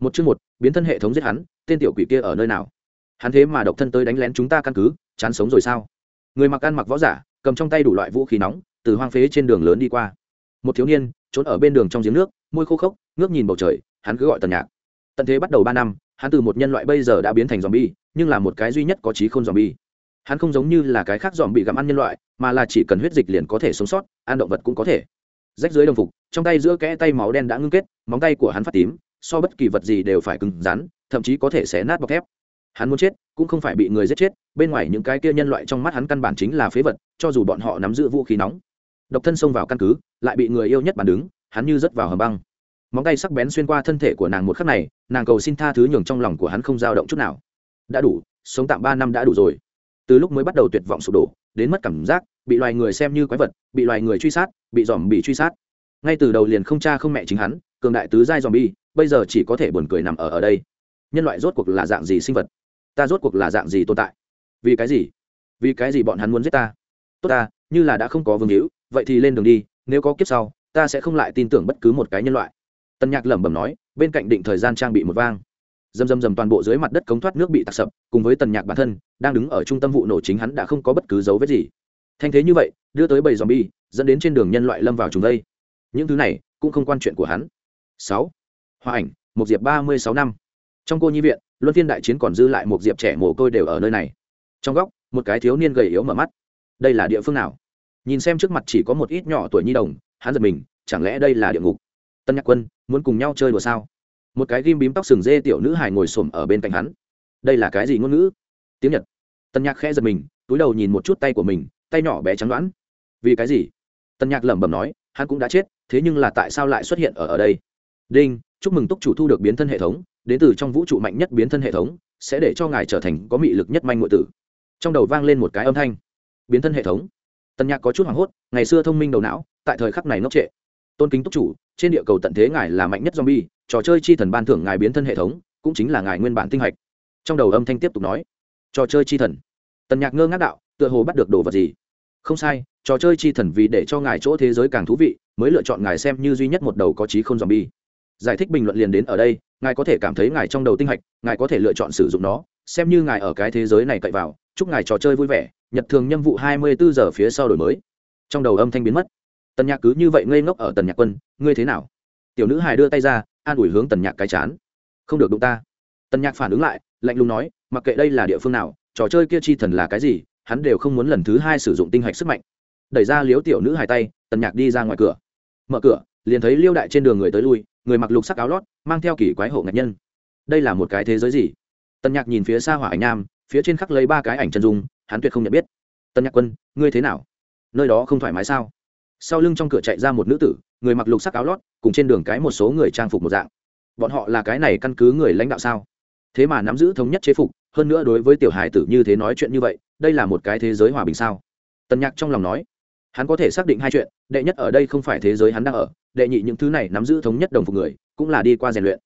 một chương một, biến thân hệ thống giết hắn, tên tiểu quỷ kia ở nơi nào? Hắn thế mà độc thân tới đánh lén chúng ta căn cứ, chán sống rồi sao? Người mặc ăn mặc võ giả, cầm trong tay đủ loại vũ khí nóng, từ hoang phế trên đường lớn đi qua. Một thiếu niên, trốn ở bên đường trong giếng nước, môi khô khốc, ngước nhìn bầu trời, hắn cứ gọi tần nhạc. Tận thế bắt đầu ba năm, hắn từ một nhân loại bây giờ đã biến thành dòm bi nhưng là một cái duy nhất có trí không dòm bi hắn không giống như là cái khác dòm bị gặm ăn nhân loại, mà là chỉ cần huyết dịch liền có thể sống sót, ăn động vật cũng có thể. Rách dưới đồng phục, trong tay giữa kẽ tay máu đen đã ngưng kết, móng tay của hắn phát tím so bất kỳ vật gì đều phải cứng rắn, thậm chí có thể xé nát bọc thép. Hắn muốn chết, cũng không phải bị người giết chết, bên ngoài những cái kia nhân loại trong mắt hắn căn bản chính là phế vật, cho dù bọn họ nắm giữ vũ khí nóng. Độc thân xông vào căn cứ, lại bị người yêu nhất bàn đứng, hắn như rớt vào hầm băng. Móng tay sắc bén xuyên qua thân thể của nàng một khắc này, nàng cầu xin tha thứ nhường trong lòng của hắn không dao động chút nào. Đã đủ, sống tạm ba năm đã đủ rồi. Từ lúc mới bắt đầu tuyệt vọng sụp đổ, đến mất cảm giác, bị loài người xem như quái vật, bị loài người truy sát, bị dòm bị truy sát. Ngay từ đầu liền không cha không mẹ chính hắn, cường đại tứ giai dòm bi bây giờ chỉ có thể buồn cười nằm ở ở đây. Nhân loại rốt cuộc là dạng gì sinh vật? Ta rốt cuộc là dạng gì tồn tại? Vì cái gì? Vì cái gì bọn hắn muốn giết ta? Tốt ta, như là đã không có vương hữu, vậy thì lên đường đi, nếu có kiếp sau, ta sẽ không lại tin tưởng bất cứ một cái nhân loại. Tân nhạc lẩm bẩm nói, bên cạnh định thời gian trang bị một vang. Dầm dầm dầm toàn bộ dưới mặt đất cống thoát nước bị tạc sập, cùng với tần nhạc bản thân, đang đứng ở trung tâm vụ nổ chính hắn đã không có bất cứ dấu vết gì. Thanh thế như vậy, đưa tới bầy zombie, dẫn đến trên đường nhân loại lâm vào trùng đây những thứ này, cũng không quan chuyện của hắn. Sáu hòa ảnh, một diệp ba mươi sáu năm. Trong cô nhi viện, luân phiên đại chiến còn dư lại một diệp trẻ mồ côi đều ở nơi này. Trong góc, một cái thiếu niên gầy yếu mở mắt. Đây là địa phương nào? Nhìn xem trước mặt chỉ có một ít nhỏ tuổi nhi đồng, hắn giật mình, chẳng lẽ đây là địa ngục? Tân nhạc quân, muốn cùng nhau chơi đùa sao? Một cái ghim bím tóc sừng dê tiểu nữ hài ngồi xổm ở bên cạnh hắn. Đây là cái gì ngôn ngữ? Tiếng nhật. Tân nhạc khẽ giật mình, túi đầu nhìn một chút tay của mình, tay nhỏ bé trắng đoãn vì cái gì? Tân nhạc lẩm bẩm nói, hắn cũng đã chết, thế nhưng là tại sao lại xuất hiện ở ở đây? Đinh chúc mừng túc chủ thu được biến thân hệ thống, đến từ trong vũ trụ mạnh nhất biến thân hệ thống, sẽ để cho ngài trở thành có mị lực nhất manh ngụy tử. Trong đầu vang lên một cái âm thanh. Biến thân hệ thống. Tân nhạc có chút hoảng hốt, ngày xưa thông minh đầu não, tại thời khắc này ngốc trệ. Tôn kính túc chủ, trên địa cầu tận thế ngài là mạnh nhất zombie, trò chơi chi thần ban thưởng ngài biến thân hệ thống, cũng chính là ngài nguyên bản tinh hạch. Trong đầu âm thanh tiếp tục nói. Trò chơi chi thần. Tần nhạc ngơ ngác đạo, tựa hồ bắt được đồ vật gì? Không sai, trò chơi chi thần vì để cho ngài chỗ thế giới càng thú vị, mới lựa chọn ngài xem như duy nhất một đầu có trí không zombie giải thích bình luận liền đến ở đây, ngài có thể cảm thấy ngài trong đầu tinh hạch, ngài có thể lựa chọn sử dụng nó, xem như ngài ở cái thế giới này cậy vào, chúc ngài trò chơi vui vẻ, nhật thường nhiệm vụ hai mươi bốn giờ phía sau đổi mới. Trong đầu âm thanh biến mất. Tần nhạc cứ như vậy ngây ngốc ở tần nhạc quân, ngươi thế nào? Tiểu nữ hài đưa tay ra, an ủi hướng tần nhạc cái chán. Không được đụng ta. Tần nhạc phản ứng lại, lạnh lùng nói, mặc kệ đây là địa phương nào, trò chơi kia chi thần là cái gì, hắn đều không muốn lần thứ hai sử dụng tinh hạch sức mạnh. Đẩy ra liếu tiểu nữ hài tay, tần nhạc đi ra ngoài cửa. Mở cửa liền thấy liêu đại trên đường người tới lui, người mặc lục sắc áo lót, mang theo kỳ quái hộ ngạch nhân. Đây là một cái thế giới gì? Tần nhạc nhìn phía xa hỏa ảnh nam, phía trên khắc lấy ba cái ảnh chân dung, hắn tuyệt không nhận biết. Tần nhạc quân, ngươi thế nào? Nơi đó không thoải mái sao? Sau lưng trong cửa chạy ra một nữ tử, người mặc lục sắc áo lót, cùng trên đường cái một số người trang phục một dạng. Bọn họ là cái này căn cứ người lãnh đạo sao? Thế mà nắm giữ thống nhất chế phục, hơn nữa đối với tiểu hài tử như thế nói chuyện như vậy, đây là một cái thế giới hòa bình sao? Tần nhạc trong lòng nói, hắn có thể xác định hai chuyện, đệ nhất ở đây không phải thế giới hắn đang ở đệ nhị những thứ này nắm giữ thống nhất đồng phục người, cũng là đi qua rèn luyện.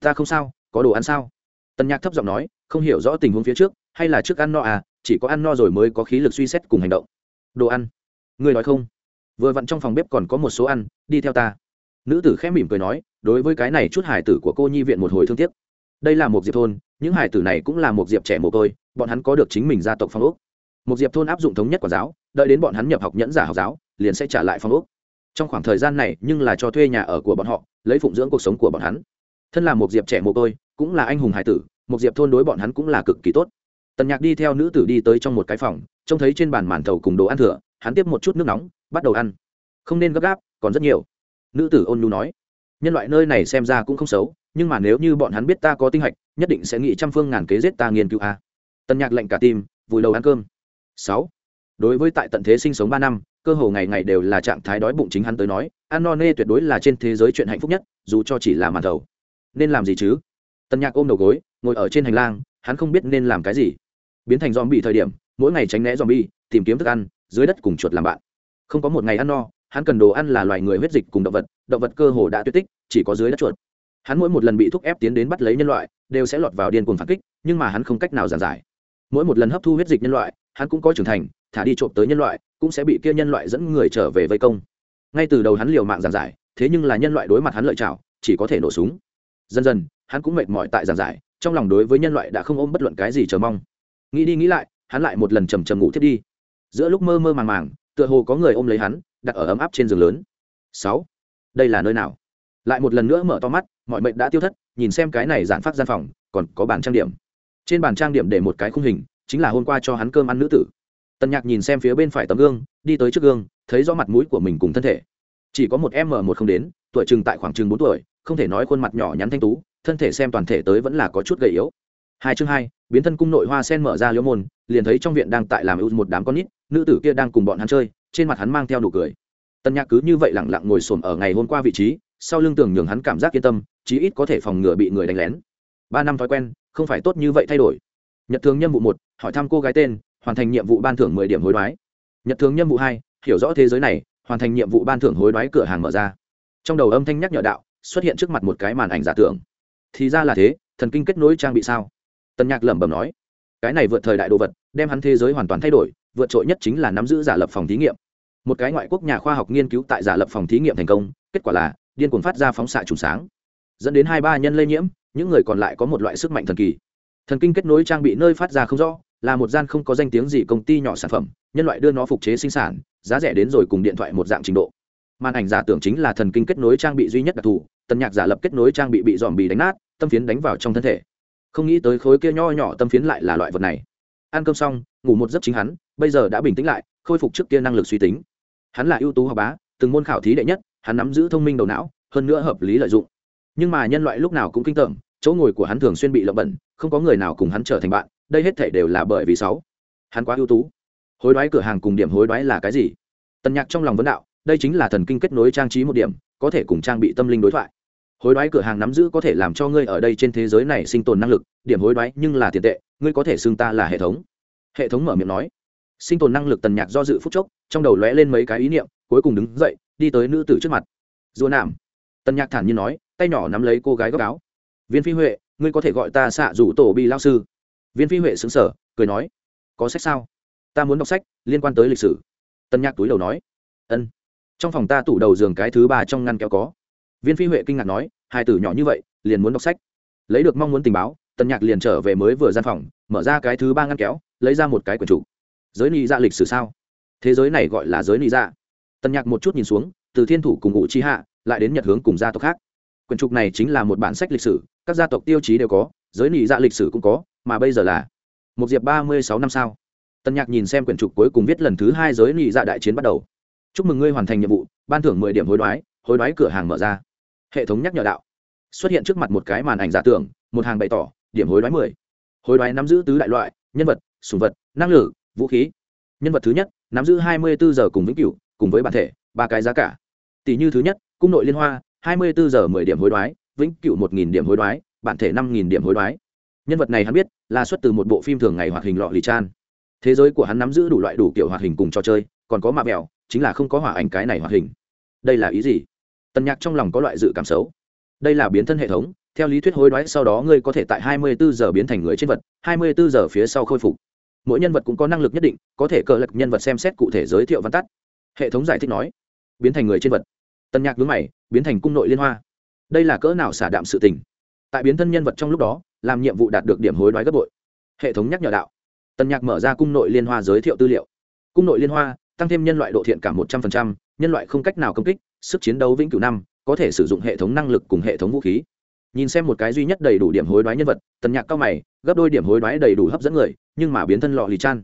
Ta không sao, có đồ ăn sao? Tần nhạc thấp giọng nói, không hiểu rõ tình huống phía trước, hay là trước ăn no à chỉ có ăn no rồi mới có khí lực suy xét cùng hành động. Đồ ăn? Người nói không. Vừa vặn trong phòng bếp còn có một số ăn, đi theo ta. Nữ tử khẽ mỉm cười nói, đối với cái này chút hải tử của cô nhi viện một hồi thương tiếc. Đây là một diệp thôn, những hải tử này cũng là một diệp trẻ mồ côi, bọn hắn có được chính mình gia tộc phong úc một diệp thôn áp dụng thống nhất quản giáo, đợi đến bọn hắn nhập học nhẫn giả học giáo, liền sẽ trả lại phong úc trong khoảng thời gian này nhưng là cho thuê nhà ở của bọn họ, lấy phụng dưỡng cuộc sống của bọn hắn. Thân là một diệp trẻ mồ côi, cũng là anh hùng hải tử, một diệp thôn đối bọn hắn cũng là cực kỳ tốt. Tần nhạc đi theo nữ tử đi tới trong một cái phòng, trông thấy trên bàn màn thầu cùng đồ ăn thừa, hắn tiếp một chút nước nóng, bắt đầu ăn. Không nên gấp gáp, còn rất nhiều. Nữ tử ôn nhu nói, nhân loại nơi này xem ra cũng không xấu, nhưng mà nếu như bọn hắn biết ta có tinh hạch, nhất định sẽ nghĩ trăm phương ngàn kế giết ta nghiên cứu a. Tần nhạc lệnh cả tim, vùi đầu ăn cơm. Sáu. Đối với tại tận thế sinh sống ba năm cơ hồ ngày ngày đều là trạng thái đói bụng chính hắn tới nói, ăn no nê tuyệt đối là trên thế giới chuyện hạnh phúc nhất, dù cho chỉ là màn thầu. Nên làm gì chứ? Tân nhạc ôm đầu gối, ngồi ở trên hành lang, hắn không biết nên làm cái gì. Biến thành dòm bị thời điểm, mỗi ngày tránh né dòm bi tìm kiếm thức ăn, dưới đất cùng chuột làm bạn. Không có một ngày ăn no, hắn cần đồ ăn là loài người huyết dịch cùng động vật động vật cơ hồ đã tuyệt tích, chỉ có dưới đất chuột. Hắn mỗi một lần bị thúc ép tiến đến bắt lấy nhân loại, đều sẽ lọt vào điên cuồng phản kích, nhưng mà hắn không cách nào giàn giải. Mỗi một lần hấp thu huyết dịch nhân loại, hắn cũng có trưởng thành thả đi trộm tới nhân loại, cũng sẽ bị kia nhân loại dẫn người trở về vây công. Ngay từ đầu hắn liều mạng giàn giải, thế nhưng là nhân loại đối mặt hắn lợi chảo chỉ có thể nổ súng. Dần dần, hắn cũng mệt mỏi tại giảng giải, trong lòng đối với nhân loại đã không ôm bất luận cái gì chờ mong. Nghĩ đi nghĩ lại, hắn lại một lần trầm trầm ngủ thiết đi. Giữa lúc mơ mơ màng màng, tựa hồ có người ôm lấy hắn, đặt ở ấm áp trên giường lớn. Sáu, đây là nơi nào? Lại một lần nữa mở to mắt, mọi mệnh đã tiêu thất, nhìn xem cái này giản phát gian phòng, còn có bàn trang điểm. Trên bàn trang điểm để một cái khung hình, chính là hôm qua cho hắn cơm ăn nữ tử tần nhạc nhìn xem phía bên phải tấm gương, đi tới trước gương, thấy rõ mặt mũi của mình cùng thân thể. Chỉ có một m một không đến, tuổi chừng tại khoảng chừng bốn tuổi, không thể nói khuôn mặt nhỏ nhắn thanh tú, thân thể xem toàn thể tới vẫn là có chút gầy yếu. Hai chương hai, biến thân cung nội hoa sen mở ra liễu môn, liền thấy trong viện đang tại làm ưu một đám con nít, nữ tử kia đang cùng bọn hắn chơi, trên mặt hắn mang theo nụ cười. Tần nhạc cứ như vậy lẳng lặng ngồi xổm ở ngày hôm qua vị trí, sau lưng tường nhường hắn cảm giác yên tâm, chí ít có thể phòng ngừa bị người đánh lén. Ba năm thói quen, không phải tốt như vậy thay đổi. Nhật thường nhân vụ một, hỏi thăm cô gái tên hoàn thành nhiệm vụ ban thưởng mười điểm hối đoái. Nhật thường nhiệm vụ hai, hiểu rõ thế giới này, hoàn thành nhiệm vụ ban thưởng hối đoái cửa hàng mở ra. Trong đầu âm thanh nhắc nhở đạo, xuất hiện trước mặt một cái màn ảnh giả tưởng. Thì ra là thế, thần kinh kết nối trang bị sao? Tần nhạc lẩm bẩm nói. Cái này vượt thời đại đồ vật, đem hắn thế giới hoàn toàn thay đổi, vượt trội nhất chính là nắm giữ giả lập phòng thí nghiệm. Một cái ngoại quốc nhà khoa học nghiên cứu tại giả lập phòng thí nghiệm thành công, kết quả là, điên cuồng phát ra phóng xạ trùng sáng. Dẫn đến hai ba nhân lây nhiễm, những người còn lại có một loại sức mạnh thần kỳ. Thần kinh kết nối trang bị nơi phát ra không rõ là một gian không có danh tiếng gì công ty nhỏ sản phẩm, nhân loại đưa nó phục chế sinh sản, giá rẻ đến rồi cùng điện thoại một dạng trình độ. Màn ảnh giả tưởng chính là thần kinh kết nối trang bị duy nhất đặc thù, tần nhạc giả lập kết nối trang bị bị dòm bì đánh nát, tâm phiến đánh vào trong thân thể. Không nghĩ tới khối kia nho nhỏ tâm phiến lại là loại vật này. Ăn cơm xong, ngủ một giấc chính hắn, bây giờ đã bình tĩnh lại, khôi phục trước kia năng lực suy tính. Hắn là ưu tú học bá, từng môn khảo thí đệ nhất, hắn nắm giữ thông minh đầu não, hơn nữa hợp lý lợi dụng. Nhưng mà nhân loại lúc nào cũng kinh tởm, chỗ ngồi của hắn thường xuyên bị lợm bẩn, không có người nào cùng hắn trở thành bạn đây hết thể đều là bởi vì sáu. Hắn quá ưu tú. Hối đoái cửa hàng cùng điểm hối đoái là cái gì? Tần nhạc trong lòng vấn đạo, đây chính là thần kinh kết nối trang trí một điểm, có thể cùng trang bị tâm linh đối thoại. Hối đoái cửa hàng nắm giữ có thể làm cho ngươi ở đây trên thế giới này sinh tồn năng lực, điểm hối đoái nhưng là tiền tệ, ngươi có thể xưng ta là hệ thống. Hệ thống mở miệng nói. Sinh tồn năng lực tần nhạc do dự phúc chốc, trong đầu lóe lên mấy cái ý niệm, cuối cùng đứng dậy, đi tới nữ tử trước mặt. Dùa nạm. Tần nhạc thản nhiên nói, tay nhỏ nắm lấy cô gái góc áo. Viên phi huệ, ngươi có thể gọi ta xạ rủ tổ bi lao sư viên phi huệ xứng sở cười nói, có sách sao? Ta muốn đọc sách liên quan tới lịch sử. Tân nhạc túi đầu nói, ân. Trong phòng ta tủ đầu giường cái thứ ba trong ngăn kéo có. Viên phi huệ kinh ngạc nói, hai tử nhỏ như vậy, liền muốn đọc sách? Lấy được mong muốn tình báo, tân nhạc liền trở về mới vừa gian phòng, mở ra cái thứ ba ngăn kéo, lấy ra một cái quyển trục giới nị dạ lịch sử sao? Thế giới này gọi là giới nị dạ. Tân nhạc một chút nhìn xuống, từ thiên thủ cùng ngụ chi hạ, lại đến nhật hướng cùng gia tộc khác. Quyển trục này chính là một bản sách lịch sử, các gia tộc tiêu chí đều có giới nị dạ lịch sử cũng có, mà bây giờ là một diệp ba mươi sáu năm sao? Tân nhạc nhìn xem quyển trục cuối cùng viết lần thứ hai giới nị dạ đại chiến bắt đầu. Chúc mừng ngươi hoàn thành nhiệm vụ, ban thưởng mười điểm hối đoái hối đoái cửa hàng mở ra. Hệ thống nhắc nhở đạo. Xuất hiện trước mặt một cái màn ảnh giả tưởng, một hàng bày tỏ, điểm hối đoái mười. Hối đoái nắm giữ tứ đại loại, nhân vật sùng vật, năng lượng vũ khí. Nhân vật thứ nhất, nắm giữ hai mươi bốn giờ cùng vĩnh cửu, cùng với bản thể, ba cái giá cả. Tỷ như thứ nhất, cung nội liên hoa, hai mươi bốn giờ mười điểm hối đoái, vĩnh cửu một nghìn điểm hối đoái bản thể năm nghìn điểm hối đoái. Nhân vật này hắn biết, là xuất từ một bộ phim thường ngày hoạt hình lọ lì chan. Thế giới của hắn nắm giữ đủ loại đủ kiểu hoạt hình cùng trò chơi, còn có mạ mèo chính là không có hỏa ảnh cái này hoạt hình. Đây là ý gì? Tần nhạc trong lòng có loại dự cảm xấu. Đây là biến thân hệ thống, theo lý thuyết hối đoái sau đó ngươi có thể tại 24 giờ biến thành người trên vật 24 giờ phía sau khôi phục. Mỗi nhân vật cũng có năng lực nhất định, có thể cờ lật nhân vật xem xét cụ thể giới thiệu văn tắt. Hệ thống giải thích nói, biến thành người trên vật. Tân nhạc hướng mày, biến thành cung nội liên hoa. Đây là cỡ nào xả đạm sự tình? Tại biến thân nhân vật trong lúc đó, làm nhiệm vụ đạt được điểm hối đoái gấp bội. Hệ thống nhắc nhở đạo. Tần nhạc mở ra cung nội liên hoa giới thiệu tư liệu. Cung nội liên hoa, tăng thêm nhân loại độ thiện cảm một trăm linh nhân loại không cách nào công kích, sức chiến đấu vĩnh cửu năm, có thể sử dụng hệ thống năng lực cùng hệ thống vũ khí. Nhìn xem một cái duy nhất đầy đủ điểm hối đoái nhân vật tần nhạc cao mày, gấp đôi điểm hối đoái đầy đủ hấp dẫn người, nhưng mà biến thân lọ lì chan.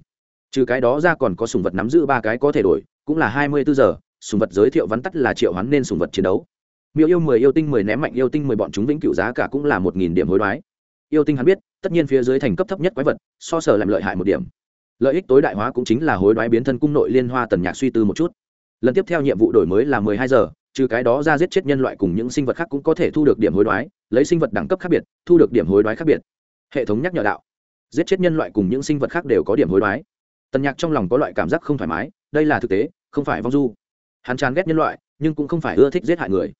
Trừ cái đó ra còn có sùng vật nắm giữ ba cái có thể đổi, cũng là hai mươi bốn giờ, sùng vật giới thiệu vắn tắt là triệu hoán nên sùng vật chiến đấu miêu yêu mười, yêu tinh mười ném mạnh, yêu tinh mười bọn chúng vĩnh cửu giá cả cũng là một nghìn điểm hối đoái. Yêu tinh hắn biết, tất nhiên phía dưới thành cấp thấp nhất quái vật, so sở làm lợi hại một điểm. Lợi ích tối đại hóa cũng chính là hối đoái biến thân cung nội liên hoa tần nhạc suy tư một chút. Lần tiếp theo nhiệm vụ đổi mới là mười hai giờ, trừ cái đó ra giết chết nhân loại cùng những sinh vật khác cũng có thể thu được điểm hối đoái, lấy sinh vật đẳng cấp khác biệt, thu được điểm hối đoái khác biệt. Hệ thống nhắc nhở đạo. Giết chết nhân loại cùng những sinh vật khác đều có điểm hối đoái. Tần nhạc trong lòng có loại cảm giác không thoải mái, đây là thực tế, không phải vong du. Hắn chán ghét nhân loại, nhưng cũng không phải ưa thích giết hại người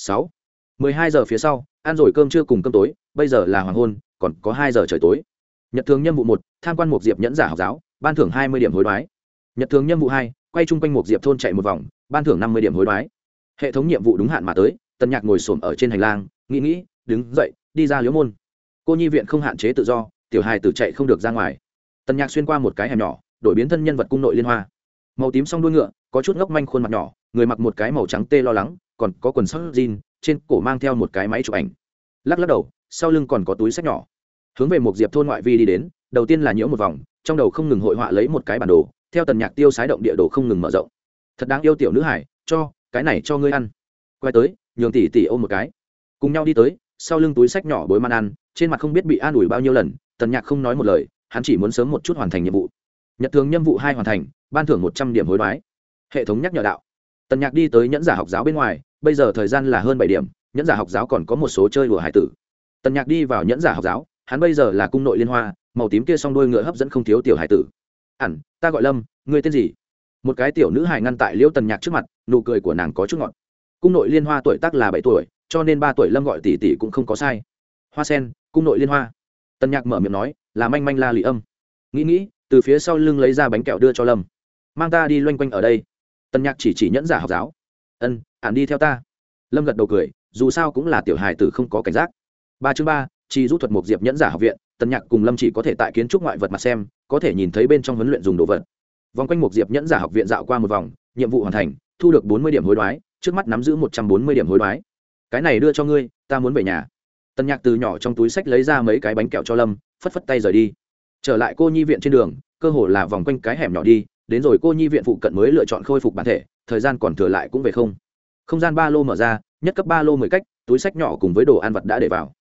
sáu. Mười hai giờ phía sau, ăn rồi cơm trưa cùng cơm tối, bây giờ là hoàng hôn, còn có hai giờ trời tối. Nhật thường nhiệm vụ một, tham quan một diệp nhẫn giả học giáo, ban thưởng hai mươi điểm hối đoái. Nhật thường nhiệm vụ hai, quay chung quanh một diệp thôn chạy một vòng, ban thưởng năm mươi điểm hối đoái. Hệ thống nhiệm vụ đúng hạn mà tới, tần nhạc ngồi xổm ở trên hành lang, nghĩ nghĩ, đứng dậy, đi ra liễu môn. Cô nhi viện không hạn chế tự do, tiểu hài tử chạy không được ra ngoài. Tần nhạc xuyên qua một cái hẻm nhỏ, đổi biến thân nhân vật cung nội liên hoa. Màu tím song đuôi ngựa, có chút ngốc manh khuôn mặt nhỏ, người mặc một cái màu trắng tê lo lắng còn có quần sắc jean, trên cổ mang theo một cái máy chụp ảnh. Lắc lắc đầu, sau lưng còn có túi sách nhỏ. Hướng về một diệp thôn ngoại vi đi đến, đầu tiên là nhiễu một vòng, trong đầu không ngừng hội họa lấy một cái bản đồ, theo tần nhạc tiêu sái động địa đồ không ngừng mở rộng. Thật đáng yêu tiểu nữ hải, cho, cái này cho ngươi ăn. Quay tới, nhường tỷ tỷ ôm một cái. Cùng nhau đi tới, sau lưng túi sách nhỏ bối man ăn, trên mặt không biết bị an ủi bao nhiêu lần, tần nhạc không nói một lời, hắn chỉ muốn sớm một chút hoàn thành nhiệm vụ. Nhật thường nhiệm vụ hai hoàn thành, ban thưởng một trăm điểm hối đoái. Hệ thống nhắc nhở đạo tần nhạc đi tới nhẫn giả học giáo bên ngoài, bây giờ thời gian là hơn bảy điểm, nhẫn giả học giáo còn có một số chơi đùa hải tử. Tần nhạc đi vào nhẫn giả học giáo, hắn bây giờ là cung nội liên hoa, màu tím kia s o n g đôi ngựa hấp dẫn không thiếu tiểu hải tử. Ẳn ta gọi lâm, ngươi tên gì? Một cái tiểu nữ hải ngăn tại liễu tần nhạc trước mặt, nụ cười của nàng có chút ngọt. Cung nội liên hoa tuổi tác là bảy tuổi, cho nên ba tuổi lâm gọi tỷ tỷ cũng không có sai. Hoa sen, cung nội liên hoa. Tần nhạc mở miệng nói, là manh manh la lì âm. Nghĩ nghĩ, từ phía sau lưng lấy ra bánh kẹo đưa cho lâm. Mang ta đi loanh quanh ở đây tần nhạc chỉ chỉ nhẫn giả học giáo. Ân ạn đi theo ta. Lâm gật đầu cười, dù sao cũng là tiểu hài tử không có cảnh giác. Ba chương ba, chi rút thuật mục diệp nhẫn giả học viện, tần nhạc cùng lâm chỉ có thể tại kiến trúc ngoại vật mặt xem, có thể nhìn thấy bên trong huấn luyện dùng đồ vật. Vòng quanh mục diệp nhẫn giả học viện dạo qua một vòng, nhiệm vụ hoàn thành, thu được bốn mươi điểm hối đoái, trước mắt nắm giữ một trăm bốn mươi điểm hối đoái. Cái này đưa cho ngươi, ta muốn về nhà. Tần nhạc từ nhỏ trong túi sách lấy ra mấy cái bánh kẹo cho lâm, phất phất tay rời đi. Trở lại cô nhi viện trên đường, cơ hồ là vòng quanh cái hẻm nhỏ đi đến rồi cô nhi viện phụ cận mới lựa chọn khôi phục bản thể, thời gian còn thừa lại cũng về không. Không gian ba lô mở ra, nhất cấp ba lô mười cách, túi sách nhỏ cùng với đồ ăn vật đã để vào.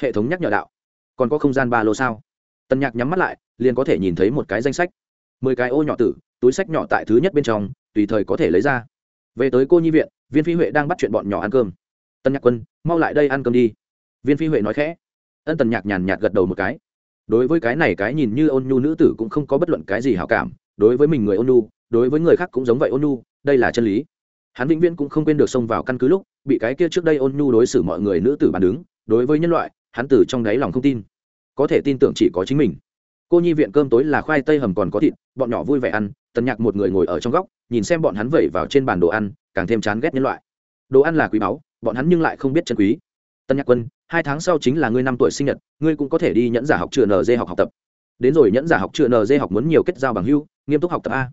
Hệ thống nhắc nhở đạo. Còn có không gian ba lô sao? Tần nhạc nhắm mắt lại, liền có thể nhìn thấy một cái danh sách. Mười cái ô nhỏ tử, túi sách nhỏ tại thứ nhất bên trong, tùy thời có thể lấy ra. Về tới cô nhi viện, viên phi huệ đang bắt chuyện bọn nhỏ ăn cơm. Tân nhạc quân, mau lại đây ăn cơm đi. Viên phi huệ nói khẽ. Ân tần nhạc nhàn nhạt gật đầu một cái. Đối với cái này cái nhìn như ôn nhu nữ tử cũng không có bất luận cái gì hảo cảm đối với mình người ôn nhu, đối với người khác cũng giống vậy ôn nhu, đây là chân lý. Hắn vĩnh viễn cũng không quên được xông vào căn cứ lúc, bị cái kia trước đây ôn nhu đối xử mọi người nữ tử bàn đứng, đối với nhân loại, hắn từ trong đáy lòng không tin. Có thể tin tưởng chỉ có chính mình. Cô nhi viện cơm tối là khoai tây hầm còn có thịt, bọn nhỏ vui vẻ ăn, tần nhạc một người ngồi ở trong góc, nhìn xem bọn hắn vẩy vào trên bàn đồ ăn, càng thêm chán ghét nhân loại. Đồ ăn là quý báu, bọn hắn nhưng lại không biết chân quý. Tân nhạc quân, hai tháng sau chính là ngươi năm tuổi sinh nhật, ngươi cũng có thể đi nhẫn giả học trường nd học học tập đến rồi nhẫn giả học trường nd học muốn nhiều kết giao bằng hưu, nghiêm túc học tập a.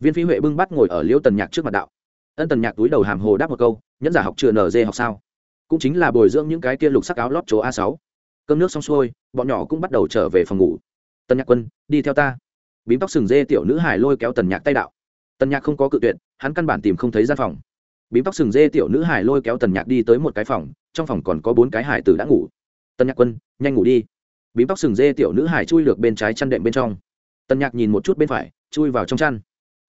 Viên phi huệ bưng bắt ngồi ở liễu tần nhạc trước mặt đạo. Ân tần nhạc túi đầu hàm hồ đáp một câu, nhẫn giả học trường nd học sao? Cũng chính là bồi dưỡng những cái kia lục sắc áo lót chỗ a sáu. Cơm nước xong xuôi, bọn nhỏ cũng bắt đầu trở về phòng ngủ. Tần nhạc quân, đi theo ta. Bím tóc sừng dê tiểu nữ hải lôi kéo tần nhạc tay đạo. Tần nhạc không có cự tuyệt, hắn căn bản tìm không thấy gian phòng. Bím tóc sừng dê tiểu nữ hải lôi kéo tần nhạc đi tới một cái phòng, trong phòng còn có bốn cái hải tử đã ngủ. Tần nhạc quân, nhanh ngủ đi bím tóc sừng dê tiểu nữ hải chui được bên trái chăn đệm bên trong. Tần nhạc nhìn một chút bên phải, chui vào trong chăn.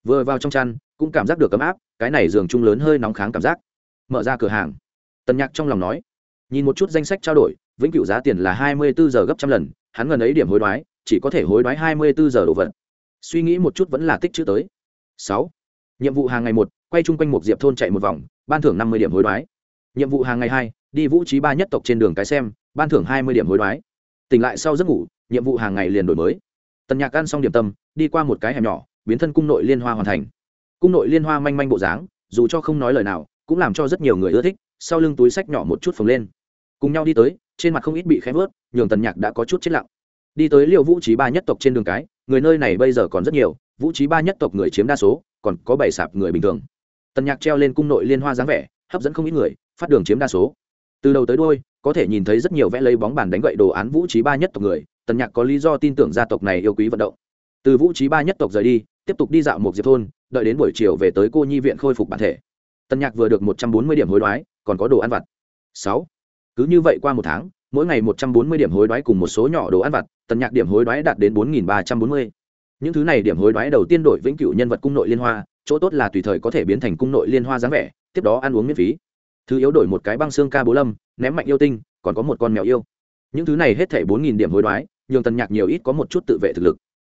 Vừa vào trong chăn, cũng cảm giác được ấm áp, cái này giường chung lớn hơi nóng kháng cảm giác. Mở ra cửa hàng. Tần nhạc trong lòng nói, nhìn một chút danh sách trao đổi, vĩnh cửu giá tiền là hai mươi bốn giờ gấp trăm lần, hắn gần ấy điểm hối đoái, chỉ có thể hối đoái hai mươi bốn giờ đồ vật. Suy nghĩ một chút vẫn là tích chữ tới. Sáu. Nhiệm vụ hàng ngày một, quay chung quanh một diệp thôn chạy một vòng, ban thưởng năm mươi điểm hối đoái. Nhiệm vụ hàng ngày hai, đi vũ trí ba nhất tộc trên đường cái xem, ban thưởng hai mươi điểm hối đoái tỉnh lại sau giấc ngủ, nhiệm vụ hàng ngày liền đổi mới. Tần nhạc ăn xong điểm tâm, đi qua một cái hẻm nhỏ, biến thân cung nội liên hoa hoàn thành. Cung nội liên hoa manh manh bộ dáng, dù cho không nói lời nào, cũng làm cho rất nhiều người ưa thích, sau lưng túi sách nhỏ một chút phồng lên. Cùng nhau đi tới, trên mặt không ít bị khẽ vớt nhường tần nhạc đã có chút chết lặng. Đi tới liệu vũ trí ba nhất tộc trên đường cái, người nơi này bây giờ còn rất nhiều, vũ trí ba nhất tộc người chiếm đa số, còn có bảy sạp người bình thường. Tần nhạc treo lên cung nội liên hoa dáng vẻ, hấp dẫn không ít người, phát đường chiếm đa số. Từ đầu tới đôi có thể nhìn thấy rất nhiều vẽ lấy bóng bàn đánh gậy đồ án vũ trí ba nhất tộc người, tần nhạc có lý do tin tưởng gia tộc này yêu quý vận động. Từ vũ trí ba nhất tộc rời đi, tiếp tục đi dạo một diệp thôn, đợi đến buổi chiều về tới cô nhi viện khôi phục bản thể. Tần nhạc vừa được một trăm bốn mươi điểm hối đoái, còn có đồ ăn vặt. Sáu. Cứ như vậy qua một tháng, mỗi ngày một trăm bốn mươi điểm hối đoái cùng một số nhỏ đồ ăn vặt, tần nhạc điểm hối đoái đạt đến bốn nghìn ba trăm bốn mươi. Những thứ này điểm hối đoái đầu tiên đổi vĩnh cửu nhân vật cung nội liên hoa, chỗ tốt là tùy thời có thể biến thành cung nội liên hoa dáng vẻ, tiếp đó ăn uống miễn phí. Thứ yếu đổi một cái băng xương ca bố lâm ném mạnh yêu tinh, còn có một con mèo yêu. Những thứ này hết thảy bốn nghìn điểm hối đoái, nhường tần nhạc nhiều ít có một chút tự vệ thực lực.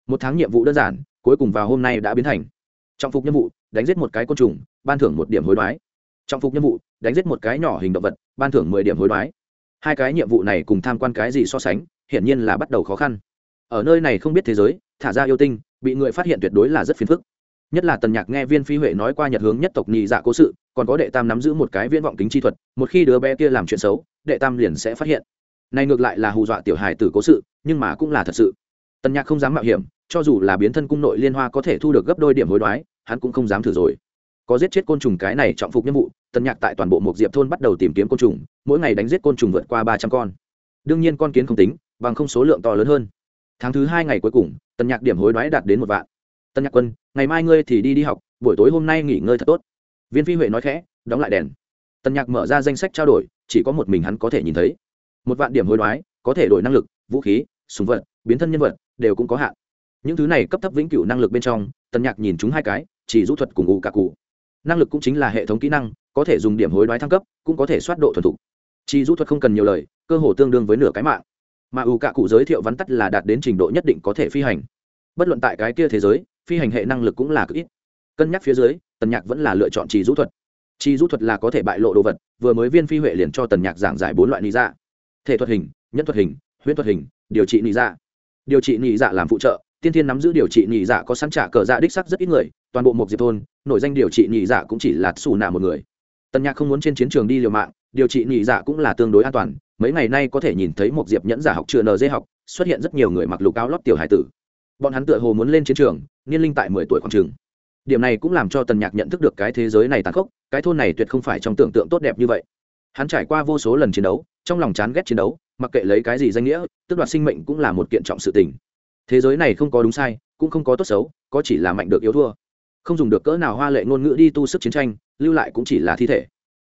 Một tháng nhiệm vụ đơn giản, cuối cùng vào hôm nay đã biến thành. Trọng phục nhiệm vụ, đánh giết một cái côn trùng, ban thưởng một điểm hối đoái. Trọng phục nhiệm vụ, đánh giết một cái nhỏ hình động vật, ban thưởng mười điểm hối đoái. Hai cái nhiệm vụ này cùng tham quan cái gì so sánh, hiển nhiên là bắt đầu khó khăn. Ở nơi này không biết thế giới, thả ra yêu tinh, bị người phát hiện tuyệt đối là rất phiền phức nhất là tần nhạc nghe viên phi huệ nói qua nhật hướng nhất tộc nhị dạ cố sự, còn có đệ tam nắm giữ một cái viễn vọng kính chi thuật, một khi đứa bé kia làm chuyện xấu, đệ tam liền sẽ phát hiện. Này ngược lại là hù dọa tiểu hài tử cố sự, nhưng mà cũng là thật sự. Tần nhạc không dám mạo hiểm, cho dù là biến thân cung nội liên hoa có thể thu được gấp đôi điểm hối đoái, hắn cũng không dám thử rồi. Có giết chết côn trùng cái này trọng phục nhiệm vụ, tần nhạc tại toàn bộ một diệp thôn bắt đầu tìm kiếm côn trùng, mỗi ngày đánh giết côn trùng vượt qua ba trăm con. Đương nhiên con kiến không tính, bằng không số lượng to lớn hơn. Tháng thứ hai ngày cuối cùng, tần nhạc điểm hối đoái đạt đến một vạn. Tân nhạc quân, ngày mai ngươi thì đi đi học, buổi tối hôm nay nghỉ ngơi thật tốt. Viên phi huệ nói khẽ, đóng lại đèn. Tân nhạc mở ra danh sách trao đổi, chỉ có một mình hắn có thể nhìn thấy. Một vạn điểm hối đoái, có thể đổi năng lực, vũ khí, súng vật, biến thân nhân vật, đều cũng có hạn. Những thứ này cấp thấp vĩnh cửu năng lực bên trong, Tân nhạc nhìn chúng hai cái, chỉ rũ thuật cùng ủ cả cụ. Năng lực cũng chính là hệ thống kỹ năng, có thể dùng điểm hối đoái thăng cấp, cũng có thể soát độ thuần thục. Chỉ rũ thuật không cần nhiều lời, cơ hồ tương đương với nửa cái mạng. Mà ủ cả cụ giới thiệu vắn tắt là đạt đến trình độ nhất định có thể phi hành. Bất luận tại cái kia thế giới phi hành hệ năng lực cũng là cực ít. Cân nhắc phía dưới, tần nhạc vẫn là lựa chọn trì rũ thuật. Trì rũ thuật là có thể bại lộ đồ vật, vừa mới viên phi huệ liền cho tần nhạc giảng giải bốn loại lý dạ. Thể thuật hình nhân thuật hình, huyễn thuật hình, điều trị lý dạ. Điều trị lý dạ làm phụ trợ, tiên thiên nắm giữ điều trị nhị dạ có sẵn trả cờ dạ đích sắc rất ít người, toàn bộ một diệp thôn, nổi danh điều trị nhị dạ cũng chỉ là xù nạ một người. Tần nhạc không muốn trên chiến trường đi liều mạng, điều trị nhị dạ cũng là tương đối an toàn, mấy ngày nay có thể nhìn thấy một diệp nhẫn giả học chữa nd học, xuất hiện rất nhiều người mặc lục áo lót tiểu hải tử bọn hắn tựa hồ muốn lên chiến trường, niên linh tại mười tuổi khoảng trường. Điểm này cũng làm cho tần nhạc nhận thức được cái thế giới này tàn khốc, cái thôn này tuyệt không phải trong tưởng tượng tốt đẹp như vậy. Hắn trải qua vô số lần chiến đấu, trong lòng chán ghét chiến đấu, mặc kệ lấy cái gì danh nghĩa, tước đoạt sinh mệnh cũng là một kiện trọng sự tình. Thế giới này không có đúng sai, cũng không có tốt xấu, có chỉ là mạnh được yếu thua. Không dùng được cỡ nào hoa lệ ngôn ngữ đi tu sức chiến tranh, lưu lại cũng chỉ là thi thể.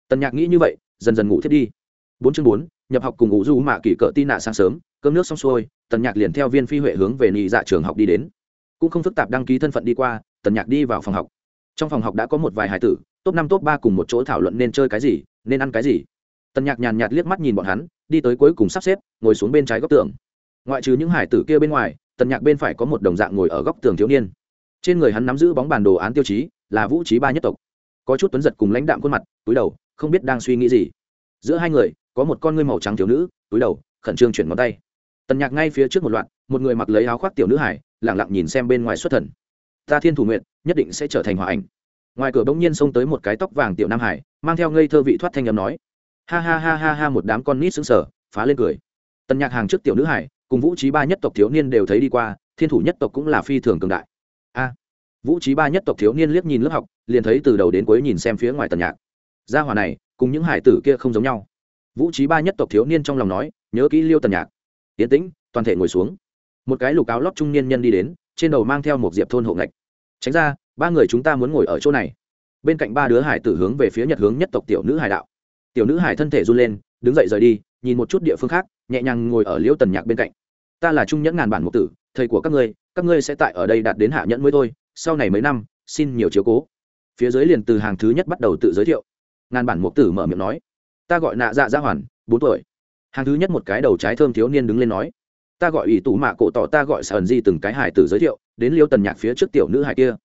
Tần nhạc nghĩ như vậy, dần dần ngủ thiết đi. Bốn chương bốn nhập học cùng ngủ du mạ kỳ cỡ tin nạ sáng sớm, cơm nước xong xuôi, tần nhạc liền theo viên phi huệ hướng về nhị dạ trường học đi đến. Cũng không phức tạp đăng ký thân phận đi qua, tần nhạc đi vào phòng học. Trong phòng học đã có một vài hải tử, top năm, top ba cùng một chỗ thảo luận nên chơi cái gì, nên ăn cái gì. Tần nhạc nhàn nhạt liếc mắt nhìn bọn hắn, đi tới cuối cùng sắp xếp, ngồi xuống bên trái góc tường. Ngoại trừ những hải tử kia bên ngoài, tần nhạc bên phải có một đồng dạng ngồi ở góc tường thiếu niên. Trên người hắn nắm giữ bóng bản đồ án tiêu chí, là vũ trí ba nhất tộc. Có chút tuấn giật cùng lãnh đạm khuôn mặt, túi đầu, không biết đang suy nghĩ gì. Giữa hai người có một con ngươi màu trắng thiếu nữ, túi đầu, khẩn trương chuyển ngón tay. Tần nhạc ngay phía trước một loạt, một người mặc lấy áo khoác tiểu nữ hải lẳng lặng nhìn xem bên ngoài xuất thần. Ta thiên thủ nguyện nhất định sẽ trở thành hòa ảnh. Ngoài cửa bỗng nhiên xông tới một cái tóc vàng tiểu nam hải mang theo ngây thơ vị thoát thanh â m nói. Ha ha ha ha ha, một đám con nít xứng sở phá lên cười. Tần nhạc hàng trước tiểu nữ hải cùng vũ trí ba nhất tộc thiếu niên đều thấy đi qua, thiên thủ nhất tộc cũng là phi thường cường đại. A. Vũ trí ba nhất tộc thiếu niên liếc nhìn lớp học, liền thấy từ đầu đến cuối nhìn xem phía ngoài tần nhạc. Gia hòa này, cùng những hải tử kia không giống nhau vũ trí ba nhất tộc thiếu niên trong lòng nói, nhớ kỹ liêu tần nhạc. Yến tĩnh, toàn thể ngồi xuống. Một cái lục áo lót trung niên nhân đi đến, trên đầu mang theo một diệp thôn hộ ngạch tránh ra, ba người chúng ta muốn ngồi ở chỗ này. Bên cạnh ba đứa hải tử hướng về phía nhật hướng nhất tộc tiểu nữ hải đạo. Tiểu nữ hải thân thể run lên, đứng dậy rời đi, nhìn một chút địa phương khác, nhẹ nhàng ngồi ở liêu tần nhạc bên cạnh. Ta là trung nhẫn ngàn bản mục tử, thầy của các ngươi các ngươi sẽ tại ở đây đạt đến hạ nhẫn mới thôi, sau này mấy năm, xin nhiều chiếu cố. Phía dưới liền từ hàng thứ nhất bắt đầu tự giới thiệu. Ngàn bản mục tử mở miệng nói ta gọi nạ dạ gia hoàn, bốn tuổi. Hàng thứ nhất một cái đầu trái thơm thiếu niên đứng lên nói, ta gọi ủy tủ mạ cổ tỏ, ta gọi sờn di từng cái hải tử giới thiệu, đến liêu tần nhạc phía trước tiểu nữ hải kia.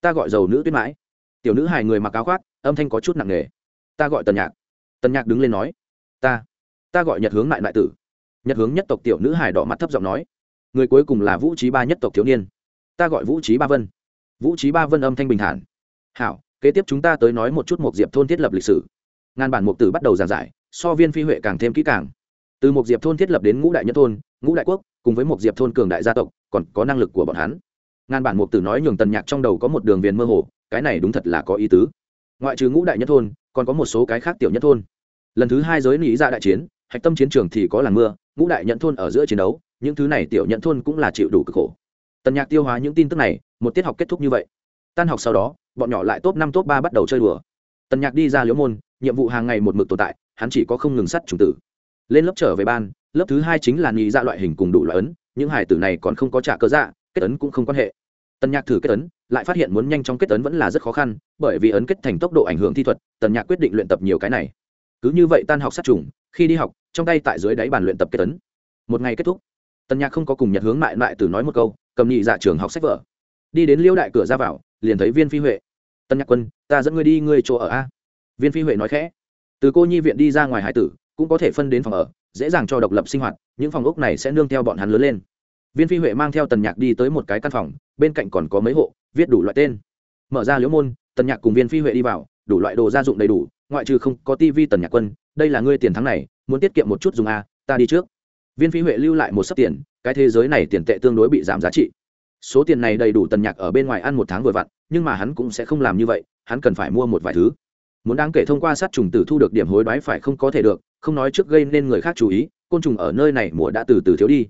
Ta gọi giàu nữ tuyết mãi. Tiểu nữ hải người mặc áo khoác, âm thanh có chút nặng nề. Ta gọi tần nhạc. Tần nhạc đứng lên nói, ta ta gọi nhật hướng lại lại tử. Nhật hướng nhất tộc tiểu nữ hải đỏ mặt thấp giọng nói, người cuối cùng là vũ trí ba nhất tộc thiếu niên. Ta gọi vũ trí ba vân. Vũ trí ba vân âm thanh bình thản. Hảo, kế tiếp chúng ta tới nói một chút một diệp thôn thiết lập lịch sử ngàn bản mục tử bắt đầu giảng giải, so viên phi huệ càng thêm kỹ càng. Từ một diệp thôn thiết lập đến ngũ đại nhất thôn, ngũ đại quốc, cùng với một diệp thôn cường đại gia tộc, còn có năng lực của bọn hắn. Ngàn bản mục tử nói nhường tần nhạc trong đầu có một đường viền mơ hồ, cái này đúng thật là có ý tứ. Ngoại trừ ngũ đại nhất thôn, còn có một số cái khác tiểu nhất thôn. Lần thứ hai giới lý ra dạ đại chiến, hạch tâm chiến trường thì có làng mưa, ngũ đại nhận thôn ở giữa chiến đấu, những thứ này tiểu nhận thôn cũng là chịu đủ cực khổ. Tần nhạc tiêu hóa những tin tức này, một tiết học kết thúc như vậy. Tan học sau đó, bọn nhỏ lại top năm, top ba bắt đầu chơi đùa tần nhạc đi ra liễu môn, nhiệm vụ hàng ngày một mực tồn tại, hắn chỉ có không ngừng sắt trùng tử. Lên lớp trở về ban, lớp thứ hai chính là nhị dạ loại hình cùng đủ loại ấn, những hải tử này còn không có trả cơ dạ kết ấn cũng không quan hệ. Tần nhạc thử kết ấn, lại phát hiện muốn nhanh chóng kết ấn vẫn là rất khó khăn, bởi vì ấn kết thành tốc độ ảnh hưởng thi thuật, tần nhạc quyết định luyện tập nhiều cái này. Cứ như vậy tan học sát trùng, khi đi học, trong tay tại dưới đáy bàn luyện tập kết ấn. Một ngày kết thúc, tần nhạc không có cùng nhật hướng mại mại từ nói một câu, cầm nhị dạ trường học sách vở. Đi đến liêu đại cửa ra vào, liền thấy viên phi huệ tân nhạc quân, ta dẫn ngươi đi ngươi chỗ ở a. Viên phi huệ nói khẽ. Từ cô nhi viện đi ra ngoài hải tử, cũng có thể phân đến phòng ở, dễ dàng cho độc lập sinh hoạt, những phòng ốc này sẽ nương theo bọn hắn lớn lên. Viên phi huệ mang theo tần nhạc đi tới một cái căn phòng, bên cạnh còn có mấy hộ, viết đủ loại tên. Mở ra liễu môn, tần nhạc cùng viên phi huệ đi vào, đủ loại đồ gia dụng đầy đủ, ngoại trừ không có tivi tần nhạc quân, đây là ngươi tiền thắng này, muốn tiết kiệm một chút dùng a, ta đi trước. Viên phi huệ lưu lại một sấp tiền, cái thế giới này tiền tệ tương đối bị giảm giá trị số tiền này đầy đủ tần nhạc ở bên ngoài ăn một tháng vừa vặn, nhưng mà hắn cũng sẽ không làm như vậy, hắn cần phải mua một vài thứ. Muốn đáng kể thông qua sát trùng tử thu được điểm hối đoái phải không có thể được, không nói trước gây nên người khác chú ý, côn trùng ở nơi này mùa đã từ từ thiếu đi.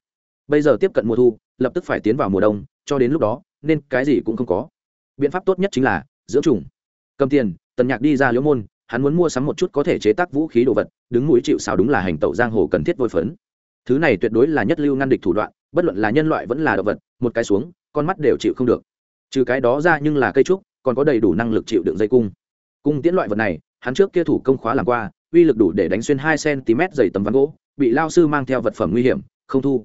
Bây giờ tiếp cận mùa thu, lập tức phải tiến vào mùa đông, cho đến lúc đó, nên cái gì cũng không có. Biện pháp tốt nhất chính là dưỡng trùng. Cầm tiền, tần nhạc đi ra liễu môn, hắn muốn mua sắm một chút có thể chế tác vũ khí đồ vật, đứng mũi chịu xào đúng là hành tẩu giang hồ cần thiết vôi phấn. Thứ này tuyệt đối là nhất lưu ngăn địch thủ đoạn, bất luận là nhân loại vẫn là động vật, một cái xuống con mắt đều chịu không được. Trừ cái đó ra nhưng là cây trúc, còn có đầy đủ năng lực chịu đựng dây cung. Cung tiễn loại vật này, hắn trước kia thủ công khóa làm qua, uy lực đủ để đánh xuyên hai cm dày tấm ván gỗ, bị lao sư mang theo vật phẩm nguy hiểm, không thu.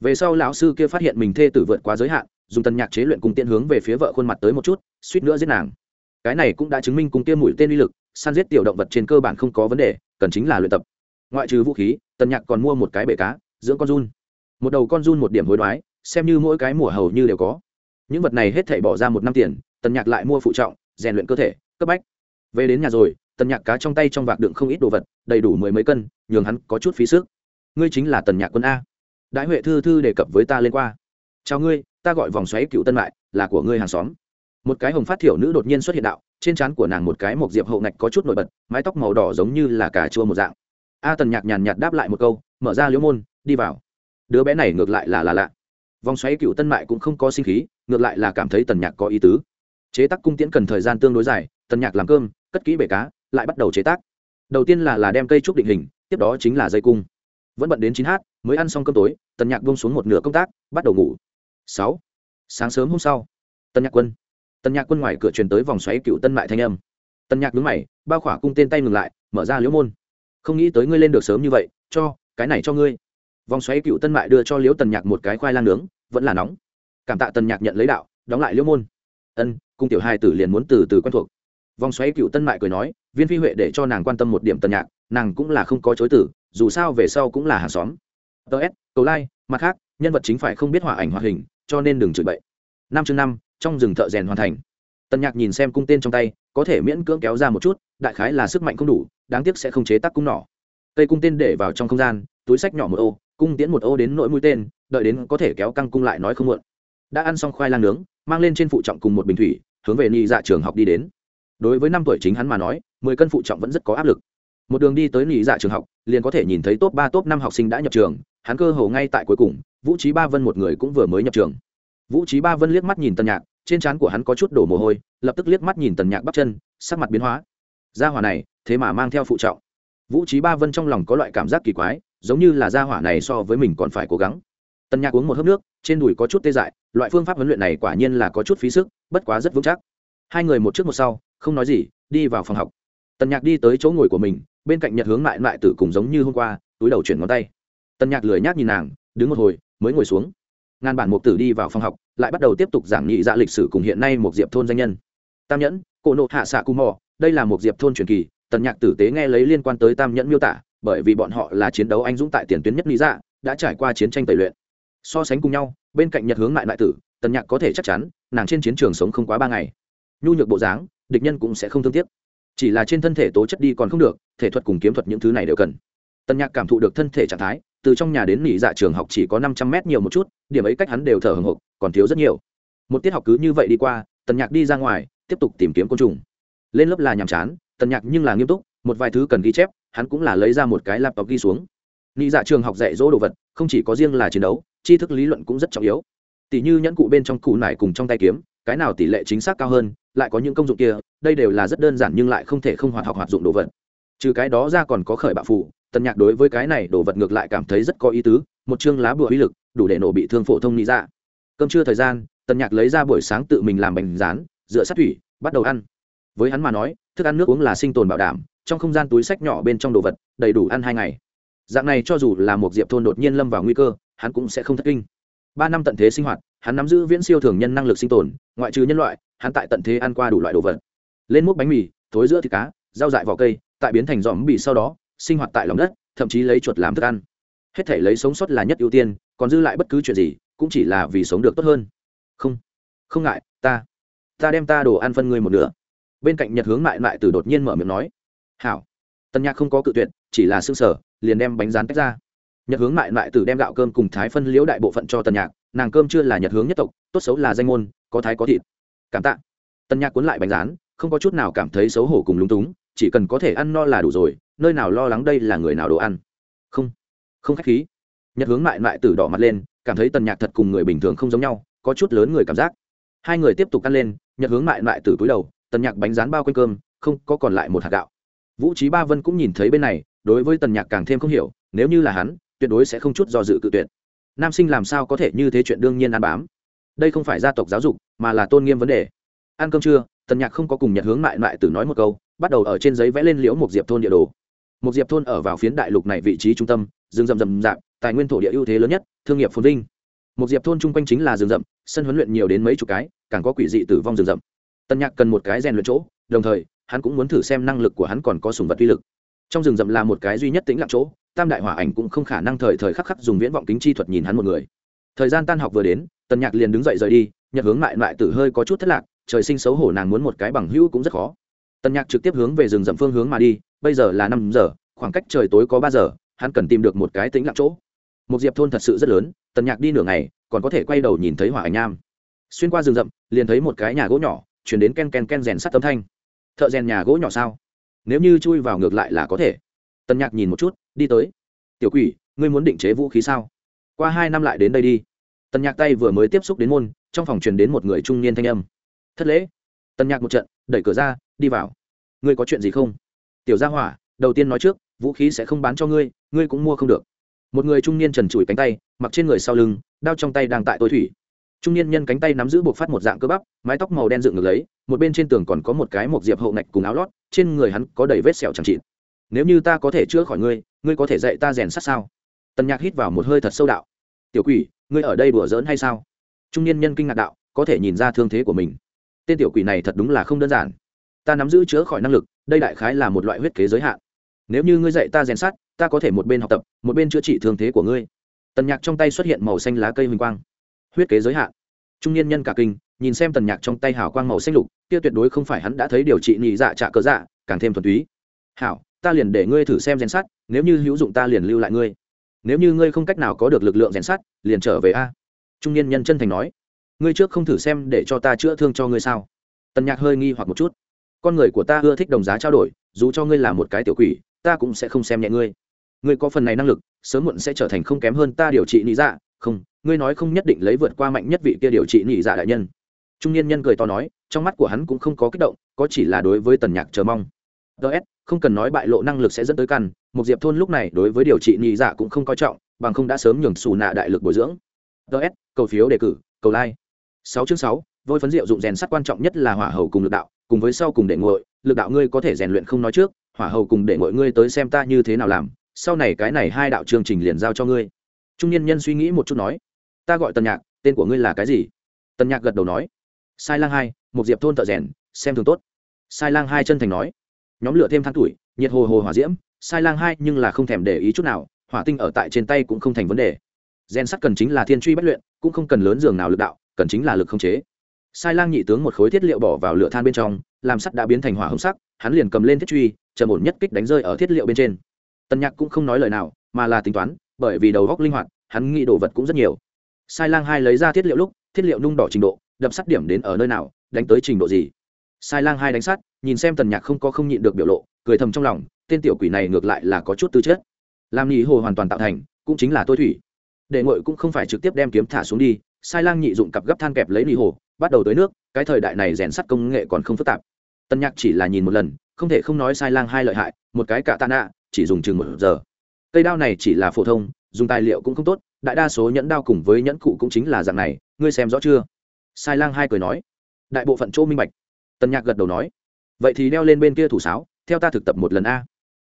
Về sau lão sư kia phát hiện mình thê tử vượt quá giới hạn, dùng tần nhạc chế luyện cung tiễn hướng về phía vợ khuôn mặt tới một chút, suýt nữa giết nàng. Cái này cũng đã chứng minh cung tiêm mũi tên uy lực, săn giết tiểu động vật trên cơ bản không có vấn đề, cần chính là luyện tập. Ngoại trừ vũ khí tần nhạc còn mua một cái bể cá, dưỡng con run. Một đầu con run một điểm hối đoái xem như mỗi cái mùa hầu như đều có. Những vật này hết thể bỏ ra một năm tiền, tần nhạc lại mua phụ trọng, rèn luyện cơ thể, cấp bách. Về đến nhà rồi, tần nhạc cá trong tay trong vạc đựng không ít đồ vật, đầy đủ mười mấy cân, nhường hắn có chút phí sức. Ngươi chính là tần nhạc quân a. Đại huệ thư thư đề cập với ta lên qua. Chào ngươi, ta gọi vòng xoáy cựu tân lại là của ngươi hàng xóm. Một cái hồng phát thiểu nữ đột nhiên xuất hiện đạo, trên trán của nàng một cái một diệp hậu ngạch có chút nổi bật, mái tóc màu đỏ giống như là cà chua một dạng. A tần nhạc nhàn nhạt đáp lại một câu, mở ra liễu môn, đi vào. Đứa bé này ngược lại là là lạ vòng xoáy cựu tân mại cũng không có sinh khí, ngược lại là cảm thấy tần nhạc có ý tứ. Chế tác cung tiễn cần thời gian tương đối dài, tần nhạc làm cơm, cất kỹ bể cá, lại bắt đầu chế tác. Đầu tiên là là đem cây trúc định hình, tiếp đó chính là dây cung. Vẫn bận đến chín h, mới ăn xong cơm tối, tần nhạc bông xuống một nửa công tác, bắt đầu ngủ. Sáu. Sáng sớm hôm sau, tần nhạc quân. Tần nhạc quân ngoài cửa truyền tới vòng xoáy cựu tân mại thanh âm. Tần nhạc đứng mày, bao khỏa cung tên tay ngừng lại, mở ra liễu môn. Không nghĩ tới ngươi lên được sớm như vậy, cho, cái này cho ngươi vòng xoáy cựu tân mại đưa cho liễu tần nhạc một cái khoai lang nướng, vẫn là nóng. Cảm tạ tần nhạc nhận lấy đạo, đóng lại liễu môn. Ân cung tiểu hai tử liền muốn từ từ quen thuộc. Vòng xoáy cựu tân mại cười nói, viên phi huệ để cho nàng quan tâm một điểm tần nhạc, nàng cũng là không có chối tử dù sao về sau cũng là hàng xóm. Ts cầu lai, mặt khác, nhân vật chính phải không biết hòa ảnh hoạt hình, cho nên đừng chửi bậy. Năm chương năm, trong rừng thợ rèn hoàn thành. Tần nhạc nhìn xem cung tên trong tay, có thể miễn cưỡng kéo ra một chút, đại khái là sức mạnh không đủ, đáng tiếc sẽ không chế tác cung nỏ. Cây cung tên để vào trong không gian, túi sách nhỏ một ô cung tiễn một ô đến nỗi mũi tên, đợi đến có thể kéo căng cung lại nói không muộn. Đã ăn xong khoai lang nướng, mang lên trên phụ trọng cùng một bình thủy, hướng về nhị dạ trường học đi đến. Đối với năm tuổi chính hắn mà nói, mười cân phụ trọng vẫn rất có áp lực. Một đường đi tới nhị dạ trường học, liền có thể nhìn thấy top ba, top năm học sinh đã nhập trường, hắn cơ hồ ngay tại cuối cùng, vũ trí ba vân một người cũng vừa mới nhập trường. Vũ trí ba vân liếc mắt nhìn tần nhạc, trên trán của hắn có chút đổ mồ hôi, lập tức liếc mắt nhìn tần nhạc bắp chân, sắc mặt biến hóa. Gia hỏa này, thế mà mang theo phụ trọng. Vũ trí ba vân trong lòng có loại cảm giác kỳ quái giống như là gia hỏa này so với mình còn phải cố gắng. Tần nhạc uống một hớp nước, trên đùi có chút tê dại, loại phương pháp huấn luyện này quả nhiên là có chút phí sức, bất quá rất vững chắc. Hai người một trước một sau, không nói gì, đi vào phòng học. Tần nhạc đi tới chỗ ngồi của mình, bên cạnh nhật hướng lại lại tử cùng giống như hôm qua, túi đầu chuyển ngón tay. Tần nhạc lười nhác nhìn nàng, đứng một hồi, mới ngồi xuống. Ngàn bản mục tử đi vào phòng học, lại bắt đầu tiếp tục giảng nghị dạ lịch sử cùng hiện nay một diệp thôn danh nhân. Tam nhẫn, cổ nộ hạ xạ cù mò, đây là một diệp thôn truyền kỳ tần nhạc tử tế nghe lấy liên quan tới tam nhẫn miêu tả bởi vì bọn họ là chiến đấu anh dũng tại tiền tuyến nhất lý dạ đã trải qua chiến tranh tẩy luyện. So sánh cùng nhau, bên cạnh nhật hướng lại Đại tử, tần nhạc có thể chắc chắn, nàng trên chiến trường sống không quá ba ngày. Nhu nhược bộ dáng, địch nhân cũng sẽ không thương tiếc. Chỉ là trên thân thể tố chất đi còn không được, thể thuật cùng kiếm thuật những thứ này đều cần. Tần nhạc cảm thụ được thân thể trạng thái, từ trong nhà đến nghỉ dạ trường học chỉ có năm trăm mét nhiều một chút, điểm ấy cách hắn đều thở hồng hộc, còn thiếu rất nhiều. Một tiết học cứ như vậy đi qua, tần nhạc đi ra ngoài, tiếp tục tìm kiếm côn trùng. Lên lớp là nhàm chán, tần nhạc nhưng là nghiêm túc, một vài thứ cần ghi chép hắn cũng là lấy ra một cái laptop ghi xuống. Nghĩ dạ trường học dạy dỗ đồ vật, không chỉ có riêng là chiến đấu, tri thức lý luận cũng rất trọng yếu. Tỷ như nhẫn cụ bên trong cụ nải cùng trong tay kiếm, cái nào tỷ lệ chính xác cao hơn, lại có những công dụng kia, đây đều là rất đơn giản nhưng lại không thể không hoạt học hoạt dụng đồ vật. Trừ cái đó ra còn có khởi bạo phụ tần nhạc đối với cái này đồ vật ngược lại cảm thấy rất có ý tứ, một chương lá bùa uy lực, đủ để nổ bị thương phổ thông nghĩ dạ. cơm trưa thời gian, tần nhạc lấy ra buổi sáng tự mình làm bánh rán dựa sát thủy, bắt đầu ăn. Với hắn mà nói, thức ăn nước uống là sinh tồn bảo đảm trong không gian túi sách nhỏ bên trong đồ vật, đầy đủ ăn hai ngày. Dạng này cho dù là một diệp thôn đột nhiên lâm vào nguy cơ, hắn cũng sẽ không thất kinh. Ba năm tận thế sinh hoạt, hắn nắm giữ viễn siêu thường nhân năng lực sinh tồn, ngoại trừ nhân loại, hắn tại tận thế ăn qua đủ loại đồ vật. Lên múc bánh mì, thối giữa thịt cá, rau dại vỏ cây, tại biến thành giòm bì sau đó, sinh hoạt tại lòng đất, thậm chí lấy chuột làm thức ăn. Hết thể lấy sống sót là nhất ưu tiên, còn dư lại bất cứ chuyện gì, cũng chỉ là vì sống được tốt hơn. Không không ngại, ta ta đem ta đồ ăn phân ngươi một nửa. Bên cạnh nhật hướng mại mại từ đột nhiên mở miệng nói hảo. Tân nhạc không có cự tuyệt, chỉ là xương sở liền đem bánh rán tách ra. Nhật hướng mại mại tử đem gạo cơm cùng thái phân liễu đại bộ phận cho Tân nhạc, nàng cơm chưa là nhật hướng nhất tộc, tốt xấu là danh môn, có thái có thịt. Cảm tạ. Tân nhạc cuốn lại bánh rán, không có chút nào cảm thấy xấu hổ cùng lúng túng, chỉ cần có thể ăn no là đủ rồi, nơi nào lo lắng đây là người nào đồ ăn. Không. Không khách khí. Nhật hướng mại mại tử đỏ mặt lên, cảm thấy tần nhạc thật cùng người bình thường không giống nhau, có chút lớn người cảm giác. Hai người tiếp tục ăn lên, nhật hướng mại mại tử cúi đầu tần nhạc bánh rán bao quanh cơm, không có còn lại một hạt gạo vũ trí ba vân cũng nhìn thấy bên này, đối với tần nhạc càng thêm không hiểu, nếu như là hắn, tuyệt đối sẽ không chút do dự cự tuyệt. Nam sinh làm sao có thể như thế chuyện đương nhiên ăn bám? Đây không phải gia tộc giáo dục, mà là tôn nghiêm vấn đề. Ăn cơm trưa, tần nhạc không có cùng nhật hướng mại mại từ nói một câu, bắt đầu ở trên giấy vẽ lên liễu một diệp thôn địa đồ. Một diệp thôn ở vào phiến đại lục này vị trí trung tâm, rừng rậm rậm rạp, tài nguyên thổ địa ưu thế lớn nhất, thương nghiệp phồn vinh. Một diệp thôn chung quanh chính là rừng rậm, sân huấn luyện nhiều đến mấy chục cái, càng có quỷ dị tử vong rừng rậm. Tần nhạc cần một cái rèn luyện chỗ, đồng thời hắn cũng muốn thử xem năng lực của hắn còn có sùng vật uy lực. Trong rừng rậm là một cái duy nhất tính lặng chỗ, tam đại hỏa ảnh cũng không khả năng thời thời khắc khắc dùng viễn vọng kính chi thuật nhìn hắn một người. Thời gian tan học vừa đến, tần nhạc liền đứng dậy rời đi nhật hướng lại lại tử hơi có chút thất lạc, trời sinh xấu hổ nàng muốn một cái bằng hữu cũng rất khó. Tần nhạc trực tiếp hướng về rừng rậm phương hướng mà đi, bây giờ là năm giờ, khoảng cách trời tối có ba giờ, hắn cần tìm được một cái tính lặng chỗ. Một diệp thôn thật sự rất lớn, tần nhạc đi nửa ngày, còn có thể quay đầu nhìn thấy hỏa ảnh nam xuyên qua rừng rậm, liền thấy một cái nhà gỗ nhỏ, chuyển đến ken ken ken rèn sắt tấm thanh thợ rèn nhà gỗ nhỏ sao? Nếu như chui vào ngược lại là có thể. Tần nhạc nhìn một chút, đi tới. Tiểu quỷ, ngươi muốn định chế vũ khí sao? Qua hai năm lại đến đây đi. Tần nhạc tay vừa mới tiếp xúc đến môn, trong phòng truyền đến một người trung niên thanh âm. Thất lễ. Tần nhạc một trận, đẩy cửa ra, đi vào. Ngươi có chuyện gì không? Tiểu gia hỏa, đầu tiên nói trước, vũ khí sẽ không bán cho ngươi ngươi cũng mua không được. Một người trung niên trần trụi cánh tay, mặc trên người sau lưng, đao trong tay đang tại tôi thủy trung niên nhân cánh tay nắm giữ buộc phát một dạng cơ bắp, mái tóc màu đen dựng ngược lấy, một bên trên tường còn có một cái một diệp hậu ngạch cùng áo lót, trên người hắn có đầy vết sẹo chẳng chịt. Nếu như ta có thể chữa khỏi ngươi ngươi có thể dạy ta rèn sắt sao? Tần nhạc hít vào một hơi thật sâu đạo. Tiểu quỷ, ngươi ở đây đùa giỡn hay sao? Trung niên nhân kinh ngạc đạo, có thể nhìn ra thương thế của mình. Tên tiểu quỷ này thật đúng là không đơn giản. Ta nắm giữ chữa khỏi năng lực, đây đại khái là một loại huyết kế giới hạn. Nếu như ngươi dạy ta rèn sắt, ta có thể một bên học tập, một bên chữa trị thương thế của ngươi. Tần nhạc trong tay xuất hiện màu xanh lá cây huỳnh quang huyết kế giới hạn. Trung niên nhân cả kinh, nhìn xem tần nhạc trong tay hào quang màu xanh lục, kia tuyệt đối không phải hắn đã thấy điều trị nhị dạ trả cớ dạ càng thêm thuần túy. Hảo, ta liền để ngươi thử xem rèn sắt, nếu như hữu dụng ta liền lưu lại ngươi. Nếu như ngươi không cách nào có được lực lượng rèn sắt, liền trở về a. Trung niên nhân chân thành nói. Ngươi trước không thử xem để cho ta chữa thương cho ngươi sao? Tần nhạc hơi nghi hoặc một chút. Con người của ta ưa thích đồng giá trao đổi, dù cho ngươi là một cái tiểu quỷ, ta cũng sẽ không xem nhẹ ngươi. Ngươi có phần này năng lực, sớm muộn sẽ trở thành không kém hơn ta điều trị lý dạ không ngươi nói không nhất định lấy vượt qua mạnh nhất vị kia điều trị nhị dạ đại nhân. Trung niên nhân cười to nói, trong mắt của hắn cũng không có kích động, có chỉ là đối với tần nhạc chờ mong. Ts không cần nói bại lộ năng lực sẽ dẫn tới căn, một diệp thôn lúc này đối với điều trị nhị dạ cũng không coi trọng, bằng không đã sớm nhường xù nạ đại lực bồi dưỡng. Ts cầu phiếu đề cử, cầu like. Sáu chương sáu, vôi phấn rượu dụng rèn sắt quan trọng nhất là hỏa hầu cùng lực đạo, cùng với sau cùng để nguội lực đạo ngươi có thể rèn luyện không nói trước, hỏa hầu cùng để nguội ngươi tới xem ta như thế nào làm, sau này cái này hai đạo chương trình liền giao cho ngươi. Trung niên nhân suy nghĩ một chút nói ta gọi tần nhạc, tên của ngươi là cái gì? Tần nhạc gật đầu nói, sai lang hai, một diệp thôn thợ rèn, xem thường tốt. Sai lang hai chân thành nói, nhóm lửa thêm than tuổi, nhiệt hồ hồ hỏa diễm, sai lang hai nhưng là không thèm để ý chút nào, hỏa tinh ở tại trên tay cũng không thành vấn đề. Rèn sắt cần chính là thiên truy bất luyện, cũng không cần lớn giường nào lực đạo, cần chính là lực không chế. Sai lang nhị tướng một khối thiết liệu bỏ vào lửa than bên trong, làm sắt đã biến thành hỏa hồng sắc, hắn liền cầm lên thiết truy chờ ổn nhất kích đánh rơi ở thiết liệu bên trên. Tần nhạc cũng không nói lời nào, mà là tính toán, bởi vì đầu góc linh hoạt, hắn nghĩ đồ vật cũng rất nhiều sai lang hai lấy ra thiết liệu lúc, thiết liệu nung đỏ trình độ đập sắt điểm đến ở nơi nào, đánh tới trình độ gì? Sai lang hai đánh sắt nhìn xem tần nhạc không có không nhịn được biểu lộ, cười thầm trong lòng, tên tiểu quỷ này ngược lại là có chút tư chất. Làm nhị hồ hoàn toàn tạo thành, cũng chính là tôi thủy. Để ngội cũng không phải trực tiếp đem kiếm thả xuống đi, sai lang nhị dụng cặp gấp than kẹp lấy nhị hồ, bắt đầu tới nước, cái thời đại này rèn sắt công nghệ còn không phức tạp. Tân nhạc chỉ là nhìn một lần, không thể không nói sai lang hai lợi hại, một cái cả tạ nạ, chỉ dùng chừng một giờ. Cây đao này chỉ là phổ thông, dùng tài liệu cũng không tốt đại đa số nhẫn đao cùng với nhẫn cụ cũng chính là dạng này, ngươi xem rõ chưa? Sai lang hai cười nói. Đại bộ phận chỗ minh bạch. Tần nhạc gật đầu nói. Vậy thì đeo lên bên kia thủ sáo, theo ta thực tập một lần a.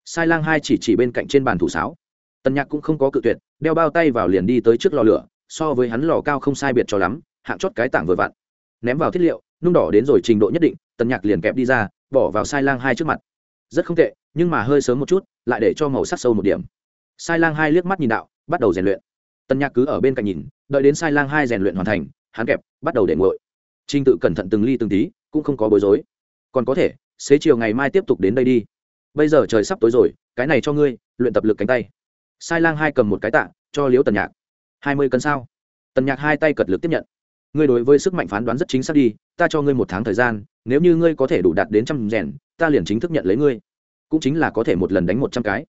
Sai lang hai chỉ chỉ bên cạnh trên bàn thủ sáo. Tần nhạc cũng không có cự tuyệt, đeo bao tay vào liền đi tới trước lò lửa, so với hắn lò cao không sai biệt cho lắm, hạng chót cái tảng vừa vặn. Ném vào thiết liệu, nung đỏ đến rồi trình độ nhất định, tần nhạc liền kẹp đi ra, bỏ vào sai lang hai trước mặt. Rất không tệ, nhưng mà hơi sớm một chút, lại để cho màu sắc sâu một điểm. Sai lang hai liếc mắt nhìn đạo, bắt đầu rèn luyện tần nhạc cứ ở bên cạnh nhìn, đợi đến sai lang hai rèn luyện hoàn thành, hắn kẹp, bắt đầu để ngội trinh tự cẩn thận từng ly từng tí, cũng không có bối rối. Còn có thể, xế chiều ngày mai tiếp tục đến đây đi. Bây giờ trời sắp tối rồi, cái này cho ngươi, luyện tập lực cánh tay. Sai lang hai cầm một cái tạ, cho liếu tần nhạc. Hai mươi cân sao? Tần nhạc hai tay cật lực tiếp nhận. Ngươi đối với sức mạnh phán đoán rất chính xác đi, ta cho ngươi một tháng thời gian, nếu như ngươi có thể đủ đạt đến trăm rèn, ta liền chính thức nhận lấy ngươi. Cũng chính là có thể một lần đánh một trăm cái.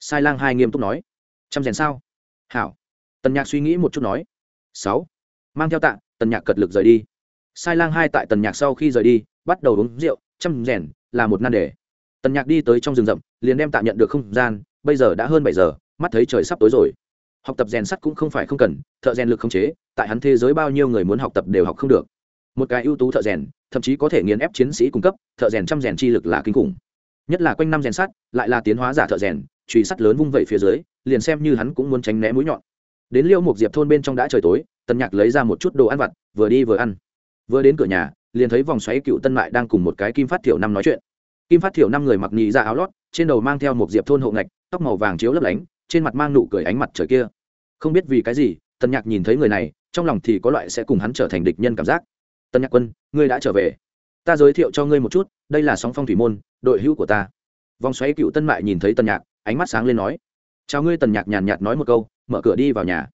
Sai lang hai nghiêm túc nói. Trăm rèn sao? Hảo tần nhạc suy nghĩ một chút nói, sáu, mang theo tạ, tần nhạc cật lực rời đi. Sai lang hai tại tần nhạc sau khi rời đi, bắt đầu uống rượu, chăm rèn là một nan đề. Tần nhạc đi tới trong rừng rậm, liền đem tạ nhận được không gian, bây giờ đã hơn bảy giờ, mắt thấy trời sắp tối rồi. Học tập rèn sắt cũng không phải không cần, thợ rèn lực không chế, tại hắn thế giới bao nhiêu người muốn học tập đều học không được. Một cái ưu tú thợ rèn, thậm chí có thể nghiền ép chiến sĩ cung cấp, thợ rèn trăm rèn chi lực là kinh khủng. Nhất là quanh năm rèn sắt, lại là tiến hóa giả thợ rèn truy sắt lớn vung vẩy phía dưới, liền xem như hắn cũng muốn tránh né mũi nhọn đến liêu một diệp thôn bên trong đã trời tối tần nhạc lấy ra một chút đồ ăn vặt, vừa đi vừa ăn. Vừa đến cửa nhà, liền thấy vòng xoáy cựu tân mại đang cùng một cái kim phát thiểu năm nói chuyện. Kim phát thiểu năm người mặc nhị ra áo lót, trên đầu mang theo một diệp thôn hộ ngạch, tóc màu vàng chiếu lấp lánh, trên mặt mang nụ cười ánh mặt trời kia. Không biết vì cái gì tần nhạc nhìn thấy người này, trong lòng thì có loại sẽ cùng hắn trở thành địch nhân cảm giác. Tần nhạc quân, ngươi đã trở về. Ta giới thiệu cho ngươi một chút, đây là sóng phong thủy môn, đội hữu của ta. Vòng xoáy cựu tân mại nhìn thấy tần nhạc, ánh mắt sáng lên nói, chào ngươi tần nhạc nhàn nhạt nói một câu mở cửa đi vào nhà.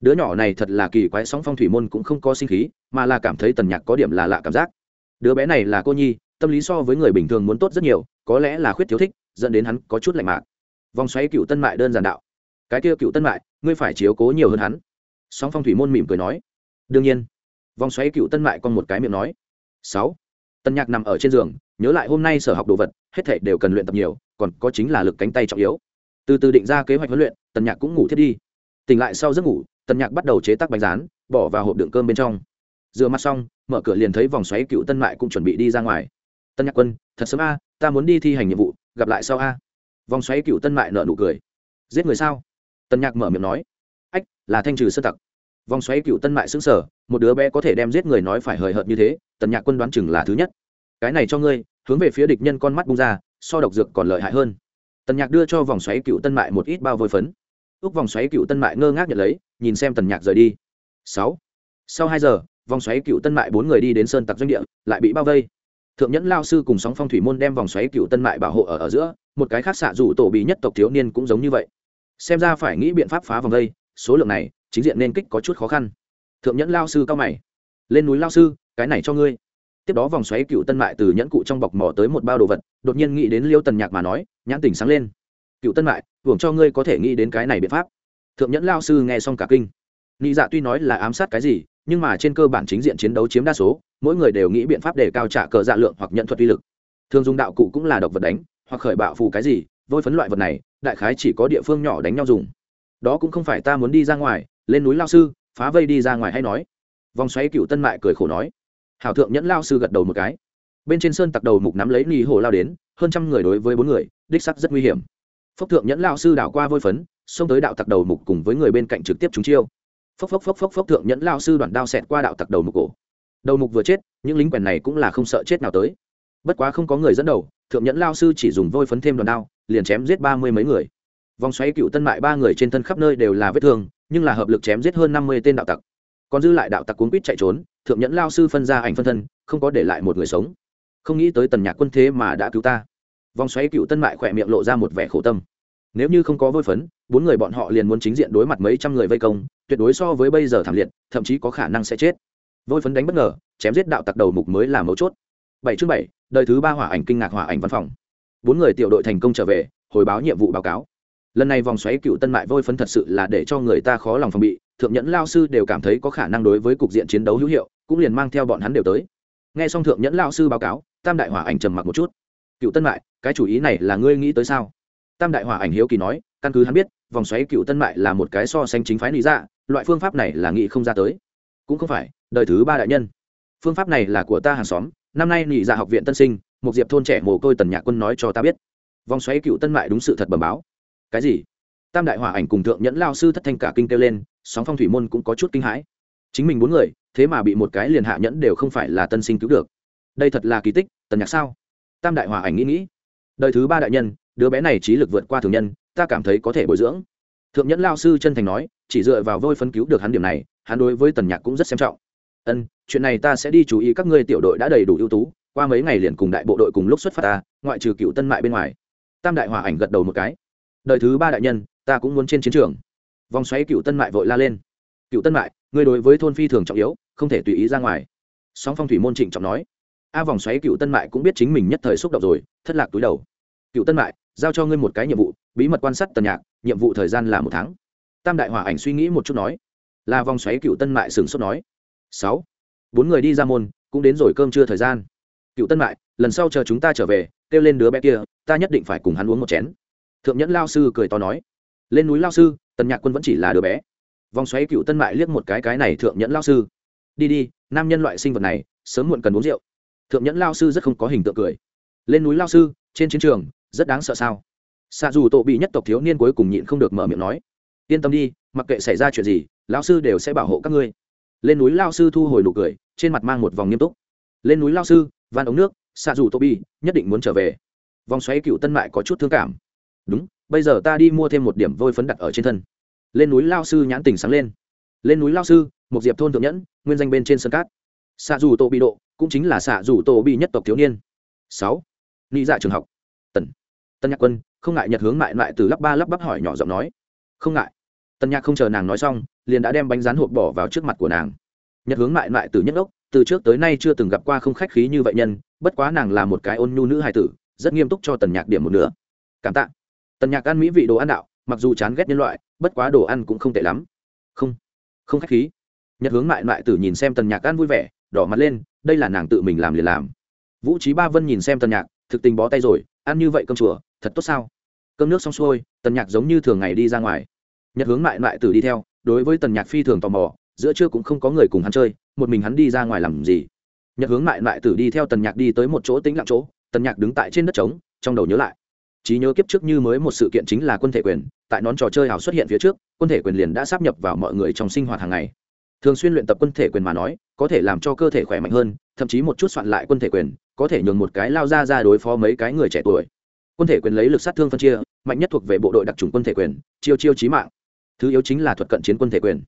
Đứa nhỏ này thật là kỳ quái, sóng phong thủy môn cũng không có sinh khí, mà là cảm thấy tần nhạc có điểm là lạ cảm giác. Đứa bé này là cô nhi, tâm lý so với người bình thường muốn tốt rất nhiều, có lẽ là khuyết thiếu thích, dẫn đến hắn có chút lạnh mạc. Vòng xoáy cựu tân mại đơn giản đạo. Cái kia cựu tân mại, ngươi phải chiếu cố nhiều hơn hắn. Sóng phong thủy môn mỉm cười nói. Đương nhiên. Vòng xoáy cựu tân mại còn một cái miệng nói. Sáu. Tân nhạc nằm ở trên giường, nhớ lại hôm nay sở học đồ vật, hết thể đều cần luyện tập nhiều, còn có chính là lực cánh tay trọng yếu. Từ từ định ra kế hoạch huấn luyện, tần nhạc cũng ngủ thiết đi tỉnh lại sau giấc ngủ, tần nhạc bắt đầu chế tác bánh rán, bỏ vào hộp đựng cơm bên trong. Rửa mặt xong, mở cửa liền thấy vòng xoáy cựu tân mại cũng chuẩn bị đi ra ngoài. Tân nhạc quân, thật sớm a, ta muốn đi thi hành nhiệm vụ, gặp lại sau a. Vòng xoáy cựu tân mại nợ nụ cười. Giết người sao? Tân nhạc mở miệng nói. Ách, là thanh trừ sơ tặc. Vòng xoáy cựu tân mại xứng sở một đứa bé có thể đem giết người nói phải hời hợt như thế, tần nhạc quân đoán chừng là thứ nhất. Cái này cho ngươi. Hướng về phía địch nhân con mắt bung ra, so độc dược còn lợi hại hơn. Tần nhạc đưa cho vòng xoáy cựu tân mại một ít bao vôi phấn ước vòng xoáy cựu tân mại ngơ ngác nhận lấy, nhìn xem tần nhạc rời đi. Sáu. Sau hai giờ, vòng xoáy cựu tân mại bốn người đi đến sơn tặc doanh địa, lại bị bao vây. Thượng nhẫn lao sư cùng sóng phong thủy môn đem vòng xoáy cựu tân mại bảo hộ ở ở giữa, một cái khác xạ rủ tổ bị nhất tộc thiếu niên cũng giống như vậy. Xem ra phải nghĩ biện pháp phá vòng vây, số lượng này, chính diện nên kích có chút khó khăn. Thượng nhẫn lao sư cao mày. Lên núi lao sư, cái này cho ngươi. Tiếp đó vòng xoáy cựu tân mại từ nhẫn cụ trong bọc mỏ tới một bao đồ vật, đột nhiên nghĩ đến liêu tần nhạc mà nói, nhãn tỉnh sáng lên. Cựu tân mại hưởng cho ngươi có thể nghĩ đến cái này biện pháp. Thượng nhẫn lao sư nghe xong cả kinh. Nghĩ dạ tuy nói là ám sát cái gì, nhưng mà trên cơ bản chính diện chiến đấu chiếm đa số, mỗi người đều nghĩ biện pháp để cao trả cờ dạ lượng hoặc nhận thuật uy lực. Thường dùng đạo cụ cũng là độc vật đánh, hoặc khởi bạo phù cái gì, vôi phấn loại vật này, đại khái chỉ có địa phương nhỏ đánh nhau dùng. Đó cũng không phải ta muốn đi ra ngoài, lên núi lao sư, phá vây đi ra ngoài hay nói. Vòng xoáy cựu tân mại cười khổ nói. Hảo thượng nhẫn lao sư gật đầu một cái. Bên trên sơn tặc đầu mục nắm lấy ni hồ lao đến, hơn trăm người đối với bốn người, đích sắc rất nguy hiểm phốc thượng nhẫn lao sư đảo qua vôi phấn, xông tới đạo tặc đầu mục cùng với người bên cạnh trực tiếp trúng chiêu. Phốc phốc phốc phốc phốc thượng nhẫn lao sư đoạn đao xẹt qua đạo tặc đầu mục cổ. Đầu mục vừa chết, những lính quèn này cũng là không sợ chết nào tới. Bất quá không có người dẫn đầu, thượng nhẫn lao sư chỉ dùng vôi phấn thêm đoạn đao, liền chém giết ba mươi mấy người. Vòng xoáy cựu tân mại ba người trên thân khắp nơi đều là vết thương, nhưng là hợp lực chém giết hơn năm mươi tên đạo tặc. Còn dư lại đạo tặc cuốn quýt chạy trốn, thượng nhẫn lao sư phân ra ảnh phân thân, không có để lại một người sống. Không nghĩ tới tần nhạc quân thế mà đã cứu ta vòng xoáy cựu tân mại khỏe miệng lộ ra một vẻ khổ tâm. Nếu như không có vôi phấn, bốn người bọn họ liền muốn chính diện đối mặt mấy trăm người vây công, tuyệt đối so với bây giờ thảm liệt, thậm chí có khả năng sẽ chết. Vôi phấn đánh bất ngờ, chém giết đạo tặc đầu mục mới là mấu chốt. Bảy chương bảy, đời thứ ba hỏa ảnh kinh ngạc hỏa ảnh văn phòng. Bốn người tiểu đội thành công trở về, hồi báo nhiệm vụ báo cáo. Lần này vòng xoáy cựu tân mại vôi phấn thật sự là để cho người ta khó lòng phòng bị, thượng nhẫn lao sư đều cảm thấy có khả năng đối với cục diện chiến đấu hữu hiệu, cũng liền mang theo bọn hắn đều tới. Nghe xong thượng nhẫn lao sư báo cáo, tam đại hỏa ảnh trầm mặc một chút cựu tân mại, cái chủ ý này là ngươi nghĩ tới sao? Tam đại hỏa ảnh hiếu kỳ nói, căn cứ hắn biết, vòng xoáy cựu tân mại là một cái so sánh chính phái lý dạ loại phương pháp này là nghĩ không ra tới. Cũng không phải, đời thứ ba đại nhân. Phương pháp này là của ta hàng xóm, năm nay nghỉ dạ học viện tân sinh, một diệp thôn trẻ mồ côi tần nhạc quân nói cho ta biết. Vòng xoáy cựu tân mại đúng sự thật bẩm báo. Cái gì? Tam đại hỏa ảnh cùng thượng nhẫn lao sư thất thanh cả kinh kêu lên, sóng phong thủy môn cũng có chút kinh hãi. Chính mình bốn người, thế mà bị một cái liền hạ nhẫn đều không phải là tân sinh cứu được. Đây thật là kỳ tích, tần nhạc sao? Tam đại hòa ảnh nghĩ nghĩ. Đời thứ ba đại nhân, đứa bé này trí lực vượt qua thường nhân, ta cảm thấy có thể bồi dưỡng. Thượng nhẫn lao sư chân thành nói, chỉ dựa vào vôi phân cứu được hắn điểm này, hắn đối với tần nhạc cũng rất xem trọng. Ân, chuyện này ta sẽ đi chú ý các ngươi tiểu đội đã đầy đủ ưu tú, qua mấy ngày liền cùng đại bộ đội cùng lúc xuất phát ta, ngoại trừ cựu tân mại bên ngoài. Tam đại hòa ảnh gật đầu một cái. Đời thứ ba đại nhân, ta cũng muốn trên chiến trường. Vòng xoáy cựu tân mại vội la lên. Cựu tân mại, ngươi đối với thôn phi thường trọng yếu, không thể tùy ý ra ngoài. Song phong thủy môn trịnh trọng nói a vòng xoáy cựu tân mại cũng biết chính mình nhất thời xúc động rồi, thất lạc túi đầu. Cựu tân mại, giao cho ngươi một cái nhiệm vụ, bí mật quan sát tần nhạc, nhiệm vụ thời gian là một tháng. Tam đại hòa ảnh suy nghĩ một chút nói. Là vòng xoáy cựu tân mại sừng sốt nói. Sáu. Bốn người đi ra môn, cũng đến rồi cơm trưa thời gian. Cựu tân mại, lần sau chờ chúng ta trở về, kêu lên đứa bé kia, ta nhất định phải cùng hắn uống một chén. Thượng nhẫn lao sư cười to nói. Lên núi lao sư, tần nhạc quân vẫn chỉ là đứa bé. Vòng xoáy cựu tân mại liếc một cái cái này thượng nhẫn lao sư. Đi đi, nam nhân loại sinh vật này, sớm muộn cần uống rượu thượng nhẫn lao sư rất không có hình tượng cười. Lên núi lao sư, trên chiến trường, rất đáng sợ sao? Xạ dù tổ bị nhất tộc thiếu niên cuối cùng nhịn không được mở miệng nói. Yên tâm đi, mặc kệ xảy ra chuyện gì, lao sư đều sẽ bảo hộ các ngươi. Lên núi lao sư thu hồi nụ cười, trên mặt mang một vòng nghiêm túc. Lên núi lao sư, van ống nước xạ dù tô bi nhất định muốn trở về. Vòng xoáy cựu tân mại có chút thương cảm. Đúng, bây giờ ta đi mua thêm một điểm vôi phấn đặt ở trên thân. Lên núi lao sư nhãn tình sáng lên. Lên núi lao sư, một diệp thôn thượng nhẫn, nguyên danh bên trên sân cát. Xạ dù tô bị độ cũng chính là xạ rủ tổ bị nhất tộc thiếu niên. Sáu nghĩ dạ trường học. Tần tân nhạc quân, không ngại nhật hướng mại lại từ lắp ba lắp bắp hỏi nhỏ giọng nói. Không ngại. Tân nhạc không chờ nàng nói xong, liền đã đem bánh rán hộp bỏ vào trước mặt của nàng. Nhật hướng mại lại từ nhất ốc từ trước tới nay chưa từng gặp qua không khách khí như vậy nhân, bất quá nàng là một cái ôn nhu nữ hài tử, rất nghiêm túc cho tần nhạc điểm một nửa. Cảm tạ. Tần nhạc ăn mỹ vị đồ ăn đạo, mặc dù chán ghét nhân loại, bất quá đồ ăn cũng không tệ lắm. Không không khách khí. Nhật hướng mại mại tử nhìn xem tần nhạc ăn vui vẻ đỏ mặt lên, đây là nàng tự mình làm liền làm. Vũ trí ba vân nhìn xem tần nhạc, thực tình bó tay rồi, ăn như vậy cơm chùa, thật tốt sao? Cơm nước xong xuôi, tần nhạc giống như thường ngày đi ra ngoài. Nhật hướng mại mại tử đi theo, đối với tần nhạc phi thường tò mò, giữa trưa cũng không có người cùng hắn chơi, một mình hắn đi ra ngoài làm gì? Nhật hướng mại mại tử đi theo tần nhạc đi tới một chỗ tĩnh lặng chỗ, tần nhạc đứng tại trên đất trống, trong đầu nhớ lại. Trí nhớ kiếp trước như mới một sự kiện chính là quân thể quyền, tại nón trò chơi hào xuất hiện phía trước, quân thể quyền liền đã sắp nhập vào mọi người trong sinh hoạt hàng ngày thường xuyên luyện tập quân thể quyền mà nói, có thể làm cho cơ thể khỏe mạnh hơn, thậm chí một chút soạn lại quân thể quyền, có thể nhường một cái lao ra ra đối phó mấy cái người trẻ tuổi. Quân thể quyền lấy lực sát thương phân chia, mạnh nhất thuộc về bộ đội đặc trùng quân thể quyền, chiêu chiêu trí mạng. Thứ yếu chính là thuật cận chiến quân thể quyền.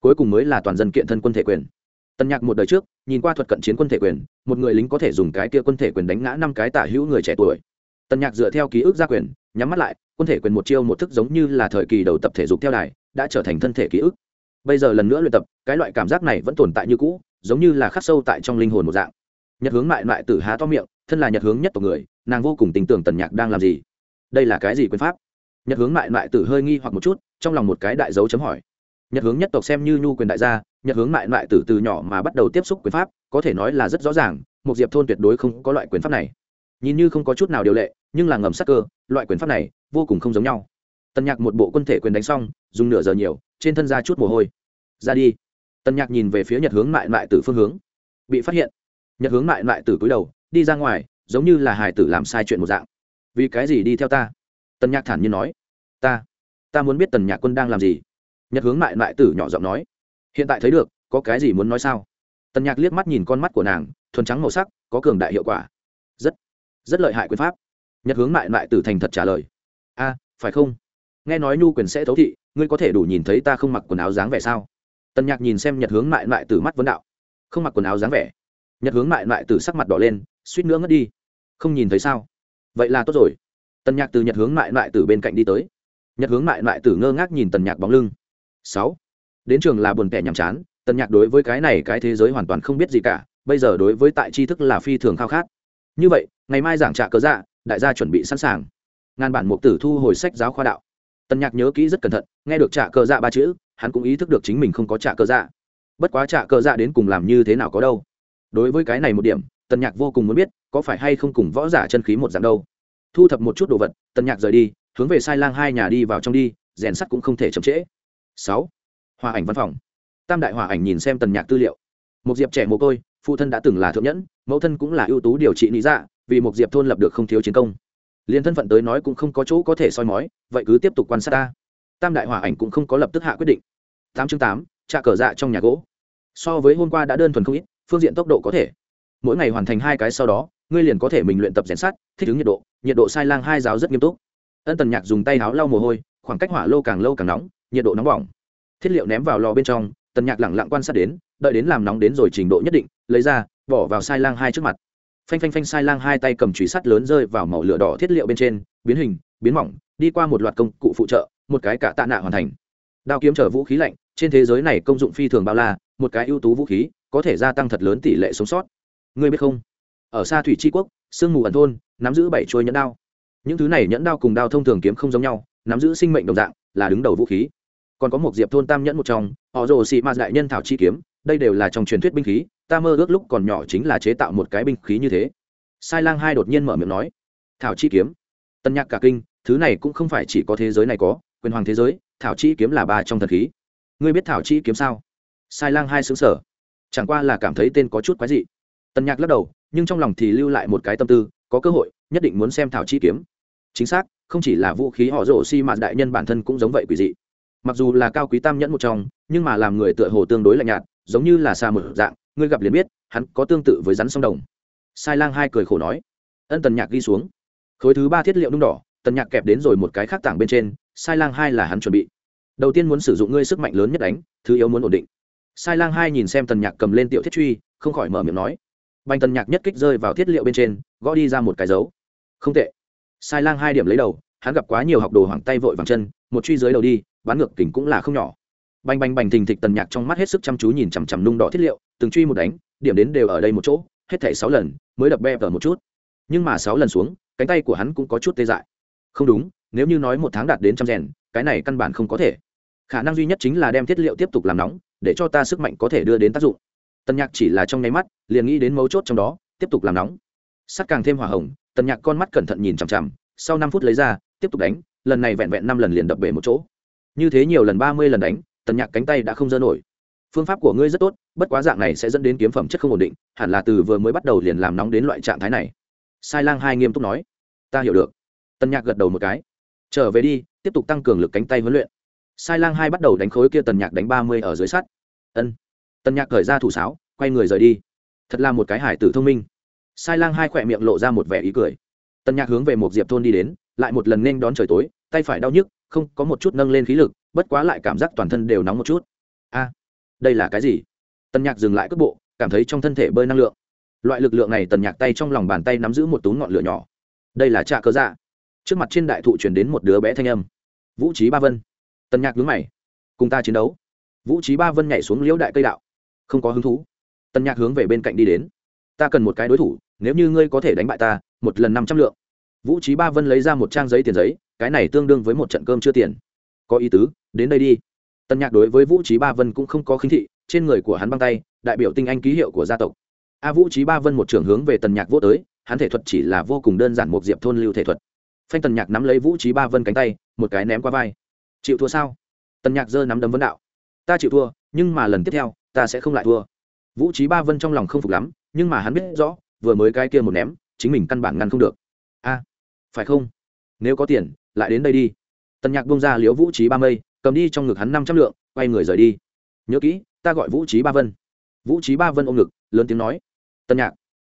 Cuối cùng mới là toàn dân kiện thân quân thể quyền. Tân nhạc một đời trước, nhìn qua thuật cận chiến quân thể quyền, một người lính có thể dùng cái kia quân thể quyền đánh ngã năm cái tả hữu người trẻ tuổi. Tân nhạc dựa theo ký ức gia quyền, nhắm mắt lại, quân thể quyền một chiêu một thức giống như là thời kỳ đầu tập thể dục theo đài, đã trở thành thân thể ký ức bây giờ lần nữa luyện tập, cái loại cảm giác này vẫn tồn tại như cũ, giống như là khắc sâu tại trong linh hồn một dạng. Nhật hướng mại mại tử há to miệng, thân là nhật hướng nhất tộc người, nàng vô cùng tin tưởng tần nhạc đang làm gì. Đây là cái gì quyền pháp? Nhật hướng mại mại tử hơi nghi hoặc một chút, trong lòng một cái đại dấu chấm hỏi. Nhật hướng nhất tộc xem như nhu quyền đại gia, nhật hướng mại mại tử từ nhỏ mà bắt đầu tiếp xúc quyền pháp, có thể nói là rất rõ ràng một diệp thôn tuyệt đối không có loại quyền pháp này. Nhìn như không có chút nào điều lệ, nhưng là ngầm sắc cơ, loại quyền pháp này vô cùng không giống nhau. Tần nhạc một bộ quân thể quyền đánh xong, dùng nửa giờ nhiều trên thân ra chút mồ hôi. Ra đi. Tần nhạc nhìn về phía nhật hướng mại mại tử phương hướng. Bị phát hiện. Nhật hướng mại mại tử cúi đầu, đi ra ngoài, giống như là Hải tử làm sai chuyện một dạng. Vì cái gì đi theo ta? Tần nhạc thản nhiên nói. Ta ta muốn biết tần nhạc quân đang làm gì. Nhật hướng mại mại tử nhỏ giọng nói. Hiện tại thấy được, có cái gì muốn nói sao? Tần nhạc liếc mắt nhìn con mắt của nàng, thuần trắng màu sắc, có cường đại hiệu quả. Rất rất lợi hại quyền pháp. Nhật hướng mại mại tử thành thật trả lời. A, phải không? Nghe nói nhu quyền sẽ thấu thị, ngươi có thể đủ nhìn thấy ta không mặc quần áo dáng vẻ sao? Tần nhạc nhìn xem nhật hướng mại mại tử mắt vấn đạo. Không mặc quần áo dáng vẻ. Nhật hướng mại mại tử sắc mặt đỏ lên, suýt nữa ngất đi. Không nhìn thấy sao? Vậy là tốt rồi. Tần nhạc từ nhật hướng mại mại tử bên cạnh đi tới. Nhật hướng mại mại tử ngơ ngác nhìn tần nhạc bóng lưng. Sáu. Đến trường là buồn tẻ nhàm chán, tần nhạc đối với cái này cái thế giới hoàn toàn không biết gì cả, bây giờ đối với tại tri thức là phi thường khao khát. Như vậy, ngày mai giảng trạ cớ dạ đại gia chuẩn bị sẵn sàng. Ngàn bản mục tử thu hồi sách giáo khoa đạo tần nhạc nhớ kỹ rất cẩn thận, nghe được trả cờ dạ ba chữ, hắn cũng ý thức được chính mình không có trả cờ dạ. Bất quá trả cờ dạ đến cùng làm như thế nào có đâu. Đối với cái này một điểm, tần nhạc vô cùng muốn biết, có phải hay không cùng võ giả chân khí một dạng đâu. Thu thập một chút đồ vật, tần nhạc rời đi, hướng về sai lang hai nhà đi vào trong đi, rèn sắt cũng không thể chậm trễ. Sáu. Hòa ảnh văn phòng. Tam đại hòa ảnh nhìn xem tần nhạc tư liệu. Một diệp trẻ mồ côi, phụ thân đã từng là thượng nhẫn, mẫu thân cũng là ưu tú điều trị lý dạ vì một diệp thôn lập được không thiếu chiến công liền thân phận tới nói cũng không có chỗ có thể soi mói, vậy cứ tiếp tục quan sát ta. Tam đại hòa ảnh cũng không có lập tức hạ quyết định. Tám chương tám, trạ cờ dạ trong nhà gỗ. So với hôm qua đã đơn thuần không ít, phương diện tốc độ có thể. Mỗi ngày hoàn thành hai cái sau đó, ngươi liền có thể mình luyện tập rèn sát thích ứng nhiệt độ nhiệt độ sai lang hai giáo rất nghiêm túc. Ân tần nhạc dùng tay áo lau mồ hôi, khoảng cách hỏa lô càng lâu càng nóng, nhiệt độ nóng bỏng. Thiết liệu ném vào lò bên trong, tần nhạc lẳng lặng quan sát đến, đợi đến làm nóng đến rồi trình độ nhất định, lấy ra, bỏ vào sai lang hai trước mặt phanh phanh phanh sai lang hai tay cầm chùy sắt lớn rơi vào màu lửa đỏ thiết liệu bên trên, biến hình, biến mỏng, đi qua một loạt công cụ phụ trợ, một cái cả tạ nạ hoàn thành. Đao kiếm chở vũ khí lạnh, trên thế giới này công dụng phi thường bao la, một cái ưu tú vũ khí, có thể gia tăng thật lớn tỷ lệ sống sót. Ngươi biết không? Ở xa thủy tri quốc, sương mù ẩn thôn, nắm giữ bảy chuôi nhẫn đao. Những thứ này nhẫn đao cùng đao thông thường kiếm không giống nhau, nắm giữ sinh mệnh đồng dạng, là đứng đầu vũ khí. Còn có một diệp thôn tam nhẫn một trong, họ rồ xị ma đại nhân thảo chi kiếm, đây đều là trong truyền thuyết binh khí ta mơ ước lúc còn nhỏ chính là chế tạo một cái binh khí như thế. Sai lang hai đột nhiên mở miệng nói, thảo chi kiếm. Tân nhạc cả kinh, thứ này cũng không phải chỉ có thế giới này có, quyền hoàng thế giới, thảo chi kiếm là ba trong thần khí. Ngươi biết thảo chi kiếm sao? Sai lang hai xứng sở chẳng qua là cảm thấy tên có chút quái dị. Tân nhạc lắc đầu, nhưng trong lòng thì lưu lại một cái tâm tư, có cơ hội, nhất định muốn xem thảo chi kiếm. Chính xác, không chỉ là vũ khí họ rổ xi mạn đại nhân bản thân cũng giống vậy quỷ dị. Mặc dù là cao quý tam nhẫn một trong, nhưng mà làm người tựa hồ tương đối lạnh nhạt, giống như là xa một dạng ngươi gặp liền biết, hắn có tương tự với rắn sông đồng. Sai lang hai cười khổ nói. Ân tần nhạc ghi xuống. Khối thứ ba thiết liệu nung đỏ, tần nhạc kẹp đến rồi một cái khác tảng bên trên, sai lang hai là hắn chuẩn bị. Đầu tiên muốn sử dụng ngươi sức mạnh lớn nhất đánh, thứ yếu muốn ổn định. Sai lang hai nhìn xem tần nhạc cầm lên tiểu thiết truy, không khỏi mở miệng nói. Bành tần nhạc nhất kích rơi vào thiết liệu bên trên, gõ đi ra một cái dấu. Không tệ. Sai lang hai điểm lấy đầu, hắn gặp quá nhiều học đồ hoảng tay vội vàng chân, một truy dưới đầu đi bán ngược kỉnh cũng là không nhỏ bành bành bành thình thịch tần nhạc trong mắt hết sức chăm chú nhìn chằm chằm nung đỏ thiết liệu, từng truy một đánh, điểm đến đều ở đây một chỗ, hết thảy sáu lần, mới đập be ở một chút. Nhưng mà sáu lần xuống, cánh tay của hắn cũng có chút tê dại. Không đúng, nếu như nói một tháng đạt đến trăm rèn, cái này căn bản không có thể. Khả năng duy nhất chính là đem thiết liệu tiếp tục làm nóng, để cho ta sức mạnh có thể đưa đến tác dụng. Tần nhạc chỉ là trong nháy mắt, liền nghĩ đến mấu chốt trong đó, tiếp tục làm nóng. Sắt càng thêm hỏa hồng, tần nhạc con mắt cẩn thận nhìn chằm chằm, sau năm phút lấy ra, tiếp tục đánh, lần này vẹn vẹn năm lần liền đập bể một chỗ. Như thế nhiều lần ba mươi lần đánh tần nhạc cánh tay đã không dơ nổi. Phương pháp của ngươi rất tốt, bất quá dạng này sẽ dẫn đến kiếm phẩm chất không ổn định, hẳn là từ vừa mới bắt đầu liền làm nóng đến loại trạng thái này. Sai lang hai nghiêm túc nói. Ta hiểu được. Tần nhạc gật đầu một cái. Trở về đi, tiếp tục tăng cường lực cánh tay huấn luyện. Sai lang hai bắt đầu đánh khối kia tần nhạc đánh ba mươi ở dưới sắt. Ân. Tần nhạc khởi ra thủ sáo, quay người rời đi. Thật là một cái hải tử thông minh. Sai lang hai khỏe miệng lộ ra một vẻ ý cười. Tần nhạc hướng về một diệp thôn đi đến, lại một lần nên đón trời tối, tay phải đau nhức, không có một chút nâng lên khí lực bất quá lại cảm giác toàn thân đều nóng một chút. A, đây là cái gì? Tần nhạc dừng lại cước bộ, cảm thấy trong thân thể bơi năng lượng. Loại lực lượng này tần nhạc tay trong lòng bàn tay nắm giữ một túm ngọn lửa nhỏ. Đây là trạ cơ dạ. Trước mặt trên đại thụ chuyển đến một đứa bé thanh âm. Vũ trí ba vân. Tần nhạc nhướng mày. Cùng ta chiến đấu. Vũ trí ba vân nhảy xuống liễu đại cây đạo. Không có hứng thú. Tần nhạc hướng về bên cạnh đi đến. Ta cần một cái đối thủ, nếu như ngươi có thể đánh bại ta, một lần năm trăm lượng. Vũ trí ba vân lấy ra một trang giấy tiền giấy, cái này tương đương với một trận cơm chưa tiền có ý tứ, đến đây đi. Tần nhạc đối với vũ trí ba vân cũng không có khinh thị, trên người của hắn băng tay, đại biểu tinh anh ký hiệu của gia tộc. A vũ trí ba vân một trưởng hướng về tần nhạc vô tới, hắn thể thuật chỉ là vô cùng đơn giản một diệp thôn lưu thể thuật. Phanh tần nhạc nắm lấy vũ trí ba vân cánh tay, một cái ném qua vai. Chịu thua sao? Tần nhạc giơ nắm đấm vấn đạo. Ta chịu thua, nhưng mà lần tiếp theo, ta sẽ không lại thua. Vũ trí ba vân trong lòng không phục lắm, nhưng mà hắn biết rõ, vừa mới cái kia một ném, chính mình căn bản ngăn không được. A, phải không? Nếu có tiền, lại đến đây đi tần nhạc bông ra liễu vũ trí ba mây, cầm đi trong ngực hắn năm trăm lượng, quay người rời đi. Nhớ kỹ, ta gọi vũ trí ba vân. Vũ trí ba vân ôm ngực, lớn tiếng nói. Tần nhạc.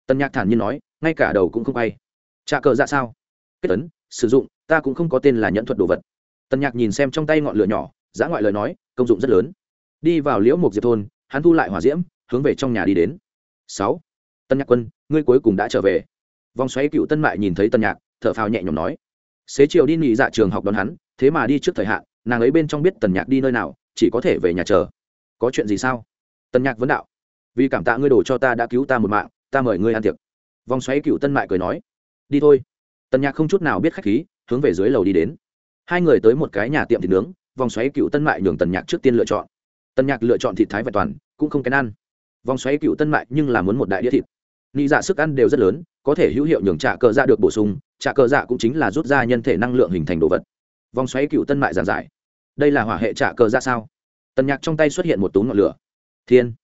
Tần nhạc thản nhiên nói, ngay cả đầu cũng không quay. Trà cờ dạ sao? Kết tấn sử dụng, ta cũng không có tên là nhẫn thuật đồ vật. Tần nhạc nhìn xem trong tay ngọn lửa nhỏ, giã ngoại lời nói, công dụng rất lớn. Đi vào liễu mục diệp thôn, hắn thu lại hỏa diễm, hướng về trong nhà đi đến. Sáu tân nhạc quân, ngươi cuối cùng đã trở về. Vòng xoáy cựu tân mại nhìn thấy tân nhạc, thở phào nhẹ nhõm nói. Xế chiều đi nghỉ dạ trường học đón hắn thế mà đi trước thời hạn, nàng ấy bên trong biết tần nhạc đi nơi nào, chỉ có thể về nhà chờ. Có chuyện gì sao? Tần nhạc vấn đạo. Vì cảm tạ ngươi đổ cho ta đã cứu ta một mạng, ta mời ngươi ăn tiệc. Vòng xoáy cựu tân mại cười nói. Đi thôi. Tần nhạc không chút nào biết khách khí, hướng về dưới lầu đi đến. Hai người tới một cái nhà tiệm thịt nướng, vòng xoáy cựu tân mại nhường tần nhạc trước tiên lựa chọn. Tần nhạc lựa chọn thịt thái và toàn, cũng không kén ăn. Vòng xoáy cựu tân mại nhưng là muốn một đại đĩa thịt. Nghĩ dạ sức ăn đều rất lớn, có thể hữu hiệu nhường trả cờ dạ được bổ sung trả cờ dạ cũng chính là rút ra nhân thể năng lượng hình thành đồ vật vòng xoáy cựu tân mại giản giải. Đây là hỏa hệ trả cờ ra sao? Tần nhạc trong tay xuất hiện một túm ngọn lửa. Thiên!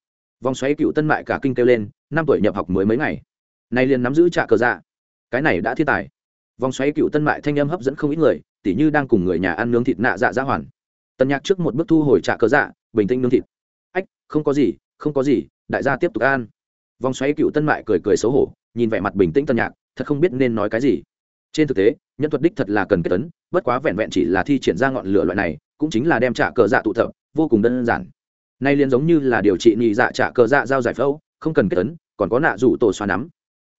Vòng xoáy cựu tân mại cả kinh kêu lên, năm tuổi nhập học mới mấy ngày. Nay liền nắm giữ trả cờ dạ cái này đã thiên tài. Vòng xoáy cựu tân mại thanh âm hấp dẫn không ít người, tỉ như đang cùng người nhà ăn nướng thịt nạ dạ dạ hoàn. Tần nhạc trước một bước thu hồi trả cờ dạ bình tĩnh nướng thịt. Ách, không có gì, không có gì, đại gia tiếp tục ăn. Vòng xoáy cựu tân mại cười cười xấu hổ, nhìn vẻ mặt bình tĩnh Tần nhạc, thật không biết nên nói cái gì trên thực tế, nhân thuật đích thật là cần kết tấn bất quá vẹn vẹn chỉ là thi triển ra ngọn lửa loại này, cũng chính là đem trả cờ dạ tụ tập, vô cùng đơn giản. Nay liền giống như là điều trị nhị dạ trả cờ dạ giao giải phẫu, không cần kết tấn còn có nạ rủ tổ xoa nắm.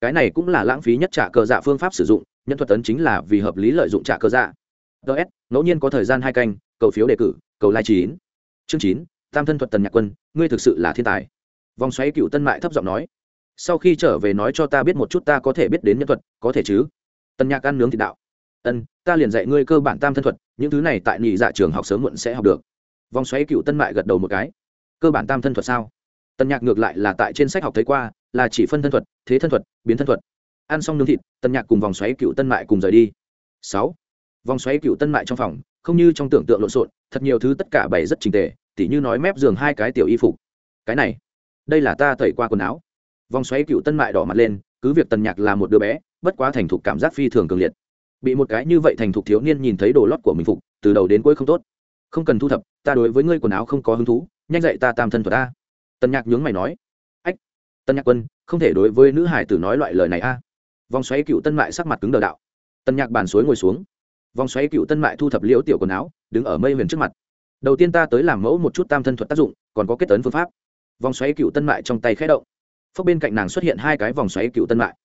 Cái này cũng là lãng phí nhất trả cờ dạ phương pháp sử dụng, nhân thuật tấn chính là vì hợp lý lợi dụng trả cờ dạ. Ts ngẫu nhiên có thời gian hai canh, cầu phiếu đề cử, cầu lai chín. Chương chín, tam thân thuật tần nhạc quân, ngươi thực sự là thiên tài. Vòng xoáy cựu tân mại thấp giọng nói. Sau khi trở về nói cho ta biết một chút ta có thể biết đến nhân thuật, có thể chứ? Tần nhạc ăn nướng thịt đạo. Ân, ta liền dạy ngươi cơ bản tam thân thuật, những thứ này tại nhị dạ trường học sớm muộn sẽ học được. Vòng xoáy cựu tân mại gật đầu một cái. Cơ bản tam thân thuật sao? Tần nhạc ngược lại là tại trên sách học thấy qua, là chỉ phân thân thuật, thế thân thuật, biến thân thuật. Ăn xong nướng thịt, tần nhạc cùng vòng xoáy cựu tân mại cùng rời đi. Sáu. Vòng xoáy cựu tân mại trong phòng, không như trong tưởng tượng lộn xộn, thật nhiều thứ tất cả bày rất trình tề, tỉ như nói mép giường hai cái tiểu y phục. Cái này, đây là ta tẩy qua quần áo. Vòng xoáy cựu tân mại đỏ mặt lên, cứ việc tần nhạc là một đứa bé bất quá thành thục cảm giác phi thường cường liệt. Bị một cái như vậy thành thục thiếu niên nhìn thấy đồ lót của mình phục, từ đầu đến cuối không tốt. Không cần thu thập, ta đối với ngươi quần áo không có hứng thú, nhanh dậy ta tam thân thuật ta tần nhạc nhướng mày nói. Ách tân nhạc quân, không thể đối với nữ hải tử nói loại lời này a. Vòng xoáy cựu tân mại sắc mặt cứng đờ đạo. Tân nhạc bàn suối ngồi xuống. Vòng xoáy cựu tân mại thu thập liễu tiểu quần áo, đứng ở mây huyền trước mặt. Đầu tiên ta tới làm mẫu một chút tam thân thuật tác dụng, còn có kết tấn phương pháp. Vòng xoáy cựu tân mại trong tay khẽ động. Phốc bên cạnh nàng xuất hiện hai cái vòng xoáy cựu tân mại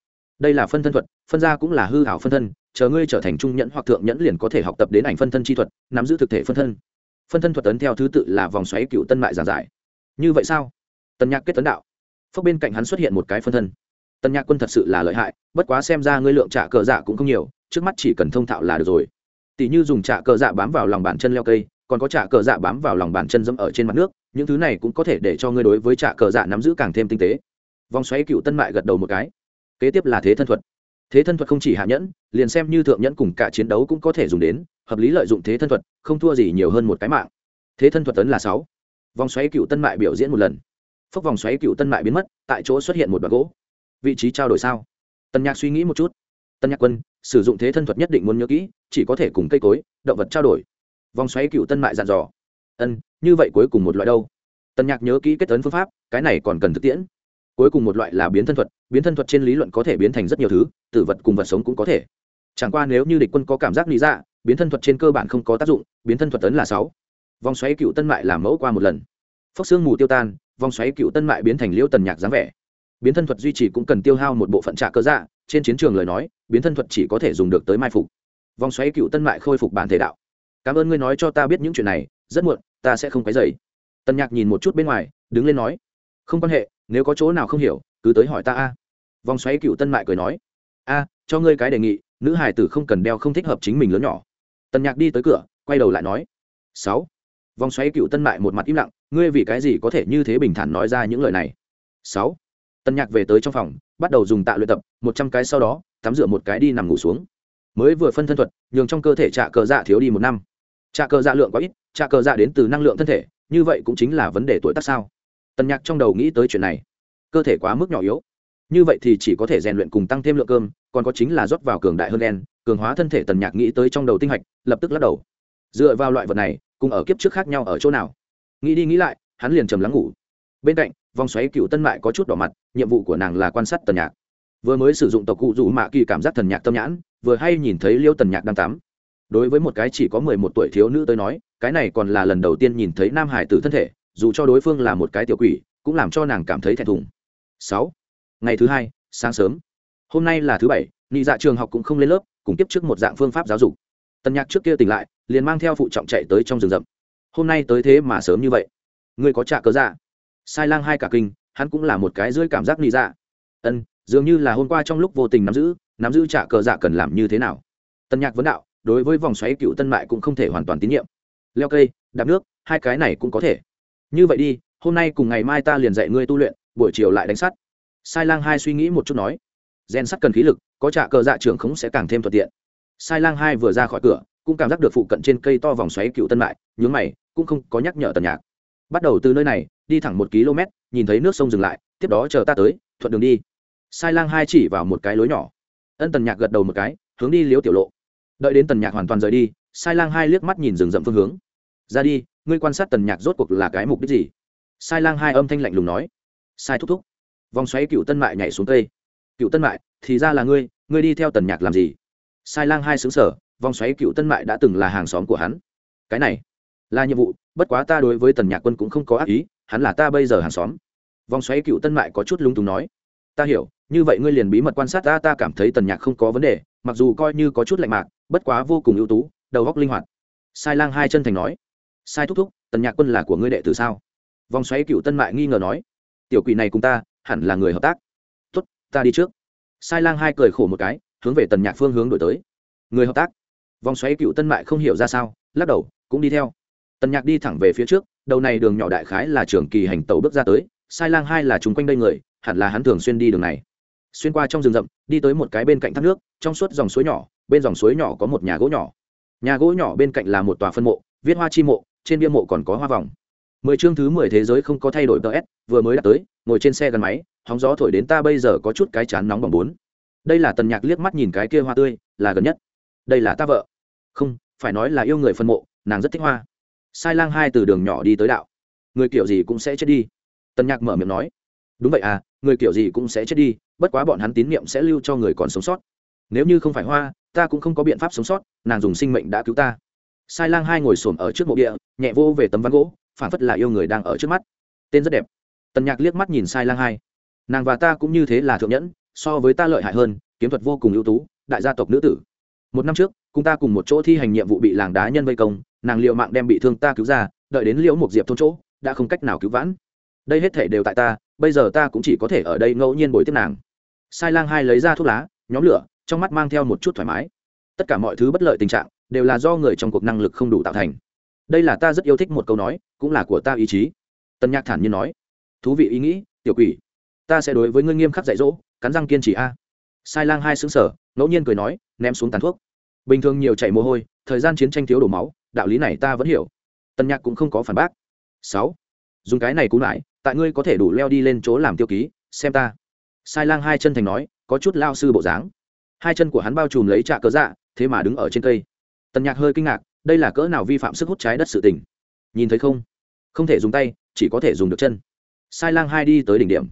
đây là phân thân thuật, phân ra cũng là hư hảo phân thân, chờ ngươi trở thành trung nhẫn hoặc thượng nhẫn liền có thể học tập đến ảnh phân thân chi thuật, nắm giữ thực thể phân thân. Phân thân thuật tấn theo thứ tự là vòng xoáy cựu tân mại giản giải. Như vậy sao? Tần nhạc kết tấn đạo. Phước bên cạnh hắn xuất hiện một cái phân thân. Tần nhạc quân thật sự là lợi hại, bất quá xem ra ngươi lượng trả cờ dạ cũng không nhiều, trước mắt chỉ cần thông thạo là được rồi. Tỷ như dùng trả cờ dạ bám vào lòng bàn chân leo cây, còn có trả cờ dạ bám vào lòng bàn chân dẫm ở trên mặt nước, những thứ này cũng có thể để cho ngươi đối với trả cờ dạ nắm giữ càng thêm tinh tế. Vòng xoáy cựu tân mại gật đầu một cái kế tiếp là thế thân thuật. Thế thân thuật không chỉ hạ nhẫn, liền xem như thượng nhẫn cùng cả chiến đấu cũng có thể dùng đến, hợp lý lợi dụng thế thân thuật, không thua gì nhiều hơn một cái mạng. Thế thân thuật tấn là sáu. Vòng xoáy cựu tân mại biểu diễn một lần. Phốc vòng xoáy cựu tân mại biến mất, tại chỗ xuất hiện một đoạn gỗ. Vị trí trao đổi sao? Tân nhạc suy nghĩ một chút. Tân nhạc quân, sử dụng thế thân thuật nhất định muốn nhớ kỹ, chỉ có thể cùng cây cối, động vật trao đổi. Vòng xoáy cựu tân mại dặn dò. Ân, như vậy cuối cùng một loại đâu? Tân nhạc nhớ kỹ kết tấn phương pháp, cái này còn cần thực tiễn cuối cùng một loại là biến thân thuật, biến thân thuật trên lý luận có thể biến thành rất nhiều thứ, tử vật cùng vật sống cũng có thể. Chẳng qua nếu như địch quân có cảm giác lý dạ biến thân thuật trên cơ bản không có tác dụng, biến thân thuật tấn là sáu. Vòng xoáy cựu tân mại làm mẫu qua một lần. Phốc xương mù tiêu tan, vòng xoáy cựu tân mại biến thành liễu tần nhạc dáng vẻ. Biến thân thuật duy trì cũng cần tiêu hao một bộ phận trạ cơ dạ trên chiến trường lời nói, biến thân thuật chỉ có thể dùng được tới mai phục. Vòng xoáy cựu tân mại khôi phục bản thể đạo. Cảm ơn ngươi nói cho ta biết những chuyện này, rất muộn, ta sẽ không cái dày Tần nhạc nhìn một chút bên ngoài, đứng lên nói, không quan hệ nếu có chỗ nào không hiểu, cứ tới hỏi ta a. Vòng xoáy cựu tân mại cười nói, a, cho ngươi cái đề nghị, nữ hải tử không cần đeo không thích hợp chính mình lớn nhỏ. Tân nhạc đi tới cửa, quay đầu lại nói, sáu. Vòng xoáy cựu tân mại một mặt im lặng, ngươi vì cái gì có thể như thế bình thản nói ra những lời này? Sáu. Tân nhạc về tới trong phòng, bắt đầu dùng tạ luyện tập, một trăm cái sau đó, tắm rửa một cái đi nằm ngủ xuống. Mới vừa phân thân thuật, nhường trong cơ thể trạ cờ dạ thiếu đi một năm. Trạ cờ dạ lượng quá ít, trạ cờ dạ đến từ năng lượng thân thể, như vậy cũng chính là vấn đề tuổi tác sao tần nhạc trong đầu nghĩ tới chuyện này. Cơ thể quá mức nhỏ yếu. Như vậy thì chỉ có thể rèn luyện cùng tăng thêm lượng cơm, còn có chính là rót vào cường đại hơn đen, cường hóa thân thể tần nhạc nghĩ tới trong đầu tinh hạch lập tức lắc đầu. Dựa vào loại vật này, cùng ở kiếp trước khác nhau ở chỗ nào? Nghĩ đi nghĩ lại, hắn liền trầm lắng ngủ. Bên cạnh, vòng xoáy cựu tân mại có chút đỏ mặt, nhiệm vụ của nàng là quan sát tần nhạc. Vừa mới sử dụng tộc cụ rủ mạ kỳ cảm giác thần nhạc tâm nhãn, vừa hay nhìn thấy liêu tần nhạc đang tắm. Đối với một cái chỉ có mười một tuổi thiếu nữ tới nói, cái này còn là lần đầu tiên nhìn thấy nam hải tử thân thể dù cho đối phương là một cái tiểu quỷ, cũng làm cho nàng cảm thấy thẹn thùng. Sáu. Ngày thứ hai, sáng sớm. Hôm nay là thứ bảy, nị dạ trường học cũng không lên lớp, cùng tiếp trước một dạng phương pháp giáo dục. Tần nhạc trước kia tỉnh lại, liền mang theo phụ trọng chạy tới trong rừng rậm. Hôm nay tới thế mà sớm như vậy. Ngươi có trả cớ dạ? Sai lang hai cả kinh, hắn cũng là một cái dưới cảm giác nị dạ. Ân, dường như là hôm qua trong lúc vô tình nắm giữ nắm giữ trả cờ dạ cần làm như thế nào? Tần nhạc vấn đạo, đối với vòng xoáy cựu tân mại cũng không thể hoàn toàn tín nhiệm. Leo cây, đạp nước, hai cái này cũng có thể như vậy đi, hôm nay cùng ngày mai ta liền dạy ngươi tu luyện, buổi chiều lại đánh sắt. Sai lang hai suy nghĩ một chút nói. Rèn sắt cần khí lực, có trả cờ dạ trưởng khống sẽ càng thêm thuận tiện. Sai lang hai vừa ra khỏi cửa, cũng cảm giác được phụ cận trên cây to vòng xoáy cựu tân mại, nhướng mày, cũng không có nhắc nhở tần nhạc. Bắt đầu từ nơi này, đi thẳng một km, nhìn thấy nước sông dừng lại, tiếp đó chờ ta tới, thuận đường đi. Sai lang hai chỉ vào một cái lối nhỏ. Ân tần nhạc gật đầu một cái, hướng đi liếu tiểu lộ. Đợi đến tần nhạc hoàn toàn rời đi, sai lang hai liếc mắt nhìn rừng rậm phương hướng. Ra đi ngươi quan sát tần nhạc rốt cuộc là cái mục đích gì? Sai lang hai âm thanh lạnh lùng nói. Sai thúc thúc. Vòng xoáy cựu tân mại nhảy xuống cây. Cựu tân mại, thì ra là ngươi ngươi đi theo tần nhạc làm gì? Sai lang hai xứng sở vòng xoáy cựu tân mại đã từng là hàng xóm của hắn. Cái này là nhiệm vụ, bất quá ta đối với tần nhạc quân cũng không có ác ý, hắn là ta bây giờ hàng xóm. Vòng xoáy cựu tân mại có chút lung túng nói. Ta hiểu, như vậy ngươi liền bí mật quan sát ta ta cảm thấy tần nhạc không có vấn đề, mặc dù coi như có chút lạnh mạc, bất quá vô cùng ưu tú, đầu góc linh hoạt. Sai lang hai chân thành nói sai thúc thúc, tần nhạc quân là của ngươi đệ tử sao? Vòng xoáy cựu tân mại nghi ngờ nói. Tiểu quỷ này cùng ta, hẳn là người hợp tác. Tốt, ta đi trước. Sai lang hai cười khổ một cái, hướng về tần nhạc phương hướng đổi tới. Người hợp tác. Vòng xoáy cựu tân mại không hiểu ra sao, lắc đầu, cũng đi theo. Tần nhạc đi thẳng về phía trước, đầu này đường nhỏ đại khái là trường kỳ hành tàu bước ra tới, sai lang hai là chung quanh đây người, hẳn là hắn thường xuyên đi đường này. Xuyên qua trong rừng rậm, đi tới một cái bên cạnh thác nước, trong suốt dòng suối nhỏ, bên dòng suối nhỏ có một nhà gỗ nhỏ. Nhà gỗ nhỏ bên cạnh là một tòa phân mộ, viết hoa chi mộ trên bia mộ còn có hoa vòng. Mười chương thứ mười thế giới không có thay đổi ts vừa mới đã tới, ngồi trên xe gắn máy, hóng gió thổi đến ta bây giờ có chút cái chán nóng bằng bốn. Đây là tần nhạc liếc mắt nhìn cái kia hoa tươi, là gần nhất. Đây là ta vợ. Không, phải nói là yêu người phân mộ, nàng rất thích hoa. Sai lang hai từ đường nhỏ đi tới đạo. Người kiểu gì cũng sẽ chết đi. Tần nhạc mở miệng nói. Đúng vậy à người kiểu gì cũng sẽ chết đi, bất quá bọn hắn tín nhiệm sẽ lưu cho người còn sống sót. Nếu như không phải hoa, ta cũng không có biện pháp sống sót, nàng dùng sinh mệnh đã cứu ta sai lang hai ngồi xổm ở trước mộ địa, nhẹ vô về tấm ván gỗ phản phất là yêu người đang ở trước mắt. Tên rất đẹp. Tần nhạc liếc mắt nhìn sai lang hai. Nàng và ta cũng như thế là thượng nhẫn, so với ta lợi hại hơn, kiếm thuật vô cùng ưu tú, đại gia tộc nữ tử. Một năm trước, cùng ta cùng một chỗ thi hành nhiệm vụ bị làng đá nhân vây công, nàng liệu mạng đem bị thương ta cứu ra, đợi đến liễu một diệp thôn chỗ, đã không cách nào cứu vãn. Đây hết thể đều tại ta, bây giờ ta cũng chỉ có thể ở đây ngẫu nhiên bồi tiếp nàng. Sai lang hai lấy ra thuốc lá, nhóm lửa, trong mắt mang theo một chút thoải mái. Tất cả mọi thứ bất lợi tình trạng đều là do người trong cuộc năng lực không đủ tạo thành. Đây là ta rất yêu thích một câu nói, cũng là của ta ý chí. Tân nhạc thản nhiên nói. Thú vị ý nghĩ, tiểu quỷ. Ta sẽ đối với ngươi nghiêm khắc dạy dỗ, cắn răng kiên trì a. Sai lang hai xứng sở ngẫu nhiên cười nói, ném xuống tàn thuốc. Bình thường nhiều chảy mồ hôi, thời gian chiến tranh thiếu đổ máu, đạo lý này ta vẫn hiểu. Tân nhạc cũng không có phản bác. Sáu, dùng cái này cú lại, tại ngươi có thể đủ leo đi lên chỗ làm tiêu ký, xem ta. Sai lang hai chân thành nói, có chút lao sư bộ dáng. Hai chân của hắn bao trùm lấy trạ cớ dạ thế mà đứng ở trên cây tần nhạc hơi kinh ngạc, đây là cỡ nào vi phạm sức hút trái đất sự tình? Nhìn thấy không? Không thể dùng tay, chỉ có thể dùng được chân. Sai lang hai đi tới đỉnh điểm.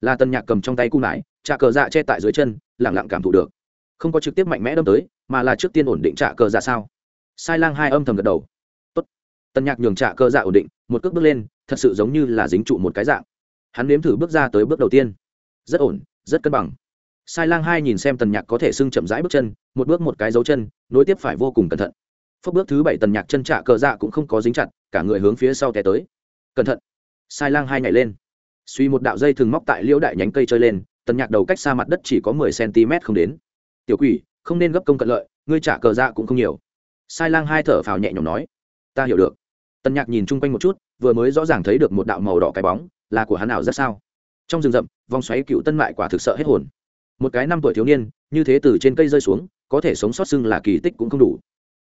Là tần nhạc cầm trong tay cung lại trà cờ dạ che tại dưới chân lẳng lặng cảm thụ được. Không có trực tiếp mạnh mẽ đâm tới, mà là trước tiên ổn định trà cờ dạ sao? Sai lang hai âm thầm gật đầu. Tốt. tần nhạc nhường trà cờ dạ ổn định, một cước bước lên, thật sự giống như là dính trụ một cái dạng. Hắn nếm thử bước ra tới bước đầu tiên. Rất ổn, rất cân bằng sai lang hai nhìn xem tần nhạc có thể sưng chậm rãi bước chân, một bước một cái dấu chân, nối tiếp phải vô cùng cẩn thận. Phước bước thứ bảy tần nhạc chân trạ cờ dạ cũng không có dính chặt, cả người hướng phía sau té tới. Cẩn thận. Sai lang hai nhảy lên. Suy một đạo dây thường móc tại liễu đại nhánh cây chơi lên, tần nhạc đầu cách xa mặt đất chỉ có mười cm không đến. Tiểu quỷ, không nên gấp công cận lợi, ngươi trả cờ dạ cũng không nhiều. Sai lang hai thở phào nhẹ nhõm nói. Ta hiểu được. Tần nhạc nhìn chung quanh một chút, vừa mới rõ ràng thấy được một đạo màu đỏ cái bóng, là của hắn nào rất sao? Trong rừng rậm, vòng xoáy cựu tân mại quả thực sợ hết hồn một cái năm tuổi thiếu niên, như thế từ trên cây rơi xuống, có thể sống sót xưng là kỳ tích cũng không đủ.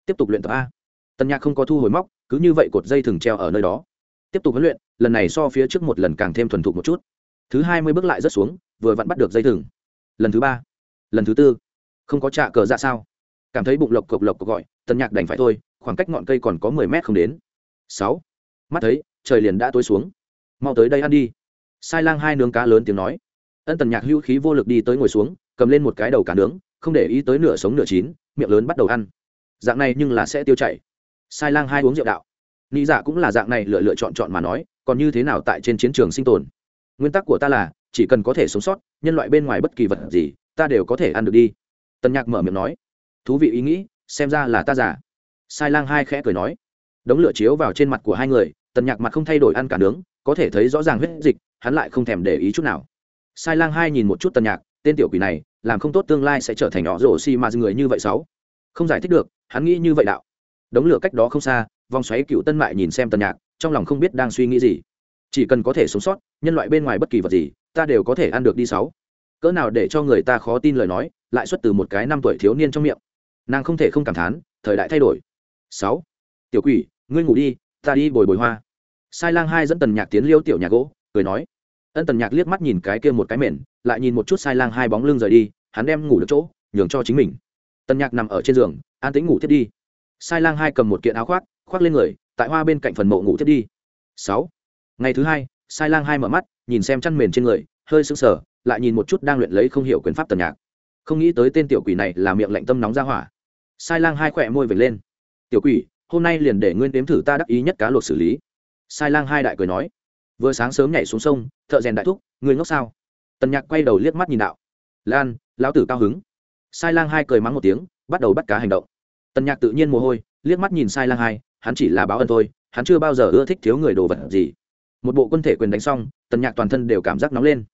Tiếp tục luyện tập a. Tần nhạc không có thu hồi móc, cứ như vậy cột dây thừng treo ở nơi đó. Tiếp tục huấn luyện, lần này so phía trước một lần càng thêm thuần thục một chút. Thứ hai mươi bước lại rất xuống, vừa vặn bắt được dây thừng. Lần thứ ba, lần thứ tư. Không có trạ cờ ra sao? Cảm thấy bụng lộc cộc lộc cộc gọi tần nhạc đành phải thôi, khoảng cách ngọn cây còn có mười mét không đến. Sáu. Mắt thấy, trời liền đã tối xuống. Mau tới đây ăn đi. Sai lang hai nướng cá lớn tiếng nói ân tần nhạc hữu khí vô lực đi tới ngồi xuống, cầm lên một cái đầu cá nướng, không để ý tới nửa sống nửa chín, miệng lớn bắt đầu ăn. Dạng này nhưng là sẽ tiêu chảy. Sai lang hai uống rượu đạo. Nghĩ dạ cũng là dạng này lựa lựa chọn chọn mà nói, còn như thế nào tại trên chiến trường sinh tồn? Nguyên tắc của ta là, chỉ cần có thể sống sót, nhân loại bên ngoài bất kỳ vật gì, ta đều có thể ăn được đi. Tần nhạc mở miệng nói. Thú vị ý nghĩ, xem ra là ta giả sai lang hai khẽ cười nói. Đống lửa chiếu vào trên mặt của hai người, tần nhạc mặt không thay đổi ăn cả nướng, có thể thấy rõ ràng huyết dịch, hắn lại không thèm để ý chút nào sai lang hai nhìn một chút tần nhạc, tên tiểu quỷ này, làm không tốt tương lai sẽ trở thành nhỏ rổ xi mà người như vậy sáu. Không giải thích được, hắn nghĩ như vậy đạo. Đống lửa cách đó không xa, vòng xoáy cựu tân mại nhìn xem tần nhạc, trong lòng không biết đang suy nghĩ gì. Chỉ cần có thể sống sót, nhân loại bên ngoài bất kỳ vật gì, ta đều có thể ăn được đi sáu. Cỡ nào để cho người ta khó tin lời nói, lại xuất từ một cái năm tuổi thiếu niên trong miệng. Nàng không thể không cảm thán, thời đại thay đổi. Sáu. Tiểu quỷ, ngươi ngủ đi, ta đi bồi bồi hoa. Sai lang hai dẫn tần nhạc tiến liêu tiểu nhà gỗ, cười nói ân tần nhạc liếc mắt nhìn cái kia một cái mền, lại nhìn một chút sai lang hai bóng lưng rời đi, hắn đem ngủ được chỗ, nhường cho chính mình. Tần nhạc nằm ở trên giường, an tĩnh ngủ thiết đi. Sai lang hai cầm một kiện áo khoác khoác lên người, tại hoa bên cạnh phần mộ ngủ thiết đi. Sáu. Ngày thứ hai, sai lang hai mở mắt, nhìn xem chăn mền trên người, hơi sững sờ, lại nhìn một chút đang luyện lấy không hiểu quyền pháp tần nhạc. Không nghĩ tới tên tiểu quỷ này là miệng lạnh tâm nóng ra hỏa. Sai lang hai khỏe môi vệt lên. Tiểu quỷ, hôm nay liền để nguyên đếm thử ta đắc ý nhất cá luộc xử lý. Sai lang hai đại cười nói. Vừa sáng sớm nhảy xuống sông thợ rèn đại thúc, người ngốc sao? Tần nhạc quay đầu liếc mắt nhìn đạo. Lan, lão tử cao hứng. Sai lang hai cười mắng một tiếng, bắt đầu bắt cá hành động. Tần nhạc tự nhiên mồ hôi, liếc mắt nhìn sai lang hai, hắn chỉ là báo ân thôi, hắn chưa bao giờ ưa thích thiếu người đồ vật gì. Một bộ quân thể quyền đánh xong, tần nhạc toàn thân đều cảm giác nóng lên.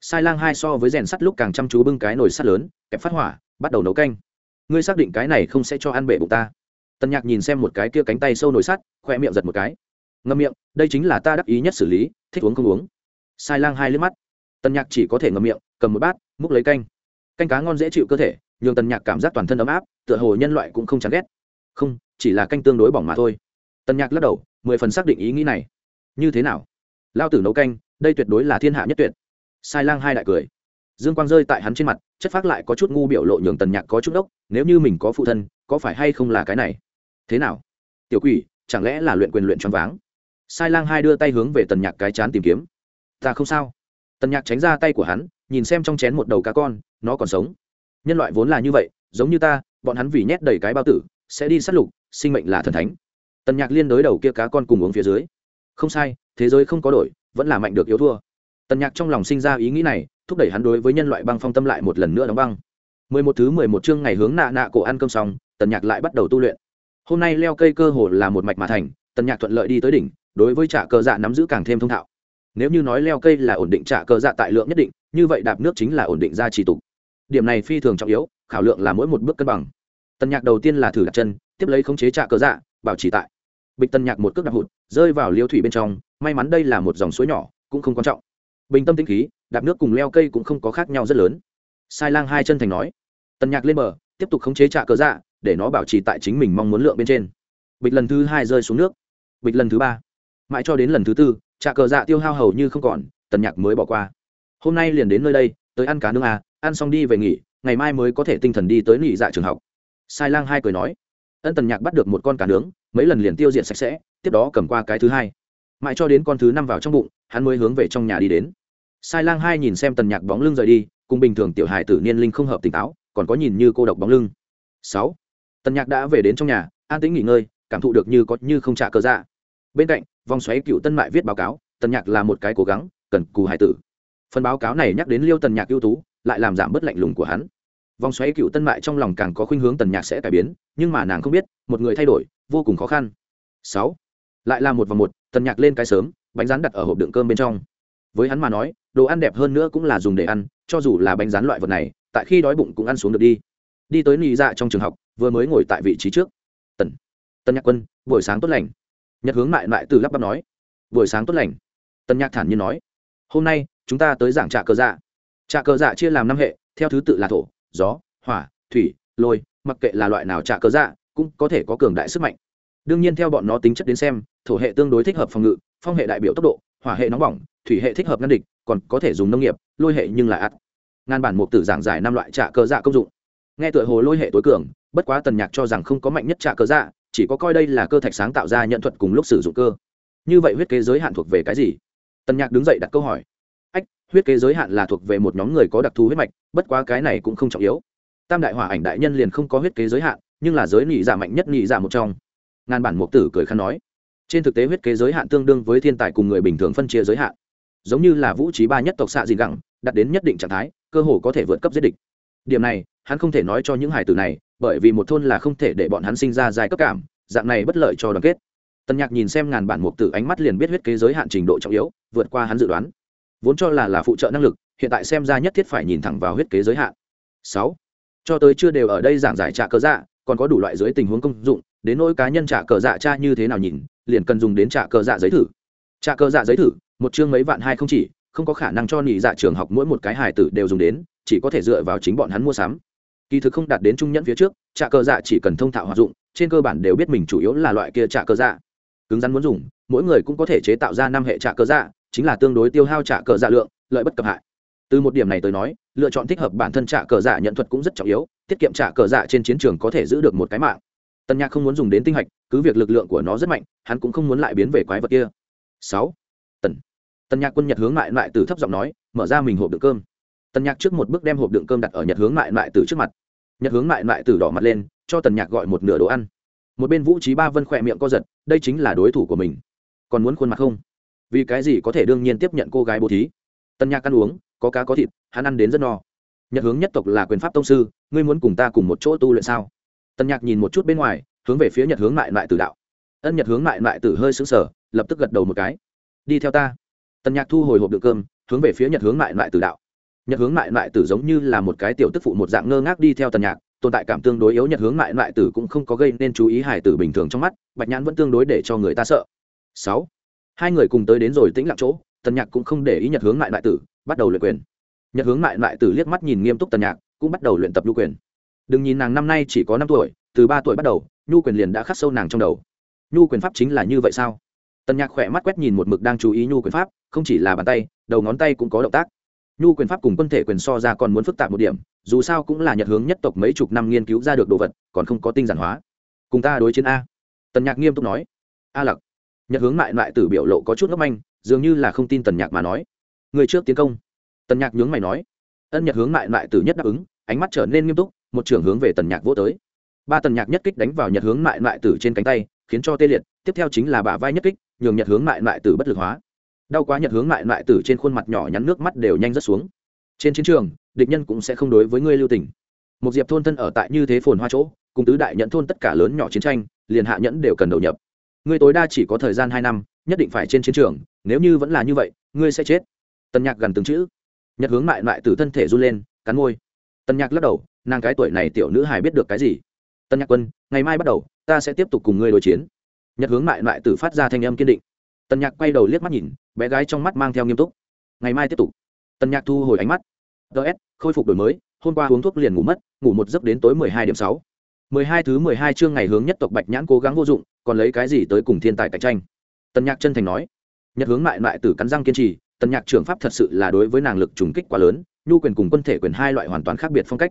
Sai lang hai so với rèn sắt lúc càng chăm chú bưng cái nồi sắt lớn, kẹp phát hỏa, bắt đầu nấu canh. Ngươi xác định cái này không sẽ cho ăn bể bụng ta. Tần nhạc nhìn xem một cái kia cánh tay sâu nồi sắt khoe miệng giật một cái. Ngâm miệng, đây chính là ta đắc ý nhất xử lý, thích uống không uống sai lang hai liếc mắt. Tần nhạc chỉ có thể ngậm miệng, cầm một bát, múc lấy canh. Canh cá ngon dễ chịu cơ thể, nhường tần nhạc cảm giác toàn thân ấm áp, tựa hồ nhân loại cũng không chán ghét. Không, chỉ là canh tương đối bỏng mà thôi. Tần nhạc lắc đầu, mười phần xác định ý nghĩ này. Như thế nào? Lao tử nấu canh, đây tuyệt đối là thiên hạ nhất tuyệt. Sai lang hai đại cười. Dương quang rơi tại hắn trên mặt, chất phác lại có chút ngu biểu lộ nhường tần nhạc có chút đốc, nếu như mình có phụ thân, có phải hay không là cái này? Thế nào? Tiểu quỷ, chẳng lẽ là luyện quyền luyện choáng váng? Sai lang hai đưa tay hướng về tần nhạc cái chán tìm kiếm ta không sao. Tần nhạc tránh ra tay của hắn, nhìn xem trong chén một đầu cá con, nó còn sống. Nhân loại vốn là như vậy, giống như ta, bọn hắn vì nhét đầy cái bao tử, sẽ đi sát lục, sinh mệnh là thần thánh. Tần nhạc liên đối đầu kia cá con cùng uống phía dưới. Không sai, thế giới không có đổi, vẫn là mạnh được yếu thua. Tần nhạc trong lòng sinh ra ý nghĩ này, thúc đẩy hắn đối với nhân loại băng phong tâm lại một lần nữa đóng băng. Mười một thứ mười một chương ngày hướng nạ nạ cổ ăn cơm xong, tần nhạc lại bắt đầu tu luyện. Hôm nay leo cây cơ hồ là một mạch mà thành, tần nhạc thuận lợi đi tới đỉnh, đối với trả cờ dạ nắm giữ càng thêm thông thạo nếu như nói leo cây là ổn định trả cờ dạ tại lượng nhất định, như vậy đạp nước chính là ổn định ra trì tục. Điểm này phi thường trọng yếu, khảo lượng là mỗi một bước cân bằng. Tần nhạc đầu tiên là thử đặt chân, tiếp lấy khống chế trả cờ dạ bảo trì tại. Bịch tần nhạc một cước đạp hụt, rơi vào liêu thủy bên trong, may mắn đây là một dòng suối nhỏ, cũng không quan trọng. Bình tâm tĩnh khí, đạp nước cùng leo cây cũng không có khác nhau rất lớn. Sai lang hai chân thành nói. Tần nhạc lên bờ, tiếp tục khống chế trạ cờ dạ để nó bảo trì tại chính mình mong muốn lượng bên trên. Bịch lần thứ hai rơi xuống nước. Bịch lần thứ ba mãi cho đến lần thứ tư, trà cờ dạ tiêu hao hầu như không còn, tần nhạc mới bỏ qua. Hôm nay liền đến nơi đây, tới ăn cá nương à ăn xong đi về nghỉ, ngày mai mới có thể tinh thần đi tới nghỉ dạ trường học. Sai lang hai cười nói, ân tần nhạc bắt được một con cá nướng, mấy lần liền tiêu diệt sạch sẽ, tiếp đó cầm qua cái thứ hai. Mãi cho đến con thứ năm vào trong bụng, hắn mới hướng về trong nhà đi đến. Sai lang hai nhìn xem tần nhạc bóng lưng rời đi, cùng bình thường tiểu hài tử niên linh không hợp tỉnh táo còn có nhìn như cô độc bóng lưng. Sáu, tần nhạc đã về đến trong nhà, an tĩnh nghỉ ngơi, cảm thụ được như có như không trả cơ dạ. Bên cạnh vòng xoáy cựu tân mại viết báo cáo, tần nhạc là một cái cố gắng, cần cù hải tử. Phần báo cáo này nhắc đến liêu tần nhạc ưu tú, lại làm giảm bớt lạnh lùng của hắn. Vòng xoáy cựu tân mại trong lòng càng có khuynh hướng tần nhạc sẽ cải biến, nhưng mà nàng không biết, một người thay đổi, vô cùng khó khăn. Sáu, lại là một vòng một, tần nhạc lên cái sớm, bánh rán đặt ở hộp đựng cơm bên trong. Với hắn mà nói, đồ ăn đẹp hơn nữa cũng là dùng để ăn, cho dù là bánh rán loại vật này, tại khi đói bụng cũng ăn xuống được đi. Đi tới nị dạ trong trường học, vừa mới ngồi tại vị trí trước. Tần tân nhạc quân, buổi sáng tốt lành nhật hướng mại mại từ lắp bắp nói. Buổi sáng tốt lành. Tân nhạc thản nhiên nói. Hôm nay, chúng ta tới giảng trạ cờ dạ. Trạ cờ dạ chia làm năm hệ, theo thứ tự là thổ, gió, hỏa, thủy, lôi, mặc kệ là loại nào trạ cờ dạ cũng có thể có cường đại sức mạnh. Đương nhiên theo bọn nó tính chất đến xem, thổ hệ tương đối thích hợp phòng ngự, phong hệ đại biểu tốc độ, hỏa hệ nóng bỏng, thủy hệ thích hợp ngăn địch, còn có thể dùng nông nghiệp, lôi hệ nhưng là ắt. Ngàn bản mục tử giảng giải năm loại trạ cơ dạ công dụng. Nghe tựa hồ lôi hệ tối cường, bất quá tần nhạc cho rằng không có mạnh nhất trạ cơ dạ chỉ có coi đây là cơ thạch sáng tạo ra nhận thuật cùng lúc sử dụng cơ. Như vậy huyết kế giới hạn thuộc về cái gì? Tần nhạc đứng dậy đặt câu hỏi. Ách, huyết kế giới hạn là thuộc về một nhóm người có đặc thù huyết mạch, bất quá cái này cũng không trọng yếu. Tam đại hỏa ảnh đại nhân liền không có huyết kế giới hạn, nhưng là giới nhị giả mạnh nhất nhị giả một trong. Ngàn bản mục tử cười khăn nói. Trên thực tế huyết kế giới hạn tương đương với thiên tài cùng người bình thường phân chia giới hạn. Giống như là vũ trí ba nhất tộc xạ dị gẳng đặt đến nhất định trạng thái, cơ hồ có thể vượt cấp giết địch điểm này, hắn không thể nói cho những hải tử này, bởi vì một thôn là không thể để bọn hắn sinh ra dài cấp cảm, dạng này bất lợi cho đoàn kết. Tần nhạc nhìn xem ngàn bản mục tử ánh mắt liền biết huyết kế giới hạn trình độ trọng yếu, vượt qua hắn dự đoán. Vốn cho là là phụ trợ năng lực, hiện tại xem ra nhất thiết phải nhìn thẳng vào huyết kế giới hạn. Sáu. Cho tới chưa đều ở đây giảng giải trả cờ dạ còn có đủ loại dưới tình huống công dụng, đến nỗi cá nhân trả cờ dạ cha như thế nào nhìn, liền cần dùng đến trả cờ dạ giấy thử. Trả cờ dạ giấy thử, một chương mấy vạn hai không chỉ, không có khả năng cho nhị dạ trường học mỗi một cái hài tử đều dùng đến chỉ có thể dựa vào chính bọn hắn mua sắm. Kỳ thực không đạt đến trung nhẫn phía trước, trạ cơ dạ chỉ cần thông thạo hoạt dụng, trên cơ bản đều biết mình chủ yếu là loại kia trạ cơ dạ. Cứng rắn muốn dùng, mỗi người cũng có thể chế tạo ra năm hệ trạ cơ dạ chính là tương đối tiêu hao trạ cơ dạ lượng, lợi bất cập hại. Từ một điểm này tới nói, lựa chọn thích hợp bản thân trạ cờ dạ nhận thuật cũng rất trọng yếu, tiết kiệm trạ cờ dạ trên chiến trường có thể giữ được một cái mạng. Tần nhạc không muốn dùng đến tinh hạch, cứ việc lực lượng của nó rất mạnh, hắn cũng không muốn lại biến về quái vật kia. Sáu. Tần. Tần nhạc quân nhật hướng lại lại từ thấp giọng nói, mở ra mình hộp đựng cơm tần nhạc trước một bước đem hộp đựng cơm đặt ở nhật hướng mại mại Tử trước mặt. nhật hướng mại mại Tử đỏ mặt lên, cho tần nhạc gọi một nửa đồ ăn. một bên vũ trí ba vân khỏe miệng co giật, đây chính là đối thủ của mình. còn muốn khuôn mặt không? vì cái gì có thể đương nhiên tiếp nhận cô gái bố thí? tần nhạc ăn uống, có cá có thịt, hắn ăn đến rất no. nhật hướng nhất tộc là quyền pháp tông sư, ngươi muốn cùng ta cùng một chỗ tu luyện sao? tần nhạc nhìn một chút bên ngoài, hướng về phía nhật hướng mại mại tử đạo. ân nhật hướng mại mại tử hơi xứng sở lập tức gật đầu một cái. đi theo ta. tần nhạc thu hồi hộp đựng cơm, hướng về phía nhật hướng mại mại tử đạo nhật hướng mại mại tử giống như là một cái tiểu tức phụ một dạng ngơ ngác đi theo tần nhạc, tồn tại cảm tương đối yếu nhật hướng mại mại tử cũng không có gây nên chú ý hải tử bình thường trong mắt, bạch nhãn vẫn tương đối để cho người ta sợ. Sáu, hai người cùng tới đến rồi tĩnh lặng chỗ, tần nhạc cũng không để ý nhật hướng mại mại tử, bắt đầu luyện quyền. Nhật hướng mại mại tử liếc mắt nhìn nghiêm túc tần nhạc, cũng bắt đầu luyện tập nhu quyền. Đừng nhìn nàng năm nay chỉ có năm tuổi, từ ba tuổi bắt đầu, nhu quyền liền đã khắc sâu nàng trong đầu. Nhu quyền pháp chính là như vậy sao? Tần nhạc khỏe mắt quét nhìn một mực đang chú ý nhu quyền pháp, không chỉ là bàn tay, đầu ngón tay cũng có động tác nhu quyền pháp cùng quân thể quyền so ra còn muốn phức tạp một điểm, dù sao cũng là nhật hướng nhất tộc mấy chục năm nghiên cứu ra được đồ vật, còn không có tinh giản hóa. Cùng ta đối chiến a. Tần nhạc nghiêm túc nói. A lặc. Nhật hướng mại mại tử biểu lộ có chút ngốc anh dường như là không tin tần nhạc mà nói. Người trước tiến công. Tần nhạc nhướng mày nói. Ân nhật hướng mại mại tử nhất đáp ứng, ánh mắt trở nên nghiêm túc, một trưởng hướng về tần nhạc vỗ tới. Ba tần nhạc nhất kích đánh vào nhật hướng mại mại tử trên cánh tay, khiến cho tê liệt, tiếp theo chính là bả vai nhất kích, nhường nhật hướng mại mại tử bất lực hóa đau quá nhật hướng lại lại tử trên khuôn mặt nhỏ nhắn nước mắt đều nhanh rất xuống. Trên chiến trường, địch nhân cũng sẽ không đối với ngươi lưu tình. Một diệp thôn thân ở tại như thế phồn hoa chỗ, cùng tứ đại nhẫn thôn tất cả lớn nhỏ chiến tranh, liền hạ nhẫn đều cần đầu nhập. Ngươi tối đa chỉ có thời gian hai năm, nhất định phải trên chiến trường, nếu như vẫn là như vậy, ngươi sẽ chết. Tần nhạc gần từng chữ. Nhật hướng lại lại từ thân thể run lên, cắn môi. Tần nhạc lắc đầu, nàng cái tuổi này tiểu nữ hài biết được cái gì? Tần nhạc quân, ngày mai bắt đầu, ta sẽ tiếp tục cùng ngươi đối chiến. Nhật hướng lại lại từ phát ra thanh âm kiên định tần nhạc quay đầu liếc mắt nhìn, bé gái trong mắt mang theo nghiêm túc. Ngày mai tiếp tục. Tần nhạc thu hồi ánh mắt. Ts khôi phục đổi mới, hôm qua uống thuốc liền ngủ mất, ngủ một giấc đến tối mười hai điểm sáu. Mười hai thứ mười hai chương ngày hướng nhất tộc bạch nhãn cố gắng vô dụng, còn lấy cái gì tới cùng thiên tài cạnh tranh? Tần nhạc chân thành nói. Nhật hướng mại mại từ cắn răng kiên trì, tần nhạc trưởng pháp thật sự là đối với nàng lực trùng kích quá lớn, nhu quyền cùng quân thể quyền hai loại hoàn toàn khác biệt phong cách.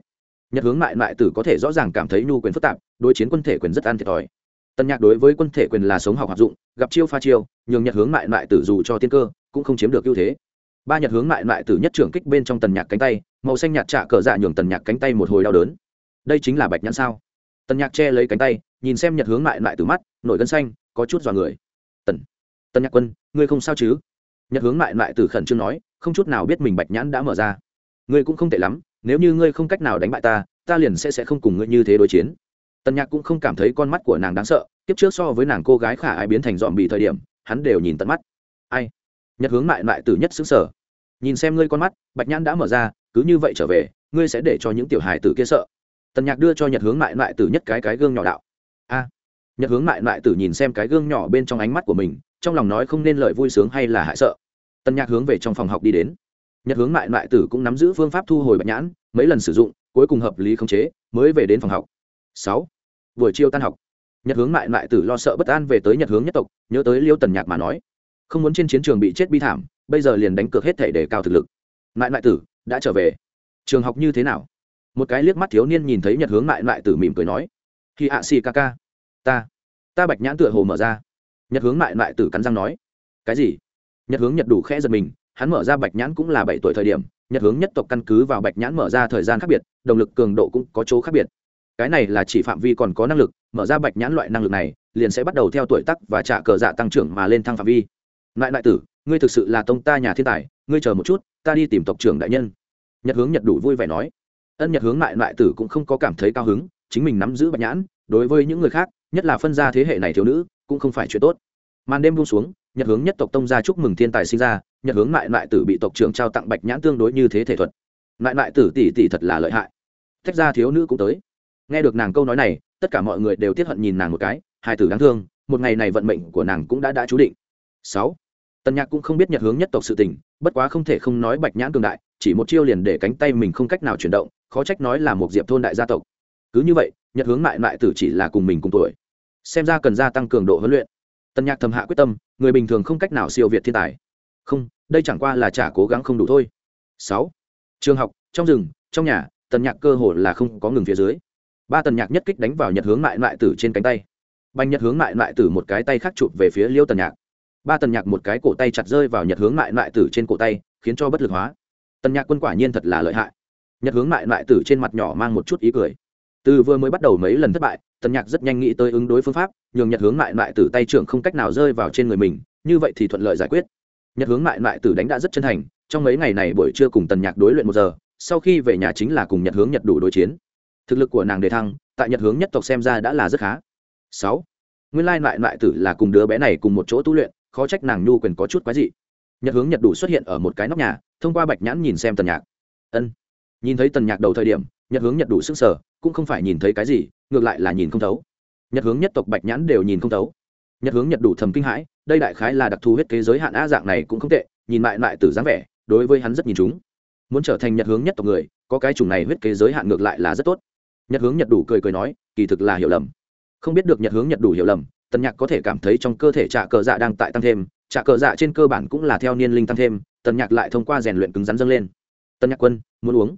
Nhật hướng mại mại tử có thể rõ ràng cảm thấy nhu quyền phức tạp, đối chiến quân thể quyền rất ăn thiệt thòi. Tần nhạc đối với quân thể quyền là sống học hoạt dụng gặp chiêu pha chiêu, nhường nhật hướng mại mại tử dù cho tiên cơ, cũng không chiếm được ưu thế. Ba nhật hướng mại mại tử nhất trưởng kích bên trong tần nhạc cánh tay, màu xanh nhạt trạ cờ dạ nhường tần nhạc cánh tay một hồi đau đớn. Đây chính là bạch nhãn sao? Tần nhạc che lấy cánh tay, nhìn xem nhật hướng mại mại tử mắt, nổi gân xanh, có chút dọa người. Tần tần nhạc quân, ngươi không sao chứ? Nhật hướng mại mại tử khẩn trương nói, không chút nào biết mình bạch nhãn đã mở ra. Ngươi cũng không tệ lắm, nếu như ngươi không cách nào đánh bại ta ta liền sẽ sẽ không cùng ngươi như thế đối chiến tần nhạc cũng không cảm thấy con mắt của nàng đáng sợ, kiếp trước so với nàng cô gái khả ai biến thành dọn bị thời điểm, hắn đều nhìn tận mắt. Ai? Nhật hướng mại mại từ nhất xứng sở. Nhìn xem ngươi con mắt, bạch nhãn đã mở ra, cứ như vậy trở về, ngươi sẽ để cho những tiểu hài tử kia sợ. Tần nhạc đưa cho nhật hướng mại mại tử nhất cái cái gương nhỏ đạo. A. Nhật hướng mại mại tử nhìn xem cái gương nhỏ bên trong ánh mắt của mình, trong lòng nói không nên lời vui sướng hay là hại sợ. Tần nhạc hướng về trong phòng học đi đến. Nhật hướng mại mại tử cũng nắm giữ phương pháp thu hồi bạch nhãn, mấy lần sử dụng, cuối cùng hợp lý khống chế, mới về đến phòng học sáu. Buổi chiều tan học. Nhật hướng mại mại tử lo sợ bất an về tới nhật hướng nhất tộc, nhớ tới liêu tần nhạc mà nói. Không muốn trên chiến trường bị chết bi thảm, bây giờ liền đánh cược hết thể để cao thực lực. Mại mại tử, đã trở về. Trường học như thế nào? Một cái liếc mắt thiếu niên nhìn thấy nhật hướng mại mại tử mỉm cười nói. Khi ạ xì ca ca. Ta. Ta bạch nhãn tựa hồ mở ra. Nhật hướng mại mại tử cắn răng nói. Cái gì? Nhật hướng nhật đủ khẽ giật mình, hắn mở ra bạch nhãn cũng là bảy tuổi thời điểm, nhật hướng nhất tộc căn cứ vào bạch nhãn mở ra thời gian khác biệt, động lực cường độ cũng có chỗ khác biệt cái này là chỉ phạm vi còn có năng lực, mở ra bạch nhãn loại năng lực này, liền sẽ bắt đầu theo tuổi tắc và trả cờ dạ tăng trưởng mà lên thăng phạm vi. Lại lại tử, ngươi thực sự là tông ta nhà thiên tài, ngươi chờ một chút, ta đi tìm tộc trưởng đại nhân. Nhật hướng nhật đủ vui vẻ nói. Ân nhật hướng lại lại tử cũng không có cảm thấy cao hứng, chính mình nắm giữ bạch nhãn, đối với những người khác, nhất là phân gia thế hệ này thiếu nữ, cũng không phải chuyện tốt. Màn đêm buông xuống, nhật hướng nhất tộc tông gia chúc mừng thiên tài sinh ra, nhật hướng lại lại tử bị tộc trưởng trao tặng bạch nhãn tương đối như thế thể thuật. Lại lại tử tỷ tỷ thật là lợi hại. Thách gia thiếu nữ cũng tới nghe được nàng câu nói này, tất cả mọi người đều tiết hận nhìn nàng một cái, hai tử đáng thương, một ngày này vận mệnh của nàng cũng đã đã chú định. Sáu, tần nhạc cũng không biết nhật hướng nhất tộc sự tình, bất quá không thể không nói bạch nhãn cường đại, chỉ một chiêu liền để cánh tay mình không cách nào chuyển động, khó trách nói là một diệp thôn đại gia tộc. Cứ như vậy, nhật hướng mại mại tử chỉ là cùng mình cùng tuổi. Xem ra cần gia tăng cường độ huấn luyện. Tần nhạc thầm hạ quyết tâm, người bình thường không cách nào siêu việt thiên tài. Không, đây chẳng qua là chả cố gắng không đủ thôi. Sáu, trường học, trong rừng, trong nhà, tần nhạc cơ hồ là không có ngừng phía dưới ba tần nhạc nhất kích đánh vào nhật hướng mại mại tử trên cánh tay. Banh nhật hướng mại mại tử một cái tay khác chụp về phía liêu tần nhạc. Ba tần nhạc một cái cổ tay chặt rơi vào nhật hướng mại mại tử trên cổ tay, khiến cho bất lực hóa. Tần nhạc quân quả nhiên thật là lợi hại. Nhật hướng mại mại tử trên mặt nhỏ mang một chút ý cười. Từ vừa mới bắt đầu mấy lần thất bại, tần nhạc rất nhanh nghĩ tới ứng đối phương pháp, nhường nhật hướng mại mại tử tay trưởng không cách nào rơi vào trên người mình, như vậy thì thuận lợi giải quyết. Nhật hướng mại mại tử đánh đã rất chân thành, trong mấy ngày này buổi trưa cùng tần nhạc đối luyện một giờ, sau khi về nhà chính là cùng nhật hướng nhật đủ đối chiến thực lực của nàng đề thăng, tại nhật hướng nhất tộc xem ra đã là rất khá. Sáu, nguyên lai lại lại tử là cùng đứa bé này cùng một chỗ tu luyện, khó trách nàng nhu quyền có chút quái dị. Nhật hướng nhật đủ xuất hiện ở một cái nóc nhà, thông qua bạch nhãn nhìn xem tần nhạc. Ân. Nhìn thấy tần nhạc đầu thời điểm, nhật hướng nhật đủ sức sở cũng không phải nhìn thấy cái gì, ngược lại là nhìn không thấu. Nhật hướng nhất tộc bạch nhãn đều nhìn không thấu. Nhật hướng nhật đủ thầm kinh hãi, đây đại khái là đặc thù huyết kế giới hạn a dạng này cũng không tệ, nhìn lại lại tử dáng vẻ, đối với hắn rất nhìn chúng. Muốn trở thành nhật hướng nhất tộc người, có cái chủng này huyết kế giới hạn ngược lại là rất tốt nhật hướng nhật đủ cười cười nói, kỳ thực là hiểu lầm. Không biết được nhật hướng nhật đủ hiểu lầm, tần nhạc có thể cảm thấy trong cơ thể trạ cờ dạ đang tại tăng thêm, trạ cờ dạ trên cơ bản cũng là theo niên linh tăng thêm, tần nhạc lại thông qua rèn luyện cứng rắn dâng lên. Tần nhạc quân, muốn uống?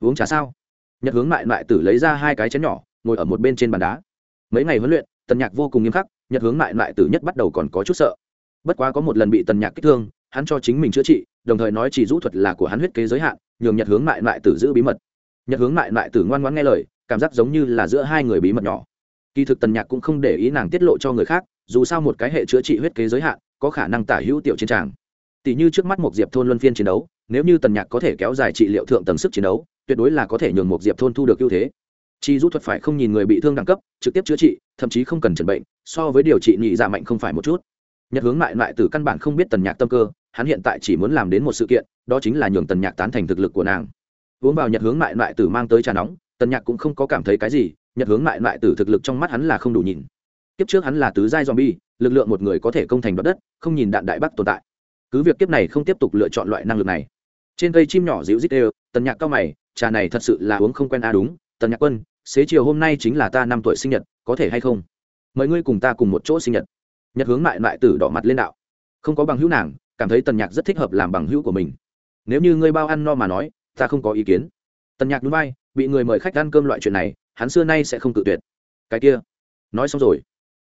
Uống trà sao? Nhật hướng mại mại tử lấy ra hai cái chén nhỏ, ngồi ở một bên trên bàn đá. Mấy ngày huấn luyện, tần nhạc vô cùng nghiêm khắc, nhật hướng mại mại tử nhất bắt đầu còn có chút sợ. Bất quá có một lần bị tần nhạc kích thương, hắn cho chính mình chữa trị, đồng thời nói chỉ rũ thuật là của hắn huyết kế giới hạn, nhường nhật hướng mại mại tử giữ bí mật. Nhật hướng mại mại tử ngoan ngoãn nghe lời cảm giác giống như là giữa hai người bí mật nhỏ. Kỳ thực tần nhạc cũng không để ý nàng tiết lộ cho người khác, dù sao một cái hệ chữa trị huyết kế giới hạn, có khả năng tả hữu tiểu chiến tràng. Tỷ như trước mắt một diệp thôn luân phiên chiến đấu, nếu như tần nhạc có thể kéo dài trị liệu thượng tầng sức chiến đấu, tuyệt đối là có thể nhường một diệp thôn thu được ưu thế. Chi rút thuật phải không nhìn người bị thương đẳng cấp, trực tiếp chữa trị, thậm chí không cần chẩn bệnh, so với điều trị nhị dạ mạnh không phải một chút. Nhật hướng mại mại từ căn bản không biết tần nhạc tâm cơ, hắn hiện tại chỉ muốn làm đến một sự kiện, đó chính là nhường tần nhạc tán thành thực lực của nàng. Uống vào nhật hướng mại mại từ mang tới trà nóng tần nhạc cũng không có cảm thấy cái gì, nhật hướng mại lại từ thực lực trong mắt hắn là không đủ nhìn. Kiếp trước hắn là tứ giai zombie, lực lượng một người có thể công thành đoạt đất, không nhìn đạn đại bắc tồn tại. Cứ việc kiếp này không tiếp tục lựa chọn loại năng lực này. Trên cây chim nhỏ dịu dít đều, tần nhạc cao mày, trà này thật sự là uống không quen a, đúng, tần nhạc quân, xế chiều hôm nay chính là ta năm tuổi sinh nhật, có thể hay không? Mời ngươi cùng ta cùng một chỗ sinh nhật. Nhật hướng mại mại tử đỏ mặt lên đạo. Không có bằng hữu nàng, cảm thấy tần nhạc rất thích hợp làm bằng hữu của mình. Nếu như ngươi bao ăn no mà nói, ta không có ý kiến. Tần nhạc núi bay bị người mời khách ăn cơm loại chuyện này, hắn xưa nay sẽ không tự tuyệt. Cái kia, nói xong rồi,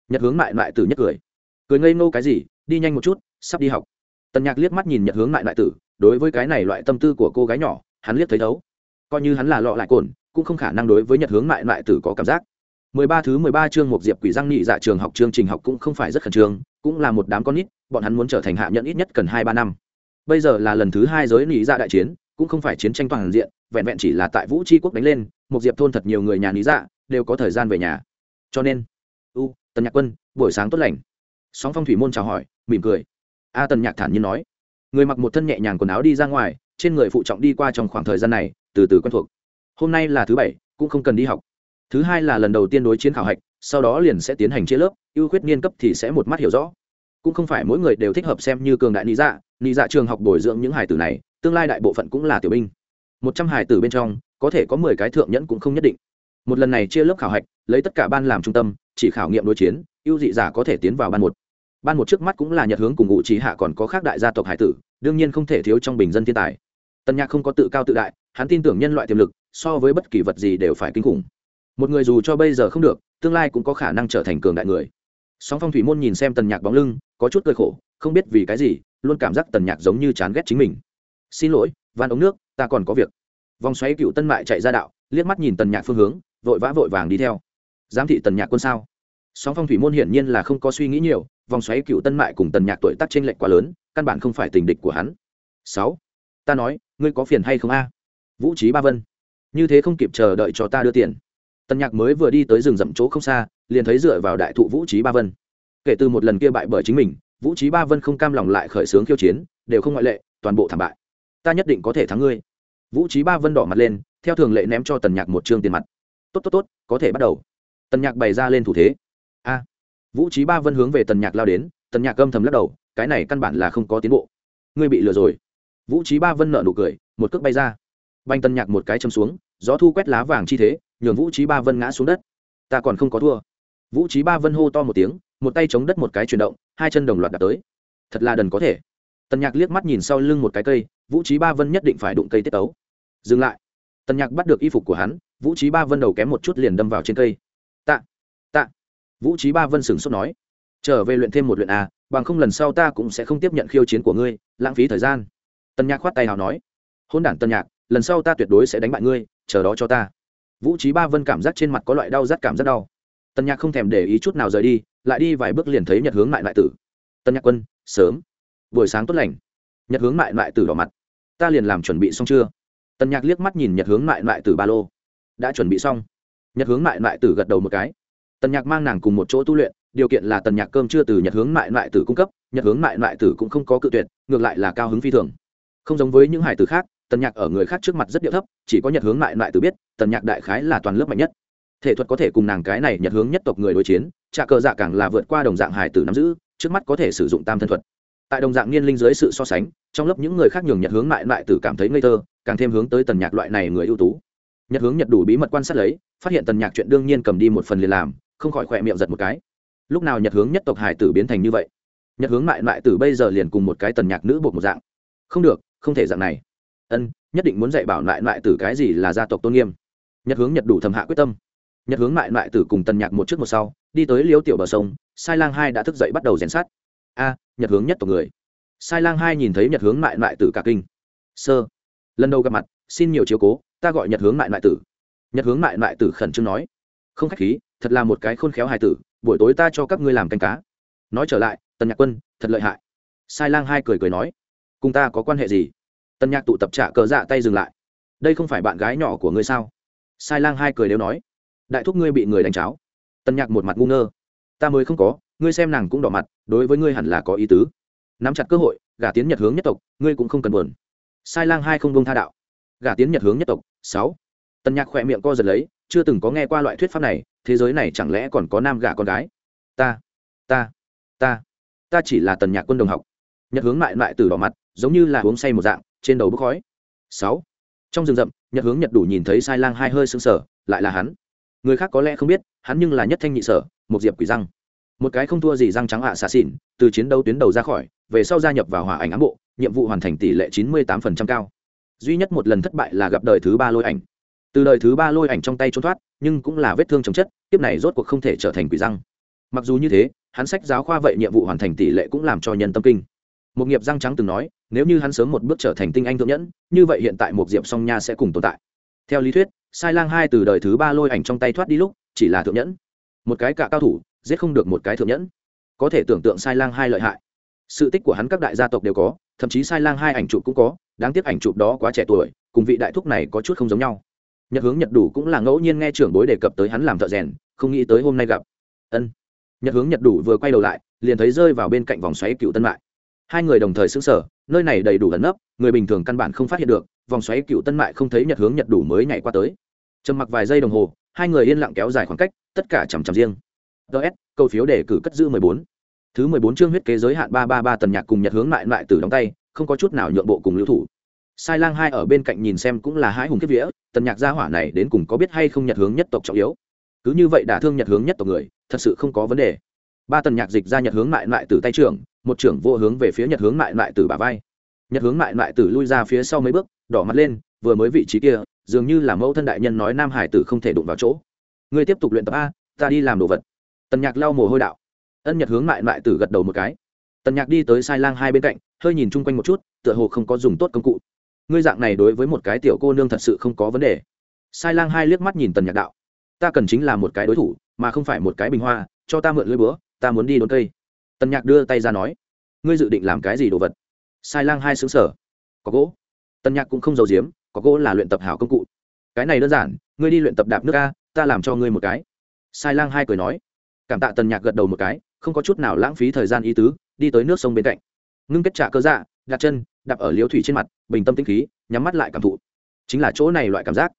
nhật hướng mại mại tử nhất cười. Cười ngây ngô cái gì, đi nhanh một chút, sắp đi học. Tần nhạc liếc mắt nhìn nhật hướng mại mại tử, đối với cái này loại tâm tư của cô gái nhỏ, hắn liếc thấy thấu. Coi như hắn là lọ lại cồn, cũng không khả năng đối với nhật hướng mại mại tử có cảm giác. Mười ba thứ mười ba chương một diệp quỷ răng nhị dạ trường học chương trình học cũng không phải rất khẩn trương, cũng là một đám con nít, bọn hắn muốn trở thành hạ nhận ít nhất cần hai ba năm. Bây giờ là lần thứ hai giới nhị dạ đại chiến cũng không phải chiến tranh toàn diện, vẹn vẹn chỉ là tại vũ tri quốc đánh lên một diệp thôn thật nhiều người nhà lý dạ đều có thời gian về nhà. Cho nên, u, tần nhạc quân, buổi sáng tốt lành. Sóng phong thủy môn chào hỏi, mỉm cười. A tần nhạc thản nhiên nói. Người mặc một thân nhẹ nhàng quần áo đi ra ngoài, trên người phụ trọng đi qua trong khoảng thời gian này, từ từ quen thuộc. Hôm nay là thứ bảy, cũng không cần đi học. Thứ hai là lần đầu tiên đối chiến khảo hạch, sau đó liền sẽ tiến hành chia lớp, ưu khuyết niên cấp thì sẽ một mắt hiểu rõ. Cũng không phải mỗi người đều thích hợp xem như cường đại lý dạ. Lý dạ trường học bồi dưỡng những hải tử này tương lai đại bộ phận cũng là tiểu binh. Một trăm hải tử bên trong, có thể có mười cái thượng nhẫn cũng không nhất định. Một lần này chia lớp khảo hạch, lấy tất cả ban làm trung tâm, chỉ khảo nghiệm đối chiến, ưu dị giả có thể tiến vào ban một. Ban một trước mắt cũng là nhật hướng cùng ngụ trí hạ còn có khác đại gia tộc hải tử, đương nhiên không thể thiếu trong bình dân thiên tài. Tân nhạc không có tự cao tự đại, hắn tin tưởng nhân loại tiềm lực, so với bất kỳ vật gì đều phải kinh khủng. Một người dù cho bây giờ không được, tương lai cũng có khả năng trở thành cường đại người. Song phong thủy môn nhìn xem tần nhạc bóng lưng, có chút cơi khổ, không biết vì cái gì, luôn cảm giác tần nhạc giống như chán ghét chính mình xin lỗi, van ống nước, ta còn có việc. Vòng xoáy cựu tân mại chạy ra đạo, liếc mắt nhìn tần nhạc phương hướng, vội vã vội vàng đi theo. Giám thị tần nhạc quân sao? Sóng phong thủy môn hiển nhiên là không có suy nghĩ nhiều, vòng xoáy cựu tân mại cùng tần nhạc tuổi tác t r ê n lệch quá lớn, căn bản không phải tình địch của hắn. Sáu, ta nói, ngươi có phiền hay không a? Vũ trí ba vân, như thế không kịp chờ đợi cho ta đưa tiền. Tần nhạc mới vừa đi tới rừng rậm chỗ không xa, liền thấy dựa vào đại thụ vũ trí ba vân. Kể từ một lần kia bại bởi chính mình, vũ trí ba vân không cam lòng lại khởi xướng khiêu chiến, đều không ngoại lệ, toàn bộ thảm bại ta nhất định có thể thắng ngươi. Vũ trí ba vân đỏ mặt lên, theo thường lệ ném cho tần nhạc một chương tiền mặt. Tốt tốt tốt, có thể bắt đầu. Tần nhạc bày ra lên thủ thế. A. Vũ trí ba vân hướng về tần nhạc lao đến, tần nhạc âm thầm lắc đầu, cái này căn bản là không có tiến bộ. Ngươi bị lừa rồi. Vũ trí ba vân nợ nụ cười, một cước bay ra. Banh tần nhạc một cái châm xuống, gió thu quét lá vàng chi thế, nhường vũ trí ba vân ngã xuống đất. Ta còn không có thua. Vũ trí ba vân hô to một tiếng, một tay chống đất một cái chuyển động, hai chân đồng loạt đạp tới. Thật là đần có thể tần nhạc liếc mắt nhìn sau lưng một cái cây, vũ trí ba vân nhất định phải đụng cây tiết tấu. Dừng lại. Tần nhạc bắt được y phục của hắn, vũ trí ba vân đầu kém một chút liền đâm vào trên cây. Tạ tạ. Vũ trí ba vân sửng sốt nói, trở về luyện thêm một luyện a, bằng không lần sau ta cũng sẽ không tiếp nhận khiêu chiến của ngươi, lãng phí thời gian. Tần nhạc khoát tay hào nói, hôn đản tần nhạc, lần sau ta tuyệt đối sẽ đánh bại ngươi, chờ đó cho ta. Vũ trí ba vân cảm giác trên mặt có loại đau rát cảm rất đau. Tần nhạc không thèm để ý chút nào rời đi, lại đi vài bước liền thấy nhật hướng lại lại tử. Tần nhạc quân, sớm buổi sáng tốt lành. Nhật hướng mại mại tử đỏ mặt. Ta liền làm chuẩn bị xong chưa? Tần nhạc liếc mắt nhìn nhật hướng mại mại tử ba lô. Đã chuẩn bị xong. Nhật hướng mại mại tử gật đầu một cái. Tần nhạc mang nàng cùng một chỗ tu luyện, điều kiện là tần nhạc cơm chưa từ nhật hướng mại mại tử cung cấp, nhật hướng mại mại tử cũng không có cự tuyệt, ngược lại là cao hứng phi thường. Không giống với những hải tử khác, tần nhạc ở người khác trước mặt rất điệu thấp, chỉ có nhật hướng mại mại tử biết, tần nhạc đại khái là toàn lớp mạnh nhất. Thể thuật có thể cùng nàng cái này nhật hướng nhất tộc người đối chiến trà cờ dạ càng là vượt qua đồng dạng hải tử nắm giữ, trước mắt có thể sử dụng tam thân thuật tại đồng dạng niên linh dưới sự so sánh, trong lớp những người khác nhường nhật hướng mại mại tử cảm thấy ngây thơ, càng thêm hướng tới tần nhạc loại này người ưu tú. Nhật hướng nhật đủ bí mật quan sát lấy, phát hiện tần nhạc chuyện đương nhiên cầm đi một phần liền làm, không khỏi khỏe miệng giật một cái. Lúc nào nhật hướng nhất tộc hải tử biến thành như vậy? Nhật hướng mại mại tử bây giờ liền cùng một cái tần nhạc nữ buộc một dạng. Không được, không thể dạng này. Ân, nhất định muốn dạy bảo lại mại tử cái gì là gia tộc tôn nghiêm. Nhật hướng nhật đủ thầm hạ quyết tâm. Nhật hướng mại mại tử cùng tần nhạc một trước một sau, đi tới liêu tiểu bờ sông, sai lang hai đã thức dậy bắt đầu rèn sát a nhật hướng nhất tộc người. Sai lang hai nhìn thấy nhật hướng mại mại tử cả kinh. Sơ, lần đầu gặp mặt, xin nhiều chiếu cố, ta gọi nhật hướng mại mại tử. Nhật hướng mại mại tử khẩn trương nói, không khách khí, thật là một cái khôn khéo hài tử, buổi tối ta cho các ngươi làm canh cá. Nói trở lại, tần nhạc quân, thật lợi hại. Sai lang hai cười cười nói, cùng ta có quan hệ gì? Tần nhạc tụ tập trả cờ dạ tay dừng lại. Đây không phải bạn gái nhỏ của ngươi sao? Sai lang hai cười đều nói, đại thúc ngươi bị người đánh cháo. Tần nhạc một mặt ngu ngơ, ta mới không có ngươi xem nàng cũng đỏ mặt, đối với ngươi hẳn là có ý tứ. Nắm chặt cơ hội, gả tiến nhật hướng nhất tộc, ngươi cũng không cần buồn. Sai lang hai không bông tha đạo. Gả tiến nhật hướng nhất tộc, sáu. Tần nhạc khỏe miệng co giật lấy, chưa từng có nghe qua loại thuyết pháp này, thế giới này chẳng lẽ còn có nam gả con gái? Ta ta ta ta chỉ là tần nhạc quân đồng học. Nhật hướng mại mại từ đỏ mặt, giống như là uống say một dạng, trên đầu bốc khói. Sáu. Trong rừng rậm, nhật hướng nhật đủ nhìn thấy sai lang hai hơi sưng sờ, lại là hắn. Người khác có lẽ không biết, hắn nhưng là nhất thanh nhị sở, một diệp quỷ răng một cái không thua gì răng trắng ạ xà xỉn, từ chiến đấu tuyến đầu ra khỏi, về sau gia nhập vào hỏa ảnh ám bộ, nhiệm vụ hoàn thành tỷ lệ chín mươi tám cao. Duy nhất một lần thất bại là gặp đời thứ ba lôi ảnh. Từ đời thứ ba lôi ảnh trong tay trốn thoát, nhưng cũng là vết thương chồng chất tiếp này rốt cuộc không thể trở thành quỷ răng. Mặc dù như thế, hắn sách giáo khoa vậy nhiệm vụ hoàn thành tỷ lệ cũng làm cho nhân tâm kinh. Một nghiệp răng trắng từng nói, nếu như hắn sớm một bước trở thành tinh anh thượng nhẫn, như vậy hiện tại một diệp song nha sẽ cùng tồn tại. Theo lý thuyết, sai lang hai từ đời thứ ba lôi ảnh trong tay thoát đi lúc, chỉ là thượng nhẫn. Một cái cả cao thủ giết không được một cái thượng nhẫn. Có thể tưởng tượng sai lang hai lợi hại. Sự tích của hắn các đại gia tộc đều có, thậm chí sai lang hai ảnh chụp cũng có, đáng tiếc ảnh chụp đó quá trẻ tuổi, cùng vị đại thúc này có chút không giống nhau. Nhật hướng nhật đủ cũng là ngẫu nhiên nghe trưởng bối đề cập tới hắn làm thợ rèn, không nghĩ tới hôm nay gặp. Ân. Nhật hướng nhật đủ vừa quay đầu lại, liền thấy rơi vào bên cạnh vòng xoáy cựu tân mại. Hai người đồng thời xứng sở nơi này đầy đủ ẩn nấp, người bình thường căn bản không phát hiện được, vòng xoáy cựu tân mại không thấy nhật hướng nhật đủ mới nhảy qua tới. Trầm mặc vài giây đồng hồ, hai người yên lặng kéo dài khoảng cách, tất cả chằm chằm riêng ts câu phiếu đề cử cất giữ mười bốn. Thứ mười bốn chương huyết kế giới hạn ba ba ba tần nhạc cùng nhật hướng lại lại từ đóng tay, không có chút nào nhượng bộ cùng lưu thủ. Sai lang hai ở bên cạnh nhìn xem cũng là hai hùng kiếp vía, tần nhạc gia hỏa này đến cùng có biết hay không nhật hướng nhất tộc trọng yếu. Cứ như vậy đả thương nhật hướng nhất tộc người, thật sự không có vấn đề. Ba tần nhạc dịch ra nhật hướng lại lại từ tay trưởng, một trưởng vô hướng về phía nhật hướng lại lại từ bả vai. Nhật hướng lại lại từ lui ra phía sau mấy bước, đỏ mặt lên, vừa mới vị trí kia, dường như là mẫu thân đại nhân nói nam hải tử không thể đụng vào chỗ. Ngươi tiếp tục luyện tập a, ta đi làm đồ vật tần nhạc lau mồ hôi đạo. Ân nhật hướng mại mại tử gật đầu một cái. Tần nhạc đi tới sai lang hai bên cạnh, hơi nhìn chung quanh một chút, tựa hồ không có dùng tốt công cụ. Ngươi dạng này đối với một cái tiểu cô nương thật sự không có vấn đề. Sai lang hai liếc mắt nhìn tần nhạc đạo. Ta cần chính là một cái đối thủ, mà không phải một cái bình hoa, cho ta mượn lưỡi búa, ta muốn đi đốn cây. Tần nhạc đưa tay ra nói. Ngươi dự định làm cái gì đồ vật? Sai lang hai xứng sở có gỗ. Tần nhạc cũng không giàu giếm, có gỗ là luyện tập hảo công cụ. Cái này đơn giản, ngươi đi luyện tập đạp nước a, ta làm cho ngươi một cái. Sai lang hai cười nói cảm tạ tần nhạc gật đầu một cái, không có chút nào lãng phí thời gian ý tứ, đi tới nước sông bên cạnh. Ngưng kết trả cơ dạ đặt chân, đạp ở liếu thủy trên mặt, bình tâm tĩnh khí, nhắm mắt lại cảm thụ. Chính là chỗ này loại cảm giác.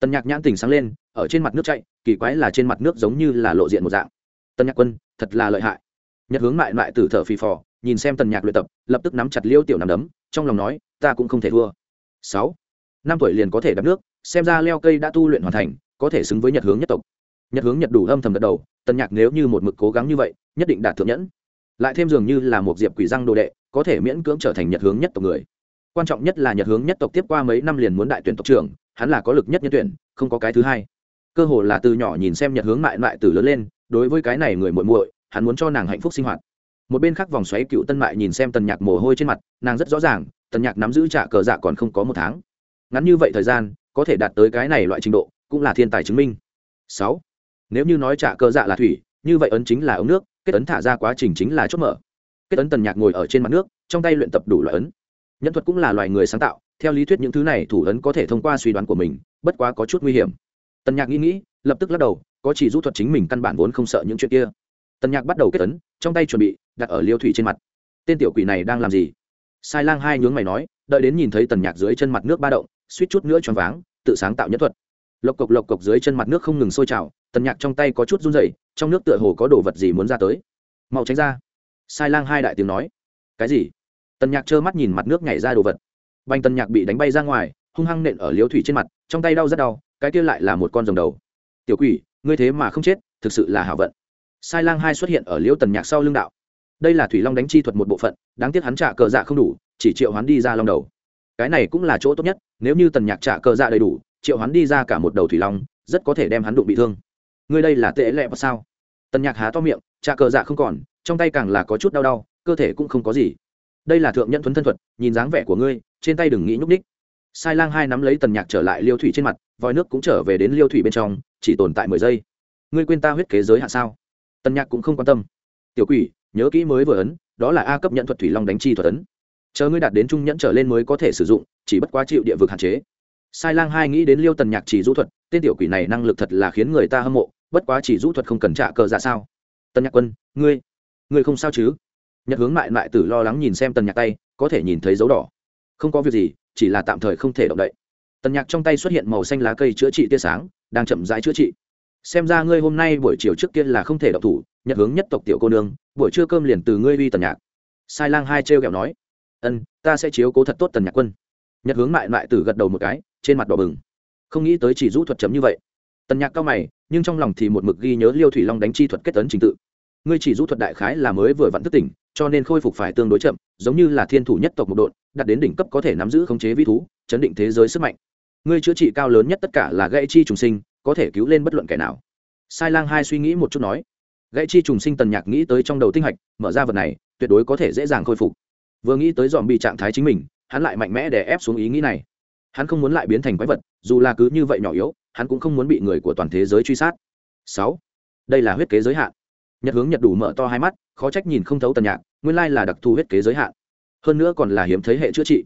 Tần nhạc nhãn tình sáng lên, ở trên mặt nước chạy, kỳ quái là trên mặt nước giống như là lộ diện một dạng. Tần nhạc quân, thật là lợi hại. Nhật hướng mại mại từ thở phì phò, nhìn xem tần nhạc luyện tập, lập tức nắm chặt liêu tiểu nằm đấm, trong lòng nói, ta cũng không thể thua. Sáu. Năm tuổi liền có thể đắp nước, xem ra leo cây đã tu luyện hoàn thành, có thể xứng với nhật hướng nhất tộc. Nhật hướng nhật đủ âm thầm gật đầu tần nhạc nếu như một mực cố gắng như vậy, nhất định đạt thượng nhẫn. Lại thêm dường như là một diệp quỷ răng đồ đệ, có thể miễn cưỡng trở thành nhật hướng nhất tộc người. Quan trọng nhất là nhật hướng nhất tộc tiếp qua mấy năm liền muốn đại tuyển tộc trưởng, hắn là có lực nhất nhân tuyển, không có cái thứ hai. Cơ hồ là từ nhỏ nhìn xem nhật hướng mại mại từ lớn lên, đối với cái này người muội muội, hắn muốn cho nàng hạnh phúc sinh hoạt. Một bên khác vòng xoáy cựu tân mại nhìn xem tần nhạc mồ hôi trên mặt, nàng rất rõ ràng, tần nhạc nắm giữ trả cờ dạ còn không có một tháng. Ngắn như vậy thời gian, có thể đạt tới cái này loại trình độ, cũng là thiên tài chứng minh. Sáu nếu như nói trả cơ dạ là thủy, như vậy ấn chính là ống nước, kết ấn thả ra quá trình chính là chốt mở. Kết ấn tần nhạc ngồi ở trên mặt nước, trong tay luyện tập đủ loại ấn. Nhân thuật cũng là loài người sáng tạo, theo lý thuyết những thứ này thủ ấn có thể thông qua suy đoán của mình, bất quá có chút nguy hiểm. Tần nhạc nghĩ nghĩ, lập tức lắc đầu, có chỉ rút thuật chính mình căn bản vốn không sợ những chuyện kia. Tần nhạc bắt đầu kết ấn, trong tay chuẩn bị, đặt ở liêu thủy trên mặt. Tên tiểu quỷ này đang làm gì? Sai lang hai nhướng mày nói, đợi đến nhìn thấy tần nhạc dưới chân mặt nước ba động, suýt chút nữa choáng váng, tự sáng tạo nhân thuật lộc cộc lộc cộc dưới chân mặt nước không ngừng sôi trào, tần nhạc trong tay có chút run rẩy, trong nước tựa hồ có đồ vật gì muốn ra tới. Mau tránh ra. Sai lang hai đại tiếng nói. Cái gì? Tần nhạc trơ mắt nhìn mặt nước nhảy ra đồ vật. Banh tần nhạc bị đánh bay ra ngoài, hung hăng nện ở liếu thủy trên mặt, trong tay đau rất đau, cái kia lại là một con rồng đầu. Tiểu quỷ, ngươi thế mà không chết, thực sự là hảo vận. Sai lang hai xuất hiện ở liễu tần nhạc sau lưng đạo. Đây là thủy long đánh chi thuật một bộ phận, đáng tiếc hắn trả cờ dạ không đủ, chỉ triệu hắn đi ra long đầu. Cái này cũng là chỗ tốt nhất, nếu như tần nhạc trả cờ dạ đầy đủ triệu hắn đi ra cả một đầu thủy long, rất có thể đem hắn đụng bị thương. Ngươi đây là tệ lẹ và sao? Tần nhạc há to miệng trả cờ dạ không còn, trong tay càng là có chút đau đau, cơ thể cũng không có gì. Đây là thượng nhân thuấn thân thuật, nhìn dáng vẻ của ngươi, trên tay đừng nghĩ nhúc ních sai lang hai nắm lấy tần nhạc trở lại liêu thủy trên mặt, vòi nước cũng trở về đến liêu thủy bên trong, chỉ tồn tại mười giây. Ngươi quên ta huyết kế giới hạn sao? Tần nhạc cũng không quan tâm. Tiểu quỷ, nhớ kỹ mới vừa ấn, đó là a cấp nhận thuật thủy long đánh chi thuật ấn. Chờ ngươi đạt đến trung nhẫn trở lên mới có thể sử dụng, chỉ bất quá chịu địa vực hạn chế sai lang hai nghĩ đến liêu tần nhạc chỉ du thuật, tên tiểu quỷ này năng lực thật là khiến người ta hâm mộ, bất quá chỉ du thuật không cần trả cờ ra sao? Tần nhạc quân, ngươi ngươi không sao chứ? Nhật hướng mại mại tử lo lắng nhìn xem tần nhạc tay, có thể nhìn thấy dấu đỏ. Không có việc gì, chỉ là tạm thời không thể động đậy. Tần nhạc trong tay xuất hiện màu xanh lá cây chữa trị tia sáng, đang chậm rãi chữa trị. Xem ra ngươi hôm nay buổi chiều trước kia là không thể động thủ, nhật hướng nhất tộc tiểu cô nương, buổi trưa cơm liền từ ngươi uy tần nhạc. Sai lang hai trêu kẹo nói, ân, ta sẽ chiếu cố thật tốt tần nhạc quân. Nhật hướng mại mại tử gật đầu một cái trên mặt đỏ bừng. Không nghĩ tới chỉ rũ thuật chấm như vậy. Tần nhạc cao mày, nhưng trong lòng thì một mực ghi nhớ liêu thủy long đánh chi thuật kết tấn trình tự. Ngươi chỉ rũ thuật đại khái là mới vừa vặn thức tỉnh, cho nên khôi phục phải tương đối chậm, giống như là thiên thủ nhất tộc một đội đạt đến đỉnh cấp có thể nắm giữ khống chế vi thú, chấn định thế giới sức mạnh. Ngươi chữa trị cao lớn nhất tất cả là gãy chi trùng sinh, có thể cứu lên bất luận kẻ nào. Sai lang hai suy nghĩ một chút nói. Gãy chi trùng sinh tần nhạc nghĩ tới trong đầu tinh hạch, mở ra vật này, tuyệt đối có thể dễ dàng khôi phục. Vừa nghĩ tới dòm bị trạng thái chính mình, hắn lại mạnh mẽ để ép xuống ý nghĩ này hắn không muốn lại biến thành quái vật, dù là cứ như vậy nhỏ yếu, hắn cũng không muốn bị người của toàn thế giới truy sát. Sáu, đây là huyết kế giới hạn. Nhật hướng nhật đủ mở to hai mắt, khó trách nhìn không thấu tần nhạc, nguyên lai là đặc thù huyết kế giới hạn. Hơn nữa còn là hiếm thấy hệ chữa trị.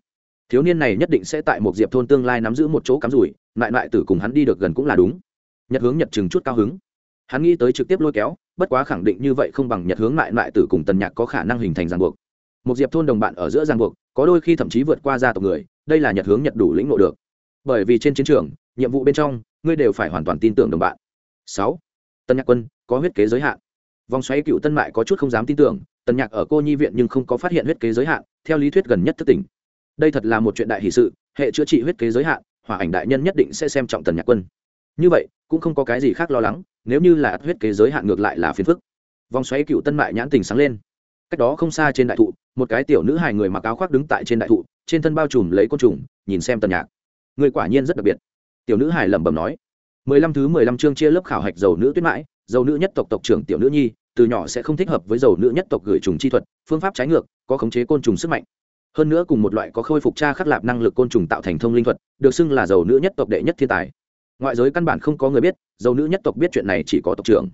Thiếu niên này nhất định sẽ tại một diệp thôn tương lai nắm giữ một chỗ cắm rủi, lại lại tử cùng hắn đi được gần cũng là đúng. Nhật hướng nhật chừng chút cao hứng. Hắn nghĩ tới trực tiếp lôi kéo, bất quá khẳng định như vậy không bằng nhật hướng lại lại tử cùng tần nhạc có khả năng hình thành ràng buộc. Một diệp thôn đồng bạn ở giữa ràng buộc, có đôi khi thậm chí vượt qua gia tộc người đây là nhật hướng nhật đủ lĩnh ngộ được. Bởi vì trên chiến trường, nhiệm vụ bên trong, ngươi đều phải hoàn toàn tin tưởng đồng bạn. Sáu, tân nhạc quân, có huyết kế giới hạn. Vòng xoáy cựu tân mại có chút không dám tin tưởng tần nhạc ở cô nhi viện nhưng không có phát hiện huyết kế giới hạn, theo lý thuyết gần nhất thất tỉnh đây thật là một chuyện đại hỷ sự, hệ chữa trị huyết kế giới hạn, hỏa ảnh đại nhân nhất định sẽ xem trọng tần nhạc quân. Như vậy, cũng không có cái gì khác lo lắng, nếu như là huyết kế giới hạn ngược lại là phiền phức. Vòng xoáy cựu tân mại nhãn tình sáng lên cách đó không xa trên đại thụ, một cái tiểu nữ hài người mặc áo khoác đứng tại trên đại thụ, trên thân bao trùm lấy côn trùng, nhìn xem tần nhạc. Người quả nhiên rất đặc biệt. Tiểu nữ hài lẩm bẩm nói. Mười lăm thứ mười lăm chương chia lớp khảo hạch dầu nữ tuyết mãi, dầu nữ nhất tộc tộc trưởng tiểu nữ nhi, từ nhỏ sẽ không thích hợp với dầu nữ nhất tộc gửi trùng chi thuật, phương pháp trái ngược, có khống chế côn trùng sức mạnh. Hơn nữa cùng một loại có khôi phục tra khắc lạp năng lực côn trùng tạo thành thông linh thuật, được xưng là dầu nữ nhất tộc đệ nhất thiên tài. Ngoại giới căn bản không có người biết, dầu nữ nhất tộc biết chuyện này chỉ có tộc trưởng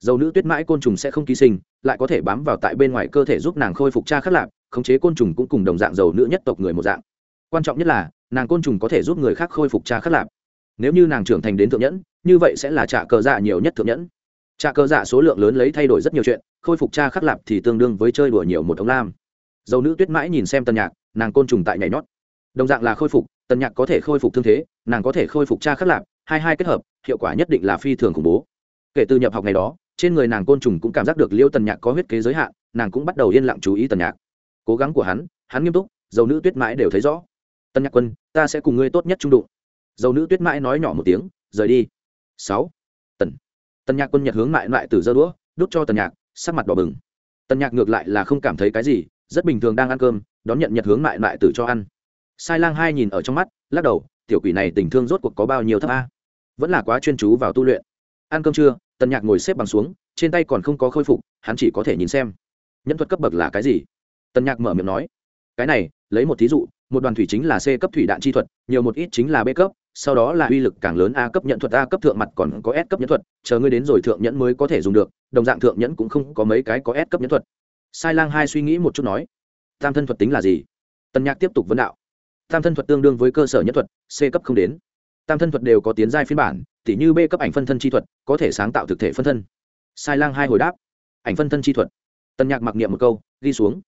dầu nữ tuyết mãi côn trùng sẽ không ký sinh lại có thể bám vào tại bên ngoài cơ thể giúp nàng khôi phục tra khắc lạc, khống chế côn trùng cũng cùng đồng dạng dầu nữ nhất tộc người một dạng. Quan trọng nhất là nàng côn trùng có thể giúp người khác khôi phục tra khắc lạc. nếu như nàng trưởng thành đến thượng nhẫn như vậy sẽ là trả cờ dạ nhiều nhất thượng nhẫn. Trả cờ dạ số lượng lớn lấy thay đổi rất nhiều chuyện khôi phục tra khắc lạc thì tương đương với chơi đùa nhiều một ống lam. Dầu nữ tuyết mãi nhìn xem tân nhạc nàng côn trùng tại nhảy nhót. Đồng dạng là khôi phục tân nhạc có thể khôi phục thương thế nàng có thể khôi phục tra khắc lạc, hai hai kết hợp hiệu quả nhất định là phi thường khủng bố. Kể từ nhập học ngày đó trên người nàng côn trùng cũng cảm giác được liêu tần nhạc có huyết kế giới hạn, nàng cũng bắt đầu yên lặng chú ý tần nhạc. Cố gắng của hắn hắn nghiêm túc, dầu nữ tuyết mãi đều thấy rõ. Tân nhạc quân, ta sẽ cùng ngươi tốt nhất trung đụng. Dầu nữ tuyết mãi nói nhỏ một tiếng, rời đi. Sáu. Tần. Tần nhạc quân nhật hướng mại lại từ dơ đũa, đút cho tần nhạc, sắc mặt đỏ bừng. Tần nhạc ngược lại là không cảm thấy cái gì, rất bình thường đang ăn cơm, đón nhận nhật hướng mại lại từ cho ăn. Sai lang hai nhìn ở trong mắt, lắc đầu, tiểu quỷ này tình thương rốt cuộc có bao nhiêu thấp a? Vẫn là quá chuyên chú vào tu luyện. Ăn cơm trưa tần nhạc ngồi xếp bằng xuống, trên tay còn không có khôi phục, hắn chỉ có thể nhìn xem. Nhân thuật cấp bậc là cái gì? Tần nhạc mở miệng nói. Cái này, lấy một thí dụ, một đoàn thủy chính là c cấp thủy đạn chi thuật, nhiều một ít chính là b cấp, sau đó là uy lực càng lớn a cấp nhận thuật, a cấp thượng mặt còn có s cấp nhẫn thuật, chờ ngươi đến rồi thượng nhẫn mới có thể dùng được, đồng dạng thượng nhẫn cũng không có mấy cái có s cấp nhẫn thuật. Sai lang hai suy nghĩ một chút nói. Tam thân thuật tính là gì? Tần nhạc tiếp tục vấn đạo. Tam thân thuật tương đương với cơ sở nhẫn thuật, c cấp không đến. Tam thân thuật đều có tiến giai phiên bản tỉ như b cấp ảnh phân thân chi thuật, có thể sáng tạo thực thể phân thân. Sai lang hai hồi đáp. Ảnh phân thân chi thuật. Tần nhạc mặc niệm một câu, ghi xuống.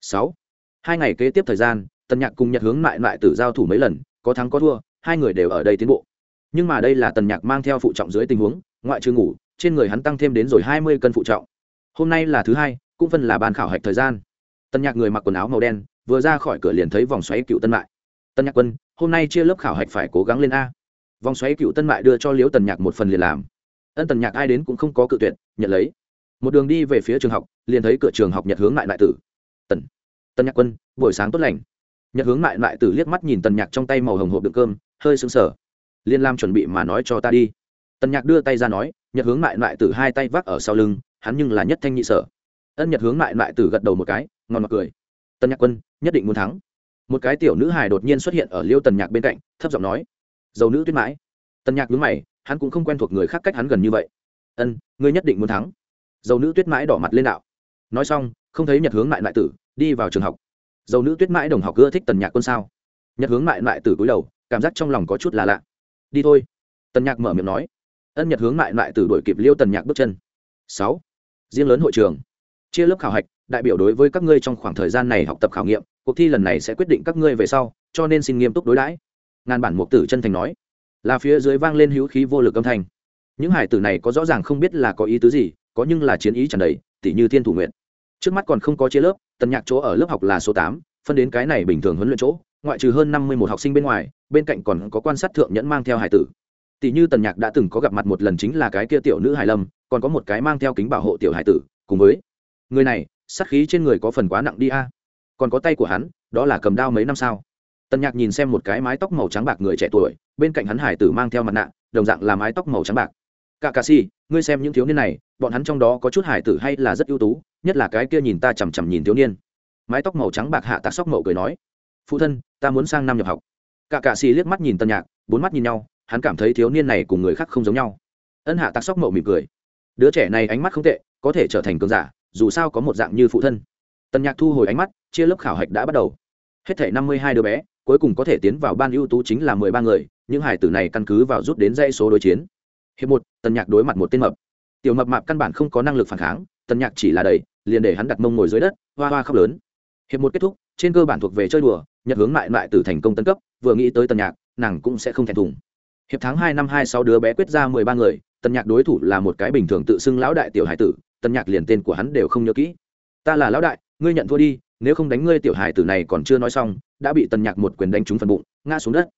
Sáu. Hai ngày kế tiếp thời gian, tần nhạc cùng nhật hướng mại lại tử giao thủ mấy lần, có thắng có thua, hai người đều ở đây tiến bộ. Nhưng mà đây là tần nhạc mang theo phụ trọng dưới tình huống, ngoại trừ ngủ, trên người hắn tăng thêm đến rồi hai mươi cân phụ trọng. Hôm nay là thứ hai, cũng phân là bàn khảo hạch thời gian. Tần nhạc người mặc quần áo màu đen, vừa ra khỏi cửa liền thấy vòng xoáy cựu tân mại. Tân nhạc quân, hôm nay chia lớp khảo hạch phải cố gắng lên a vòng xoáy cựu tân mại đưa cho liễu tần nhạc một phần liền làm. Ân tần nhạc ai đến cũng không có cự tuyệt, nhận lấy. Một đường đi về phía trường học, liền thấy cửa trường học nhật hướng lại lại tử. Tần tần nhạc quân, buổi sáng tốt lành. Nhật hướng lại lại tử liếc mắt nhìn tần nhạc trong tay màu hồng hộp đựng cơm, hơi sững sờ. Liên lam chuẩn bị mà nói cho ta đi. Tần nhạc đưa tay ra nói, nhật hướng lại lại tử hai tay vác ở sau lưng, hắn nhưng là nhất thanh nhị sở. Ân nhật hướng lại lại tử gật đầu một cái, ngon mặt cười. Tần nhạc quân, nhất định muốn thắng. Một cái tiểu nữ hài đột nhiên xuất hiện ở liêu tần nhạc bên cạnh, thấp giọng nói dầu nữ tuyết mãi. Tần nhạc nhúng mày, hắn cũng không quen thuộc người khác cách hắn gần như vậy. Ân, ngươi nhất định muốn thắng. Dầu nữ tuyết mãi đỏ mặt lên đạo. Nói xong, không thấy nhật hướng lại lại tử, đi vào trường học. Dầu nữ tuyết mãi đồng học ưa thích tần nhạc quân sao? Nhật hướng lại lại tử cúi đầu, cảm giác trong lòng có chút là lạ. Đi thôi. Tần nhạc mở miệng nói. Ân nhật hướng lại lại tử đuổi kịp liêu tần nhạc bước chân. Sáu, riêng lớn hội trường, chia lớp khảo hạch, đại biểu đối với các ngươi trong khoảng thời gian này học tập khảo nghiệm, cuộc thi lần này sẽ quyết định các ngươi về sau, cho nên xin nghiêm túc đối đãi ngàn bản mục tử chân thành nói. Là phía dưới vang lên hữu khí vô lực âm thanh. Những hải tử này có rõ ràng không biết là có ý tứ gì, có nhưng là chiến ý tràn đầy, tỉ như thiên thủ nguyện trước mắt còn không có chia lớp, tần nhạc chỗ ở lớp học là số tám, phân đến cái này bình thường huấn luyện chỗ, ngoại trừ hơn năm mươi một học sinh bên ngoài, bên cạnh còn có quan sát thượng nhẫn mang theo hải tử. Tỷ như tần nhạc đã từng có gặp mặt một lần chính là cái kia tiểu nữ hải lâm, còn có một cái mang theo kính bảo hộ tiểu hải tử, cùng với người này, sát khí trên người có phần quá nặng đi a. Còn có tay của hắn, đó là cầm đao mấy năm sao? Tần nhạc nhìn xem một cái mái tóc màu trắng bạc người trẻ tuổi, bên cạnh hắn hải tử mang theo mặt nạ, đồng dạng là mái tóc màu trắng bạc. Cả cà si ngươi xem những thiếu niên này, bọn hắn trong đó có chút hải tử hay là rất ưu tú, nhất là cái kia nhìn ta chằm chằm nhìn thiếu niên. Mái tóc màu trắng bạc hạ tạc sóc mậu cười nói, phụ thân, ta muốn sang năm nhập học. Cả cà si liếc mắt nhìn tân nhạc, bốn mắt nhìn nhau, hắn cảm thấy thiếu niên này cùng người khác không giống nhau. Ân hạ tạc sóc mậu mỉm cười. Đứa trẻ này ánh mắt không tệ, có thể trở thành cường giả, dù sao có một dạng như phụ thân. Tần nhạc thu hồi ánh mắt, chia lớp khảo hạch đã bắt đầu. Hết thể năm mươi hai đứa bé cuối cùng có thể tiến vào ban ưu tú chính là mười ba người, những hải tử này căn cứ vào rút đến dây số đối chiến. Hiệp một, tần nhạc đối mặt một tên mập. Tiểu mập mạp căn bản không có năng lực phản kháng, tần nhạc chỉ là đầy, liền để hắn đặt mông ngồi dưới đất, hoa hoa khóc lớn. Hiệp một kết thúc, trên cơ bản thuộc về chơi đùa, nhật hướng mại mại từ thành công tân cấp, vừa nghĩ tới tần nhạc, nàng cũng sẽ không thèm thùng. Hiệp tháng hai năm hai sáu đứa bé quyết ra mười ba người, tần nhạc đối thủ là một cái bình thường tự xưng lão đại tiểu hải tử, tần nhạc liền tên của hắn đều không nhớ kỹ. Ta là lão đại ngươi nhận thua đi, nếu không đánh ngươi tiểu hải tử này còn chưa nói xong, đã bị tần nhạc một quyền đánh trúng phần bụng, ngã xuống đất.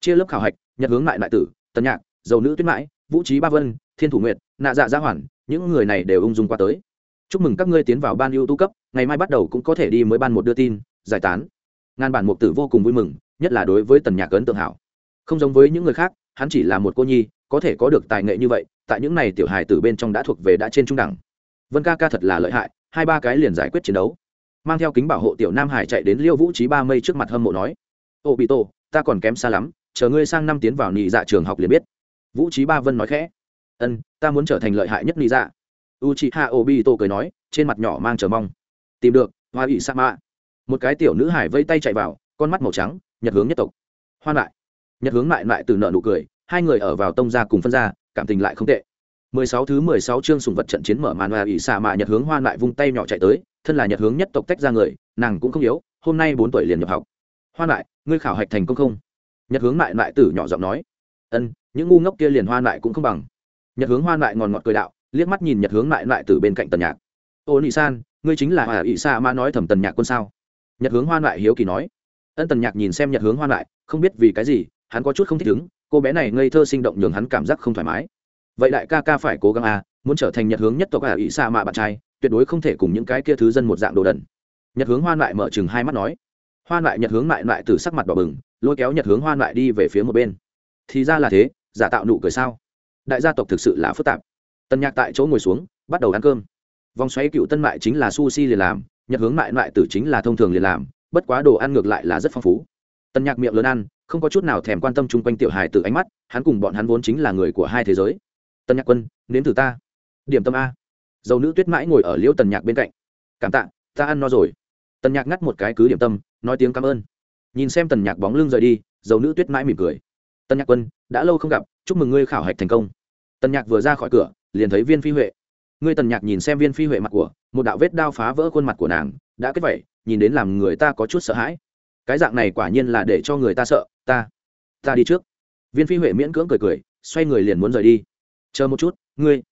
Chia lớp khảo hạch, nhật hướng lại đại tử, tần nhạc, dầu nữ tuyết mãi, vũ trí ba vân, thiên thủ nguyệt, nạ dạ gia hoàn, những người này đều ung dung qua tới. Chúc mừng các ngươi tiến vào ban ưu tú cấp, ngày mai bắt đầu cũng có thể đi mới ban một đưa tin, giải tán. Ngàn bản mục tử vô cùng vui mừng, nhất là đối với tần nhạc ấn tượng hảo. Không giống với những người khác, hắn chỉ là một cô nhi, có thể có được tài nghệ như vậy, tại những này tiểu hài tử bên trong đã thuộc về đã trên trung đẳng. Vân ca ca thật là lợi hại, hai ba cái liền giải quyết chiến đấu mang theo kính bảo hộ tiểu nam hải chạy đến liêu vũ trí ba mây trước mặt hâm mộ nói ô bị tổ ta còn kém xa lắm chờ ngươi sang năm tiến vào nị dạ trường học liền biết. Vũ trí ba vân nói khẽ ân ta muốn trở thành lợi hại nhất nị dạ. U chị hạ ô bị tổ cười nói trên mặt nhỏ mang chờ mong tìm được hoa ỵ sa mạ một cái tiểu nữ hải vây tay chạy vào con mắt màu trắng nhật hướng nhất tộc. Hoan lại. Nhật hướng lại lại từ nợ nụ cười hai người ở vào tông ra cùng phân ra cảm tình lại không tệ. 16 thứ 16 chương sùng vật trận chiến mở màn và ỷ xạ mạ Nhật hướng Hoan lại vung tay nhỏ chạy tới, thân là Nhật hướng nhất tộc tách ra người, nàng cũng không yếu, hôm nay bốn tuổi liền nhập học. Hoan lại, ngươi khảo hạch thành công không? Nhật hướng lại lại tử nhỏ giọng nói. Ân, những ngu ngốc kia liền Hoan lại cũng không bằng. Nhật hướng Hoan lại ngòn ngọt cười đạo, liếc mắt nhìn Nhật hướng lại lại tử bên cạnh Tần Nhạc. Ô Nị San, ngươi chính là ỷ sa mã nói thầm Tần Nhạc quân sao? Nhật hướng Hoan lại hiếu kỳ nói. Ân Tần Nhạc nhìn xem Nhật hướng Hoan lại, không biết vì cái gì, hắn có chút không thích ứng, cô bé này ngây thơ sinh động nhường hắn cảm giác không thoải mái vậy đại ca ca phải cố gắng à muốn trở thành nhật hướng nhất tộc ả ỵ sa mạ bạn trai tuyệt đối không thể cùng những cái kia thứ dân một dạng đồ đần. Nhật hướng hoan lại mở chừng hai mắt nói. Hoan lại nhật hướng lại lại từ sắc mặt đỏ bừng, lôi kéo nhật hướng hoan lại đi về phía một bên. Thì ra là thế, giả tạo nụ cười sao? Đại gia tộc thực sự là phức tạp. Tân nhạc tại chỗ ngồi xuống, bắt đầu ăn cơm. Vòng xoáy cựu tân mại chính là sushi liền làm, nhật hướng mại lại tử chính là thông thường liền làm, bất quá đồ ăn ngược lại là rất phong phú. Tân nhạc miệng lớn ăn, không có chút nào thèm quan tâm chung quanh tiểu hài từ ánh mắt, hắn cùng bọn hắn vốn chính là người của hai thế giới. Tân nhạc quân, nếm thử ta. Điểm tâm a dầu nữ tuyết mãi ngồi ở liễu tần nhạc bên cạnh. Cảm tạ, ta ăn no rồi. Tần nhạc ngắt một cái cứ điểm tâm, nói tiếng cảm ơn. Nhìn xem tần nhạc bóng lưng rời đi, dầu nữ tuyết mãi mỉm cười. Tần nhạc quân, đã lâu không gặp, chúc mừng ngươi khảo hạch thành công. Tần nhạc vừa ra khỏi cửa, liền thấy viên phi huệ. Ngươi tần nhạc nhìn xem viên phi huệ mặt của, một đạo vết đao phá vỡ khuôn mặt của nàng, đã kết vậy, nhìn đến làm người ta có chút sợ hãi. Cái dạng này quả nhiên là để cho người ta sợ, ta ta đi trước. Viên phi huệ miễn cưỡng cười cười, xoay người liền muốn rời đi. Chờ một chút, ngươi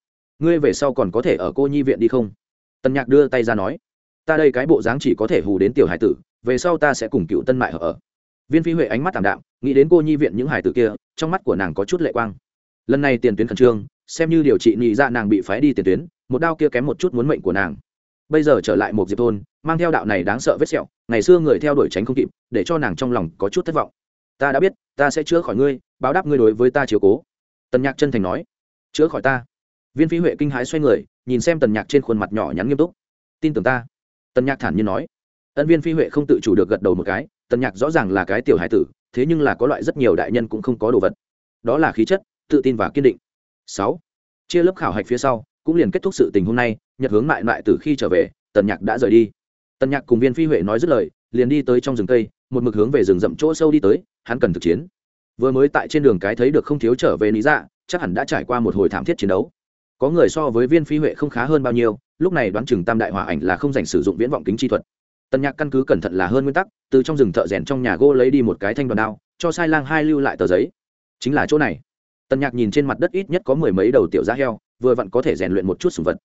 ngươi về sau còn có thể ở cô nhi viện đi không? Tân nhạc đưa tay ra nói, ta đây cái bộ dáng chỉ có thể hù đến tiểu hải tử, về sau ta sẽ cùng cựu tân mại ở. Viên phi huệ ánh mắt t ạ m đạm, nghĩ đến cô nhi viện những hải tử kia, trong mắt của nàng có chút lệ quang. Lần này tiền tuyến khẩn trương, xem như điều trị nhị ra dạ nàng bị phái đi tiền tuyến, một đao kia kém một chút muốn mệnh của nàng. Bây giờ trở lại một diệp thôn, mang theo đạo này đáng sợ vết sẹo, ngày xưa người theo đuổi tránh không kịp, để cho nàng trong lòng có chút thất vọng. Ta đã biết, ta sẽ chữa khỏi ngươi, báo đáp ngươi đối với ta chiều cố. Tần nhạc chân thành nói, chữa khỏi ta viên phi huệ kinh hãi xoay người, nhìn xem tần nhạc trên khuôn mặt nhỏ nhắn nghiêm túc. Tin tưởng ta. Tần nhạc thản nhiên nói. Ân viên phi huệ không tự chủ được gật đầu một cái, tần nhạc rõ ràng là cái tiểu hải tử, thế nhưng là có loại rất nhiều đại nhân cũng không có đồ vật. Đó là khí chất, tự tin và kiên định. Sáu, chia lớp khảo hạch phía sau, cũng liền kết thúc sự tình hôm nay, nhật hướng mại mại từ khi trở về, tần nhạc đã rời đi. Tần nhạc cùng viên phi huệ nói dứt lời, liền đi tới trong rừng cây, một mực hướng về rừng rậm chỗ sâu đi tới, hắn cần thực chiến. Vừa mới tại trên đường cái thấy được không thiếu trở về lý dạ chắc hẳn đã trải qua một hồi thảm thiết chiến đấu có người so với viên phi huệ không khá hơn bao nhiêu, lúc này đoán chừng tam đại hòa ảnh là không dành sử dụng viễn vọng kính chi thuật. Tần nhạc căn cứ cẩn thận là hơn nguyên tắc, từ trong rừng thợ rèn trong nhà gỗ lấy đi một cái thanh đoàn đao, cho sai lang hai lưu lại tờ giấy. Chính là chỗ này. Tần nhạc nhìn trên mặt đất ít nhất có mười mấy đầu tiểu giá heo, vừa vặn có thể rèn luyện một chút sùng vật.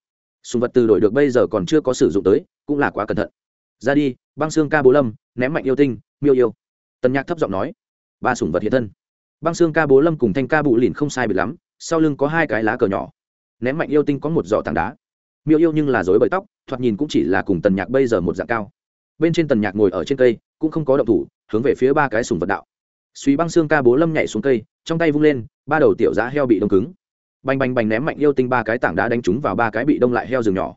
Sùng vật từ đổi được bây giờ còn chưa có sử dụng tới, cũng là quá cẩn thận. Ra đi, băng xương ca bố lâm, ném mạnh yêu tinh, miêu yêu. Tần nhạc thấp giọng nói, ba sùng vật hiện thân. Băng xương ca bố lâm cùng thanh ca bụ lìn không sai bị lắm, sau lưng có hai cái lá cờ nhỏ ném mạnh yêu tinh có một giỏ tảng đá. Miêu yêu nhưng là dối bởi tóc, thoạt nhìn cũng chỉ là cùng tần nhạc bây giờ một dạng cao. Bên trên tần nhạc ngồi ở trên cây, cũng không có động thủ, hướng về phía ba cái sùng vật đạo. Suy băng xương ca bố lâm nhảy xuống cây, trong tay vung lên, ba đầu tiểu giá heo bị đông cứng. Bành bành bành ném mạnh yêu tinh ba cái tảng đá đánh trúng vào ba cái bị đông lại heo rừng nhỏ.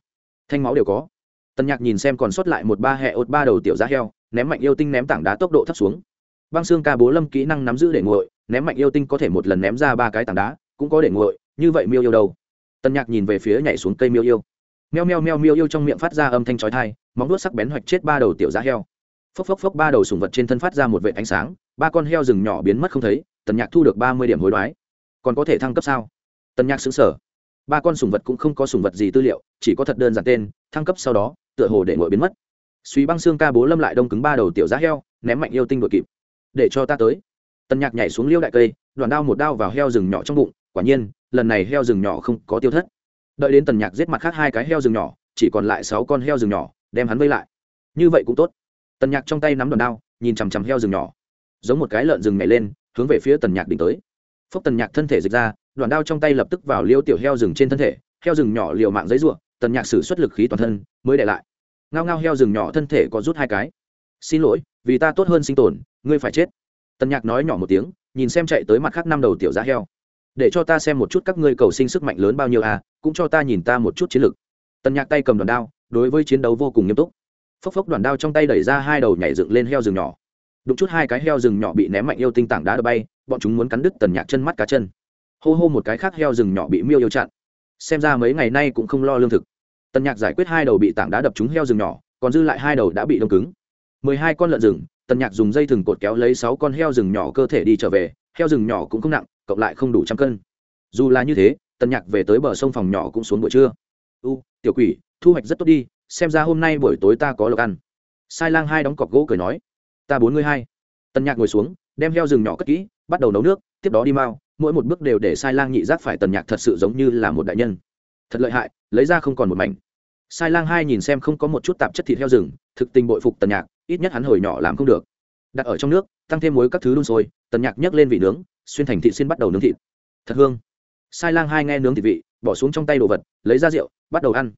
Thanh máu đều có. Tần nhạc nhìn xem còn sót lại một ba hẹ ột ba đầu tiểu giá heo, ném mạnh yêu tinh ném tảng đá tốc độ thấp xuống. Băng xương ca bố lâm kỹ năng nắm giữ để nguội, ném mạnh yêu tinh có thể một lần ném ra ba cái tảng đá, cũng có để nguội, như vậy miêu yêu đâu? Tần nhạc nhìn về phía nhảy xuống cây miêu yêu. Meo meo meo miêu yêu trong miệng phát ra âm thanh chói thai móng nuốt sắc bén hoạch chết ba đầu tiểu giá heo. Phốc phốc phốc ba đầu sùng vật trên thân phát ra một vệ ánh sáng, ba con heo rừng nhỏ biến mất không thấy, tần nhạc thu được ba mươi điểm hối đoái. Còn có thể thăng cấp sao? Tần nhạc xứng sở ba con sùng vật cũng không có sùng vật gì tư liệu, chỉ có thật đơn giản tên, thăng cấp sau đó, tựa hồ để ngồi biến mất. Suy băng xương ca bố lâm lại đông cứng ba đầu tiểu giá heo, ném mạnh yêu tinh đội kịp. Để cho ta tới. Tần nhạc nhảy xuống liêu đại cây đoàn đao một đao vào heo rừng nhỏ trong bụng quả nhiên, lần này heo rừng nhỏ không có tiêu thất. Đợi đến tần nhạc giết mặt khác hai cái heo rừng nhỏ, chỉ còn lại sáu con heo rừng nhỏ, đem hắn vây lại. Như vậy cũng tốt. Tần nhạc trong tay nắm đòn đao, nhìn chằm chằm heo rừng nhỏ. Giống một cái lợn rừng nhảy lên, hướng về phía tần nhạc đỉnh tới. Phốc tần nhạc thân thể dịch ra đoàn đao trong tay lập tức vào liêu tiểu heo rừng trên thân thể. Heo rừng nhỏ liều mạng giấy ruộng tần nhạc sử xuất lực khí toàn thân, mới để lại. Ngao ngao heo rừng nhỏ thân thể có rút hai cái. Xin lỗi, vì ta tốt hơn sinh tồn, ngươi phải chết. Tần nhạc nói nhỏ một tiếng, nhìn xem chạy tới mặt khác năm đầu tiểu giá heo để cho ta xem một chút các ngươi cầu sinh sức mạnh lớn bao nhiêu à cũng cho ta nhìn ta một chút chiến lực. tần nhạc tay cầm đoàn đao, đối với chiến đấu vô cùng nghiêm túc. Phốc phốc đoàn đao trong tay đẩy ra hai đầu nhảy dựng lên heo rừng nhỏ. Đụng chút hai cái heo rừng nhỏ bị ném mạnh yêu tinh tảng đá đập bay, bọn chúng muốn cắn đứt tần nhạc chân mắt cá chân. Hô hô một cái khác heo rừng nhỏ bị miêu yêu chặn. Xem ra mấy ngày nay cũng không lo lương thực. Tần nhạc giải quyết hai đầu bị tảng đá đập trúng heo rừng nhỏ, còn dư lại hai đầu đã bị đông cứng. Mười hai con lợn rừng, tần nhạc dùng dây thừng cột kéo lấy sáu con heo rừng nhỏ cơ thể đi trở về, heo rừng nhỏ cũng không nặng cộng lại không đủ trăm cân. Dù là như thế, tần nhạc về tới bờ sông phòng nhỏ cũng xuống buổi trưa. U, tiểu quỷ, thu hoạch rất tốt đi, xem ra hôm nay buổi tối ta có lộc ăn. Sai lang hai đóng cọc gỗ cười nói, ta bốn mươi hai. Tần nhạc ngồi xuống, đem heo rừng nhỏ cất kỹ, bắt đầu nấu nước, tiếp đó đi mau. Mỗi một bước đều để sai lang nhị giác phải tần nhạc thật sự giống như là một đại nhân. Thật lợi hại, lấy ra không còn một mảnh. Sai lang hai nhìn xem không có một chút tạp chất thịt heo rừng, thực tình bội phục tần nhạc, ít nhất hắn hồi nhỏ làm không được. Đặt ở trong nước, tăng thêm muối các thứ đun sôi, tần nhạc nhấc lên vị nướng xuyên thành Thị xin bắt đầu nướng thịt. Thật hương. Sai lang hai nghe nướng thịt vị, bỏ xuống trong tay đồ vật, lấy ra rượu, bắt đầu ăn.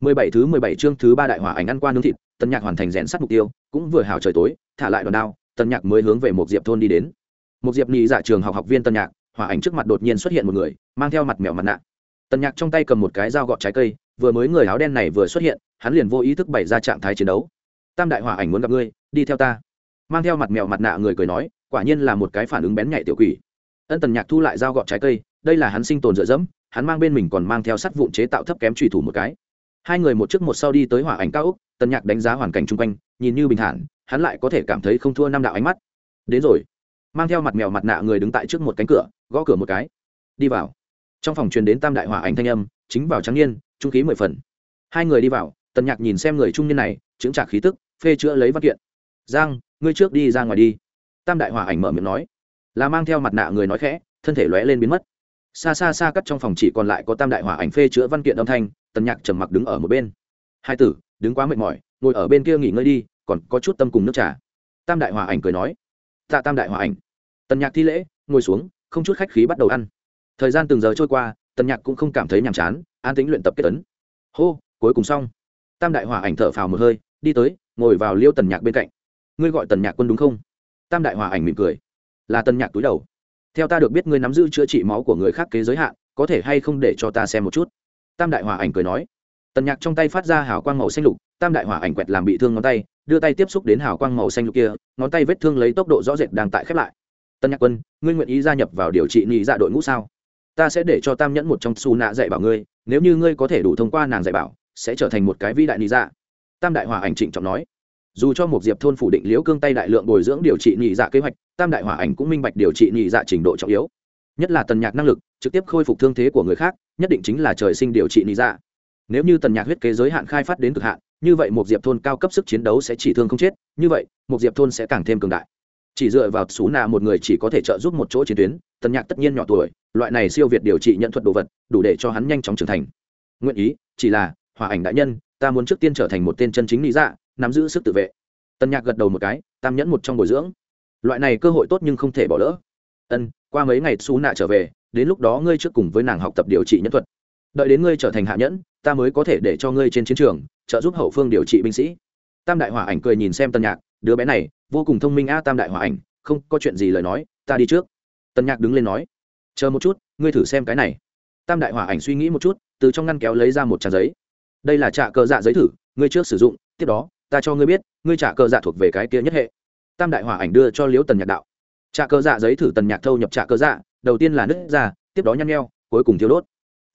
Mười bảy thứ mười bảy chương thứ ba đại hỏa ảnh ăn qua nướng thịt tần nhạc hoàn thành rèn sắt mục tiêu, cũng vừa hào trời tối, thả lại đòn đao tần nhạc mới hướng về một diệp thôn đi đến. Một diệp nhị dạ trường học học viên tần nhạc, hỏa ảnh trước mặt đột nhiên xuất hiện một người, mang theo mặt mèo mặt nạ. Tần nhạc trong tay cầm một cái dao gọt trái cây, vừa mới người áo đen này vừa xuất hiện, hắn liền vô ý thức bày ra trạng thái chiến đấu. Tam đại hỏa ảnh muốn gặp ngươi, đi theo ta. Mang theo mặt mèo mặt nạ người cười nói, quả nhiên là một cái phản ứng bén nhạy tiểu quỷ ân tần nhạc thu lại dao gọt trái cây đây là hắn sinh tồn dựa dẫm hắn mang bên mình còn mang theo sắt vụn chế tạo thấp kém trùy thủ một cái hai người một trước một sau đi tới hỏa ảnh cao úc tần nhạc đánh giá hoàn cảnh chung quanh nhìn như bình thản hắn lại có thể cảm thấy không thua năm đạo ánh mắt đến rồi mang theo mặt mèo mặt nạ người đứng tại trước một cánh cửa gõ cửa một cái đi vào trong phòng truyền đến tam đại hỏa ảnh thanh âm chính vào trắng niên trung khí mười phần hai người đi vào tần nhạc nhìn xem người trung niên này chứng trả khí tức phê chữa lấy văn kiện giang ngươi trước đi ra ngoài đi tam đại hỏa ảnh mở miệng nói là mang theo mặt nạ người nói khẽ, thân thể lóe lên biến mất. Xa xa xa cắt trong phòng chỉ còn lại có tam đại hỏa ảnh phê chữa văn kiện âm thanh, tần nhạc trầm mặc đứng ở một bên. Hai tử, đứng quá mệt mỏi, ngồi ở bên kia nghỉ ngơi đi, còn có chút tâm cùng nước trà. Tam đại hỏa ảnh cười nói. Tạ tam đại hỏa ảnh. Tần nhạc thi lễ, ngồi xuống, không chút khách khí bắt đầu ăn. Thời gian từng giờ trôi qua, tần nhạc cũng không cảm thấy nhàm chán, an tính luyện tập kết tấn hô, cuối cùng xong. Tam đại hỏa ảnh thở phào một hơi, đi tới, ngồi vào liêu tần nhạc bên cạnh. Ngươi gọi tần nhạc quân đúng không? Tam đại hỏa ảnh mỉm cười là tân nhạc túi đầu. Theo ta được biết ngươi nắm giữ chữa trị máu của người khác kế giới hạn, có thể hay không để cho ta xem một chút? Tam đại hòa ảnh cười nói. Tần nhạc trong tay phát ra hào quang màu xanh lục, tam đại hỏa ảnh quẹt làm bị thương ngón tay, đưa tay tiếp xúc đến hào quang màu xanh lục kia, ngón tay vết thương lấy tốc độ rõ rệt đang tại khép lại. Tân nhạc quân, ngươi nguyện ý gia nhập vào điều trị nhị dạ đội ngũ sao? Ta sẽ để cho tam nhẫn một trong su nạ dạy bảo ngươi, nếu như ngươi có thể đủ thông qua nàng dạy bảo, sẽ trở thành một cái vĩ đại nhị dạ. Tam đại hỏa ảnh trịnh trọng nói dù cho một diệp thôn phủ định liễu cương tay đại lượng bồi dưỡng điều trị nhị dạ kế hoạch, tam đại hỏa ảnh cũng minh bạch điều trị nhị dạ trình độ trọng yếu. Nhất là tần nhạc năng lực, trực tiếp khôi phục thương thế của người khác, nhất định chính là trời sinh điều trị nhị dạ. Nếu như tần nhạc huyết kế giới hạn khai phát đến cực hạn, như vậy một diệp thôn cao cấp sức chiến đấu sẽ chỉ thương không chết, như vậy, một diệp thôn sẽ càng thêm cường đại. Chỉ dựa vào xú nà một người chỉ có thể trợ giúp một chỗ chiến tuyến, tần nhạc tất nhiên nhỏ tuổi, loại này siêu việt điều trị nhận thuật đồ vật, đủ để cho hắn nhanh chóng trưởng thành. Nguyện ý, chỉ là hòa ảnh đại nhân, ta muốn trước tiên trở thành một tên chân chính lý dạ nắm giữ sức tự vệ. Tần nhạc gật đầu một cái, tam nhẫn một trong bồi dưỡng. Loại này cơ hội tốt nhưng không thể bỏ lỡ. Ân, qua mấy ngày xú nạ trở về, đến lúc đó ngươi trước cùng với nàng học tập điều trị nhân thuật. Đợi đến ngươi trở thành hạ nhẫn, ta mới có thể để cho ngươi trên chiến trường, trợ giúp hậu phương điều trị binh sĩ. Tam đại hỏa ảnh cười nhìn xem tân nhạc, đứa bé này, vô cùng thông minh a tam đại hỏa ảnh, không có chuyện gì lời nói, ta đi trước. Tân nhạc đứng lên nói, chờ một chút, ngươi thử xem cái này. Tam đại hỏa ảnh suy nghĩ một chút, từ trong ngăn kéo lấy ra một trang giấy. Đây là trạ cờ dạ giấy thử, ngươi trước sử dụng, tiếp đó ta cho ngươi biết, ngươi trả cờ dạ thuộc về cái kia nhất hệ. Tam đại hỏa ảnh đưa cho liễu tần nhạc đạo. Trả cờ dạ giấy thử tần nhạc thâu nhập trả cờ dạ đầu tiên là nứt ra, tiếp đó nhăn nheo, cuối cùng thiếu đốt.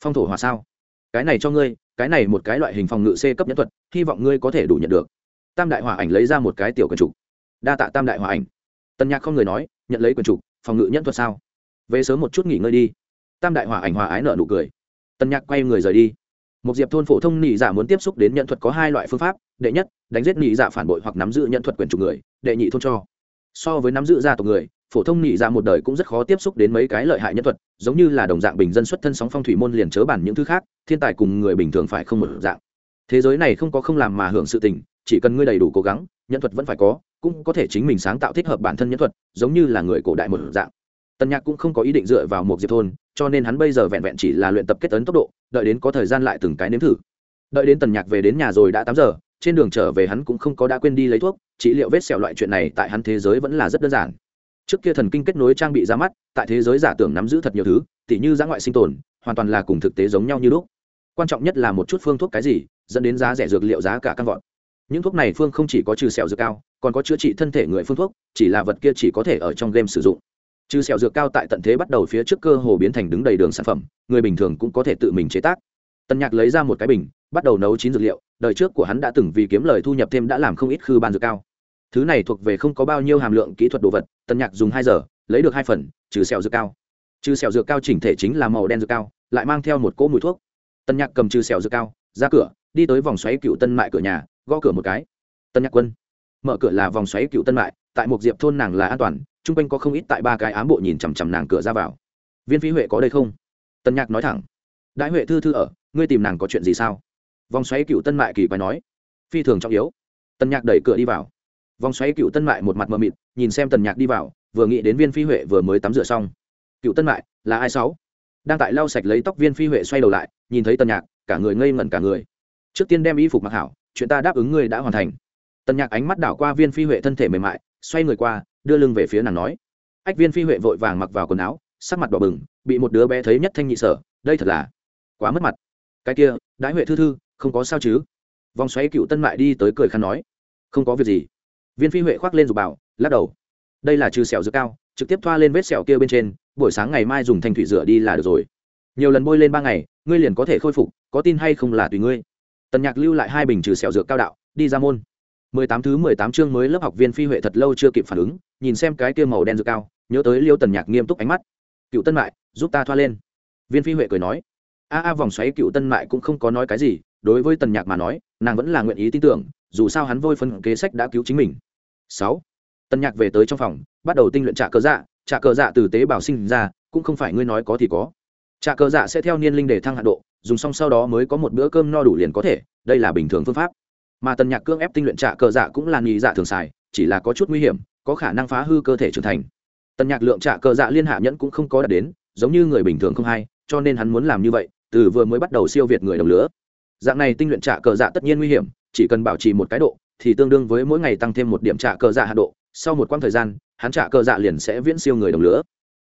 Phong thổ hòa sao? Cái này cho ngươi, cái này một cái loại hình phòng ngự c cấp nhân thuật, hy vọng ngươi có thể đủ nhận được. Tam đại hỏa ảnh lấy ra một cái tiểu quần trục. Đa tạ tam đại hỏa ảnh. Tần nhạc không người nói, nhận lấy quần trục, phòng ngự nhân thuật sao? Về sớm một chút nghỉ ngơi đi. Tam đại hỏa ảnh hòa ái nợ nụ cười. Tần nhạc quay người rời đi một diệp thôn phổ thông nị giả muốn tiếp xúc đến nhận thuật có hai loại phương pháp, đệ nhất, đánh giết nị giả phản bội hoặc nắm giữ nhận thuật quyền chủ người, đệ nhị thôn cho. So với nắm giữ gia tộc người, phổ thông nị giả một đời cũng rất khó tiếp xúc đến mấy cái lợi hại nhân thuật, giống như là đồng dạng bình dân xuất thân sóng phong thủy môn liền chớ bản những thứ khác, thiên tài cùng người bình thường phải không một dạng. Thế giới này không có không làm mà hưởng sự tình, chỉ cần ngươi đầy đủ cố gắng, nhân thuật vẫn phải có, cũng có thể chính mình sáng tạo thích hợp bản thân nhân thuật, giống như là người cổ đại một dạng. Tần nhạc cũng không có ý định dựa vào một diệp thôn cho nên hắn bây giờ vẹn vẹn chỉ là luyện tập kết ấn tốc độ, đợi đến có thời gian lại từng cái nếm thử. Đợi đến tần nhạc về đến nhà rồi đã tám giờ, trên đường trở về hắn cũng không có đã quên đi lấy thuốc, trị liệu vết sẹo loại chuyện này tại hắn thế giới vẫn là rất đơn giản. Trước kia thần kinh kết nối trang bị ra mắt, tại thế giới giả tưởng nắm giữ thật nhiều thứ, tỉ như giã ngoại sinh tồn, hoàn toàn là cùng thực tế giống nhau như lúc. Quan trọng nhất là một chút phương thuốc cái gì, dẫn đến giá rẻ dược liệu giá cả căn vọt. Những thuốc này phương không chỉ có trừ sẹo dược cao, còn có chữa trị thân thể người phương thuốc, chỉ là vật kia chỉ có thể ở trong game sử dụng trừ sẹo dược cao tại tận thế bắt đầu phía trước cơ hồ biến thành đứng đầy đường sản phẩm, người bình thường cũng có thể tự mình chế tác. Tân nhạc lấy ra một cái bình, bắt đầu nấu chín dược liệu, đời trước của hắn đã từng vì kiếm lời thu nhập thêm đã làm không ít khư ban dược cao. Thứ này thuộc về không có bao nhiêu hàm lượng kỹ thuật đồ vật, tân nhạc dùng hai giờ, lấy được hai phần, trừ sẹo dược cao. Trừ sẹo dược cao chỉnh thể chính là màu đen dược cao, lại mang theo một cỗ mùi thuốc. Tân nhạc cầm trừ sẹo dược cao, ra cửa, đi tới vòng xoáy cựu tân mại cửa nhà, gõ cửa một cái. Tân nhạc quân, mở cửa là vòng xoáy cựu tân mại, tại một diệp thôn nàng là an toàn chung quanh có không ít tại ba cái ám bộ nhìn chằm chằm nàng cửa ra vào. Viên phí huệ có đây không? Tân nhạc nói thẳng. Đại huệ thư thư ở, ngươi tìm nàng có chuyện gì sao? Vòng xoáy cựu tân mại kỳ quái nói. Phi thường trọng yếu. Tân nhạc đẩy cửa đi vào. Vòng xoáy cựu tân mại một mặt mờ mịt, nhìn xem tần nhạc đi vào, vừa nghĩ đến viên phi huệ vừa mới tắm rửa xong. Cựu tân mại, là ai sáu? Đang tại lau sạch lấy tóc viên phi huệ xoay đầu lại, nhìn thấy tần nhạc, cả người ngây ngẩn cả người. Trước tiên đem y phục mặc hảo, chuyện ta đáp ứng ngươi đã hoàn thành. Tần nhạc ánh mắt đảo qua viên phi huệ thân thể mềm mại, xoay người qua đưa lưng về phía nàng nói. Ách viên phi huệ vội vàng mặc vào quần áo, sắc mặt đỏ bừng, bị một đứa bé thấy nhất thanh nhị sở, đây thật là quá mất mặt. Cái kia đái huệ thư thư, không có sao chứ? Vòng xoáy cựu tân mại đi tới cười khăn nói. Không có việc gì. Viên phi huệ khoác lên dục bảo, lắc đầu. Đây là trừ sẹo dược cao, trực tiếp thoa lên vết sẹo kia bên trên, buổi sáng ngày mai dùng thanh thủy rửa đi là được rồi. Nhiều lần bôi lên ba ngày, ngươi liền có thể khôi phục, có tin hay không là tùy ngươi. Tần nhạc lưu lại hai bình trừ sẹo dược cao đạo, đi ra môn mười tám thứ mười tám chương mới lớp học viên phi huệ thật lâu chưa kịp phản ứng, nhìn xem cái kia màu đen dược cao, nhớ tới liêu tần nhạc nghiêm túc ánh mắt. Cựu tân mại, giúp ta thoa lên. Viên phi huệ cười nói. A a vòng xoáy cựu tân mại cũng không có nói cái gì, đối với tần nhạc mà nói, nàng vẫn là nguyện ý tin tưởng, dù sao hắn vôi phân kế sách đã cứu chính mình. Sáu, tần nhạc về tới trong phòng, bắt đầu tinh luyện trả cơ dạ. Trả cơ dạ từ tế bào sinh ra, cũng không phải ngươi nói có thì có. Trả cơ dạ sẽ theo niên linh để thăng hạ độ, dùng xong sau đó mới có một bữa cơm no đủ liền có thể, đây là bình thường phương pháp mà tần nhạc cương ép tinh luyện trạ cờ dạ cũng là nghi dạ thường xài, chỉ là có chút nguy hiểm, có khả năng phá hư cơ thể trưởng thành. Tần nhạc lượng trạ cờ dạ liên hạ nhẫn cũng không có đạt đến, giống như người bình thường không hay, cho nên hắn muốn làm như vậy, từ vừa mới bắt đầu siêu việt người đồng lứa dạng này tinh luyện trạ cờ dạ tất nhiên nguy hiểm, chỉ cần bảo trì một cái độ, thì tương đương với mỗi ngày tăng thêm một điểm trạ cờ dạ hạ độ, sau một quãng thời gian, hắn trạ cờ dạ liền sẽ viễn siêu người đồng lứa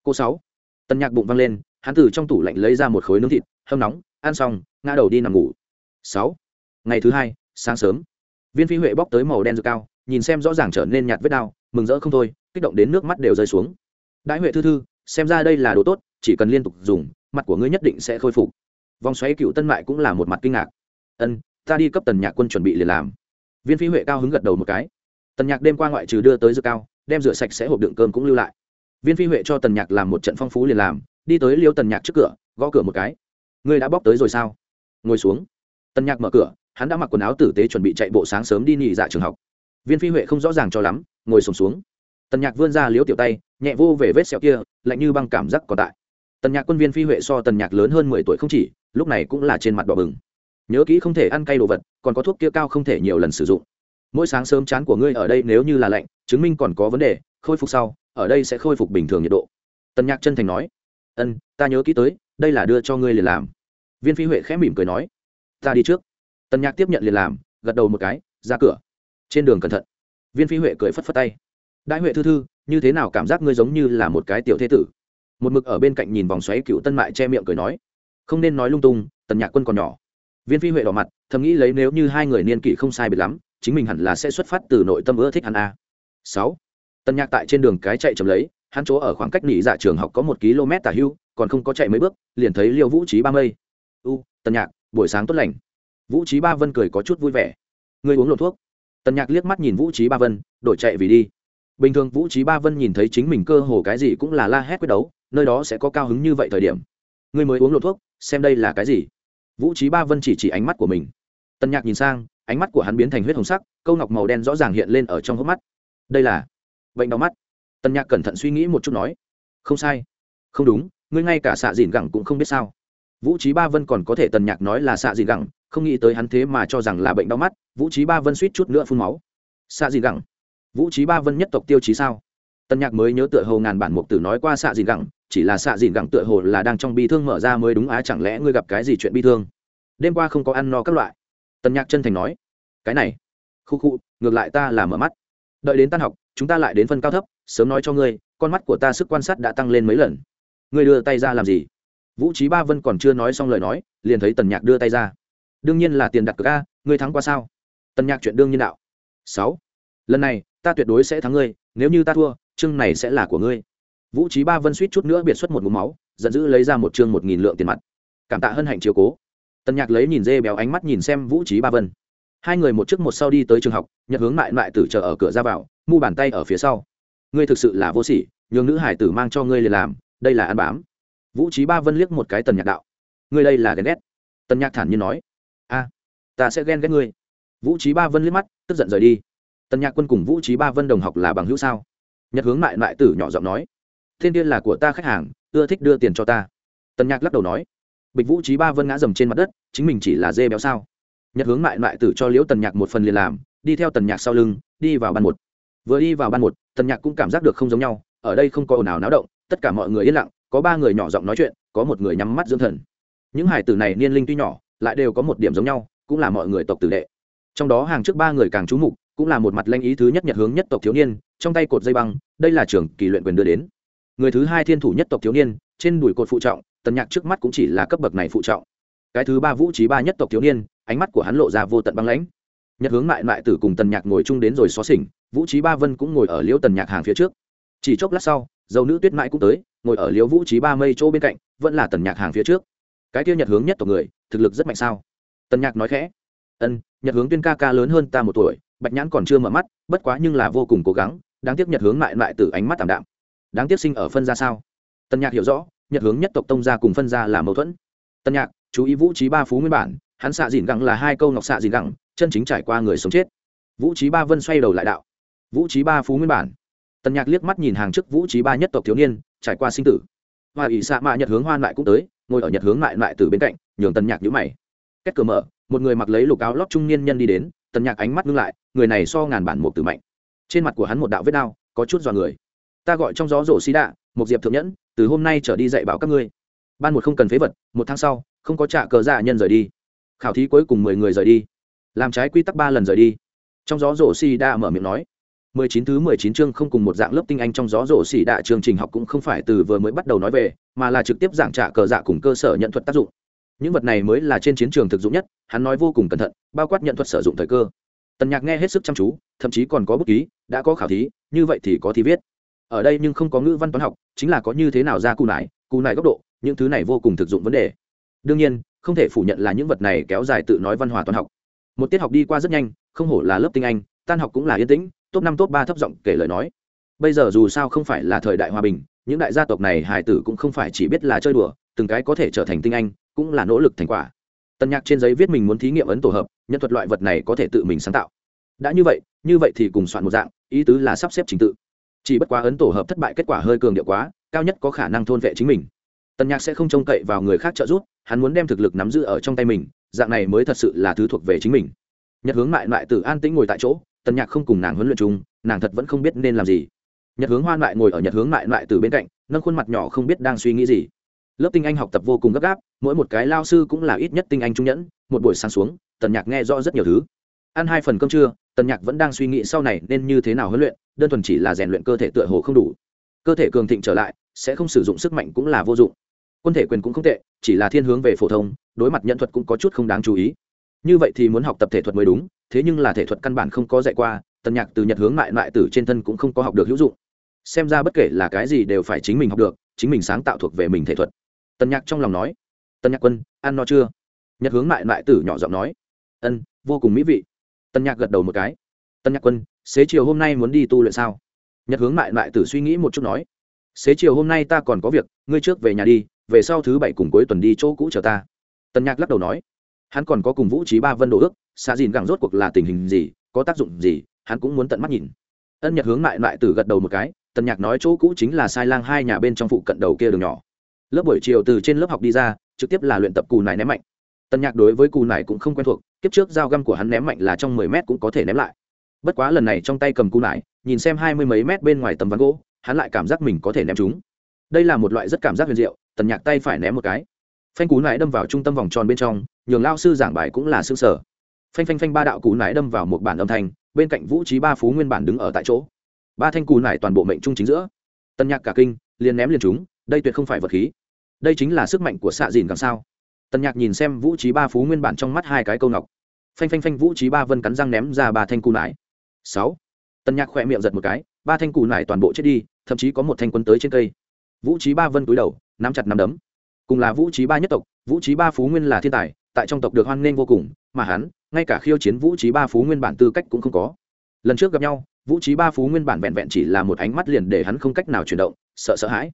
cô sáu tân nhạc bụng văng lên, hắn từ trong tủ lạnh lấy ra một khối nướng thịt, hâm nóng, ăn xong, ngã đầu đi nằm ngủ. Sáu, ngày thứ hai sáng sớm. Viên phi huệ bóc tới màu đen rực cao, nhìn xem rõ ràng trở nên nhạt vết đau, mừng rỡ không thôi, kích động đến nước mắt đều rơi xuống. Đại huệ thư thư, xem ra đây là đồ tốt, chỉ cần liên tục dùng, mặt của ngươi nhất định sẽ khôi phục. Vòng xoáy cựu tân mại cũng là một mặt kinh ngạc. Ân, ta đi cấp tần nhạc quân chuẩn bị liền làm. Viên phi huệ cao hứng gật đầu một cái. Tần nhạc đêm qua ngoại trừ đưa tới dược cao, đem rửa sạch sẽ hộp đựng cơm cũng lưu lại. Viên phi huệ cho tần nhạc làm một trận phong phú liền làm, đi tới liêu tần nhạc trước cửa, gõ cửa một cái. Ngươi đã bóc tới rồi sao? Ngồi xuống. Tần nhạc mở cửa hắn đã mặc quần áo tử tế chuẩn bị chạy bộ sáng sớm đi nghỉ dạ trường học. Viên phi huệ không rõ ràng cho lắm ngồi sùng xuống, xuống. Tần nhạc vươn ra liếu tiểu tay nhẹ vô về vết sẹo kia lạnh như băng cảm giác còn tại. Tần nhạc quân viên phi huệ so tần nhạc lớn hơn mười tuổi không chỉ lúc này cũng là trên mặt đỏ bừng. Nhớ kỹ không thể ăn cay đồ vật còn có thuốc kia cao không thể nhiều lần sử dụng. Mỗi sáng sớm chán của ngươi ở đây nếu như là lạnh chứng minh còn có vấn đề khôi phục sau ở đây sẽ khôi phục bình thường nhiệt độ. Tần nhạc chân thành nói. Ân ta nhớ kỹ tới đây là đưa cho ngươi liền làm. Viên phi huệ khẽ mỉm cười nói. Ta đi trước tần nhạc tiếp nhận liền làm, gật đầu một cái, ra cửa. Trên đường cẩn thận. Viên phi huệ cười phất phất tay. Đại huệ thư thư, như thế nào cảm giác ngươi giống như là một cái tiểu thế tử? Một mực ở bên cạnh nhìn vòng xoáy cựu tân mại che miệng cười nói. Không nên nói lung tung, tần nhạc quân còn nhỏ. Viên phi huệ đỏ mặt, thầm nghĩ lấy nếu như hai người niên kỷ không sai biệt lắm, chính mình hẳn là sẽ xuất phát từ nội tâm ưa thích hắn a. Sáu. Tần nhạc tại trên đường cái chạy chậm lấy, hắn chỗ ở khoảng cách nghỉ dạ trường học có một km tả hưu, còn không có chạy mấy bước, liền thấy liêu vũ trí ba mây. U, tần nhạc, buổi sáng tốt lành vũ trí ba vân cười có chút vui vẻ. Ngươi uống lột thuốc. Tần nhạc liếc mắt nhìn vũ trí ba vân, đổi chạy vì đi. Bình thường vũ trí ba vân nhìn thấy chính mình cơ hồ cái gì cũng là la hét quyết đấu, nơi đó sẽ có cao hứng như vậy thời điểm. Ngươi mới uống lột thuốc, xem đây là cái gì? Vũ trí ba vân chỉ chỉ ánh mắt của mình. Tần nhạc nhìn sang, ánh mắt của hắn biến thành huyết hồng sắc, câu ngọc màu đen rõ ràng hiện lên ở trong hốc mắt. Đây là bệnh đau mắt. Tần nhạc cẩn thận suy nghĩ một chút nói. Không sai. Không đúng, ngươi ngay cả xạ dìn gẳng cũng không biết sao. Vũ trí ba vân còn có thể tần nhạc nói là xạ dìn gẳng không nghĩ tới hắn thế mà cho rằng là bệnh đau mắt, vũ trí ba vân suýt chút nữa phun máu. Xạ gì gẳng, vũ trí ba vân nhất tộc tiêu chí sao? Tần nhạc mới nhớ tựa hồ ngàn bản mục tử nói qua xạ dìn gẳng, chỉ là xạ dìn gẳng tựa hồ là đang trong bi thương mở ra mới đúng á, chẳng lẽ ngươi gặp cái gì chuyện bi thương? Đêm qua không có ăn no các loại. Tần nhạc chân thành nói, cái này, khu khu, ngược lại ta là mở mắt. Đợi đến tan học, chúng ta lại đến phân cao thấp, sớm nói cho ngươi, con mắt của ta sức quan sát đã tăng lên mấy lần. Ngươi đưa tay ra làm gì? Vũ trí ba vân còn chưa nói xong lời nói, liền thấy tần nhạc đưa tay ra đương nhiên là tiền đặt cược a, ngươi thắng qua sao? Tần nhạc chuyện đương nhiên đạo. Sáu. Lần này, ta tuyệt đối sẽ thắng ngươi, nếu như ta thua, chương này sẽ là của ngươi. Vũ trí ba vân suýt chút nữa biệt xuất một mũ máu, giận dữ lấy ra một chương một nghìn lượng tiền mặt. Cảm tạ hân hạnh chiều cố. Tần nhạc lấy nhìn dê béo ánh mắt nhìn xem vũ trí ba vân. Hai người một trước một sau đi tới trường học, nhật hướng mại mại tử chờ ở cửa ra vào, mu bàn tay ở phía sau. Ngươi thực sự là vô sỉ, nhường nữ hải tử mang cho ngươi liền làm, đây là ăn bám. Vũ trí ba vân liếc một cái tần nhạc đạo. Ngươi đây là ghen ghét. Tần nhạc thản nhiên nói a, ta sẽ ghen ghét ngươi. Vũ trí ba vân liếc mắt, tức giận rời đi. Tần nhạc quân cùng vũ trí ba vân đồng học là bằng hữu sao? Nhật hướng mại mại tử nhỏ giọng nói. Thiên tiên là của ta khách hàng, ưa thích đưa tiền cho ta. Tần nhạc lắc đầu nói. Bịch vũ trí ba vân ngã dầm trên mặt đất, chính mình chỉ là dê béo sao? Nhật hướng mại mại tử cho liễu tần nhạc một phần liền làm, đi theo tần nhạc sau lưng, đi vào ban một. Vừa đi vào ban một, tần nhạc cũng cảm giác được không giống nhau, ở đây không có ồn ào náo động, tất cả mọi người yên lặng, có ba người nhỏ giọng nói chuyện, có một người nhắm mắt dưỡng thần. Những hải tử này niên linh tuy nhỏ lại đều có một điểm giống nhau, cũng là mọi người tộc tử đệ. Trong đó hàng trước ba người càng trú mục, cũng là một mặt lanh ý thứ nhất nhật hướng nhất tộc thiếu niên, trong tay cột dây băng, đây là trường kỳ luyện quyền đưa đến. Người thứ hai thiên thủ nhất tộc thiếu niên, trên đùi cột phụ trọng, tần nhạc trước mắt cũng chỉ là cấp bậc này phụ trọng. Cái thứ ba vũ trí ba nhất tộc thiếu niên, ánh mắt của hắn lộ ra vô tận băng lãnh. Nhật hướng mại mại tử cùng tần nhạc ngồi chung đến rồi xó xỉnh, vũ trí ba vân cũng ngồi ở liễu tần nhạc hàng phía trước. Chỉ chốc lát sau, dầu nữ tuyết mãi cũng tới, ngồi ở liễu vũ trí ba mây chỗ bên cạnh, vẫn là tần nhạc hàng phía trước. Cái kia nhật hướng nhất tộc người thực lực rất mạnh sao? Tần nhạc nói khẽ. Ân, nhật hướng tuyên ca ca lớn hơn ta một tuổi, bạch nhãn còn chưa mở mắt, bất quá nhưng là vô cùng cố gắng, đáng tiếc nhật hướng mại mại từ ánh mắt tảm đạm. Đáng tiếc sinh ở phân ra sao? Tần nhạc hiểu rõ, nhật hướng nhất tộc tông ra cùng phân ra là mâu thuẫn. Tân nhạc, chú ý vũ trí ba phú nguyên bản, hắn xạ dìn gẳng là hai câu ngọc xạ dìn gẳng chân chính trải qua người sống chết. Vũ trí ba vân xoay đầu lại đạo. Vũ trí ba phú nguyên bản. Tần nhạc liếc mắt nhìn hàng trước vũ trí ba nhất tộc thiếu niên, trải qua sinh tử. Hoa ỷ xạ mạ nhật hướng hoan lại cũng tới, ngồi ở nhật hướng lại lại từ bên cạnh nhường tần nhạc nhữ mày. Cách cửa mở, một người mặc lấy lục áo lót trung niên nhân đi đến, tần nhạc ánh mắt ngưng lại, người này so ngàn bản một từ mạnh. Trên mặt của hắn một đạo vết đao có chút dọa người. Ta gọi trong gió rổ xí đạ, một diệp thượng nhẫn, từ hôm nay trở đi dạy bảo các ngươi. Ban một không cần phế vật, một tháng sau, không có trả cờ dạ nhân rời đi. Khảo thí cuối cùng mười người rời đi. Làm trái quy tắc ba lần rời đi. Trong gió rổ xì đa mở miệng nói. Mười chín thứ mười chín chương không cùng một dạng lớp tinh anh trong gió rổ xì đa chương trình học cũng không phải từ vừa mới bắt đầu nói về, mà là trực tiếp giảng trả cờ dạ cùng cơ sở nhận thuật tác dụng những vật này mới là trên chiến trường thực dụng nhất, hắn nói vô cùng cẩn thận, bao quát nhận thuật sử dụng thời cơ. Tần nhạc nghe hết sức chăm chú, thậm chí còn có bút ký, đã có khảo thí, như vậy thì có thi viết. Ở đây nhưng không có ngữ văn toán học, chính là có như thế nào ra cù nải cù nải góc độ, những thứ này vô cùng thực dụng vấn đề. Đương nhiên, không thể phủ nhận là những vật này kéo dài tự nói văn hóa toán học. Một tiết học đi qua rất nhanh, không hổ là lớp tinh anh, tan học cũng là yên tĩnh, top năm, top ba thấp giọng kể lời nói. Bây giờ dù sao không phải là thời đại hòa bình, những đại gia tộc này hải tử cũng không phải chỉ biết là chơi đùa từng cái có thể trở thành tinh anh, cũng là nỗ lực thành quả. Tân nhạc trên giấy viết mình muốn thí nghiệm ấn tổ hợp, nhân thuật loại vật này có thể tự mình sáng tạo. Đã như vậy như vậy thì cùng soạn một dạng, ý tứ là sắp xếp trình tự. Chỉ bất quá ấn tổ hợp thất bại kết quả hơi cường điệu quá, cao nhất có khả năng thôn vệ chính mình. Tần nhạc sẽ không trông cậy vào người khác trợ giúp, hắn muốn đem thực lực nắm giữ ở trong tay mình, dạng này mới thật sự là thứ thuộc về chính mình. Nhật hướng mại mại từ an tĩnh ngồi tại chỗ tần nhạc không cùng nàng huấn luyện chung, nàng thật vẫn không biết nên làm gì. Nhật hướng hoan mại ngồi ở nhật hướng mại mại từ bên cạnh, nâng khuôn mặt nhỏ không biết đang suy nghĩ gì lớp tinh anh học tập vô cùng gấp gáp, mỗi một cái lao sư cũng là ít nhất tinh anh trung nhẫn, một buổi sáng xuống, tần nhạc nghe rõ rất nhiều thứ. Ăn hai phần cơm trưa, tần nhạc vẫn đang suy nghĩ sau này nên như thế nào huấn luyện, đơn thuần chỉ là rèn luyện cơ thể tựa hồ không đủ. Cơ thể cường thịnh trở lại, sẽ không sử dụng sức mạnh cũng là vô dụng. Quân thể quyền cũng không tệ, chỉ là thiên hướng về phổ thông, đối mặt nhận thuật cũng có chút không đáng chú ý. Như vậy thì muốn học tập thể thuật mới đúng, thế nhưng là thể thuật căn bản không có dạy qua, tần nhạc từ nhật hướng mại mại tử trên thân cũng không có học được hữu dụng. Xem ra bất kể là cái gì đều phải chính mình học được, chính mình sáng tạo thuộc về mình thể thuật tần nhạc trong lòng nói, tần nhạc quân, ăn no chưa? Nhật hướng mại mại tử nhỏ giọng nói, ân, vô cùng mỹ vị. Tần nhạc gật đầu một cái, tần nhạc quân, xế chiều hôm nay muốn đi tu luyện sao? Nhật hướng mại mại tử suy nghĩ một chút nói, xế chiều hôm nay ta còn có việc, ngươi trước về nhà đi, về sau thứ bảy cùng cuối tuần đi chỗ cũ chờ ta. Tần nhạc lắc đầu nói, hắn còn có cùng vũ trí ba vân đồ ước xa dìn gẳng rốt cuộc là tình hình gì, có tác dụng gì, hắn cũng muốn tận mắt nhìn. Ân nhật hướng mại mại tử gật đầu một cái, tần nhạc nói, chỗ cũ chính là sai lang hai nhà bên trong phụ cận đầu kia đường nhỏ lớp buổi chiều từ trên lớp học đi ra, trực tiếp là luyện tập cù nải ném mạnh. Tần nhạc đối với cù nải cũng không quen thuộc, kiếp trước dao găm của hắn ném mạnh là trong mười mét cũng có thể ném lại. Bất quá lần này trong tay cầm cù nải, nhìn xem hai mươi mấy mét bên ngoài tầm ván gỗ, hắn lại cảm giác mình có thể ném chúng đây là một loại rất cảm giác huyền diệu tần nhạc tay phải ném một cái. Phanh cú nải đâm vào trung tâm vòng tròn bên trong, nhường lao sư giảng bài cũng là xương sở phanh phanh phanh ba đạo cú nải đâm vào một bản âm thanh, bên cạnh vũ trí ba phú nguyên bản đứng ở tại chỗ. Ba thanh cú nải toàn bộ mệnh trung chính giữa. Tần nhạc cả kinh, liền ném liền chúng đây tuyệt không phải vật khí. Đây chính là sức mạnh của xạ dìn càng sao. Tần nhạc nhìn xem vũ trí ba phú nguyên bản trong mắt hai cái câu ngọc. Phanh phanh phanh vũ trí ba vân cắn răng ném ra ba thanh cù nải. Sáu. Tần nhạc khỏe miệng giật một cái, ba thanh cù nải toàn bộ chết đi, thậm chí có một thanh quân tới trên cây. Vũ trí ba vân túi đầu, nắm chặt nắm đấm. Cùng là vũ trí ba nhất tộc, vũ trí ba phú nguyên là thiên tài, tại trong tộc được hoan nghênh vô cùng, mà hắn, ngay cả khiêu chiến vũ trí ba phú nguyên bản tư cách cũng không có. Lần trước gặp nhau, vũ trí ba phú nguyên bản vẹn vẹn chỉ là một ánh mắt liền để hắn không cách nào chuyển động, sợ sợ hãi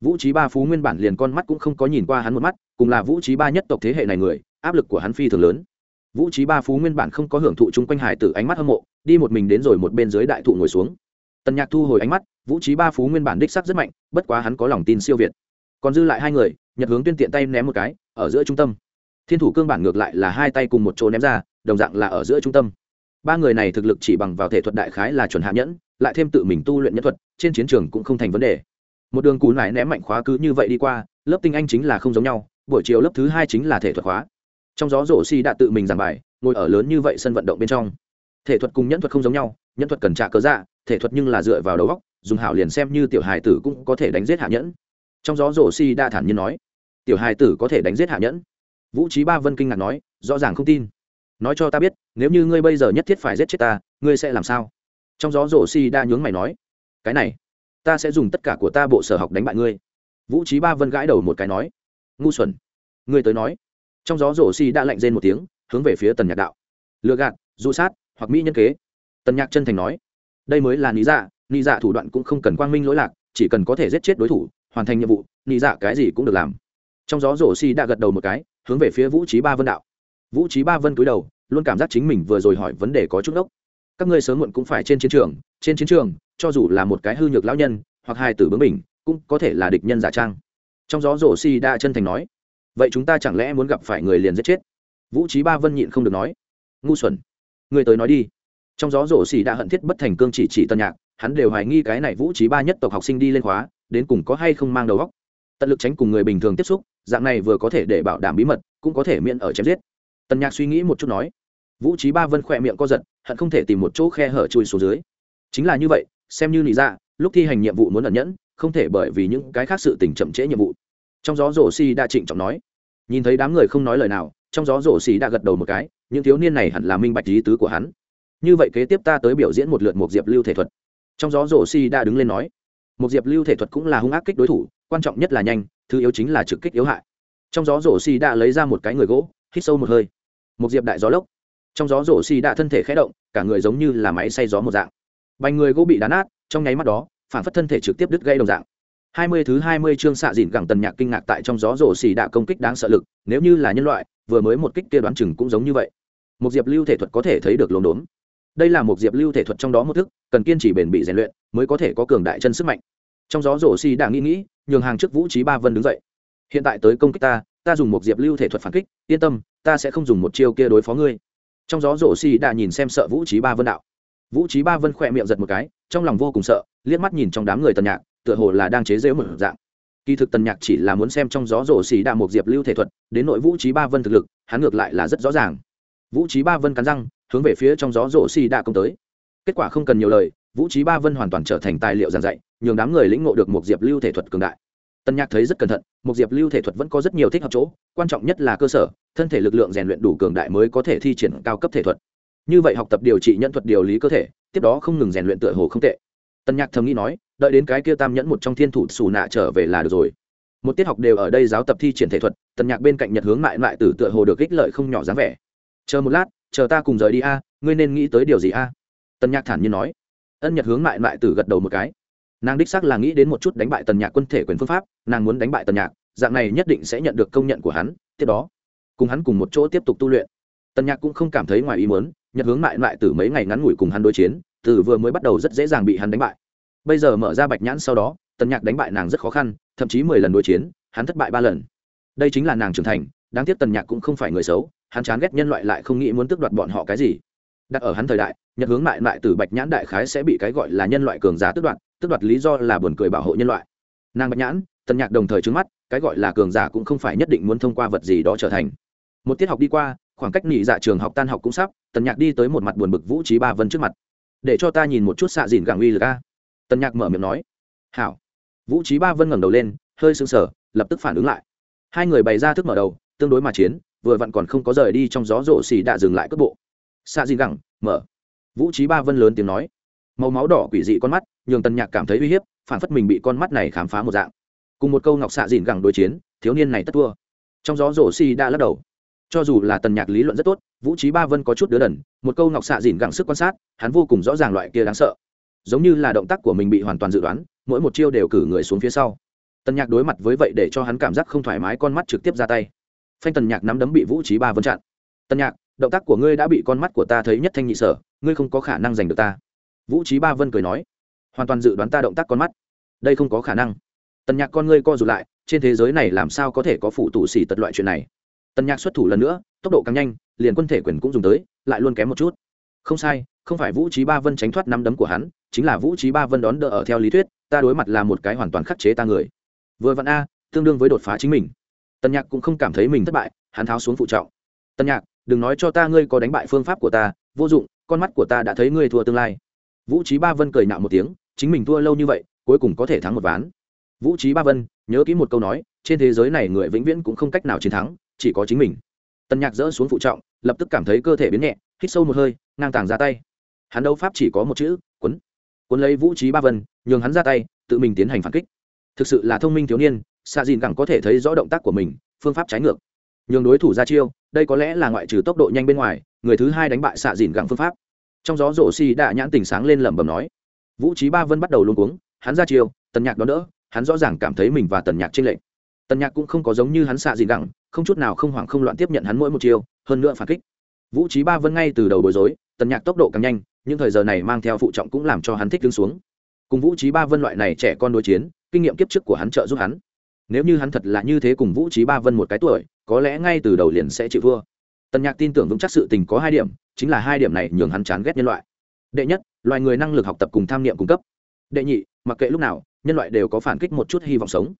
vũ trí ba phú nguyên bản liền con mắt cũng không có nhìn qua hắn một mắt, cùng là vũ trí ba nhất tộc thế hệ này người, áp lực của hắn phi thường lớn. Vũ trí ba phú nguyên bản không có hưởng thụ chung quanh hải tử ánh mắt hâm mộ, đi một mình đến rồi một bên dưới đại thụ ngồi xuống. Tần nhạc thu hồi ánh mắt, vũ trí ba phú nguyên bản đích sắc rất mạnh, bất quá hắn có lòng tin siêu việt. Còn dư lại hai người, nhật hướng tuyên tiện tay ném một cái, ở giữa trung tâm. Thiên thủ cương bản ngược lại là hai tay cùng một chỗ ném ra, đồng dạng là ở giữa trung tâm. Ba người này thực lực chỉ bằng vào thể thuật đại khái là chuẩn hạ nhẫn, lại thêm tự mình tu luyện nhân thuật, trên chiến trường cũng không thành vấn đề một đường cú nải ném mạnh khóa cứ như vậy đi qua, lớp tinh anh chính là không giống nhau, buổi chiều lớp thứ hai chính là thể thuật khóa. Trong gió rổ si đã tự mình giảng bài, ngồi ở lớn như vậy sân vận động bên trong. Thể thuật cùng nhẫn thuật không giống nhau, nhẫn thuật cần trả cớ dạ thể thuật nhưng là dựa vào đầu góc dùng hảo liền xem như tiểu hài tử cũng có thể đánh giết hạ nhẫn. Trong gió rổ si đa thản nhiên nói, tiểu hài tử có thể đánh giết hạ nhẫn. Vũ trí ba vân kinh ngạc nói, rõ ràng không tin. Nói cho ta biết, nếu như ngươi bây giờ nhất thiết phải giết chết ta, ngươi sẽ làm sao? Trong gió rổ si đa nhướng mày nói, cái này ta sẽ dùng tất cả của ta bộ sở học đánh bại ngươi. Vũ trí ba vân gãi đầu một cái nói, ngu xuẩn, ngươi tới nói. Trong gió rổ xi đã lạnh rên một tiếng, hướng về phía tần nhạc đạo, lừa gạt, dụ sát, hoặc mỹ nhân kế. Tần nhạc chân thành nói, đây mới là lý dạ lý dạ thủ đoạn cũng không cần quang minh lỗi lạc, chỉ cần có thể giết chết đối thủ, hoàn thành nhiệm vụ, nị dạ cái gì cũng được làm. Trong gió rổ xì đã gật đầu một cái, hướng về phía vũ trí ba vân đạo, vũ trí ba vân cúi đầu, luôn cảm giác chính mình vừa rồi hỏi vấn đề có chút ốc các ngươi sớm muộn cũng phải trên chiến trường, trên chiến trường cho dù là một cái hư nhược lão nhân, hoặc hai tử bướng bình cũng có thể là địch nhân giả trang. Trong gió rổ xì đa chân thành nói, vậy chúng ta chẳng lẽ muốn gặp phải người liền giết chết? Vũ trí ba vân nhịn không được nói, ngu xuẩn, người tới nói đi. Trong gió rổ xì đã hận thiết bất thành cương chỉ chỉ tân nhạc, hắn đều hoài nghi cái này vũ trí ba nhất tộc học sinh đi lên khóa, đến cùng có hay không mang đầu góc tận lực tránh cùng người bình thường tiếp xúc, dạng này vừa có thể để bảo đảm bí mật, cũng có thể miễn ở chém giết. Tân nhạc suy nghĩ một chút nói, vũ trí ba vân khỏe miệng co giật, hận không thể tìm một chỗ khe hở chui xuống dưới. Chính là như vậy xem như nị ra dạ, lúc thi hành nhiệm vụ muốn ẩn nhẫn không thể bởi vì những cái khác sự tình chậm trễ nhiệm vụ. Trong gió rổ xì đã trịnh trọng nói. Nhìn thấy đám người không nói lời nào trong gió rổ xì đã gật đầu một cái những thiếu niên này hẳn là minh bạch lý tứ của hắn. Như vậy kế tiếp ta tới biểu diễn một lượt một diệp lưu thể thuật. Trong gió rổ xì đã đứng lên nói. Một diệp lưu thể thuật cũng là hung ác kích đối thủ quan trọng nhất là nhanh thứ yếu chính là trực kích yếu hại. Trong gió rổ xì đã lấy ra một cái người gỗ hít sâu một hơi. Một diệp đại gió lốc. Trong gió rổ xì đã thân thể khé động cả người giống như là máy xay gió một dạng bành người gỗ bị đá nát, trong nháy mắt đó, phản phất thân thể trực tiếp đứt gãy đồng dạng. Hai mươi thứ hai mươi chương xạ dịn gẳng tần nhạc kinh ngạc tại trong gió rổ xì đã công kích đáng sợ lực, nếu như là nhân loại, vừa mới một kích kia đoán chừng cũng giống như vậy. Một diệp lưu thể thuật có thể thấy được lồn đúng. đây là một diệp lưu thể thuật trong đó một thức, cần kiên trì bền bị rèn luyện mới có thể có cường đại chân sức mạnh. Trong gió rổ xì đã nghĩ nghĩ, nhường hàng trước vũ trí ba vân đứng dậy. Hiện tại tới công kích ta ta dùng một diệp lưu thể thuật phản kích, yên tâm, ta sẽ không dùng một chiêu kia đối phó ngươi. Trong gió rổ xì đã nhìn xem sợ vũ trí ba vân đạo vũ trí ba vân khỏe miệng giật một cái, trong lòng vô cùng sợ, liếc mắt nhìn trong đám người tần nhạc, tựa hồ là đang chế giễu một dạng. Kỳ thực tần nhạc chỉ là muốn xem trong gió rổ xì đạ một diệp lưu thể thuật, đến nội vũ trí ba vân thực lực, hắn ngược lại là rất rõ ràng. Vũ trí ba vân cắn răng, hướng về phía trong gió rổ xì đạ công tới. Kết quả không cần nhiều lời, vũ trí ba vân hoàn toàn trở thành tài liệu giảng dạy, nhường đám người lĩnh ngộ được một diệp lưu thể thuật cường đại. Tần nhạc thấy rất cẩn thận, một diệp lưu thể thuật vẫn có rất nhiều thích hợp chỗ, quan trọng nhất là cơ sở, thân thể lực lượng rèn luyện đủ cường đại mới có thể thi triển cao cấp thể thuật như vậy học tập điều trị nhận thuật điều lý cơ thể, tiếp đó không ngừng rèn luyện tựa hồ không tệ. Tần nhạc thầm nghĩ nói, đợi đến cái kia tam nhẫn một trong thiên thủ xù nạ trở về là được rồi. Một tiết học đều ở đây giáo tập thi triển thể thuật, tần nhạc bên cạnh nhật hướng mại mại tử tựa hồ được ích lợi không nhỏ dáng vẻ. Chờ một lát, chờ ta cùng rời đi a à, ngươi nên nghĩ tới điều gì a? Tần nhạc thản nhiên nói. Ân nhật hướng mại mại tử gật đầu một cái. Nàng đích xác là nghĩ đến một chút đánh bại tần nhạc quân thể quyền phương pháp, nàng muốn đánh bại tần nhạc, dạng này nhất định sẽ nhận được công nhận của hắn, tiếp đó, cùng hắn cùng một chỗ tiếp tục tu luyện. Tần nhạc cũng không cảm thấy ngoài ý muốn nhật hướng mại mại tử mấy ngày ngắn ngủi cùng hắn đối chiến, từ vừa mới bắt đầu rất dễ dàng bị hắn đánh bại. Bây giờ mở ra bạch nhãn sau đó, tần nhạc đánh bại nàng rất khó khăn, thậm chí mười lần đối chiến, hắn thất bại ba lần. Đây chính là nàng trưởng thành, đáng tiếc tần nhạc cũng không phải người xấu, hắn chán ghét nhân loại lại không nghĩ muốn tước đoạt bọn họ cái gì. Đặt ở hắn thời đại, nhật hướng mại mại từ bạch nhãn đại khái sẽ bị cái gọi là nhân loại cường giả tước đoạt tước đoạt lý do là buồn cười bảo hộ nhân loại. Nàng bạch nhãn, tần nhạc đồng thời trứng mắt, cái gọi là cường giả cũng không phải nhất định muốn thông qua vật gì đó trở thành. Một tiết học đi qua, khoảng cách nghỉ dạ trường học tan học cũng sắp tần nhạc đi tới một mặt buồn bực vũ trí ba vân trước mặt. Để cho ta nhìn một chút xạ dìn gẳng uy lực a. Tần nhạc mở miệng nói. Hảo. Vũ trí ba vân ngẩng đầu lên, hơi sững sờ, lập tức phản ứng lại. Hai người bày ra thức mở đầu, tương đối mà chiến, vừa vặn còn không có rời đi trong gió rộ xì đã dừng lại cước bộ. Xạ dìn gẳng, mở. Vũ trí ba vân lớn tiếng nói. Màu máu đỏ quỷ dị con mắt, nhường tần nhạc cảm thấy uy hiếp, phản phất mình bị con mắt này khám phá một dạng. Cùng một câu ngọc xạ dìn gẳng đối chiến, thiếu niên này tất thua. Trong gió rổ xì đã lắc đầu. Cho dù là tần nhạc lý luận rất tốt vũ trí ba vân có chút đứa đần, một câu ngọc xạ dìn gẳng sức quan sát, hắn vô cùng rõ ràng loại kia đáng sợ. Giống như là động tác của mình bị hoàn toàn dự đoán, mỗi một chiêu đều cử người xuống phía sau. Tần nhạc đối mặt với vậy để cho hắn cảm giác không thoải mái, con mắt trực tiếp ra tay. Phanh tần nhạc nắm đấm bị vũ trí ba vân chặn. Tần nhạc, động tác của ngươi đã bị con mắt của ta thấy nhất thanh nhị sở, ngươi không có khả năng giành được ta. Vũ trí ba vân cười nói. Hoàn toàn dự đoán ta động tác con mắt. Đây không có khả năng. Tần nhạc con ngươi co rụt lại, trên thế giới này làm sao có thể có phụ tụ xỉ tật loại chuyện này? Tần nhạc xuất thủ lần nữa, tốc độ càng nhanh liền quân thể quyền cũng dùng tới, lại luôn kém một chút. Không sai, không phải vũ trí ba vân tránh thoát năm đấm của hắn, chính là vũ trí ba vân đón đỡ ở theo lý thuyết, ta đối mặt là một cái hoàn toàn khắc chế ta người. Vừa vặn a, tương đương với đột phá chính mình. Tần nhạc cũng không cảm thấy mình thất bại, hắn tháo xuống phụ trọng. Tần nhạc, đừng nói cho ta ngươi có đánh bại phương pháp của ta, vô dụng, con mắt của ta đã thấy ngươi thua tương lai. Vũ trí ba vân cười nạo một tiếng, chính mình thua lâu như vậy, cuối cùng có thể thắng một ván. Vũ trí ba vân, nhớ kỹ một câu nói, trên thế giới này người vĩnh viễn cũng không cách nào chiến thắng, chỉ có chính mình tần nhạc dỡ xuống phụ trọng, lập tức cảm thấy cơ thể biến nhẹ, hít sâu một hơi, ngang tàng ra tay. Hắn đấu pháp chỉ có một chữ, quấn. Quấn lấy vũ trí ba vân, nhường hắn ra tay, tự mình tiến hành phản kích. Thực sự là thông minh thiếu niên xạ dìn Gẳng có thể thấy rõ động tác của mình, phương pháp trái ngược. Nhường đối thủ ra chiêu, đây có lẽ là ngoại trừ tốc độ nhanh bên ngoài, người thứ hai đánh bại xạ dìn gặng phương pháp. Trong gió rổ xì đã nhãn tỉnh sáng lên lẩm bẩm nói. Vũ trí ba vân bắt đầu luôn cuống, hắn ra chiêu, tần nhạc đón đỡ, hắn rõ ràng cảm thấy mình và tần nhạc trên lệnh tần nhạc cũng không có giống như hắn xạ dìn gẳng không chút nào không hoảng không loạn tiếp nhận hắn mỗi một chiêu, hơn nữa phản kích. Vũ trí ba vân ngay từ đầu bối rối, tần nhạc tốc độ càng nhanh nhưng thời giờ này mang theo phụ trọng cũng làm cho hắn thích đứng xuống. Cùng vũ trí ba vân loại này trẻ con đối chiến, kinh nghiệm kiếp trước của hắn trợ giúp hắn. Nếu như hắn thật là như thế cùng vũ trí ba vân một cái tuổi, có lẽ ngay từ đầu liền sẽ chịu thua. Tần nhạc tin tưởng vững chắc sự tình có hai điểm, chính là hai điểm này nhường hắn chán ghét nhân loại. Đệ nhất, loài người năng lực học tập cùng tham niệm cung cấp. Đệ nhị, mặc kệ lúc nào, nhân loại đều có phản kích một chút hy vọng sống.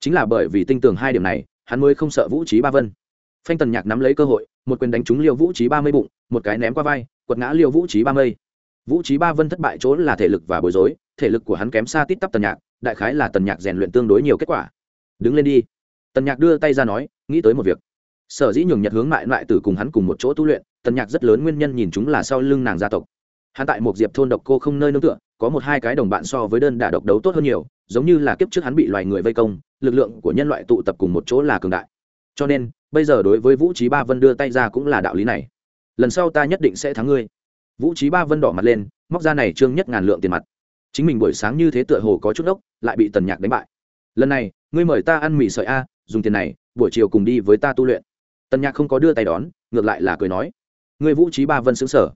Chính là bởi vì tin tưởng hai điểm này hắn mới không sợ vũ trí ba vân. Phanh tần nhạc nắm lấy cơ hội, một quyền đánh trúng liêu vũ trí ba mươi bụng, một cái ném qua vai, quật ngã liêu vũ trí ba mươi vũ trí ba vân thất bại chỗ là thể lực và bối rối, thể lực của hắn kém xa tít tắp tần nhạc, đại khái là tần nhạc rèn luyện tương đối nhiều kết quả. Đứng lên đi. Tần nhạc đưa tay ra nói, nghĩ tới một việc. Sở dĩ nhường nhật hướng mại lại từ cùng hắn cùng một chỗ tu luyện, tần nhạc rất lớn nguyên nhân nhìn chúng là sau lưng nàng gia tộc. Hắn tại một diệp thôn độc cô không nơi nương tựa, có một hai cái đồng bạn so với đơn đả độc đấu tốt hơn nhiều, giống như là kiếp trước hắn bị loài người vây công lực lượng của nhân loại tụ tập cùng một chỗ là cường đại. Cho nên, bây giờ đối với vũ trí ba vân đưa tay ra cũng là đạo lý này. Lần sau ta nhất định sẽ thắng ngươi. Vũ trí ba vân đỏ mặt lên, móc ra này trương nhất ngàn lượng tiền mặt. Chính mình buổi sáng như thế tựa hồ có chút ốc lại bị tần nhạc đánh bại. Lần này, ngươi mời ta ăn mì sợi a, dùng tiền này, buổi chiều cùng đi với ta tu luyện. Tần nhạc không có đưa tay đón, ngược lại là cười nói. Ngươi vũ trí ba vân xứng sở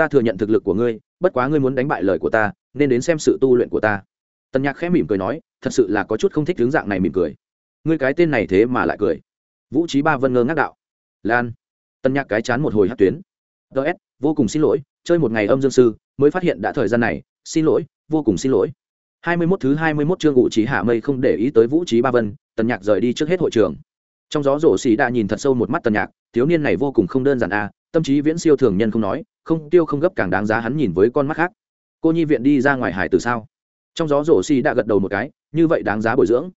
ta thừa nhận thực lực của ngươi, bất quá ngươi muốn đánh bại lời của ta, nên đến xem sự tu luyện của ta tần nhạc khẽ mỉm cười nói, thật sự là có chút không thích hướng dạng này mỉm cười. Ngươi cái tên này thế mà lại cười. Vũ trí ba vân ngơ ngác đạo. Lan. Tần nhạc cái chán một hồi hát tuyến. Ts vô cùng xin lỗi, chơi một ngày âm dương sư, mới phát hiện đã thời gian này, xin lỗi, vô cùng xin lỗi. Hai mươi 21 thứ hai mươi 21 chương ngụ trí hạ mây không để ý tới vũ trí ba vân, tần nhạc rời đi trước hết hội trường. Trong gió rổ xì đã nhìn thật sâu một mắt tần nhạc, thiếu niên này vô cùng không đơn giản a tâm trí viễn siêu thường nhân không nói, không tiêu không gấp càng đáng giá hắn nhìn với con mắt khác. Cô nhi viện đi ra ngoài hải từ sao? Trong gió rổ xì đã gật đầu một cái, như vậy đáng giá bồi dưỡng.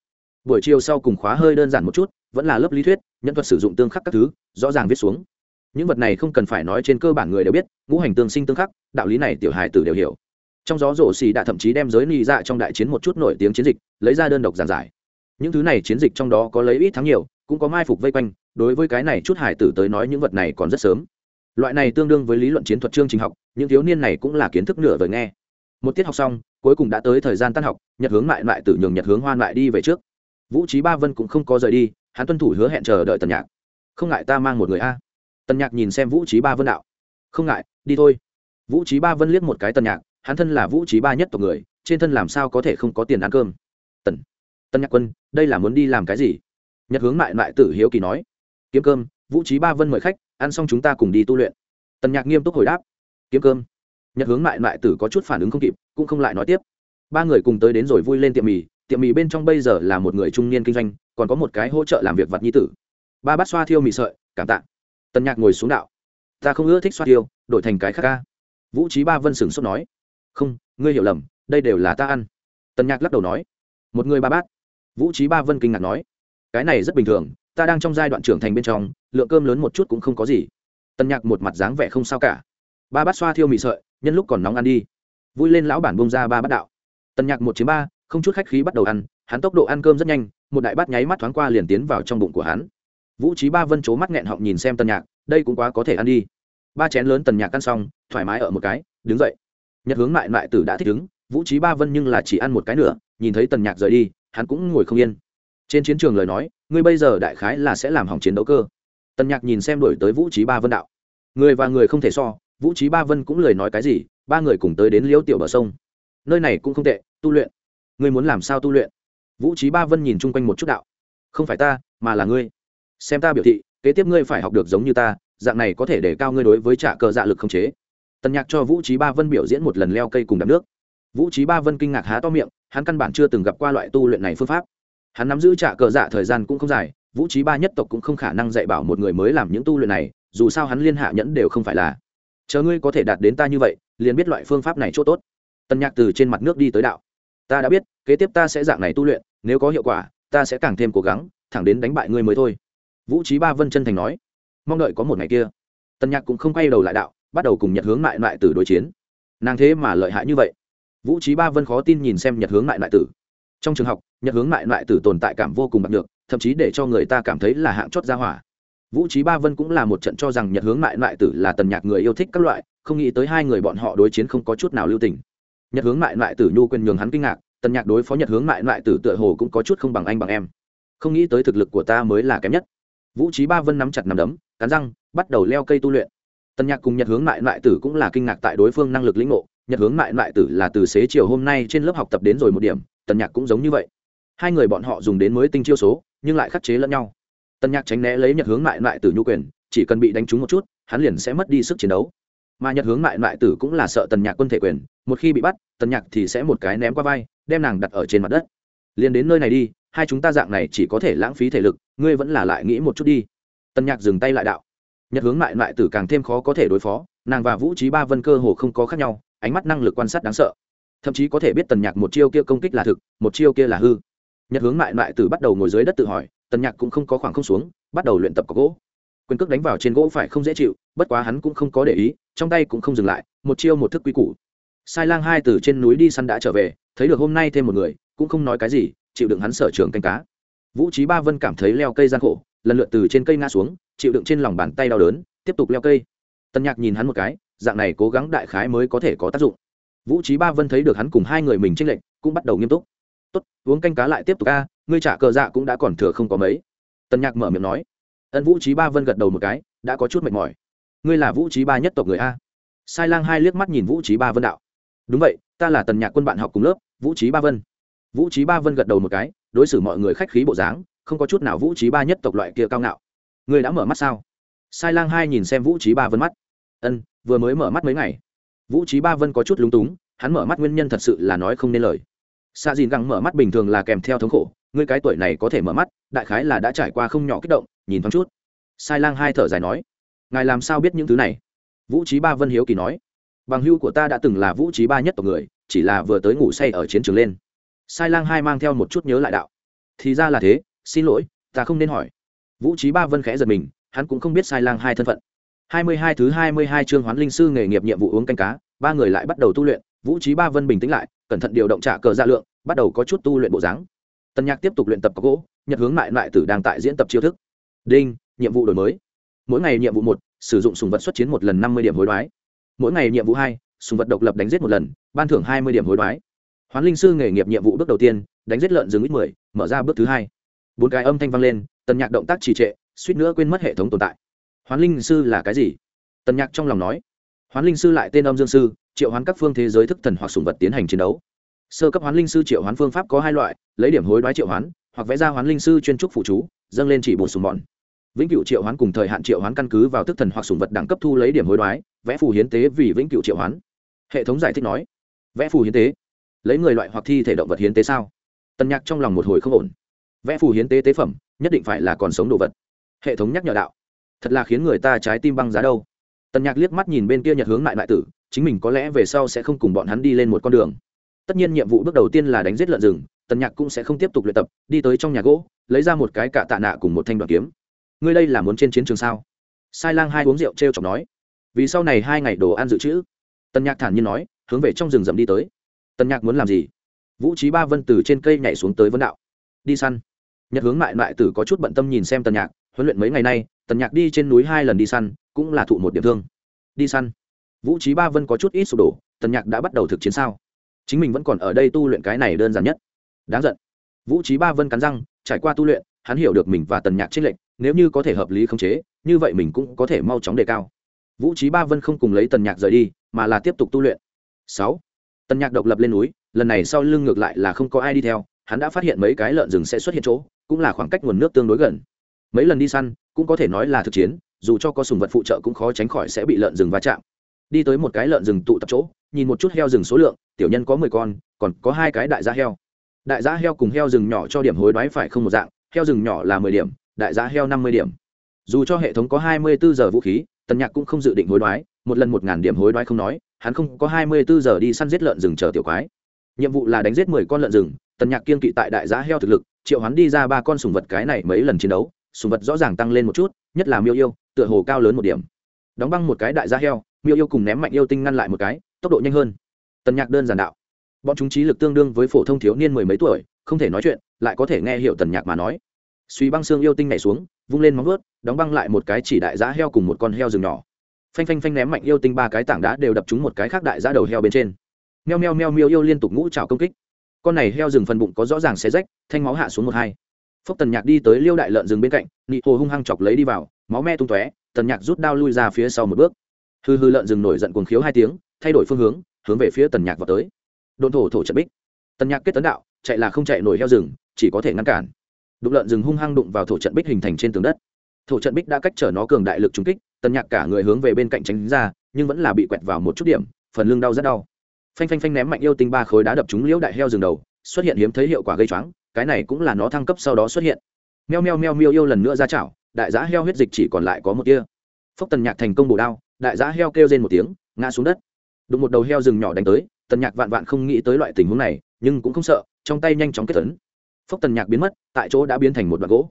Buổi chiều sau cùng khóa hơi đơn giản một chút, vẫn là lớp lý thuyết, nhân thuật sử dụng tương khắc các thứ, rõ ràng viết xuống. Những vật này không cần phải nói trên cơ bản người đều biết, ngũ hành tương sinh tương khắc, đạo lý này tiểu hài tử đều hiểu. Trong gió rổ xì đã thậm chí đem giới ly ra dạ trong đại chiến một chút nổi tiếng chiến dịch, lấy ra đơn độc giản giải. Những thứ này chiến dịch trong đó có lấy ít thắng nhiều, cũng có mai phục vây quanh, đối với cái này chút hải tử tới nói những vật này còn rất sớm. Loại này tương đương với lý luận chiến thuật chương trình học, những thiếu niên này cũng là kiến thức nửa vời nghe. Một tiết học xong cuối cùng đã tới thời gian tan học, nhật hướng lại lại tử nhường nhật hướng hoan lại đi về trước. Vũ trí ba vân cũng không có rời đi, hắn tuân thủ hứa hẹn chờ đợi tần nhạc. Không ngại ta mang một người a. Tần nhạc nhìn xem vũ trí ba vân đạo. Không ngại, đi thôi. Vũ trí ba vân liếc một cái tần nhạc, hắn thân là vũ trí ba nhất tộc người, trên thân làm sao có thể không có tiền ăn cơm? Tần tần nhạc quân, đây là muốn đi làm cái gì? Nhật hướng mại mại tử hiếu kỳ nói. Kiếm cơm. Vũ trí ba vân mời khách, ăn xong chúng ta cùng đi tu luyện. Tần nhạc nghiêm túc hồi đáp. Kiếm cơm nhật hướng mại mại tử có chút phản ứng không kịp, cũng không lại nói tiếp. Ba người cùng tới đến rồi vui lên tiệm mì tiệm mì bên trong bây giờ là một người trung niên kinh doanh, còn có một cái hỗ trợ làm việc vặt nhi tử. Ba bát xoa thiêu mì sợi, cảm tạ. Tần nhạc ngồi xuống đạo. Ta không ưa thích xoa thiêu, đổi thành cái khác ca. Vũ trí ba vân sửng sốt nói. Không, ngươi hiểu lầm, đây đều là ta ăn. Tần nhạc lắc đầu nói. Một người ba bát. Vũ trí ba vân kinh ngạc nói. Cái này rất bình thường, ta đang trong giai đoạn trưởng thành bên trong, lượng cơm lớn một chút cũng không có gì. Tần nhạc một mặt dáng vẻ không sao cả. Ba bát xoa thiêu mì sợi nhân lúc còn nóng ăn đi. Vui lên lão bản bông ra ba bát đạo. Tần nhạc một chiếm ba, không chút khách khí bắt đầu ăn, hắn tốc độ ăn cơm rất nhanh, một đại bát nháy mắt thoáng qua liền tiến vào trong bụng của hắn. Vũ trí ba vân c mắt nghẹn họng nhìn xem tần nhạc, đây cũng quá có thể ăn đi. Ba chén lớn tần nhạc ăn xong, thoải mái ở một cái, đứng dậy. Nhật hướng mại mại tử đã thích ứng, vũ trí ba vân nhưng là chỉ ăn một cái nữa, nhìn thấy tần nhạc rời đi, hắn cũng ngồi không yên. Trên chiến trường lời nói, ngươi bây giờ đại khái là sẽ làm hỏng chiến đấu cơ. Tần nhạc nhìn xem đổi tới vũ trí ba vân đạo. Người và người không thể so vũ trí ba vân cũng lời nói cái gì, ba người cùng tới đến liễu tiểu bờ sông. Nơi này cũng không tệ, tu luyện. Ngươi muốn làm sao tu luyện? Vũ trí ba vân nhìn chung quanh một chút đạo. Không phải ta, mà là ngươi. Xem ta biểu thị, kế tiếp ngươi phải học được giống như ta, dạng này có thể để cao ngươi đối với trả cờ dạ lực không chế. Tần nhạc cho vũ trí ba vân biểu diễn một lần leo cây cùng đạp nước. Vũ trí ba vân kinh ngạc há to miệng, hắn căn bản chưa từng gặp qua loại tu luyện này phương pháp. Hắn nắm giữ trả cờ dạ thời gian cũng không dài, vũ trí ba nhất tộc cũng không khả năng dạy bảo một người mới làm những tu luyện này, dù sao hắn liên hạ nhẫn đều không phải là chờ ngươi có thể đạt đến ta như vậy, liền biết loại phương pháp này chỗ tốt. Tần nhạc từ trên mặt nước đi tới đạo. Ta đã biết, kế tiếp ta sẽ dạng này tu luyện, nếu có hiệu quả, ta sẽ càng thêm cố gắng, thẳng đến đánh bại ngươi mới thôi. Vũ trí ba vân chân thành nói. Mong đợi có một ngày kia. Tần nhạc cũng không quay đầu lại đạo, bắt đầu cùng nhật hướng lại lại tử đối chiến. Nàng thế mà lợi hại như vậy. Vũ trí ba vân khó tin nhìn xem nhật hướng lại lại tử. Trong trường học, nhật hướng lại lại tử tồn tại cảm vô cùng bạc được thậm chí để cho người ta cảm thấy là hạng chót ra hỏa vũ trí ba vân cũng là một trận cho rằng nhật hướng Mại Mại tử là tần nhạc người yêu thích các loại, không nghĩ tới hai người bọn họ đối chiến không có chút nào lưu tình. Nhật hướng Mại Mại tử nhu quên nhường hắn kinh ngạc, tần nhạc đối phó nhật hướng mại Mại tử tựa hồ cũng có chút không bằng anh bằng em. Không nghĩ tới thực lực của ta mới là kém nhất. Vũ trí ba vân nắm chặt nắm đấm, cắn răng, bắt đầu leo cây tu luyện. Tần nhạc cùng nhật hướng mại Mại tử cũng là kinh ngạc tại đối phương năng lực lĩnh ngộ. Nhật hướng mại Mại tử là từ xế chiều hôm nay trên lớp học tập đến rồi một điểm, tần nhạc cũng giống như vậy. Hai người bọn họ dùng đến mới tinh chiêu số, nhưng lại khắc chế lẫn nhau tần nhạc tránh né lấy nhật hướng mại Mại tử nhu quyền, chỉ cần bị đánh trúng một chút, hắn liền sẽ mất đi sức chiến đấu. Mà nhật hướng mại mại tử cũng là sợ tần nhạc quân thể quyền, một khi bị bắt tần nhạc thì sẽ một cái ném qua vai, đem nàng đặt ở trên mặt đất. Liền đến nơi này đi, hai chúng ta dạng này chỉ có thể lãng phí thể lực, ngươi vẫn là lại nghĩ một chút đi. Tần nhạc dừng tay lại đạo. Nhật hướng mại mại tử càng thêm khó có thể đối phó, nàng và vũ trí ba vân cơ hồ không có khác nhau, ánh mắt năng lực quan sát đáng sợ. Thậm chí có thể biết tần nhạc một chiêu kia công kích là thực, một chiêu kia là hư. Nhật hướng mại mại tử bắt đầu ngồi dưới đất tự hỏi tần nhạc cũng không có khoảng không xuống, bắt đầu luyện tập có gỗ. Quyền cước đánh vào trên gỗ phải không dễ chịu, bất quá hắn cũng không có để ý, trong tay cũng không dừng lại, một chiêu một thức quy củ. Sai lang hai từ trên núi đi săn đã trở về, thấy được hôm nay thêm một người, cũng không nói cái gì, chịu đựng hắn sở trường canh cá. Vũ trí ba vân cảm thấy leo cây gian khổ, lần lượt từ trên cây ngã xuống, chịu đựng trên lòng bàn tay đau đớn, tiếp tục leo cây. Tân nhạc nhìn hắn một cái, dạng này cố gắng đại khái mới có thể có tác dụng. Vũ trí ba vân thấy được hắn cùng hai người mình tranh lệch, cũng bắt đầu nghiêm túc tốt uống canh cá lại tiếp tục ca, ngươi trả cờ dạ cũng đã còn thừa không có mấy. Tần nhạc mở miệng nói. Ân vũ trí ba vân gật đầu một cái đã có chút mệt mỏi. Ngươi là vũ trí ba nhất tộc người a? Sai lang hai liếc mắt nhìn vũ trí ba vân đạo. Đúng vậy ta là tần nhạc quân bạn học cùng lớp vũ trí ba vân. Vũ trí ba vân gật đầu một cái đối xử mọi người khách khí bộ dáng không có chút nào vũ trí ba nhất tộc loại kia cao ngạo. Ngươi đã mở mắt sao? Sai lang hai nhìn xem vũ trí ba vân mắt. Ân vừa mới mở mắt mấy ngày. Vũ trí ba vân có chút lúng túng hắn mở mắt nguyên nhân thật sự là nói không nên lời xa dìn găng mở mắt bình thường là kèm theo thống khổ, ngươi cái tuổi này có thể mở mắt, đại khái là đã trải qua không nhỏ kích động, nhìn thoáng chút. Sai lang hai thở dài nói, ngài làm sao biết những thứ này? Vũ trí ba vân hiếu kỳ nói, bằng hưu của ta đã từng là vũ trí ba nhất tộc người, chỉ là vừa tới ngủ say ở chiến trường lên. Sai lang hai mang theo một chút nhớ lại đạo, thì ra là thế, xin lỗi, ta không nên hỏi. Vũ trí ba vân khẽ giật mình, hắn cũng không biết sai lang hai thân phận. Hai mươi hai thứ hai mươi hai chương hoán linh sư nghề nghiệp nhiệm vụ uống canh cá, ba người lại bắt đầu tu luyện, vũ trí ba vân bình tĩnh lại cẩn thận điều động trả cờ ra lượng, bắt đầu có chút tu luyện bộ dáng. Tân nhạc tiếp tục luyện tập có gỗ, nhật hướng mại lại tử đang tại diễn tập chiêu thức. Đinh, nhiệm vụ đổi mới. Mỗi ngày nhiệm vụ một, sử dụng sùng vật xuất chiến một lần năm mươi điểm hối đoái. Mỗi ngày nhiệm vụ hai, sùng vật độc lập đánh giết một lần, ban thưởng hai mươi điểm hối đoái. Hoán linh sư nghề nghiệp nhiệm vụ bước đầu tiên, đánh giết lợn rừng ít mười, mở ra bước thứ hai. Bốn cái âm thanh vang lên tần nhạc động tác trì trệ, suýt nữa quên mất hệ thống tồn tại. Hoán linh sư là cái gì? Tần nhạc trong lòng nói. Hoán linh sư lại tên âm dương sư triệu hoán các phương thế giới thức thần hoặc sùng vật tiến hành chiến đấu. Sơ cấp hoán linh sư triệu hoán phương pháp có hai loại, lấy điểm hối đoái triệu hoán, hoặc vẽ ra hoán linh sư chuyên trúc phụ chú, dâng lên chỉ bổ sùng mòn vĩnh cửu triệu hoán cùng thời hạn triệu hoán căn cứ vào thức thần hoặc sùng vật đẳng cấp thu lấy điểm hối đoái, vẽ phù hiến tế vì vĩnh cửu triệu hoán. Hệ thống giải thích nói, vẽ phù hiến tế, lấy người loại hoặc thi thể động vật hiến tế sao? Tân nhạc trong lòng một hồi không ổn. Vẽ phù hiến tế tế phẩm, nhất định phải là còn sống đồ vật. Hệ thống nhắc nhở đạo, thật là khiến người ta trái tim băng giá đâu tần nhạc liếc mắt nhìn bên kia nhật hướng lại lại tử, chính mình có lẽ về sau sẽ không cùng bọn hắn đi lên một con đường. Tất nhiên nhiệm vụ bước đầu tiên là đánh giết lợn rừng, tần nhạc cũng sẽ không tiếp tục luyện tập, đi tới trong nhà gỗ, lấy ra một cái cạ tạ nạ cùng một thanh đoàn kiếm. Ngươi đây là muốn trên chiến trường sao? Sai lang hai uống rượu t r e o chọc nói. Vì sau này hai ngày đồ ăn dự trữ. Tần nhạc thản nhiên nói, hướng về trong rừng rậm đi tới. Tần nhạc muốn làm gì? Vũ trí ba vân từ trên cây nhảy xuống tới vân đạo. Đi săn. Nhật hướng mại mại tử có chút bận tâm nhìn xem tần nhạc, huấn luyện mấy ngày nay tần nhạc đi trên núi hai lần đi săn, cũng là thụ một điểm thương. Đi săn. Vũ trí ba vân có chút ít sụp đổ, tần nhạc đã bắt đầu thực chiến sao? Chính mình vẫn còn ở đây tu luyện cái này đơn giản nhất. Đáng giận. Vũ trí ba vân cắn răng, trải qua tu luyện, hắn hiểu được mình và tần nhạc trích lệnh nếu như có thể hợp lý khống chế, như vậy mình cũng có thể mau chóng đề cao. Vũ trí ba vân không cùng lấy tần nhạc rời đi, mà là tiếp tục tu luyện. Sáu. Tần nhạc độc lập lên núi, lần này sau lưng ngược lại là không có ai đi theo, hắn đã phát hiện mấy cái lợn rừng sẽ xuất hiện chỗ, cũng là khoảng cách nguồn nước tương đối gần mấy lần đi săn, cũng có thể nói là thực chiến, dù cho có sùng vật phụ trợ cũng khó tránh khỏi sẽ bị lợn rừng va chạm. Đi tới một cái lợn rừng tụ tập chỗ, nhìn một chút heo rừng số lượng, tiểu nhân có mười con, còn có hai cái đại gia heo. Đại gia heo cùng heo rừng nhỏ cho điểm hối đoái phải không một dạng, heo rừng nhỏ là mười điểm, đại giá heo năm mươi điểm. Dù cho hệ thống có hai mươi bốn giờ vũ khí, tần nhạc cũng không dự định hối đoái, một lần một ngàn điểm hối đoái không nói, hắn không có hai mươi bốn giờ đi săn giết lợn rừng chờ tiểu quái. Nhiệm vụ là đánh giết mười con lợn rừng, tần nhạc kiên kỵ tại đại giá heo thực lực, triệu hắn đi ra ba con sùng vật cái này mấy lần chiến đấu sùng vật rõ ràng tăng lên một chút, nhất là miêu yêu, tựa hồ cao lớn một điểm. Đóng băng một cái đại da heo, miêu yêu cùng ném mạnh yêu tinh ngăn lại một cái, tốc độ nhanh hơn. Tần nhạc đơn giản đạo. Bọn chúng trí lực tương đương với phổ thông thiếu niên mười mấy tuổi, không thể nói chuyện, lại có thể nghe hiểu tần nhạc mà nói. Suy băng xương yêu tinh nhảy xuống, vung lên móng vớt đóng băng lại một cái chỉ đại giá heo cùng một con heo rừng nhỏ. Phanh phanh phanh ném mạnh yêu tinh ba cái tảng đá đều đập trúng một cái khác đại giá đầu heo bên trên. Meo meo meo miêu yêu liên tục ngũ trào công kích. Con này heo rừng phần bụng có rõ ràng xé rách, thanh máu hạ xuống một hai phốc tần nhạc đi tới liêu đại lợn rừng bên cạnh, nị hồ hung hăng chọc lấy đi vào, máu me tung tóe, tần nhạc rút đao lui ra phía sau một bước. Hư hư lợn rừng nổi giận cuồng khiếu hai tiếng, thay đổi phương hướng hướng về phía tần nhạc vào tới. Đồn thổ thổ trận bích. Tần nhạc kết tấn đạo, chạy là không chạy nổi heo rừng, chỉ có thể ngăn cản. Đụng lợn rừng hung hăng đụng vào thổ trận bích hình thành trên tường đất. Thổ trận bích đã cách trở nó cường đại lực trúng kích, tần nhạc cả người hướng về bên cạnh tránh ra, nhưng vẫn là bị quẹt vào một chút điểm, phần lưng đau rất đau. Phanh phanh phanh ném mạnh yêu tinh ba khối đá đập trúng liễu đại heo rừng đầu, xuất hiện hiếm thấy hiệu quả gây choáng cái này cũng là nó thăng cấp sau đó xuất hiện. Meo meo meo miêu yêu lần nữa ra chảo, đại giá heo huyết dịch chỉ còn lại có một tia. Phốc tần nhạc thành công bổ đao, đại giá heo kêu lên một tiếng, ngã xuống đất. Đụng một đầu heo rừng nhỏ đánh tới, tần nhạc vạn vạn không nghĩ tới loại tình huống này, nhưng cũng không sợ, trong tay nhanh chóng kết tấn phốc tần nhạc biến mất, tại chỗ đã biến thành một đoạn gỗ.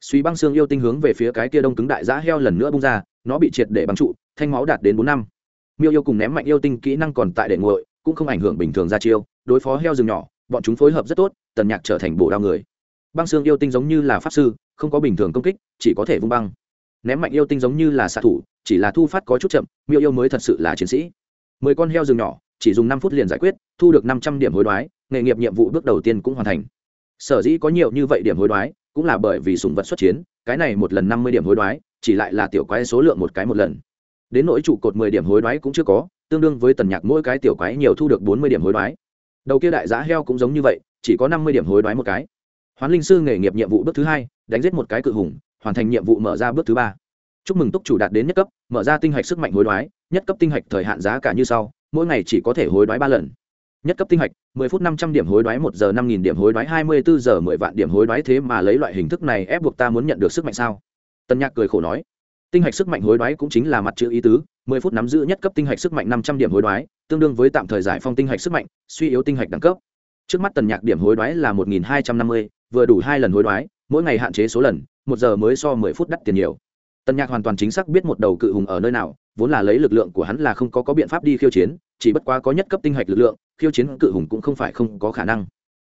Suy băng xương yêu tinh hướng về phía cái kia đông cứng đại giá heo lần nữa bung ra, nó bị triệt để băng trụ, thanh máu đạt đến bốn năm. Miêu yêu cùng ném mạnh yêu tinh kỹ năng còn tại để nguội, cũng không ảnh hưởng bình thường ra chiêu, đối phó heo rừng nhỏ, bọn chúng phối hợp rất tốt tần nhạc trở thành bổ đao người. Băng xương yêu tinh giống như là pháp sư, không có bình thường công kích, chỉ có thể vung băng. Ném mạnh yêu tinh giống như là xạ thủ, chỉ là thu phát có chút chậm, miêu yêu mới thật sự là chiến sĩ. Mười con heo rừng nhỏ, chỉ dùng năm phút liền giải quyết, thu được năm trăm điểm hối đoái, nghề nghiệp nhiệm vụ bước đầu tiên cũng hoàn thành. Sở dĩ có nhiều như vậy điểm hối đoái, cũng là bởi vì sùng vật xuất chiến, cái này một lần năm mươi điểm hối đoái, chỉ lại là tiểu quái số lượng một cái một lần. Đến nỗi trụ cột mười điểm hối đoái cũng chưa có, tương đương với tần nhạc mỗi cái tiểu quái nhiều thu được bốn mươi điểm hối đoái. Đầu kia đại giá heo cũng giống như vậy chỉ có năm mươi điểm hối đoái một cái. Hoán linh sư nghề nghiệp nhiệm vụ bước thứ hai, đánh giết một cái cự hùng, hoàn thành nhiệm vụ mở ra bước thứ ba. Chúc mừng túc chủ đạt đến nhất cấp, mở ra tinh hạch sức mạnh hối đoái, nhất cấp tinh hạch thời hạn giá cả như sau, mỗi ngày chỉ có thể hối đoái ba lần. Nhất cấp tinh hạch, mười phút năm trăm điểm hối đoái một giờ năm nghìn điểm hối đoái hai mươi bốn giờ mười vạn điểm hối đoái thế mà lấy loại hình thức này ép buộc ta muốn nhận được sức mạnh sao? Tân nhạc cười khổ nói. Tinh hạch sức mạnh hối đoái cũng chính là mặt chữ ý tứ, mười phút nắm giữ nhất cấp tinh hạch sức mạnh năm trăm điểm hối đoái, tương đương với tạm thời giải phong tinh hạch sức mạnh, suy yếu tinh hạch đẳng cấp trước mắt tần nhạc điểm hối đoái là một nghìn hai trăm năm mươi, vừa đủ hai lần hối đoái, mỗi ngày hạn chế số lần, một giờ mới so mười phút đắt tiền nhiều. Tần nhạc hoàn toàn chính xác biết một đầu cự hùng ở nơi nào, vốn là lấy lực lượng của hắn là không có có biện pháp đi khiêu chiến, chỉ bất quá có nhất cấp tinh hạch lực lượng, khiêu chiến cự hùng cũng không phải không có khả năng.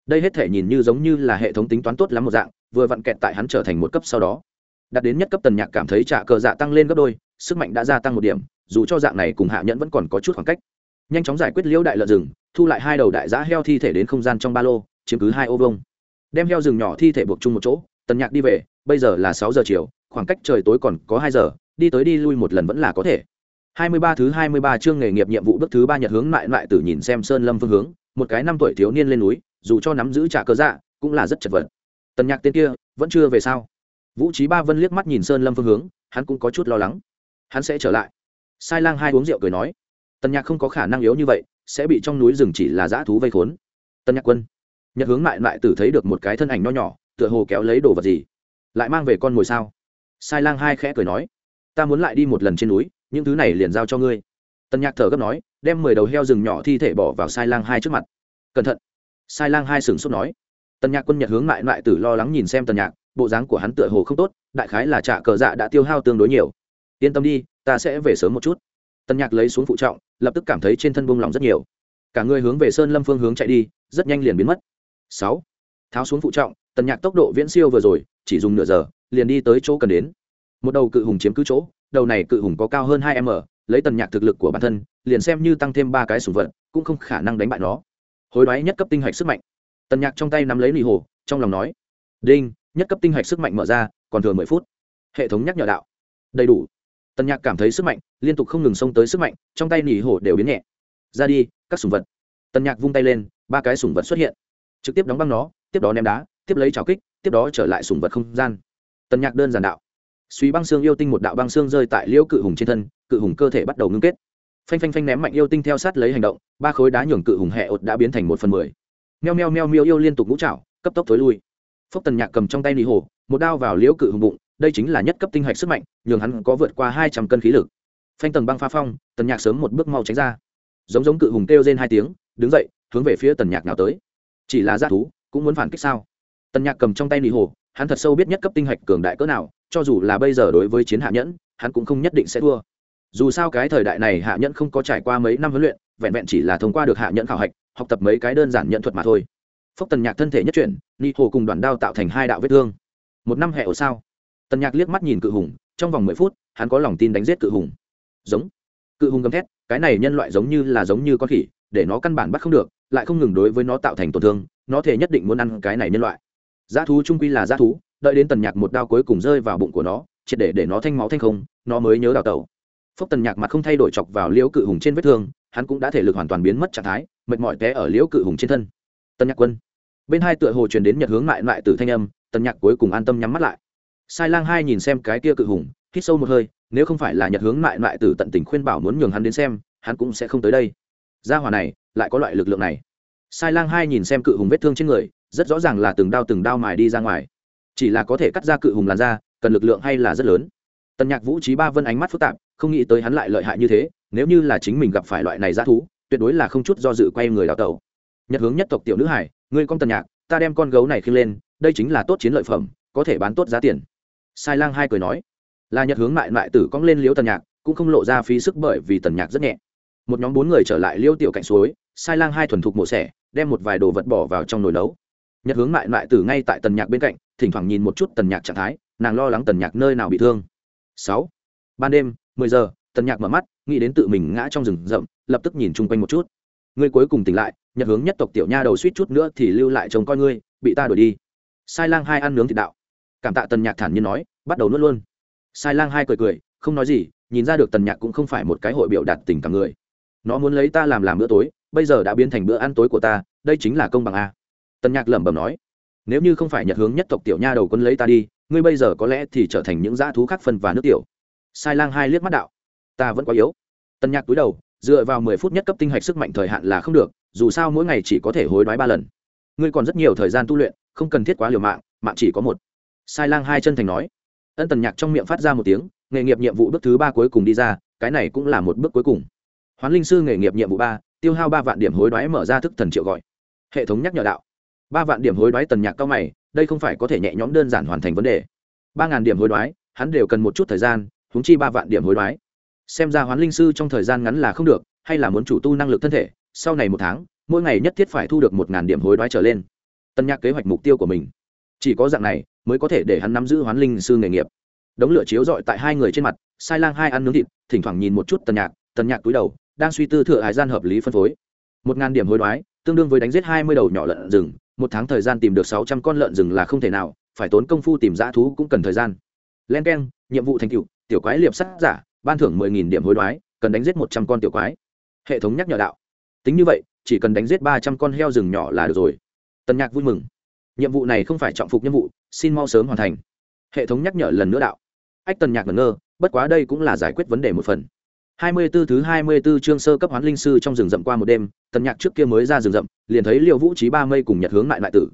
Đây hết thể nhìn như giống như là hệ thống tính toán tốt lắm một dạng, vừa vặn kẹt tại hắn trở thành một cấp sau đó. Đạt đến nhất cấp tần nhạc cảm thấy trả cờ dạ tăng lên gấp đôi, sức mạnh đã gia tăng một điểm, dù cho dạng này cùng hạ nhẫn vẫn còn có chút khoảng cách. Nhanh chóng giải quyết liễu đại lợn rừng thu lại hai đầu đại giã heo thi thể đến không gian trong ba lô, chiếm cứ hai ô vông đem heo rừng nhỏ thi thể buộc chung một chỗ, tần nhạc đi về, bây giờ là sáu giờ chiều, khoảng cách trời tối còn có hai giờ, đi tới đi lui một lần vẫn là có thể. Hai mươi ba thứ hai mươi ba chương nghề nghiệp nhiệm vụ bước thứ ba nhật hướng lại lại tử nhìn xem sơn lâm phương hướng, một cái năm tuổi thiếu niên lên núi, dù cho nắm giữ trả cơ dạ cũng là rất chật vật. Tần nhạc tên kia, vẫn chưa về sao? Vũ trí ba vân liếc mắt nhìn sơn lâm phương hướng, hắn cũng có chút lo lắng. Hắn sẽ trở lại. Sai lang hai uống rượu cười nói. Tần nhạc không có khả năng yếu như vậy sẽ bị trong núi rừng chỉ là dã thú vây khốn. Tân nhạc quân, nhật hướng lại lại tử thấy được một cái thân ảnh nho nhỏ, tựa hồ kéo lấy đồ vật gì, lại mang về con mồi sao? Sai lang hai khẽ cười nói, ta muốn lại đi một lần trên núi, những thứ này liền giao cho ngươi. Tân nhạc thở gấp nói, đem mười đầu heo rừng nhỏ thi thể bỏ vào sai lang hai trước mặt. Cẩn thận. Sai lang hai sừng sốt nói. Tân nhạc quân, nhật hướng lại lại tử lo lắng nhìn xem tân nhạc, bộ dáng của hắn tựa hồ không tốt, đại khái là trả cờ dạ đã tiêu hao tương đối nhiều. Yên tâm đi, ta sẽ về sớm một chút. Tân nhạc lấy xuống phụ trọng lập tức cảm thấy trên thân buông lòng rất nhiều. Cả người hướng về sơn lâm phương hướng chạy đi, rất nhanh liền biến mất. Sáu. Tháo xuống phụ trọng, tần nhạc tốc độ viễn siêu vừa rồi, chỉ dùng nửa giờ, liền đi tới chỗ cần đến. Một đầu cự hùng chiếm cứ chỗ, đầu này cự hùng có cao hơn hai m, lấy tần nhạc thực lực của bản thân, liền xem như tăng thêm ba cái sủng vật, cũng không khả năng đánh bại nó. Hối đoái nhất cấp tinh hạch sức mạnh. Tần nhạc trong tay nắm lấy lì hồ, trong lòng nói, đinh, nhất cấp tinh hạch sức mạnh mở ra, còn thừa mười phút. Hệ thống nhắc nhở đạo. Đầy đủ tần nhạc cảm thấy sức mạnh, liên tục không ngừng xông tới sức mạnh, trong tay nỉ hổ đều biến nhẹ. Ra đi, các sùng vật. Tần nhạc vung tay lên, ba cái sùng vật xuất hiện. Trực tiếp đóng băng nó, tiếp đó ném đá, tiếp lấy trào kích, tiếp đó trở lại sùng vật không gian. Tần nhạc đơn giản đạo. Suy băng xương yêu tinh một đạo băng xương rơi tại liễu cự hùng trên thân, cự hùng cơ thể bắt đầu ngưng kết. Phanh phanh phanh ném mạnh yêu tinh theo sát lấy hành động, ba khối đá nhường cự hùng hẹ ột đã biến thành một phần mười. Meo meo meo miêu yêu liên tục ngũ trạo cấp tốc thối lui. Phốc tần nhạc cầm trong tay nỉ hồ một đao vào liễu cự hùng bụng đây chính là nhất cấp tinh hạch sức mạnh, nhường hắn có vượt qua hai trăm cân khí lực. Phanh tầng băng pha phong, tần nhạc sớm một bước mau tránh ra. Giống giống cự hùng kêu trên hai tiếng, đứng dậy, hướng về phía tần nhạc nào tới. Chỉ là g thú, cũng muốn phản kích sao? Tần nhạc cầm trong tay nị hồ, hắn thật sâu biết nhất cấp tinh hạch cường đại cỡ nào, cho dù là bây giờ đối với chiến hạ nhẫn, hắn cũng không nhất định sẽ thua. Dù sao cái thời đại này hạ nhẫn không có trải qua mấy năm huấn luyện, vẹn vẹn chỉ là thông qua được hạ nhẫn khảo hạch, học tập mấy cái đơn giản nhận thuật mà thôi. Phốc tần nhạc thân thể nhất chuyển, nị hồ cùng đoàn đao tạo thành hai đạo vết thương. Một năm hệ ổ sao tần nhạc liếc mắt nhìn cự hùng, trong vòng mười phút, hắn có lòng tin đánh giết cự hùng. Giống. Cự hùng gầm thét, cái này nhân loại giống như là giống như con khỉ, để nó căn bản bắt không được, lại không ngừng đối với nó tạo thành tổn thương, nó thể nhất định muốn ăn cái này nhân loại. Giá thú trung quy là giá thú, đợi đến tần nhạc một đao cuối cùng rơi vào bụng của nó, triệt để để nó thanh máu thanh không, nó mới nhớ đào tẩu. Phốc tần nhạc mặt không thay đổi chọc vào liễu cự hùng trên vết thương, hắn cũng đã thể lực hoàn toàn biến mất trạng thái, mệt mỏi té ở liễu cự hùng trên thân. Tần nhạc quân. Bên hai tựa hồ truyền đến nhật hướng lại lại từ thanh âm, tần nhạc cuối cùng an tâm nhắm mắt lại sai lang hai nhìn xem cái kia cự hùng, hít sâu một hơi, nếu không phải là nhật hướng lại lại từ tận tình khuyên bảo muốn nhường hắn đến xem, hắn cũng sẽ không tới đây. Gia hỏa này, lại có loại lực lượng này. Sai lang hai nhìn xem cự hùng vết thương trên người, rất rõ ràng là từng đao từng đao mài đi ra ngoài. Chỉ là có thể cắt ra cự hùng làn da, cần lực lượng hay là rất lớn. Tần nhạc vũ trí ba vân ánh mắt phức tạp, không nghĩ tới hắn lại lợi hại như thế, nếu như là chính mình gặp phải loại này g thú, tuyệt đối là không chút do dự quay người đào tẩu. Nhật hướng nhất tộc tiểu nữ hải, ngươi con tần nhạc, ta đem con gấu này khiêng lên, đây chính là tốt chiến lợi phẩm, có thể bán tốt giá tiền sai lang hai cười nói, là nhật hướng mại mại tử cong lên liễu tần nhạc, cũng không lộ ra phí sức bởi vì tần nhạc rất nhẹ. Một nhóm bốn người trở lại liêu tiểu cạnh suối, sai lang hai thuần thục mổ xẻ, đem một vài đồ vật bỏ vào trong nồi nấu. Nhật hướng mại mại tử ngay tại tần nhạc bên cạnh, thỉnh thoảng nhìn một chút tần nhạc trạng thái, nàng lo lắng tần nhạc nơi nào bị thương. Sáu. Ban đêm, mười giờ, tần nhạc mở mắt, nghĩ đến tự mình ngã trong rừng rậm, lập tức nhìn chung quanh một chút. Ngươi cuối cùng tỉnh lại, nhật hướng nhất tộc tiểu nha đầu suýt chút nữa thì lưu lại chồng coi ngươi, bị ta đuổi đi. Sai lang hai ăn nướng thịt đạo cảm tạ tần nhạc thản nhiên nói, bắt đầu nuốt luôn. Sai lang hai cười cười, không nói gì, nhìn ra được tần nhạc cũng không phải một cái hội biểu đạt tình cảm người. Nó muốn lấy ta làm làm bữa tối, bây giờ đã biến thành bữa ăn tối của ta, đây chính là công bằng a. Tần nhạc lẩm bẩm nói, nếu như không phải nhật hướng nhất tộc tiểu nha đầu quân lấy ta đi, ngươi bây giờ có lẽ thì trở thành những dã thú khác phân và nước tiểu. Sai lang hai liếc mắt đạo, ta vẫn quá yếu. Tần nhạc túi đầu, dựa vào mười phút nhất cấp tinh hạch sức mạnh thời hạn là không được, dù sao mỗi ngày chỉ có thể hối đoái ba lần. Ngươi còn rất nhiều thời gian tu luyện, không cần thiết quá liều mạng mạng chỉ có một sai lang hai chân thành nói. Ân tần nhạc trong miệng phát ra một tiếng, nghề nghiệp nhiệm vụ bước thứ ba cuối cùng đi ra, cái này cũng là một bước cuối cùng. Hoán linh sư nghề nghiệp nhiệm vụ ba, tiêu hao ba vạn điểm hối đoái mở ra thức thần triệu gọi. Hệ thống nhắc nhở đạo. Ba vạn điểm hối đoái tần nhạc cao mày, đây không phải có thể nhẹ nhõm đơn giản hoàn thành vấn đề. Ba ngàn điểm hối đoái, hắn đều cần một chút thời gian húng chi ba vạn điểm hối đoái. Xem ra hoán linh sư trong thời gian ngắn là không được, hay là muốn chủ tu năng lực thân thể, sau này một tháng, mỗi ngày nhất thiết phải thu được một ngàn điểm hối đoái trở lên. Tân nhạc kế hoạch mục tiêu của mình. Chỉ có dạng này mới có thể để hắn nắm giữ hoán linh sư nghề nghiệp. Đống lửa chiếu dọi tại hai người trên mặt, sai lang hai ăn nướng thịt, thỉnh thoảng nhìn một chút tần nhạc tần nhạc túi đầu, đang suy tư thừa hải gian hợp lý phân phối. Một ngàn điểm hối đoái, tương đương với đánh giết hai mươi đầu nhỏ lợn rừng, một tháng thời gian tìm được sáu trăm con lợn rừng là không thể nào, phải tốn công phu tìm dã thú cũng cần thời gian. Len k e n nhiệm vụ thành cựu tiểu quái liệp sắt giả, ban thưởng mười nghìn điểm hối đoái, cần đánh giết một trăm con tiểu quái. Hệ thống nhắc nhở đạo. Tính như vậy, chỉ cần đánh giết ba trăm con heo rừng nhỏ là được rồi. Tần nhạc vui mừng nhiệm vụ này không phải trọng phục nhiệm vụ xin mau sớm hoàn thành hệ thống nhắc nhở lần nữa đạo ách tần nhạc ngẩn ngơ bất quá đây cũng là giải quyết vấn đề một phần hai mươi 24 thứ hai mươi 24 chương sơ cấp hoán linh sư trong rừng rậm qua một đêm, Tần Nhạc trước kia mới ra rừng rậm, liền thấy Liêu Vũ Trí ba mây cùng Nhật hướng lại lại tử.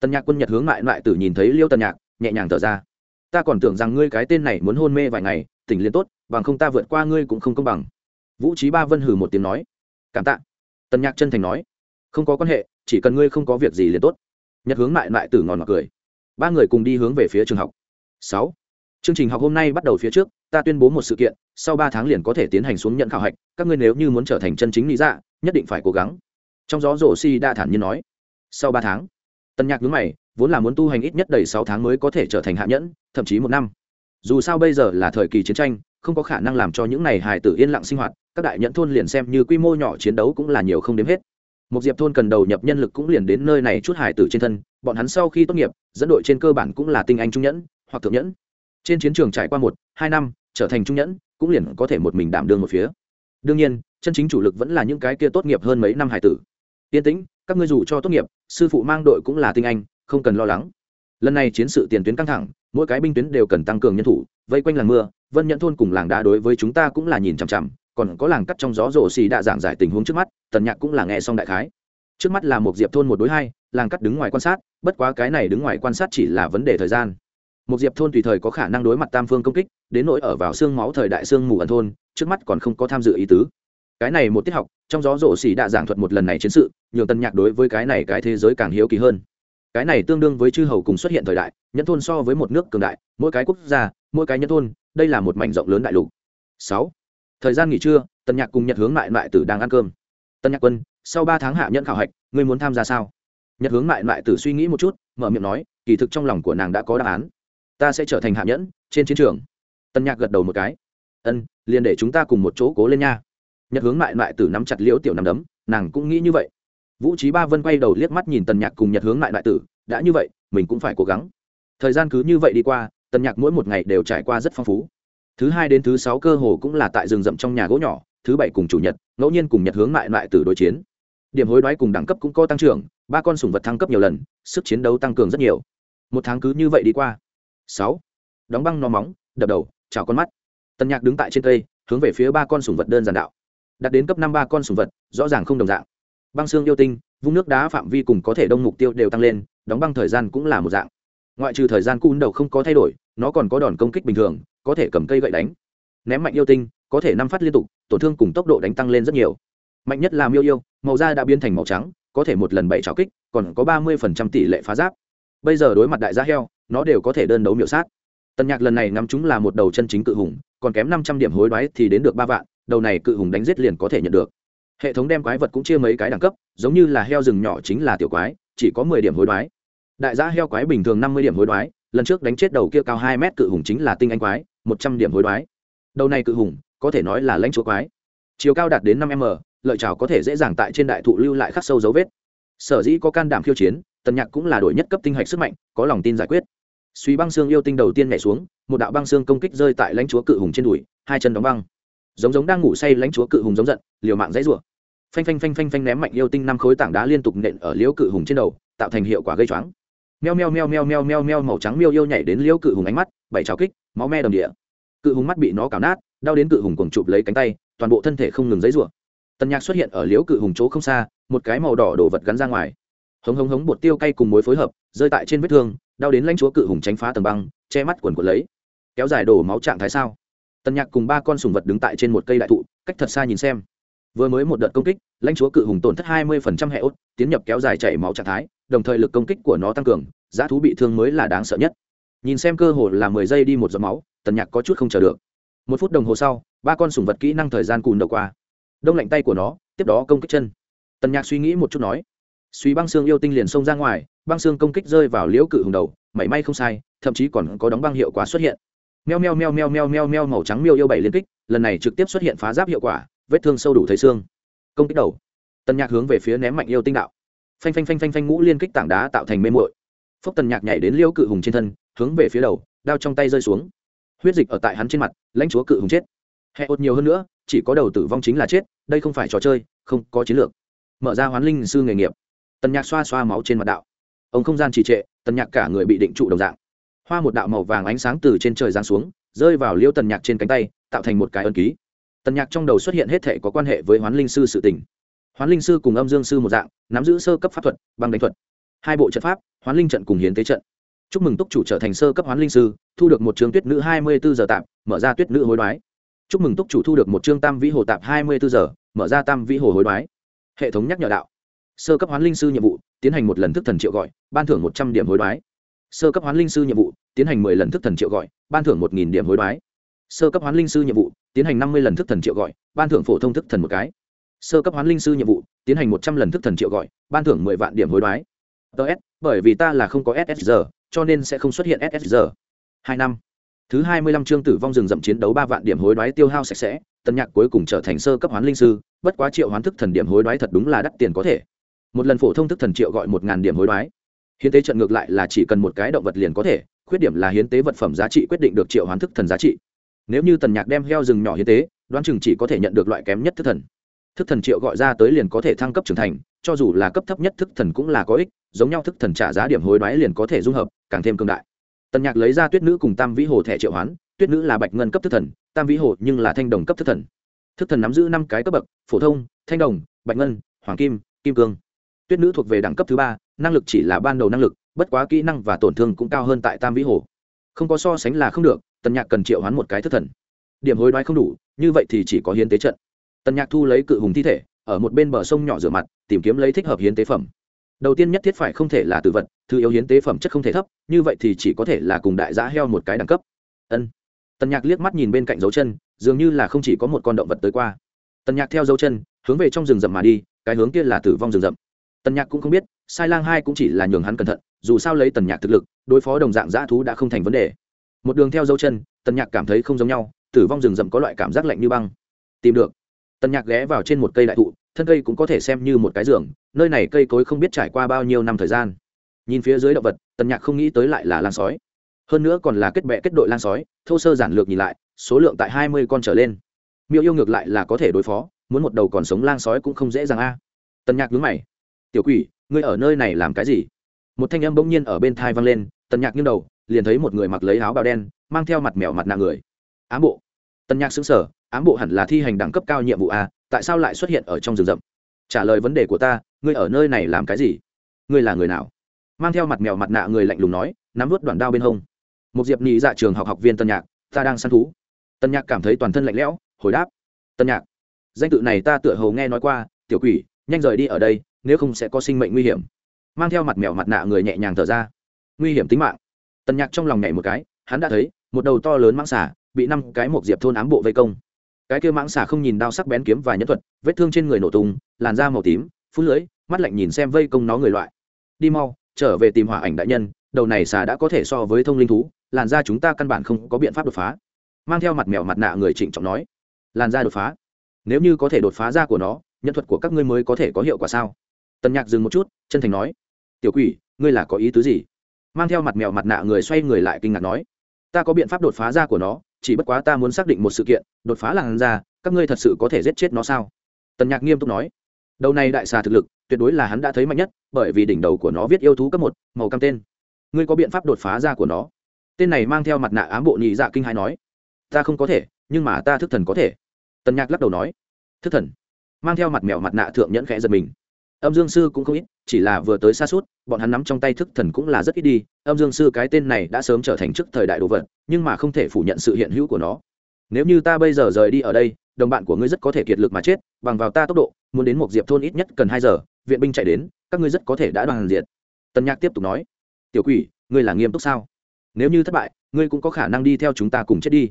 Tần Nhạc quân Nhật hướng lại lại tử nhìn thấy Liêu Tần Nhạc, nhẹ nhàng thở ra. Ta còn tưởng rằng ngươi cái tên này muốn hôn mê vài ngày, tỉnh liền tốt, bằng không ta vượt qua ngươi cũng không công bằng. Vũ Trí ba vân hừ một tiếng nói, cảm tạ. Tần Nhạc chân thành nói, không có quan hệ, chỉ cần ngươi không có việc gì liền tốt. Nhật hướng lại lại tử ngòn ngọt cười. Ba người cùng đi hướng về phía trường học. Sáu. Chương trình học hôm nay bắt đầu phía trước, ta tuyên bố một sự kiện, sau ba tháng liền có thể tiến hành xuống nhận khảo hạch, các ngươi nếu như muốn trở thành chân chính lý dạ nhất định phải cố gắng. Trong gió rổ si đã thản nhiên nói. Sau ba tháng, tân nhạc nhướng mày, vốn là muốn tu hành ít nhất đầy sáu tháng mới có thể trở thành hạ nhẫn, thậm chí một năm. Dù sao bây giờ là thời kỳ chiến tranh, không có khả năng làm cho những này hài tử yên lặng sinh hoạt, các đại nhẫn thôn liền xem như quy mô nhỏ chiến đấu cũng là nhiều không đếm hết một diệp thôn cần đầu nhập nhân lực cũng liền đến nơi này chút hải tử trên thân, bọn hắn sau khi tốt nghiệp, dẫn đội trên cơ bản cũng là tinh anh trung nhẫn, hoặc thượng nhẫn. Trên chiến trường trải qua một, hai năm, trở thành trung nhẫn, cũng liền có thể một mình đảm đương một phía. Đương nhiên, chân chính chủ lực vẫn là những cái kia tốt nghiệp hơn mấy năm hải tử. Yên tĩnh, các ngươi dù cho tốt nghiệp, sư phụ mang đội cũng là tinh anh, không cần lo lắng. Lần này chiến sự tiền tuyến căng thẳng, mỗi cái binh tuyến đều cần tăng cường nhân thủ, vây quanh làng mưa, vân nhận thôn cùng làng đá đối với chúng ta cũng là nhìn chằm chằm còn có làng cắt trong gió rổ xì đã giảng giải tình huống trước mắt, tần nhạc cũng là nghe xong đại khái. Trước mắt là một diệp thôn một đối hai, làng cắt đứng ngoài quan sát, bất quá cái này đứng ngoài quan sát chỉ là vấn đề thời gian. Một diệp thôn tùy thời có khả năng đối mặt tam phương công kích, đến nỗi ở vào xương máu thời đại xương mù ẩn thôn, trước mắt còn không có tham dự ý tứ. Cái này một tiết học, trong gió rổ xỉ đã giảng thuật một lần này chiến sự, nhường tân nhạc đối với cái này cái thế giới càng hiếu kỳ hơn. Cái này tương đương với chư hầu cùng xuất hiện thời đại, nhân thôn so với một nước cường đại, mỗi cái quốc gia, mỗi cái nhân thôn, đây là một mảnh rộng lớn đại lục. Sáu thời gian nghỉ trưa, Tần nhạc cùng nhật hướng lại Mại tử đang ăn cơm. Tần nhạc quân, sau ba tháng hạ nhận khảo hạch, ngươi muốn tham gia sao? Nhật hướng lại Mại tử suy nghĩ một chút, mở miệng nói, kỳ thực trong lòng của nàng đã có đáp án. Ta sẽ trở thành hạ nhẫn trên chiến trường. Tần nhạc gật đầu một cái. Ân, liền để chúng ta cùng một chỗ cố lên nha. Nhật hướng mại mại tử nắm chặt liễu tiểu nằm đấm, nàng cũng nghĩ như vậy. Vũ trí ba vân quay đầu liếc mắt nhìn tần nhạc cùng nhật hướng lại Mại tử, đã như vậy, mình cũng phải cố gắng. Thời gian cứ như vậy đi qua, tần nhạc mỗi một ngày đều trải qua rất phong phú thứ hai đến thứ sáu cơ hồ cũng là tại rừng rậm trong nhà gỗ nhỏ, thứ bảy cùng chủ nhật, ngẫu nhiên cùng nhật hướng lại lại từ đối chiến. Điểm hối đoái cùng đẳng cấp cũng có tăng trưởng, ba con sủng vật thăng cấp nhiều lần, sức chiến đấu tăng cường rất nhiều. Một tháng cứ như vậy đi qua. Sáu. Đóng băng no móng, đập đầu chào con mắt. Tân nhạc đứng tại trên cây, hướng về phía ba con sủng vật đơn giản đạo. Đạt đến cấp năm ba con sủng vật, rõ ràng không đồng dạng. Băng xương yêu tinh, vung nước đá phạm vi cùng có thể đông mục tiêu đều tăng lên, đóng băng thời gian cũng là một dạng. Ngoại trừ thời gian cun đầu không có thay đổi, nó còn có đòn công kích bình thường có thể cầm cây gậy đánh. Ném mạnh yêu tinh, có thể năm phát liên tục, tổn thương cùng tốc độ đánh tăng lên rất nhiều. Mạnh nhất là miêu yêu, màu da đã biến thành màu trắng, có thể một lần bảy trào kích, còn có ba mươi tỷ lệ phá giáp. Bây giờ đối mặt đại gia heo, nó đều có thể đơn đấu miểu sát. Tần nhạc lần này ngắm chúng là một đầu chân chính cự hùng, còn kém năm trăm điểm hối đoái thì đến được ba vạn, đầu này cự hùng đánh giết liền có thể nhận được. Hệ thống đem quái vật cũng chia mấy cái đẳng cấp, giống như là heo rừng nhỏ chính là tiểu quái, chỉ có mười điểm hối đoái. Đại gia heo quái bình thường năm mươi điểm hối đoái, lần trước đánh chết đầu kia cao hai mét cự hùng chính là tinh anh quái một trăm điểm hối đoái. Đầu này cự hùng, có thể nói là lãnh chúa quái. Chiều cao đạt đến năm m, lợi trào có thể dễ dàng tại trên đại thụ lưu lại khắc sâu dấu vết. Sở dĩ có can đảm khiêu chiến, tần nhạc cũng là đổi nhất cấp tinh hạch sức mạnh, có lòng tin giải quyết. Suy băng xương yêu tinh đầu tiên nhảy xuống, một đạo băng xương công kích rơi tại lãnh chúa cự hùng trên đùi, hai chân đóng băng. Giống giống đang ngủ say lãnh chúa cự hùng giống giận, liều mạng dãy rủa. Phanh phanh phanh phanh phanh ném mạnh yêu tinh năm khối tảng đá liên tục nện ở liễu cự hùng trên đầu, tạo thành hiệu quả gây choáng. Meo meo meo meo meo meo meo màu trắng miêu yêu nhảy đến liễu cự hùng ánh mắt, bảy trào kích máu me đầm địa. Cự hùng mắt bị nó cào nát, đau đến cự hùng cuồng chụp lấy cánh tay, toàn bộ thân thể không ngừng dãy rủa tần nhạc xuất hiện ở liễu cự hùng chỗ không xa, một cái màu đỏ đổ vật gắn ra ngoài. Hống hống hống bột tiêu cay cùng muối phối hợp, rơi tại trên vết thương, đau đến lãnh chúa cự hùng tránh phá tầng băng, che mắt quần quần lấy. Kéo dài đổ máu trạng thái sao? Tần nhạc cùng ba con sùng vật đứng tại trên một cây đại thụ, cách thật xa nhìn xem. Vừa mới một đợt công kích, lãnh chúa cự hùng tổn thất hai mươi hệ ốt, tiến nhập kéo dài chảy máu trạng thái, đồng thời lực công kích của nó tăng cường, giá thú bị thương mới là đáng sợ nhất nhìn xem cơ hội là mười giây đi một giọt máu, tần nhạc có chút không chờ được. Một phút đồng hồ sau, ba con sủng vật kỹ năng thời gian cùn đầu qua. Đông lạnh tay của nó, tiếp đó công kích chân. Tần nhạc suy nghĩ một chút nói, suy băng xương yêu tinh liền xông ra ngoài, băng xương công kích rơi vào liễu cự hùng đầu, mảy may không sai, thậm chí còn có đóng băng hiệu quả xuất hiện. Meo meo meo meo meo meo meo màu trắng miêu yêu bảy liên kích, lần này trực tiếp xuất hiện phá giáp hiệu quả, vết thương sâu đủ thấy xương. Công kích đầu. Tần nhạc hướng về phía ném mạnh yêu tinh đạo. Phanh phanh phanh phanh phanh ngũ liên kích tảng đá tạo thành mê muội. Phốc tần nhạc nhảy đến liễu cự hùng trên thân hướng về phía đầu, đao trong tay rơi xuống. Huyết dịch ở tại hắn trên mặt, lãnh chúa cự hùng chết. Hẹ ột nhiều hơn nữa, chỉ có đầu tử vong chính là chết, đây không phải trò chơi, không có chiến lược. Mở ra hoán linh sư nghề nghiệp. Tần nhạc xoa xoa máu trên mặt đạo. Ông không gian trì trệ, tần nhạc cả người bị định trụ đồng dạng. Hoa một đạo màu vàng ánh sáng từ trên trời giáng xuống, rơi vào liêu tần nhạc trên cánh tay, tạo thành một cái ân ký. Tần nhạc trong đầu xuất hiện hết thể có quan hệ với hoán linh sư sự tỉnh hoán linh sư cùng âm dương sư một dạng, nắm giữ sơ cấp pháp thuật, băng đánh thuật. Hai bộ trận pháp, hoán linh trận cùng hiến tế trận chúc mừng túc chủ trở thành sơ cấp hoán linh sư, thu được một chương tuyết nữ hai mươi bốn giờ tạm, mở ra tuyết nữ hối đoái. Chúc mừng túc chủ thu được một chương tam vĩ hồ tạp hai mươi bốn giờ, mở ra tam vĩ hồ hối đoái. Hệ thống nhắc nhở đạo. Sơ cấp hoán linh sư nhiệm vụ, tiến hành một lần thức thần triệu gọi, ban thưởng một trăm điểm hối đoái. Sơ cấp hoán linh sư nhiệm vụ, tiến hành mười lần thức thần triệu gọi, ban thưởng một nghìn điểm hối đoái. Sơ cấp hoán linh sư nhiệm vụ, tiến hành năm mươi lần thức thần triệu gọi, ban thưởng phổ thông thức thần một cái. Sơ cấp hoán linh sư nhiệm vụ, tiến hành một trăm lần thức thần triệu gọi, ban thưởng mười vạn điểm hối đoái. Ts bởi vì ta là không có ssr cho nên sẽ không xuất hiện ssr hai năm. Thứ hai mươi lăm chương tử vong rừng rậm chiến đấu ba vạn điểm hối đoái tiêu hao sạch sẽ, tân nhạc cuối cùng trở thành sơ cấp hoán linh sư, bất quá triệu hoán thức thần điểm hối đoái thật đúng là đắt tiền có thể. Một lần phổ thông thức thần triệu gọi một ngàn điểm hối đoái. Hiến tế trận ngược lại là chỉ cần một cái động vật liền có thể, khuyết điểm là hiến tế vật phẩm giá trị quyết định được triệu hoán thức thần giá trị. Nếu như tần nhạc đem heo rừng nhỏ hiến tế, đoán chừng chỉ có thể nhận được loại kém nhất thức thần. Thức thần triệu gọi ra tới liền có thể thăng cấp trưởng thành cho dù là cấp thấp nhất thức thần cũng là có ích, giống nhau thức thần trả giá điểm hối đoái liền có thể dung hợp, càng thêm cương đại. Tần nhạc lấy ra tuyết nữ cùng tam vĩ hồ thẻ triệu hoán, tuyết nữ là bạch ngân cấp thức thần, tam vĩ hồ nhưng là thanh đồng cấp thức thần. Thức thần nắm giữ năm cái cấp bậc, phổ thông, thanh đồng, bạch ngân, hoàng kim kim cương. Tuyết nữ thuộc về đẳng cấp thứ ba, năng lực chỉ là ban đầu năng lực, bất quá kỹ năng và tổn thương cũng cao hơn tại tam vĩ hồ. Không có so sánh là không được, tần nhạc cần triệu hoán một cái thức thần. Điểm hối đoái không đủ, như vậy thì chỉ có hiến tế trận. Tần nhạc thu lấy cự hùng thi thể, ở một bên bờ sông nhỏ rửa mặt tìm kiếm lấy thích hợp hiến tế phẩm. Đầu tiên nhất thiết phải không thể là tử vật, thứ yếu hiến tế phẩm chất không thể thấp, như vậy thì chỉ có thể là cùng đại giã heo một cái đẳng cấp. Ân. Tần nhạc liếc mắt nhìn bên cạnh dấu chân, dường như là không chỉ có một con động vật tới qua. Tần nhạc theo dấu chân, hướng về trong rừng rậm mà đi, cái hướng kia là tử vong rừng rậm. Tần nhạc cũng không biết, sai lang hai cũng chỉ là nhường hắn cẩn thận, dù sao lấy tần nhạc thực lực, đối phó đồng dạng dã thú đã không thành vấn đề. Một đường theo dấu chân, tần nhạc cảm thấy không giống nhau, tử vong rừng rậm có loại cảm giác lạnh như băng. Tìm được. Tần nhạc ghé vào trên một cây đại thụ thân cây cũng có thể xem như một cái giường, nơi này cây cối không biết trải qua bao nhiêu năm thời gian. Nhìn phía dưới động vật, tần nhạc không nghĩ tới lại là lan sói. Hơn nữa còn là kết bệ kết đội lan sói, thô sơ giản lược nhìn lại, số lượng tại hai mươi con trở lên. Miêu yêu ngược lại là có thể đối phó, muốn một đầu còn sống lang sói cũng không dễ dàng a. Tần nhạc nhướng mày. Tiểu quỷ, ngươi ở nơi này làm cái gì? Một thanh âm bỗng nhiên ở bên thai vang lên, tần nhạc nghiêng đầu, liền thấy một người mặc lấy áo bào đen, mang theo mặt mèo mặt nạ người. Ám bộ. Tần nhạc xứng sở ám bộ hẳn là thi hành đẳng cấp cao nhiệm vụ a, tại sao lại xuất hiện ở trong rừng rậm? Trả lời vấn đề của ta, ngươi ở nơi này làm cái gì? Ngươi là người nào? Mang theo mặt mèo mặt nạ người lạnh lùng nói, nắm vớt đoạn đao bên hông. Một diệp nhị dạ trường học học viên tân nhạc, ta đang săn thú. Tân nhạc cảm thấy toàn thân lạnh lẽo, hồi đáp. Tân nhạc, danh tự này ta tựa hầu nghe nói qua, tiểu quỷ, nhanh rời đi ở đây, nếu không sẽ có sinh mệnh nguy hiểm. Mang theo mặt mèo mặt nạ người nhẹ nhàng thở ra. Nguy hiểm tính mạng. Tân nhạc trong lòng nhảy một cái, hắn đã thấy, một đầu to lớn mãng xả bị năm cái một diệp thôn ám bộ vây công cái kia mãng xà không nhìn đao sắc bén kiếm và nhẫn thuật, vết thương trên người nổ tung, làn da màu tím, phút lưới mắt lạnh nhìn xem vây công nó người loại. Đi mau, trở về tìm hỏa ảnh đại nhân, đầu này xà đã có thể so với thông linh thú, làn da chúng ta căn bản không có biện pháp đột phá. Mang theo mặt mèo mặt nạ người trịnh trọng nói. Làn da đột phá? Nếu như có thể đột phá da của nó, nhân thuật của các ngươi mới có thể có hiệu quả sao? Tần nhạc dừng một chút, chân thành nói. Tiểu quỷ, ngươi là có ý tứ gì? Mang theo mặt mèo mặt nạ người xoay người lại kinh ngạc nói. Ta có biện pháp đột phá da của nó chỉ bất quá ta muốn xác định một sự kiện, đột phá làn da, các ngươi thật sự có thể giết chết nó sao? Tần nhạc nghiêm túc nói. Đầu này đại xà thực lực, tuyệt đối là hắn đã thấy mạnh nhất, bởi vì đỉnh đầu của nó viết yêu thú cấp một, màu cam tên. Ngươi có biện pháp đột phá ra của nó? Tên này mang theo mặt nạ ám bộ nhị dạ kinh hai nói. Ta không có thể, nhưng mà ta thức thần có thể. Tần nhạc lắc đầu nói. Thức thần? Mang theo mặt mèo mặt nạ thượng nhẫn khẽ giật mình âm dương sư cũng không ít, chỉ là vừa tới xa suốt, bọn hắn nắm trong tay thức thần cũng là rất ít đi. Âm dương sư cái tên này đã sớm trở thành trước thời đại đồ vật, nhưng mà không thể phủ nhận sự hiện hữu của nó. Nếu như ta bây giờ rời đi ở đây, đồng bạn của ngươi rất có thể kiệt lực mà chết, bằng vào ta tốc độ, muốn đến một diệp thôn ít nhất cần hai giờ, viện binh chạy đến, các ngươi rất có thể đã đoàn diệt. Tần nhạc tiếp tục nói, tiểu quỷ, ngươi là nghiêm túc sao? Nếu như thất bại, ngươi cũng có khả năng đi theo chúng ta cùng chết đi.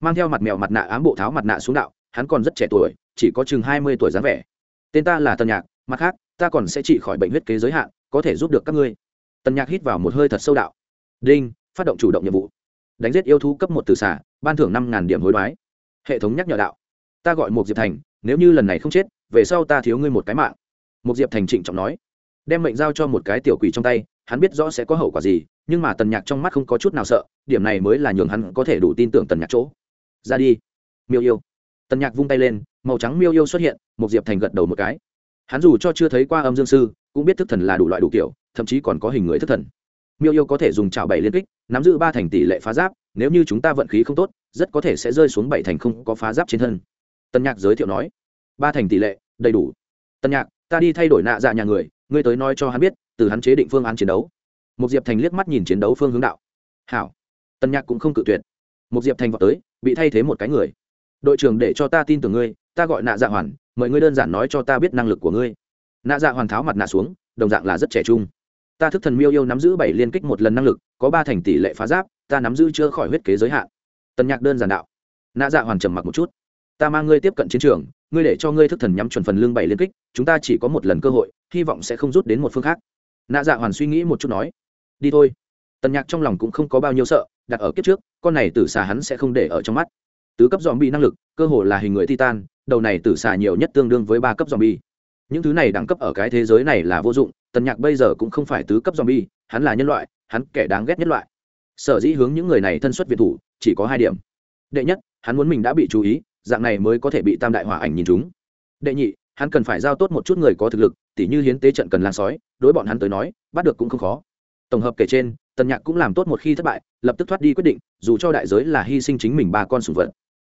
Mang theo mặt mèo mặt nạ ám bộ tháo mặt nạ xuống đạo, hắn còn rất trẻ tuổi, chỉ có chừng hai mươi tuổi dáng vẻ. Tên ta là tần nhạc, mặt khác ta còn sẽ trị khỏi bệnh huyết kế giới hạn, có thể giúp được các ngươi. Tần nhạc hít vào một hơi thật sâu đạo. Đinh, phát động chủ động nhiệm vụ. Đánh giết yêu thú cấp một từ xả, ban thưởng năm ngàn điểm hối đoái. Hệ thống nhắc nhở đạo. Ta gọi một diệp thành, nếu như lần này không chết, về sau ta thiếu ngươi một cái mạng. Một diệp thành trịnh trọng nói. Đem mệnh giao cho một cái tiểu quỷ trong tay, hắn biết rõ sẽ có hậu quả gì, nhưng mà tần nhạc trong mắt không có chút nào sợ, điểm này mới là nhường hắn có thể đủ tin tưởng tần nhạc chỗ. Ra đi. Miêu yêu. Tần nhạc vung tay lên, màu trắng miêu yêu xuất hiện một diệp thành gật đầu một cái hắn dù cho chưa thấy qua âm dương sư, cũng biết thức thần là đủ loại đủ kiểu, thậm chí còn có hình người thức thần. Miêu yêu có thể dùng trào bảy liên kích, nắm giữ ba thành tỷ lệ phá giáp, nếu như chúng ta vận khí không tốt, rất có thể sẽ rơi xuống bảy thành không có phá giáp trên thân. Tân nhạc giới thiệu nói, ba thành tỷ lệ, đầy đủ. Tân nhạc, ta đi thay đổi nạ dạ nhà người, ngươi tới nói cho hắn biết, từ hắn chế định phương án chiến đấu. Một diệp thành liếc mắt nhìn chiến đấu phương hướng đạo. Hảo. Tân nhạc cũng không cự tuyệt. Một diệp thành vào tới, bị thay thế một cái người. Đội trưởng để cho ta tin tưởng ngươi ta gọi nạ dạ hoàn, mời ngươi đơn giản nói cho ta biết năng lực của ngươi. Nạ dạ hoàn tháo mặt nạ xuống, đồng dạng là rất trẻ trung. Ta thức thần miêu yêu nắm giữ bảy liên kích một lần năng lực, có ba thành tỷ lệ phá giáp, ta nắm giữ chưa khỏi huyết kế giới hạn. Tân nhạc đơn giản đạo. Nạ dạ hoàn trầm mặc một chút. Ta mang ngươi tiếp cận chiến trường, ngươi để cho ngươi thức thần nhắm chuẩn phần lương bảy liên kích, chúng ta chỉ có một lần cơ hội, hy vọng sẽ không rút đến một phương khác. Nạ dạ hoàn suy nghĩ một chút nói. Đi thôi. Tần nhạc trong lòng cũng không có bao nhiêu sợ, đặt ở kiếp trước, con này tử xà hắn sẽ không để ở trong mắt. Tứ cấp dòm bị năng lực, cơ hồ là hình người titan đầu này tử xà nhiều nhất tương đương với ba cấp zombie. những thứ này đẳng cấp ở cái thế giới này là vô dụng tần nhạc bây giờ cũng không phải tứ cấp zombie, hắn là nhân loại hắn kẻ đáng ghét nhất loại sở dĩ hướng những người này thân xuất viện thủ chỉ có hai điểm đệ nhất hắn muốn mình đã bị chú ý dạng này mới có thể bị tam đại hỏa ảnh nhìn trúng. đệ nhị hắn cần phải giao tốt một chút người có thực lực tỉ như hiến tế trận cần lan sói đối bọn hắn tới nói bắt được cũng không khó tổng hợp kể trên tần nhạc cũng làm tốt một khi thất bại lập tức thoát đi quyết định dù cho đại giới là hy sinh chính mình ba con sủng vật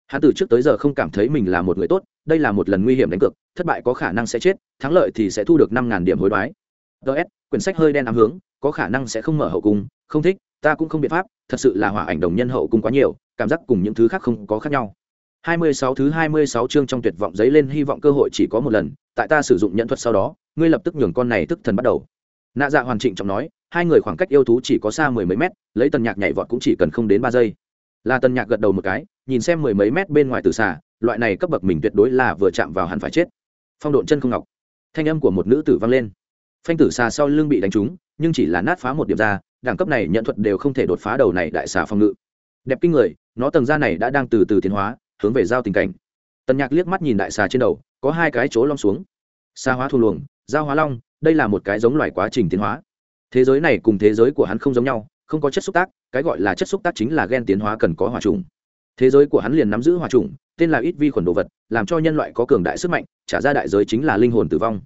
hắn từ trước tới giờ không cảm thấy mình là một người tốt đây là một lần nguy hiểm đánh cược thất bại có khả năng sẽ chết thắng lợi thì sẽ thu được năm ngàn điểm hối đoái ts quyển sách hơi đen ám hướng có khả năng sẽ không mở hậu cung không thích ta cũng không biện pháp thật sự là hỏa ảnh đồng nhân hậu cung quá nhiều cảm giác cùng những thứ khác không có khác nhau 26 thứ 26 chương trong tuyệt vọng giấy lên hy vọng cơ hội chỉ có một lần, tại ta sử dụng nhận thuật sau đó, ngươi lập tức nhường con này tức thần bắt đầu. Nạ Dạ hoàn chỉnh trọng nói, hai người khoảng cách yêu thú chỉ có xa mười mấy mét, lấy tần nhạc nhảy vọt cũng chỉ cần không đến ba giây. La Tần Nhạc gật đầu một cái, nhìn xem mười mấy mét bên ngoài từ xa, loại này cấp bậc mình tuyệt đối là vừa chạm vào hẳn phải chết. Phong độn chân không ngọc. Thanh âm của một nữ tử vang lên. Phanh tử xà sau lưng bị đánh trúng, nhưng chỉ là nát phá một điểm ra, đẳng cấp này nhận thuật đều không thể đột phá đầu này đại xà phong ngự. Đẹp kinh người, nó tầng da này đã đang từ từ tiến hóa, hướng về giao tình cảnh tần nhạc liếc mắt nhìn đại xà trên đầu có hai cái chỗ long xuống xa hóa thu luồng giao hóa long đây là một cái giống loài quá trình tiến hóa thế giới này cùng thế giới của hắn không giống nhau không có chất xúc tác cái gọi là chất xúc tác chính là gen tiến hóa cần có hòa trùng thế giới của hắn liền nắm giữ hòa trùng, tên là ít vi khuẩn đồ vật, làm cho nhân loại có cường đại sức mạnh, trả ra đại giới chính là linh hồn tử vong.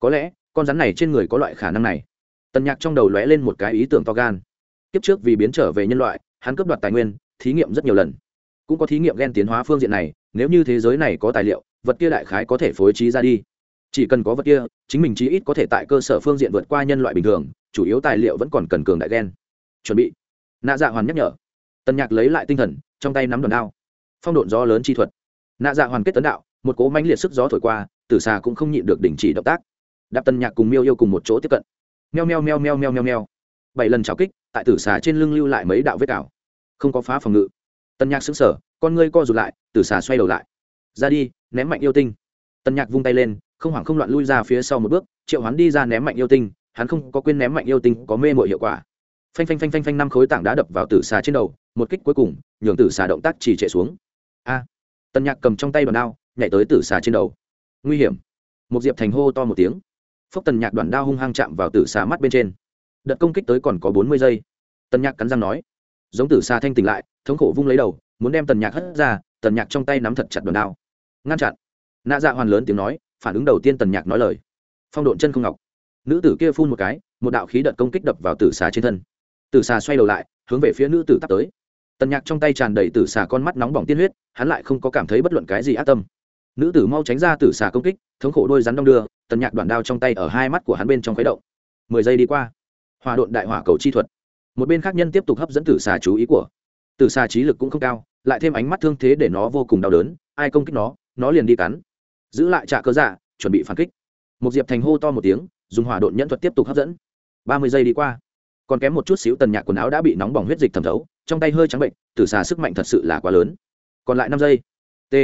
Có lẽ, con rắn này trên người có loại khả năng này. Tần nhạc trong đầu lóe lên một cái ý tưởng to gan. Kiếp trước vì biến trở về nhân loại, hắn cướp đoạt tài nguyên, thí nghiệm rất nhiều lần. Cũng có thí nghiệm gen tiến hóa phương diện này, nếu như thế giới này có tài liệu, vật kia đại khái có thể phối trí ra đi. Chỉ cần có vật kia, chính mình chí ít có thể tại cơ sở phương diện vượt qua nhân loại bình thường, chủ yếu tài liệu vẫn còn cần cường đại gen. Chuẩn bị. Nạ dạ hoàn nhắc nhở. Tần nhạc lấy lại tinh thần trong tay nắm đòn đao. Phong độn gió lớn chi thuật. Nạ dạ hoàn kết tấn đạo, một cố mánh liệt sức gió thổi qua, tử xà cũng không nhịn được đình chỉ động tác. Đạp tân nhạc cùng miêu yêu cùng một chỗ tiếp cận. Meo meo meo meo meo meo meo. Bảy lần trào kích, tại tử xà trên lưng lưu lại mấy đạo vết cào. Không có phá phòng ngự. Tân nhạc xứng sở con ngươi co rụt lại, tử xà xoay đầu lại. Ra đi, ném mạnh yêu tinh. Tân nhạc vung tay lên, không hoảng không loạn lui ra phía sau một bước, triệu hoán đi ra ném mạnh yêu tinh, hắn không có quên ném mạnh yêu tinh có mê mội hiệu quả phanh phanh phanh phanh phanh năm khối tảng đá đập vào tử xà trên đầu, một kích cuối cùng, nhường tử xà động tác chỉ chạy xuống. A! Tần nhạc cầm trong tay đoàn đao, nhảy tới tử xà trên đầu. Nguy hiểm. Một diệp thành hô to một tiếng. Phốc tần nhạc đoàn đao hung hăng chạm vào tử xà mắt bên trên. Đợt công kích tới còn có bốn mươi giây. Tần nhạc cắn răng nói. Giống tử xà thanh tỉnh lại, thống khổ vung lấy đầu, muốn đem tần nhạc hất ra tần nhạc trong tay nắm thật chặt đoàn đao. Ngăn chặn. Nạ dạ hoàn lớn tiếng nói, phản ứng đầu tiên tần nhạc nói lời. Phong độn chân không ngọc. Nữ tử kia phun một cái, một đạo khí đợt công kích đập vào tử xà trên thân tử xà xoay đầu lại, hướng về phía nữ tử tắt tới. Tần nhạc trong tay tràn đầy tử xà con mắt nóng bỏng tiên huyết, hắn lại không có cảm thấy bất luận cái gì ác tâm. Nữ tử mau tránh ra tử xà công kích, thống khổ đôi rắn đong đưa, tần nhạc đoạn đao trong tay ở hai mắt của hắn bên trong khuấy động. Mười giây đi qua, hòa độn đại hỏa cầu chi thuật. Một bên khác nhân tiếp tục hấp dẫn tử xà chú ý của. Tử xà trí lực cũng không cao, lại thêm ánh mắt thương thế để nó vô cùng đau đớn, ai công kích nó nó liền đi cắn. Giữ lại trạ cơ dạ chuẩn bị phản kích. Một diệp thành hô to một tiếng, dùng hỏa độn nhẫn thuật tiếp tục hấp dẫn. Ba mươi giây đi qua còn kém một chút xíu tần nhạc quần áo đã bị nóng bỏng huyết dịch thẩm thấu, trong tay hơi trắng bệnh, tử xà sức mạnh thật sự là quá lớn. Còn lại năm giây. T.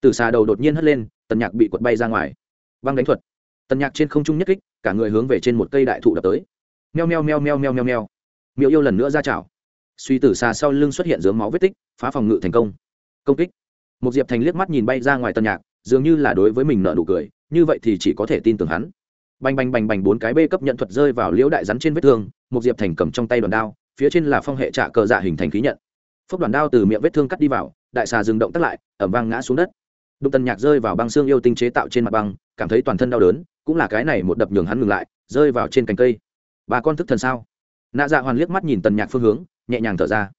Tử xà đầu đột nhiên hất lên, tần nhạc bị quật bay ra ngoài. Băng đánh thuật. Tần nhạc trên không trung nhất kích, cả người hướng về trên một cây đại thụ đập tới. Meo meo meo meo meo meo meo. Miệu yêu lần nữa ra chảo. Suy tử xà sau lưng xuất hiện dướng máu vết tích, phá phòng ngự thành công. Công kích. Một diệp thành liếc mắt nhìn bay ra ngoài tần nhạc, dường như là đối với mình nợ nụ cười, như vậy thì chỉ có thể tin tưởng hắn bành bành bành bành bốn cái bê cấp nhận thuật rơi vào liễu đại rắn trên vết thương một diệp thành cầm trong tay đoàn đao, phía trên là phong hệ trạ cờ dạ hình thành khí nhận. Phốc đoàn đao từ miệng vết thương cắt đi vào, đại xà dừng động tắt lại ẩm vang ngã xuống đất. Đụng tần nhạc rơi vào băng xương yêu tinh chế tạo trên mặt băng, cảm thấy toàn thân đau đớn, cũng là cái này một đập nhường hắn ngừng lại, rơi vào trên cành cây. Bà con thức thần sao? Nạ dạ hoàn liếc mắt nhìn tần nhạc phương hướng, nhẹ nhàng thở ra.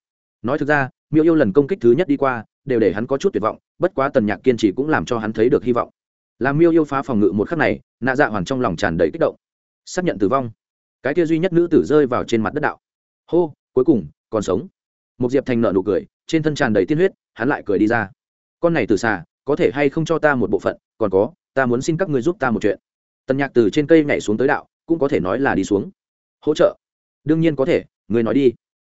Nói thực ra, miêu yêu lần công kích thứ nhất đi qua, đều để hắn có chút tuyệt vọng, bất quá tần nhạc kiên trì cũng làm cho hắn thấy được hy vọng làm miêu yêu phá phòng ngự một khắc này, nạ dạ hoàn trong lòng tràn đầy kích động. Xác nhận tử vong. Cái kia duy nhất nữ tử rơi vào trên mặt đất đạo. Hô, cuối cùng, còn sống. Một diệp thành nợ nụ cười, trên thân tràn đầy tiên huyết, hắn lại cười đi ra. Con này từ xa, có thể hay không cho ta một bộ phận, còn có, ta muốn xin các người giúp ta một chuyện. Tần nhạc từ trên cây nhảy xuống tới đạo, cũng có thể nói là đi xuống. Hỗ trợ. Đương nhiên có thể người nói đi.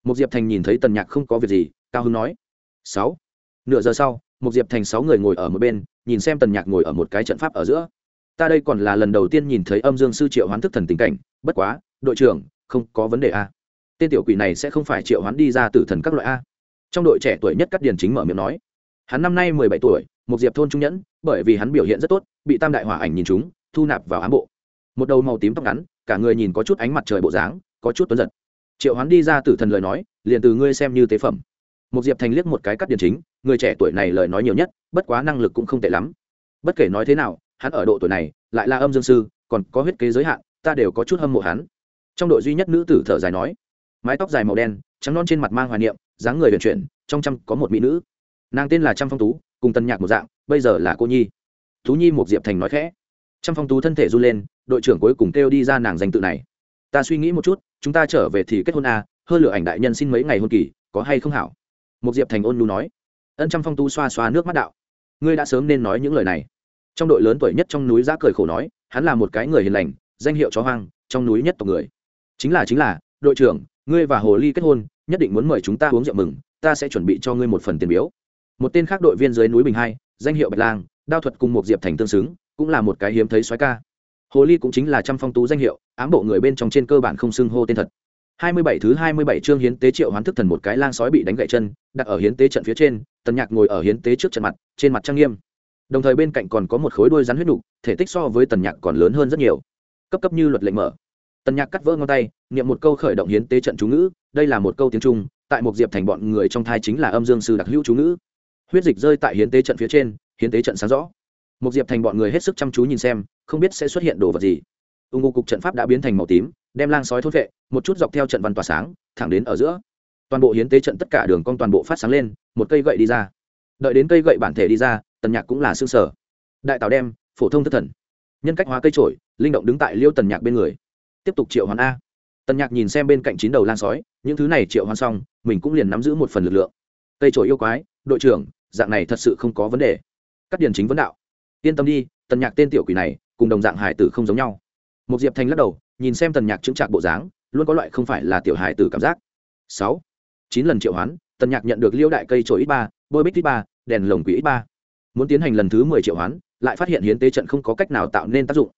Một diệp thành nhìn thấy tần nhạc không có việc gì, cao hưng nói. Sáu. Nửa giờ sau một diệp thành sáu người ngồi ở một bên nhìn xem tần nhạc ngồi ở một cái trận pháp ở giữa. Ta đây còn là lần đầu tiên nhìn thấy âm dương sư triệu hoán thức thần tình cảnh, bất quá, đội trưởng, không có vấn đề a tên tiểu quỷ này sẽ không phải triệu hoán đi ra từ thần các loại a trong đội trẻ tuổi nhất cắt điền chính mở miệng nói. Hắn năm nay mười bảy tuổi, một diệp thôn trung nhẫn, bởi vì hắn biểu hiện rất tốt, bị tam đại hỏa ảnh nhìn chúng, thu nạp vào ám bộ. Một đầu màu tím tóc ngắn, cả người nhìn có chút ánh mặt trời bộ dáng, có chút tuấn giật. Triệu hoán đi ra tử thần lời nói, liền từ ngươi xem như tế phẩm. Một diệp thành liếc một cái cắt điền chính người trẻ tuổi này lời nói nhiều nhất bất quá năng lực cũng không tệ lắm. Bất kể nói thế nào hắn ở độ tuổi này lại là âm dương sư còn có huyết kế giới hạn ta đều có chút hâm mộ hắn. Trong đội duy nhất nữ tử thở dài nói mái tóc dài màu đen trắng non trên mặt mang hoài niệm dáng người vận chuyển trong trăm có một mỹ nữ. Nàng tên là trăm phong tú cùng tân nhạc một dạng bây giờ là cô nhi. Tú nhi một diệp thành nói khẽ. Trăm phong tú thân thể run lên đội trưởng cuối cùng kêu đi ra nàng danh tự này. Ta suy nghĩ một chút chúng ta trở về thì kết hôn à, hơn lửa ảnh đại nhân xin mấy ngày hôn kỳ có hay không hảo? Một diệp thành ôn nhu nói ân trăm phong Tu xoa xoa nước mắt đạo. Ngươi đã sớm nên nói những lời này. Trong đội lớn tuổi nhất trong núi giã cười khổ nói, hắn là một cái người hiền lành, danh hiệu chó hoang, trong núi nhất tộc người. Chính là chính là, đội trưởng, ngươi và hồ ly kết hôn, nhất định muốn mời chúng ta uống rượu mừng, ta sẽ chuẩn bị cho ngươi một phần tiền biếu. Một tên khác đội viên dưới núi bình hai, danh hiệu bạch lang, đao thuật cùng một diệp thành tương xứng, cũng là một cái hiếm thấy soái ca. Hồ ly cũng chính là trăm phong tú danh hiệu, ám bộ người bên trong trên cơ bản không xưng hô tên thật hai mươi bảy thứ hai mươi bảy chương hiến tế triệu hoán thức thần một cái lang sói bị đánh gãy chân, đặt ở hiến tế trận phía trên, tần nhạc ngồi ở hiến tế trước trận mặt, trên mặt trang nghiêm. Đồng thời bên cạnh còn có một khối đuôi rắn huyết nục, thể tích so với tần nhạc còn lớn hơn rất nhiều. Cấp cấp như luật lệnh mở. Tần nhạc cắt vỡ ngón tay, niệm một câu khởi động hiến tế trận chú ngữ, đây là một câu tiếng trung, tại một diệp thành bọn người trong thai chính là âm dương sư đặc hữu chú ngữ. Huyết dịch rơi tại hiến tế trận phía trên, hiến tế trận sáng rõ. Một diệp thành bọn người hết sức chăm chú nhìn xem, không biết sẽ xuất hiện đồ vật gì. Ung cục trận pháp đã biến thành màu tím đem lang sói thôn vệ, một chút dọc theo trận văn tỏa sáng, thẳng đến ở giữa. Toàn bộ hiến tế trận tất cả đường cong toàn bộ phát sáng lên, một cây gậy đi ra. Đợi đến cây gậy bản thể đi ra, tần nhạc cũng là xương sở đại tào đem, phổ thông thất thần. Nhân cách hóa cây trổi, linh động đứng tại liêu tần nhạc bên người. Tiếp tục triệu hoán a. Tần nhạc nhìn xem bên cạnh chín đầu lan sói, những thứ này triệu hoán xong, mình cũng liền nắm giữ một phần lực lượng. Cây trổi yêu quái, đội trưởng, dạng này thật sự không có vấn đề. Cắt điển chính vấn đạo. Yên tâm đi, tần nhạc tên tiểu quỷ này, cùng đồng dạng hải tử không giống nhau. Một diệp thành lắc đầu nhìn xem tần nhạc chứng trạc bộ dáng, luôn có loại không phải là tiểu hải tử cảm giác. Sáu, chín lần triệu hoán, tần nhạc nhận được liêu đại cây trổi ít ba, bôi bích ít ba, đèn lồng quỷ ít ba. Muốn tiến hành lần thứ mười triệu hoán, lại phát hiện hiến tế trận không có cách nào tạo nên tác dụng.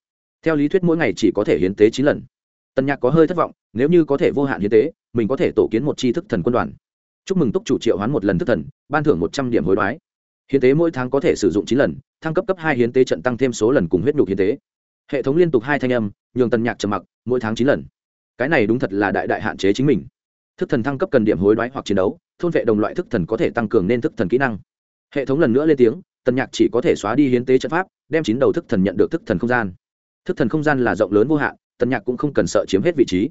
Theo lý thuyết mỗi ngày chỉ có thể hiến tế chín lần. Tần nhạc có hơi thất vọng, nếu như có thể vô hạn hiến tế, mình có thể tổ kiến một tri thức thần quân đoàn. Chúc mừng túc chủ triệu hoán một lần thức thần, ban thưởng một trăm điểm hối đoái. Hiến tế mỗi tháng có thể sử dụng chín lần, thăng cấp cấp hai hiến tế trận tăng thêm số lần cùng huyết nhục hiến tế hệ thống liên tục hai thanh âm, nhường tần nhạc trầm mặc, mỗi tháng chín lần. Cái này đúng thật là đại đại hạn chế chính mình. Thức thần thăng cấp cần điểm hối đoái hoặc chiến đấu, thôn vệ đồng loại thức thần có thể tăng cường nên thức thần kỹ năng. Hệ thống lần nữa lên tiếng, tần nhạc chỉ có thể xóa đi hiến tế trận pháp, đem chín đầu thức thần nhận được thức thần không gian. Thức thần không gian là rộng lớn vô hạn, tần nhạc cũng không cần sợ chiếm hết vị trí.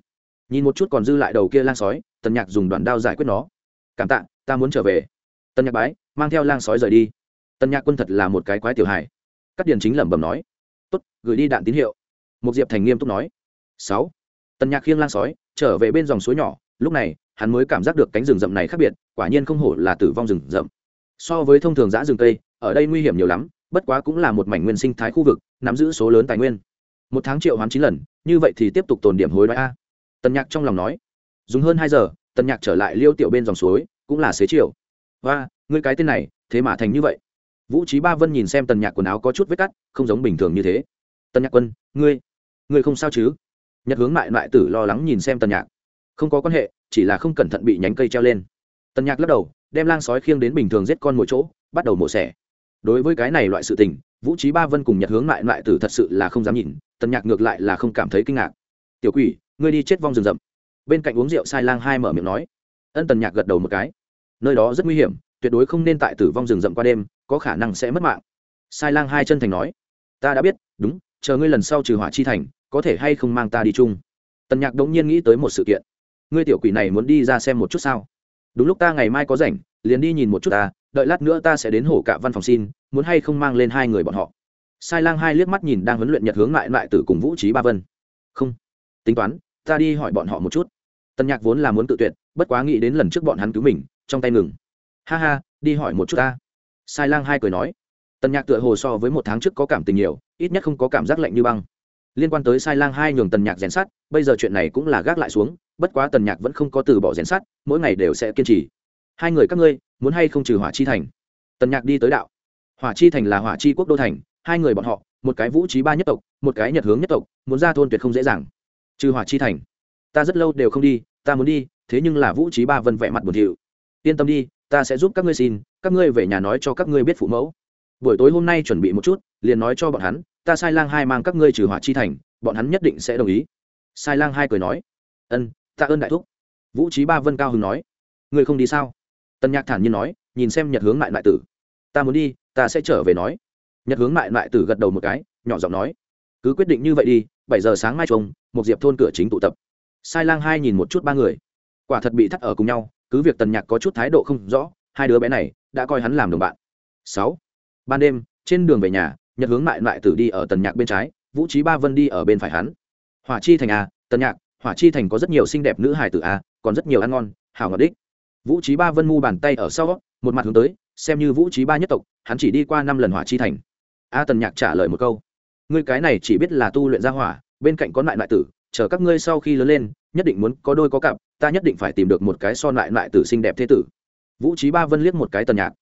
Nhìn một chút còn dư lại đầu kia lang sói, tần nhạc dùng đoạn đao giải quyết nó. Cảm tạ, ta muốn trở về. Tần nhạc bái, mang theo lang sói rời đi. Tần nhạc quân thật là một cái quái tiểu hài. Cắt điền chính lẩm bẩm nói tốt, gửi đi đạn tín hiệu. Một diệp thành nghiêm túc nói. Sáu. Tần nhạc khiêng lang sói, trở về bên dòng suối nhỏ. Lúc này, hắn mới cảm giác được cánh rừng rậm này khác biệt, quả nhiên không hổ là tử vong rừng rậm. So với thông thường giã rừng cây, ở đây nguy hiểm nhiều lắm, bất quá cũng là một mảnh nguyên sinh thái khu vực, nắm giữ số lớn tài nguyên. Một tháng triệu hoán chín lần, như vậy thì tiếp tục tồn điểm hối đoái a. Tần nhạc trong lòng nói. Dùng hơn hai giờ, tần nhạc trở lại liêu tiểu bên dòng suối, cũng là xế chiều. Và ngươi cái tên này, thế mà thành như vậy vũ trí ba vân nhìn xem tần nhạc quần áo có chút vết cắt, không giống bình thường như thế. Tần nhạc quân, ngươi ngươi không sao chứ? Nhật hướng mại loại tử lo lắng nhìn xem tần nhạc. Không có quan hệ, chỉ là không cẩn thận bị nhánh cây treo lên. Tần nhạc lắc đầu, đem lang sói khiêng đến bình thường giết con mỗi chỗ, bắt đầu mổ xẻ. Đối với cái này loại sự tình, vũ trí ba vân cùng nhật hướng mại loại tử thật sự là không dám nhìn, tần nhạc ngược lại là không cảm thấy kinh ngạc. Tiểu quỷ, ngươi đi chết vong rừng rậm. Bên cạnh uống rượu sai lang hai mở miệng nói. Ân tần nhạc gật đầu một cái. Nơi đó rất nguy hiểm tuyệt đối không nên tại tử vong rừng rậm qua đêm, có khả năng sẽ mất mạng. Sai lang hai chân thành nói. Ta đã biết, đúng, chờ ngươi lần sau trừ hỏa chi thành, có thể hay không mang ta đi chung. Tần nhạc đống nhiên nghĩ tới một sự kiện. Ngươi tiểu quỷ này muốn đi ra xem một chút sao? Đúng lúc ta ngày mai có rảnh, liền đi nhìn một chút ta, đợi lát nữa ta sẽ đến hổ cả văn phòng xin, muốn hay không mang lên hai người bọn họ. Sai lang hai liếc mắt nhìn đang huấn luyện nhật hướng lại lại từ cùng vũ trí ba vân. Không, tính toán, ta đi hỏi bọn họ một chút. Tần nhạc vốn là muốn tự tuyệt, bất quá nghĩ đến lần trước bọn hắn cứu mình, trong tay ngừng ha ha, đi hỏi một chút ta. Sai lang hai cười nói. Tần nhạc tựa hồ so với một tháng trước có cảm tình nhiều, ít nhất không có cảm giác lạnh như băng. Liên quan tới sai lang hai nhường tần nhạc rèn sắt, bây giờ chuyện này cũng là gác lại xuống, bất quá tần nhạc vẫn không có từ bỏ rèn sắt, mỗi ngày đều sẽ kiên trì. Hai người các ngươi, muốn hay không trừ hỏa chi thành? Tần nhạc đi tới đạo. Hỏa chi thành là hỏa chi quốc đô thành, hai người bọn họ, một cái vũ trí ba nhất tộc, một cái nhật hướng nhất tộc, muốn ra thôn tuyệt không dễ dàng. Trừ hỏa chi thành. Ta rất lâu đều không đi, ta muốn đi, thế nhưng là vũ trí ba vân vẻ mặt buồn thiệu yên tâm đi, ta sẽ giúp các ngươi xin, các ngươi về nhà nói cho các ngươi biết phụ mẫu. Buổi tối hôm nay chuẩn bị một chút, liền nói cho bọn hắn, ta sai lang hai mang các ngươi trừ hỏa chi thành, bọn hắn nhất định sẽ đồng ý. Sai lang hai cười nói, ân, tạ ơn đại thúc. Vũ trí ba vân cao hứng nói, ngươi không đi sao? Tân nhạc thản nhiên nói, nhìn xem nhật hướng lại lại tử. Ta muốn đi, ta sẽ trở về nói. Nhật hướng lại lại tử gật đầu một cái, nhỏ giọng nói, cứ quyết định như vậy đi, bảy giờ sáng mai trông, một diệp thôn cửa chính tụ tập. Sai lang hai nhìn một chút ba người, quả thật bị thắt ở cùng nhau cứ việc tần nhạc có chút thái độ không rõ, hai đứa bé này đã coi hắn làm đồng bạn. Sáu. Ban đêm, trên đường về nhà, nhật hướng lại lại tử đi ở tần nhạc bên trái, vũ trí ba vân đi ở bên phải hắn. Hỏa chi thành a tần nhạc, hỏa chi thành có rất nhiều xinh đẹp nữ hài tử a còn rất nhiều ăn ngon hào ngọt đích. Vũ trí ba vân mu bàn tay ở sau, một mặt hướng tới, xem như vũ trí ba nhất tộc, hắn chỉ đi qua năm lần hỏa chi thành. A tần nhạc trả lời một câu. Ngươi cái này chỉ biết là tu luyện ra hỏa, bên cạnh có lại lại tử, chờ các ngươi sau khi lớn lên nhất định muốn có đôi có cặp, ta nhất định phải tìm được một cái son lại lại tử xinh đẹp thế tử. Vũ trí ba vân liếc một cái tần nhạc.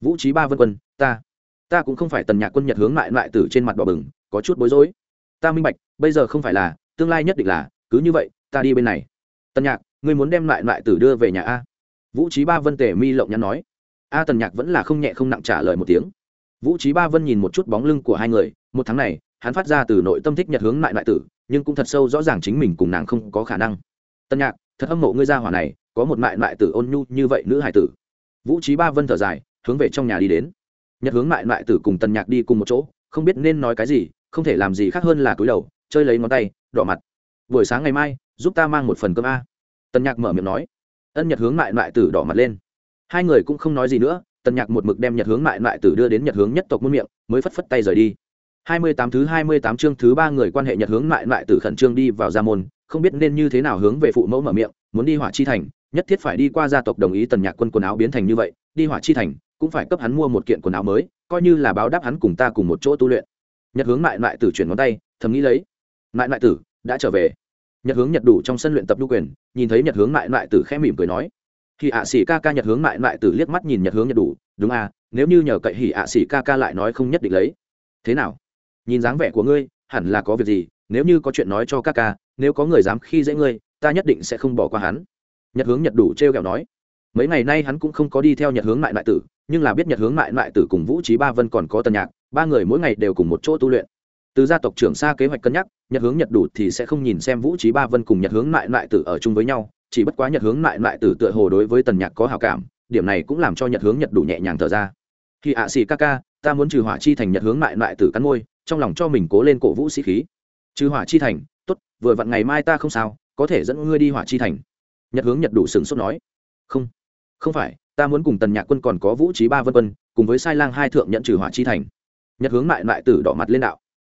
Vũ trí ba vân quân, ta ta cũng không phải tần nhạc quân nhật hướng lại lại tử trên mặt đỏ bừng, có chút bối rối. Ta minh bạch, bây giờ không phải là, tương lai nhất định là, cứ như vậy, ta đi bên này. Tần nhạc, ngươi muốn đem lại lại tử đưa về nhà a? Vũ trí ba vân tề mi lộng nhắn nói. A tần nhạc vẫn là không nhẹ không nặng trả lời một tiếng. Vũ trí ba vân nhìn một chút bóng lưng của hai người, một tháng này, hắn phát ra từ nội tâm thích nhật hướng lại lại tử nhưng cũng thật sâu rõ ràng chính mình cùng nàng không có khả năng. Tân nhạc, thật hâm mộ ngươi ra hỏa này, có một mại mại tử ôn nhu như vậy nữ hải tử. Vũ trí ba vân thở dài, hướng về trong nhà đi đến. Nhật hướng mại mại tử cùng tần nhạc đi cùng một chỗ, không biết nên nói cái gì, không thể làm gì khác hơn là cúi đầu, chơi lấy ngón tay, đỏ mặt. Buổi sáng ngày mai, giúp ta mang một phần cơm a. Tần nhạc mở miệng nói. Ân nhật hướng mại mại tử đỏ mặt lên. Hai người cũng không nói gì nữa tần nhạc một mực đem nhật hướng mại mại tử đưa đến nhật hướng nhất tộc muôn miệng, mới phất phất tay rời đi hai mươi tám thứ hai mươi tám chương thứ ba người quan hệ nhật hướng mại mại tử khẩn trương đi vào gia môn, không biết nên như thế nào hướng về phụ mẫu mở miệng, muốn đi hỏa chi thành, nhất thiết phải đi qua gia tộc đồng ý tần nhạc quân quần áo biến thành như vậy, đi hỏa chi thành, cũng phải cấp hắn mua một kiện quần áo mới, coi như là báo đáp hắn cùng ta cùng một chỗ tu luyện. Nhật hướng mại mại tử chuyển ngón tay, thầm nghĩ lấy. Mại mại tử, đã trở về. Nhật hướng nhật đủ trong sân luyện tập nhu quyền, nhìn thấy nhật hướng mại mại tử khẽ mỉm cười nói. Hỉ ạ xỉ ca ca nhật hướng mại mại tử liếc mắt nhìn nhật hướng nhật đủ, đúng à nếu như nhờ cậy hỉ ạ xỉ ca ca lại nói không nhất định lấy. Thế nào? Nhìn dáng vẻ của ngươi, hẳn là có việc gì, nếu như có chuyện nói cho các ca, nếu có người dám khi dễ ngươi, ta nhất định sẽ không bỏ qua hắn. Nhật hướng nhật đủ t r e o kẹo nói. Mấy ngày nay hắn cũng không có đi theo nhật hướng mại mại tử, nhưng là biết nhật hướng mại mại tử cùng vũ trí ba vân còn có tần nhạc, ba người mỗi ngày đều cùng một chỗ tu luyện. Từ gia tộc trưởng xa kế hoạch cân nhắc, nhật hướng nhật đủ thì sẽ không nhìn xem vũ trí ba vân cùng nhật hướng mại mại tử ở chung với nhau, chỉ bất quá nhật hướng mại mại tử tựa hồ đối với tần nhạc có hào cảm, điểm này cũng làm cho nhật hướng nhật đủ nhẹ nhàng thở ra. Khi ạ xì ca ca, ta muốn trừ hỏa chi thành nhật hướng mại mại tử cắn môi trong lòng cho mình cố lên cổ vũ sĩ khí. Trừ hỏa chi thành, tốt, vừa vặn ngày mai ta không sao, có thể dẫn ngươi đi hỏa chi thành. Nhật hướng nhật đủ sừng sốt nói. Không không phải, ta muốn cùng tần nhạc quân còn có vũ trí ba vân quân, cùng với sai lang hai thượng nhận trừ hỏa chi thành. Nhật hướng mại mại tử đỏ mặt lên đạo.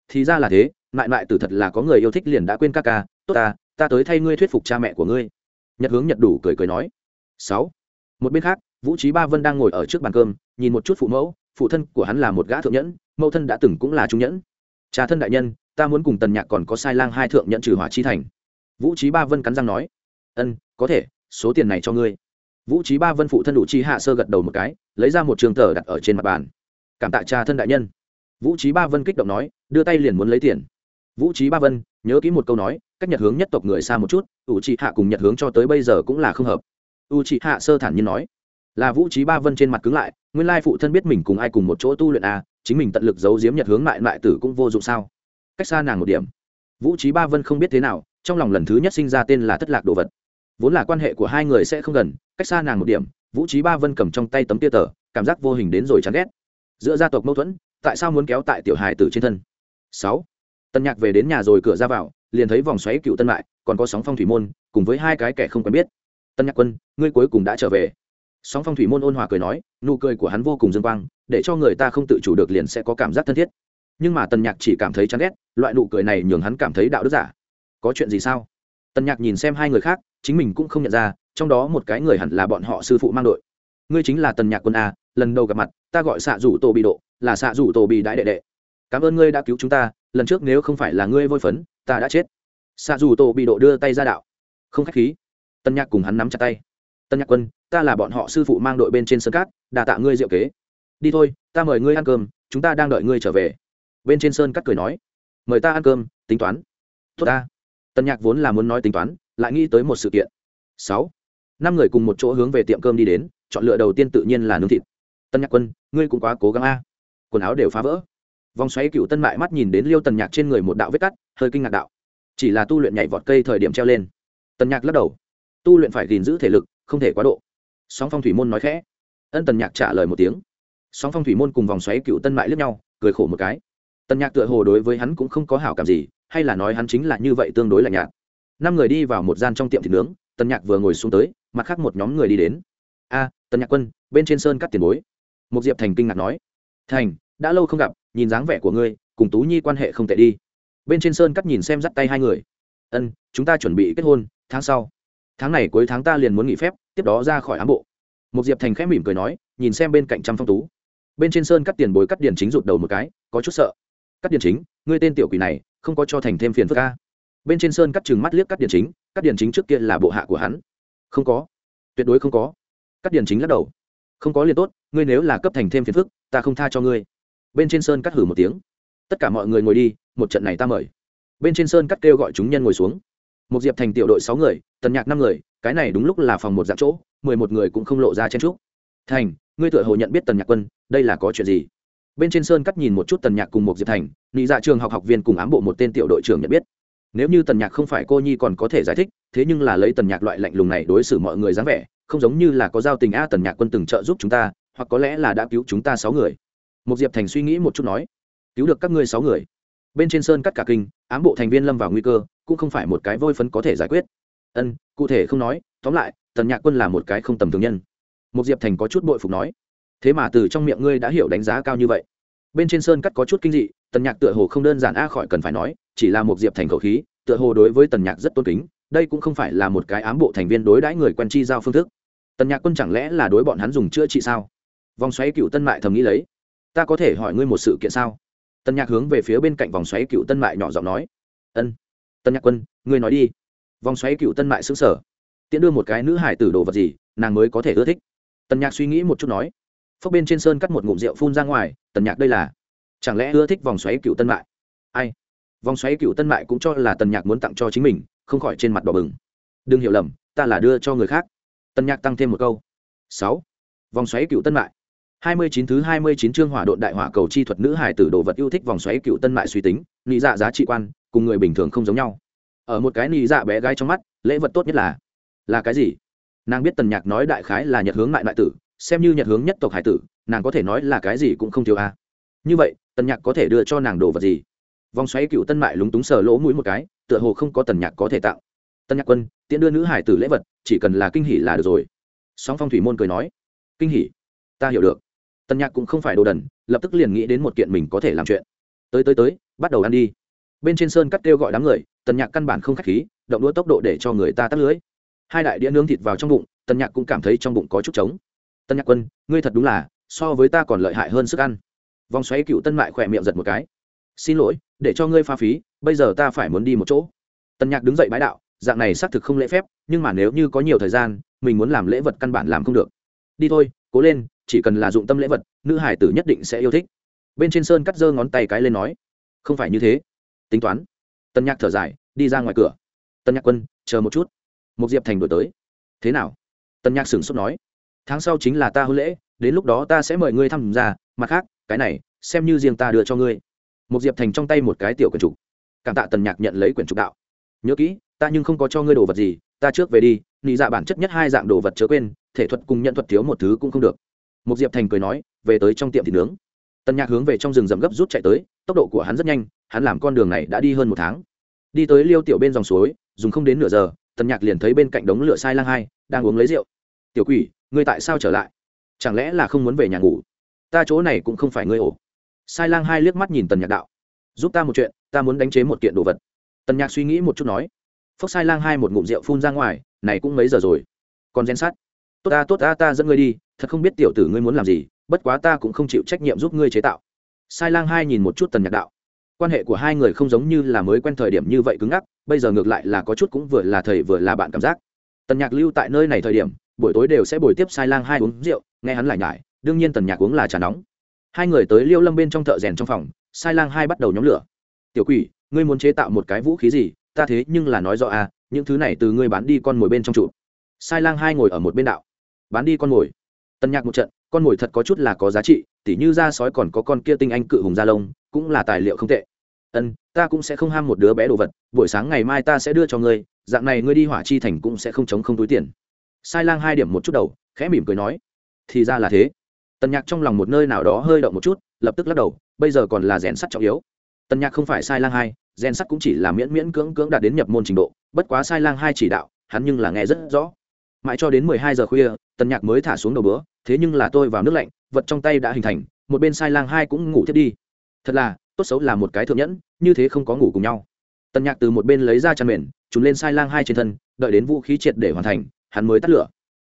Thì ra là thế, mại mại tử thật là có người yêu thích liền đã quên ca ca, tốt ta ta tới thay ngươi thuyết phục cha mẹ của ngươi. Nhật hướng nhật đủ cười cười nói. Sáu, một bên khác, vũ trí ba vân đang ngồi ở trước bàn cơm, nhìn một chút phụ mẫu phụ thân của hắn là một gã thượng nhẫn, mẫu thân đã từng cũng là trung nhẫn. Cha thân đại nhân, ta muốn cùng tần nhạc còn có sai lang hai thượng nhận trừ hỏa chi thành. Vũ trí ba vân cắn răng nói, ân, có thể, số tiền này cho ngươi. Vũ trí ba vân phụ thân đủ chi hạ sơ gật đầu một cái, lấy ra một trường tờ đặt ở trên mặt bàn. Cảm tạ cha thân đại nhân. Vũ trí ba vân kích động nói, đưa tay liền muốn lấy tiền. Vũ trí ba vân, nhớ kỹ một câu nói, cách nhật hướng nhất tộc người xa một chút ủ trị hạ cùng nhật hướng cho tới bây giờ cũng là không hợp. U trị hạ sơ thản nhiên nói là vũ trí ba vân trên mặt cứng lại, nguyên lai phụ thân biết mình cùng ai cùng một chỗ tu luyện à chính mình tận lực giấu giếm nhật hướng mại mại tử cũng vô dụng sao? Cách xa nàng một điểm. Vũ trí ba vân không biết thế nào, trong lòng lần thứ nhất sinh ra tên là thất lạc đồ vật. Vốn là quan hệ của hai người sẽ không gần, cách xa nàng một điểm, vũ trí ba vân cầm trong tay tấm tia tờ, cảm giác vô hình đến rồi chán ghét. Giữa gia tộc mâu thuẫn, tại sao muốn kéo tại tiểu hài tử trên thân? Sáu. Tân nhạc về đến nhà rồi cửa ra vào, liền thấy vòng xoáy cựu tân lại còn có sóng phong thủy môn, cùng với hai cái kẻ không quen biết. Tân nhạc quân, ngươi cuối cùng đã trở về sóng phong thủy môn ôn hòa cười nói, nụ cười của hắn vô cùng dương quang, để cho người ta không tự chủ được liền sẽ có cảm giác thân thiết. Nhưng mà tần nhạc chỉ cảm thấy chán ghét, loại nụ cười này nhường hắn cảm thấy đạo đức giả. Có chuyện gì sao? Tần nhạc nhìn xem hai người khác, chính mình cũng không nhận ra, trong đó một cái người hẳn là bọn họ sư phụ mang đội. Ngươi chính là tần nhạc quân a, lần đầu gặp mặt, ta gọi xạ rủ tổ bị độ, là xạ rủ tổ bị đại đệ đệ. Cảm ơn ngươi đã cứu chúng ta, lần trước nếu không phải là ngươi vôi phấn, ta đã chết. Xạ rủ tổ bị độ đưa tay ra đạo. Không khách khí. Tân nhạc cùng hắn nắm chặt tay tân nhạc quân, ta là bọn họ sư phụ mang đội bên trên sơn cát, đà tạ ngươi diệu kế. Đi thôi, ta mời ngươi ăn cơm, chúng ta đang đợi ngươi trở về. Bên trên sơn cát cười nói. Mời ta ăn cơm, tính toán. Tốt ta. Tân nhạc vốn là muốn nói tính toán, lại nghĩ tới một sự kiện. Sáu. Năm người cùng một chỗ hướng về tiệm cơm đi đến, chọn lựa đầu tiên tự nhiên là nướng thịt. Tân nhạc quân, ngươi cũng quá cố gắng a. Quần áo đều phá vỡ. Vòng xoáy cựu tân mại mắt nhìn đến liêu tần nhạc trên người một đạo vết cắt, hơi kinh ngạc đạo. Chỉ là tu luyện nhảy vọt cây thời điểm treo lên. Tần nhạc lắc đầu. Tu luyện phải gìn giữ thể lực không thể quá độ. Sóng phong thủy môn nói khẽ. Ân tần nhạc trả lời một tiếng. Sóng phong thủy môn cùng vòng xoáy cựu tân mại lướt nhau, cười khổ một cái. Tần nhạc tựa hồ đối với hắn cũng không có hảo cảm gì, hay là nói hắn chính là như vậy tương đối là nhạt. Năm người đi vào một gian trong tiệm thịt nướng, tần nhạc vừa ngồi xuống tới, mặt khác một nhóm người đi đến. A, tần nhạc quân, bên trên sơn cắt tiền bối. Một diệp thành kinh ngạc nói. Thành, đã lâu không gặp, nhìn dáng vẻ của ngươi, cùng tú nhi quan hệ không tệ đi. Bên trên sơn cắt nhìn xem dắt tay hai người. Ân, chúng ta chuẩn bị kết hôn, tháng sau tháng này cuối tháng ta liền muốn nghỉ phép, tiếp đó ra khỏi ám bộ. Một diệp thành khẽ mỉm cười nói, nhìn xem bên cạnh trăm phong tú. Bên trên sơn cắt tiền bối cắt điền chính rụt đầu một cái, có chút sợ. Cắt điền chính, ngươi tên tiểu quỷ này, không có cho thành thêm phiền phức ca bên trên sơn cắt chừng mắt liếc cắt điền chính, cắt điền chính trước kia là bộ hạ của hắn. Không có. Tuyệt đối không có. Cắt điền chính lắc đầu. Không có liền tốt, ngươi nếu là cấp thành thêm phiền phức, ta không tha cho ngươi. Bên trên sơn cắt hử một tiếng. Tất cả mọi người ngồi đi, một trận này ta mời. Bên trên sơn cắt kêu gọi chúng nhân ngồi xuống một diệp thành tiểu đội sáu người, tần nhạc năm người, cái này đúng lúc là phòng một dạng chỗ, mười một người cũng không lộ ra chen trúc thành, ngươi tựa hồ nhận biết tần nhạc quân, đây là có chuyện gì? Bên trên sơn cắt nhìn một chút tần nhạc cùng một diệp thành, nị dạ trường học học viên cùng ám bộ một tên tiểu đội trưởng nhận biết. Nếu như tần nhạc không phải cô nhi còn có thể giải thích, thế nhưng là lấy tần nhạc loại lạnh lùng này đối xử mọi người dáng vẻ, không giống như là có giao tình a tần nhạc quân từng trợ giúp chúng ta, hoặc có lẽ là đã cứu chúng ta sáu người. Một diệp thành suy nghĩ một chút nói, cứu được các ngươi sáu người bên trên sơn cắt cả kinh, ám bộ thành viên lâm vào nguy cơ, cũng không phải một cái vôi phấn có thể giải quyết. Ân, cụ thể không nói, tóm lại, tần nhạc quân là một cái không tầm thường nhân. Một diệp thành có chút bội phục nói, thế mà từ trong miệng ngươi đã hiểu đánh giá cao như vậy. Bên trên sơn cắt có chút kinh dị, tần nhạc tựa hồ không đơn giản a khỏi cần phải nói, chỉ là một diệp thành khẩu khí, tựa hồ đối với tần nhạc rất tôn kính, đây cũng không phải là một cái ám bộ thành viên đối đãi người quen chi giao phương thức. Tần nhạc quân chẳng lẽ là đối bọn hắn dùng chữa trị sao? Vòng xoáy cựu tân mại thầm nghĩ lấy, ta có thể hỏi ngươi một sự kiện sao? Tân nhạc hướng về phía bên cạnh vòng xoáy cựu tân mại nhỏ giọng nói, ân, tân nhạc quân, ngươi nói đi. Vòng xoáy cựu tân mại xứng sở tiễn đưa một cái nữ hải tử đồ vật gì, nàng mới có thể ưa thích. Tân nhạc suy nghĩ một chút nói, phốc bên trên sơn cắt một ngụm rượu phun ra ngoài tần nhạc đây là, chẳng lẽ ưa thích vòng xoáy cựu tân mại? Ai? Vòng xoáy cựu tân mại cũng cho là tần nhạc muốn tặng cho chính mình, không khỏi trên mặt đỏ bừng. Đừng hiểu lầm, ta là đưa cho người khác. Tân nhạc tăng thêm một câu, sáu, vòng xoáy cựu tân mại hai mươi chín thứ hai mươi chín chương hỏa độn đại hỏa cầu chi thuật nữ hải tử đồ vật yêu thích vòng xoáy cựu tân mại suy tính, nị dạ giá trị quan, cùng người bình thường không giống nhau. Ở một cái nị dạ bé gái trong mắt, lễ vật tốt nhất là là cái gì? Nàng biết tần nhạc nói đại khái là nhật hướng lại đại tử, xem như nhật hướng nhất tộc hải tử, nàng có thể nói là cái gì cũng không thiếu a. Như vậy, tần nhạc có thể đưa cho nàng đồ vật gì? Vòng xoáy cựu tân mại lúng túng sờ lỗ mũi một cái, tựa hồ không có tần nhạc có thể tặng tần nhạc quân tiện đưa nữ hải tử lễ vật, chỉ cần là kinh hỉ là được rồi. Sóng phong thủy môn cười nói, kinh hỉ? Ta hiểu được tân nhạc cũng không phải đồ đần, lập tức liền nghĩ đến một kiện mình có thể làm chuyện. Tới tới tới, bắt đầu ăn đi. Bên trên sơn cắt kêu gọi đám người, tần nhạc căn bản không k h á c h khí, động đũa tốc độ để cho người ta tắt lưới. Hai đại đĩa nướng thịt vào trong bụng, tần nhạc cũng cảm thấy trong bụng có chút trống. Tân nhạc quân, ngươi thật đúng là, so với ta còn lợi hại hơn sức ăn. Vòng xoáy cựu tân mại khỏe miệng giật một cái. Xin lỗi, để cho ngươi pha phí, bây giờ ta phải muốn đi một chỗ. Tân nhạc đứng dậy bãi đạo, dạng này xác thực không lễ phép, nhưng mà nếu như có nhiều thời gian, mình muốn làm lễ vật căn bản làm không được. Đi thôi cố lên, chỉ cần là dụng tâm lễ vật, nữ hải tử nhất định sẽ yêu thích. Bên trên sơn cắt giơ ngón tay cái lên nói, không phải như thế. Tính toán. Tân nhạc thở dài, đi ra ngoài cửa. Tân nhạc quân, chờ một chút. Một diệp thành đổi tới. Thế nào? Tân nhạc sửng sốt nói, tháng sau chính là ta hôn lễ, đến lúc đó ta sẽ mời ngươi thăm ra mặt khác, cái này, xem như riêng ta đưa cho ngươi. Một diệp thành trong tay một cái tiểu quyển trục. Cảm tạ tần nhạc nhận lấy quyển trục đạo. Nhớ kỹ, ta nhưng không có cho ngươi đồ vật gì ta trước về đi, nị dạ bản chất nhất hai dạng đồ vật chớ quên, thể thuật cùng nhận thuật thiếu một thứ cũng không được. Một diệp thành cười nói, về tới trong tiệm thịt nướng. Tần nhạc hướng về trong rừng rậm gấp rút chạy tới, tốc độ của hắn rất nhanh, hắn làm con đường này đã đi hơn một tháng. Đi tới liêu tiểu bên dòng suối, dùng không đến nửa giờ tần nhạc liền thấy bên cạnh đống lửa sai lang hai, đang uống lấy rượu. Tiểu quỷ, ngươi tại sao trở lại? Chẳng lẽ là không muốn về nhà ngủ? Ta chỗ này cũng không phải ngươi ổ. Sai lang hai liếc mắt nhìn tần nhạc đạo, giúp ta một chuyện, ta muốn đánh chế một kiện đồ vật. Tần nhạc suy nghĩ một chút nói phốc sai lang hai một ngụm rượu phun ra ngoài, này cũng mấy giờ rồi? Còn gen sát tốt ta tốt ta ta dẫn ngươi đi, thật không biết tiểu tử ngươi muốn làm gì, bất quá ta cũng không chịu trách nhiệm giúp ngươi chế tạo. Sai lang hai nhìn một chút tần nhạc đạo. Quan hệ của hai người không giống như là mới quen thời điểm như vậy cứng ngắc, bây giờ ngược lại là có chút cũng vừa là thầy vừa là bạn cảm giác. Tần nhạc lưu tại nơi này thời điểm, buổi tối đều sẽ buổi tiếp sai lang hai uống rượu, nghe hắn lại nhải, đương nhiên tần nhạc uống là trà nóng. Hai người tới liêu lâm bên trong thợ rèn trong phòng, sai lang hai bắt đầu nhóm lửa. Tiểu quỷ, ngươi muốn chế tạo một cái vũ khí gì? Ta thế nhưng là nói rõ à những thứ này từ ngươi bán đi con mồi bên trong trụ. Sai lang hai ngồi ở một bên đạo. Bán đi con mồi. Tân nhạc một trận, con mồi thật có chút là có giá trị, tỉ như da sói còn có con kia tinh anh cự hùng da lông, cũng là tài liệu không tệ. Ân, ta cũng sẽ không ham một đứa bé đồ vật, buổi sáng ngày mai ta sẽ đưa cho ngươi, dạng này ngươi đi hỏa chi thành cũng sẽ không chống không túi tiền. Sai lang hai điểm một chút đầu, khẽ mỉm cười nói, thì ra là thế. Tần nhạc trong lòng một nơi nào đó hơi động một chút, lập tức lắc đầu, bây giờ còn là rèn sắt trọng yếu. Tần nhạc không phải sai lang hai Gen sắt cũng chỉ là miễn miễn cưỡng cưỡng đạt đến nhập môn trình độ, bất quá sai lang hai chỉ đạo, hắn nhưng là nghe rất rõ. Mãi cho đến mười hai giờ khuya, tần nhạc mới thả xuống đầu bữa, thế nhưng là tôi vào nước lạnh, vật trong tay đã hình thành, một bên sai lang hai cũng ngủ thiết đi. Thật là, tốt xấu là một cái thượng nhẫn, như thế không có ngủ cùng nhau. Tần nhạc từ một bên lấy ra chăn mền, trùn lên sai lang hai trên thân, đợi đến vũ khí triệt để hoàn thành, hắn mới tắt lửa.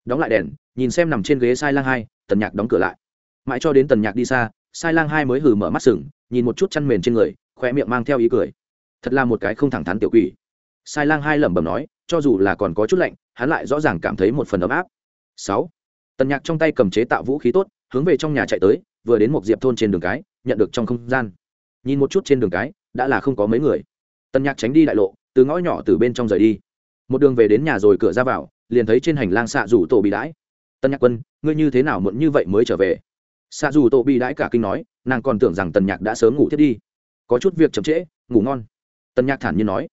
Đóng lại đèn, nhìn xem nằm trên ghế sai lang hai, tần nhạc đóng cửa lại. Mãi cho đến tần nhạc đi xa, sai lang hai mới hử mở mắt sừng, nhìn một chút chăn mền trên người khoe miệng mang theo ý cười thật là một cái không thẳng thắn tiểu quỷ. Sai lang hai lẩm bẩm nói, cho dù là còn có chút lạnh, hắn lại rõ ràng cảm thấy một phần ấm áp. Sáu, tần nhạc trong tay cầm chế tạo vũ khí tốt, hướng về trong nhà chạy tới, vừa đến một diệp thôn trên đường cái, nhận được trong không gian. Nhìn một chút trên đường cái, đã là không có mấy người. Tần nhạc tránh đi đại lộ, từ ngõ nhỏ từ bên trong rời đi. Một đường về đến nhà rồi cửa ra vào, liền thấy trên hành lang xạ rủ tổ bị đãi. Tân nhạc quân, ngươi như thế nào muộn như vậy mới trở về? Xạ rủ tổ bị đãi cả kinh nói, nàng còn tưởng rằng tần nhạc đã sớm ngủ thiết đi. Có chút việc chậm trễ, ngủ ngon tần nhạc thản nhiên nói,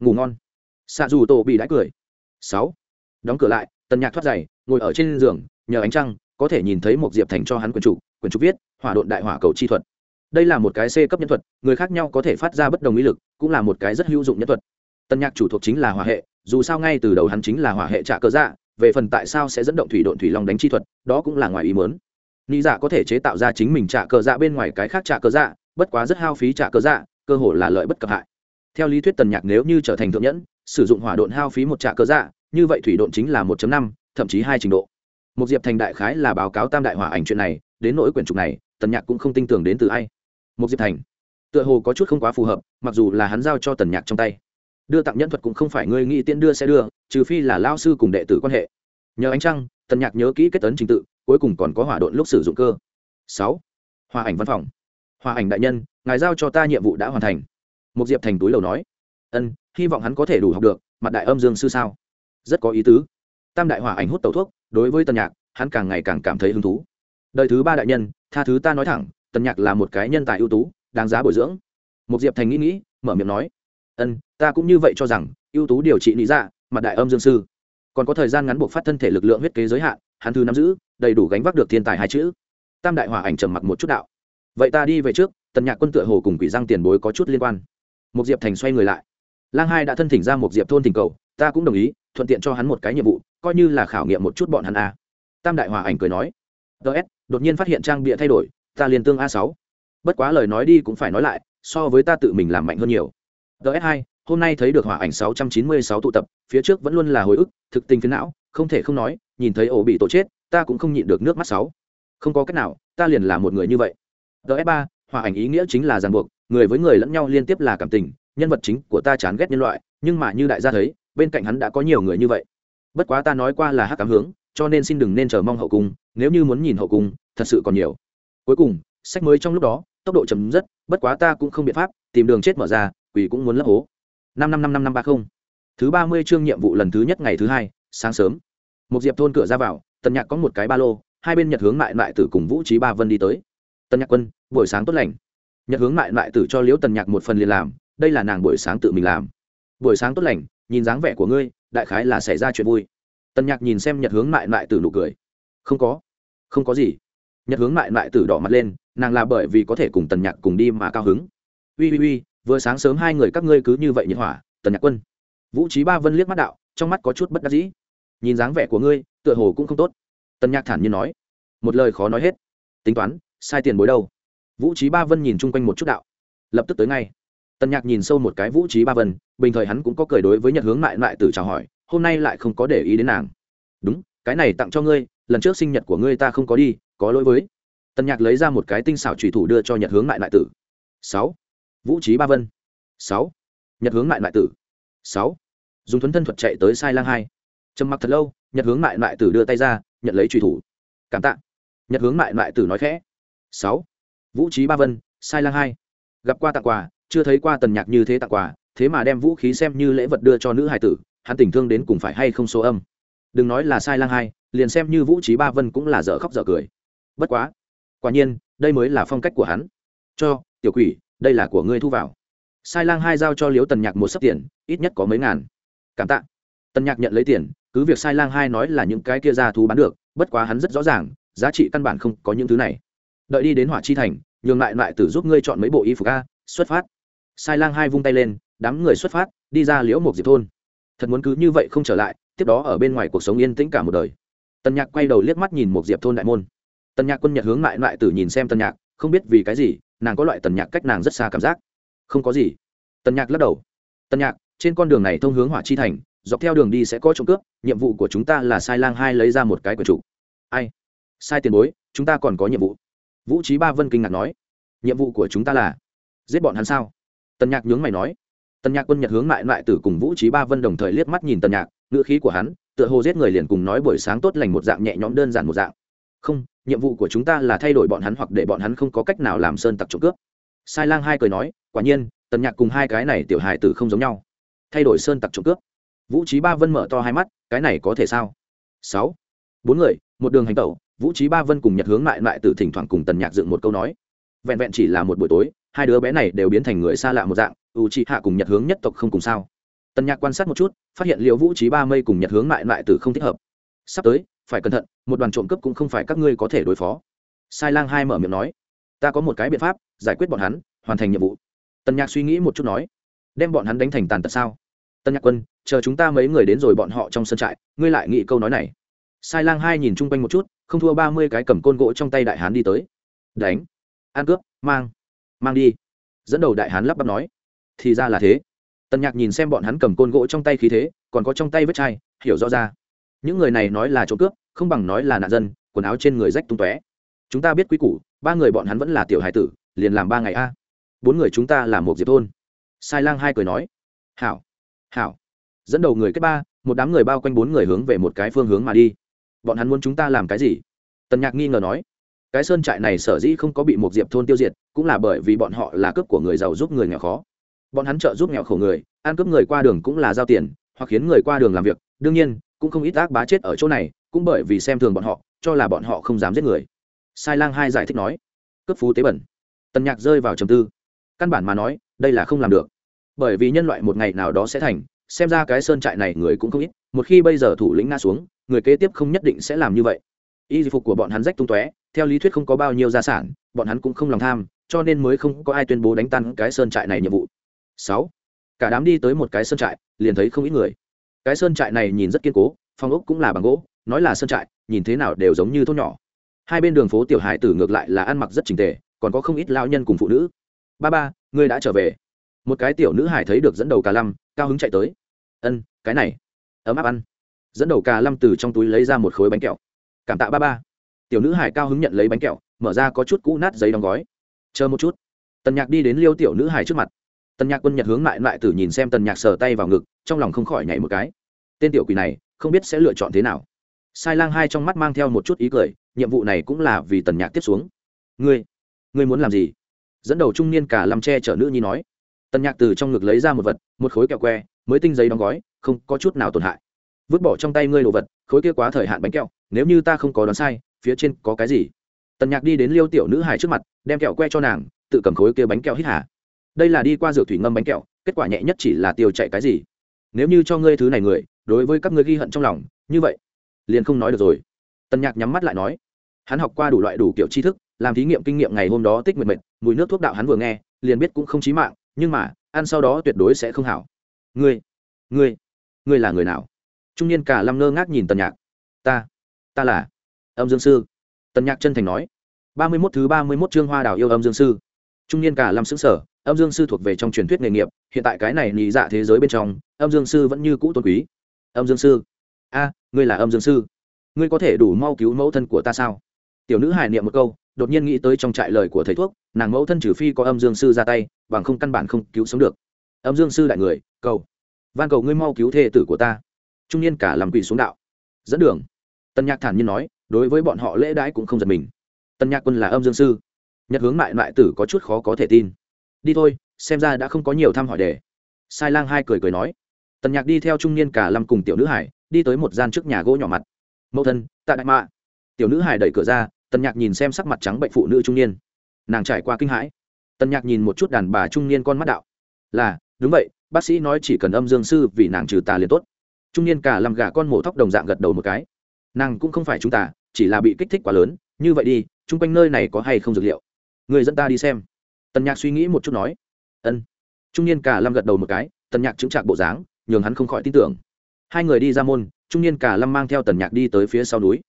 ngủ ngon. Xạ dù tổ bị đãi cười. Sáu. Đóng cửa lại, tần nhạc thoát giày, ngồi ở trên giường, nhờ ánh trăng, có thể nhìn thấy một diệp thành cho hắn quyển trục quyển trục viết, hỏa độn đại hỏa cầu chi thuật. Đây là một cái c cấp nhân thuật, người khác nhau có thể phát ra bất đồng ý lực, cũng là một cái rất hữu dụng nhân thuật. Tân nhạc chủ thuộc chính là hỏa hệ, dù sao ngay từ đầu hắn chính là hỏa hệ trả cơ dạ về phần tại sao sẽ dẫn động thủy độn thủy long đánh chi thuật, đó cũng là ngoài ý mớn nghĩ dạ có thể chế tạo ra chính mình trả cơ dạ bên ngoài cái khác trả cơ dạ bất quá rất hao phí trả cơ dạ cơ hồ là lợi bất cập hại theo lý thuyết tần nhạc nếu như trở thành thượng nhẫn, sử dụng hỏa độn hao phí một trạ cơ dạ như vậy thủy độn chính là một năm, thậm chí hai trình độ. Một diệp thành đại khái là báo cáo tam đại hỏa ảnh chuyện này, đến nỗi quyển trục này, tần nhạc cũng không tin tưởng đến từ ai. Một diệp thành, tựa hồ có chút không quá phù hợp, mặc dù là hắn giao cho tần nhạc trong tay. Đưa tặng nhân thuật cũng không phải ngươi nghĩ tiễn đưa sẽ đưa, trừ phi là lao sư cùng đệ tử quan hệ. Nhờ ánh trăng, tần nhạc nhớ kỹ kết tấn trình tự, cuối cùng còn có hỏa độn lúc sử dụng cơ. Sáu hòa ảnh văn phòng. Hòa ảnh đại nhân, ngài giao cho ta nhiệm vụ đã hoàn thành một diệp thành túi lầu nói, ân, hy vọng hắn có thể đủ học được, mặt đại âm dương sư sao? Rất có ý tứ. Tam đại hỏa ảnh hút tẩu thuốc, đối với tần nhạc, hắn càng ngày càng cảm thấy hứng thú. Đời thứ ba đại nhân, tha thứ ta nói thẳng, tần nhạc là một cái nhân tài ưu tú, đáng giá bồi dưỡng. Một diệp thành nghĩ nghĩ, mở miệng nói, ân, ta cũng như vậy cho rằng, ưu tú điều trị lý dạ mặt đại âm dương sư. Còn có thời gian ngắn buộc phát thân thể lực lượng huyết kế giới hạn, hắn thư nắm giữ, đầy đủ gánh vác được thiên tài hai chữ. Tam đại hòa ảnh trầm mặc một chút đạo, vậy ta đi về trước, tần nhạc quân tựa hồ cùng quỷ răng tiền bối có chút liên quan một diệp thành xoay người lại. Lang hai đã thân thỉnh ra một diệp thôn thỉnh cầu, ta cũng đồng ý, thuận tiện cho hắn một cái nhiệm vụ, coi như là khảo nghiệm một chút bọn hắn a tam đại hòa ảnh cười nói. Ts đột nhiên phát hiện trang bịa thay đổi, ta liền tương a sáu. Bất quá lời nói đi cũng phải nói lại, so với ta tự mình làm mạnh hơn nhiều. Ts hai, hôm nay thấy được hỏa ảnh sáu trăm chín mươi sáu tụ tập, phía trước vẫn luôn là hồi ức, thực tình phiến não, không thể không nói, nhìn thấy ổ bị tổ chết, ta cũng không nhịn được nước mắt sáu. Không có cách nào, ta liền là một người như vậy. Ts ba hỏa ảnh ý nghĩa chính là ràng buộc người với người lẫn nhau liên tiếp là cảm tình, nhân vật chính của ta chán ghét nhân loại, nhưng mà như đại gia thấy, bên cạnh hắn đã có nhiều người như vậy. Bất quá ta nói qua là hát cám hướng, cho nên xin đừng nên chờ mong hậu cung, nếu như muốn nhìn hậu cung, thật sự còn nhiều. Cuối cùng, sách mới trong lúc đó, tốc độ chấm dứt, bất quá ta cũng không biện pháp, tìm đường chết mở ra, quỷ cũng muốn lấp hố. Năm năm năm năm năm ba không. Thứ ba mươi chương nhiệm vụ lần thứ nhất ngày thứ hai, sáng sớm. Một diệp thôn cửa ra vào, tần nhạc có một cái ba lô, hai bên nhật hướng mại mại tử cùng vũ trí ba vân đi tới. Tần nhạc quân, buổi sáng tốt lành nhật hướng mại mại tử cho liễu tần nhạc một phần liền làm, đây là nàng buổi sáng tự mình làm. Buổi sáng tốt lành, nhìn dáng vẻ của ngươi, đại khái là xảy ra chuyện vui. Tần nhạc nhìn xem nhật hướng mại mại tử nụ cười. Không có. Không có gì. Nhật hướng mại mại tử đỏ mặt lên, nàng là bởi vì có thể cùng tần nhạc cùng đi mà cao hứng. Ui ui ui vừa sáng sớm hai người các ngươi cứ như vậy nhiệt hỏa, tần nhạc quân. Vũ trí ba vân liếc mắt đạo, trong mắt có chút bất đắc dĩ. Nhìn dáng vẻ của ngươi, tựa hồ cũng không tốt. Tần nhạc thản nhiên nói. Một lời khó nói hết. Tính toán, sai tiền bối đâu? Vũ trí ba vân nhìn chung quanh một chút đạo. Lập tức tới ngay. Tần nhạc nhìn sâu một cái vũ trí ba vân, bình thời hắn cũng có cười đối với nhật hướng mại mại tử chào hỏi, hôm nay lại không có để ý đến nàng. Đúng, cái này tặng cho ngươi, lần trước sinh nhật của ngươi ta không có đi, có lỗi với. Tần nhạc lấy ra một cái tinh xảo trùy thủ đưa cho nhật hướng mại mại tử. Sáu. Vũ trí ba vân. Sáu. Nhật hướng mại mại tử. Sáu. Dùng thuấn thân thuật chạy tới sai lang hai. Trầm mặc thật lâu, nhật hướng mại mại tử đưa tay ra, nhận lấy trùy thủ. Cảm tạ. Nhật hướng mại mại tử nói khẽ. Sáu vũ trí ba vân, sai lang hai. Gặp qua tặng quà, chưa thấy qua tần nhạc như thế tặng quà, thế mà đem vũ khí xem như lễ vật đưa cho nữ hải tử, hắn tình thương đến cùng phải hay không số âm. Đừng nói là sai lang hai, liền xem như vũ trí ba vân cũng là dở khóc dở cười. Bất quá, quả nhiên, đây mới là phong cách của hắn. Cho, tiểu quỷ, đây là của ngươi thu vào. Sai lang hai giao cho liếu tần nhạc một sấp tiền, ít nhất có mấy ngàn. Cảm tạ. Tần nhạc nhận lấy tiền, cứ việc sai lang hai nói là những cái kia ra thú bán được, bất quá hắn rất rõ ràng, giá trị căn bản không có những thứ này đợi đi đến hỏa chi thành, nhường lại lại tử giúp ngươi chọn mấy bộ y phục a, xuất phát. Sai lang hai vung tay lên, đám người xuất phát, đi ra liễu một diệp thôn. Thật muốn cứ như vậy không trở lại, tiếp đó ở bên ngoài cuộc sống yên tĩnh cả một đời. Tần nhạc quay đầu liếc mắt nhìn một diệp thôn đại môn. Tần nhạc quân nhật hướng lại lại tử nhìn xem tần nhạc, không biết vì cái gì, nàng có loại tần nhạc cách nàng rất xa cảm giác. Không có gì. Tần nhạc lắc đầu. Tần nhạc, trên con đường này thông hướng hỏa chi thành, dọc theo đường đi sẽ có trộm cướp, nhiệm vụ của chúng ta là sai lang hai lấy ra một cái của chủ. Ai? Sai tiền bối, chúng ta còn có nhiệm vụ vũ trí ba vân kinh ngạc nói, nhiệm vụ của chúng ta là giết bọn hắn sao? Tần nhạc nhướng mày nói, tần nhạc quân nhật hướng mại mại tử cùng vũ trí ba vân đồng thời liếc mắt nhìn tần nhạc, ngữ khí của hắn tựa hồ giết người liền cùng nói buổi sáng tốt lành một dạng nhẹ nhõm đơn giản một dạng. Không, nhiệm vụ của chúng ta là thay đổi bọn hắn hoặc để bọn hắn không có cách nào làm sơn tặc trộm cướp. Sai lang hai cười nói, quả nhiên, tần nhạc cùng hai cái này tiểu hài tử không giống nhau. Thay đổi sơn tặc trộm cướp. Vũ trí ba vân mở to hai mắt, cái này có thể sao? Sáu, bốn người, một đường hành tẩu vũ trí ba vân cùng nhật hướng lại lại từ thỉnh thoảng cùng tần nhạc dựng một câu nói. Vẹn vẹn chỉ là một buổi tối, hai đứa bé này đều biến thành người xa lạ một dạng ưu trị hạ cùng nhật hướng nhất tộc không cùng sao? Tần nhạc quan sát một chút, phát hiện liệu vũ trí ba mây cùng nhật hướng lại lại từ không thích hợp. Sắp tới, phải cẩn thận, một đoàn trộm cướp cũng không phải các ngươi có thể đối phó. Sai lang hai mở miệng nói, ta có một cái biện pháp, giải quyết bọn hắn, hoàn thành nhiệm vụ. Tần nhạc suy nghĩ một chút nói, đem bọn hắn đánh thành tàn tật sao? Tân nhạc quân, chờ chúng ta mấy người đến rồi bọn họ trong sân trại, ngươi lại nghĩ câu nói này. Sai lang hai nhìn chung quanh một chút không thua ba mươi cái cầm côn gỗ trong tay đại hán đi tới. Đánh. Ăn cướp. Mang. Mang đi. Dẫn đầu đại hán lắp bắp nói. Thì ra là thế. Tần nhạc nhìn xem bọn hắn cầm côn gỗ trong tay khí thế, còn có trong tay vết chai, hiểu rõ ra. Những người này nói là trộm cướp, không bằng nói là nạn dân, quần áo trên người rách tung tóe. Chúng ta biết quý củ, ba người bọn hắn vẫn là tiểu hải tử, liền làm ba ngày a. Bốn người chúng ta là một diệp thôn. Sai lang hai cười nói. Hảo. Hảo. Dẫn đầu người kết ba, một đám người bao quanh bốn người hướng về một cái phương hướng mà đi bọn hắn muốn chúng ta làm cái gì? Tần nhạc nghi ngờ nói. Cái sơn trại này sở dĩ không có bị một diệp thôn tiêu diệt, cũng là bởi vì bọn họ là cướp của người giàu giúp người nghèo khó. Bọn hắn trợ giúp nghèo khổ người, ăn cướp người qua đường cũng là giao tiền, hoặc khiến người qua đường làm việc. Đương nhiên, cũng không ít ác bá chết ở chỗ này, cũng bởi vì xem thường bọn họ, cho là bọn họ không dám giết người. Sai lang hai giải thích nói. Cướp phú tế bẩn. Tần nhạc rơi vào trầm tư. Căn bản mà nói, đây là không làm được. Bởi vì nhân loại một ngày nào đó sẽ thành, xem ra cái sơn trại này người cũng không ít, một khi bây giờ thủ lĩnh nga xuống người kế tiếp không nhất định sẽ làm như vậy. Y phục của bọn hắn rách tung tóe, theo lý thuyết không có bao nhiêu gia sản, bọn hắn cũng không lòng tham, cho nên mới không có ai tuyên bố đánh tan cái sơn trại này nhiệm vụ. Sáu, cả đám đi tới một cái sơn trại, liền thấy không ít người. Cái sơn trại này nhìn rất kiên cố phong ốc cũng là bằng gỗ, nói là sơn trại, nhìn thế nào đều giống như thôn nhỏ. Hai bên đường phố tiểu hải tử ngược lại là ăn mặc rất trình tề, còn có không ít lao nhân cùng phụ nữ. Ba ba, ngươi đã trở về. Một cái tiểu nữ hải thấy được dẫn đầu cả lâm cao hứng chạy tới. Ân, cái này. Ấm áp ăn dẫn đầu cà lâm từ trong túi lấy ra một khối bánh kẹo. Cảm tạ ba ba. Tiểu nữ hải cao hứng nhận lấy bánh kẹo, mở ra có chút cũ nát giấy đóng gói. Chờ một chút. Tần nhạc đi đến liêu tiểu nữ hải trước mặt. Tần nhạc quân nhật hướng lại lại tử nhìn xem tần nhạc sờ tay vào ngực, trong lòng không khỏi nhảy một cái. Tên tiểu quỷ này, không biết sẽ lựa chọn thế nào. Sai lang hai trong mắt mang theo một chút ý cười, nhiệm vụ này cũng là vì tần nhạc tiếp xuống. Ngươi ngươi muốn làm gì? Dẫn đầu trung niên cả làm che chở nữ nhi nói. Tần nhạc từ trong ngực lấy ra một vật, một khối kẹo que, mới tinh giấy đóng gói, không có chút nào tổn hại vứt bỏ trong tay ngươi đồ vật, khối kia quá thời hạn bánh kẹo, nếu như ta không có đoán sai, phía trên có cái gì? Tần nhạc đi đến liêu tiểu nữ hải trước mặt, đem kẹo que cho nàng, tự cầm khối kia bánh kẹo hít hà. Đây là đi qua rượu thủy ngâm bánh kẹo, kết quả nhẹ nhất chỉ là tiêu chạy cái gì? Nếu như cho ngươi thứ này người, đối với các ngươi ghi hận trong lòng, như vậy, liền không nói được rồi. Tần nhạc nhắm mắt lại nói, hắn học qua đủ loại đủ kiểu tri thức, làm thí nghiệm kinh nghiệm ngày hôm đó tích mệt mệt, mùi nước thuốc đạo hắn vừa nghe, liền biết cũng không chí mạng, nhưng mà, ăn sau đó tuyệt đối sẽ không hảo. Ngươi ngươi ngươi là người nào? Trung niên cả lâm ngơ ngác nhìn tần nhạc. Ta ta là âm dương sư. Tần nhạc chân thành nói. Ba mươi mốt thứ ba mươi mốt chương hoa đào yêu âm dương sư. Trung niên cả lâm xứng sở âm dương sư thuộc về trong truyền thuyết nghề nghiệp, hiện tại cái này nhị dạ thế giới bên trong, âm dương sư vẫn như cũ tôn quý. Âm dương sư, a, ngươi là âm dương sư. Ngươi có thể đủ mau cứu mẫu thân của ta sao? Tiểu nữ hài niệm một câu, đột nhiên nghĩ tới trong trại lời của thầy thuốc, nàng mẫu thân trừ phi có âm dương sư ra tay, bằng không căn bản không cứu sống được. Âm dương sư đại người, cầu, van cầu ngươi mau cứu thê tử của ta trung niên cả làm quỳ xuống đạo. Dẫn đường. Tân nhạc thản nhiên nói, đối với bọn họ lễ đãi cũng không giật mình. Tân nhạc quân là âm dương sư. Nhật hướng mại mại tử có chút khó có thể tin. Đi thôi, xem ra đã không có nhiều thăm hỏi đề. Sai lang hai cười cười nói. Tần nhạc đi theo trung niên cả lâm cùng tiểu nữ hải, đi tới một gian trước nhà gỗ nhỏ mặt. Mẫu thân, tạ đại mạ. Tiểu nữ hải đẩy cửa ra tần nhạc nhìn xem sắc mặt trắng bệnh phụ nữ trung niên. Nàng trải qua kinh hãi. Tần nhạc nhìn một chút đàn bà trung niên con mắt đạo. Là, đúng vậy, bác sĩ nói chỉ cần âm dương sư vì nàng trừ tà liền tốt trung niên cả làm gà con mổ thóc đồng dạng gật đầu một cái. Nàng cũng không phải chúng ta, chỉ là bị kích thích quá lớn, như vậy đi, chung quanh nơi này có hay không dược liệu? Người dẫn ta đi xem. Tần nhạc suy nghĩ một chút nói. Ân. Trung niên cả lâm gật đầu một cái, tần nhạc chứng trạc bộ dáng, nhường hắn không khỏi tin tưởng. Hai người đi ra môn, trung niên cả lâm mang theo tần nhạc đi tới phía sau núi.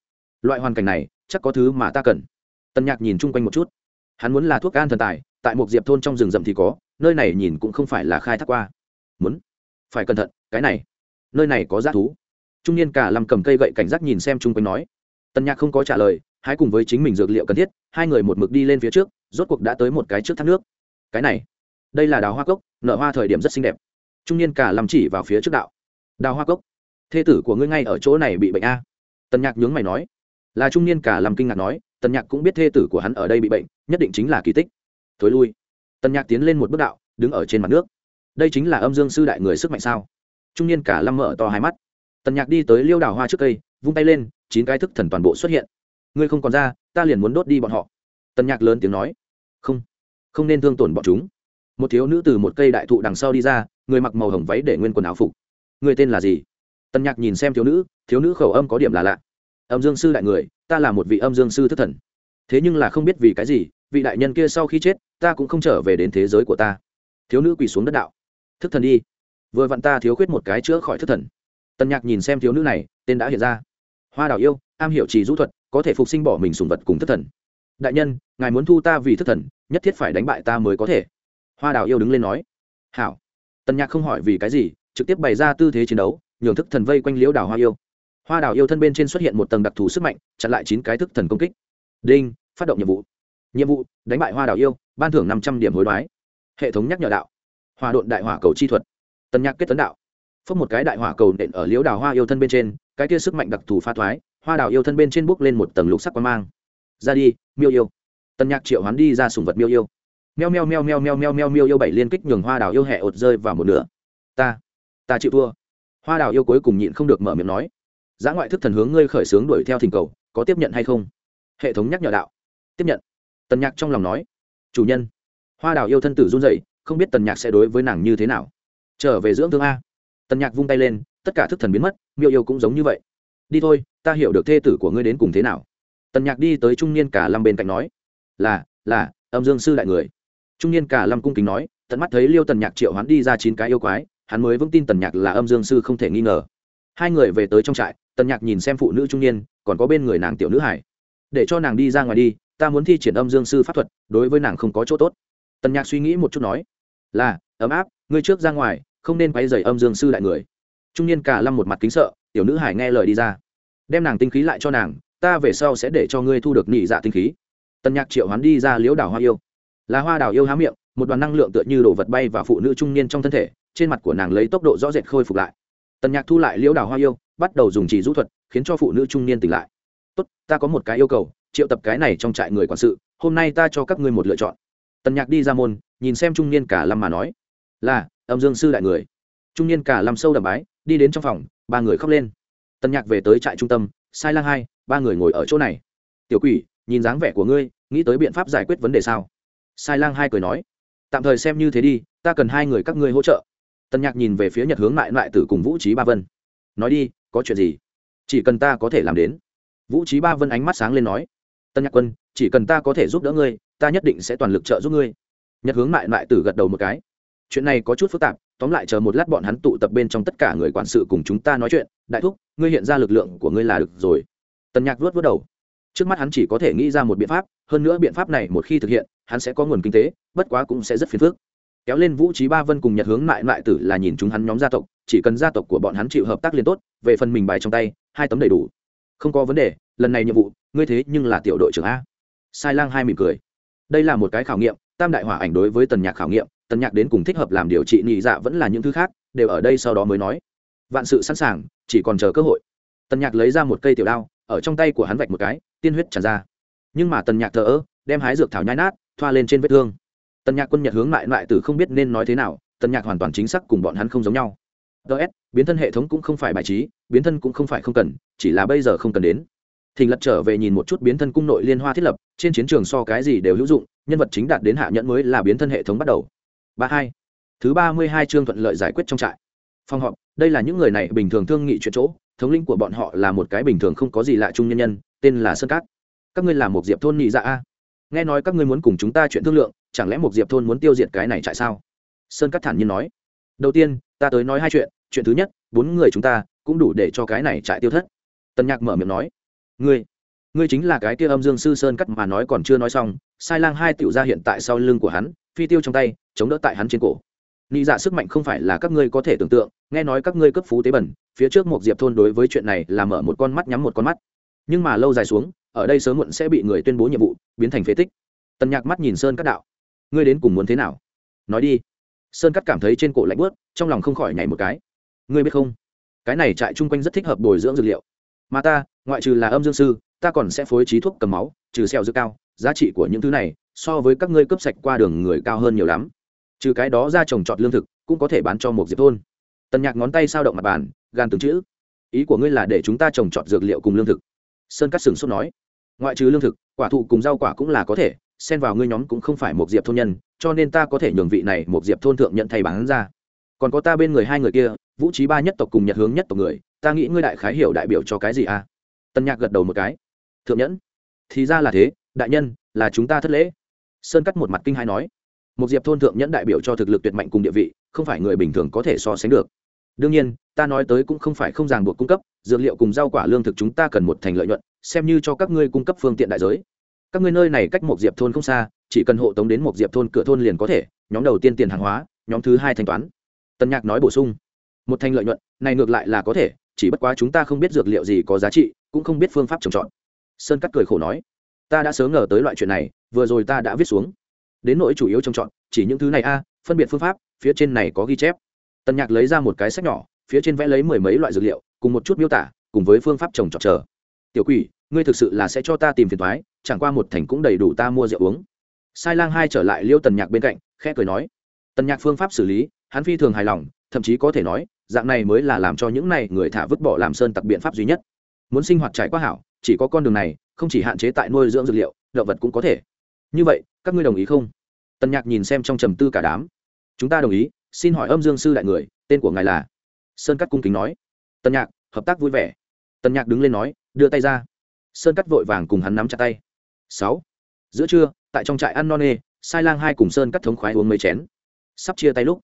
Loại hoàn cảnh này, chắc có thứ mà ta cần. Tần nhạc nhìn chung quanh một chút. Hắn muốn là thuốc an thần tài, tại một diệp thôn trong rừng rậm thì có, nơi này nhìn cũng không phải là khai thác qua. Muốn. Phải cẩn thận, cái này nơi này có g thú. Trung niên cả làm cầm cây gậy cảnh giác nhìn xem chung quanh nói. Tần nhạc không có trả lời hãy cùng với chính mình dược liệu cần thiết, hai người một mực đi lên phía trước, rốt cuộc đã tới một cái trước thác nước. Cái này, đây là đào hoa cốc, nở hoa thời điểm rất xinh đẹp. Trung niên cả làm chỉ vào phía trước đạo. Đào hoa cốc, thê tử của ngươi ngay ở chỗ này bị bệnh a. Tần nhạc nhướng mày nói. Là trung niên cả làm kinh ngạc nói, tần nhạc cũng biết thê tử của hắn ở đây bị bệnh, nhất định chính là kỳ tích. Thối lui. Tần nhạc tiến lên một bước đạo, đứng ở trên mặt nước. Đây chính là âm dương sư đại người sức mạnh sao? Trung niên cả lâm mở to hai mắt. Tần nhạc đi tới liêu đào hoa trước cây, vung tay lên, chín cái thức thần toàn bộ xuất hiện. Ngươi không còn ra, ta liền muốn đốt đi bọn họ. Tần nhạc lớn tiếng nói. Không không nên thương tổn bọn chúng. Một thiếu nữ từ một cây đại thụ đằng sau đi ra, người mặc màu hồng váy để nguyên quần áo phục. Người tên là gì? Tần nhạc nhìn xem thiếu nữ thiếu nữ khẩu âm có điểm là lạ. Âm dương sư đại người, ta là một vị âm dương sư thất thần. Thế nhưng là không biết vì cái gì, vị đại nhân kia sau khi chết, ta cũng không trở về đến thế giới của ta. Thiếu nữ quỳ xuống đất đạo. Thức thần đi vừa vặn ta thiếu khuyết một cái chữa khỏi thất thần. Tần nhạc nhìn xem thiếu nữ này, tên đã hiện ra. Hoa đào yêu, am hiểu trì rũ thuật, có thể phục sinh bỏ mình sùng vật cùng thất thần. Đại nhân, ngài muốn thu ta vì thất thần, nhất thiết phải đánh bại ta mới có thể. Hoa đào yêu đứng lên nói. Hảo. Tần nhạc không hỏi vì cái gì, trực tiếp bày ra tư thế chiến đấu, nhường thức thần vây quanh liễu đào hoa yêu. Hoa đào yêu thân bên trên xuất hiện một tầng đặc thù sức mạnh, chặn lại chín cái thức thần công kích. Đinh, phát động nhiệm vụ. Nhiệm vụ, đánh bại hoa đào yêu, ban thưởng năm trăm điểm hối đoái. Hệ thống nhắc nhở đạo. Hòa đội đại hỏa cầu chi thuật tần nhạc kết tấn đạo. Phốc một cái đại hỏa cầu nện ở liễu đào hoa yêu thân bên trên, cái kia sức mạnh đặc thù pha thoái, hoa đào yêu thân bên trên bước lên một tầng lục sắc quang mang. Ra đi, miêu yêu. Tần nhạc triệu hoán đi ra sùng vật miêu yêu. Meo meo meo meo meo meo meo miêu yêu bảy liên kích nhường hoa đào yêu hẹ ột rơi vào một nửa. Ta ta chịu thua. Hoa đào yêu cuối cùng nhịn không được mở miệng nói. Giá ngoại thức thần hướng ngươi khởi xướng đuổi theo thỉnh cầu, có tiếp nhận hay không? Hệ thống nhắc nhở đạo. Tiếp nhận. Tần nhạc trong lòng nói. Chủ nhân. Hoa đào yêu thân tử run dậy không biết tần nhạc sẽ đối với nàng như thế nào trở về dưỡng thương a. Tần nhạc vung tay lên, tất cả thức thần biến mất, miêu yêu cũng giống như vậy. Đi thôi, ta hiểu được thê tử của ngươi đến cùng thế nào. Tần nhạc đi tới trung niên cả lâm bên cạnh nói, là là, âm dương sư đại người. Trung niên cả lâm cung kính nói, tận mắt thấy liêu tần nhạc triệu hắn đi ra chín cái yêu quái, hắn mới vững tin tần nhạc là âm dương sư không thể nghi ngờ. Hai người về tới trong trại, tần nhạc nhìn xem phụ nữ trung niên, còn có bên người nàng tiểu nữ hải. Để cho nàng đi ra ngoài đi, ta muốn thi triển âm dương sư pháp thuật, đối với nàng không có chỗ tốt. Tần nhạc suy nghĩ một chút nói, là, ấm áp, ngươi trước ra ngoài không nên quay dày âm dương sư đại người. Trung niên cả lâm một mặt kính sợ, tiểu nữ hải nghe lời đi ra. Đem nàng tinh khí lại cho nàng, ta về sau sẽ để cho ngươi thu được nhị dạ tinh khí. Tần nhạc triệu hoán đi ra liễu đảo hoa yêu. Là hoa đảo yêu há miệng, một đoàn năng lượng tựa như đồ vật bay và phụ nữ trung niên trong thân thể, trên mặt của nàng lấy tốc độ rõ rệt khôi phục lại. Tần nhạc thu lại liễu đảo hoa yêu, bắt đầu dùng chỉ rũ thuật, khiến cho phụ nữ trung niên tỉnh lại. Tốt, ta có một cái yêu cầu, triệu tập cái này trong trại người quản sự, hôm nay ta cho các ngươi một lựa chọn. Tần nhạc đi ra môn, nhìn xem trung niên cả lâm mà nói, là âm dương sư đại người. Trung niên cả làm sâu đầm bái, đi đến trong phòng, ba người khóc lên. Tân nhạc về tới trại trung tâm, sai lang hai, ba người ngồi ở chỗ này. Tiểu quỷ, nhìn dáng vẻ của ngươi, nghĩ tới biện pháp giải quyết vấn đề sao? Sai lang hai cười nói. Tạm thời xem như thế đi, ta cần hai người các ngươi hỗ trợ. Tân nhạc nhìn về phía nhật hướng lại lại tử cùng vũ trí ba vân. Nói đi, có chuyện gì? Chỉ cần ta có thể làm đến. Vũ trí ba vân ánh mắt sáng lên nói. Tân nhạc quân, chỉ cần ta có thể giúp đỡ ngươi, ta nhất định sẽ toàn lực trợ giúp ngươi. Nhật hướng lại lại tử gật đầu một cái chuyện này có chút phức tạp, tóm lại chờ một lát bọn hắn tụ tập bên trong tất cả người quản sự cùng chúng ta nói chuyện. Đại thúc, ngươi hiện ra lực lượng của ngươi là được rồi. Tần nhạc vớt vớt đầu. Trước mắt hắn chỉ có thể nghĩ ra một biện pháp, hơn nữa biện pháp này một khi thực hiện, hắn sẽ có nguồn kinh tế, bất quá cũng sẽ rất phiền phức. Kéo lên vũ trí ba vân cùng nhật hướng mại mại tử là nhìn chúng hắn nhóm gia tộc, chỉ cần gia tộc của bọn hắn chịu hợp tác liên tốt, về phần mình bài trong tay, hai tấm đầy đủ. Không có vấn đề, lần này nhiệm vụ, ngươi thế nhưng là tiểu đội trưởng a. Sai lang hai mỉm cười. Đây là một cái khảo nghiệm, tam đại hỏa ảnh đối với tần nhạc khảo nghiệm tần nhạc đến cùng thích hợp làm điều trị nhị dạ vẫn là những thứ khác, đều ở đây sau đó mới nói. Vạn sự sẵn sàng, chỉ còn chờ cơ hội. Tần nhạc lấy ra một cây tiểu đao, ở trong tay của hắn vạch một cái, tiên huyết tràn ra. Nhưng mà tần nhạc thờ ơ, đem hái dược thảo nhai nát, thoa lên trên vết thương. Tần nhạc quân nhật hướng lại lại từ không biết nên nói thế nào, tần nhạc hoàn toàn chính xác cùng bọn hắn không giống nhau. Ts biến thân hệ thống cũng không phải bài trí, biến thân cũng không phải không cần, chỉ là bây giờ không cần đến. Thình lật trở về nhìn một chút biến thân cung nội liên hoa thiết lập, trên chiến trường so cái gì đều hữu dụng, nhân vật chính đạt đến hạ nhẫn mới là biến thân hệ thống bắt đầu ba hai. Thứ ba mươi hai chương thuận lợi giải quyết trong trại. Phòng họp, đây là những người này bình thường thương nghị chuyện chỗ, thống lĩnh của bọn họ là một cái bình thường không có gì lạ chung nhân nhân, tên là sơn cát. Các ngươi là một diệp thôn nhị dạ a? Nghe nói các ngươi muốn cùng chúng ta chuyện thương lượng, chẳng lẽ một diệp thôn muốn tiêu diệt cái này trại sao? Sơn cát thản nhiên nói. Đầu tiên, ta tới nói hai chuyện chuyện thứ nhất, bốn người chúng ta cũng đủ để cho cái này trại tiêu thất. Tần nhạc mở miệng nói. Ngươi ngươi chính là cái kia âm dương sư sơn cắt mà nói còn chưa nói xong, sai lang hai tiểu ra hiện tại sau lưng của hắn, phi tiêu trong tay, chống đỡ tại hắn trên cổ. Nị dạ sức mạnh không phải là các ngươi có thể tưởng tượng, nghe nói các ngươi cấp phú tế bẩn, phía trước một diệp thôn đối với chuyện này là mở một con mắt nhắm một con mắt. Nhưng mà lâu dài xuống, ở đây sớm muộn sẽ bị người tuyên bố nhiệm vụ, biến thành phế tích. Tần nhạc mắt nhìn sơn cắt đạo. Ngươi đến cùng muốn thế nào? Nói đi. Sơn cắt cảm thấy trên cổ lạnh bớt trong lòng không khỏi nhảy một cái. Ngươi biết không? Cái này trại chung quanh rất thích hợp bồi dưỡng dược liệu. Mà ta, ngoại trừ là âm dương sư ta còn sẽ phối trí thuốc cầm máu, trừ xeo dư cao, giá trị của những thứ này, so với các ngươi cấp sạch qua đường người cao hơn nhiều lắm. Trừ cái đó ra trồng trọt lương thực, cũng có thể bán cho một diệp thôn. Tần nhạc ngón tay sao động mặt bàn, gan từng chữ. Ý của ngươi là để chúng ta trồng trọt dược liệu cùng lương thực. Sơn cắt sừng sốt nói. Ngoại trừ lương thực, quả thụ cùng rau quả cũng là có thể, xen vào ngươi nhóm cũng không phải một diệp thôn nhân, cho nên ta có thể nhường vị này một diệp thôn thượng nhận thay bán ra. Còn có ta bên người hai người kia, vũ trí ba nhất tộc cùng nhật hướng nhất tộc người, ta nghĩ ngươi đại khái hiểu đại biểu cho cái gì à? Tân nhạc gật đầu một cái thượng nhẫn. Thì ra là thế, đại nhân, là chúng ta thất lễ. Sơn cắt một mặt kinh hai nói. Một diệp thôn thượng nhẫn đại biểu cho thực lực tuyệt mạnh cùng địa vị, không phải người bình thường có thể so sánh được. Đương nhiên, ta nói tới cũng không phải không ràng buộc cung cấp, dược liệu cùng rau quả lương thực chúng ta cần một thành lợi nhuận, xem như cho các ngươi cung cấp phương tiện đại giới. Các ngươi nơi này cách một diệp thôn không xa, chỉ cần hộ tống đến một diệp thôn cửa thôn liền có thể, nhóm đầu tiên tiền hàng hóa, nhóm thứ hai thanh toán. Tân nhạc nói bổ sung. Một thành lợi nhuận, này ngược lại là có thể, chỉ bất quá chúng ta không biết dược liệu gì có giá trị, cũng không biết phương pháp trồng trọt sơn cắt cười khổ nói, ta đã sớm ngờ tới loại chuyện này, vừa rồi ta đã viết xuống. Đến nỗi chủ yếu trồng trọt chỉ những thứ này a, phân biệt phương pháp, phía trên này có ghi chép. Tần nhạc lấy ra một cái sách nhỏ, phía trên vẽ lấy mười mấy loại dược liệu, cùng một chút miêu tả, cùng với phương pháp trồng trọt chờ. Tiểu quỷ, ngươi thực sự là sẽ cho ta tìm phiền thoái chẳng qua một thành cũng đầy đủ ta mua rượu uống. Sai lang hai trở lại liêu tần nhạc bên cạnh, khẽ cười nói, tần nhạc phương pháp xử lý, hắn phi thường hài lòng, thậm chí có thể nói, dạng này mới là làm cho những này người thả vứt bỏ làm sơn tặc biện pháp duy nhất. Muốn sinh hoạt trải qua hảo chỉ có con đường này, không chỉ hạn chế tại nuôi dưỡng dược liệu, động vật cũng có thể. Như vậy, các ngươi đồng ý không? Tần nhạc nhìn xem trong trầm tư cả đám. Chúng ta đồng ý, xin hỏi âm dương sư đại người, tên của ngài là? Sơn cắt cung kính nói. Tần nhạc, hợp tác vui vẻ. Tần nhạc đứng lên nói, đưa tay ra. Sơn cắt vội vàng cùng hắn nắm chặt tay. Sáu. Giữa trưa, tại trong trại ăn non nê, sai lang hai cùng sơn cắt thống khoái uống mấy chén. Sắp chia tay lúc,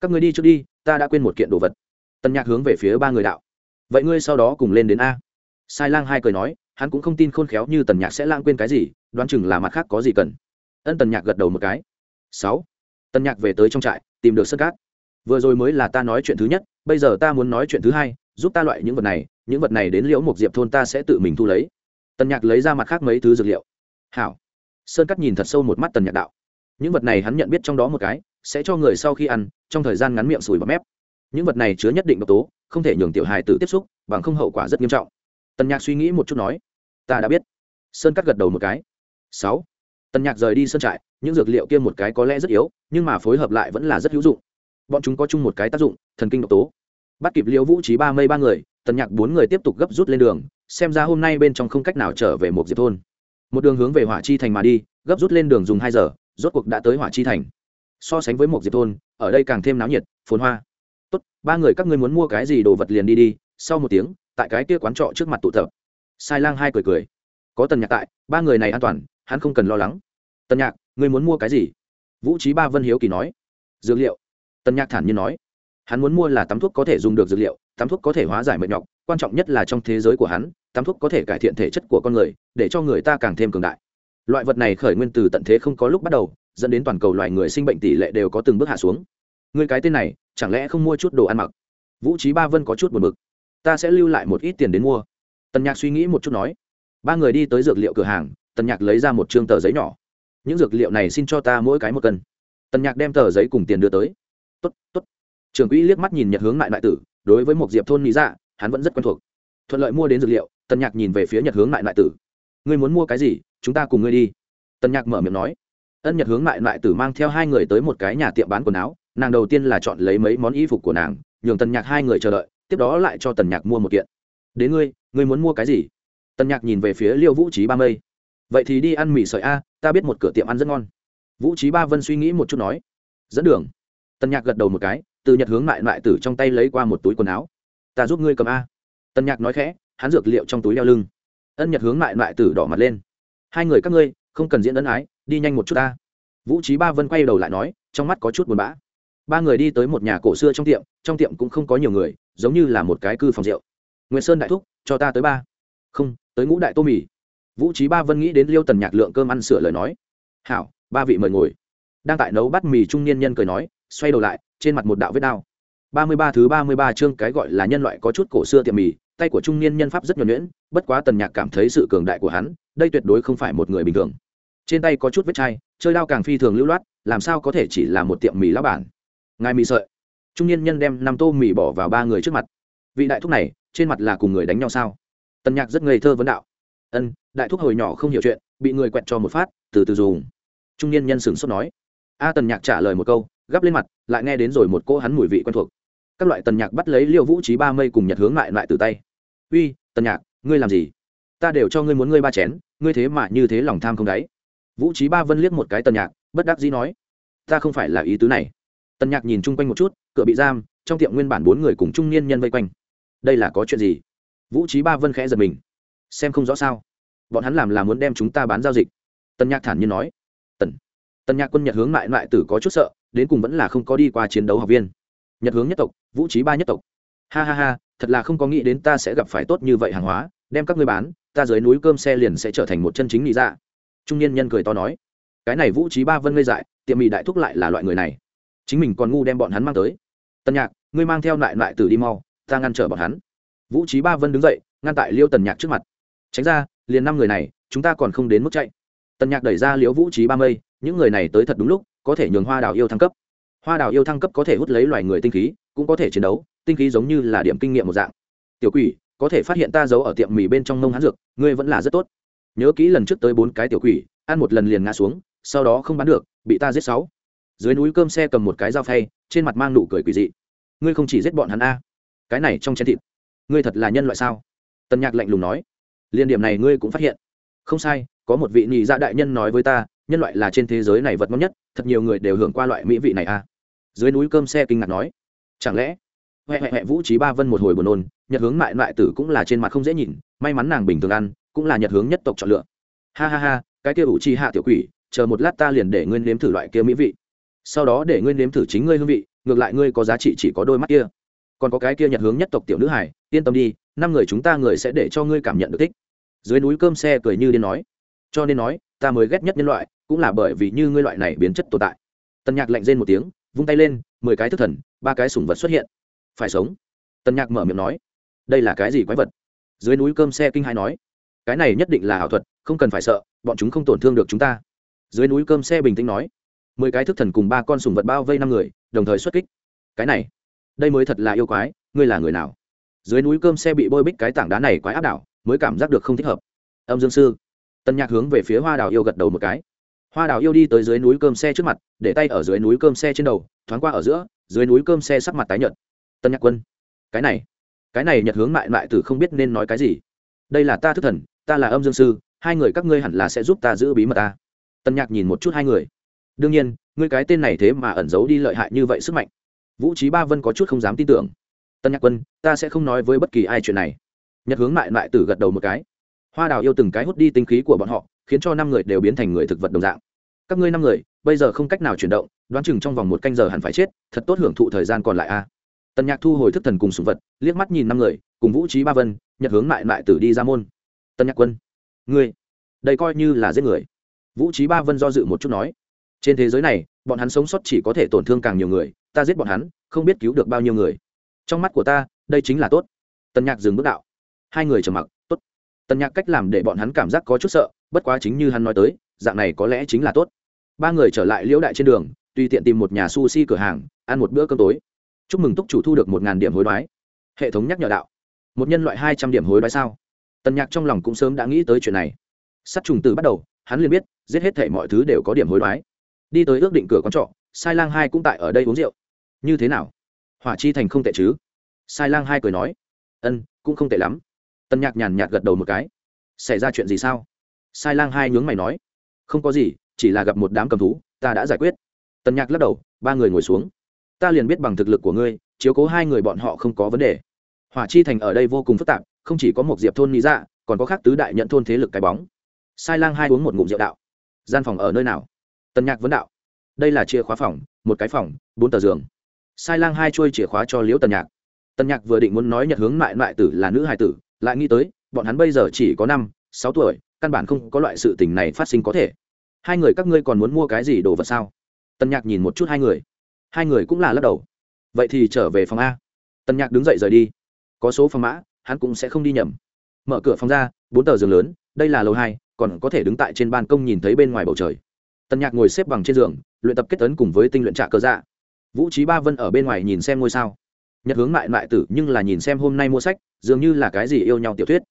các người đi trước đi, ta đã quên một kiện đồ vật. Tần nhạc hướng về phía ba người đạo. Vậy ngươi sau đó cùng lên đến a. Sai lang hai cười nói hắn cũng không tin khôn khéo như tần nhạc sẽ lãng quên cái gì, đoán chừng là mặt khác có gì cần. Ân tần nhạc gật đầu một cái. Sáu. Tần nhạc về tới trong trại, tìm được sơn cát. Vừa rồi mới là ta nói chuyện thứ nhất, bây giờ ta muốn nói chuyện thứ hai, giúp ta loại những vật này, những vật này đến liễu một diệp thôn ta sẽ tự mình thu lấy. Tần nhạc lấy ra mặt khác mấy thứ dược liệu. Hảo. Sơn cắt nhìn thật sâu một mắt tần nhạc đạo. Những vật này hắn nhận biết trong đó một cái, sẽ cho người sau khi ăn, trong thời gian ngắn miệng sùi bọt mép. Những vật này chứa nhất định độc tố, không thể nhường tiểu hài tử tiếp xúc, bằng không hậu quả rất nghiêm trọng tần nhạc suy nghĩ một chút nói, ta đã biết. Sơn cắt gật đầu một cái, sáu. Tần nhạc rời đi sơn trại, những dược liệu kia một cái có lẽ rất yếu, nhưng mà phối hợp lại vẫn là rất hữu dụng. Bọn chúng có chung một cái tác dụng, thần kinh độc tố. Bắt kịp liễu vũ trí ba mây ba người, tần nhạc bốn người tiếp tục gấp rút lên đường, xem ra hôm nay bên trong không cách nào trở về một diệp thôn. Một đường hướng về hỏa chi thành mà đi, gấp rút lên đường dùng hai giờ, rốt cuộc đã tới hỏa chi thành. So sánh với một diệp thôn, ở đây càng thêm náo nhiệt, phồn hoa. Tốt, ba người các ngươi muốn mua cái gì đồ vật liền đi đi. Sau một tiếng tại cái kia quán trọ trước mặt tụ tập. Sai lang hai cười cười. Có tần nhạc tại, ba người này an toàn, hắn không cần lo lắng. Tần nhạc, ngươi muốn mua cái gì? Vũ trí ba vân hiếu kỳ nói. Dược liệu. Tần nhạc thản nhiên nói. Hắn muốn mua là tắm thuốc có thể dùng được dược liệu, tắm thuốc có thể hóa giải mệt nhọc, quan trọng nhất là trong thế giới của hắn, tắm thuốc có thể cải thiện thể chất của con người, để cho người ta càng thêm cường đại. Loại vật này khởi nguyên từ tận thế không có lúc bắt đầu, dẫn đến toàn cầu loài người sinh bệnh tỷ lệ đều có từng bước hạ xuống. Người cái tên này, chẳng lẽ không mua chút đồ ăn mặc? Vũ trí ba vân có chút buồn bực ta sẽ lưu lại một ít tiền đến mua. Tần nhạc suy nghĩ một chút nói. Ba người đi tới dược liệu cửa hàng, tần nhạc lấy ra một chương tờ giấy nhỏ. Những dược liệu này xin cho ta mỗi cái một cân. Tần nhạc đem tờ giấy cùng tiền đưa tới. Tốt tốt. Trường quỹ liếc mắt nhìn nhật hướng lại đại tử, đối với một diệp thôn mỹ dạ hắn vẫn rất quen thuộc. Thuận lợi mua đến dược liệu, tần nhạc nhìn về phía nhật hướng lại đại tử. Ngươi muốn mua cái gì, chúng ta cùng ngươi đi. Tần nhạc mở miệng nói. Ân nhật hướng lại đại tử mang theo hai người tới một cái nhà tiệm bán quần áo, nàng đầu tiên là chọn lấy mấy món y phục của nàng, nhường tần nhạc hai người chờ đợi tiếp đó lại cho tần nhạc mua một kiện. Đến ngươi ngươi muốn mua cái gì? Tần nhạc nhìn về phía liêu vũ trí ba mây. Vậy thì đi ăn mì sợi a, ta biết một cửa tiệm ăn rất ngon. Vũ trí ba vân suy nghĩ một chút nói. Dẫn đường. Tần nhạc gật đầu một cái, từ nhật hướng lại lại tử trong tay lấy qua một túi quần áo. Ta giúp ngươi cầm a. Tần nhạc nói khẽ, hắn dược liệu trong túi đeo lưng. Ân nhật hướng lại lại tử đỏ mặt lên. Hai người các ngươi, không cần diễn ân ái, đi nhanh một chút ta. Vũ trí ba vân quay đầu lại nói, trong mắt có chút buồn bã ba người đi tới một nhà cổ xưa trong tiệm trong tiệm cũng không có nhiều người, giống như là một cái cư phòng rượu. Nguyễn sơn đại thúc, cho ta tới ba. Không, tới ngũ đại tô mì. Vũ trí ba vân nghĩ đến liêu tần nhạc lượng cơm ăn sửa lời nói. Hảo, ba vị mời ngồi. Đang tại nấu bát mì trung niên nhân cười nói, xoay đầu lại, trên mặt một đạo vết đao ba mươi ba thứ ba mươi ba chương cái gọi là nhân loại có chút cổ xưa tiệm mì, tay của trung niên nhân pháp rất nhuẩn nhuyễn, bất quá tần nhạc cảm thấy sự cường đại của hắn, đây tuyệt đối không phải một người bình thường. Trên tay có chút vết chai, chơi đao càng phi thường lưu loát, làm sao có thể chỉ là một tiệm mì lão bản? Ngài mì sợi. Trung niên nhân đem năm tô mì bỏ vào ba người trước mặt. Vị đại thúc này, trên mặt là cùng người đánh nhau sao? Tần nhạc rất ngây thơ vấn đạo. Ân, đại thúc hồi nhỏ không hiểu chuyện, bị người quẹt cho một phát, từ từ dùng. Trung niên nhân sửng sốt nói. A tần nhạc trả lời một câu, gắp lên mặt, lại nghe đến rồi một cô hắn mùi vị quen thuộc. Các loại tần nhạc bắt lấy liêu vũ trí ba mây cùng nhật hướng lại lại từ tay. Uy, tần nhạc, ngươi làm gì? Ta đều cho ngươi muốn ngươi ba chén, ngươi thế mà như thế lòng tham không đáy. Vũ trí ba vân liếc một cái tần nhạc, bất đắc dĩ nói. Ta không phải là ý tứ này tần nhạc nhìn chung quanh một chút, cửa bị giam, trong tiệm nguyên bản bốn người cùng trung niên nhân vây quanh. Đây là có chuyện gì? Vũ trí ba vân khẽ giật mình. Xem không rõ sao? Bọn hắn làm là muốn đem chúng ta bán giao dịch. Tần nhạc thản nhiên nói. Tần tần nhạc quân nhật hướng lại lại tử có chút sợ, đến cùng vẫn là không có đi qua chiến đấu học viên. Nhật hướng nhất tộc, vũ trí ba nhất tộc. Ha ha ha, thật là không có nghĩ đến ta sẽ gặp phải tốt như vậy hàng hóa, đem các ngươi bán, ta dưới núi cơm xe liền sẽ trở thành một chân chính lý dạ. Trung niên nhân cười to nói. Cái này vũ trí ba vân ngây dại, tiệm mì đại thúc lại là loại người này chính mình còn ngu đem bọn hắn mang tới. Tân nhạc, ngươi mang theo lại lại tử đi mau, ta ngăn trở bọn hắn. Vũ trí ba vân đứng dậy, ngăn tại liêu tần nhạc trước mặt. Tránh ra, liền năm người này, chúng ta còn không đến mức chạy. Tần nhạc đẩy ra liễu vũ trí ba mây, những người này tới thật đúng lúc, có thể nhường hoa đào yêu thăng cấp. Hoa đào yêu thăng cấp có thể hút lấy loài người tinh khí, cũng có thể chiến đấu, tinh khí giống như là điểm kinh nghiệm một dạng. Tiểu quỷ, có thể phát hiện ta giấu ở tiệm mì bên trong nông hán dược, ngươi vẫn là rất tốt. Nhớ kỹ lần trước tới bốn cái tiểu quỷ, ăn một lần liền ngã xuống, sau đó không bán được, bị ta giết sáu dưới núi cơm xe cầm một cái dao phay, trên mặt mang nụ cười quỷ dị. Ngươi không chỉ giết bọn hắn a, cái này trong chén thịt, ngươi thật là nhân loại sao? Tần nhạc lạnh lùng nói. Liên điểm này ngươi cũng phát hiện. Không sai, có một vị nhị dạ đại nhân nói với ta, nhân loại là trên thế giới này vật ngon nhất, thật nhiều người đều hưởng qua loại mỹ vị này a. Dưới núi cơm xe kinh ngạc nói. Chẳng lẽ huệ huệ huệ vũ trí ba vân một hồi buồn nôn nhật hướng mại loại tử cũng là trên mặt không dễ nhìn, may mắn nàng bình thường ăn, cũng là nhật hướng nhất tộc chọn lựa. Ha ha ha, cái kia ủ chi hạ tiểu quỷ, chờ một lát ta liền để ngươi nếm thử loại kia mỹ vị sau đó để ngươi nếm thử chính ngươi hương vị, ngược lại ngươi có giá trị chỉ có đôi mắt kia. Còn có cái kia nhật hướng nhất tộc tiểu nữ hải yên tâm đi, năm người chúng ta người sẽ để cho ngươi cảm nhận được thích. Dưới núi cơm xe cười như điên nói. Cho nên nói, ta mới ghét nhất nhân loại, cũng là bởi vì như ngươi loại này biến chất tồn tại. Tần nhạc lạnh rên một tiếng, vung tay lên, mười cái thức thần, ba cái sủng vật xuất hiện. Phải sống. Tần nhạc mở miệng nói. Đây là cái gì quái vật? Dưới núi cơm xe kinh hai nói. Cái này nhất định là ảo thuật, không cần phải sợ, bọn chúng không tổn thương được chúng ta. Dưới núi cơm xe bình tĩnh nói mười cái thức thần cùng ba con sùng vật bao vây năm người, đồng thời xuất kích. Cái này, đây mới thật là yêu quái, ngươi là người nào? Dưới núi cơm xe bị bôi bích cái tảng đá này quái áp đảo, mới cảm giác được không thích hợp. Âm dương sư, tân nhạc hướng về phía hoa đào yêu gật đầu một cái. Hoa đào yêu đi tới dưới núi cơm xe trước mặt, để tay ở dưới núi cơm xe trên đầu, thoáng qua ở giữa, dưới núi cơm xe sắc mặt tái nhợt. Tân nhạc quân, cái này cái này nhật hướng mại mại tử không biết nên nói cái gì. Đây là ta thức thần, ta là âm dương sư, hai người các ngươi hẳn là sẽ giúp ta giữ bí mật ta. Tân nhạc nhìn một chút hai người đương nhiên, ngươi cái tên này thế mà ẩn giấu đi lợi hại như vậy sức mạnh. Vũ trí ba vân có chút không dám tin tưởng. Tân nhạc quân, ta sẽ không nói với bất kỳ ai chuyện này. Nhật hướng mại mại tử gật đầu một cái. Hoa đào yêu từng cái hút đi tinh khí của bọn họ, khiến cho năm người đều biến thành người thực vật đồng dạng. Các ngươi năm người, bây giờ không cách nào chuyển động, đoán chừng trong vòng một canh giờ hẳn phải chết, thật tốt hưởng thụ thời gian còn lại a. Tần nhạc thu hồi thức thần cùng sùng vật, liếc mắt nhìn năm người, cùng vũ trí ba vân, nhật hướng mại mại tử đi ra môn. Tân nhạc quân, ngươi, đây coi như là giết người. Vũ trí ba vân do dự một chút nói trên thế giới này, bọn hắn sống sót chỉ có thể tổn thương càng nhiều người, ta giết bọn hắn, không biết cứu được bao nhiêu người. Trong mắt của ta, đây chính là tốt. Tân nhạc dừng bước đạo. Hai người trầm mặc, tốt. Tân nhạc cách làm để bọn hắn cảm giác có chút sợ, bất quá chính như hắn nói tới, dạng này có lẽ chính là tốt. Ba người trở lại liễu đại trên đường, tùy tiện tìm một nhà sushi cửa hàng, ăn một bữa cơm tối. Chúc mừng túc chủ thu được một điểm hối đoái. Hệ thống nhắc nhở đạo. Một nhân loại hai trăm điểm hối đoái sao? Tần nhạc trong lòng cũng sớm đã nghĩ tới chuyện này. Sắt trùng từ bắt đầu, hắn liền biết, giết hết thể mọi thứ đều có điểm hối đoái đi tới ước định cửa quán trọ, sai lang hai cũng tại ở đây uống rượu. Như thế nào? Hỏa chi thành không tệ chứ? Sai lang hai cười nói. Ân, cũng không tệ lắm. Tân nhạc nhàn nhạt gật đầu một cái. Xảy ra chuyện gì sao? Sai lang hai nhướng mày nói. Không có gì, chỉ là gặp một đám cầm thú, ta đã giải quyết. Tân nhạc lắc đầu, ba người ngồi xuống. Ta liền biết bằng thực lực của ngươi, chiếu cố hai người bọn họ không có vấn đề. Hỏa chi thành ở đây vô cùng phức tạp, không chỉ có một diệp thôn lý dạ còn có khác tứ đại nhận thôn thế lực cái bóng. Sai lang hai uống một ngụm rượu đạo. Gian phòng ở nơi nào? Tân nhạc vấn đạo, đây là chìa khóa phòng, một cái phòng, bốn tờ giường. Sai lang hai chuôi chìa khóa cho liễu tần nhạc. Tần nhạc vừa định muốn nói nhật hướng mại mại tử là nữ hài tử, lại nghĩ tới, bọn hắn bây giờ chỉ có năm, sáu tuổi, căn bản không có loại sự tình này phát sinh có thể. Hai người các ngươi còn muốn mua cái gì đồ vật sao? Tần nhạc nhìn một chút hai người. Hai người cũng là lắc đầu. Vậy thì trở về phòng a. Tần nhạc đứng dậy rời đi. Có số phòng mã, hắn cũng sẽ không đi nhầm. Mở cửa phòng ra, bốn tờ giường lớn, đây là lầu hai, còn có thể đứng tại trên ban công nhìn thấy bên ngoài bầu trời tần nhạc ngồi xếp bằng trên giường, luyện tập kết tấn cùng với tinh luyện trạ cơ dạ. Vũ trí ba vân ở bên ngoài nhìn xem ngôi sao. Nhật hướng mại mại tử nhưng là nhìn xem hôm nay mua sách, dường như là cái gì yêu nhau tiểu thuyết.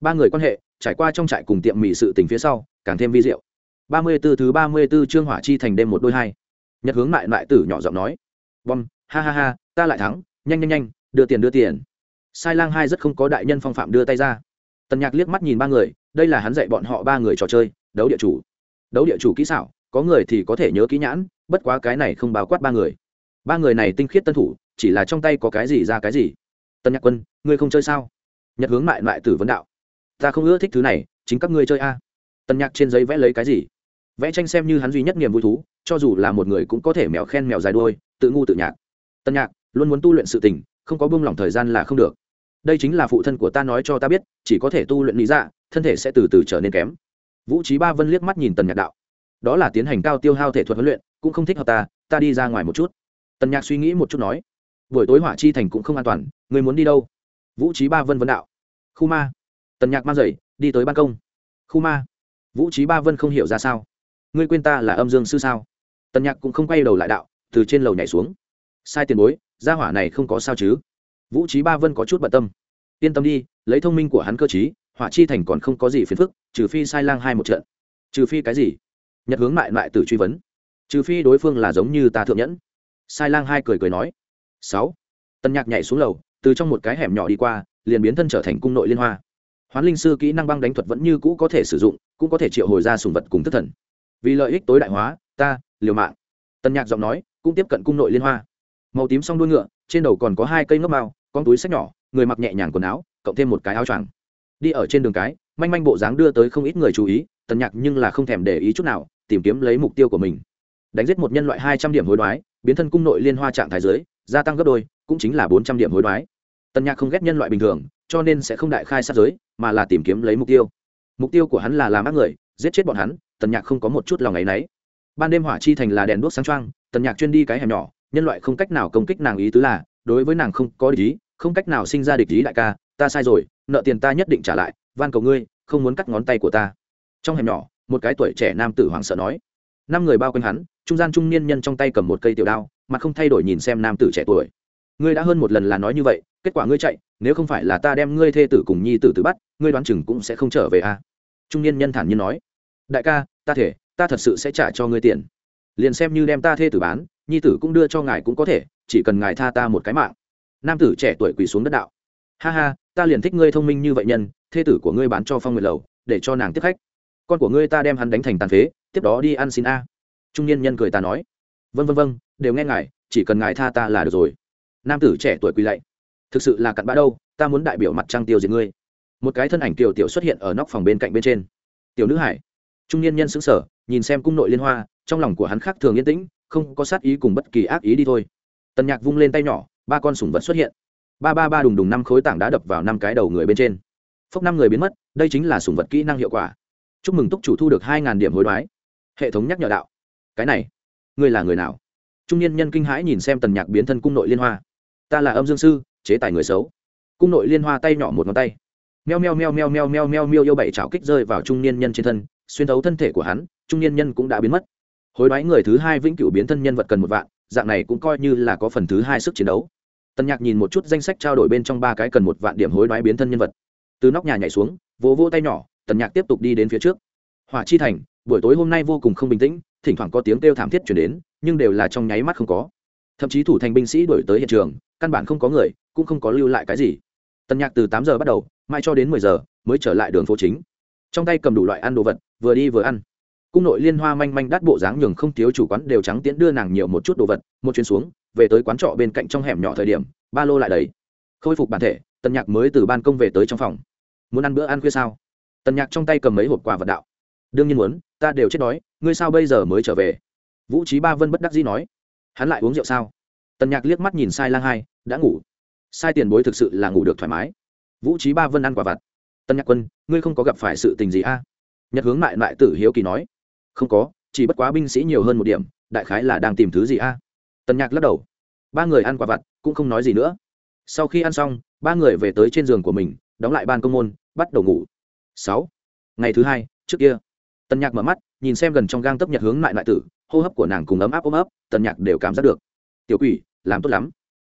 Ba người quan hệ, trải qua trong trại cùng tiệm mì sự tình phía sau, càng thêm vi diệu. Ba mươi b ố thứ ba mươi b ố trương hỏa chi thành đêm một đôi hai. Nhật hướng mại mại tử nhỏ giọng nói. Bom ha ha ha, ta lại thắng, nhanh nhanh nhanh, đưa tiền đưa tiền. Sai lang hai rất không có đại nhân phong phạm đưa tay ra. Tần nhạc liếc mắt nhìn ba người, đây là hắn dạy bọn họ ba người trò chơi, đấu địa chủ. Đấu địa chủ kỹ xảo có người thì có thể nhớ kỹ nhãn, bất quá cái này không bao quát ba người. Ba người này tinh khiết tân thủ, chỉ là trong tay có cái gì ra cái gì. Tân nhạc quân, ngươi không chơi sao? Nhật hướng mại mại tử vấn đạo. Ta không ưa thích thứ này, chính các ngươi chơi a. Tân nhạc trên giấy vẽ lấy cái gì? Vẽ tranh xem như hắn duy nhất niềm vui thú, cho dù là một người cũng có thể mèo khen mèo dài đuôi, tự ngu tự nhạc. Tân nhạc, luôn muốn tu luyện sự tình, không có buông lỏng thời gian là không được. Đây chính là phụ thân của ta nói cho ta biết, chỉ có thể tu luyện lý dạ thân thể sẽ từ từ trở nên kém. Vũ trí ba vân liếc mắt nhìn tần nhạc đạo đó là tiến hành cao tiêu hao thể thuật huấn luyện, cũng không thích hợp ta ta đi ra ngoài một chút. Tần nhạc suy nghĩ một chút nói, buổi tối hỏa chi thành cũng không an toàn, người muốn đi đâu? Vũ trí ba vân vấn đạo. Khu ma. Tần nhạc mang dậy, đi tới ban công. Khu ma. Vũ trí ba vân không hiểu ra sao. Ngươi quên ta là âm dương sư sao? Tần nhạc cũng không quay đầu lại đạo, từ trên lầu nhảy xuống. Sai tiền bối, gia hỏa này không có sao chứ? Vũ trí ba vân có chút bận tâm. Yên tâm đi, lấy thông minh của hắn cơ t hỏa chi thành còn không có gì phiền phức, trừ phi sai lang hai một trận. Trừ phi cái gì? Nhật hướng mại mại từ truy vấn. Trừ phi đối phương là giống như ta thượng nhẫn. Sai lang hai cười cười nói. Sáu. Tân nhạc nhảy xuống lầu, từ trong một cái hẻm nhỏ đi qua, liền biến thân trở thành cung nội liên hoa. Hoán linh sư kỹ năng băng đánh thuật vẫn như cũ có thể sử dụng, cũng có thể triệu hồi ra sùng vật cùng thất thần. Vì lợi ích tối đại hóa, ta, liều mạng. Tân nhạc giọng nói, cũng tiếp cận cung nội liên hoa. Màu tím song đuôi ngựa, trên đầu còn có hai cây ngốc mao, con túi sách nhỏ, người mặc nhẹ nhàng quần áo, cộng thêm một cái áo choàng. Đi ở trên đường cái, manh manh bộ dáng đưa tới không ít người chú ý tần nhạc nhưng là không thèm để ý chút nào tìm kiếm lấy mục tiêu của mình. Đánh giết một nhân loại hai trăm điểm hối đoái, biến thân cung nội liên hoa trạng thái giới, gia tăng gấp đôi, cũng chính là bốn trăm điểm hối đoái. Tần nhạc không ghét nhân loại bình thường, cho nên sẽ không đại khai sát giới, mà là tìm kiếm lấy mục tiêu. Mục tiêu của hắn là làm ác người, giết chết bọn hắn tần nhạc không có một chút lòng ấ y n ấ y ban đêm hỏa chi thành là đèn đuốc sáng trăng tần nhạc chuyên đi cái hẻm nhỏ, nhân loại không cách nào công kích nàng ý tứ là, đối với nàng không có địch ý, không cách nào sinh ra địch ý đại ca, ta sai rồi, nợ tiền ta nhất định trả lại, van cầu ngươi, không muốn cắt ngón tay của ta. Trong hẻm nhỏ một cái tuổi trẻ nam tử hoảng sợ nói. Năm người bao quanh hắn, trung gian trung niên nhân trong tay cầm một cây tiểu đao, mà không thay đổi nhìn xem nam tử trẻ tuổi. Ngươi đã hơn một lần là nói như vậy, kết quả ngươi chạy, nếu không phải là ta đem ngươi thê tử cùng nhi tử tử bắt, ngươi đoán chừng cũng sẽ không trở về a à? trung niên nhân thản nhiên nói. Đại ca, ta thể, ta thật sự sẽ trả cho ngươi tiền. Liền xem như đem ta thê tử bán, nhi tử cũng đưa cho ngài cũng có thể, chỉ cần ngài tha ta một cái mạng. Nam tử trẻ tuổi quỳ xuống đất đạo. Ha ha, ta liền thích ngươi thông minh như vậy nhân, thê tử của ngươi bán cho phong nguyệt lầu, để cho nàng tiếp khách con của ngươi ta đem hắn đánh thành tàn phế, tiếp đó đi ăn xin a. Trung niên nhân cười ta nói. Vân vân vân đều nghe ngài, chỉ cần ngài tha ta là được rồi. Nam tử trẻ tuổi quỳ lạy. Thực sự là cặn bã đâu, ta muốn đại biểu mặt trăng tiêu diệt ngươi. Một cái thân ảnh tiểu tiểu xuất hiện ở nóc phòng bên cạnh bên trên. Tiểu nữ hải. Trung niên nhân xứng sở nhìn xem cung nội liên hoa, trong lòng của hắn khác thường yên tĩnh, không có sát ý cùng bất kỳ ác ý đi thôi. Tần nhạc vung lên tay nhỏ, ba con sủng vật xuất hiện. Ba ba ba đùng đùng năm khối tảng đá đập vào năm cái đầu người bên trên. Phốc năm người biến mất, đây chính là sủng vật kỹ năng hiệu quả chúc mừng túc chủ thu được hai điểm hối đoái. Hệ thống nhắc nhở đạo. Cái này, ngươi là người nào? Trung niên nhân kinh hãi nhìn xem tần nhạc biến thân cung nội liên hoa. Ta là âm dương sư, chế tài người xấu. Cung nội liên hoa tay nhỏ một ngón tay. Meo meo meo meo meo meo meo miêu yêu bảy chảo kích rơi vào trung niên nhân trên thân, xuyên thấu thân thể của hắn, trung niên nhân cũng đã biến mất. Hối đoái người thứ hai vĩnh cửu biến thân nhân vật cần một vạn, dạng này cũng coi như là có phần thứ hai sức chiến đấu. Tần nhạc nhìn một chút danh sách trao đổi bên trong ba cái cần một vạn điểm hối đoái biến thân nhân vật. Từ nóc nhà nhảy xuống, vỗ vỗ tay nhỏ tần nhạc tiếp tục đi đến phía trước. Hỏa chi thành, buổi tối hôm nay vô cùng không bình tĩnh, thỉnh thoảng có tiếng kêu thảm thiết chuyển đến, nhưng đều là trong nháy mắt không có. Thậm chí thủ thành binh sĩ đổi tới hiện trường, căn bản không có người, cũng không có lưu lại cái gì. Tần nhạc từ tám giờ bắt đầu mai cho đến mười giờ, mới trở lại đường phố chính. Trong tay cầm đủ loại ăn đồ vật, vừa đi vừa ăn. Cung nội liên hoa manh manh đắt bộ dáng nhường không thiếu chủ quán đều trắng tiễn đưa nàng nhiều một chút đồ vật, một chuyến xuống, về tới quán trọ bên cạnh trong hẻm nhỏ thời điểm, ba lô lại đầy. Khôi phục bản thể, tần nhạc mới từ ban công về tới trong phòng. Muốn ăn bữa ăn khuya sao? Tần nhạc trong tay cầm mấy hộp quà vật đạo. Đương nhiên muốn, ta đều chết đói, ngươi sao bây giờ mới trở về? Vũ trí ba vân bất đắc dĩ nói. Hắn lại uống rượu sao? Tần nhạc liếc mắt nhìn sai lang hai, đã ngủ. Sai tiền bối thực sự là ngủ được thoải mái. Vũ trí ba vân ăn quả vặt. Tân nhạc quân, ngươi không có gặp phải sự tình gì a nhật hướng mại mại tử hiếu kỳ nói. Không có, chỉ bất quá binh sĩ nhiều hơn một điểm, đại khái là đang tìm thứ gì à? a tân nhạc lắc đầu. Ba người ăn quả vặt, cũng không nói gì nữa. Sau khi ăn xong, ba người về tới trên giường của mình, đóng lại ban công môn, bắt đầu ngủ sáu. Ngày thứ hai, trước kia. Tân nhạc mở mắt, nhìn xem gần trong gang tấp nhật hướng lại lại tử, hô hấp của nàng cùng ấm áp ôm ấp tân nhạc đều cảm giác được. Tiểu quỷ, làm tốt lắm.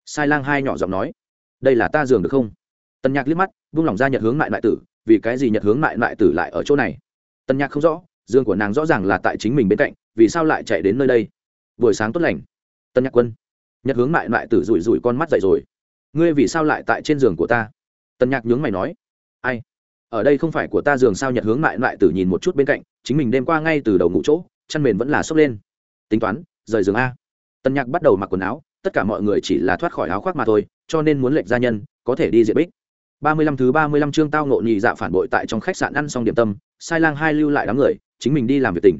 Sai lang hai nhỏ giọng nói. Đây là ta giường được không? Tân nhạc liếc mắt, buông lòng ra nhật hướng lại lại tử, vì cái gì nhật hướng lại lại tử lại ở chỗ này? Tân nhạc không rõ, giường của nàng rõ ràng là tại chính mình bên cạnh, vì sao lại chạy đến nơi đây? Buổi sáng tốt lành. Tân nhạc quân. Nhật hướng lại lại tử rủi rủi con mắt dậy rồi. Ngươi vì sao lại tại trên giường của ta? Tân nhạc nhướng mày nói. Ai ở đây không phải của ta giường sao nhật hướng lại lại tử nhìn một chút bên cạnh, chính mình đêm qua ngay từ đầu ngủ chỗ, chăn mền vẫn là sốc lên. Tính toán, rời giường a. Tân nhạc bắt đầu mặc quần áo, tất cả mọi người chỉ là thoát khỏi áo khoác mà thôi, cho nên muốn lệnh gia nhân, có thể đi diện bích. Ba mươi lăm thứ ba mươi lăm chương tao ngộ nhị dạ phản bội tại trong khách sạn ăn xong điểm tâm, sai lang hai lưu lại đám người, chính mình đi làm việc tỉnh.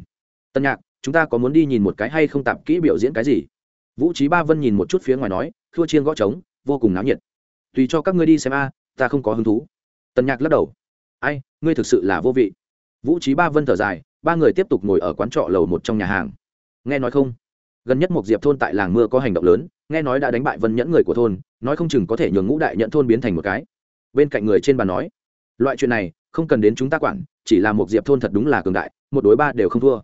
Tân nhạc, chúng ta có muốn đi nhìn một cái hay không tạp kỹ biểu diễn cái gì? Vũ trí ba vân nhìn một chút phía ngoài nói thua chiên gõ trống, vô cùng náo nhiệt. Tùy cho các ngươi đi xem a, ta không có hứng thú. Tân nhạc lắc đầu ai, ngươi thực sự là vô vị. Vũ trí ba vân thở dài, ba người tiếp tục ngồi ở quán trọ lầu một trong nhà hàng. Nghe nói không? Gần nhất một diệp thôn tại làng mưa có hành động lớn, nghe nói đã đánh bại vân nhẫn người của thôn, nói không chừng có thể nhường ngũ đại nhận thôn biến thành một cái. Bên cạnh người trên bàn nói, loại chuyện này, không cần đến chúng ta quản, chỉ là một diệp thôn thật đúng là cường đại, một đối ba đều không thua.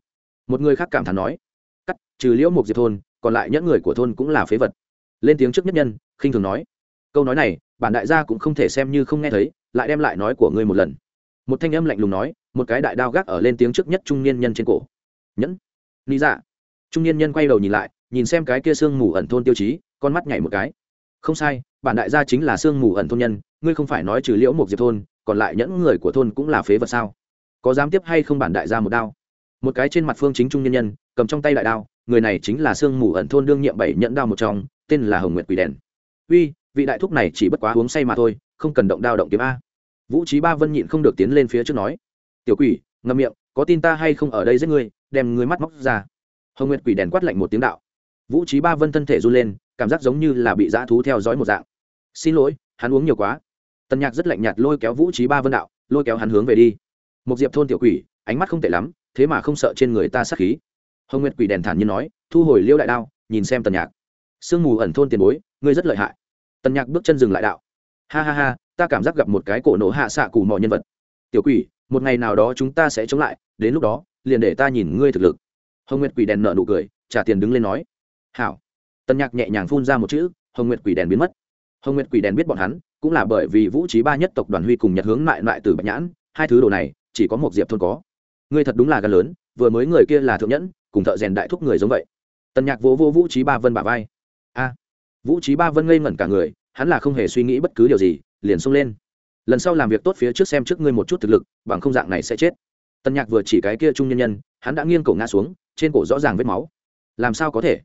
Một người khác cảm thán nói, cắt, trừ liễu một diệp thôn, còn lại nhẫn người của thôn cũng là phế vật. Lên tiếng trước nhất nhân, khinh thường nói, câu nói này, bản đại gia cũng không thể xem như không nghe thấy, lại đem lại nói của ngươi một lần một thanh âm lạnh lùng nói, một cái đại đao gác ở lên tiếng trước nhất trung niên nhân trên cổ. Nhẫn. Lý dạ. Trung niên nhân quay đầu nhìn lại, nhìn xem cái kia sương mù ẩn thôn tiêu chí, con mắt nhảy một cái. Không sai, bản đại gia chính là sương mù ẩn thôn nhân, ngươi không phải nói trừ liễu một diệp thôn, còn lại nhẫn người của thôn cũng là phế vật sao? Có dám tiếp hay không bản đại gia một đao? Một cái trên mặt phương chính trung nhân nhân, cầm trong tay đại đao, người này chính là sương mù ẩn thôn đương nhiệm bảy nhẫn đao một trong, tên là hồng nguyệt quỷ đèn. Uy, vị đại thúc này chỉ bất quá uống say mà thôi, không cần động đao động kiếm a vũ trí ba vân nhịn không được tiến lên phía trước nói, tiểu quỷ, ngậm miệng, có tin ta hay không ở đây giết ngươi? Đem ngươi mắt móc ra. Hồng nguyệt quỷ đèn quát lạnh một tiếng đạo. Vũ trí ba vân thân thể run lên, cảm giác giống như là bị dã thú theo dõi một dạng. Xin lỗi, hắn uống nhiều quá. Tần nhạc rất lạnh nhạt lôi kéo vũ trí ba vân đạo, lôi kéo hắn hướng về đi. Một diệp thôn tiểu quỷ, ánh mắt không tệ lắm, thế mà không sợ trên người ta sát khí. Hồng nguyệt quỷ đèn thản nhiên nói, thu hồi liêu đại đao, nhìn xem tần nhạc. Sương mù ẩn thôn tiền bối, ngươi rất lợi hại. Tần nhạc bước chân dừng lại đạo. Ha ha ha ta cảm giác gặp một cái cổ nổ hạ xạ cù mọi nhân vật. Tiểu quỷ, một ngày nào đó chúng ta sẽ chống lại, đến lúc đó, liền để ta nhìn ngươi thực lực. Hồng nguyệt quỷ đèn nợ nụ cười, trả tiền đứng lên nói. Hảo. Tân nhạc nhẹ nhàng phun ra một chữ, hồng nguyệt quỷ đèn biến mất. Hồng nguyệt quỷ đèn biết bọn hắn, cũng là bởi vì vũ trí ba nhất tộc đoàn huy cùng nhật hướng lại lại từ bạch nhãn, hai thứ đồ này, chỉ có một diệp thôn có. Ngươi thật đúng là gan lớn, vừa mới người kia là thượng nhẫn, cùng thợ rèn đại thúc người giống vậy. Tần nhạc vô vô vũ trí ba vân bà vai. A. Vũ trí ba vân ngây ngẩn cả người hắn là không hề suy nghĩ bất cứ điều gì, liền xông lên. Lần sau làm việc tốt phía trước xem trước ngươi một chút thực lực, bằng không dạng này sẽ chết. Tân nhạc vừa chỉ cái kia trung nhân nhân, hắn đã nghiêng cổ ngã xuống, trên cổ rõ ràng vết máu. Làm sao có thể?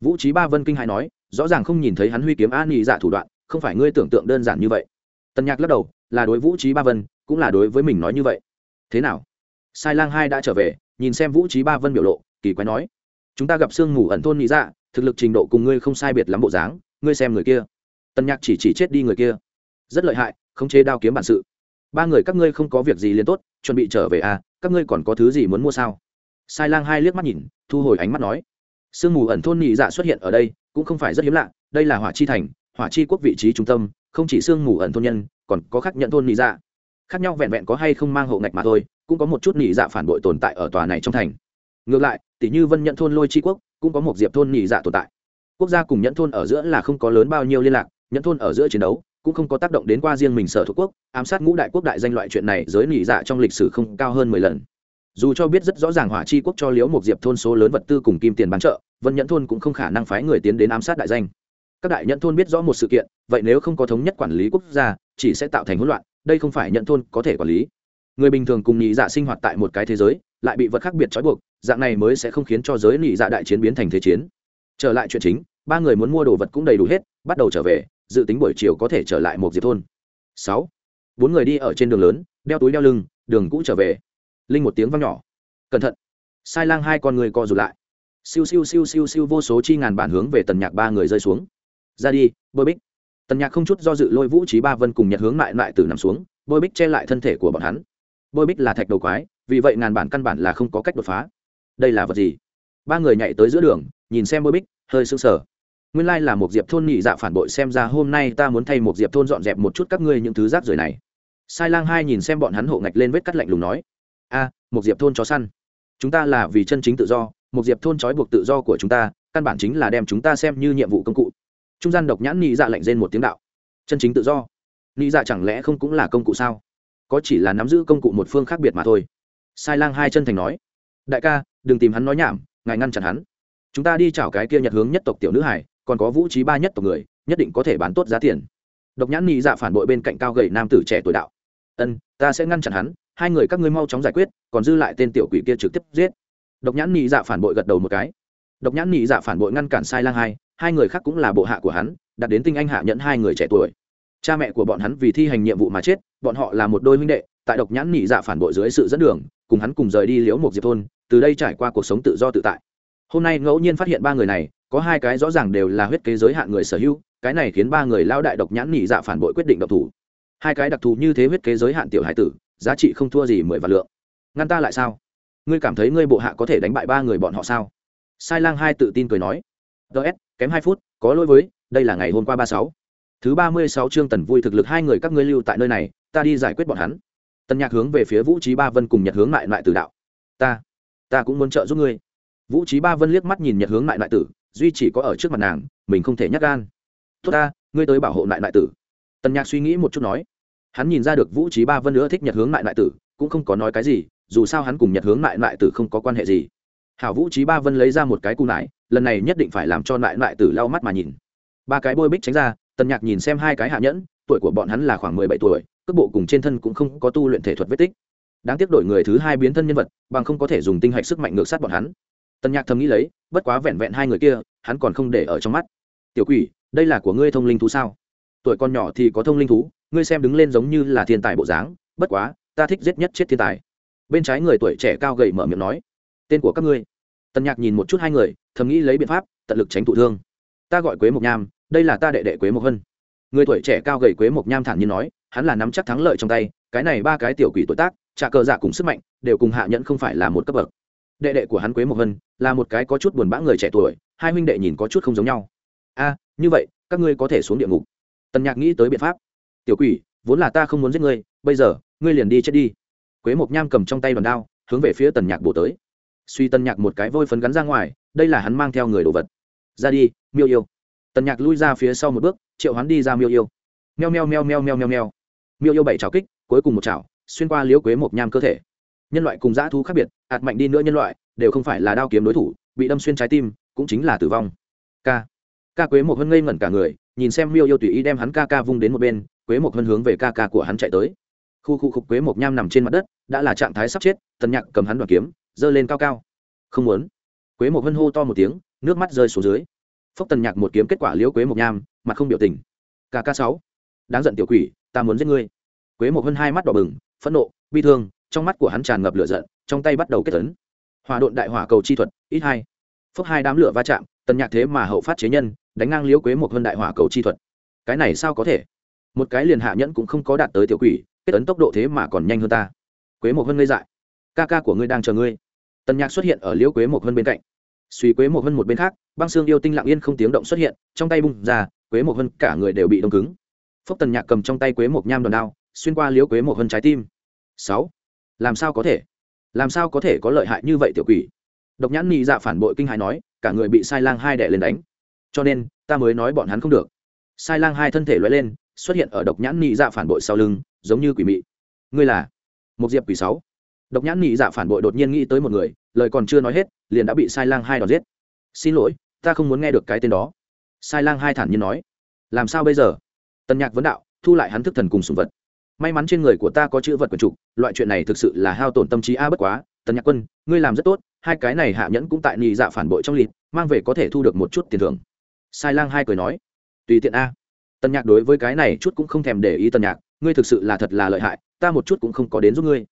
Vũ trí ba vân kinh hai nói, rõ ràng không nhìn thấy hắn huy kiếm an nghị dạ thủ đoạn, không phải ngươi tưởng tượng đơn giản như vậy. Tân nhạc lắc đầu, là đối vũ trí ba vân, cũng là đối với mình nói như vậy. Thế nào? Sai lang hai đã trở về, nhìn xem vũ trí ba vân biểu lộ, kỳ quái nói, chúng ta gặp sương mù ẩn thôn nhị dạ thực lực trình độ cùng ngươi không sai biệt lắm bộ dáng, ngươi xem người kia tần nhạc chỉ chỉ chết đi người kia. Rất lợi hại, khống chế đao kiếm bản sự. Ba người các ngươi không có việc gì liền tốt, chuẩn bị trở về à các ngươi còn có thứ gì muốn mua sao? Sai lang hai liếc mắt nhìn, thu hồi ánh mắt nói. Sương mù ẩn thôn nhị dạ xuất hiện ở đây, cũng không phải rất hiếm lạ, đây là hỏa chi thành, hỏa chi quốc vị trí trung tâm, không chỉ sương mù ẩn thôn nhân, còn có khác nhận thôn nhị dạ. Khác nhau vẹn vẹn có hay không mang hộ ngạch mà thôi, cũng có một chút nhị dạ phản bội tồn tại ở tòa này trong thành. Ngược lại, tỷ như vân nhận thôn lôi chi quốc, cũng có một diệp thôn nhị dạ tồn tại. Quốc gia cùng nhận thôn ở giữa là không có lớn bao nhiêu liên lạc nhẫn thôn ở giữa chiến đấu, cũng không có tác động đến qua riêng mình sở thuộc quốc, ám sát ngũ đại quốc đại danh loại chuyện này giới nhị dạ trong lịch sử không cao hơn mười lần. Dù cho biết rất rõ ràng hỏa chi quốc cho liễu một diệp thôn số lớn vật tư cùng kim tiền bán trợ, vân nhẫn thôn cũng không khả năng phái người tiến đến ám sát đại danh. Các đại nhẫn thôn biết rõ một sự kiện, vậy nếu không có thống nhất quản lý quốc gia, chỉ sẽ tạo thành hỗn loạn, đây không phải nhẫn thôn có thể quản lý. Người bình thường cùng nhị dạ sinh hoạt tại một cái thế giới, lại bị vật khác biệt trói buộc, dạng này mới sẽ không khiến cho giới nhị dạ đại chiến biến thành thế chiến. Trở lại chuyện chính, ba người muốn mua đồ vật cũng đầy đủ hết, bắt đầu trở về dự tính buổi chiều có thể trở lại một diệp thôn. Sáu. Bốn người đi ở trên đường lớn, đeo túi đeo lưng, đường cũ trở về. Linh một tiếng vang nhỏ. Cẩn thận. Sai lang hai con người co rụt lại. Siêu siêu siêu siêu siêu vô số chi ngàn bản hướng về tần nhạc ba người rơi xuống. Ra đi, bôi bích. Tần nhạc không chút do dự lôi vũ trí ba vân cùng nhật hướng lại lại từ nằm xuống, bôi bích che lại thân thể của bọn hắn. Bôi bích là thạch đầu quái, vì vậy ngàn bản căn bản là không có cách đột phá. Đây là vật gì? Ba người nhảy tới giữa đường, nhìn xem bôi bích, hơi sưng sờ nguyên lai là một diệp thôn nhị dạ phản bội xem ra hôm nay ta muốn thay một diệp thôn dọn dẹp một chút các ngươi những thứ rác rưởi này. Sai lang hai nhìn xem bọn hắn hộ ngạch lên vết cắt lạnh lùng nói, a một diệp thôn chó săn. Chúng ta là vì chân chính tự do một diệp thôn trói buộc tự do của chúng ta, căn bản chính là đem chúng ta xem như nhiệm vụ công cụ. Trung gian độc nhãn nhị dạ lạnh rên một tiếng đạo, chân chính tự do? Nhị dạ chẳng lẽ không cũng là công cụ sao? Có chỉ là nắm giữ công cụ một phương khác biệt mà thôi. Sai lang hai chân thành nói, đại ca, đừng tìm hắn nói nhảm, ngài ngăn chặn hắn. Chúng ta đi chảo cái kia nhật hướng nhất tộc tiểu nữ hải còn có vũ trí ba nhất tộc người, nhất định có thể bán tốt giá tiền. Độc nhãn nhị dạ phản bội bên cạnh cao gầy nam tử trẻ tuổi đạo. Ân, ta sẽ ngăn chặn hắn, hai người các ngươi mau chóng giải quyết, còn dư lại tên tiểu quỷ kia trực tiếp giết. Độc nhãn nhị dạ phản bội gật đầu một cái. Độc nhãn nhị dạ phản bội ngăn cản sai lang hai hai người khác cũng là bộ hạ của hắn, đặt đến tinh anh hạ nhận hai người trẻ tuổi. Cha mẹ của bọn hắn vì thi hành nhiệm vụ mà chết, bọn họ là một đôi huynh đệ, tại độc nhãn nhị dạ phản bội dưới sự dẫn đường, cùng hắn cùng rời đi liễu một diệp thôn, từ đây trải qua cuộc sống tự do tự tại. Hôm nay ngẫu nhiên phát hiện ba người này có hai cái rõ ràng đều là huyết kế giới hạn người sở hữu, cái này khiến ba người lao đại độc nhãn nhị dạ phản bội quyết định độc thủ. Hai cái đặc thù như thế huyết kế giới hạn tiểu hải tử, giá trị không thua gì mười vạn lượng. Ngăn ta lại sao? Ngươi cảm thấy ngươi bộ hạ có thể đánh bại ba người bọn họ sao? Sai lang hai tự tin cười nói. Ts kém hai phút, có lỗi với, đây là ngày hôm qua ba sáu. Thứ ba mươi sáu chương tần vui thực lực hai người các ngươi lưu tại nơi này, ta đi giải quyết bọn hắn. Tần nhạc hướng về phía vũ trí ba vân cùng nhật hướng lại lại tử đạo. Ta ta cũng muốn trợ giúp ngươi. Vũ trí ba vân liếc mắt nhìn nhật hướng lại lại tử duy chỉ có ở trước mặt nàng, mình không thể nhắc gan. Tốt ta, ngươi tới bảo hộ lại nại tử. Tần nhạc suy nghĩ một chút nói. Hắn nhìn ra được vũ trí ba vân nữa thích nhật hướng lại nại tử, cũng không có nói cái gì, dù sao hắn cùng nhật hướng lại nại tử không có quan hệ gì. Hảo vũ trí ba vân lấy ra một cái cung lại lần này nhất định phải làm cho lại nại tử lau mắt mà nhìn. Ba cái bôi bích tránh ra, tần nhạc nhìn xem hai cái hạ nhẫn, tuổi của bọn hắn là khoảng mười bảy tuổi, cước bộ cùng trên thân cũng không có tu luyện thể thuật vết tích. Đáng tiếc đổi người thứ hai biến thân nhân vật, bằng không có thể dùng tinh hạch sức mạnh ngược sát bọn hắn tần nhạc thầm nghĩ lấy, bất quá vẹn vẹn hai người kia, hắn còn không để ở trong mắt. Tiểu quỷ, đây là của ngươi thông linh thú sao? Tuổi con nhỏ thì có thông linh thú, ngươi xem đứng lên giống như là thiên tài bộ dáng, bất quá, ta thích giết nhất chết thiên tài. Bên trái người tuổi trẻ cao gầy mở miệng nói, tên của các ngươi. Tần nhạc nhìn một chút hai người, thầm nghĩ lấy biện pháp, tận lực tránh thụ thương. Ta gọi quế mộc nham, đây là ta đệ đệ quế mộc hân. Người tuổi trẻ cao gầy quế mộc nham thản nhiên nói, hắn là nắm chắc thắng lợi trong tay, cái này ba cái tiểu quỷ tuổi tác, trả cờ giả cùng sức mạnh, đều cùng hạ nhẫn không phải là một cấp bậc đệ đệ của hắn quế mộc hân là một cái có chút buồn bã người trẻ tuổi, hai huynh đệ nhìn có chút không giống nhau. A, như vậy, các ngươi có thể xuống địa ngục. Tần nhạc nghĩ tới biện pháp. Tiểu quỷ, vốn là ta không muốn giết ngươi, bây giờ, ngươi liền đi chết đi. Quế mộc nham cầm trong tay đòn đao, hướng về phía tần nhạc bổ tới. Suy tần nhạc một cái vôi phấn gắn ra ngoài, đây là hắn mang theo người đồ vật. Ra đi, miêu yêu. Tần nhạc lui ra phía sau một bước, triệu hắn đi ra miêu yêu. Meo meo meo meo meo meo meo. Miêu yêu bảy trào kích, cuối cùng một chảo xuyên qua liễu quế mộc nham cơ thể nhân loại cùng dã thú khác biệt, ạt mạnh đi nữa nhân loại, đều không phải là đao kiếm đối thủ, bị đâm xuyên trái tim, cũng chính là tử vong. Ca. Ca quế một hân ngây ngẩn cả người, nhìn xem miêu yêu tùy ý đem hắn ca ca vung đến một bên, quế một hân hướng về ca ca của hắn chạy tới. Khu khu khục quế một nham nằm trên mặt đất, đã là trạng thái sắp chết, tần nhạc cầm hắn đoàn kiếm, giơ lên cao cao. Không muốn. Quế một hân hô to một tiếng, nước mắt rơi xuống dưới. Phốc tần nhạc một kiếm kết quả liễu quế một nham, mặt không biểu tình. Ca ca sáu. Đáng giận tiểu quỷ, ta muốn giết ngươi. Quế một hân hai mắt đỏ bừng, phẫn nộ, bi thương trong mắt của hắn tràn ngập lửa giận, trong tay bắt đầu kết tấn. Hòa độn đại hỏa cầu chi thuật, ít hai. Phốc hai đám lửa va chạm, tần nhạc thế mà hậu phát chế nhân, đánh ngang liễu quế một hơn đại hỏa cầu chi thuật. Cái này sao có thể? Một cái liền hạ nhẫn cũng không có đạt tới tiểu quỷ, kết tấn tốc độ thế mà còn nhanh hơn ta. Quế một hơn ngây dại. Ca ca của ngươi đang chờ ngươi. Tần nhạc xuất hiện ở liễu quế một hơn bên cạnh. Suy quế một hơn một bên khác, băng xương yêu tinh lặng yên không tiếng động xuất hiện, trong tay bung ra, quế một hơn cả người đều bị đông cứng. Phốc tần nhạc cầm trong tay quế một nham đòn đao, xuyên qua liễu quế một hơn trái tim. Sáu làm sao có thể? Làm sao có thể có lợi hại như vậy tiểu quỷ? Độc nhãn nhị dạ phản bội kinh hài nói, cả người bị sai lang hai đẻ lên đánh. Cho nên, ta mới nói bọn hắn không được. Sai lang hai thân thể loay lên, xuất hiện ở độc nhãn nhị dạ phản bội sau lưng, giống như quỷ mị. Ngươi là một diệp quỷ sáu. Độc nhãn nhị dạ phản bội đột nhiên nghĩ tới một người, lời còn chưa nói hết, liền đã bị sai lang hai đòn giết. Xin lỗi, ta không muốn nghe được cái tên đó. Sai lang hai thản nhiên nói, làm sao bây giờ? Tần nhạc vấn đạo, thu lại hắn thức thần cùng sùng vật may mắn trên người của ta có chữ vật quần trục loại chuyện này thực sự là hao tổn tâm trí a, bất quá, tần nhạc quân, ngươi làm rất tốt, hai cái này hạ nhẫn cũng tại nhị dạ phản bội trong lịt mang về có thể thu được một chút tiền thưởng. Sai lang hai cười nói, tùy tiện a. Tần nhạc đối với cái này chút cũng không thèm để ý tần nhạc, ngươi thực sự là thật là lợi hại, ta một chút cũng không có đến giúp ngươi.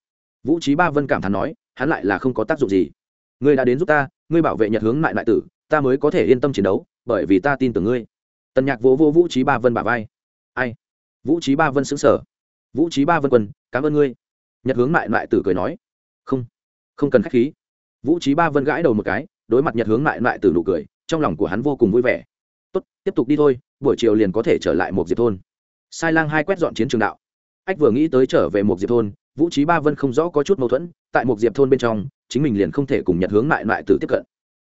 Vũ trí ba vân cảm thán nói, hắn lại là không có tác dụng gì. Ngươi đã đến giúp ta, ngươi bảo vệ nhật hướng lại lại tử, ta mới có thể yên tâm chiến đấu, bởi vì ta tin tưởng ngươi. Tần nhạc vỗ vô vũ trí ba vân bả vai. Ai? Vũ trí ba vân xứng sở vũ trí ba vân quân, cảm ơn ngươi. Nhật hướng Mại Mại tử cười nói, không không cần k h á c h khí. Vũ trí ba vân gãi đầu một cái, đối mặt nhật hướng Mại Mại tử nụ cười, trong lòng của hắn vô cùng vui vẻ. Tốt, tiếp tục đi thôi, buổi chiều liền có thể trở lại một diệp thôn. Sai lang hai quét dọn chiến trường đạo. Ách vừa nghĩ tới trở về một diệp thôn, vũ trí ba vân không rõ có chút mâu thuẫn, tại một diệp thôn bên trong, chính mình liền không thể cùng nhật hướng Mại Mại tử tiếp cận.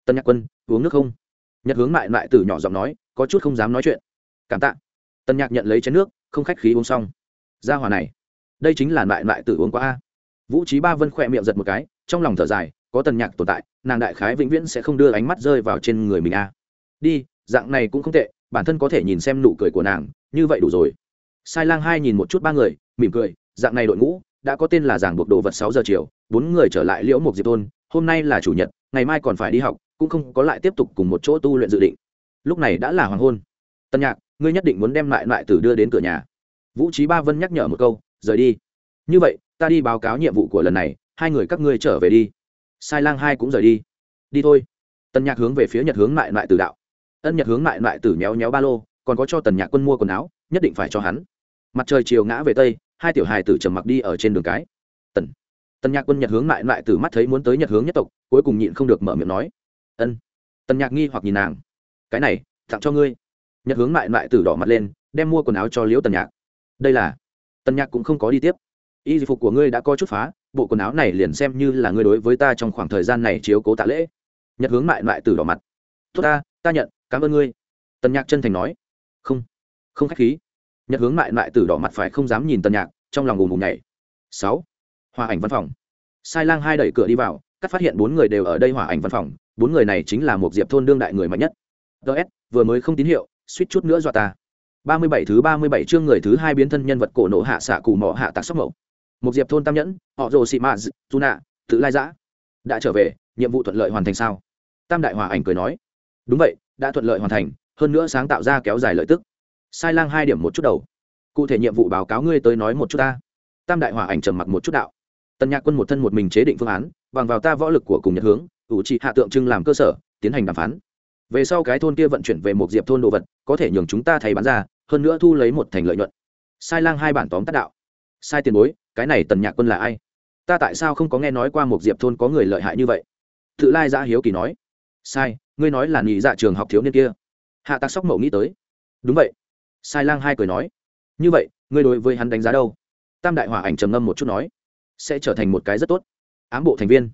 Tân nhạc quân, uống nước không? Nhật hướng Mại Mại tử nhỏ giọng nói, có chút không dám nói chuyện. Cảm tạ. Tân nhạc nhận lấy chén nước, không khách khí uống xong ra hòa này, đây chính là loại loại tử uống qua a. Vũ trí ba vân khỏe miệng giật một cái, trong lòng thở dài, có tần nhạc tồn tại, nàng đại khái vĩnh viễn sẽ không đưa ánh mắt rơi vào trên người mình a. Đi, dạng này cũng không tệ, bản thân có thể nhìn xem nụ cười của nàng, như vậy đủ rồi. Sai lang hai nhìn một chút ba người, mỉm cười, dạng này đội ngũ, đã có tên là giảng buộc đồ vật sáu giờ chiều, bốn người trở lại liễu mục diệp thôn, hôm nay là chủ nhật, ngày mai còn phải đi học, cũng không có lại tiếp tục cùng một chỗ tu luyện dự định. Lúc này đã là hoàng hôn. Tân nhạc, ngươi nhất định muốn đem lại loại tử đưa đến cửa nhà vũ trí ba vân nhắc nhở một câu, rời đi. Như vậy, ta đi báo cáo nhiệm vụ của lần này, hai người các ngươi trở về đi. Sai lang hai cũng rời đi. Đi thôi. Tần nhạc hướng về phía nhật hướng lại lại tử đạo. Ân nhật hướng lại lại tử méo méo ba lô, còn có cho tần nhạc quân mua quần áo, nhất định phải cho hắn. Mặt trời chiều ngã về tây, hai tiểu hài tử trầm mặc đi ở trên đường cái. Tần tần nhạc quân nhật hướng lại lại tử mắt thấy muốn tới nhật hướng nhất tộc, cuối cùng nhịn không được mở miệng nói, ân. Tần nhạc nghi hoặc nhìn nàng, cái này, tặng cho ngươi. Nhật hướng lại lại tử đỏ mặt lên, đem mua quần áo cho liễu tần nhạc đây là tần nhạc cũng không có đi tiếp. Y phục của ngươi đã có chút phá, bộ quần áo này liền xem như là ngươi đối với ta trong khoảng thời gian này chiếu cố tạ lễ. Nhật hướng mại mại tử đỏ mặt. Tốt ta ta nhận, cảm ơn ngươi. Tần nhạc chân thành nói. Không không k h á c h khí. Nhật hướng mại mại tử đỏ mặt phải không dám nhìn tần nhạc, trong lòng ùm ùm nhảy. Sáu, hòa ảnh văn phòng. Sai lang hai đẩy cửa đi vào, cắt phát hiện bốn người đều ở đây hòa ảnh văn phòng. Bốn người này chính là một diệp thôn đương đại người mạnh nhất. Ts vừa mới không tín hiệu, suýt chút nữa dọa ta ba mươi bảy thứ ba mươi bảy chương người thứ hai biến thân nhân vật cổ nổ hạ xạ cù mỏ hạ tạc sóc mẫu một diệp thôn tam nhẫn, họ rồ xị mạ dù nạ tự lai giã. Đã trở về, nhiệm vụ thuận lợi hoàn thành sao? Tam đại hòa ảnh cười nói. Đúng vậy, đã thuận lợi hoàn thành, hơn nữa sáng tạo ra kéo dài lợi tức. Sai lang hai điểm một chút đầu. Cụ thể nhiệm vụ báo cáo ngươi tới nói một chút ta. Tam đại hòa ảnh trầm mặc một chút đạo. Tần nhạc quân một thân một mình chế định phương án, bằng vào ta võ lực của cùng nhật hướng, ủ trị hạ tượng trưng làm cơ sở, tiến hành đàm phán. Về sau cái thôn kia vận chuyển về một diệp thôn đồ vật, có thể nhường chúng ta thay bán ra hơn nữa thu lấy một thành lợi nhuận. Sai lang hai bản tóm tắt đạo. Sai tiền bối, cái này tần nhạc quân là ai? Ta tại sao không có nghe nói qua một diệp thôn có người lợi hại như vậy? Tự lai giã hiếu kỳ nói. Sai, ngươi nói là nghỉ dạ trường học thiếu niên kia. Hạ tạc sóc mậu nghĩ tới. Đúng vậy. Sai lang hai cười nói. Như vậy, ngươi đối với hắn đánh giá đâu? Tam đại hòa ảnh trầm ngâm một chút nói. Sẽ trở thành một cái rất tốt. Ám bộ thành viên.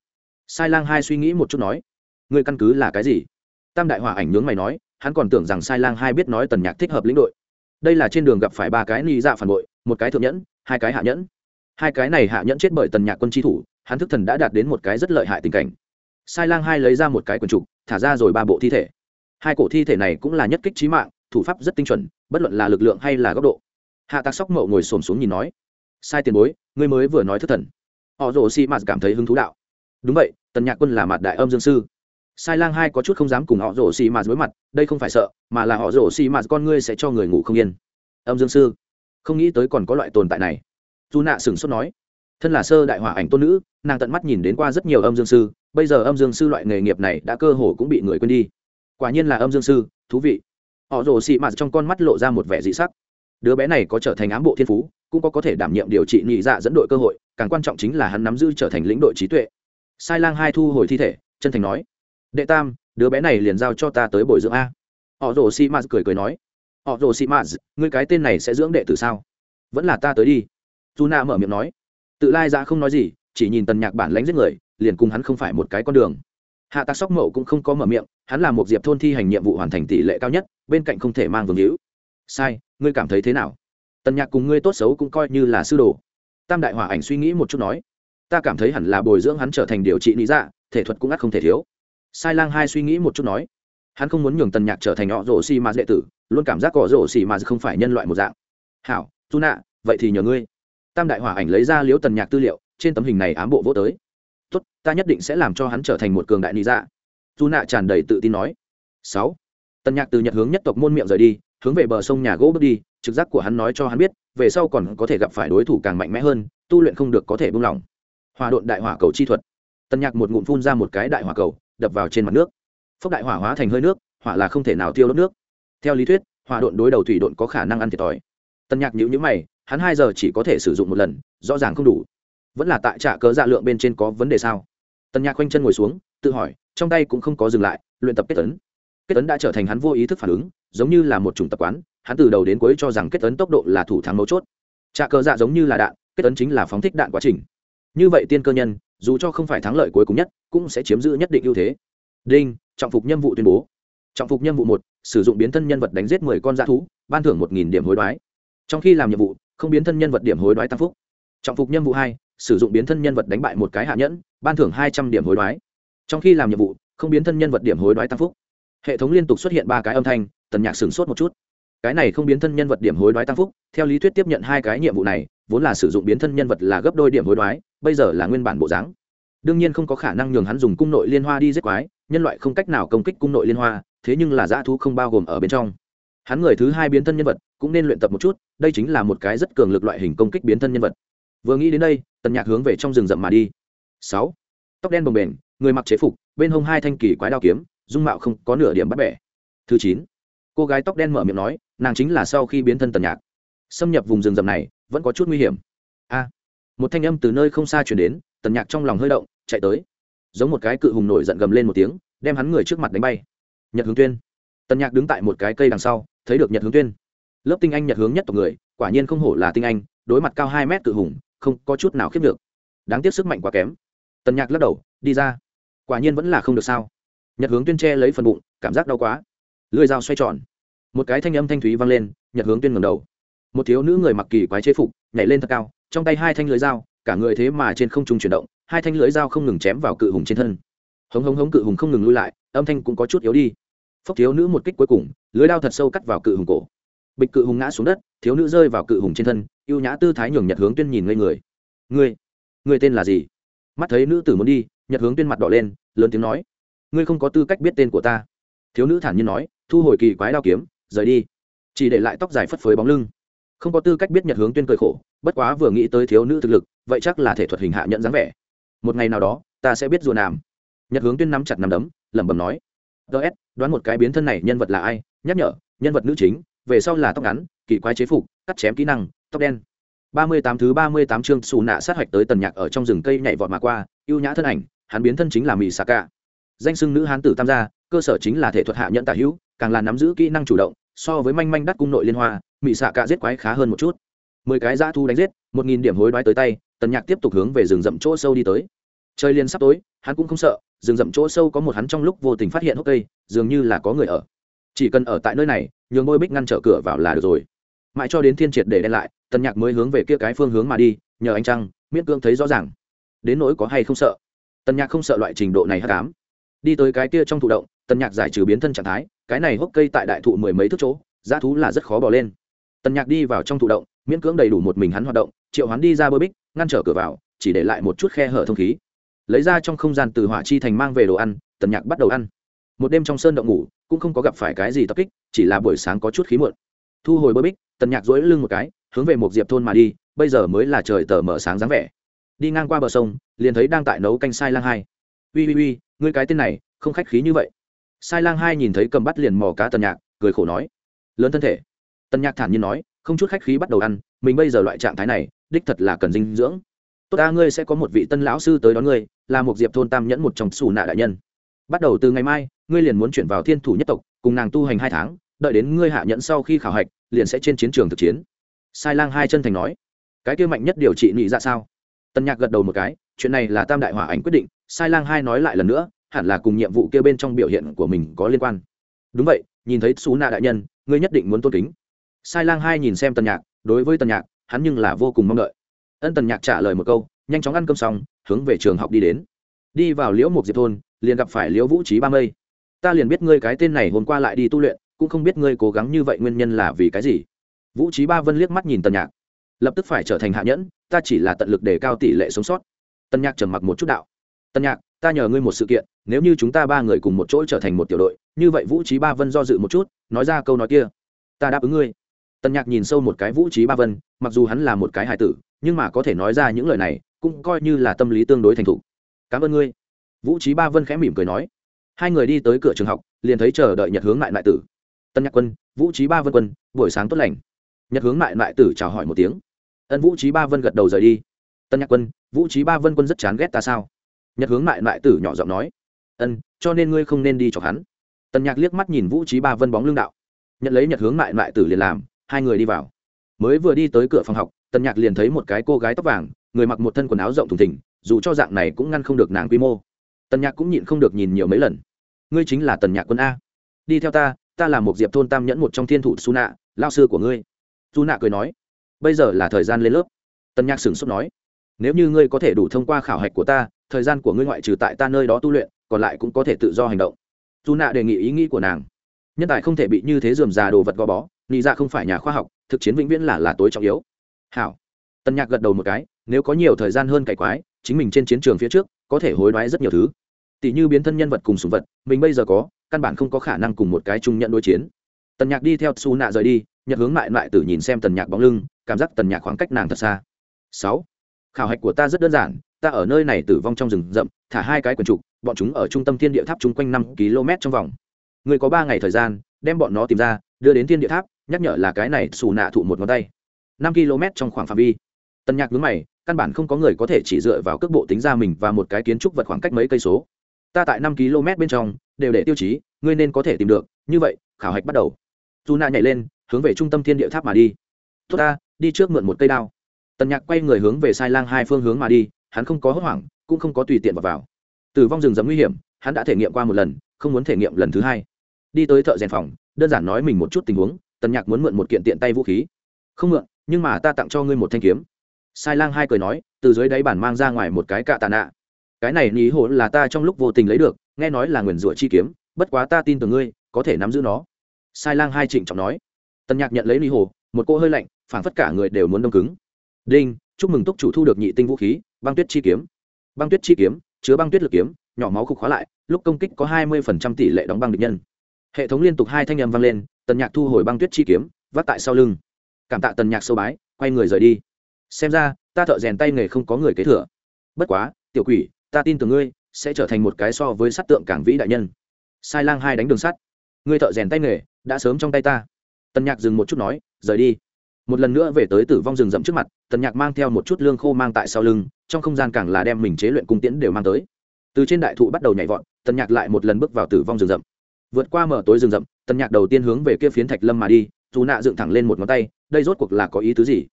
Sai lang hai suy nghĩ một chút nói. Ngươi căn cứ là cái gì? Tam đại hòa ảnh nhướng mày nói. Hắn còn tưởng rằng sai lang hai biết nói tần nhạc thích hợp lĩnh đội đây là trên đường gặp phải ba cái ni dạ phản bội, một cái thượng nhẫn, hai cái hạ nhẫn. Hai cái này hạ nhẫn chết bởi tần nhạc quân tri thủ, hắn thức thần đã đạt đến một cái rất lợi hại tình cảnh. Sai lang hai lấy ra một cái quần trục, thả ra rồi ba bộ thi thể. Hai cổ thi thể này cũng là nhất kích trí mạng, thủ pháp rất tinh chuẩn, bất luận là lực lượng hay là góc độ. Hạ tạc sóc mậu ngồi xổm xuống nhìn nói, sai tiền bối, ngươi mới vừa nói thất thần. Họ rồ xi mạt cảm thấy hứng thú đạo, đúng vậy, tần nhạc quân là mặt đại âm dương sư sai lang hai có chút không dám cùng họ rổ xì mà đối mặt, đây không phải sợ, mà là họ rổ xì mà con ngươi sẽ cho người ngủ không yên. Âm dương sư, không nghĩ tới còn có loại tồn tại này. Dù nạ sửng sốt nói, thân là sơ đại hỏa ảnh tôn nữ, nàng tận mắt nhìn đến qua rất nhiều âm dương sư, bây giờ âm dương sư loại nghề nghiệp này đã cơ hồ cũng bị người quên đi. Quả nhiên là âm dương sư, thú vị. Họ rồ xị mạt trong con mắt lộ ra một vẻ dị sắc. Đứa bé này có trở thành ám bộ thiên phú, cũng có có thể đảm nhiệm điều trị nhị dạ dẫn đội cơ hội, càng quan trọng chính là hắn nắm giữ trở thành lĩnh đội trí tuệ. Sai lang hai thu hồi thi thể, chân thành nói đệ tam, đứa bé này liền giao cho ta tới bồi dưỡng a. Họ rồ xi mạt cười cười nói. Họ rồ xi mạt, ngươi cái tên này sẽ dưỡng đệ tử sao? Vẫn là ta tới đi. Dù na mở miệng nói. Tự lai ra không nói gì, chỉ nhìn tần nhạc bản lãnh giết người, liền cùng hắn không phải một cái con đường. Hạ tạc sóc mậu cũng không có mở miệng, hắn là một diệp thôn thi hành nhiệm vụ hoàn thành tỷ lệ cao nhất, bên cạnh không thể mang vương hữu. Sai, ngươi cảm thấy thế nào? Tần nhạc cùng ngươi tốt xấu cũng coi như là sư đồ. Tam đại hòa ảnh suy nghĩ một chút nói. Ta cảm thấy hẳn là bồi dưỡng hắn trở thành điều trị lý dạ thể thuật cũng ắt không thể thiếu sai lang hai suy nghĩ một chút nói, hắn không muốn nhường tần nhạc trở thành họ rổ xì mà đệ tử, luôn cảm giác cỏ rổ xì mà không phải nhân loại một dạng. Hảo tu nạ, vậy thì nhờ ngươi. Tam đại hỏa ảnh lấy ra liếu tần nhạc tư liệu, trên tấm hình này ám bộ vô tới. Tốt, ta nhất định sẽ làm cho hắn trở thành một cường đại lý dạ. Tu nạ tràn đầy tự tin nói. Sáu, tần nhạc từ nhật hướng nhất tộc môn miệng rời đi, hướng về bờ sông nhà gỗ bước đi, trực giác của hắn nói cho hắn biết, về sau còn có thể gặp phải đối thủ càng mạnh mẽ hơn, tu luyện không được có thể buông lỏng. Hòa độn đại hỏa cầu chi thuật. Tần nhạc một ngụm phun ra một cái đại hỏa cầu đập vào trên mặt nước. Phốc đại hỏa hóa thành hơi nước, hỏa là không thể nào tiêu đốt nước. Theo lý thuyết, hỏa độn đối đầu thủy độn có khả năng ăn thiệt thòi. Tần nhạc nhữ nhữ mày, hắn hai giờ chỉ có thể sử dụng một lần, rõ ràng không đủ. Vẫn là tại trạ cớ dạ lượng bên trên có vấn đề sao? Tần nhạc khoanh chân ngồi xuống, tự hỏi, trong tay cũng không có dừng lại, luyện tập kết tấn kết tấn đã trở thành hắn vô ý thức phản ứng, giống như là một chủng tập quán, hắn từ đầu đến cuối cho rằng kết tấn tốc độ là thủ thắng mấu chốt. Trạ cớ dạ giống như là đạn, kết tấn chính là phóng thích đạn quá trình. Như vậy tiên cơ nhân dù cho không phải thắng lợi cuối cùng nhất, cũng sẽ chiếm giữ nhất định ưu thế. Đinh, trọng phục nhiệm vụ tuyên bố. Trọng phục nhiệm vụ một, sử dụng biến thân nhân vật đánh giết mười con dã thú, ban thưởng một nghìn điểm hối đoái. Trong khi làm nhiệm vụ, không biến thân nhân vật điểm hối đoái tăng phúc. Trọng phục nhiệm vụ hai, sử dụng biến thân nhân vật đánh bại một cái hạ nhẫn, ban thưởng hai trăm điểm hối đoái. Trong khi làm nhiệm vụ, không biến thân nhân vật điểm hối đoái tăng phúc. Hệ thống liên tục xuất hiện ba cái âm thanh, tần nhạc sửng sốt một chút. Cái này không biến thân nhân vật điểm hối đoái tăng phúc, theo lý thuyết tiếp nhận hai cái nhiệm vụ này vốn là sử dụng biến thân nhân vật là gấp đôi điểm hối đoái, bây giờ là nguyên bản bộ dáng. Đương nhiên không có khả năng nhường hắn dùng cung nội liên hoa đi giết quái, nhân loại không cách nào công kích cung nội liên hoa, thế nhưng là dã thú không bao gồm ở bên trong. Hắn người thứ hai biến thân nhân vật, cũng nên luyện tập một chút, đây chính là một cái rất cường lực loại hình công kích biến thân nhân vật. Vừa nghĩ đến đây, tần nhạc hướng về trong rừng rậm mà đi. Sáu. Tóc đen bồng bềnh, người mặc chế phục, bên hông hai thanh kỳ quái đao kiếm, dung mạo không có nửa điểm bắt bẻ. Thứ chín. Cô gái tóc đen mở miệng nói, nàng chính là sau khi biến thân tần nhạc. Xâm nhập vùng rừng rậm này vẫn có chút nguy hiểm. A, một thanh âm từ nơi không xa chuyển đến, tần nhạc trong lòng hơi động, chạy tới. Giống một cái cự hùng nổi giận gầm lên một tiếng, đem hắn người trước mặt đánh bay. Nhật hướng tuyên. Tần nhạc đứng tại một cái cây đằng sau, thấy được nhật hướng tuyên. Lớp tinh anh nhật hướng nhất tộc người, quả nhiên không hổ là tinh anh, đối mặt cao hai mét cự hùng, không có chút nào khiếp được. Đáng tiếc sức mạnh quá kém. Tần nhạc lắc đầu, đi ra. Quả nhiên vẫn là không được sao. Nhật hướng tuyên che lấy phần bụng, cảm giác đau quá. Lưỡi dao xoay tròn. Một cái thanh âm thanh thúy vang lên, nhật hướng tuyên ngầm đầu một thiếu nữ người mặc kỳ quái chế phục, nhảy lên thật cao, trong tay hai thanh lưới dao, cả người thế mà trên không trung chuyển động, hai thanh lưới dao không ngừng chém vào cự hùng trên thân. Hống hống hống cự hùng không ngừng lui lại, âm thanh cũng có chút yếu đi. Phốc thiếu nữ một kích cuối cùng, lưới dao thật sâu cắt vào cự hùng cổ. Bịch cự hùng ngã xuống đất, thiếu nữ rơi vào cự hùng trên thân, ưu nhã tư thái nhường nhật hướng tuyên nhìn ngây người. Ngươi ngươi tên là gì? Mắt thấy nữ tử muốn đi, nhật hướng tuyên mặt đỏ lên, lớn tiếng nói. Ngươi không có tư cách biết tên của ta. Thiếu nữ thản nhiên nói, thu hồi kỳ quái đao kiếm, rời đi. Chỉ để lại tóc dài phất phới bóng lưng không có tư cách biết nhật hướng tuyên cười khổ, bất quá vừa nghĩ tới thiếu nữ thực lực, vậy chắc là thể thuật hình hạ nhận dáng vẻ. Một ngày nào đó, ta sẽ biết rùa nàm nhật hướng tuyên nắm chặt nắm đấm, lẩm bẩm nói. Ts đoán một cái biến thân này nhân vật là ai? Nhắc nhở, nhân vật nữ chính, về sau là tóc ngắn, kỳ quái chế phục, cắt chém kỹ năng, tóc đen. Ba mươi tám thứ ba mươi tám chương xù nạ sát hạch tới tần nhạc ở trong rừng cây nhảy vọt mà qua, ưu nhã thân ảnh, hắn biến thân chính là mỹ xà ca danh sưng nữ hán tử tam gia, cơ sở chính là thể thuật hạ nhận tả hữu, càng là nắm giữ kỹ năng chủ động, so với manh manh đắt cung nội liên hoa mỹ xạ cả giết quái khá hơn một chút. Mười cái dã thu đánh giết, một nghìn điểm hối đoái tới tay, tần nhạc tiếp tục hướng về rừng rậm chỗ sâu đi tới. Trời liền sắp tối, hắn cũng không sợ, rừng rậm chỗ sâu có một hắn trong lúc vô tình phát hiện hốc cây, dường như là có người ở. Chỉ cần ở tại nơi này, nhường ngôi bích ngăn trở cửa vào là được rồi. Mãi cho đến thiên triệt để đen lại, tần nhạc mới hướng về kia cái phương hướng mà đi, nhờ anh trăng, miễn cương thấy rõ ràng. Đến nỗi có hay không sợ? Tần nhạc không sợ loại trình độ này hát cám đi tới cái kia trong thụ động, tần nhạc giải trừ biến thân trạng thái, cái này hốc cây tại đại thụ mười mấy thước chỗ giá thú là rất khó bỏ lên tần nhạc đi vào trong thụ động, miễn cưỡng đầy đủ một mình hắn hoạt động, triệu hắn đi ra bơ bích, ngăn trở cửa vào, chỉ để lại một chút khe hở thông khí. Lấy ra trong không gian từ hỏa chi thành mang về đồ ăn, tần nhạc bắt đầu ăn. Một đêm trong sơn động ngủ, cũng không có gặp phải cái gì tập kích, chỉ là buổi sáng có chút khí muộn. Thu hồi bơ bích, tần nhạc dối lưng một cái, hướng về một diệp thôn mà đi, bây giờ mới là trời tờ mở sáng dáng vẻ. Đi ngang qua bờ sông, liền thấy đang tại nấu canh sai lang hai. Ui ui ui ngươi cái tên này, không khách khí như vậy. Sai lang hai nhìn thấy cầm bắt liền mò cá tần nhạc, cười khổ nói, lớn thân thể tần nhạc thản nhiên nói, không chút khách khí bắt đầu ăn, mình bây giờ loại trạng thái này, đích thật là cần dinh dưỡng. Tốt ta, ngươi sẽ có một vị tân lão sư tới đón ngươi, là một diệp thôn tam nhẫn một trong xù nạ đại nhân. Bắt đầu từ ngày mai, ngươi liền muốn chuyển vào thiên thủ nhất tộc, cùng nàng tu hành hai tháng, đợi đến ngươi hạ nhẫn sau khi khảo hạch, liền sẽ trên chiến trường thực chiến. Sai lang hai chân thành nói, cái kia mạnh nhất điều trị nhị ra dạ sao? Tân nhạc gật đầu một cái, chuyện này là tam đại hỏa ảnh quyết định, sai lang hai nói lại lần nữa, hẳn là cùng nhiệm vụ kia bên trong biểu hiện của mình có liên quan. Đúng vậy, nhìn thấy xú nạ đại nhân, ngươi nhất định muốn tôn kính sai lang hai nhìn xem tần nhạc, đối với tần nhạc, hắn nhưng là vô cùng mong đợi. Ân tần nhạc trả lời một câu, nhanh chóng ăn cơm xong, hướng về trường học đi đến. Đi vào liễu một diệp thôn, liền gặp phải liễu vũ trí ba mây. Ta liền biết ngươi cái tên này hôm qua lại đi tu luyện, cũng không biết ngươi cố gắng như vậy nguyên nhân là vì cái gì. Vũ trí ba vân liếc mắt nhìn tần nhạc. Lập tức phải trở thành hạ nhẫn, ta chỉ là tận lực để cao tỷ lệ sống sót. Tần nhạc trầm mặc một chút đạo. Tần nhạc, ta nhờ ngươi một sự kiện, nếu như chúng ta ba người cùng một chỗ trở thành một tiểu đội, như vậy vũ trí ba vân do dự một chút, nói ra câu nói kia. Ta đáp ứng ngươi tần nhạc nhìn sâu một cái vũ trí ba vân, mặc dù hắn là một cái hài tử, nhưng mà có thể nói ra những lời này, cũng coi như là tâm lý tương đối thành thục. Cảm ơn ngươi. Vũ trí ba vân khẽ mỉm cười nói. Hai người đi tới cửa trường học, liền thấy chờ đợi nhật hướng lại lại tử. Tân nhạc quân, vũ trí ba vân quân, buổi sáng tốt lành. Nhật hướng lại lại tử chào hỏi một tiếng. Ân vũ trí ba vân gật đầu rời đi. Tân nhạc quân, vũ trí ba vân quân rất chán ghét ta sao? Nhật hướng lại lại tử nhỏ giọng nói. Ân, cho nên ngươi không nên đi chọc hắn. Tân nhạc liếc mắt nhìn vũ trí ba vân bóng lưng đạo. Nhận lấy nhật hướng lại lại tử liền làm hai người đi vào. Mới vừa đi tới cửa phòng học, tần nhạc liền thấy một cái cô gái tóc vàng, người mặc một thân quần áo rộng thùng thỉnh dù cho dạng này cũng ngăn không được nàng quy mô. Tần nhạc cũng nhịn không được nhìn nhiều mấy lần. Ngươi chính là tần nhạc quân a. Đi theo ta ta là một diệp thôn tam nhẫn một trong thiên thủ su nạ lao sư của ngươi. Su nạ cười nói. Bây giờ là thời gian lên lớp. Tần nhạc sửng sốt nói. Nếu như ngươi có thể đủ thông qua khảo hạch của ta, thời gian của ngươi ngoại trừ tại ta nơi đó tu luyện, còn lại cũng có thể tự do hành động. Dù nạ đề nghị ý nghĩ của nàng. Nhân tài không thể bị như thế dườm già đồ vật gò bó nghĩ ra dạ không phải nhà khoa học, thực chiến vĩnh viễn là là tối trọng yếu. Hảo. Tần nhạc gật đầu một cái, nếu có nhiều thời gian hơn cải quái, chính mình trên chiến trường phía trước, có thể hối đoái rất nhiều thứ. Tỷ như biến thân nhân vật cùng sùng vật, mình bây giờ có, căn bản không có khả năng cùng một cái chung nhận đối chiến. Tần nhạc đi theo su nạ rời đi, nhật hướng lại lại tử nhìn xem tần nhạc bóng lưng, cảm giác tần nhạc khoảng cách nàng thật xa. Sáu. Khảo hạch của ta rất đơn giản, ta ở nơi này tử vong trong rừng rậm, thả hai cái quần trục, bọn chúng ở trung tâm thiên địa tháp chung quanh năm km trong vòng. Người có ba ngày thời gian, đem bọn nó tìm ra, đưa đến thiên địa tháp nhắc nhở là cái này xù nạ thụ một ngón tay. Năm km trong khoảng phạm vi. Tân nhạc nhướng mày căn bản không có người có thể chỉ dựa vào cước bộ tính ra mình và một cái kiến trúc vật khoảng cách mấy cây số. Ta tại năm km bên trong đều để tiêu chí ngươi nên có thể tìm được. Như vậy khảo hạch bắt đầu. Dù nạ nhảy lên hướng về trung tâm thiên địa tháp mà đi. Tốt ta đi trước mượn một cây đao. Tần nhạc quay người hướng về sai lang hai phương hướng mà đi hắn không có hốt hoảng cũng không có tùy tiện vào, vào. tử vong rừng rậm nguy hiểm hắn đã thể nghiệm qua một lần không muốn thể nghiệm lần thứ hai. Đi tới thợ rèn phòng đơn giản nói mình một chút tình huống tần nhạc muốn mượn một kiện tiện tay vũ khí. Không mượn, nhưng mà ta tặng cho ngươi một thanh kiếm. Sai lang hai cười nói, từ dưới đáy bản mang ra ngoài một cái cạ tạ nạ. Cái này ní hồ là ta trong lúc vô tình lấy được, nghe nói là nguyền rủa chi kiếm, bất quá ta tin tưởng ngươi, có thể nắm giữ nó. Sai lang hai trịnh trọng nói. Tần nhạc nhận lấy ní hồ một cô hơi lạnh, phảng phất cả người đều muốn đông cứng. Đinh, chúc mừng túc chủ thu được nhị tinh vũ khí, băng tuyết chi kiếm. Băng tuyết chi kiếm, chứa băng tuyết lực kiếm, nhỏ máu khục khóa lại, lúc công kích có hai mươi tỷ lệ đóng băng địch nhân. Hệ thống liên tục hai thanh âm vang lên tần nhạc thu hồi băng tuyết chi kiếm vắt tại sau lưng. Cảm tạ tần nhạc sâu bái, quay người rời đi. Xem ra, ta thợ rèn tay nghề không có người kế thừa. Bất quá, tiểu quỷ, ta tin tưởng ngươi, sẽ trở thành một cái so với sát tượng cảng vĩ đại nhân. Sai lang hai đánh đường sắt. Ngươi thợ rèn tay nghề, đã sớm trong tay ta. Tần nhạc dừng một chút nói, rời đi. Một lần nữa về tới tử vong rừng rậm trước mặt, tần nhạc mang theo một chút lương khô mang tại sau lưng, trong không gian càng là đem mình chế luyện cung tiễn đều mang tới. Từ trên đại thụ bắt đầu nhảy vọt, tần nhạc lại một lần bước vào tử vong rừng rậm vượt qua mở tối rừng rậm, tần nhạc đầu tiên hướng về kia phiến thạch lâm mà đi, dù nạ dựng thẳng lên một ngón tay, đây rốt cuộc là có ý tứ gì?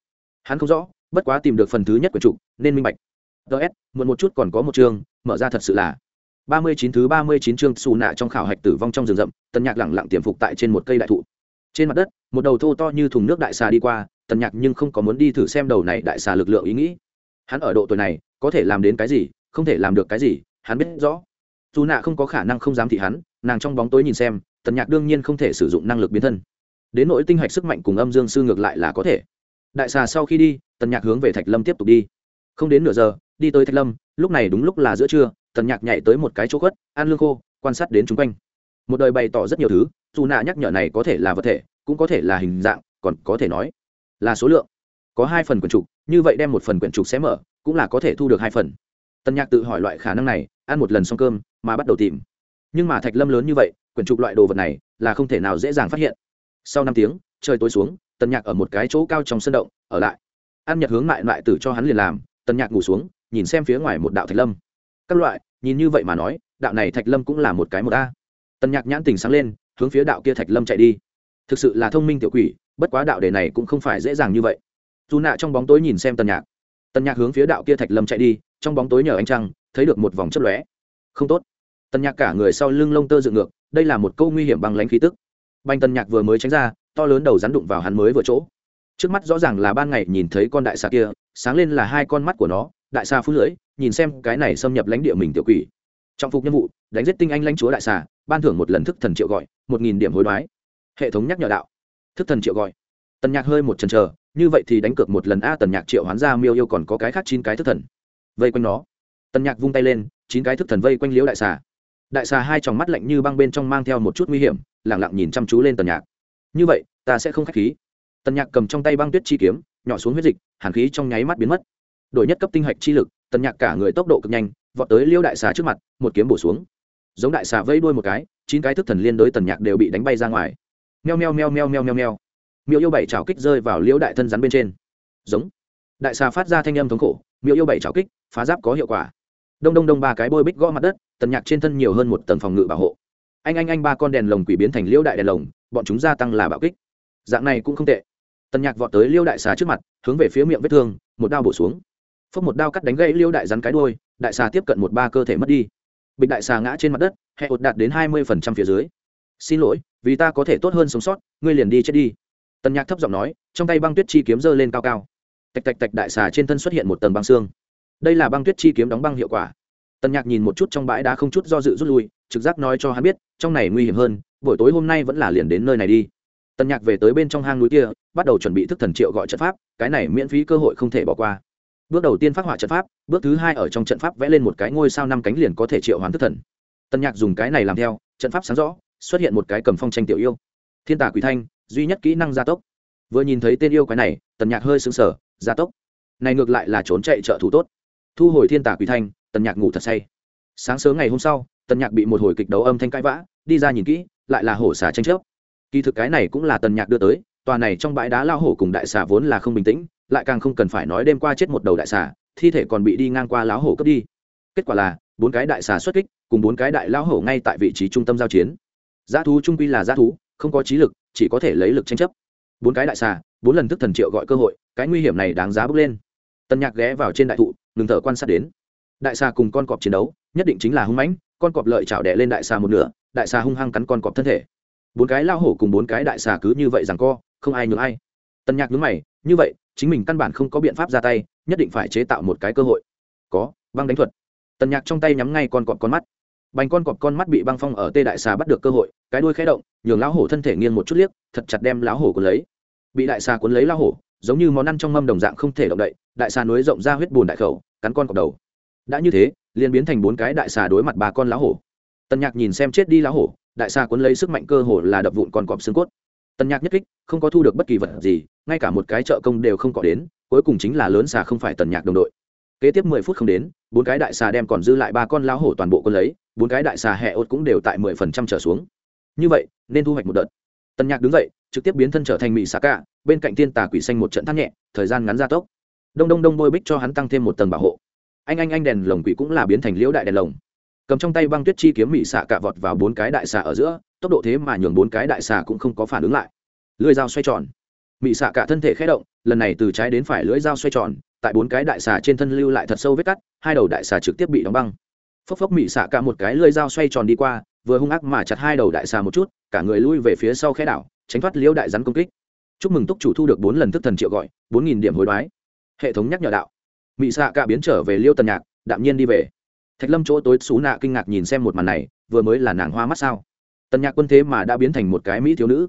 Hắn không rõ, bất quá tìm được phần thứ nhất của trục, nên minh bạch. Ts muộn một chút còn có một chương, mở ra thật sự là. Ba mươi chín thứ ba mươi chín chương xù nạ trong khảo hạch tử vong trong rừng rậm, tần nhạc lẳng lặng tiềm phục tại trên một cây đại thụ. Trên mặt đất, một đầu thô to như thùng nước đại xà đi qua, tần nhạc nhưng không có muốn đi thử xem đầu này đại xà lực lượng ý nghĩ. Hắn ở độ tuổi này, có thể làm đến cái gì, không thể làm được cái gì, hắn biết rõ dù nạ không có khả năng không dám thị hắn, nàng trong bóng tối nhìn xem, tần nhạc đương nhiên không thể sử dụng năng lực biến thân. Đến nỗi tinh hạch sức mạnh cùng âm dương sư ngược lại là có thể. Đại xà sau khi đi, tần nhạc hướng về thạch lâm tiếp tục đi. Không đến nửa giờ, đi tới thạch lâm, lúc này đúng lúc là giữa trưa, tần nhạc nhảy tới một cái chỗ khuất, ăn lương khô, quan sát đến chung quanh. Một đời bày tỏ rất nhiều thứ, dù nạ nhắc nhở này có thể là vật thể, cũng có thể là hình dạng, còn có thể nói là số lượng. Có hai phần quyển trục, như vậy đem một phần quyển trục sẽ mở, cũng là có thể thu được hai phần. Tần nhạc tự hỏi loại khả năng này ăn một lần xong cơm, mà bắt đầu tìm. Nhưng mà thạch lâm lớn như vậy, quyển trục loại đồ vật này là không thể nào dễ dàng phát hiện. Sau năm tiếng, trời tối xuống, tần nhạc ở một cái chỗ cao trong sân động, ở lại. Ăn nhật hướng lại lại tử cho hắn liền làm, tần nhạc ngủ xuống, nhìn xem phía ngoài một đạo thạch lâm. Các loại, nhìn như vậy mà nói, đạo này thạch lâm cũng là một cái một a. Tần nhạc nhãn tình sáng lên, hướng phía đạo kia thạch lâm chạy đi. Thực sự là thông minh tiểu quỷ, bất quá đạo đề này cũng không phải dễ dàng như vậy. Dù nạ trong bóng tối nhìn xem tần nhạc. Tần nhạc hướng phía đạo kia thạch lâm chạy đi, trong bóng tối nhờ anh trăng thấy được một vòng chớp lóe. Không tốt. Tần nhạc cả người sau lưng lông tơ dựng ngược, đây là một câu nguy hiểm bằng lánh khí tức. Banh tần nhạc vừa mới tránh ra, to lớn đầu rắn đụng vào hắn mới vừa chỗ. Trước mắt rõ ràng là ban ngày nhìn thấy con đại xà kia, sáng lên là hai con mắt của nó, đại xà phú lưỡi, nhìn xem cái này xâm nhập lãnh địa mình tiểu quỷ. Trọng phục nhiệm vụ, đánh giết tinh anh lãnh chúa đại xà, ban thưởng một lần thức thần triệu gọi, một nghìn điểm hối đoái. Hệ thống nhắc nhở đạo. Thức thần triệu gọi. Tần nhạc hơi một chần chờ, như vậy thì đánh cược một lần a tần nhạc triệu hoán ra miêu yêu còn có cái khác chín cái thức thần. Vây quanh nó tần nhạc vung tay lên, chín cái thức thần vây quanh liễu đại xà. Đại xà hai tròng mắt lạnh như băng bên trong mang theo một chút nguy hiểm lẳng lặng nhìn chăm chú lên tần nhạc. Như vậy, ta sẽ không k h á c h khí. Tần nhạc cầm trong tay băng tuyết chi kiếm, nhỏ xuống huyết dịch, hàn khí trong nháy mắt biến mất. Đổi nhất cấp tinh hạch chi lực, tần nhạc cả người tốc độ cực nhanh, vọt tới liêu đại xà trước mặt, một kiếm bổ xuống. Giống đại xà vây đuôi một cái, chín cái thức thần liên đối tần nhạc đều bị đánh bay ra ngoài. Meo meo meo meo meo meo meo. Miêu yêu bảy trào kích rơi vào liễu đại thân rắn bên trên. Giống. Đại xà phát ra thanh âm thống khổ, miêu yêu bảy trào kích, phá giáp có hiệu quả đông đông đông ba cái bôi bích gõ mặt đất, tần nhạc trên thân nhiều hơn một tầng phòng ngự bảo hộ. Anh anh anh, ba con đèn lồng quỷ biến thành liêu đại đèn lồng, bọn chúng gia tăng là bạo kích. Dạng này cũng không tệ. Tần nhạc vọt tới liêu đại xà trước mặt, hướng về phía miệng vết thương, một đao bổ xuống. Phốc một đao cắt đánh gãy liêu đại rắn cái đôi đại xà tiếp cận một ba cơ thể mất đi. Bịch đại xà ngã trên mặt đất hệ ột đạt đến hai mươi phần trăm phía dưới. Xin lỗi, vì ta có thể tốt hơn sống sót, ngươi liền đi chết đi. Tần nhạc thấp giọng nói, trong tay băng tuyết chi kiếm giơ lên cao cao. Tạch tạch tạch đại xà trên thân xuất hiện một tầng băng xương đây là băng tuyết chi kiếm đóng băng hiệu quả. Tần nhạc nhìn một chút trong bãi đá không chút do dự rút lui, trực giác nói cho hắn biết, trong này nguy hiểm hơn, buổi tối hôm nay vẫn là liền đến nơi này đi. Tần nhạc về tới bên trong hang núi kia, bắt đầu chuẩn bị thức thần triệu gọi trận pháp, cái này miễn phí cơ hội không thể bỏ qua. Bước đầu tiên phát họa trận pháp, bước thứ hai ở trong trận pháp vẽ lên một cái ngôi sao năm cánh liền có thể triệu hoán thức thần. Tần nhạc dùng cái này làm theo, trận pháp sáng rõ, xuất hiện một cái cầm phong tranh tiểu yêu. Thiên tả quỷ thanh, duy nhất kỹ năng gia tốc. Vừa nhìn thấy tên yêu cái này, tần nhạc hơi xứng sở gia tốc. Này ngược lại là trốn chạy trợ thủ tốt thu hồi thiên tả quỷ thanh, tần nhạc ngủ thật say. Sáng sớm ngày hôm sau, tần nhạc bị một hồi kịch đấu âm thanh cãi vã, đi ra nhìn kỹ, lại là hổ xà tranh chấp. Kỳ thực cái này cũng là tần nhạc đưa tới, tòa này trong bãi đá lao hổ cùng đại xà vốn là không bình tĩnh, lại càng không cần phải nói đêm qua chết một đầu đại xà, thi thể còn bị đi ngang qua lão hổ cướp đi. Kết quả là, bốn cái đại xà xuất kích, cùng bốn cái đại lao hổ ngay tại vị trí trung tâm giao chiến. Giá thú trung quy là giá thú, không có trí lực, chỉ có thể lấy lực tranh chấp. Bốn cái đại xà, bốn lần thức thần triệu gọi cơ hội, cái nguy hiểm này đáng giá bước lên tần nhạc ghé vào trên đại thụ, ngừng thở quan sát đến. Đại xà cùng con cọp chiến đấu, nhất định chính là hung mãnh, con cọp lợi chảo đẻ lên đại xà một nửa, đại xà hung hăng cắn con cọp thân thể. Bốn cái lao hổ cùng bốn cái đại xà cứ như vậy rằng co, không ai nhường ai. Tần nhạc nhướng mày, như vậy, chính mình căn bản không có biện pháp ra tay, nhất định phải chế tạo một cái cơ hội. Có, băng đánh thuật. Tần nhạc trong tay nhắm ngay con cọp con mắt. Bành con cọp con mắt bị băng phong ở tê đại xà bắt được cơ hội, cái đuôi khé động, nhường lão hổ thân thể nghiêng một chút liếc, thật chặt đem lão hổ cuốn lấy. Bị đại xà cuốn lấy lão hổ giống như món ăn trong mâm đồng dạng không thể động đậy, đại xà núi rộng ra huyết bùn đại khẩu, cắn con cọp đầu. Đã như thế, liền biến thành bốn cái đại xà đối mặt ba con lá hổ. Tần nhạc nhìn xem chết đi lá hổ, đại xà cuốn lấy sức mạnh cơ hồ là đập vụn con cọp xương cốt. Tần nhạc nhất kích, không có thu được bất kỳ vật gì, ngay cả một cái trợ công đều không có đến, cuối cùng chính là lớn xà không phải tần nhạc đồng đội. Kế tiếp mười phút không đến, bốn cái đại xà đem còn dư lại ba con lá hổ toàn bộ quân lấy, bốn cái đại xà hẹ ốt cũng đều tại mười phần trăm trở xuống. Như vậy, nên thu hoạch một đợt tần nhạc đứng dậy, trực tiếp biến thân trở thành mỹ xà cả bên cạnh tiên tà quỷ xanh một trận thắt nhẹ, thời gian ngắn gia tốc. Đông đông đông bôi bích cho hắn tăng thêm một tầng bảo hộ. Anh anh anh đèn lồng quỷ cũng là biến thành liễu đại đèn lồng. Cầm trong tay băng tuyết chi kiếm mỹ xạ cả vọt vào bốn cái đại xà ở giữa, tốc độ thế mà nhường bốn cái đại xà cũng không có phản ứng lại. Lưỡi dao xoay tròn. Mỹ xạ cả thân thể khé động, lần này từ trái đến phải lưỡi dao xoay tròn, tại bốn cái đại xà trên thân lưu lại thật sâu vết cắt, hai đầu đại xà trực tiếp bị đóng băng. Phốc phốc mỹ xạ cả một cái lưỡi dao xoay tròn đi qua vừa hung ác mà chặt hai đầu đại xà một chút, cả người lui về phía sau khe đảo, tránh thoát liễu đại rắn công kích. Chúc mừng túc chủ thu được bốn lần thức thần triệu gọi, bốn nghìn điểm hối đoái. Hệ thống nhắc nhở đạo. Mị xạ cả biến trở về liêu tần nhạc, đạm nhiên đi về. Thạch lâm chỗ tối xú nạ kinh ngạc nhìn xem một màn này, vừa mới là nàng hoa mắt sao? Tần nhạc quân thế mà đã biến thành một cái mỹ thiếu nữ.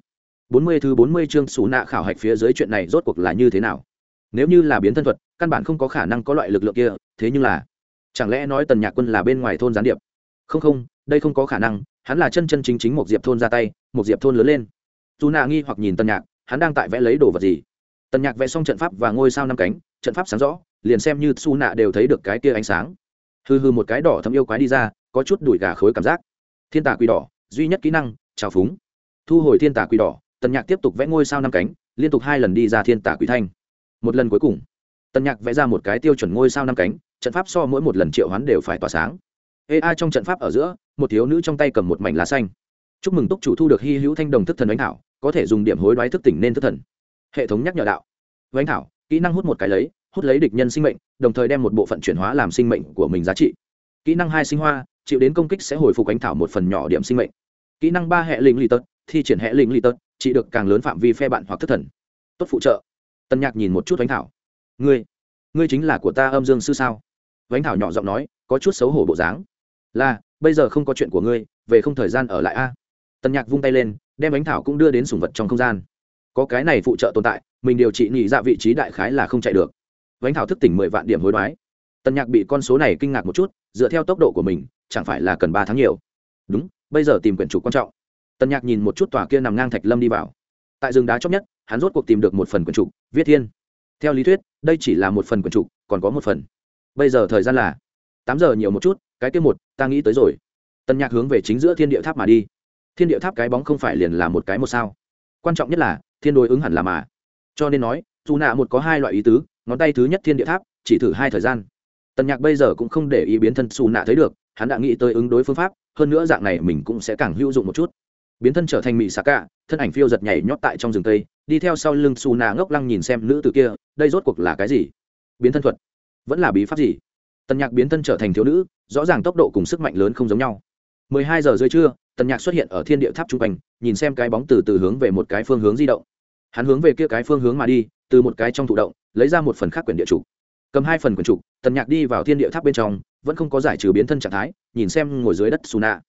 Bốn mươi thứ bốn mươi chương xú nạ khảo hạch phía dưới chuyện này rốt cuộc là như thế nào? Nếu như là biến thân thuật, căn bản không có khả năng có loại lực lượng kia, thế nhưng là, chẳng lẽ nói tần nhạc quân là bên ngoài thôn gián điệp? Không không đây không có khả năng, hắn là chân chân chính chính một diệp thôn ra tay một diệp thôn lớn lên. Dù nạ nghi hoặc nhìn tần nhạc, hắn đang tại vẽ lấy đồ vật gì? Tần nhạc vẽ xong trận pháp và ngôi sao năm cánh, trận pháp sáng rõ, liền xem như su nạ đều thấy được cái kia ánh sáng. Hư hư một cái đỏ thấm yêu quái đi ra, có chút đùi gà khối cảm giác. Thiên Tả quỷ đỏ, duy nhất kỹ năng, trào phúng. Thu hồi thiên Tả quỷ đỏ, tần nhạc tiếp tục vẽ ngôi sao năm cánh, liên tục hai lần đi ra thiên Tả quỷ thanh. Một lần cuối cùng, tần nhạc vẽ ra một cái tiêu chuẩn ngôi sao năm cánh, trận pháp so mỗi một lần triệu hoán đều phải tỏa sáng ê a trong trận pháp ở giữa, một thiếu nữ trong tay cầm một mảnh lá xanh. Chúc mừng túc chủ thu được hy hữu thanh đồng thức thần ánh thảo, có thể dùng điểm hối đoái thức tỉnh nên thức thần. Hệ thống nhắc nhở đạo. Ánh thảo, kỹ năng hút một cái lấy, hút lấy địch nhân sinh mệnh, đồng thời đem một bộ phận chuyển hóa làm sinh mệnh của mình giá trị. Kỹ năng hai sinh hoa, chịu đến công kích sẽ hồi phục ánh thảo một phần nhỏ điểm sinh mệnh. Kỹ năng ba hệ linh lì tật, thi triển hệ linh lì tật, chỉ được càng lớn phạm vi phe bạn hoặc thất thần. Tốt phụ trợ. Tân nhạc nhìn một chút ánh thảo. Ngươi ngươi chính là của ta âm dương sư sao? Ánh thảo nhỏ giọng nói, có chút xấu hổ bộ dáng là, bây giờ không có chuyện của ngươi, về không thời gian ở lại a. Tân nhạc vung tay lên, đem ánh thảo cũng đưa đến sùng vật trong không gian. Có cái này phụ trợ tồn tại, mình điều trị nhị ra vị trí đại khái là không chạy được. Ánh thảo thức tỉnh mười vạn điểm hối đoái. Tần nhạc bị con số này kinh ngạc một chút, dựa theo tốc độ của mình, chẳng phải là cần ba tháng nhiều. Đúng, bây giờ tìm quyển chủ quan trọng. Tần nhạc nhìn một chút tòa kia nằm ngang thạch lâm đi vào. Tại rừng đá chóc nhất, hắn rốt cuộc tìm được một phần quyển trục viết thiên. Theo lý thuyết, đây chỉ là một phần quyển trục còn có một phần. Bây giờ thời gian là tám giờ nhiều một chút cái kia một, ta nghĩ tới rồi. Tần nhạc hướng về chính giữa thiên địa tháp mà đi. Thiên địa tháp cái bóng không phải liền là một cái một sao. Quan trọng nhất là, thiên đối ứng hẳn là mà. Cho nên nói, dù nạ một có hai loại ý tứ, ngón tay thứ nhất thiên địa tháp, chỉ thử hai thời gian. Tần nhạc bây giờ cũng không để ý biến thân xù nạ thấy được, hắn đã nghĩ tới ứng đối phương pháp, hơn nữa dạng này mình cũng sẽ càng hữu dụng một chút. Biến thân trở thành mỹ xà cả thân ảnh phiêu giật nhảy nhót tại trong rừng tây, đi theo sau lưng xù nạ ngốc lăng nhìn xem nữ từ kia, đây rốt cuộc là cái gì? Biến thân thuật? Vẫn là bí pháp gì? Tần nhạc biến thân trở thành thiếu nữ, rõ ràng tốc độ cùng sức mạnh lớn không giống nhau. Mười hai giờ rưỡi trưa, tần nhạc xuất hiện ở thiên địa tháp trung quanh, nhìn xem cái bóng từ từ hướng về một cái phương hướng di động. Hắn hướng về kia cái phương hướng mà đi, từ một cái trong thụ động, lấy ra một phần khác quyển địa chủ. Cầm hai phần quyển trục tần nhạc đi vào thiên địa tháp bên trong, vẫn không có giải trừ biến thân trạng thái, nhìn xem ngồi dưới đất su nạ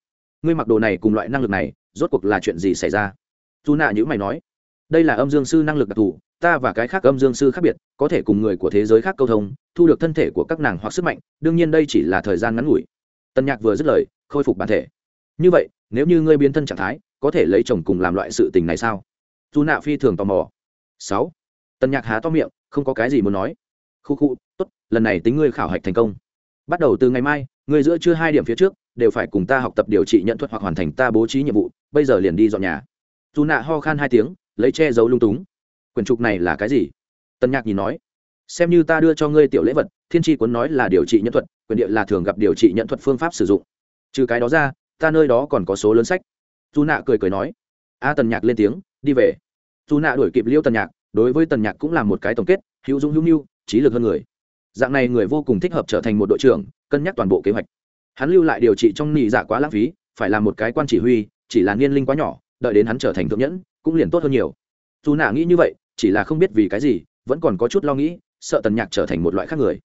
ngươi mặc đồ này cùng loại năng lực này, rốt cuộc là chuyện gì xảy ra? Su nạ nhữ mày nói. Đây là âm dương sư năng lực đặc thù ta và cái khác âm dương sư khác biệt, có thể cùng người của thế giới khác câu thông, thu được thân thể của các nàng hoặc sức mạnh, đương nhiên đây chỉ là thời gian ngắn ngủi. Tân nhạc vừa dứt lời, khôi phục bản thể. Như vậy, nếu như ngươi biến thân trạng thái, có thể lấy chồng cùng làm loại sự tình này sao? Dù nạ phi thường tò mò. Sáu. Tân nhạc há to miệng, không có cái gì muốn nói. Khu khu, tốt, lần này tính ngươi khảo hạch thành công. Bắt đầu từ ngày mai, ngươi giữa chưa hai điểm phía trước, đều phải cùng ta học tập điều trị nhận thuật hoặc hoàn thành ta bố trí nhiệm vụ, bây giờ liền đi dọn nhà. Dù nạ ho khan hai tiếng, lấy che giấu lung túng quyển trục này là cái gì? Tân nhạc nhìn nói, xem như ta đưa cho ngươi tiểu lễ vật, thiên tri cuốn nói là điều trị nhân thuật quyền địa là thường gặp điều trị nhận thuật phương pháp sử dụng. Trừ cái đó ra, ta nơi đó còn có số lớn sách. Dù nạ cười cười nói, a tần nhạc lên tiếng, đi về. Dù nạ đuổi kịp liêu tần nhạc, đối với tần nhạc cũng là một cái tổng kết, hữu dũng hữu mưu, trí lực hơn người. Dạng này người vô cùng thích hợp trở thành một đội trưởng, cân nhắc toàn bộ kế hoạch. Hắn lưu lại điều trị trong nị giả quá lãng phí, phải là một cái quan chỉ huy, chỉ là niên linh quá nhỏ, đợi đến hắn trở thành thượng nhẫn, cũng liền tốt hơn nhiều. Dù nạ nghĩ như vậy chỉ là không biết vì cái gì, vẫn còn có chút lo nghĩ, sợ tần nhạc trở thành một loại khác người.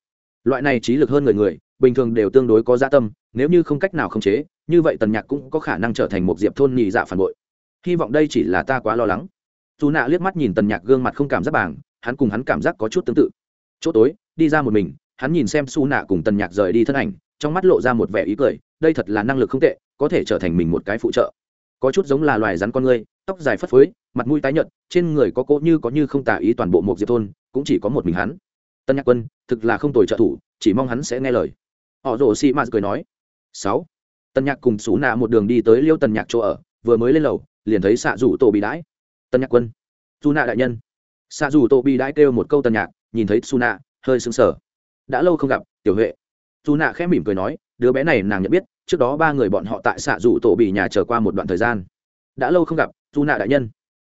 Loại này trí lực hơn người người, bình thường đều tương đối có gia tâm, nếu như không cách nào khống chế, như vậy tần nhạc cũng có khả năng trở thành một diệp thôn nhị dạ phản bội. Hy vọng đây chỉ là ta quá lo lắng. Dù nạ liếc mắt nhìn tần nhạc gương mặt không cảm giác bảng hắn cùng hắn cảm giác có chút tương tự. Chỗ tối, đi ra một mình, hắn nhìn xem su nạ cùng tần nhạc rời đi thân ảnh, trong mắt lộ ra một vẻ ý cười, đây thật là năng lực không tệ, có thể trở thành mình một cái phụ trợ. Có chút giống là loài rắn con người tóc dài phất phới mặt mũi tái nhợt, trên người có cỗ như có như không tả ý toàn bộ một diệp thôn, cũng chỉ có một mình hắn. Tân nhạc quân, thực là không tồi trợ thủ, chỉ mong hắn sẽ nghe lời. Họ rồ xị mạt cười nói. Sáu. Tân nhạc cùng xú nạ một đường đi tới liêu tần nhạc chỗ ở, vừa mới lên lầu, liền thấy xạ rủ tổ bị đãi. Tân nhạc quân. Dù nạ đại nhân. Xạ rủ tổ bị đãi kêu một câu tân nhạc, nhìn thấy su nạ, hơi sững sờ. Đã lâu không gặp, tiểu huệ. Dù nạ khẽ mỉm cười nói, đứa bé này nàng nhận biết, trước đó ba người bọn họ tại xạ rủ tổ bị nhà trở qua một đoạn thời gian. Đã lâu không gặp dù nạ đại nhân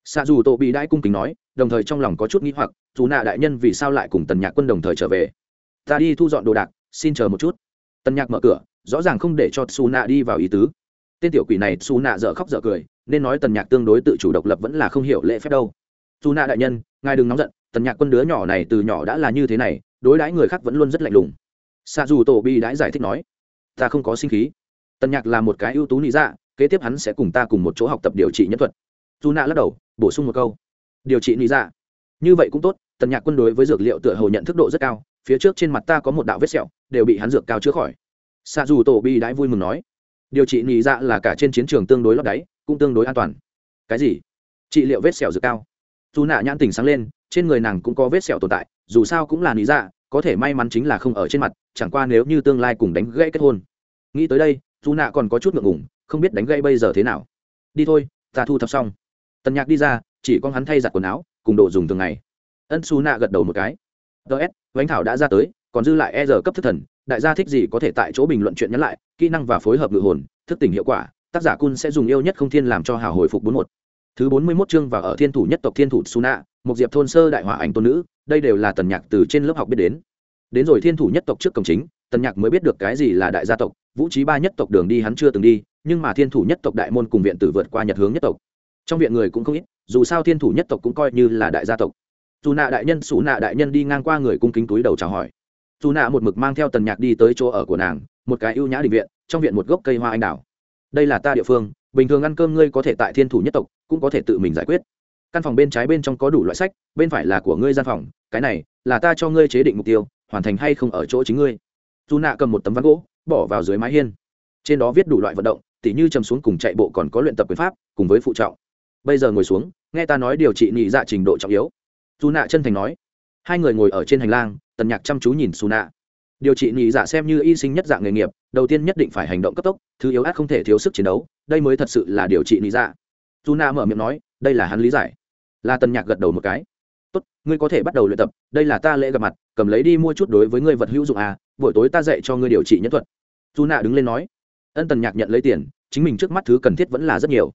xạ dù tổ bị đãi cung kính nói, đồng thời trong lòng có chút nghĩ hoặc, dù nạ đại nhân vì sao lại cùng tần nhạc quân đồng thời trở về? Ta đi thu dọn đồ đạc, xin chờ một chút. Tần nhạc mở cửa, rõ ràng không để cho xù nạ đi vào ý tứ. Tên tiểu quỷ này xù nạ dở khóc dở cười, nên nói tần nhạc tương đối tự chủ độc lập vẫn là không hiểu lễ phép đâu. Dù nạ đại nhân, ngài đừng nóng giận, tần nhạc quân đứa nhỏ này từ nhỏ đã là như thế này, đối đãi người khác vẫn luôn rất lạnh lùng. Xạ dù tổ bi đãi giải thích nói, ta không có sinh khí. Tần nhạc là một cái ưu tú lý dạ kế tiếp hắn sẽ cùng ta cùng một chỗ học tập điều trị nhân thuật dù nạ lắc đầu, bổ sung một câu. Điều trị lý dạ. Như vậy cũng tốt, tần nhạc quân đối với dược liệu tựa hồ nhận thức độ rất cao, phía trước trên mặt ta có một đạo vết sẹo, đều bị hắn dược cao chữa khỏi. Xa dù tổ bi đãi vui mừng nói, điều trị lý dạ là cả trên chiến trường tương đối lót đáy, cũng tương đối an toàn. Cái gì? Trị liệu vết sẹo dược cao. Dù nạ nhãn tình sáng lên, trên người nàng cũng có vết sẹo tồn tại, dù sao cũng là lý dạ có thể may mắn chính là không ở trên mặt, chẳng qua nếu như tương lai cùng đánh gãy kết hôn. Nghĩ tới đây, dù nạ còn có chút ngượng ngủng không biết đánh gãy bây giờ thế nào. Đi thôi, ta thu thập xong tần nhạc đi ra, chỉ con hắn thay giặt quần áo, cùng đồ dùng thường ngày. Ân su nạ gật đầu một cái. Ts vánh thảo đã ra tới, còn dư lại e giờ cấp thức thần, đại gia thích gì có thể tại chỗ bình luận chuyện nhắn lại, kỹ năng và phối hợp ngự hồn, thức tỉnh hiệu quả, tác giả cun sẽ dùng yêu nhất không thiên làm cho hào hồi phục bốn một. Thứ bốn mươi mốt chương và ở thiên thủ nhất tộc thiên thủ su nạ một diệp thôn sơ đại hỏa ảnh tôn nữ, đây đều là tần nhạc từ trên lớp học biết đến. Đến rồi thiên thủ nhất tộc trước cổng chính, tần nhạc mới biết được cái gì là đại gia tộc, vũ trí ba nhất tộc đường đi hắn chưa từng đi, nhưng mà thiên thủ nhất tộc đại môn cùng viện tử vượt qua nhật hướng nhất tộc trong viện người cũng không ít, dù sao thiên thủ nhất tộc cũng coi như là đại gia tộc. Dù nạ đại nhân xù nạ đại nhân đi ngang qua người cung kính túi đầu chào hỏi. Dù nạ một mực mang theo tần nhạc đi tới chỗ ở của nàng, một cái ưu nhã định viện, trong viện một gốc cây hoa anh đào. Đây là ta địa phương, bình thường ăn cơm ngươi có thể tại thiên thủ nhất tộc, cũng có thể tự mình giải quyết. Căn phòng bên trái bên trong có đủ loại sách, bên phải là của ngươi gian phòng, cái này là ta cho ngươi chế định mục tiêu, hoàn thành hay không ở chỗ chính ngươi. Dù nạ cầm một tấm ván gỗ, bỏ vào dưới mái hiên. Trên đó viết đủ loại vận động, tỉ như chầm xuống cùng chạy bộ còn có luyện tập quyền pháp, cùng với phụ trọng bây giờ ngồi xuống, nghe ta nói điều trị nhị dạ trình độ trọng yếu. Dù nạ chân thành nói. Hai người ngồi ở trên hành lang, tần nhạc chăm chú nhìn xù nạ điều trị nhị dạ xem như y sinh nhất dạng nghề nghiệp, đầu tiên nhất định phải hành động cấp tốc, thứ yếu át không thể thiếu sức chiến đấu, đây mới thật sự là điều trị nhị dạ. Dù nạ mở miệng nói, đây là hắn lý giải. Là tần nhạc gật đầu một cái. Tốt, ngươi có thể bắt đầu luyện tập, đây là ta lễ gặp mặt, cầm lấy đi mua chút đối với ngươi vật hữu dụng à buổi tối ta dạy cho ngươi điều trị nhân thuật. Dù nạ đứng lên nói. Ân tần nhạc nhận lấy tiền, chính mình trước mắt thứ cần thiết vẫn là rất nhiều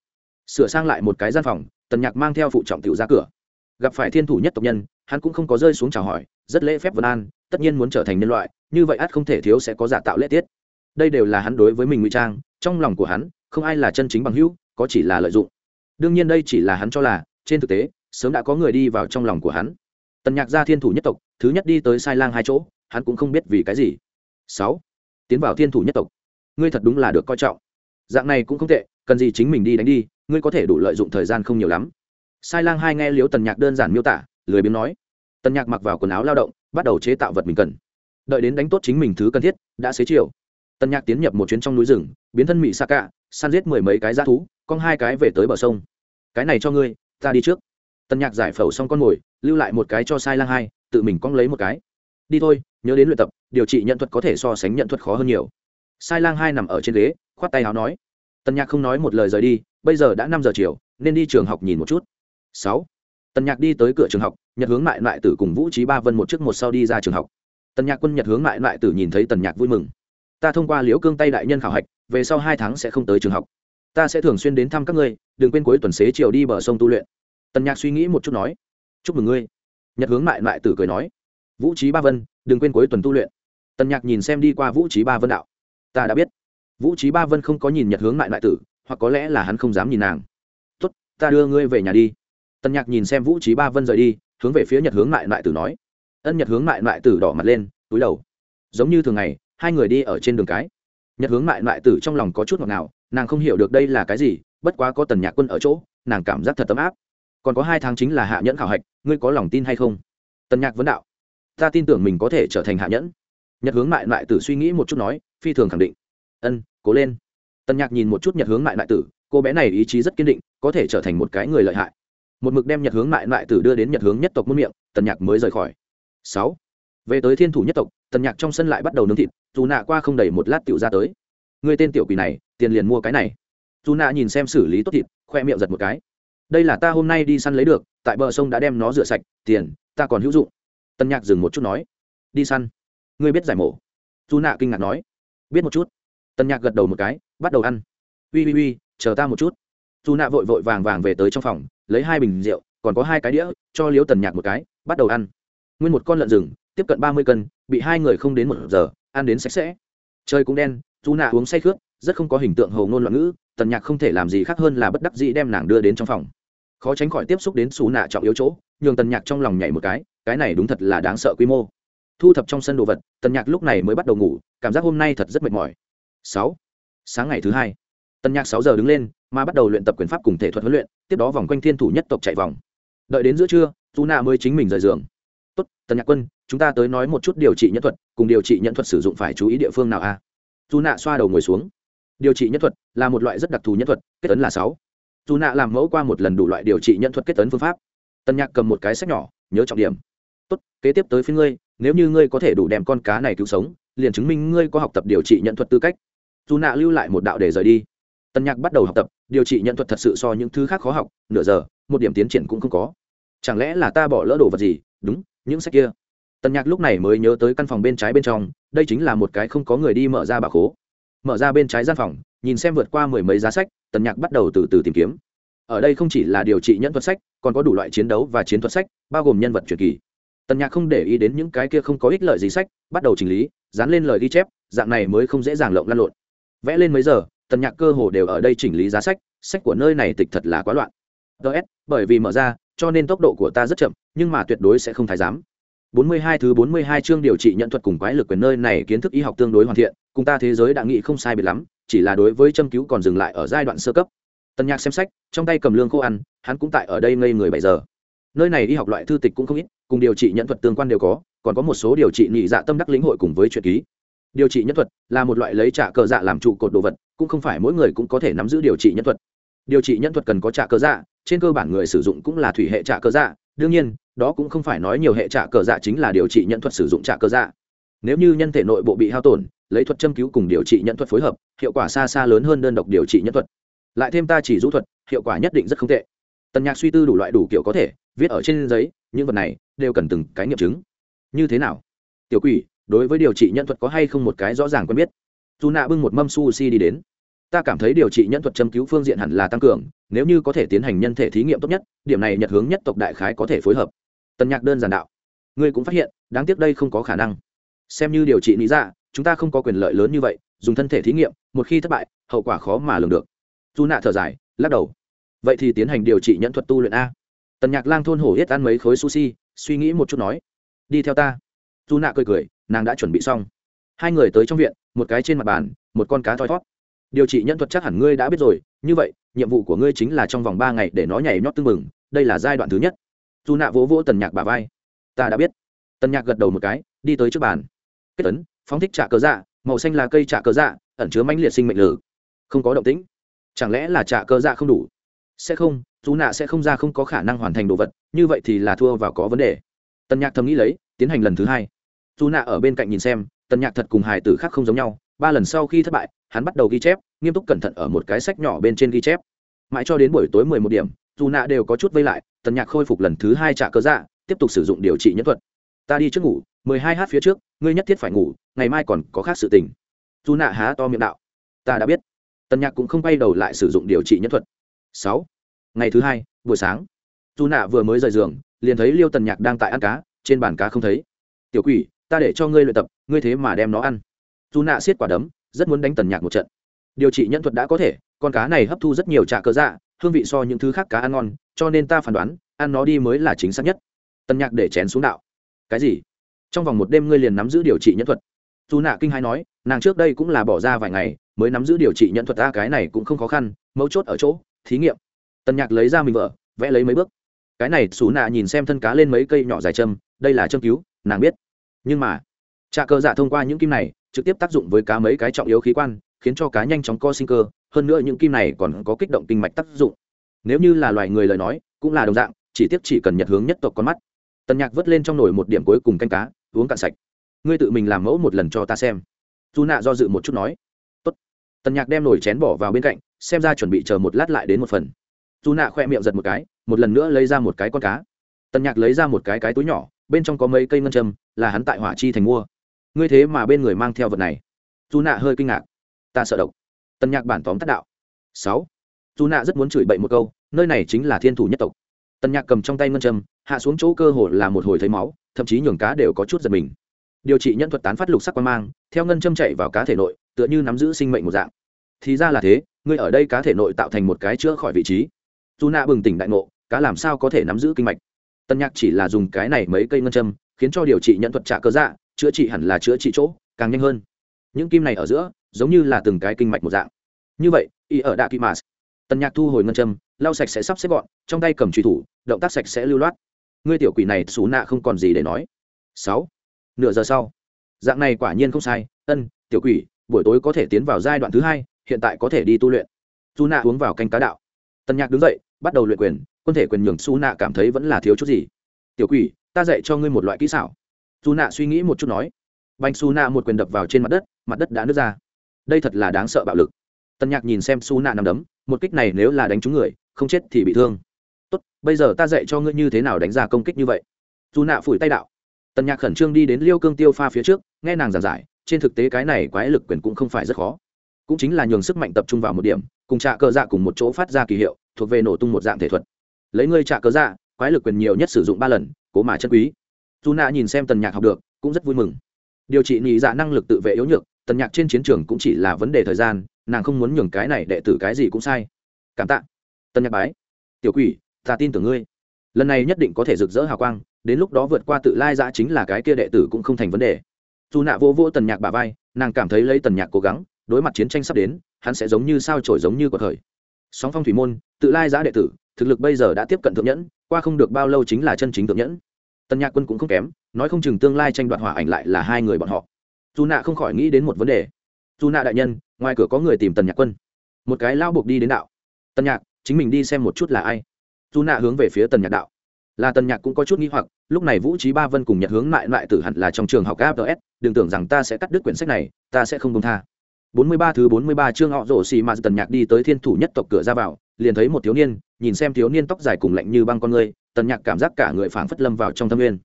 sửa sang lại một cái gian phòng, tần nhạc mang theo phụ trọng tiểu ra cửa. Gặp phải thiên thủ nhất tộc nhân, hắn cũng không có rơi xuống chào hỏi, rất lễ phép vân an, tất nhiên muốn trở thành nhân loại, như vậy ắt không thể thiếu sẽ có giả tạo lễ tiết. Đây đều là hắn đối với mình ngụy trang, trong lòng của hắn, không ai là chân chính bằng hữu, có chỉ là lợi dụng. Đương nhiên đây chỉ là hắn cho là, trên thực tế, sớm đã có người đi vào trong lòng của hắn. Tần nhạc gia thiên thủ nhất tộc, thứ nhất đi tới sai lang hai chỗ, hắn cũng không biết vì cái gì. Sáu, tiến vào thiên thủ nhất tộc. Ngươi thật đúng là được coi trọng. Dạng này cũng không tệ, cần gì chính mình đi đánh đi ngươi có thể đủ lợi dụng thời gian không nhiều lắm. Sai lang hai nghe liếu tần nhạc đơn giản miêu tả, lười biếng nói. Tần nhạc mặc vào quần áo lao động, bắt đầu chế tạo vật mình cần. Đợi đến đánh tốt chính mình thứ cần thiết, đã xế chiều. Tần nhạc tiến nhập một chuyến trong núi rừng, biến thân mỹ sa cạ, săn giết mười mấy cái g thú con hai cái về tới bờ sông. Cái này cho ngươi, ta đi trước. Tần nhạc giải phẫu xong con mồi, lưu lại một cái cho sai lang hai, tự mình cong lấy một cái. Đi thôi, nhớ đến luyện tập, điều trị nhận thuật có thể so sánh nhận thuật khó hơn nhiều. Sai lang hai nằm ở trên ghế, khoát tay áo nói tần nhạc không nói một lời rời đi, bây giờ đã năm giờ chiều, nên đi trường học nhìn một chút. Sáu. Tần nhạc đi tới cửa trường học, nhật hướng mại mại tử cùng vũ trí ba vân một trước một sau đi ra trường học. Tần nhạc quân nhật hướng mại mại tử nhìn thấy tần nhạc vui mừng. Ta thông qua liễu cương tay đại nhân khảo hạch, về sau hai tháng sẽ không tới trường học. Ta sẽ thường xuyên đến thăm các ngươi, đừng quên cuối tuần xế chiều đi bờ sông tu luyện. Tần nhạc suy nghĩ một chút nói, chúc mừng ngươi. Nhật hướng mại mại tử cười nói, vũ trí ba vân, đừng quên cuối tuần tu luyện. Tần nhạc nhìn xem đi qua vũ trí ba vân đạo, ta đã biết vũ trí ba vân không có nhìn nhật hướng lại lại tử, hoặc có lẽ là hắn không dám nhìn nàng. Tốt, ta đưa ngươi về nhà đi. Tần nhạc nhìn xem vũ trí ba vân rời đi, hướng về phía nhật hướng lại mại tử nói. Ân nhật hướng lại mại tử đỏ mặt lên, túi đầu. Giống như thường ngày, hai người đi ở trên đường cái. Nhật hướng lại mại tử trong lòng có chút ngọt ngào, nàng không hiểu được đây là cái gì, bất quá có tần nhạc quân ở chỗ, nàng cảm giác thật ấm áp. Còn có hai tháng chính là hạ nhẫn khảo hạch, ngươi có lòng tin hay không? Tần nhạc vấn đạo. Ta tin tưởng mình có thể trở thành hạ nhẫn. Nhật hướng mại mại tử suy nghĩ một chút nói, phi thường khẳng định ân, cố lên. Tần nhạc nhìn một chút nhật hướng mại mại tử, cô bé này ý chí rất kiên định, có thể trở thành một cái người lợi hại. Một mực đem nhật hướng mại mại tử đưa đến nhật hướng nhất tộc muôn miệng tần nhạc mới rời khỏi. Sáu, về tới thiên thủ nhất tộc tần nhạc trong sân lại bắt đầu nướng thịt, dù nạ qua không đầy một lát tiểu ra tới. Người tên tiểu quỷ này, tiền liền mua cái này. Dù nạ nhìn xem xử lý tốt thịt, khoe miệng giật một cái. Đây là ta hôm nay đi săn lấy được, tại bờ sông đã đem nó rửa sạch, tiền, ta còn hữu dụng. Tân nhạc dừng một chút nói. Đi săn. Ngươi biết giải mổ. Dù nạ kinh ngạc nói. Biết một chút tần nhạc gật đầu một cái, bắt đầu ăn. Ui ui ui, chờ ta một chút. Dù nạ vội vội vàng vàng về tới trong phòng, lấy hai bình rượu, còn có hai cái đĩa, cho liếu tần nhạc một cái, bắt đầu ăn. Nguyên một con lợn rừng, tiếp cận ba mươi cân, bị hai người không đến một giờ, ăn đến sạch sẽ. Trời cũng đen dù nạ uống say khướt rất không có hình tượng hầu ngôn loạn ngữ, tần nhạc không thể làm gì khác hơn là bất đắc dĩ đem nàng đưa đến trong phòng. Khó tránh khỏi tiếp xúc đến xù nạ trọng yếu chỗ, nhường tần nhạc trong lòng nhảy một cái cái này đúng thật là đáng sợ quy mô. Thu thập trong sân đồ vật, tần nhạc lúc này mới bắt đầu ngủ, cảm giác hôm nay thật rất mệt mỏi sáu. Sáng ngày thứ hai, tân nhạc sáu giờ đứng lên, mà bắt đầu luyện tập quyền pháp cùng thể thuật huấn luyện, tiếp đó vòng quanh thiên thủ nhất tộc chạy vòng. Đợi đến giữa trưa dù nạ mới chính mình rời giường. Tốt, tân nhạc quân, chúng ta tới nói một chút điều trị nhân thuật, cùng điều trị nhân thuật sử dụng phải chú ý địa phương nào a? À? dù nạ xoa đầu ngồi xuống. Điều trị nhân thuật là một loại rất đặc thù nhân thuật, kết ấn là sáu. Dù nạ làm mẫu qua một lần đủ loại điều trị nhân thuật kết ấn phương pháp. Tân nhạc cầm một cái sách nhỏ, nhớ trọng điểm. Tốt, kế tiếp tới phía ngươi, nếu như ngươi có thể đủ đem con cá này cứu sống, liền chứng minh ngươi có học tập điều trị nhận thuật tư cách dù nạ lưu lại một đạo để rời đi. Tân nhạc bắt đầu học tập, điều trị nhận thuật thật sự so những thứ khác khó học, nửa giờ, một điểm tiến triển cũng không có. Chẳng lẽ là ta bỏ lỡ đồ vật gì? Đúng, những sách kia. Tân nhạc lúc này mới nhớ tới căn phòng bên trái bên trong, đây chính là một cái không có người đi mở ra bà khố. Mở ra bên trái gian phòng, nhìn xem vượt qua mười mấy giá sách tần nhạc bắt đầu từ từ tìm kiếm. Ở đây không chỉ là điều trị nhẫn thuật sách, còn có đủ loại chiến đấu và chiến thuật sách, bao gồm nhân vật truyền kỳ. Tần nhạc không để ý đến những cái kia không có ích lợi gì sách, bắt đầu chỉnh lý, dán lên lời ghi chép, dạng này mới không dễ dàng lộng lan lộn vẽ lên mấy giờ, tần nhạc cơ hồ đều ở đây chỉnh lý giá sách sách của nơi này tịch thật là quá loạn. Ts bởi vì mở ra, cho nên tốc độ của ta rất chậm, nhưng mà tuyệt đối sẽ không thái giám. 42 thứ 42 chương điều trị nhận thuật cùng quái lực quyền nơi này kiến thức y học tương đối hoàn thiện, cùng ta thế giới đã nghĩ không sai biệt lắm, chỉ là đối với châm cứu còn dừng lại ở giai đoạn sơ cấp. Tần nhạc xem sách, trong tay cầm lương khô ăn, hắn cũng tại ở đây ngây người bảy giờ. Nơi này y học loại thư tịch cũng không ít, cùng điều trị nhận thuật tương quan đều có, còn có một số điều trị nhị dạ tâm đắc lĩnh hội cùng với chuyện ký điều trị nhân thuật là một loại lấy trả cờ dạ làm trụ cột đồ vật, cũng không phải mỗi người cũng có thể nắm giữ điều trị nhân thuật. Điều trị nhân thuật cần có trả cờ dạ trên cơ bản người sử dụng cũng là thủy hệ trả cờ dạ. Đương nhiên, đó cũng không phải nói nhiều hệ trả cờ dạ chính là điều trị nhân thuật sử dụng trả cờ dạ. Nếu như nhân thể nội bộ bị hao tổn, lấy thuật châm cứu cùng điều trị nhân thuật phối hợp, hiệu quả xa xa lớn hơn đơn độc điều trị nhân thuật. Lại thêm ta chỉ rũ thuật, hiệu quả nhất định rất không tệ. Tần nhạc suy tư đủ loại đủ kiểu có thể, viết ở trên giấy, những vật này đều cần từng cái nghiệm chứng. Như thế nào? Tiểu quỷ đối với điều trị nhân thuật có hay không một cái rõ ràng quen biết. Dù nạ bưng một mâm sushi đi đến, ta cảm thấy điều trị nhân thuật châm cứu phương diện hẳn là tăng cường, nếu như có thể tiến hành nhân thể thí nghiệm tốt nhất, điểm này nhật hướng nhất tộc đại khái có thể phối hợp. Tần nhạc đơn giản đạo. Ngươi cũng phát hiện, đáng tiếc đây không có khả năng. Xem như điều trị lý ra chúng ta không có quyền lợi lớn như vậy, dùng thân thể thí nghiệm, một khi thất bại, hậu quả khó mà lường được. Dù nạ thở dài, lắc đầu. Vậy thì tiến hành điều trị nhân thuật tu luyện a. Tần nhạc lang thôn hổ hết ăn mấy khối sushi, suy nghĩ một chút nói. Đi theo ta. Dù nạ cười cười nàng đã chuẩn bị xong. Hai người tới trong viện, một cái trên mặt bàn, một con cá thoi thót điều trị nhân thuật chắc hẳn ngươi đã biết rồi, như vậy, nhiệm vụ của ngươi chính là trong vòng ba ngày để nó nhảy nhót tưng mừng đây là giai đoạn thứ nhất. Dù nạ vỗ vỗ tần nhạc bà vai. Ta đã biết. Tần nhạc gật đầu một cái, đi tới trước bàn. Kết tấn phóng thích trả cờ dạ màu xanh là cây trả cờ dạ ẩn chứa mãnh liệt sinh mệnh lử không có động tĩnh. Chẳng lẽ là trả cờ dạ không đủ? Sẽ không dù nạ sẽ không ra không có khả năng hoàn thành đồ vật, như vậy thì là thua và có vấn đề. Tần nhạc thầm nghĩ lấy, tiến hành lần thứ hai dù nạ ở bên cạnh nhìn xem, tần nhạc thật cùng hài tử khác không giống nhau, ba lần sau khi thất bại, hắn bắt đầu ghi chép, nghiêm túc cẩn thận ở một cái sách nhỏ bên trên ghi chép. Mãi cho đến buổi tối mười một điểm, dù nạ đều có chút vây lại, tần nhạc khôi phục lần thứ hai trả cơ dạ tiếp tục sử dụng điều trị nhân thuật. Ta đi trước ngủ, mười hai h phía trước, ngươi nhất thiết phải ngủ, ngày mai còn có khác sự tình. Dù nạ há to miệng đạo. Ta đã biết. Tần nhạc cũng không bay đầu lại sử dụng điều trị nhân thuật. Sáu. Ngày thứ hai, buổi sáng. Dù nạ vừa mới rời giường, liền thấy liêu tần nhạc đang tại ăn cá, trên bàn cá không thấy. Tiểu quỷ ta để cho ngươi luyện tập, ngươi thế mà đem nó ăn. Dù nạ xiết quả đấm, rất muốn đánh tần nhạc một trận. Điều trị nhân thuật đã có thể, con cá này hấp thu rất nhiều trà cơ dạ hương vị so những thứ khác cá ăn ngon, cho nên ta phán đoán, ăn nó đi mới là chính xác nhất. Tần nhạc để chén xuống đạo. Cái gì? Trong vòng một đêm ngươi liền nắm giữ điều trị nhân thuật. Dù nạ kinh hai nói, nàng trước đây cũng là bỏ ra vài ngày, mới nắm giữ điều trị nhân thuật ta, cái này cũng không khó khăn, mấu chốt ở chỗ, thí nghiệm. Tần nhạc lấy ra mình vợ, vẽ lấy mấy bước. Cái này xù nạ nhìn xem thân cá lên mấy cây nhỏ dài châm, đây là châm cứu, nàng biết nhưng mà trà cơ dạ thông qua những kim này, trực tiếp tác dụng với cá mấy cái trọng yếu khí quan, khiến cho cá nhanh chóng co sinh cơ, hơn nữa những kim này còn có kích động kinh mạch tác dụng. Nếu như là loài người lời nói, cũng là đồng dạng, chỉ tiếp chỉ cần nhật hướng nhất tộc con mắt. Tần nhạc vớt lên trong nồi một điểm cuối cùng canh cá, uống cạn sạch. Ngươi tự mình làm mẫu một lần cho ta xem. Dù nạ do dự một chút nói. Tốt. tần nhạc đem nồi chén bỏ vào bên cạnh, xem ra chuẩn bị chờ một lát lại đến một phần. Dù nạ khoe miệng giật một cái, một lần nữa lấy ra một cái con cá. Tần nhạc lấy ra một cái cái túi nhỏ bên trong có mấy cây ngân châm, là hắn tại hỏa chi thành mua. Ngươi thế mà bên người mang theo vật này. Dù nạ hơi kinh ngạc. Ta sợ độc. Tân nhạc bản tóm tác đạo. Sáu. Dù nạ rất muốn chửi bậy một câu, nơi này chính là thiên thủ nhất tộc. Tân nhạc cầm trong tay ngân châm, hạ xuống chỗ cơ hồ là một hồi thấy máu, thậm chí nhường cá đều có chút giật mình. Điều trị nhân thuật tán phát lục sắc quan mang, theo ngân châm chạy vào cá thể nội, tựa như nắm giữ sinh mệnh một dạng. Thì ra là thế, ngươi ở đây cá thể nội tạo thành một cái chữa khỏi vị trí. Dù nạ bừng tỉnh đại ngộ, cá làm sao có thể nắm giữ kinh mạch? Tân nhạc chỉ là dùng cái này mấy cây ngân châm, khiến cho điều trị nhận thuật trả cơ dạ chữa trị hẳn là chữa trị chỗ, càng nhanh hơn. Những kim này ở giữa, giống như là từng cái kinh mạch một dạng. Như vậy, y ở đạ kim mars tân nhạc thu hồi ngân châm, lau sạch sẽ sắp xếp gọn, trong tay cầm truy thủ, động tác sạch sẽ lưu loát. Ngươi tiểu quỷ này, xú nạ không còn gì để nói. Sáu. Nửa giờ sau. Dạng này quả nhiên không sai, ân, tiểu quỷ, buổi tối có thể tiến vào giai đoạn thứ hai, hiện tại có thể đi tu luyện. Dù nạ uống vào canh cá đạo. Tân nhạc đứng dậy, bắt đầu luyện quyền quân thể quyền nhường su nạ cảm thấy vẫn là thiếu chút gì. Tiểu quỷ, ta dạy cho ngươi một loại kỹ xảo. Su nạ suy nghĩ một chút nói. Banh su nạ một quyền đập vào trên mặt đất mặt đất đã nứt ra. Đây thật là đáng sợ bạo lực. Tân nhạc nhìn xem su nạ nằm đấm, một kích này nếu là đánh trúng người, không chết thì bị thương. Tốt, bây giờ ta dạy cho ngươi như thế nào đánh ra công kích như vậy. Su nạ phủi tay đạo. Tân nhạc khẩn trương đi đến liêu cương tiêu pha phía trước, nghe nàng giảng giải, trên thực tế cái này quái lực quyền cũng không phải rất khó. Cũng chính là nhường sức mạnh tập trung vào một điểm, cùng trạ cờ dạ cùng một chỗ phát ra kỳ hiệu, thuộc về nổ tung một dạng thể thuật lấy ngươi trả cớ dạ quái lực quyền nhiều nhất sử dụng ba lần, cố mà chân quý. Dù nạ nhìn xem tần nhạc học được, cũng rất vui mừng. Điều trị nhị dạ năng lực tự vệ yếu nhược, tần nhạc trên chiến trường cũng chỉ là vấn đề thời gian, nàng không muốn nhường cái này đệ tử cái gì cũng sai. Cảm tạ. Tần nhạc bái. Tiểu quỷ, ta tin tưởng ngươi. Lần này nhất định có thể rực rỡ hào quang, đến lúc đó vượt qua tự lai giã chính là cái kia đệ tử cũng không thành vấn đề. Dù nạ vô vô tần nhạc bà vai, nàng cảm thấy lấy tần nhạc cố gắng, đối mặt chiến tranh sắp đến, hắn sẽ giống như sao trổi giống như cuộc thời sóng phong thủy môn, tự lai giã đệ tử thực lực bây giờ đã tiếp cận thượng nhẫn, qua không được bao lâu chính là chân chính thượng nhẫn. Tần nhạc quân cũng không kém, nói không chừng tương lai tranh đoạt hỏa ảnh lại là hai người bọn họ. Dù nạ không khỏi nghĩ đến một vấn đề. Dù nạ đại nhân, ngoài cửa có người tìm tần nhạc quân. Một cái lao buộc đi đến đạo. Tần nhạc, chính mình đi xem một chút là ai. Dù nạ hướng về phía tần nhạc đạo. Là tần nhạc cũng có chút nghi hoặc, lúc này vũ trí ba vân cùng nhật hướng lại lại tử hẳn là trong trường học apts đừng tưởng rằng ta sẽ cắt đứt quyển sách này, ta sẽ không công tha. Bốn mươi ba thứ bốn mươi ba chương họ rổ xì mà tần nhạc đi tới thiên thủ nhất tộc cửa ra vào liền thấy một thiếu niên nhìn xem thiếu niên tóc dài cùng lạnh như băng con người tần nhạc cảm giác cả người phảng phất lâm vào trong thâm nguyên.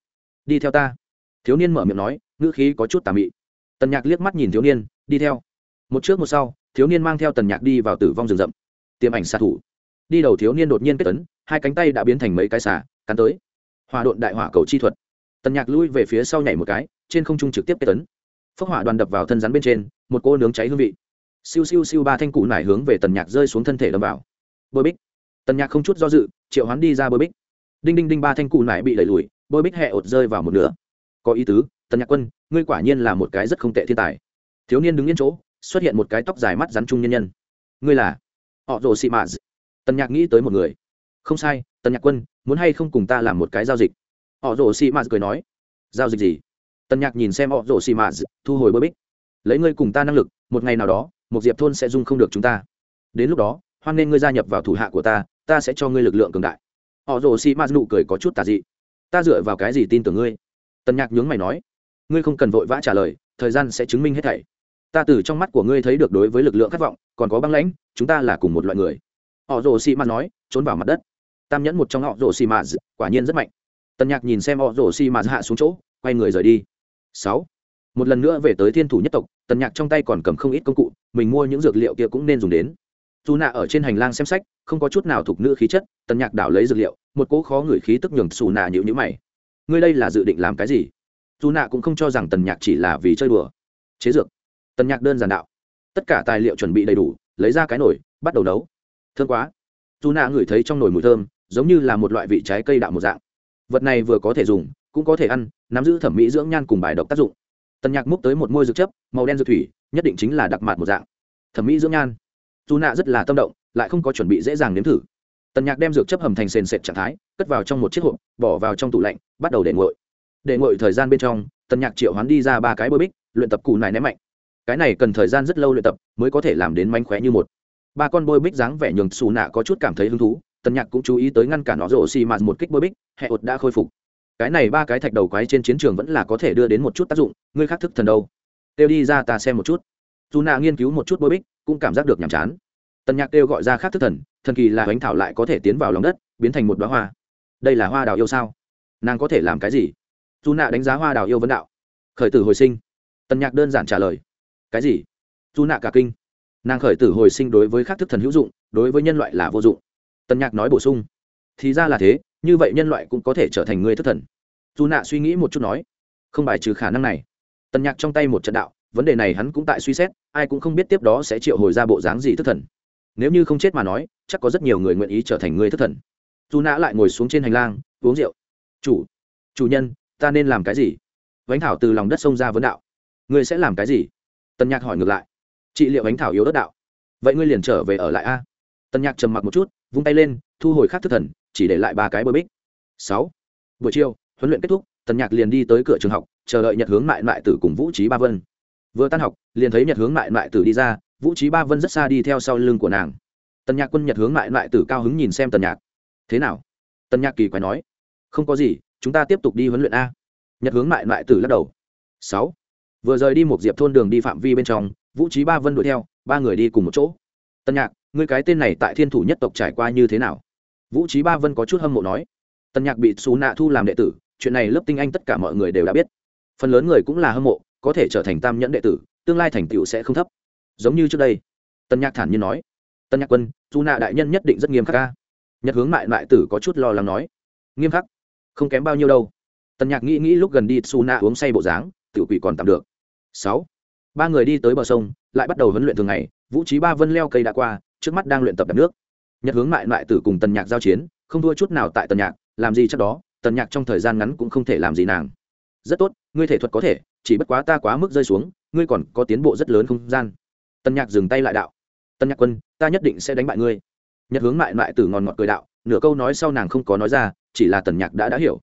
Đi theo ta. Thiếu niên mở miệng nói ngữ khí có chút tà mị. Tần nhạc liếc mắt nhìn thiếu niên đi theo. Một trước một sau thiếu niên mang theo tần nhạc đi vào tử vong rừng rậm. Tiềm ảnh xạ thủ. Đi đầu thiếu niên đột nhiên kết tấn hai cánh tay đã biến thành mấy cái xà, cắn tới. Hòa độn đại hỏa cầu chi thuật. Tần nhạc lui về phía sau nhảy một cái trên không trung trực tiếp kết tấn phước hỏa đoàn đập vào thân rắn bên trên một cô nướng cháy hương vị. Siêu siêu siêu ba thanh cụ nải hướng về tần nhạc rơi xuống thân thể đâm vào bôi bích. Tần nhạc không chút do dự, triệu hoán đi ra bôi bích. Đinh đinh đinh ba thanh cụ nải bị đẩy lùi, bôi bích hẹ ột rơi vào một nửa. Có ý tứ, tần nhạc quân, ngươi quả nhiên là một cái rất không tệ thiên tài. Thiếu niên đứng yên chỗ, xuất hiện một cái tóc dài mắt rắn trung nhân nhân. Ngươi là? Họ rồ xị mạ tần nhạc nghĩ tới một người. Không sai, tần nhạc quân, muốn hay không cùng ta làm một cái giao dịch? Họ rồ xì mạt cười nói. Giao dịch gì? Tần nhạc nhìn xem họ rồ xì mạt thu hồi bơ bích. Lấy ngươi cùng ta năng lực, một ngày nào đó, một diệp thôn sẽ dung không được chúng ta. Đến lúc đó hoan nên ngươi gia nhập vào thủ hạ của ta ta sẽ cho ngươi lực lượng cường đại. Họ rồ xì Ma nụ cười có chút tà dị. Ta dựa vào cái gì tin tưởng ngươi? Tần nhạc nhướng mày nói. Ngươi không cần vội vã trả lời thời gian sẽ chứng minh hết thảy. Ta từ trong mắt của ngươi thấy được đối với lực lượng khát vọng còn có băng lãnh chúng ta là cùng một loại người. Họ rồ xì Ma nói trốn vào mặt đất. Tam nhẫn một trong họ rồ xì Ma, quả nhiên rất mạnh. Tần nhạc nhìn xem họ rồ xì Ma hạ xuống chỗ quay người rời đi. Sáu. Một lần nữa về tới thiên thủ nhất tộc tần nhạc trong tay còn cầm không ít công cụ mình mua những dược liệu kia cũng nên dùng đến dù nạ ở trên hành lang xem sách, không có chút nào thuộc nữ khí chất, tần nhạc đảo lấy dược liệu, một cỗ khó ngửi khí tức nhường xù nạ nhịu nhữ mày. Ngươi đây là dự định làm cái gì? Dù nạ cũng không cho rằng tần nhạc chỉ là vì chơi đùa. Chế dược. Tần nhạc đơn giản đạo. Tất cả tài liệu chuẩn bị đầy đủ, lấy ra cái nồi, bắt đầu nấu. Thương quá. Dù nạ ngửi thấy trong nồi mùi thơm, giống như là một loại vị trái cây đạo một dạng. Vật này vừa có thể dùng, cũng có thể ăn, nắm giữ thẩm mỹ dưỡng nhan cùng bài độc tác dụng. Tần nhạc múc tới một môi dược chấp màu đen dược thủy, nhất định chính là đặc mạt một dạng. Thẩm mỹ dưỡng nhan dù nạ rất là tâm động, lại không có chuẩn bị dễ dàng nếm thử. Tần nhạc đem dược chấp hầm thành sền sệt trạng thái, cất vào trong một chiếc hộp, bỏ vào trong tủ lạnh, bắt đầu để ngội để ngội thời gian bên trong, tần nhạc triệu hoán đi ra ba cái bôi bích, luyện tập cù này ném mạnh. Cái này cần thời gian rất lâu luyện tập mới có thể làm đến mánh khóe như một. Ba con bôi bích dáng vẻ nhường xù nạ có chút cảm thấy hứng thú, tần nhạc cũng chú ý tới ngăn cản nó rổ xì mạt một kích bôi bích, hệ ột đã khôi phục. Cái này ba cái thạch đầu quái trên chiến trường vẫn là có thể đưa đến một chút tác dụng, ngươi khác thức thần đâu? Têu đi ra ta xem một chút dù nạ nghiên cứu một chút bôi bích, cũng cảm giác được nhàm chán. Tần nhạc kêu gọi ra khác thức thần thần kỳ là bánh thảo lại có thể tiến vào lòng đất, biến thành một đoá hoa. Đây là hoa đào yêu sao? Nàng có thể làm cái gì? Dù nạ đánh giá hoa đào yêu vấn đạo. Khởi tử hồi sinh. Tần nhạc đơn giản trả lời. Cái gì? Dù nạ cả kinh. Nàng khởi tử hồi sinh đối với khác thức thần hữu dụng, đối với nhân loại là vô dụng. Tần nhạc nói bổ sung. Thì ra là thế, như vậy nhân loại cũng có thể trở thành người thức thần. Dù nạ suy nghĩ một chút nói. Không bài trừ khả năng này. Tần nhạc trong tay một trận đạo vấn đề này hắn cũng tại suy xét, ai cũng không biết tiếp đó sẽ triệu hồi ra bộ dáng gì thất thần. Nếu như không chết mà nói, chắc có rất nhiều người nguyện ý trở thành người thất thần. Dù nã lại ngồi xuống trên hành lang, uống rượu. Chủ chủ nhân, ta nên làm cái gì? Vánh thảo từ lòng đất sông ra vấn đạo. Ngươi sẽ làm cái gì? Tân nhạc hỏi ngược lại. Trị liệu ánh thảo yếu đất đạo. Vậy ngươi liền trở về ở lại a. Tân nhạc trầm mặc một chút, vung tay lên, thu hồi khắc thức thần, chỉ để lại ba cái bơi bích. Sáu. Buổi chiều, huấn luyện kết thúc tân nhạc liền đi tới cửa trường học, chờ đợi nhật hướng mại mại tử cùng vũ trí ba vân vừa tan học, liền thấy nhật hướng mại mại tử đi ra, vũ trí ba vân rất xa đi theo sau lưng của nàng. Tần nhạc quân nhật hướng mại mại tử cao hứng nhìn xem tần nhạc. Thế nào? Tần nhạc kỳ quái nói. Không có gì, chúng ta tiếp tục đi huấn luyện a. Nhật hướng mại mại tử lắc đầu. Sáu. Vừa rời đi một diệp thôn đường đi phạm vi bên trong, vũ trí ba vân đuổi theo, ba người đi cùng một chỗ. Tần nhạc, ngươi cái tên này tại thiên thủ nhất tộc trải qua như thế nào? Vũ trí ba vân có chút hâm mộ nói. Tần nhạc bị xù nạ thu làm đệ tử, chuyện này lớp tinh anh tất cả mọi người đều đã biết. Phần lớn người cũng là hâm mộ có thể trở thành tam nhẫn đệ tử, tương lai thành tựu sẽ không thấp. Giống như trước đây tân nhạc thản nhiên nói tân nhạc quân dù nạ đại nhân nhất định rất nghiêm khắc ca nhật hướng mại mại tử có chút lo lắng nói, nghiêm khắc? Không kém bao nhiêu đâu. Tân nhạc nghĩ nghĩ lúc gần đi su nạ uống say bộ dáng tự quỷ còn tạm được. Sáu, ba người đi tới bờ sông, lại bắt đầu huấn luyện thường ngày, vũ trí ba vân leo cây đã qua, trước mắt đang luyện tập đập nước. Nhật hướng mại mại tử cùng tần nhạc giao chiến, không thua chút nào tại tần nhạc, làm gì chắc đó, tần nhạc trong thời gian ngắn cũng không thể làm gì nàng. Rất tốt, ngươi thể thuật có thể chỉ bất quá ta quá mức rơi xuống, ngươi còn có tiến bộ rất lớn không gian. Tân nhạc dừng tay lại đạo. Tân nhạc quân, ta nhất định sẽ đánh bại ngươi. Nhật hướng mại mại tử ngòn ngọt cười đạo, nửa câu nói sau nàng không có nói ra, chỉ là tần nhạc đã đã hiểu.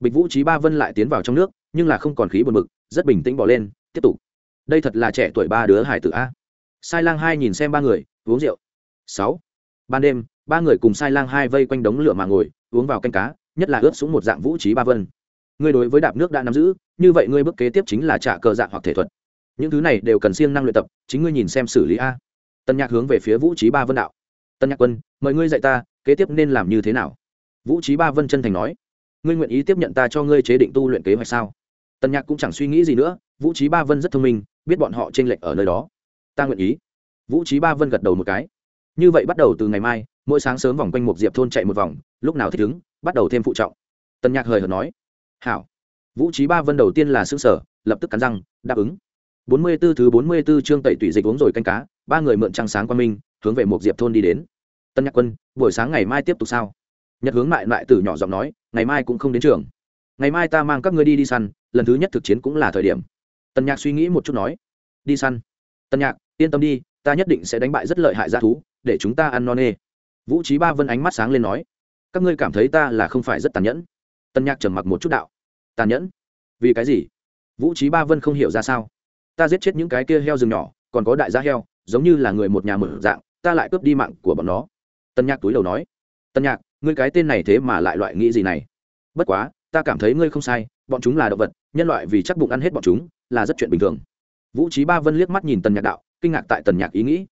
Bịch vũ trí ba vân lại tiến vào trong nước, nhưng là không còn khí buồn bực, rất bình tĩnh bỏ lên, tiếp tục. Đây thật là trẻ tuổi ba đứa hải tử a. Sai lang hai nhìn xem ba người, uống rượu. Sáu. Ban đêm, ba người cùng sai lang hai vây quanh đống lửa mà ngồi, uống vào canh cá, nhất là ướt xuống một dạng vũ trí ba vân ngươi đối với đạp nước đã nắm giữ, như vậy ngươi bước kế tiếp chính là trả cờ dạ hoặc thể thuật. Những thứ này đều cần siêng năng luyện tập, chính ngươi nhìn xem xử lý a. Tân nhạc hướng về phía vũ trí ba vân đạo. Tân nhạc quân, mời ngươi dạy ta, kế tiếp nên làm như thế nào? Vũ trí ba vân chân thành nói. Ngươi nguyện ý tiếp nhận ta cho ngươi chế định tu luyện kế hoạch sao? Tân nhạc cũng chẳng suy nghĩ gì nữa, vũ trí ba vân rất thông minh, biết bọn họ t r ê n lệch ở nơi đó. Ta nguyện ý. Vũ trí ba vân gật đầu một cái. Như vậy bắt đầu từ ngày mai, mỗi sáng sớm vòng quanh một diệp thôn chạy một vòng, lúc nào thích ứng, bắt đầu thêm phụ trọng. Tân nhạc hời hợt nói hảo. Vũ trí ba vân đầu tiên là xương sở lập tức cắn răng, đáp ứng. Bốn mươi 44 thứ bốn mươi 44 chương tẩy tủy dịch uống rồi canh cá, ba người mượn trăng sáng qua minh hướng về một diệp thôn đi đến. Tân nhạc quân, buổi sáng ngày mai tiếp tục sao? Nhật hướng mại mại từ nhỏ giọng nói, ngày mai cũng không đến trường. Ngày mai ta mang các ngươi đi đi săn, lần thứ nhất thực chiến cũng là thời điểm. Tân nhạc suy nghĩ một chút nói, đi săn. Tân nhạc, yên tâm đi, ta nhất định sẽ đánh bại rất lợi hại g thú, để chúng ta ăn no nê. Vũ trí ba vân ánh mắt sáng lên nói, các ngươi cảm thấy ta là không phải rất tàn nhẫn tân nhạc trầm mặc một chút đạo. Tàn nhẫn? Vì cái gì? Vũ trí ba vân không hiểu ra sao. Ta giết chết những cái kia heo rừng nhỏ, còn có đại gia heo, giống như là người một nhà mở dạng, ta lại cướp đi mạng của bọn nó. Tân nhạc túi đầu nói. Tân nhạc, ngươi cái tên này thế mà lại loại nghĩ gì này? Bất quá, ta cảm thấy ngươi không sai, bọn chúng là động vật, nhân loại vì chắc bụng ăn hết bọn chúng, là rất chuyện bình thường. Vũ trí ba vân liếc mắt nhìn tần nhạc đạo, kinh ngạc tại tần nhạc ý nghĩ.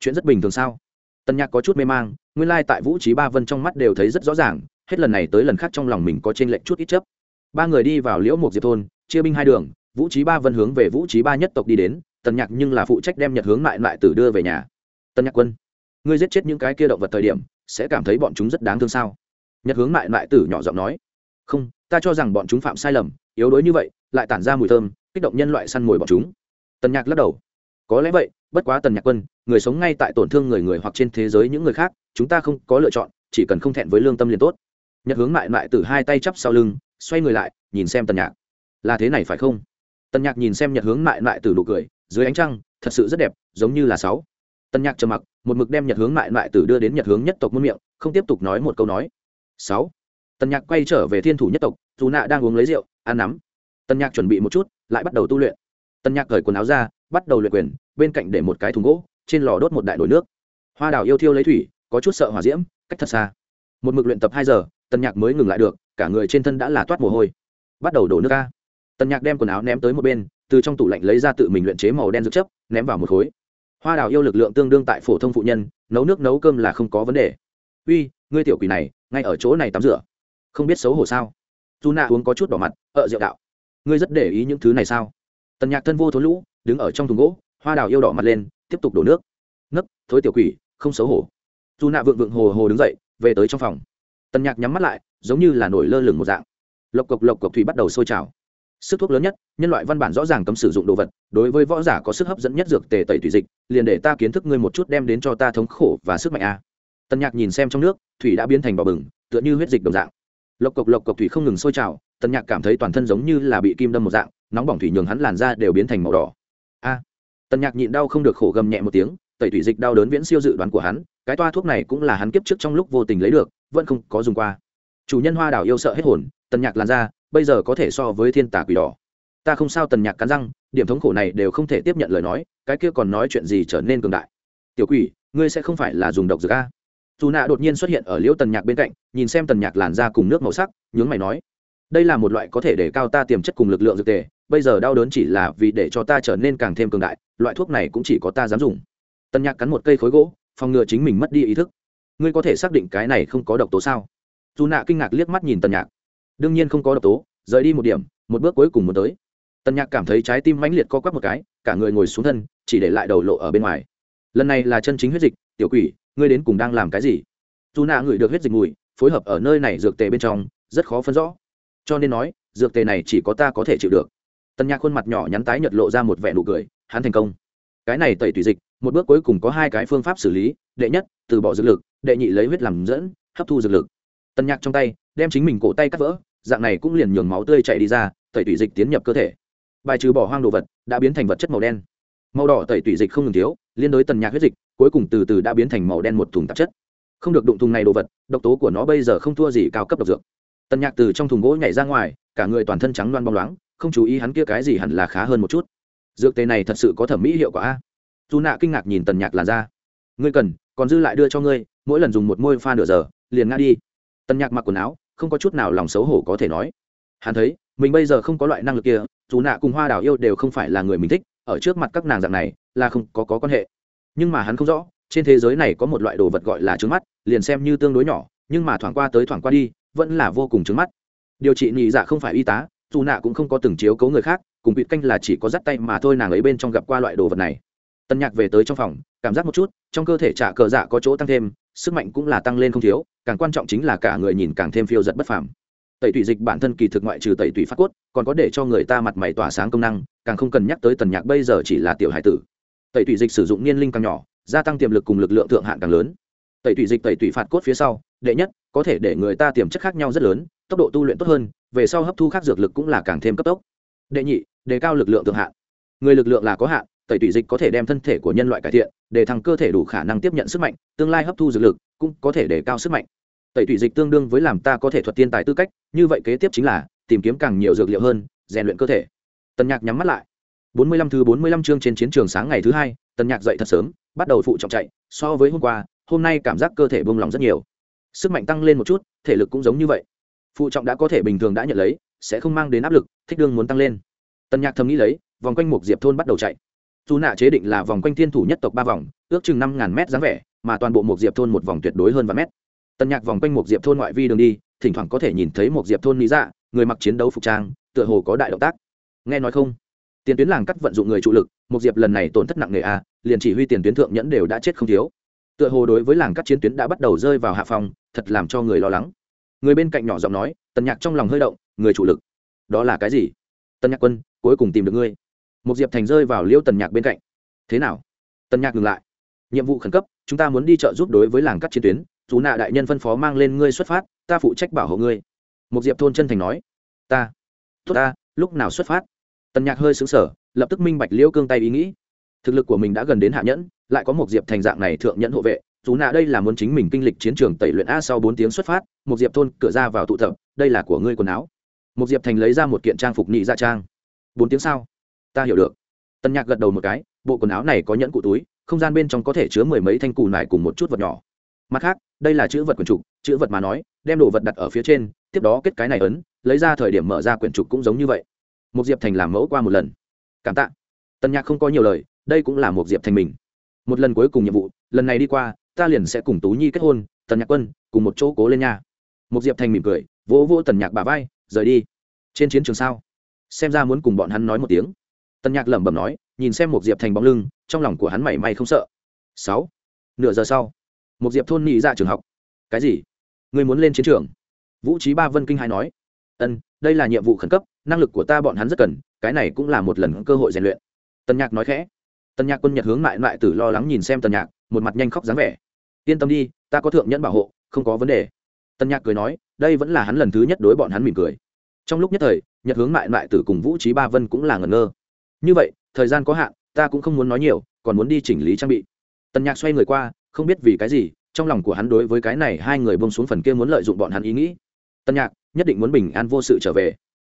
Chuyện rất bình thường sao? Tần nhạc có chút mê mang, nguyên lai、like、tại vũ trí ba vân trong mắt đều thấy rất rõ ràng hết lần này tới lần khác trong lòng mình có trên lệnh lệch chút ít chấp. Ba người đi vào liễu một diệp thôn, chia binh hai đường, vũ trí ba vân hướng về vũ trí ba nhất tộc đi đến, tần nhạc nhưng là phụ trách đem nhật hướng lại lại tử đưa về nhà. Tần nhạc quân, ngươi giết chết những cái kia động vật thời điểm, sẽ cảm thấy bọn chúng rất đáng thương sao? Nhật hướng lại lại tử nhỏ giọng nói. Không, ta cho rằng bọn chúng phạm sai lầm, yếu đuối như vậy, lại tản ra mùi thơm, kích động nhân loại săn mồi bọn chúng. Tần nhạc lắc đầu. Có lẽ vậy, bất quá tần nhạc quân, người sống ngay tại tổn thương người người hoặc trên thế giới những người khác, chúng ta không có lựa chọn, chỉ cần không thẹn với lương tâm liền tốt nhật hướng mại mại từ hai tay chắp sau lưng, xoay người lại, nhìn xem tần nhạc. Là thế này phải không? Tần nhạc nhìn xem nhật hướng mại mại từ nụ cười, dưới ánh trăng, thật sự rất đẹp, giống như là sáu. Tần nhạc trầm mặc, một mực đem nhật hướng mại mại từ đưa đến nhật hướng nhất tộc muôn miệng, không tiếp tục nói một câu nói. Sáu. Tần nhạc quay trở về thiên thủ nhất tộc, dù nạ đang uống lấy rượu, ăn nắm. Tần nhạc chuẩn bị một chút, lại bắt đầu tu luyện. Tần nhạc cởi quần áo ra, bắt đầu luyện quyền, bên cạnh để một cái thùng gỗ, trên lò đốt một đại nồi nước. Hoa đào yêu thiêu lấy thủy, có chút sợ hỏa diễm, cách thật xa. Một mực luyện tập hai giờ tần nhạc mới ngừng lại được, cả người trên thân đã là toát mồ hôi. Bắt đầu đổ nước ca tần nhạc đem quần áo ném tới một bên, từ trong tủ lạnh lấy ra tự mình luyện chế màu đen dược chấp ném vào một khối. Hoa đào yêu lực lượng tương đương tại phổ thông phụ nhân, nấu nước nấu cơm là không có vấn đề. Uy, ngươi tiểu quỷ này, ngay ở chỗ này tắm rửa. Không biết xấu hổ sao? Dù nạ uống có chút đỏ mặt ợ rượu đạo, ngươi rất để ý những thứ này sao? Tần nhạc thân vô thối lũ, đứng ở trong thùng gỗ, hoa đào yêu đỏ mặt lên, tiếp tục đổ nước. Nấc, thối tiểu quỷ, không xấu hổ. Dù nạ vượng vượng hồ hồ đứng dậy, về tới trong phòng tần nhạc nhắm mắt lại, giống như là nổi lơ lửng một dạng. Lộc cộc lộc cộc thủy bắt đầu sôi trào. Sức thuốc lớn nhất, nhân loại văn bản rõ ràng cấm sử dụng đồ vật, đối với võ giả có sức hấp dẫn nhất dược tề tẩy thủy dịch, liền để ta kiến thức ngươi một chút đem đến cho ta thống khổ và sức mạnh a. Tần nhạc nhìn xem trong nước, thủy đã biến thành bò bừng, tựa như huyết dịch đồng dạng. Lộc cộc lộc cộc thủy không ngừng sôi trào, tần nhạc cảm thấy toàn thân giống như là bị kim đâm một dạng, nóng bỏng thủy nhường hắn làn da đều biến thành màu đỏ. A! Tần nhạc nhịn đau không được khổ gầm nhẹ một tiếng, tẩy thủy dịch đau đớn viễn siêu dự đoán của hắn, cái toa thuốc này cũng là hắn kiếp trước trong lúc vô tình lấy được vẫn không có dùng qua. Chủ nhân hoa đảo yêu sợ hết hồn, tần nhạc làn ra bây giờ có thể so với thiên tà quỷ đỏ. Ta không sao, tần nhạc cắn răng, điểm thống khổ này đều không thể tiếp nhận lời nói, cái kia còn nói chuyện gì trở nên cường đại. Tiểu quỷ, ngươi sẽ không phải là dùng độc dược a? Dù nạ đột nhiên xuất hiện ở liễu tần nhạc bên cạnh, nhìn xem tần nhạc làn ra cùng nước màu sắc, nhướng mày nói, đây là một loại có thể để cao ta tiềm chất cùng lực lượng dược tề, bây giờ đau đớn chỉ là vì để cho ta trở nên càng thêm cường đại, loại thuốc này cũng chỉ có ta dám dùng. Tần nhạc cắn một cây khối gỗ, phòng ngừa chính mình mất đi ý thức ngươi có thể xác định cái này không có độc tố sao? Dù nạ kinh ngạc liếc mắt nhìn tần nhạc. Đương nhiên không có độc tố, rời đi một điểm, một bước cuối cùng muốn tới. Tần nhạc cảm thấy trái tim mãnh liệt co quắp một cái, cả người ngồi xuống thân, chỉ để lại đầu lộ ở bên ngoài. Lần này là chân chính huyết dịch, tiểu quỷ, ngươi đến cùng đang làm cái gì? Dù nạ ngửi được huyết dịch mùi, phối hợp ở nơi này dược tề bên trong, rất khó phân rõ. Cho nên nói, dược tề này chỉ có ta có thể chịu được. Tần nhạc khuôn mặt nhỏ nhắn tái nhật lộ ra một vẻ nụ cười, hắn thành công. Cái này tẩy tùy dịch, một bước cuối cùng có hai cái phương pháp xử lý đệ nhất, từ bỏ dược lực, đệ nhị lấy huyết làm dẫn, hấp thu dược lực. Tần nhạc trong tay, đem chính mình cổ tay cắt vỡ, dạng này cũng liền nhường máu tươi chạy đi ra, tẩy tủy dịch tiến nhập cơ thể. Bài trừ bỏ hoang đồ vật đã biến thành vật chất màu đen. Màu đỏ tẩy tủy dịch không ngừng thiếu, liên đối tần nhạc huyết dịch, cuối cùng từ từ đã biến thành màu đen một thùng tạp chất. Không được đụng thùng này đồ vật, độc tố của nó bây giờ không thua gì cao cấp độc dược. Tần nhạc từ trong thùng gỗ nhảy ra ngoài, cả người toàn thân trắng loan bóng loáng, không chú ý hắn kia cái gì hẳn là khá hơn một chút. Dược tề này thật sự có thẩm mỹ hiệu quả a. Dù nạ kinh ngạc nhìn tần nhạc làn ra ngươi cần còn dư lại đưa cho ngươi mỗi lần dùng một môi pha nửa giờ liền ngã đi. Tần nhạc mặc quần áo không có chút nào lòng xấu hổ có thể nói. Hắn thấy mình bây giờ không có loại năng lực kia dù nạ cùng hoa đào yêu đều không phải là người mình thích ở trước mặt các nàng dạng này là không có, có quan hệ. Nhưng mà hắn không rõ trên thế giới này có một loại đồ vật gọi là trứng mắt liền xem như tương đối nhỏ nhưng mà thoảng qua tới thoảng qua đi vẫn là vô cùng trứng mắt. Điều trị nhị dạ không phải y tá dù nạ cũng không có từng chiếu cấu người khác cùng bị canh là chỉ có dắt tay mà thôi nàng ấy bên trong gặp qua loại đồ vật này tân nhạc về tới trong phòng, cảm giác một chút, trong cơ thể trả cờ dạ có chỗ tăng thêm, sức mạnh cũng là tăng lên không thiếu, càng quan trọng chính là cả người nhìn càng thêm phiêu giật bất phàm. Tẩy tủy dịch bản thân kỳ thực ngoại trừ tẩy tủy phát cốt, còn có để cho người ta mặt mày tỏa sáng công năng, càng không cần nhắc tới tần nhạc bây giờ chỉ là tiểu hải tử. Tẩy tủy dịch sử dụng niên linh càng nhỏ, gia tăng tiềm lực cùng lực lượng thượng hạn càng lớn. Tẩy tủy dịch tẩy tủy phạt cốt phía sau, đệ nhất, có thể để người ta tiềm chất khác nhau rất lớn, tốc độ tu luyện tốt hơn, về sau hấp thu khác dược lực cũng là càng thêm cấp tốc. Đệ nhị, đề cao lực lượng thượng hạn. Người lực lượng là có hạn tẩy tủy dịch có thể đem thân thể của nhân loại cải thiện, để thằng cơ thể đủ khả năng tiếp nhận sức mạnh, tương lai hấp thu dược lực cũng có thể để cao sức mạnh. Tẩy tủy dịch tương đương với làm ta có thể thuật tiên tài tư cách, như vậy kế tiếp chính là tìm kiếm càng nhiều dược liệu hơn, rèn luyện cơ thể. Tần nhạc nhắm mắt lại. Bốn mươi lăm thứ bốn mươi lăm chương trên chiến trường sáng ngày thứ hai, tần nhạc dậy thật sớm, bắt đầu phụ trọng chạy. So với hôm qua, hôm nay cảm giác cơ thể bông lòng rất nhiều. Sức mạnh tăng lên một chút, thể lực cũng giống như vậy. Phụ trọng đã có thể bình thường đã nhận lấy, sẽ không mang đến áp lực, thích đương muốn tăng lên. Tần nhạc thầm nghĩ lấy, vòng quanh một diệp thôn bắt đầu chạy dù nạ chế định là vòng quanh thiên thủ nhất tộc ba vòng, ước chừng năm ngàn mét dáng vẻ, mà toàn bộ một diệp thôn một vòng tuyệt đối hơn vài mét. Tân nhạc vòng quanh một diệp thôn ngoại vi đường đi, thỉnh thoảng có thể nhìn thấy một diệp thôn lý dạ người mặc chiến đấu phục trang, tựa hồ có đại động tác. Nghe nói không? Tiền tuyến làng cắt vận dụng người trụ lực, một diệp lần này tổn thất nặng nề a liền chỉ huy tiền tuyến thượng nhẫn đều đã chết không thiếu. Tựa hồ đối với làng cắt chiến tuyến đã bắt đầu rơi vào hạ phòng thật làm cho người lo lắng. Người bên cạnh nhỏ giọng nói tần nhạc trong lòng hơi động, người chủ lực, đó là cái gì? Tần nhạc quân, cuối cùng tìm được ngươi một diệp thành rơi vào liêu tần nhạc bên cạnh. Thế nào? Tần nhạc ngừng lại. Nhiệm vụ khẩn cấp, chúng ta muốn đi chợ giúp đối với làng cắt chiến tuyến. Dù nạ đại nhân phân phó mang lên ngươi xuất phát, ta phụ trách bảo hộ ngươi. Một diệp thôn chân thành nói. Ta, tốt ta, lúc nào xuất phát? Tần nhạc hơi xứng sở lập tức minh bạch liễu cương tay ý nghĩ. Thực lực của mình đã gần đến hạ nhẫn, lại có một diệp thành dạng này thượng nhẫn hộ vệ. Dù nạ đây là muốn chính mình kinh lịch chiến trường tẩy luyện a sau bốn tiếng xuất phát một diệp thôn cửa ra vào tụ tập, đây là của ngươi quần áo. Một diệp thành lấy ra một kiện trang phục nhị ra dạ trang. Bốn tiếng sau ta hiểu được. Tần nhạc gật đầu một cái, bộ quần áo này có nhẫn cụ túi, không gian bên trong có thể chứa mười mấy thanh cù nải cùng một chút vật nhỏ. Mặt khác, đây là chữ vật quyển trục, chữ vật mà nói, đem đồ vật đặt ở phía trên, tiếp đó kết cái này ấn, lấy ra thời điểm mở ra quyển trục cũng giống như vậy. Một diệp thành làm mẫu qua một lần. Cảm tạ. Tần nhạc không có nhiều lời, đây cũng là một diệp thành mình. Một lần cuối cùng nhiệm vụ, lần này đi qua, ta liền sẽ cùng tú nhi kết hôn tần nhạc quân, cùng một chỗ cố lên nha. Một diệp thành mỉm cười, vỗ vỗ tần nhạc bà vai, rời đi. Trên chiến trường sao? Xem ra muốn cùng bọn hắn nói một tiếng tần nhạc lẩm bẩm nói, nhìn xem một diệp thành bóng lưng, trong lòng của hắn mảy may không sợ. Sáu. Nửa giờ sau một diệp thôn nhị ra trường học. Cái gì? Người muốn lên chiến trường? Vũ trí ba vân kinh hai nói. Ân, đây là nhiệm vụ khẩn cấp, năng lực của ta bọn hắn rất cần, cái này cũng là một lần cơ hội rèn luyện. Tần nhạc nói khẽ. Tần nhạc quân nhật hướng lại lại tử lo lắng nhìn xem tần nhạc, một mặt nhanh khóc dáng vẻ. Yên tâm đi, ta có thượng nhẫn bảo hộ, không có vấn đề. Tần nhạc cười nói, đây vẫn là hắn lần thứ nhất đối bọn hắn mỉm cười. Trong lúc nhất thời, nhật hướng lại lại tử cùng vũ trí ba vân cũng là ngẩn ngơ như vậy, thời gian có hạn, ta cũng không muốn nói nhiều, còn muốn đi chỉnh lý trang bị. Tần nhạc xoay người qua, không biết vì cái gì, trong lòng của hắn đối với cái này hai người bông xuống phần kia muốn lợi dụng bọn hắn ý nghĩ. Tân nhạc, nhất định muốn bình an vô sự trở về.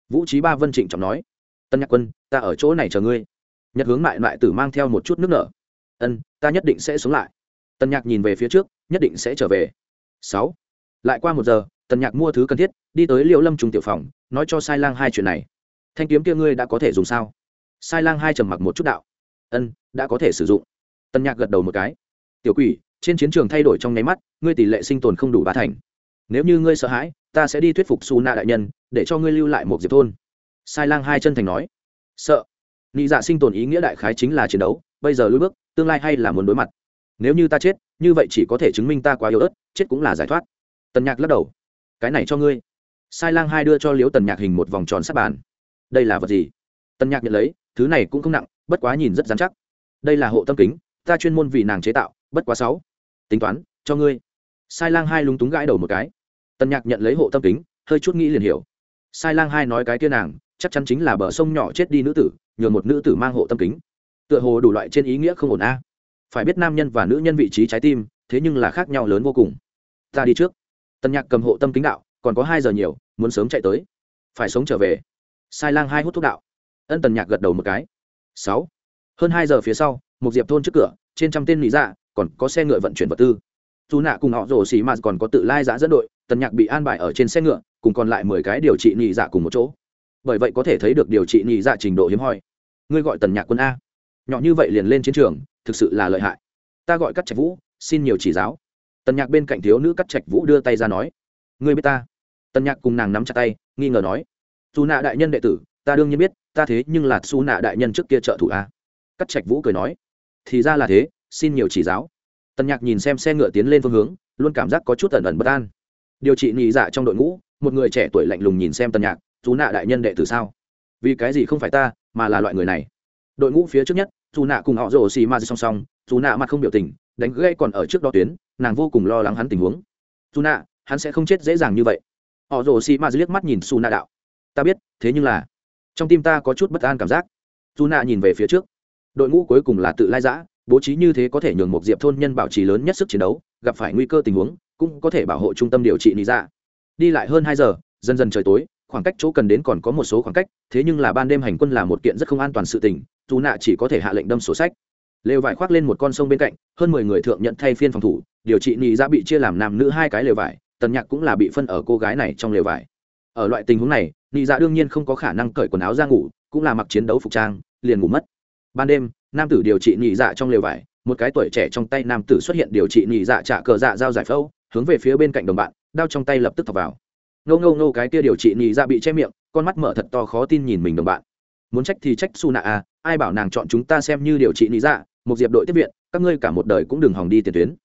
Vũ trí ba vân trịnh trọng nói. Tân nhạc quân, ta ở chỗ này chờ ngươi. Nhật hướng mại lại tử mang theo một chút nước nở. Ân, ta nhất định sẽ xuống lại. Tân nhạc nhìn về phía trước, nhất định sẽ trở về. Sáu. Lại qua một giờ Tân nhạc mua thứ cần thiết, đi tới liệu lâm trùng tiểu phòng, nói cho sai lang hai chuyện này. Thanh kiếm kia ngươi đã có thể dùng sao? Sai lang hai trầm mặc một chút đạo. Ân, đã có thể sử dụng. Tần nhạc gật đầu một cái. Tiểu quỷ, trên chiến trường thay đổi trong nháy mắt, ngươi tỷ lệ sinh tồn không đủ ba thành. Nếu như ngươi sợ hãi, ta sẽ đi thuyết phục su na đại nhân, để cho ngươi lưu lại một diệp thôn. Sai lang hai chân thành nói. Sợ. Nị dạ sinh tồn ý nghĩa đại khái chính là chiến đấu, bây giờ lui bước, tương lai hay là muốn đối mặt. Nếu như ta chết, như vậy chỉ có thể chứng minh ta quá yếu ớt, chết cũng là giải thoát. Tần nhạc lắc đầu. Cái này cho ngươi. Sai lang hai đưa cho liếu tần nhạc hình một vòng tròn sắp bàn. Đây là vật gì? Tần nhạc nhận lấy thứ này cũng không nặng, bất quá nhìn rất dán chắc. Đây là hộ tâm kính, ta chuyên môn vì nàng chế tạo, bất quá sáu. Tính toán, cho ngươi. Sai lang hai lúng túng gãi đầu một cái. Tần nhạc nhận lấy hộ tâm kính, hơi chút nghĩ liền hiểu. Sai lang hai nói cái kia nàng, chắc chắn chính là bờ sông nhỏ chết đi nữ tử, nhường một nữ tử mang hộ tâm kính. Tựa hồ đủ loại trên ý nghĩa không ổn a. Phải biết nam nhân và nữ nhân vị trí trái tim, thế nhưng là khác nhau lớn vô cùng. Ta đi trước. Tần nhạc cầm hộ tâm kính đạo, còn có hai giờ nhiều, muốn sớm chạy tới. Phải sống trở về. Sai lang hai hút thuốc đạo ân tần nhạc gật đầu một cái. Sáu. Hơn hai giờ phía sau một diệp thôn trước cửa, trên trăm tên lý dạ còn có xe ngựa vận chuyển vật tư. Dù nạ cùng họ rổ xì mà còn có tự lai giã dẫn đội, tần nhạc bị an bài ở trên xe ngựa, cùng còn lại mười cái điều trị nhị dạ cùng một chỗ. Bởi vậy có thể thấy được điều trị nhị dạ trình độ hiếm hoi. Ngươi gọi tần nhạc quân a. Nhỏ như vậy liền lên chiến trường, thực sự là lợi hại. Ta gọi cắt trạch vũ, xin nhiều chỉ giáo. Tần nhạc bên cạnh thiếu nữ cắt trạch vũ đưa tay ra nói. Ngươi biết ta? Tần nhạc cùng nàng nắm chặt tay, nghi ngờ nói. Dù nạ đại nhân đệ tử, ta đương nhiên biết ta thế nhưng là Su nạ đại nhân trước kia trợ thủ a. Cắt trạch vũ cười nói, thì ra là thế, xin nhiều chỉ giáo. Tần nhạc nhìn xem xe ngựa tiến lên phương hướng, luôn cảm giác có chút ẩn ẩn bất an. Điều trị nhị dạ trong đội ngũ, một người trẻ tuổi lạnh lùng nhìn xem tần nhạc dù nạ đại nhân đệ tử sao? Vì cái gì không phải ta, mà là loại người này? Đội ngũ phía trước nhất dù nạ cùng họ rồ xì ma song song dù nạ mặt không biểu tình, đánh gây còn ở trước đó tuyến, nàng vô cùng lo lắng hắn tình huống. Dù nạ, hắn sẽ không chết dễ dàng như vậy. Họ rồ xì ma liếc mắt nhìn su nạ đạo, ta biết, thế nhưng là trong tim ta có chút bất an cảm giác. Dù nạ nhìn về phía trước. Đội ngũ cuối cùng là tự lai giã, bố trí như thế có thể nhường một diệp thôn nhân bảo trì lớn nhất sức chiến đấu, gặp phải nguy cơ tình huống, cũng có thể bảo hộ trung tâm điều trị lý dạ. Đi lại hơn hai giờ, dần dần trời tối, khoảng cách chỗ cần đến còn có một số khoảng cách, thế nhưng là ban đêm hành quân là một kiện rất không an toàn sự tình dù nạ chỉ có thể hạ lệnh đâm sổ sách. Lều vải khoác lên một con sông bên cạnh, hơn mười người thượng nhận thay phiên phòng thủ, điều trị nị ra bị chia làm nam nữ hai cái lều vải, tần nhạc cũng là bị phân ở cô gái này trong lều vải ở loại tình huống này nhị dạ đương nhiên không có khả năng cởi quần áo ra ngủ, cũng là mặc chiến đấu phục trang, liền ngủ mất. Ban đêm, nam tử điều trị nhị dạ trong lều vải, một cái tuổi trẻ trong tay nam tử xuất hiện điều trị nhị dạ trả cờ dạ giao giải phẫu, hướng về phía bên cạnh đồng bạn, đao trong tay lập tức thọc vào. Ngâu ngâu ngâu cái kia điều trị nhị dạ bị che miệng, con mắt mở thật to khó tin nhìn mình đồng bạn. Muốn trách thì trách su nạ à ai bảo nàng chọn chúng ta xem như điều trị nhị dạ một diệp đội tiếp viện, các ngươi cả một đời cũng đừng hòng đi tiền tuyến.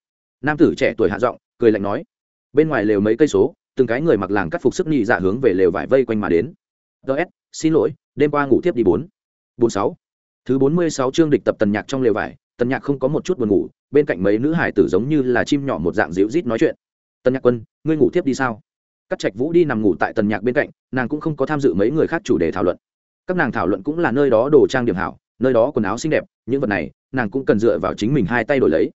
Nam tử trẻ tuổi hạ giọng, cười lạnh nói. Bên ngoài lều mấy cây số từng cái người mặc làng cắt phục sức nhị dạ hướng về lều vải vây quanh mà đến. Ts xin lỗi, đêm qua ngủ tiếp đi bốn. Bốn sáu. Thứ bốn mươi sáu chương địch tập tần nhạc trong lều vải, tần nhạc không có một chút buồn ngủ, bên cạnh mấy nữ hải tử giống như là chim nhỏ một dạng dịu rít nói chuyện. Tần nhạc quân, ngươi ngủ tiếp đi sao? Các trạch vũ đi nằm ngủ tại tần nhạc bên cạnh, nàng cũng không có tham dự mấy người khác chủ đề thảo luận. Các nàng thảo luận cũng là nơi đó đồ trang điểm hảo, nơi đó quần áo xinh đẹp, những vật này, nàng cũng cần dựa vào chính mình hai tay đổi lấy.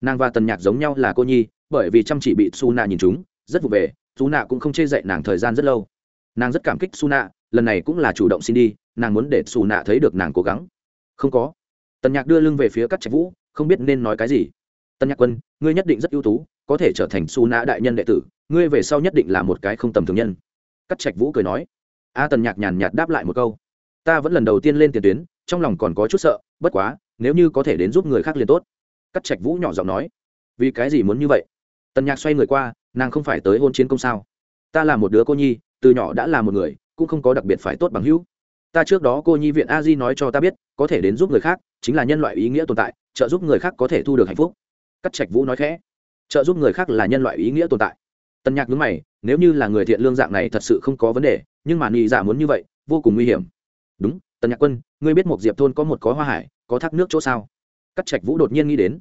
Nàng và tần nhạc giống nhau là cô nhi, bởi vì chăm chỉ bị su nạ nhìn chúng, rất vụ về dù nạ cũng không chê dậy nàng thời gian rất lâu. Nàng rất cảm kích su nạ lần này cũng là chủ động xin đi, nàng muốn để su nạ thấy được nàng cố gắng. Không có. Tần nhạc đưa lưng về phía các trạch vũ, không biết nên nói cái gì. Tần nhạc quân, ngươi nhất định rất ưu tú, có thể trở thành su nạ đại nhân đệ tử, ngươi về sau nhất định là một cái không tầm thường nhân. Các trạch vũ cười nói. A tần nhạc nhàn nhạt đáp lại một câu. Ta vẫn lần đầu tiên lên tiền tuyến, trong lòng còn có chút sợ, bất quá, nếu như có thể đến giúp người khác liền tốt. Các trạch vũ nhỏ giọng nói. Vì cái gì muốn như vậy? Tần nhạc xoay người qua nàng không phải tới hôn chiến công sao? Ta là một đứa cô nhi, từ nhỏ đã là một người, cũng không có đặc biệt phải tốt bằng hữu. Ta trước đó cô nhi viện a di nói cho ta biết, có thể đến giúp người khác, chính là nhân loại ý nghĩa tồn tại, trợ giúp người khác có thể thu được hạnh phúc. Cắt trạch vũ nói khẽ, trợ giúp người khác là nhân loại ý nghĩa tồn tại. Tân nhạc nhớ mày, nếu như là người thiện lương dạng này thật sự không có vấn đề, nhưng mà nghị giả dạ muốn như vậy, vô cùng nguy hiểm. Đúng Tân nhạc quân, ngươi biết một diệp thôn có một có hoa hải, có thác nước chỗ sao? Cắt trạch vũ đột nhiên nghĩ đến,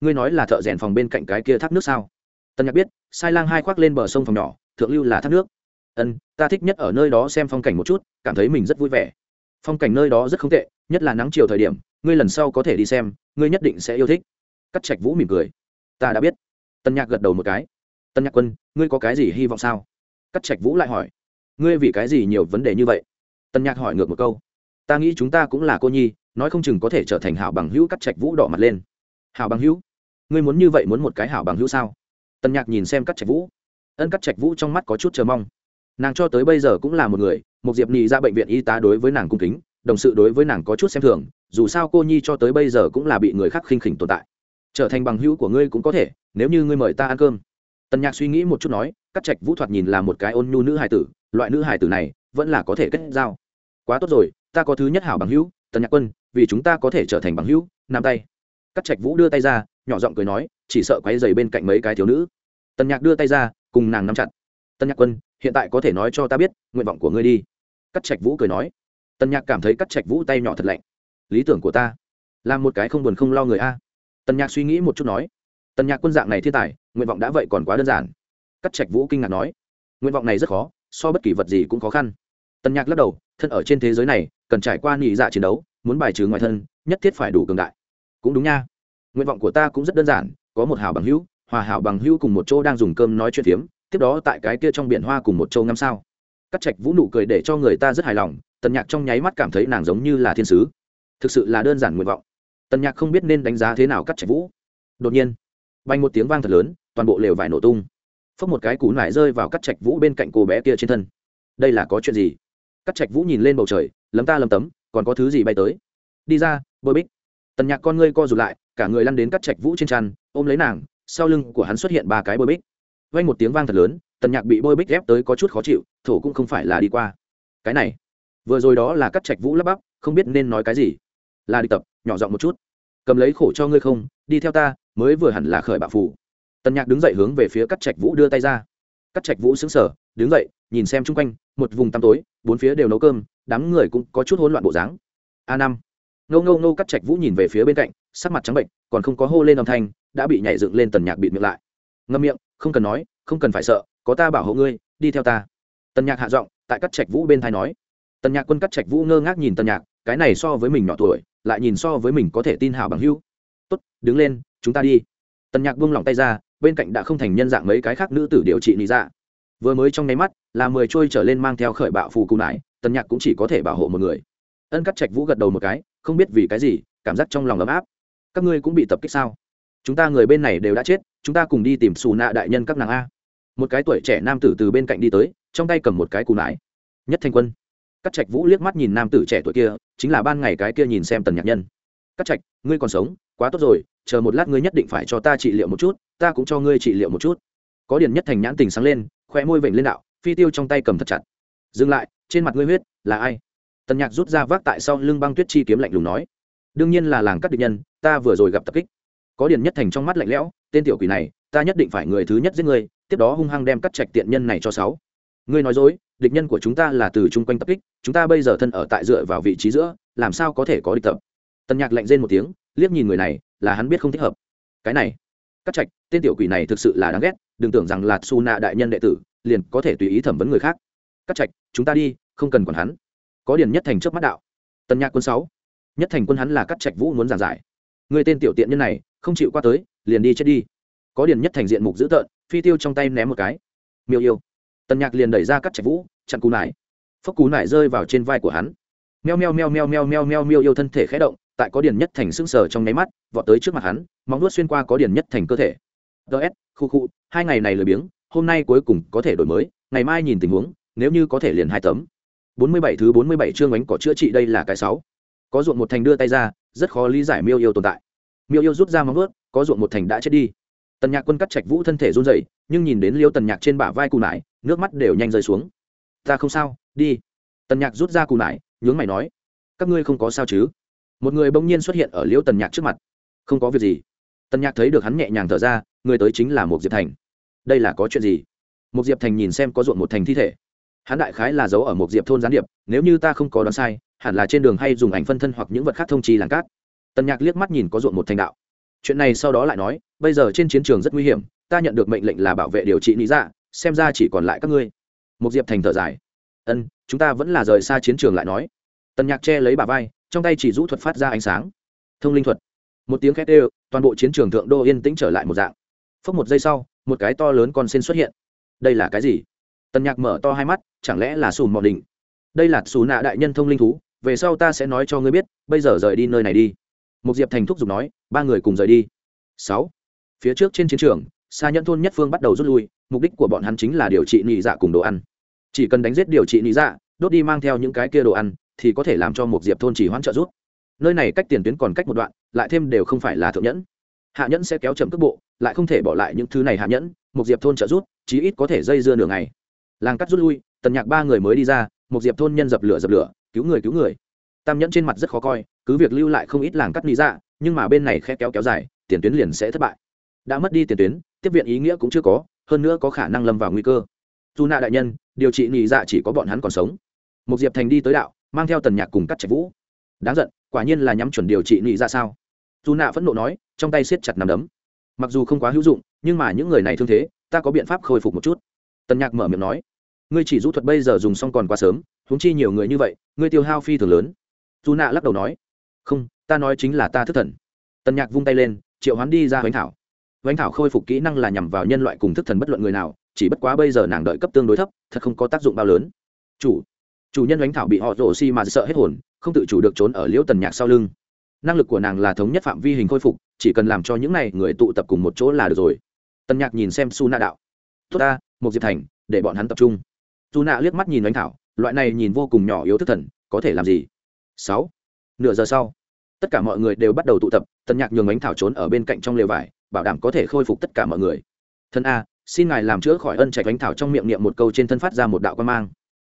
ngươi nói là thợ rèn phòng bên cạnh cái kia thác nước sao? Tân nhạc biết sai lang hai khoác lên bờ sông phòng nhỏ, thượng lưu là thác nước. Ân, ta thích nhất ở nơi đó xem phong cảnh một chút, cảm thấy mình rất vui vẻ. Phong cảnh nơi đó rất không tệ, nhất là nắng chiều thời điểm, ngươi lần sau có thể đi xem, ngươi nhất định sẽ yêu thích. Cắt trạch vũ mỉm cười. Ta đã biết. Tân nhạc gật đầu một cái. Tân nhạc quân, ngươi có cái gì hy vọng sao? Cắt trạch vũ lại hỏi. Ngươi vì cái gì nhiều vấn đề như vậy? Tân nhạc hỏi ngược một câu. Ta nghĩ chúng ta cũng là cô nhi, nói không chừng có thể trở thành hảo bằng hữu cắt trạch vũ đỏ mặt lên. Hảo bằng hữu? Ngươi muốn như vậy muốn một cái hảo bằng hữu sao? Tần nhạc nhìn xem cắt trạch vũ. Ân cắt trạch vũ trong mắt có chút chờ mong. Nàng cho tới bây giờ cũng là một người một diệp nhị ra bệnh viện y tá đối với nàng cung kính, đồng sự đối với nàng có chút xem thường, dù sao cô nhi cho tới bây giờ cũng là bị người khác khinh khỉnh tồn tại. Trở thành bằng hữu của ngươi cũng có thể, nếu như ngươi mời ta ăn cơm. Tần nhạc suy nghĩ một chút nói, cắt trạch vũ thoạt nhìn là một cái ôn nhu nữ hài tử, loại nữ hài tử này, vẫn là có thể kết giao. Quá tốt rồi, ta có thứ nhất hảo bằng hữu, tần nhạc quân, vì chúng ta có thể trở thành bằng hữu nam tay. Cắt trạch vũ đưa tay ra, nhỏ giọng cười nói chỉ sợ quấy dày bên cạnh mấy cái thiếu nữ. Tần nhạc đưa tay ra, cùng nàng nắm chặt. Tần nhạc quân, hiện tại có thể nói cho ta biết, nguyện vọng của ngươi đi. Cắt trạch vũ cười nói. Tần nhạc cảm thấy cắt trạch vũ tay nhỏ thật lạnh. Lý tưởng của ta là một cái không buồn không lo người a. Tần nhạc suy nghĩ một chút nói. Tần nhạc quân dạng này thiên tài, nguyện vọng đã vậy còn quá đơn giản. Cắt trạch vũ kinh ngạc nói. Nguyện vọng này rất khó, so bất kỳ vật gì cũng khó khăn. Tần nhạc lắc đầu, thân ở trên thế giới này, cần trải qua nhị dạ chiến đấu, muốn bài trừ ngoài thân, nhất thiết phải đủ cường đại. Cũng đúng nha. Nguyện vọng của ta cũng rất đơn giản có một hảo bằng hữu, hòa hảo bằng hữu cùng một chỗ đang dùng cơm nói chuyện phiếm, tiếp đó tại cái kia trong biển hoa cùng một châu ngắm sao. Cắt trạch vũ nụ cười để cho người ta rất hài lòng, tần nhạc trong nháy mắt cảm thấy nàng giống như là thiên sứ. Thực sự là đơn giản nguyện vọng. Tần nhạc không biết nên đánh giá thế nào cắt trạch vũ. Đột nhiên bay một tiếng vang thật lớn, toàn bộ lều vải nổ tung. Phốc một cái cú nải rơi vào cắt trạch vũ bên cạnh cô bé kia trên thân. Đây là có chuyện gì? Cắt trạch vũ nhìn lên bầu trời, lấm ta lấm tấm, còn có thứ gì bay tới? Đi ra bôi bích. Tần nhạc con ngươi co rụt lại, cả người lăn đến cắt trạch vũ trên tràn ôm lấy nàng, sau lưng của hắn xuất hiện ba cái bôi bích. Vang một tiếng vang thật lớn, tần nhạc bị bôi bích ép tới có chút khó chịu, thổ cũng không phải là đi qua. Cái này, vừa rồi đó là cắt trạch vũ lắp bắp, không biết nên nói cái gì. Là đi tập, nhỏ giọng một chút. Cầm lấy khổ cho ngươi không, đi theo ta, mới vừa hẳn là khởi bạo phủ tần nhạc đứng dậy hướng về phía cắt trạch vũ đưa tay ra. Cắt trạch vũ xứng sở đứng dậy, nhìn xem chung quanh, một vùng tăm tối, bốn phía đều nấu cơm, đám người cũng có chút hỗn loạn bộ dáng. A năm. Ngâu ngâu ngâu cắt trạch vũ nhìn về phía bên cạnh, sắc mặt trắng bệnh, còn không có hô lên âm thanh đã bị nhảy dựng lên tần nhạc bịt miệng lại. Ngâm miệng, không cần nói, không cần phải sợ, có ta bảo hộ ngươi, đi theo ta. Tần nhạc hạ giọng, tại cắt trạch vũ bên thai nói. Tần nhạc quân cắt trạch vũ ngơ ngác nhìn tần nhạc, cái này so với mình nhỏ tuổi, lại nhìn so với mình có thể tin hảo bằng hưu tốt, đứng lên, chúng ta đi. Tần nhạc buông lỏng tay ra, bên cạnh đã không thành nhân dạng mấy cái khác nữ tử điều trị lý dạ. Vừa mới trong nháy mắt, là mười trôi trở lên mang theo khởi bạo phù cụ nải, tần nhạc cũng chỉ có thể bảo hộ một người. Ân cắt trạch vũ gật đầu một cái, không biết vì cái gì, cảm giác trong lòng ấm áp. Các ngươi cũng bị tập kích sao? Chúng ta người bên này đều đã chết, chúng ta cùng đi tìm xù nạ đại nhân các nàng a. Một cái tuổi trẻ nam tử từ bên cạnh đi tới, trong tay cầm một cái cù nải. Nhất thanh quân. Các trạch vũ liếc mắt nhìn nam tử trẻ tuổi kia, chính là ban ngày cái kia nhìn xem tần nhạc nhân. Các trạch, ngươi còn sống, quá tốt rồi, chờ một lát ngươi nhất định phải cho ta trị liệu một chút, ta cũng cho ngươi trị liệu một chút. Có điền nhất thành nhãn tình sáng lên khoe môi vểnh lên đạo, phi tiêu trong tay cầm thật chặt. Dừng lại, trên mặt ngươi huyết, là ai? Tần nhạc rút ra vác tại sau lưng băng tuyết chi kiếm lạnh lùng nói. Đương nhiên là làng cắt địch nhân, ta vừa rồi gặp tập kích có điền nhất thành trong mắt lạnh lẽo, tên tiểu quỷ này, ta nhất định phải người thứ nhất giết ngươi, tiếp đó hung hăng đem cắt trạch tiện nhân này cho sáu. Ngươi nói dối, địch nhân của chúng ta là từ chung quanh tập kích, chúng ta bây giờ thân ở tại dựa vào vị trí giữa, làm sao có thể có địch tập? Tần nhạc lạnh rên một tiếng, liếc nhìn người này, là hắn biết không thích hợp. Cái này, cắt trạch, tên tiểu quỷ này thực sự là đáng ghét, đừng tưởng rằng là su nạ đại nhân đệ tử, liền có thể tùy ý thẩm vấn người khác. Cắt trạch, chúng ta đi, không cần còn hắn. Có điền nhất thành trước mắt đạo. Tần nhạc quân sáu. Nhất thành quân hắn là cắt trạch vũ muốn giảng giải. Người tên tiểu tiện nhân này không chịu qua tới, liền đi chết đi. Có điền nhất thành diện mục dữ tợn, phi tiêu trong tay ném một cái. Miêu yêu. Tần nhạc liền đẩy ra cắt trạch vũ, chặn cú nải. Phốc cú nải rơi vào trên vai của hắn. Meo meo meo meo meo meo meo miêu yêu thân thể khẽ động, tại có điền nhất thành sững sờ trong nháy mắt, vọt tới trước mặt hắn, móng nuốt xuyên qua có điền nhất thành cơ thể. Ts khu khu, hai ngày này lười biếng, hôm nay cuối cùng có thể đổi mới, ngày mai nhìn tình huống, nếu như có thể liền hai tấm. Bốn mươi bảy thứ bốn mươi bảy chương bánh cỏ chữa trị đây là cái sáu. Có ruộng một thành đưa tay ra, rất khó lý giải miêu yêu tồn tại miêu yêu rút ra móng vớt có ruộng một thành đã chết đi. Tần nhạc quân cắt trạch vũ thân thể run rẩy, nhưng nhìn đến liêu tần nhạc trên bả vai cù nải, nước mắt đều nhanh rơi xuống. Ta không sao, đi. Tần nhạc rút ra cù nải, nhướng mày nói, các ngươi không có sao chứ? Một người bỗng nhiên xuất hiện ở liêu tần nhạc trước mặt. Không có việc gì. Tần nhạc thấy được hắn nhẹ nhàng thở ra, người tới chính là một diệp thành. Đây là có chuyện gì? Một diệp thành nhìn xem có ruộng một thành thi thể. Hắn đại khái là giấu ở một diệp thôn gián điệp, nếu như ta không có đoán sai, hẳn là trên đường hay dùng ảnh phân thân hoặc những vật khác thông trì làng cát tần nhạc liếc mắt nhìn có ruộng một thành đạo. Chuyện này sau đó lại nói, bây giờ trên chiến trường rất nguy hiểm, ta nhận được mệnh lệnh là bảo vệ điều trị lý dạ xem ra chỉ còn lại các ngươi. Một diệp thành thở dài. Ân, chúng ta vẫn là rời xa chiến trường lại nói. Tần nhạc che lấy bà vai, trong tay chỉ rũ thuật phát ra ánh sáng. Thông linh thuật. Một tiếng khét ê toàn bộ chiến trường thượng đô yên tĩnh trở lại một dạng. Phốc một giây sau, một cái to lớn con sen xuất hiện. Đây là cái gì? Tần nhạc mở to hai mắt, chẳng lẽ là sùn mọt đỉnh? Đây là xù nạ đại nhân thông linh thú, về sau ta sẽ nói cho ngươi biết, bây giờ rời đi nơi này đi một diệp thành thúc giục nói, ba người cùng rời đi. Sáu. Phía trước trên chiến trường xa nhẫn thôn nhất phương bắt đầu rút lui, mục đích của bọn hắn chính là điều trị nị dạ cùng đồ ăn. Chỉ cần đánh giết điều trị nị dạ đốt đi mang theo những cái kia đồ ăn, thì có thể làm cho một diệp thôn chỉ hoãn trợ rút nơi này cách tiền tuyến còn cách một đoạn, lại thêm đều không phải là thượng nhẫn. Hạ nhẫn sẽ kéo chậm cước bộ, lại không thể bỏ lại những thứ này hạ nhẫn một diệp thôn trợ rút chí ít có thể dây dưa nửa ngày. Làng cắt rút lui, tần nhạc ba người mới đi ra một diệp thôn nhân dập lửa dập lửa, cứu người cứu người. Tam nhẫn trên mặt rất khó coi cứ việc lưu lại không ít làng cắt lý dạ nhưng mà bên này khe kéo kéo dài, tiền tuyến liền sẽ thất bại. Đã mất đi tiền tuyến, tiếp viện ý nghĩa cũng chưa có, hơn nữa có khả năng lâm vào nguy cơ. Dù nạ đại nhân, điều trị nhị dạ chỉ có bọn hắn còn sống. Một diệp thành đi tới đạo, mang theo tần nhạc cùng cắt trạch vũ. Đáng giận, quả nhiên là nhắm chuẩn điều trị nhị dạ sao? Dù nạ phẫn nộ nói, trong tay siết chặt nằm đấm. Mặc dù không quá hữu dụng, nhưng mà những người này thương thế, ta có biện pháp khôi phục một chút. Tần nhạc mở miệng nói, ngươi chỉ rũ thuật bây giờ dùng xong còn quá sớm húng chi nhiều người như vậy, ngươi tiêu hao phi thường lớn. Dù nạ lắc đầu nói không, ta nói chính là ta thức thần. Tần nhạc vung tay lên, triệu hoán đi ra hoánh thảo. Hoánh thảo khôi phục kỹ năng là nhằm vào nhân loại cùng thức thần bất luận người nào, chỉ bất quá bây giờ nàng đợi cấp tương đối thấp, thật không có tác dụng bao lớn. Chủ chủ nhân hoánh thảo bị họ rổ xi mà sợ hết hồn, không tự chủ được trốn ở liễu tần nhạc sau lưng. Năng lực của nàng là thống nhất phạm vi hình khôi phục, chỉ cần làm cho những này người tụ tập cùng một chỗ là được rồi. Tần nhạc nhìn xem su na đạo. Tốt ta một diệp thành, để bọn hắn tập trung. Su na liếc mắt nhìn oanh thảo, loại này nhìn vô cùng nhỏ yếu thức thần, có thể làm gì? Sáu nửa giờ sau, tất cả mọi người đều bắt đầu tụ tập, tần nhạc nhường ánh thảo trốn ở bên cạnh trong lều vải, bảo đảm có thể khôi phục tất cả mọi người. Thân a, xin ngài làm chữa khỏi ân trạch ánh thảo trong miệng niệm một câu trên thân phát ra một đạo quan mang.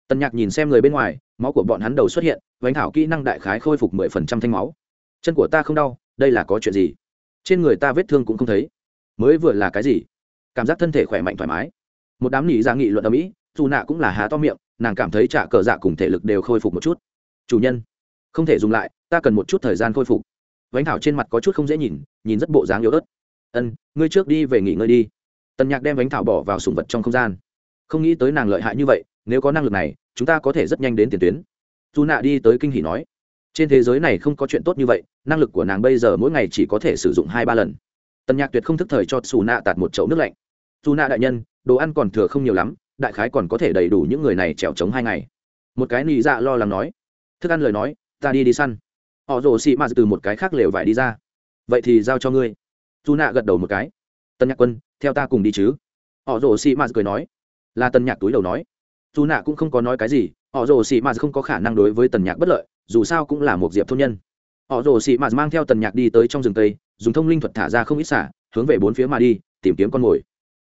Tần nhạc nhìn xem người bên ngoài, máu của bọn hắn đầu xuất hiện, Ánh thảo kỹ năng đại khái khôi phục mười phần trăm thanh máu. Chân của ta không đau, đây là có chuyện gì? Trên người ta vết thương cũng không thấy. Mới vừa là cái gì? Cảm giác thân thể khỏe mạnh thoải mái. Một đám nỉ ra nghị luận ở mỹ, dù nạ cũng là há to miệng, nàng cảm thấy trả cờ dạ cùng thể lực đều khôi phục một chút. Chủ nhân không thể dùng lại, ta cần một chút thời gian khôi phục. Vánh thảo trên mặt có chút không dễ nhìn nhìn rất bộ dáng yếu ớt. Ân, ngươi trước đi về nghỉ ngơi đi. Tần nhạc đem vánh thảo bỏ vào sùng vật trong không gian. Không nghĩ tới nàng lợi hại như vậy, nếu có năng lực này, chúng ta có thể rất nhanh đến tiền tuyến. Dù nạ đi tới kinh hỷ nói, trên thế giới này không có chuyện tốt như vậy, năng lực của nàng bây giờ mỗi ngày chỉ có thể sử dụng hai ba lần. Tần nhạc tuyệt không thức thời cho xù nạ tạt một chậu nước lạnh. Dù nạ đại nhân, đồ ăn còn thừa không nhiều lắm, đại khái còn có thể đầy đủ những người này trèo trống hai ngày. Một cái nị dạ lo lắng nói. Thức ăn lời nói ta đi đi săn. Họ rồ xị mạt từ một cái khác lều vải đi ra. Vậy thì giao cho ngươi. Dù nạ gật đầu một cái. Tân nhạc quân, theo ta cùng đi chứ. Họ rồ xị mạt cười nói. Là tân nhạc túi đầu nói. Dù nạ cũng không có nói cái gì. Họ rồ xị mạt không có khả năng đối với tần nhạc bất lợi, dù sao cũng là một diệp thôn nhân. Họ rồ xị mạt mang theo tần nhạc đi tới trong rừng tây, dùng thông linh thuật thả ra không ít xả, hướng về bốn phía mà đi, tìm kiếm con mồi.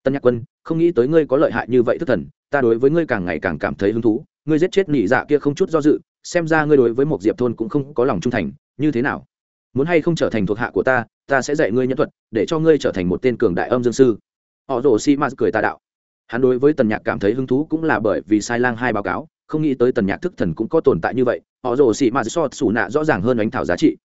Tân nhạc quân, không nghĩ tới ngươi có lợi hại như vậy thức thần, ta đối với ngươi càng ngày càng cảm thấy hứng thú. Ngươi giết chết nỉ dạ kia không chút do dự xem ra ngươi đối với một diệp thôn cũng không có lòng trung thành, như thế nào? Muốn hay không trở thành thuộc hạ của ta ta sẽ dạy ngươi nhân thuật, để cho ngươi trở thành một tên cường đại âm dương sư. Họ rồ si maz cười tà đạo. Hắn đối với tần nhạc cảm thấy hứng thú cũng là bởi vì sai lang hai báo cáo, không nghĩ tới tần nhạc thức thần cũng có tồn tại như vậy, họ rồ si maz so sủ nạ rõ ràng hơn ánh thảo giá trị.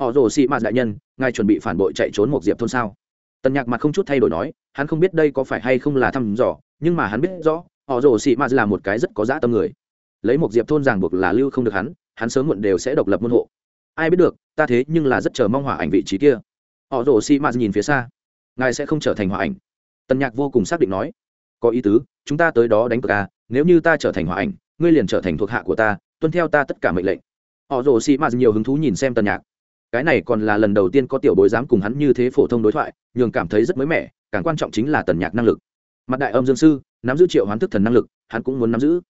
Họ rồ si maz đại nhân, ngài chuẩn bị phản bội chạy trốn một diệp thôn sao? Tần nhạc mặt không chút thay đổi nói, hắn không biết đây có phải hay không là thăm dò, nhưng mà hắn biết rõ, họ rồ si maz là một cái rất có dã tâm người lấy một diệp thôn ràng buộc là lưu không được hắn hắn sớm muộn đều sẽ độc lập môn hộ. Ai biết được, ta thế nhưng là rất chờ mong hỏa ảnh vị trí kia. Họ rồ si maz nhìn phía xa. Ngài sẽ không trở thành hỏa ảnh. Tần nhạc vô cùng xác định nói. Có ý tứ, chúng ta tới đó đánh cược à nếu như ta trở thành hỏa ảnh, ngươi liền trở thành thuộc hạ của ta, tuân theo ta tất cả mệnh lệnh. Họ rồ si maz nhiều hứng thú nhìn xem tần nhạc. Cái này còn là lần đầu tiên có tiểu bối dám cùng hắn như thế phổ thông đối thoại, nhường cảm thấy rất mới mẻ, càng quan trọng chính là tần nhạc năng lực. Mặt đại âm dương sư, nắm giữ triệu hoán thức thần năng lực, hắn cũng muốn nắm giữ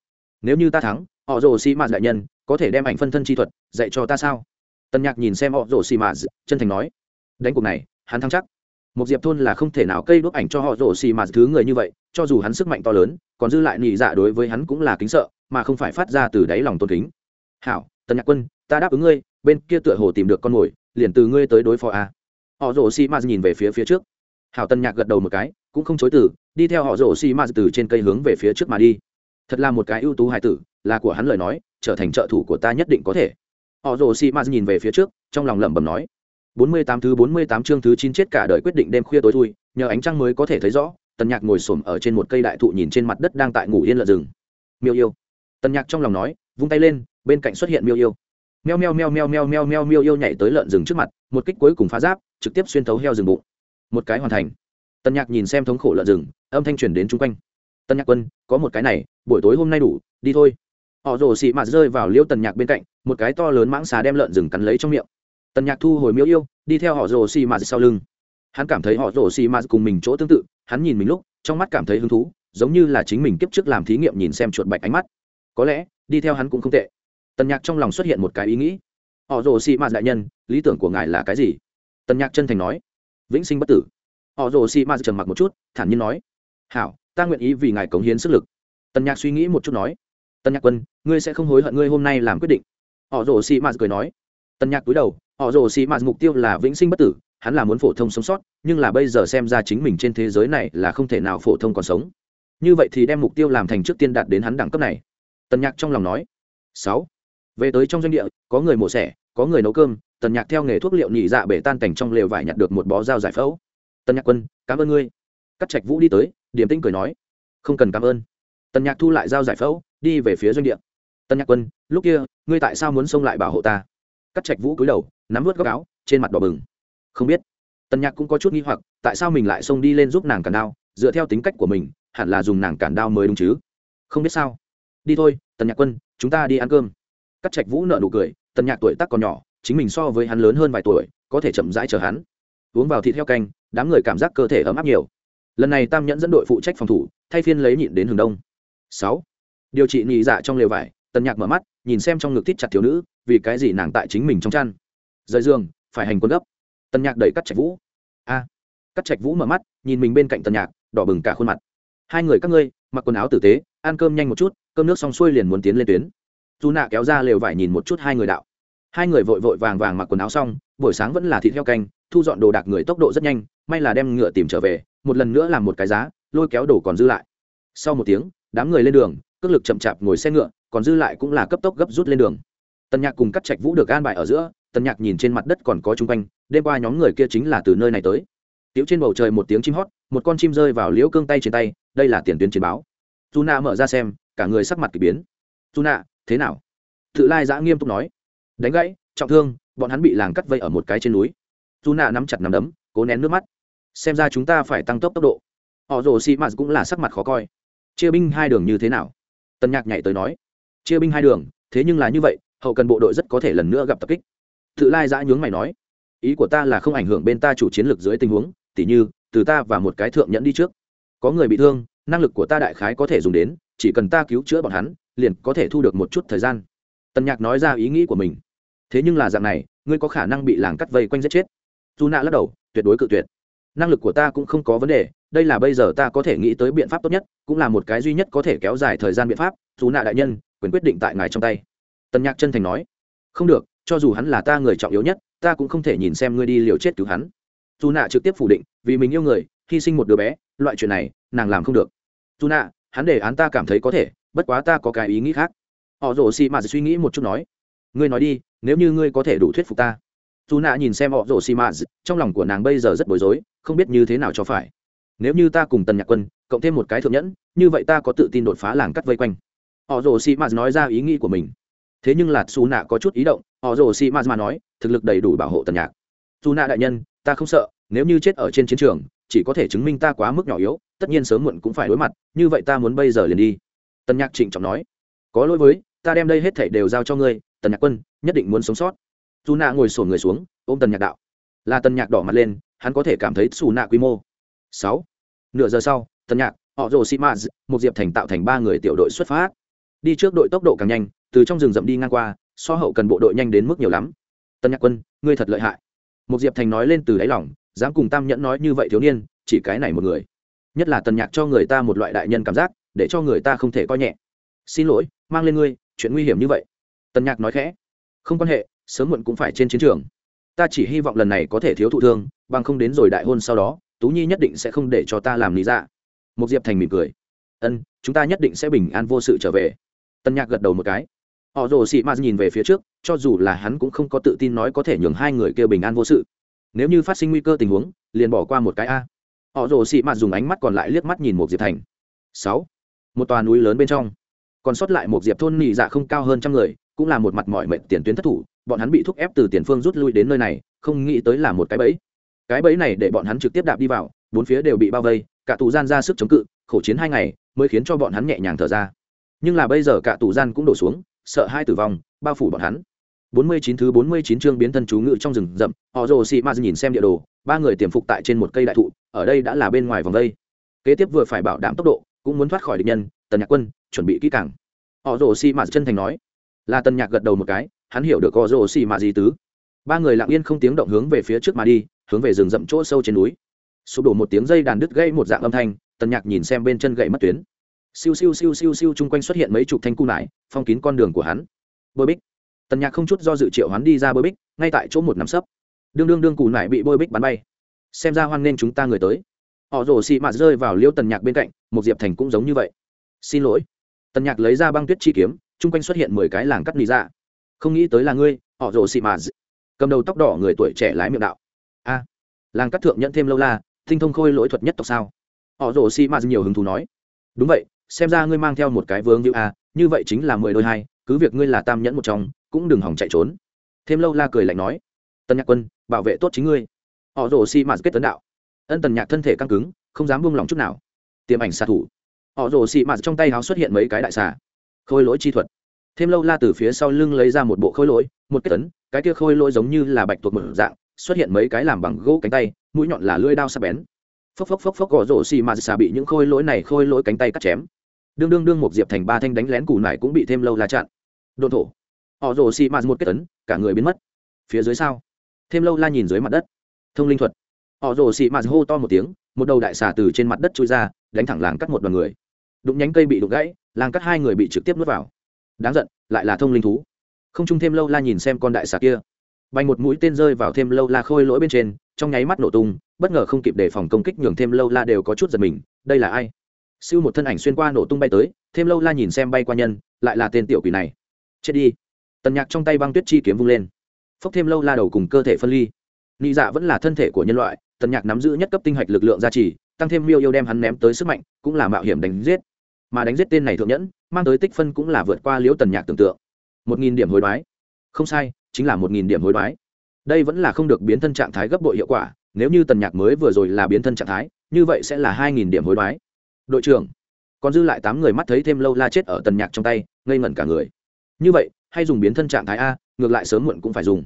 nếu như ta thắng, họ rồ Xì mạt đại nhân có thể đem ảnh phân thân chi thuật dạy cho ta sao? Tân nhạc nhìn xem họ rồ Xì mạt, chân thành nói. Đánh cuộc này, hắn thắng chắc. Một diệp thôn là không thể nào cây đuốc ảnh cho họ rồ Xì mạt thứ người như vậy, cho dù hắn sức mạnh to lớn, còn dư lại nhị dạ đối với hắn cũng là kính sợ, mà không phải phát ra từ đáy lòng tôn kính. Hảo, Tân nhạc quân, ta đáp ứng ngươi, bên kia tựa hồ tìm được con mồi, liền từ ngươi tới đối phó a. Họ rồ Xì mạt nhìn về phía phía trước. Hảo Tân nhạc gật đầu một cái, cũng không chối từ, đi theo họ rồ Xì mạt từ trên cây hướng về phía trước mà đi thật là một cái ưu tú hài tử, là của hắn lời nói, trở thành trợ thủ của ta nhất định có thể. Họ rồ xi mạt nhìn về phía trước, trong lòng lẩm bẩm nói. Bốn mươi tám thứ bốn mươi tám chương thứ chín chết cả đời quyết định đêm khuya tối thui, nhờ ánh trăng mới có thể thấy rõ, tần nhạc ngồi xổm ở trên một cây đại thụ nhìn trên mặt đất đang tại ngủ yên lợn rừng. Miêu yêu. Tần nhạc trong lòng nói, vung tay lên, bên cạnh xuất hiện miêu yêu. Meo meo meo meo meo meo meo miêu yêu nhảy tới lợn rừng trước mặt, một kích cuối cùng phá giáp, trực tiếp xuyên thấu heo rừng bụng. Một cái hoàn thành. Tần nhạc nhìn xem thống khổ lợn rừng, âm thanh truyền đến chung quanh tân nhạc quân, có một cái này, buổi tối hôm nay đủ, đi thôi. Họ rồ xị mạt rơi vào liêu tần nhạc bên cạnh, một cái to lớn mãng xà đem lợn rừng cắn lấy trong miệng. Tần nhạc thu hồi miêu yêu, đi theo họ rồ xị mạt sau lưng. Hắn cảm thấy họ rồ xị mạt cùng mình chỗ tương tự, hắn nhìn mình lúc, trong mắt cảm thấy hứng thú, giống như là chính mình kiếp trước làm thí nghiệm nhìn xem chuột bạch ánh mắt. Có lẽ, đi theo hắn cũng không tệ. Tần nhạc trong lòng xuất hiện một cái ý nghĩ. Họ rồ xị mạt đại nhân, lý tưởng của ngài là cái gì? Tần nhạc chân thành nói. Vĩnh sinh bất tử. Họ rồ xị mạt trầm mặc một chút, thản nhiên nói. Hảo ta nguyện ý vì ngài cống hiến sức lực. Tần nhạc suy nghĩ một chút nói, tần nhạc quân, ngươi sẽ không hối hận ngươi hôm nay làm quyết định. Họ rồ xị mạt cười nói. Tần nhạc túi đầu, họ rồ xị mạt mục tiêu là vĩnh sinh bất tử, hắn là muốn phổ thông sống sót, nhưng là bây giờ xem ra chính mình trên thế giới này là không thể nào phổ thông còn sống. Như vậy thì đem mục tiêu làm thành trước tiên đạt đến hắn đẳng cấp này. Tần nhạc trong lòng nói. Sáu. Về tới trong doanh địa, có người mổ xẻ, có người nấu cơm, tần nhạc theo nghề thuốc liệu nhị dạ bể tan cảnh trong lều vải nhặt được một bó dao giải phẫu. Tần nhạc quân, cảm ơn ngươi. Cắt trạch vũ đi tới điểm tĩnh cười nói, không cần cảm ơn. Tần nhạc thu lại dao giải phẫu, đi về phía doanh địa. Tần nhạc quân, lúc kia, ngươi tại sao muốn xông lại bảo hộ ta? Cắt trạch vũ cúi đầu, nắm vớt góc áo, trên mặt đỏ bừng. Không biết. Tần nhạc cũng có chút nghi hoặc, tại sao mình lại xông đi lên giúp nàng cản đao? Dựa theo tính cách của mình, hẳn là dùng nàng cản đao mới đúng chứ? Không biết sao. Đi thôi, tần nhạc quân, chúng ta đi ăn cơm. Cắt trạch vũ nợ nụ cười, tần nhạc tuổi tác còn nhỏ, chính mình so với hắn lớn hơn vài tuổi, có thể chậm rãi chờ hắn. Uống vào thịt heo canh, đám người cảm giác cơ thể ấm áp nhiều lần này tam nhẫn dẫn đội phụ trách phòng thủ, thay phiên lấy nhịn đến hướng đông. Sáu, điều trị nhị dạ trong lều vải, tần nhạc mở mắt, nhìn xem trong ngực thít chặt thiếu nữ, vì cái gì nàng tại chính mình trong chăn? Rời giường, phải hành quân gấp. Tần nhạc đẩy cắt trạch vũ. A à. cắt trạch vũ mở mắt, nhìn mình bên cạnh tần nhạc, đỏ bừng cả khuôn mặt. Hai người các ngươi, mặc quần áo tử tế, ăn cơm nhanh một chút, cơm nước xong xuôi liền muốn tiến lên tuyến. Dù nạ kéo ra lều vải nhìn một chút hai người đạo. Hai người vội vội vàng vàng mặc quần áo xong, buổi sáng vẫn là thịt heo canh, thu dọn đồ đạc người tốc độ rất nhanh, may là đem ngựa tìm trở về một lần nữa làm một cái giá, lôi kéo đồ còn dư lại. Sau một tiếng, đám người lên đường, cước lực chậm chạp ngồi xe ngựa, còn dư lại cũng là cấp tốc gấp rút lên đường. Tần nhạc cùng cắt trạch vũ được an bài ở giữa, tần nhạc nhìn trên mặt đất còn có chung quanh, đêm qua nhóm người kia chính là từ nơi này tới. Tiếu trên bầu trời một tiếng chim hót, một con chim rơi vào liễu cương tay trên tay, đây là tiền tuyến chiến báo. Dù nạ mở ra xem, cả người sắc mặt k ỳ biến. Dù nạ thế nào? Tự lai giã nghiêm túc nói. Đánh gãy, trọng thương, bọn hắn bị làng cắt vây ở một cái trên núi. Dù nạ nắm chặt nắm đấm, cố nén nước mắt xem ra chúng ta phải tăng tốc tốc độ. Họ rồ xị mạt cũng là sắc mặt khó coi. Chia binh hai đường như thế nào? Tân nhạc nhảy tới nói. Chia binh hai đường, thế nhưng là như vậy, hậu cần bộ đội rất có thể lần nữa gặp tập kích. Tự lai giã nhướng mày nói. Ý của ta là không ảnh hưởng bên ta chủ chiến lược dưới tình huống, tỉ như, từ ta và một cái thượng nhẫn đi trước. Có người bị thương, năng lực của ta đại khái có thể dùng đến, chỉ cần ta cứu chữa bọn hắn, liền có thể thu được một chút thời gian. Tần nhạc nói ra ý nghĩ của mình. Thế nhưng là dạng này, ngươi có khả năng bị làng cắt vây quanh giết chết. Dù nạ lắc đầu, tuyệt đối cự tuyệt năng lực của ta cũng không có vấn đề, đây là bây giờ ta có thể nghĩ tới biện pháp tốt nhất, cũng là một cái duy nhất có thể kéo dài thời gian biện pháp, dù nạ đại nhân, quyền quyết định tại ngài trong tay. Tần nhạc chân thành nói. Không được, cho dù hắn là ta người trọng yếu nhất, ta cũng không thể nhìn xem ngươi đi liều chết cứu hắn. Dù nạ trực tiếp phủ định, vì mình yêu người, hy sinh một đứa bé, loại chuyện này, nàng làm không được. Dù nạ, hắn để án ta cảm thấy có thể, bất quá ta có cái ý nghĩ khác. Họ rồ xì mà suy nghĩ một chút nói. Ngươi nói đi, nếu như ngươi có thể đủ thuyết phục ta dù nạ nhìn xem họ rồ xì mạt trong lòng của nàng bây giờ rất bối rối, không biết như thế nào cho phải. Nếu như ta cùng tần nhạc quân, cộng thêm một cái thượng nhẫn, như vậy ta có tự tin đột phá làng cắt vây quanh. Họ rồ xì mạt nói ra ý nghĩ của mình. Thế nhưng là xù nạ có chút ý động, họ rồ xì mạt mà nói, thực lực đầy đủ bảo hộ tần nhạc. Dù nạ đại nhân, ta không sợ, nếu như chết ở trên chiến trường, chỉ có thể chứng minh ta quá mức nhỏ yếu, tất nhiên sớm muộn cũng phải đối mặt, như vậy ta muốn bây giờ liền đi. Tần nhạc trịnh trọng nói, có lỗi với, ta đem đây hết thảy đều giao cho ngươi, tần nhạc quân, nhất định muốn sống sót dù nạ ngồi sổn người xuống, ôm tần nhạc đạo. Là tần nhạc đỏ mặt lên, hắn có thể cảm thấy xù nạ quy mô. Sáu. Nửa giờ sau, tần nhạc, họ rồ sĩ maz, một diệp thành tạo thành ba người tiểu đội xuất phát. Đi trước đội tốc độ càng nhanh, từ trong rừng rậm đi ngang qua, so hậu cần bộ đội nhanh đến mức nhiều lắm. Tần nhạc quân, ngươi thật lợi hại. Một diệp thành nói lên từ đáy lỏng dám cùng tam nhẫn nói như vậy thiếu niên, chỉ cái này một người. Nhất là tần nhạc cho người ta một loại đại nhân cảm giác, để cho người ta không thể coi nhẹ. Xin lỗi, mang lên ngươi, chuyện nguy hiểm như vậy. Tần nhạc nói khẽ. Không quan hệ sớm muộn cũng phải trên chiến trường. Ta chỉ hy vọng lần này có thể thiếu thụ thương, bằng không đến rồi đại hôn sau đó, tú nhi nhất định sẽ không để cho ta làm lý dạ. một diệp thành mỉm cười. Ân, chúng ta nhất định sẽ bình an vô sự trở về. Tân nhạc gật đầu một cái. Họ rồ sĩ maz nhìn về phía trước, cho dù là hắn cũng không có tự tin nói có thể nhường hai người kêu bình an vô sự. Nếu như phát sinh nguy cơ tình huống, liền bỏ qua một cái a. Họ rồ sĩ maz dùng ánh mắt còn lại liếc mắt nhìn một diệp thành. Sáu. Một tòa núi lớn bên trong. Còn sót lại một diệp thôn nị dạ không cao hơn trăm người, cũng là một mặt mọi mệnh tiền tuyến thất thủ bọn hắn bị thúc ép từ tiền phương rút lui đến nơi này không nghĩ tới là một cái bẫy cái bẫy này để bọn hắn trực tiếp đạp đi vào bốn phía đều bị bao vây cả tù gian ra sức chống cự khổ chiến hai ngày mới khiến cho bọn hắn nhẹ nhàng thở ra nhưng là bây giờ cả tù gian cũng đổ xuống sợ hai tử vong bao phủ bọn hắn 49 thứ 49 chương biến thân chú ngự trong rừng rậm, họ Rồ Sĩ Ma nhìn xem địa đồ, ba người tiềm phục tại trên một cây đại thụ, ở đây đã là bên ngoài vòng vây. Kế tiếp vừa phải bảo đảm tốc độ, cũng muốn thoát khỏi địch nhân, Tần Nhạc Quân, chuẩn bị kỹ càng. Họ Rồ Sĩ Ma chân thành nói. Là Tần Nhạc gật đầu một cái, hắn hiểu được họ mà gì tứ. Ba người lặng yên không tiếng động hướng về phía trước mà đi, hướng về rừng rậm chỗ sâu trên núi. Sụp đổ một tiếng dây đàn đứt gãy một dạng âm thanh, Tần Nhạc nhìn xem bên chân gãy mất tuyến. Siêu siêu siêu siêu siêu chung quanh xuất hiện mấy chục thanh cung nải, phong kín con đường của hắn. Bôi bích tần nhạc không chút do dự triệu hoán đi ra bôi bích ngay tại chỗ một nắm sấp đương đương đương cù nải bị bôi bích bắn bay xem ra hoan nên chúng ta người tới họ rổ xị mạt rơi vào liêu tần nhạc bên cạnh một diệp thành cũng giống như vậy xin lỗi tần nhạc lấy ra băng tuyết chi kiếm chung quanh xuất hiện mười cái làng cắt nị ra không nghĩ tới là ngươi, họ rồ xị mà cầm đầu tóc đỏ người tuổi trẻ lái miệng đạo. A, làng cắt thượng nhận thêm lâu la, tinh thông khôi lỗi thuật nhất tộc sao? Họ rồ xị mà nhiều hứng thú nói. Đúng vậy, xem ra ngươi mang theo một cái vướng như a, như vậy chính là mười đôi hai, cứ việc ngươi là tam nhẫn một trong, cũng đừng hỏng chạy trốn. Thêm lâu la cười lạnh nói. Tân nhạc quân, bảo vệ tốt chính ngươi. Họ rồ xi mà kết tấn đạo. Ân tần nhạc thân thể căng cứng, không dám buông lỏng chút nào. Tiềm ảnh xạ thủ. Họ rồ xi mà trong tay háo xuất hiện mấy cái đại xà. Khôi lỗi chi thuật thêm lâu la từ phía sau lưng lấy ra một bộ khôi lỗi, một kết tấn cái kia khôi lỗi giống như là bạch tuộc mở dạng, xuất hiện mấy cái làm bằng gỗ cánh tay, mũi nhọn là lưỡi đao sắc bén. Phốc phốc phốc phốc gõ rổ xì mà xà bị những khôi lỗi này khôi lỗi cánh tay cắt chém. Đương đương đương một diệp thành ba thanh đánh lén cù nải cũng bị thêm lâu la chặn. Đồn thổ. Họ rổ xì mà một kết tấn cả người biến mất. Phía dưới sao? Thêm lâu la nhìn dưới mặt đất. Thông linh thuật. Họ rổ xì mà hô to một tiếng, một đầu đại xà từ trên mặt đất trôi ra, đánh thẳng làng cắt một đoàn người. Đụng nhánh cây bị đụng gãy, làng cắt hai người bị trực tiếp nuốt vào đáng giận, lại là thông linh thú. Không chung thêm lâu la nhìn xem con đại xà kia. Bay một mũi tên rơi vào thêm lâu la khôi lỗi bên trên, trong nháy mắt nổ tung, bất ngờ không kịp đề phòng công kích nhường thêm lâu la đều có chút giật mình, đây là ai? Siêu một thân ảnh xuyên qua nổ tung bay tới, thêm lâu la nhìn xem bay qua nhân, lại là tên tiểu quỷ này. Chết đi. Tần nhạc trong tay băng tuyết chi kiếm vung lên. Phốc thêm lâu la đầu cùng cơ thể phân ly. Nị dạ vẫn là thân thể của nhân loại, tần nhạc nắm giữ nhất cấp tinh hạch lực lượng gia trì, tăng thêm miêu yêu đem hắn ném tới sức mạnh, cũng là mạo hiểm đánh giết mà đánh giết tên này thượng nhẫn, mang tới tích phân cũng là vượt qua liễu tần nhạc tưởng tượng. Một nghìn điểm hối đoái. Không sai, chính là một nghìn điểm hối đoái. Đây vẫn là không được biến thân trạng thái gấp bội hiệu quả, nếu như tần nhạc mới vừa rồi là biến thân trạng thái, như vậy sẽ là hai nghìn điểm hối đoái. Đội trưởng, còn dư lại tám người mắt thấy thêm lâu la chết ở tần nhạc trong tay, ngây ngẩn cả người. Như vậy, hay dùng biến thân trạng thái a, ngược lại sớm muộn cũng phải dùng.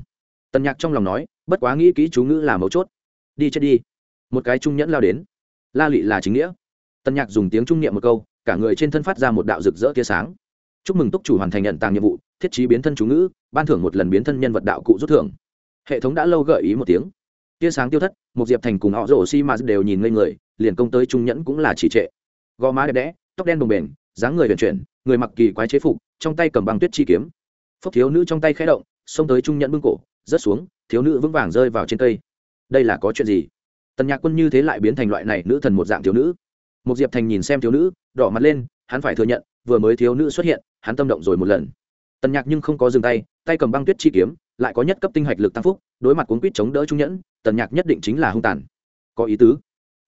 Tần nhạc trong lòng nói, bất quá nghĩ kỹ chú ngữ là mấu chốt. Đi chết đi. Một cái trung nhẫn lao đến. La lị là chính nghĩa. Tần nhạc dùng tiếng trung niệm một câu cả người trên thân phát ra một đạo rực rỡ tia sáng. Chúc mừng túc chủ hoàn thành nhận tàng nhiệm vụ, thiết trí biến thân chú ngữ, ban thưởng một lần biến thân nhân vật đạo cụ rút thưởng. Hệ thống đã lâu gợi ý một tiếng. Tia sáng tiêu thất một diệp thành cùng họ rổ xi mà đều nhìn ngây người, liền công tới trung nhẫn cũng là chỉ trệ. Gò má đẹp đẽ, tóc đen đồng bền dáng người vận chuyển, người mặc kỳ quái chế phục, trong tay cầm băng tuyết chi kiếm. Phốc thiếu nữ trong tay khẽ động, xông tới trung nhẫn bưng cổ, rớt xuống, thiếu nữ vững vàng rơi vào trên cây. Đây là có chuyện gì? Tần nhạc quân như thế lại biến thành loại này nữ thần một dạng thiếu nữ. Một diệp thành nhìn xem thiếu nữ đỏ mặt lên, hắn phải thừa nhận, vừa mới thiếu nữ xuất hiện, hắn tâm động rồi một lần. Tần nhạc nhưng không có dừng tay tay cầm băng tuyết chi kiếm, lại có nhất cấp tinh hạch lực tăng phúc, đối mặt cuốn quýt chống đỡ trung nhẫn, tần nhạc nhất định chính là hung tàn. Có ý tứ.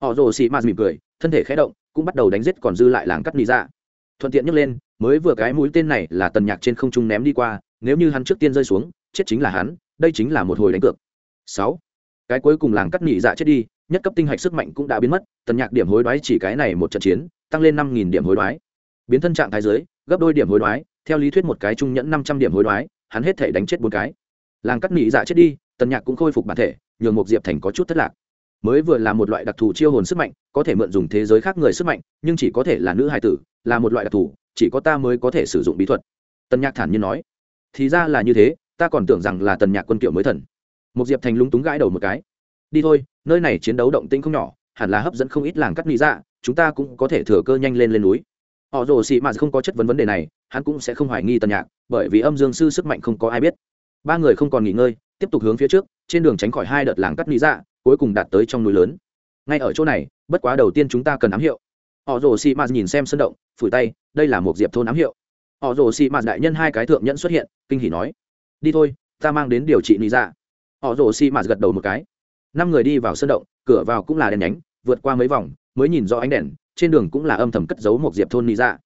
Họ rồ xị mạt mỉm cười, thân thể khé động, cũng bắt đầu đánh giết còn dư lại làng cắt nị ra thuận tiện nhấc lên, mới vừa cái mũi tên này là tần nhạc trên không trung ném đi qua, nếu như hắn trước tiên rơi xuống, chết chính là hắn, đây chính là một hồi đánh cược. Sáu. Cái cuối cùng làng cắt nị dạ chết đi, nhất cấp tinh hạch sức mạnh cũng đã biến mất, tần nhạc điểm hối đoái chỉ cái này một trận chiến tăng lên năm nghìn điểm hối đoái. Biến thân trạng thái dưới gấp đôi điểm hối đoái, theo lý thuyết một cái trung nhẫn năm trăm điểm hối đoái, hắn hết thể đánh chết bốn cái. Làng cắt nị dạ chết đi, tần nhạc cũng khôi phục bản thể, nhường một diệp thành có chút thất lạc. Mới vừa là một loại đặc thù chiêu hồn sức mạnh, có thể mượn dùng thế giới khác người sức mạnh, nhưng chỉ có thể là nữ hài tử, là một loại đặc thù, chỉ có ta mới có thể sử dụng bí thuật. Tần nhạc thản nhiên nói. Thì ra là như thế, ta còn tưởng rằng là tần nhạc quân kiểu mới thần. Một diệp thành lúng túng gãi đầu một cái. Đi thôi, nơi này chiến đấu động tĩnh không nhỏ, hẳn là hấp dẫn không ít làng cắt nghĩ dạ chúng ta cũng có thể thừa cơ nhanh lên lên núi. Họ rồ xị mà không có chất vấn vấn đề này, hắn cũng sẽ không hoài nghi tần nhạc, bởi vì âm dương sư sức mạnh không có ai biết. Ba người không còn nghỉ ngơi, tiếp tục hướng phía trước, trên đường tránh khỏi hai đợt làng cắt nghĩ ra dạ, cuối cùng đạt tới trong núi lớn. Ngay ở chỗ này, bất quá đầu tiên chúng ta cần ám hiệu. Họ rồ xị mà nhìn xem sân động, phủi tay, đây là một diệp thôn ám hiệu. Họ rồ xị mà đại nhân hai cái thượng nhẫn xuất hiện, kinh hỉ nói, đi thôi, ta mang đến điều trị lý ra họ rồ xị mà gật đầu một cái. Năm người đi vào sân động, cửa vào cũng là đèn nhánh, vượt qua mấy vòng mới nhìn rõ ánh đèn, trên đường cũng là âm thầm cất giấu một diệp thôn ni ra dạ.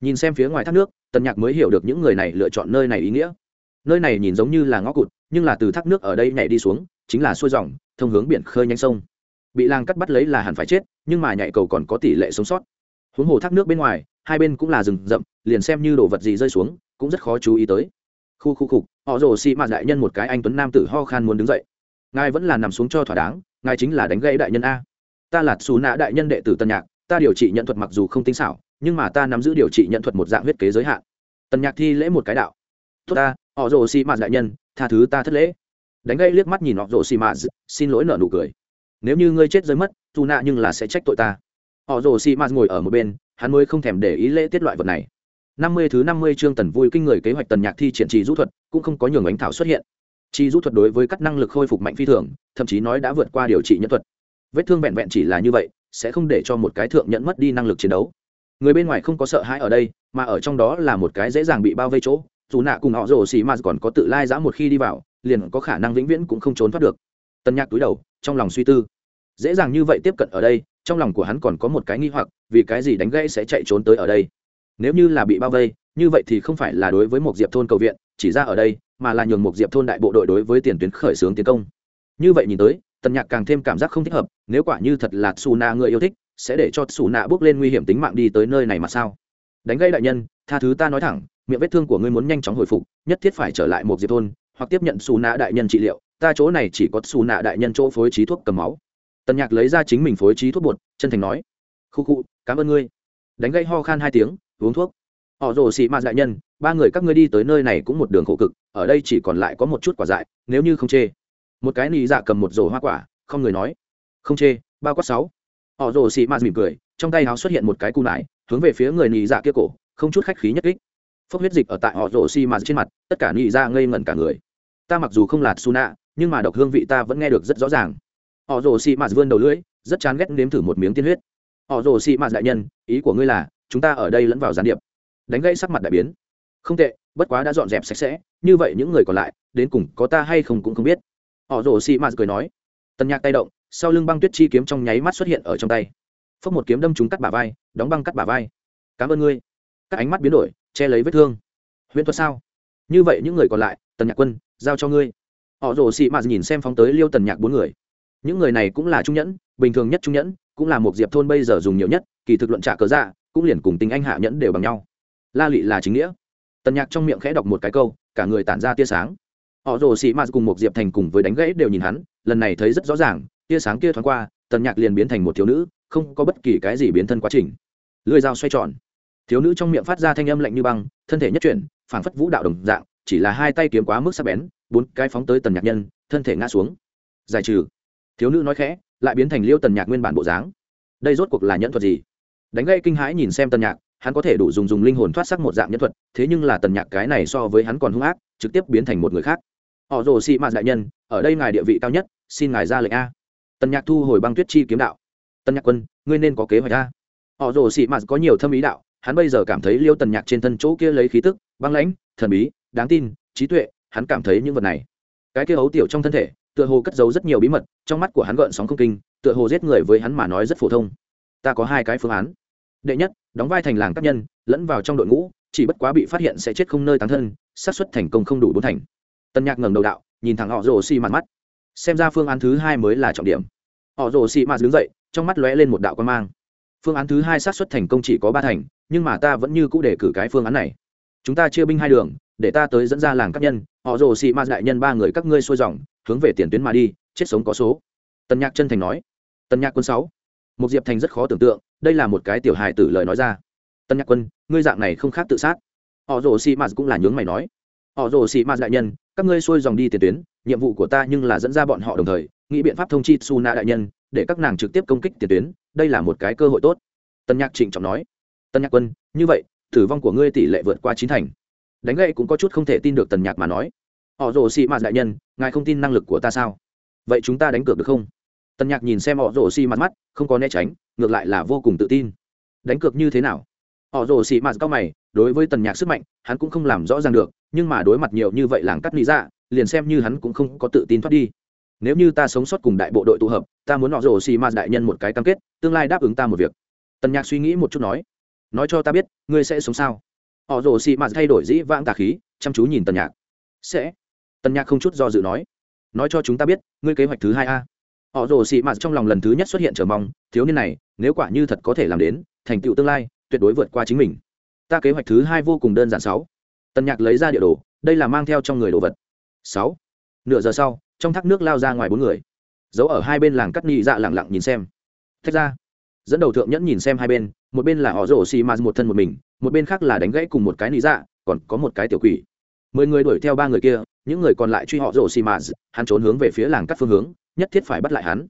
nhìn xem phía ngoài thác nước, tần nhạc mới hiểu được những người này lựa chọn nơi này ý nghĩa. Nơi này nhìn giống như là ngõ cụt, nhưng là từ thác nước ở đây nhảy đi xuống, chính là xuôi dòng, thông hướng biển khơi nhanh sông. Bị lang cắt bắt lấy là hẳn phải chết, nhưng mà nhạy cầu còn có tỷ lệ sống sót. Huống hồ thác nước bên ngoài, hai bên cũng là rừng rậm, liền xem như đồ vật gì rơi xuống, cũng rất khó chú ý tới. Khu khu khục họ rồ xị mạt đại nhân một cái anh tuấn nam tử ho khan muốn đứng dậy. Ngài vẫn là nằm xuống cho thỏa đáng, ngài chính là đánh gây đại nhân a ta là xù nạ đại nhân đệ tử tân nhạc, ta điều trị nhận thuật mặc dù không tinh xảo, nhưng mà ta nắm giữ điều trị nhận thuật một dạng huyết kế giới hạn. Tần nhạc thi lễ một cái đạo. Tốt ta, họ rồ xì mạt đại nhân, tha thứ ta thất lễ. Đánh gây liếc mắt nhìn họ rồ xì mạt, xin lỗi nợ nụ cười. Nếu như ngươi chết rơi mất, dù nạ nhưng là sẽ trách tội ta. Họ rồ xì mạt ngồi ở một bên, hắn mới không thèm để ý lễ tiết loại vật này. Năm mươi thứ năm mươi chương tần vui kinh người kế hoạch tần nhạc thi triển trì rũ thuật, cũng không có nhường ánh thảo xuất hiện. Chi rũ thuật đối với các năng lực khôi phục mạnh phi thường, thậm chí nói đã vượt qua điều trị nhân thuật vết thương vẹn vẹn chỉ là như vậy, sẽ không để cho một cái thượng nhận mất đi năng lực chiến đấu. Người bên ngoài không có sợ hãi ở đây, mà ở trong đó là một cái dễ dàng bị bao vây chỗ, dù nạ cùng họ rồ xì mà còn có tự lai giã một khi đi vào, liền có khả năng vĩnh viễn cũng không trốn thoát được. Tân nhạc túi đầu, trong lòng suy tư. Dễ dàng như vậy tiếp cận ở đây, trong lòng của hắn còn có một cái nghi hoặc, vì cái gì đánh gãy sẽ chạy trốn tới ở đây? Nếu như là bị bao vây, như vậy thì không phải là đối với một diệp thôn cầu viện, chỉ ra ở đây, mà là nhường một diệp thôn đại bộ đội đối với tiền tuyến khởi xướng tiến công. Như vậy nhìn tới tần nhạc càng thêm cảm giác không thích hợp, nếu quả như thật là xù nạ người yêu thích, sẽ để cho xù nạ bước lên nguy hiểm tính mạng đi tới nơi này mà sao? Đánh gây đại nhân, tha thứ ta nói thẳng, miệng vết thương của ngươi muốn nhanh chóng hồi phục, nhất thiết phải trở lại một diệp thôn, hoặc tiếp nhận xù nạ đại nhân trị liệu, ta chỗ này chỉ có xù nạ đại nhân chỗ phối trí thuốc cầm máu. Tần nhạc lấy ra chính mình phối trí thuốc bột, chân thành nói, khu khu, cảm ơn ngươi. Đánh gây ho khan hai tiếng, uống thuốc. Họ rồ xị mạt đại nhân, ba người các ngươi đi tới nơi này cũng một đường khổ cực, ở đây chỉ còn lại có một chút quả dại, nếu như không chê một cái nị dạ cầm một rổ hoa quả, không người nói. Không chê, bao quát sáu. Họ rồ xị mạt mỉm cười, trong tay áo xuất hiện một cái cung nải, hướng về phía người nị dạ kia cổ, không chút khách khí nhất kích. Phốc huyết dịch ở tại họ rồ xị mạt trên mặt, tất cả nị dạ ngây ngẩn cả người. Ta mặc dù không là nạ nhưng mà độc hương vị ta vẫn nghe được rất rõ ràng. Họ rồ xị mạt vươn đầu lưỡi, rất chán ghét nếm thử một miếng tiên huyết. Họ rồ xị mạt đại nhân, ý của ngươi là, chúng ta ở đây lẫn vào gián điệp. Đánh gãy sắc mặt đại biến. Không tệ, bất quá đã dọn dẹp sạch sẽ, như vậy những người còn lại, đến cùng có ta hay không cũng không biết họ rồ xì mạt cười nói. Tần nhạc tay động, sau lưng băng tuyết chi kiếm trong nháy mắt xuất hiện ở trong tay. Phốc một kiếm đâm trúng cắt bả vai, đóng băng cắt bả vai. Cảm ơn ngươi. Các ánh mắt biến đổi, che lấy vết thương. Huyễn thuật sao? Như vậy những người còn lại, tần nhạc quân, giao cho ngươi. Họ rồ xị mạt nhìn xem phóng tới liêu tần nhạc bốn người. Những người này cũng là trung nhẫn, bình thường nhất trung nhẫn, cũng là một diệp thôn bây giờ dùng nhiều nhất, kỳ thực luận trả cớ dạ cũng liền cùng tính anh hạ nhẫn đều bằng nhau. La lị là chính nghĩa. Tần nhạc trong miệng khẽ đọc một cái câu, cả người tản ra tia sáng họ rồ xị mạt cùng một diệp thành cùng với đánh gãy đều nhìn hắn, lần này thấy rất rõ ràng, tia sáng kia thoáng qua, tần nhạc liền biến thành một thiếu nữ, không có bất kỳ cái gì biến thân quá trình. Lưỡi dao xoay tròn. Thiếu nữ trong miệng phát ra thanh âm lạnh như băng, thân thể nhất chuyển, phảng phất vũ đạo đồng dạng, chỉ là hai tay kiếm quá mức sắc bén, bốn cái phóng tới tần nhạc nhân, thân thể ngã xuống. Giải trừ. Thiếu nữ nói khẽ, lại biến thành liêu tần nhạc nguyên bản bộ dáng. Đây rốt cuộc là nhẫn thuật gì? Đánh gây kinh hãi nhìn xem tần nhạc, hắn có thể đủ dùng dùng linh hồn thoát sắc một dạng nhẫn thuật, thế nhưng là tần nhạc cái này so với hắn còn hung ác, trực tiếp biến thành một người khác họ rồ xị mạt đại nhân, ở đây ngài địa vị cao nhất, xin ngài ra lệnh a. Tần nhạc thu hồi băng tuyết chi kiếm đạo. Tần nhạc quân, ngươi nên có kế hoạch a. Họ rồ xị mạt có nhiều thâm ý đạo, hắn bây giờ cảm thấy liêu tần nhạc trên thân chỗ kia lấy khí tức, băng lãnh, thần bí, đáng tin, trí tuệ, hắn cảm thấy những vật này. Cái kia ấu tiểu trong thân thể, tựa hồ cất giấu rất nhiều bí mật, trong mắt của hắn gợn sóng không kinh, tựa hồ giết người với hắn mà nói rất phổ thông. Ta có hai cái phương án. Đệ nhất, đóng vai thành làng tác nhân, lẫn vào trong đội ngũ, chỉ bất quá bị phát hiện sẽ chết không nơi tán thân, xác suất thành công không đủ bốn thành tân nhạc ngẩng đầu đạo, nhìn thẳng họ rồ xì mặt mắt. Xem ra phương án thứ hai mới là trọng điểm. Họ rồ xì mặt đứng dậy, trong mắt lóe lên một đạo quan mang. Phương án thứ hai xác suất thành công chỉ có ba thành, nhưng mà ta vẫn như cũ để cử cái phương án này. Chúng ta chia binh hai đường, để ta tới dẫn ra làng các nhân. Họ rồ xì ma đại nhân ba người các ngươi xuôi dòng, hướng về tiền tuyến mà đi, chết sống có số. Tần nhạc chân thành nói. Tần nhạc quân sáu. Một diệp thành rất khó tưởng tượng, đây là một cái tiểu hài tử lời nói ra. Tần nhạc quân, ngươi dạng này không khác tự sát. Họ rồ xì ma cũng là nhướng mày nói. Họ rồ xì ma đại nhân các ngươi xuôi dòng đi tiền tuyến, nhiệm vụ của ta nhưng là dẫn ra bọn họ đồng thời, nghĩ biện pháp thông chi su na đại nhân, để các nàng trực tiếp công kích tiền tuyến, đây là một cái cơ hội tốt. Tân nhạc trịnh trọng nói. Tân nhạc quân, như vậy, tử vong của ngươi tỷ lệ vượt qua chín thành. Đánh gậy cũng có chút không thể tin được tần nhạc mà nói. Họ rồ xị mạt đại nhân, ngài không tin năng lực của ta sao? Vậy chúng ta đánh cược được không? Tần nhạc nhìn xem họ rồ xị mạt mắt, không có né tránh, ngược lại là vô cùng tự tin. Đánh cược như thế nào? Họ rồ xị mạt cao mày đối với tần nhạc sức mạnh, hắn cũng không làm rõ ràng được, nhưng mà đối mặt nhiều như vậy làng cắt lý ra dạ, liền xem như hắn cũng không có tự tin thoát đi. Nếu như ta sống sót cùng đại bộ đội tụ hợp, ta muốn họ rồ xì ma đại nhân một cái cam kết, tương lai đáp ứng ta một việc. Tần nhạc suy nghĩ một chút nói nói cho ta biết, ngươi sẽ sống sao? Họ rồ xì ma thay đổi dĩ vãng tà khí, chăm chú nhìn tần nhạc. Sẽ. Tần nhạc không chút do dự nói nói cho chúng ta biết, ngươi kế hoạch thứ hai a. Họ rồ xì ma trong lòng lần thứ nhất xuất hiện chờ mong, thiếu niên này, nếu quả như thật có thể làm đến, thành tựu tương lai, tuyệt đối vượt qua chính mình ta kế hoạch thứ hai vô cùng đơn giản sáu. Tần nhạc lấy ra địa đồ, đây là mang theo trong người đồ vật. Sáu. Nửa giờ sau, trong thác nước lao ra ngoài bốn người. Giấu ở hai bên làng cắt nhị dạ lẳng lặng nhìn xem. Thách ra. Dẫn đầu thượng nhẫn nhìn xem hai bên, một bên là họ rổ xì ma một thân một mình, một bên khác là đánh gãy cùng một cái nhị dạ còn có một cái tiểu quỷ. Mười người đuổi theo ba người kia, những người còn lại truy họ rổ xì ma hắn trốn hướng về phía làng cắt phương hướng, nhất thiết phải bắt lại hắn.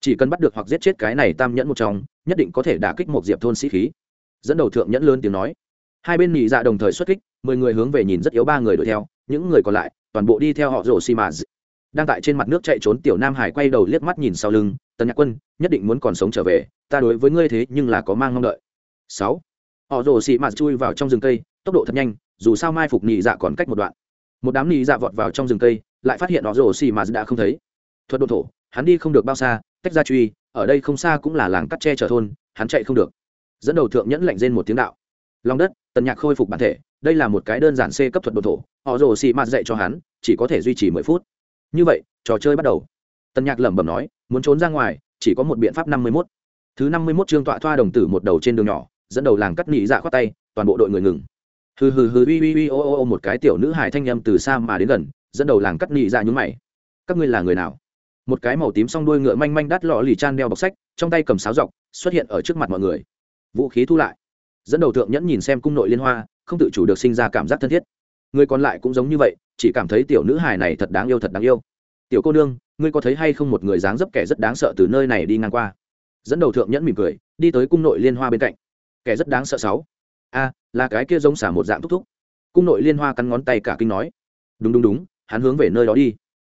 Chỉ cần bắt được hoặc giết chết cái này tam nhẫn một trong, nhất định có thể đả kích một diệp thôn sĩ khí. Dẫn đầu thượng nhẫn lớn tiếng nói hai bên nhị dạ đồng thời xuất kích, mười người hướng về nhìn rất yếu ba người đuổi theo, những người còn lại, toàn bộ đi theo họ rổ xi ma đang tại trên mặt nước chạy trốn tiểu nam hải quay đầu liếc mắt nhìn sau lưng, tần nhạc quân, nhất định muốn còn sống trở về, ta đối với ngươi thế nhưng là có mang mong đợi. Sáu. Họ rồ xị mạt chui vào trong rừng cây, tốc độ thật nhanh, dù sao mai phục nhị dạ còn cách một đoạn. Một đám nhị dạ vọt vào trong rừng cây, lại phát hiện họ rồ xị mạt đã không thấy. Thuật độ thổ, hắn đi không được bao xa, tách ra truy, ở đây không xa cũng là làng cắt tre trở thôn, hắn chạy không được. Dẫn đầu thượng nhẫn lạnh rên một tiếng đạo. Lòng đất tần nhạc khôi phục bản thể, đây là một cái đơn giản c cấp thuật đồn thổ, họ rồ xị mạt dạy cho hắn, chỉ có thể duy trì mười phút. Như vậy, trò chơi bắt đầu. Tần nhạc lẩm bẩm nói, muốn trốn ra ngoài, chỉ có một biện pháp năm mươi mốt. Thứ năm mươi mốt chương tọa thoa đồng tử một đầu trên đường nhỏ, dẫn đầu làng cắt nị dạ khoát tay, toàn bộ đội người ngừng. Hừ hừ hừ uy uy uy ô ô ô, một cái tiểu nữ hải thanh â m từ xa mà đến gần, dẫn đầu làng cắt nị dạ nhúng mày. Các ngươi là người nào? Một cái màu tím s o n g đuôi ngựa manh manh đắt lọ lì chan đeo bọc sách, trong tay cầm sáo dọc, xuất hiện ở trước mặt mọi người. Vũ khí thu lại dẫn đầu thượng nhẫn nhìn xem cung nội liên hoa, không tự chủ được sinh ra cảm giác thân thiết. Người còn lại cũng giống như vậy, chỉ cảm thấy tiểu nữ hài này thật đáng yêu, thật đáng yêu. Tiểu cô nương, ngươi có thấy hay không một người dáng dấp kẻ rất đáng sợ từ nơi này đi ngang qua? Dẫn đầu thượng nhẫn mỉm cười, đi tới cung nội liên hoa bên cạnh. Kẻ rất đáng sợ sáu. A, là cái kia giống xả một dạng thúc thúc. Cung nội liên hoa cắn ngón tay cả kinh nói. Đúng đúng đúng, hắn hướng về nơi đó đi.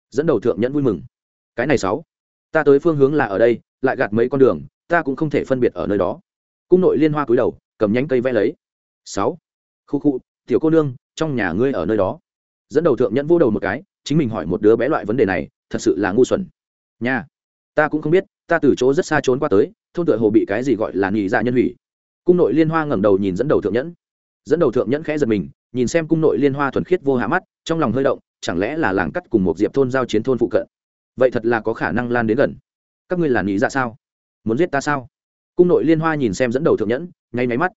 Dẫn đầu thượng nhẫn vui mừng. Cái này sáu. Ta tới phương hướng là ở đây, lại gạt mấy con đường, ta cũng không thể phân biệt ở nơi đó. Cung nội liên hoa cúi đầu cầm nhánh cây vẽ lấy. Sáu. Khu khu, tiểu cô nương, trong nhà ngươi ở nơi đó. Dẫn đầu thượng nhẫn vô đầu một cái, chính mình hỏi một đứa bé loại vấn đề này, thật sự là ngu xuẩn. Nha. Ta cũng không biết, ta từ chỗ rất xa trốn qua tới, thôn tựa hồ bị cái gì gọi là nhị dạ nhân hủy. Cung nội liên hoa ngẩng đầu nhìn dẫn đầu thượng nhẫn. Dẫn đầu thượng nhẫn khẽ giật mình, nhìn xem cung nội liên hoa thuần khiết vô hạ mắt, trong lòng hơi động, chẳng lẽ là làng cắt cùng một diệp thôn giao chiến thôn phụ cận? Vậy thật là có khả năng lan đến gần. Các ngươi là nghỉ dạ sao? Muốn giết ta sao? Cung nội liên hoa nhìn xem dẫn đầu thượng nhẫn ngay máy mắt.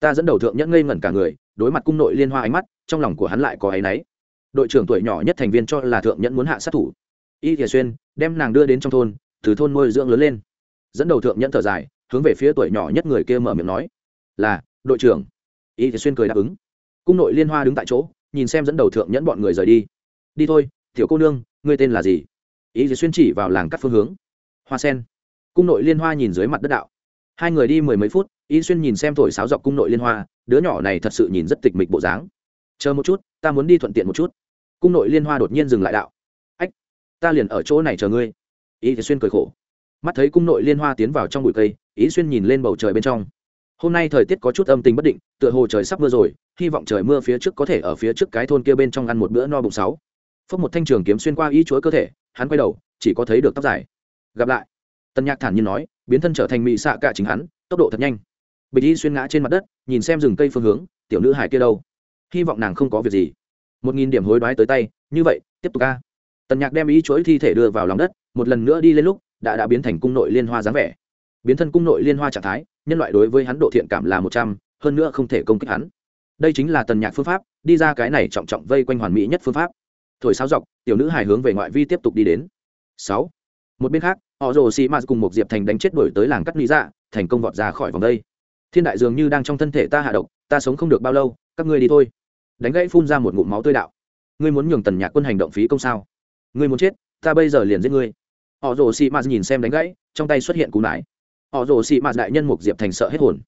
Ta dẫn đầu thượng nhẫn ngây ngẩn cả người, đối mặt cung nội liên hoa ánh mắt, trong lòng của hắn lại có áy náy. Đội trưởng tuổi nhỏ nhất thành viên cho là thượng nhẫn muốn hạ sát thủ. Y thiền xuyên, đem nàng đưa đến trong thôn, từ thôn nuôi dưỡng lớn lên. Dẫn đầu thượng nhẫn thở dài, hướng về phía tuổi nhỏ nhất người kia mở miệng nói, là, đội trưởng. Y thiền xuyên cười đáp ứng. Cung nội liên hoa đứng tại chỗ, nhìn xem dẫn đầu thượng nhẫn bọn người rời đi. Đi thôi, tiểu cô nương, ngươi tên là gì? Y thiền xuyên chỉ vào làng cắt phương hướng. Hoa sen. Cung nội liên hoa nhìn dưới mặt đất đạo hai người đi mười mấy phút, y xuyên nhìn xem thổi sáo dọc cung nội liên hoa, đứa nhỏ này thật sự nhìn rất tịch mịch bộ dáng. Chờ một chút, ta muốn đi thuận tiện một chút. Cung nội liên hoa đột nhiên dừng lại đạo. Ách, ta liền ở chỗ này chờ ngươi. Y thì xuyên cười khổ. Mắt thấy cung nội liên hoa tiến vào trong bụi cây ý xuyên nhìn lên bầu trời bên trong. Hôm nay thời tiết có chút âm tình bất định, tựa hồ trời sắp mưa rồi, hy vọng trời mưa phía trước có thể ở phía trước cái thôn kia bên trong ăn một bữa no bụng sáu. Phốc một thanh trường kiếm xuyên qua ý chuối cơ thể, hắn quay đầu, chỉ có thấy được tóc dài. Gặp lại tân nhạc thản nhiên nói, biến thân trở thành mị xạ cả chính hắn, tốc độ thật nhanh. Bịch y xuyên ngã trên mặt đất, nhìn xem rừng cây phương hướng, tiểu nữ hải kia đâu? Hy vọng nàng không có việc gì. Một nghìn điểm hối đoái tới tay, như vậy, tiếp tục ca tần nhạc đem ý chuỗi thi thể đưa vào lòng đất, một lần nữa đi lên lúc, đã đã biến thành cung nội liên hoa dáng vẻ. Biến thân cung nội liên hoa trạng thái, nhân loại đối với hắn độ thiện cảm là một trăm, hơn nữa không thể công kích hắn. Đây chính là tần nhạc phương pháp, đi ra cái này trọng trọng vây quanh hoàn mỹ nhất phương pháp. Thổi sáo dọc, tiểu nữ hài hướng về ngoại vi tiếp tục đi đến. Sáu một bên khác họ rồ xì m cùng một diệp thành đánh chết đổi tới làng cắt lý dạ thành công vọt ra khỏi vòng đây. Thiên đại dường như đang trong thân thể ta hạ độc, ta sống không được bao lâu, các ngươi đi thôi. Đánh gãy phun ra một ngụm máu tươi đạo. Ngươi muốn nhường tần nhạc quân hành động phí công sao? Ngươi muốn chết, ta bây giờ liền giết ngươi. Họ rồ xì m nhìn xem đánh gãy, trong tay xuất hiện cú nải. Họ rồ xì m đại nhân một diệp thành sợ hết hồn.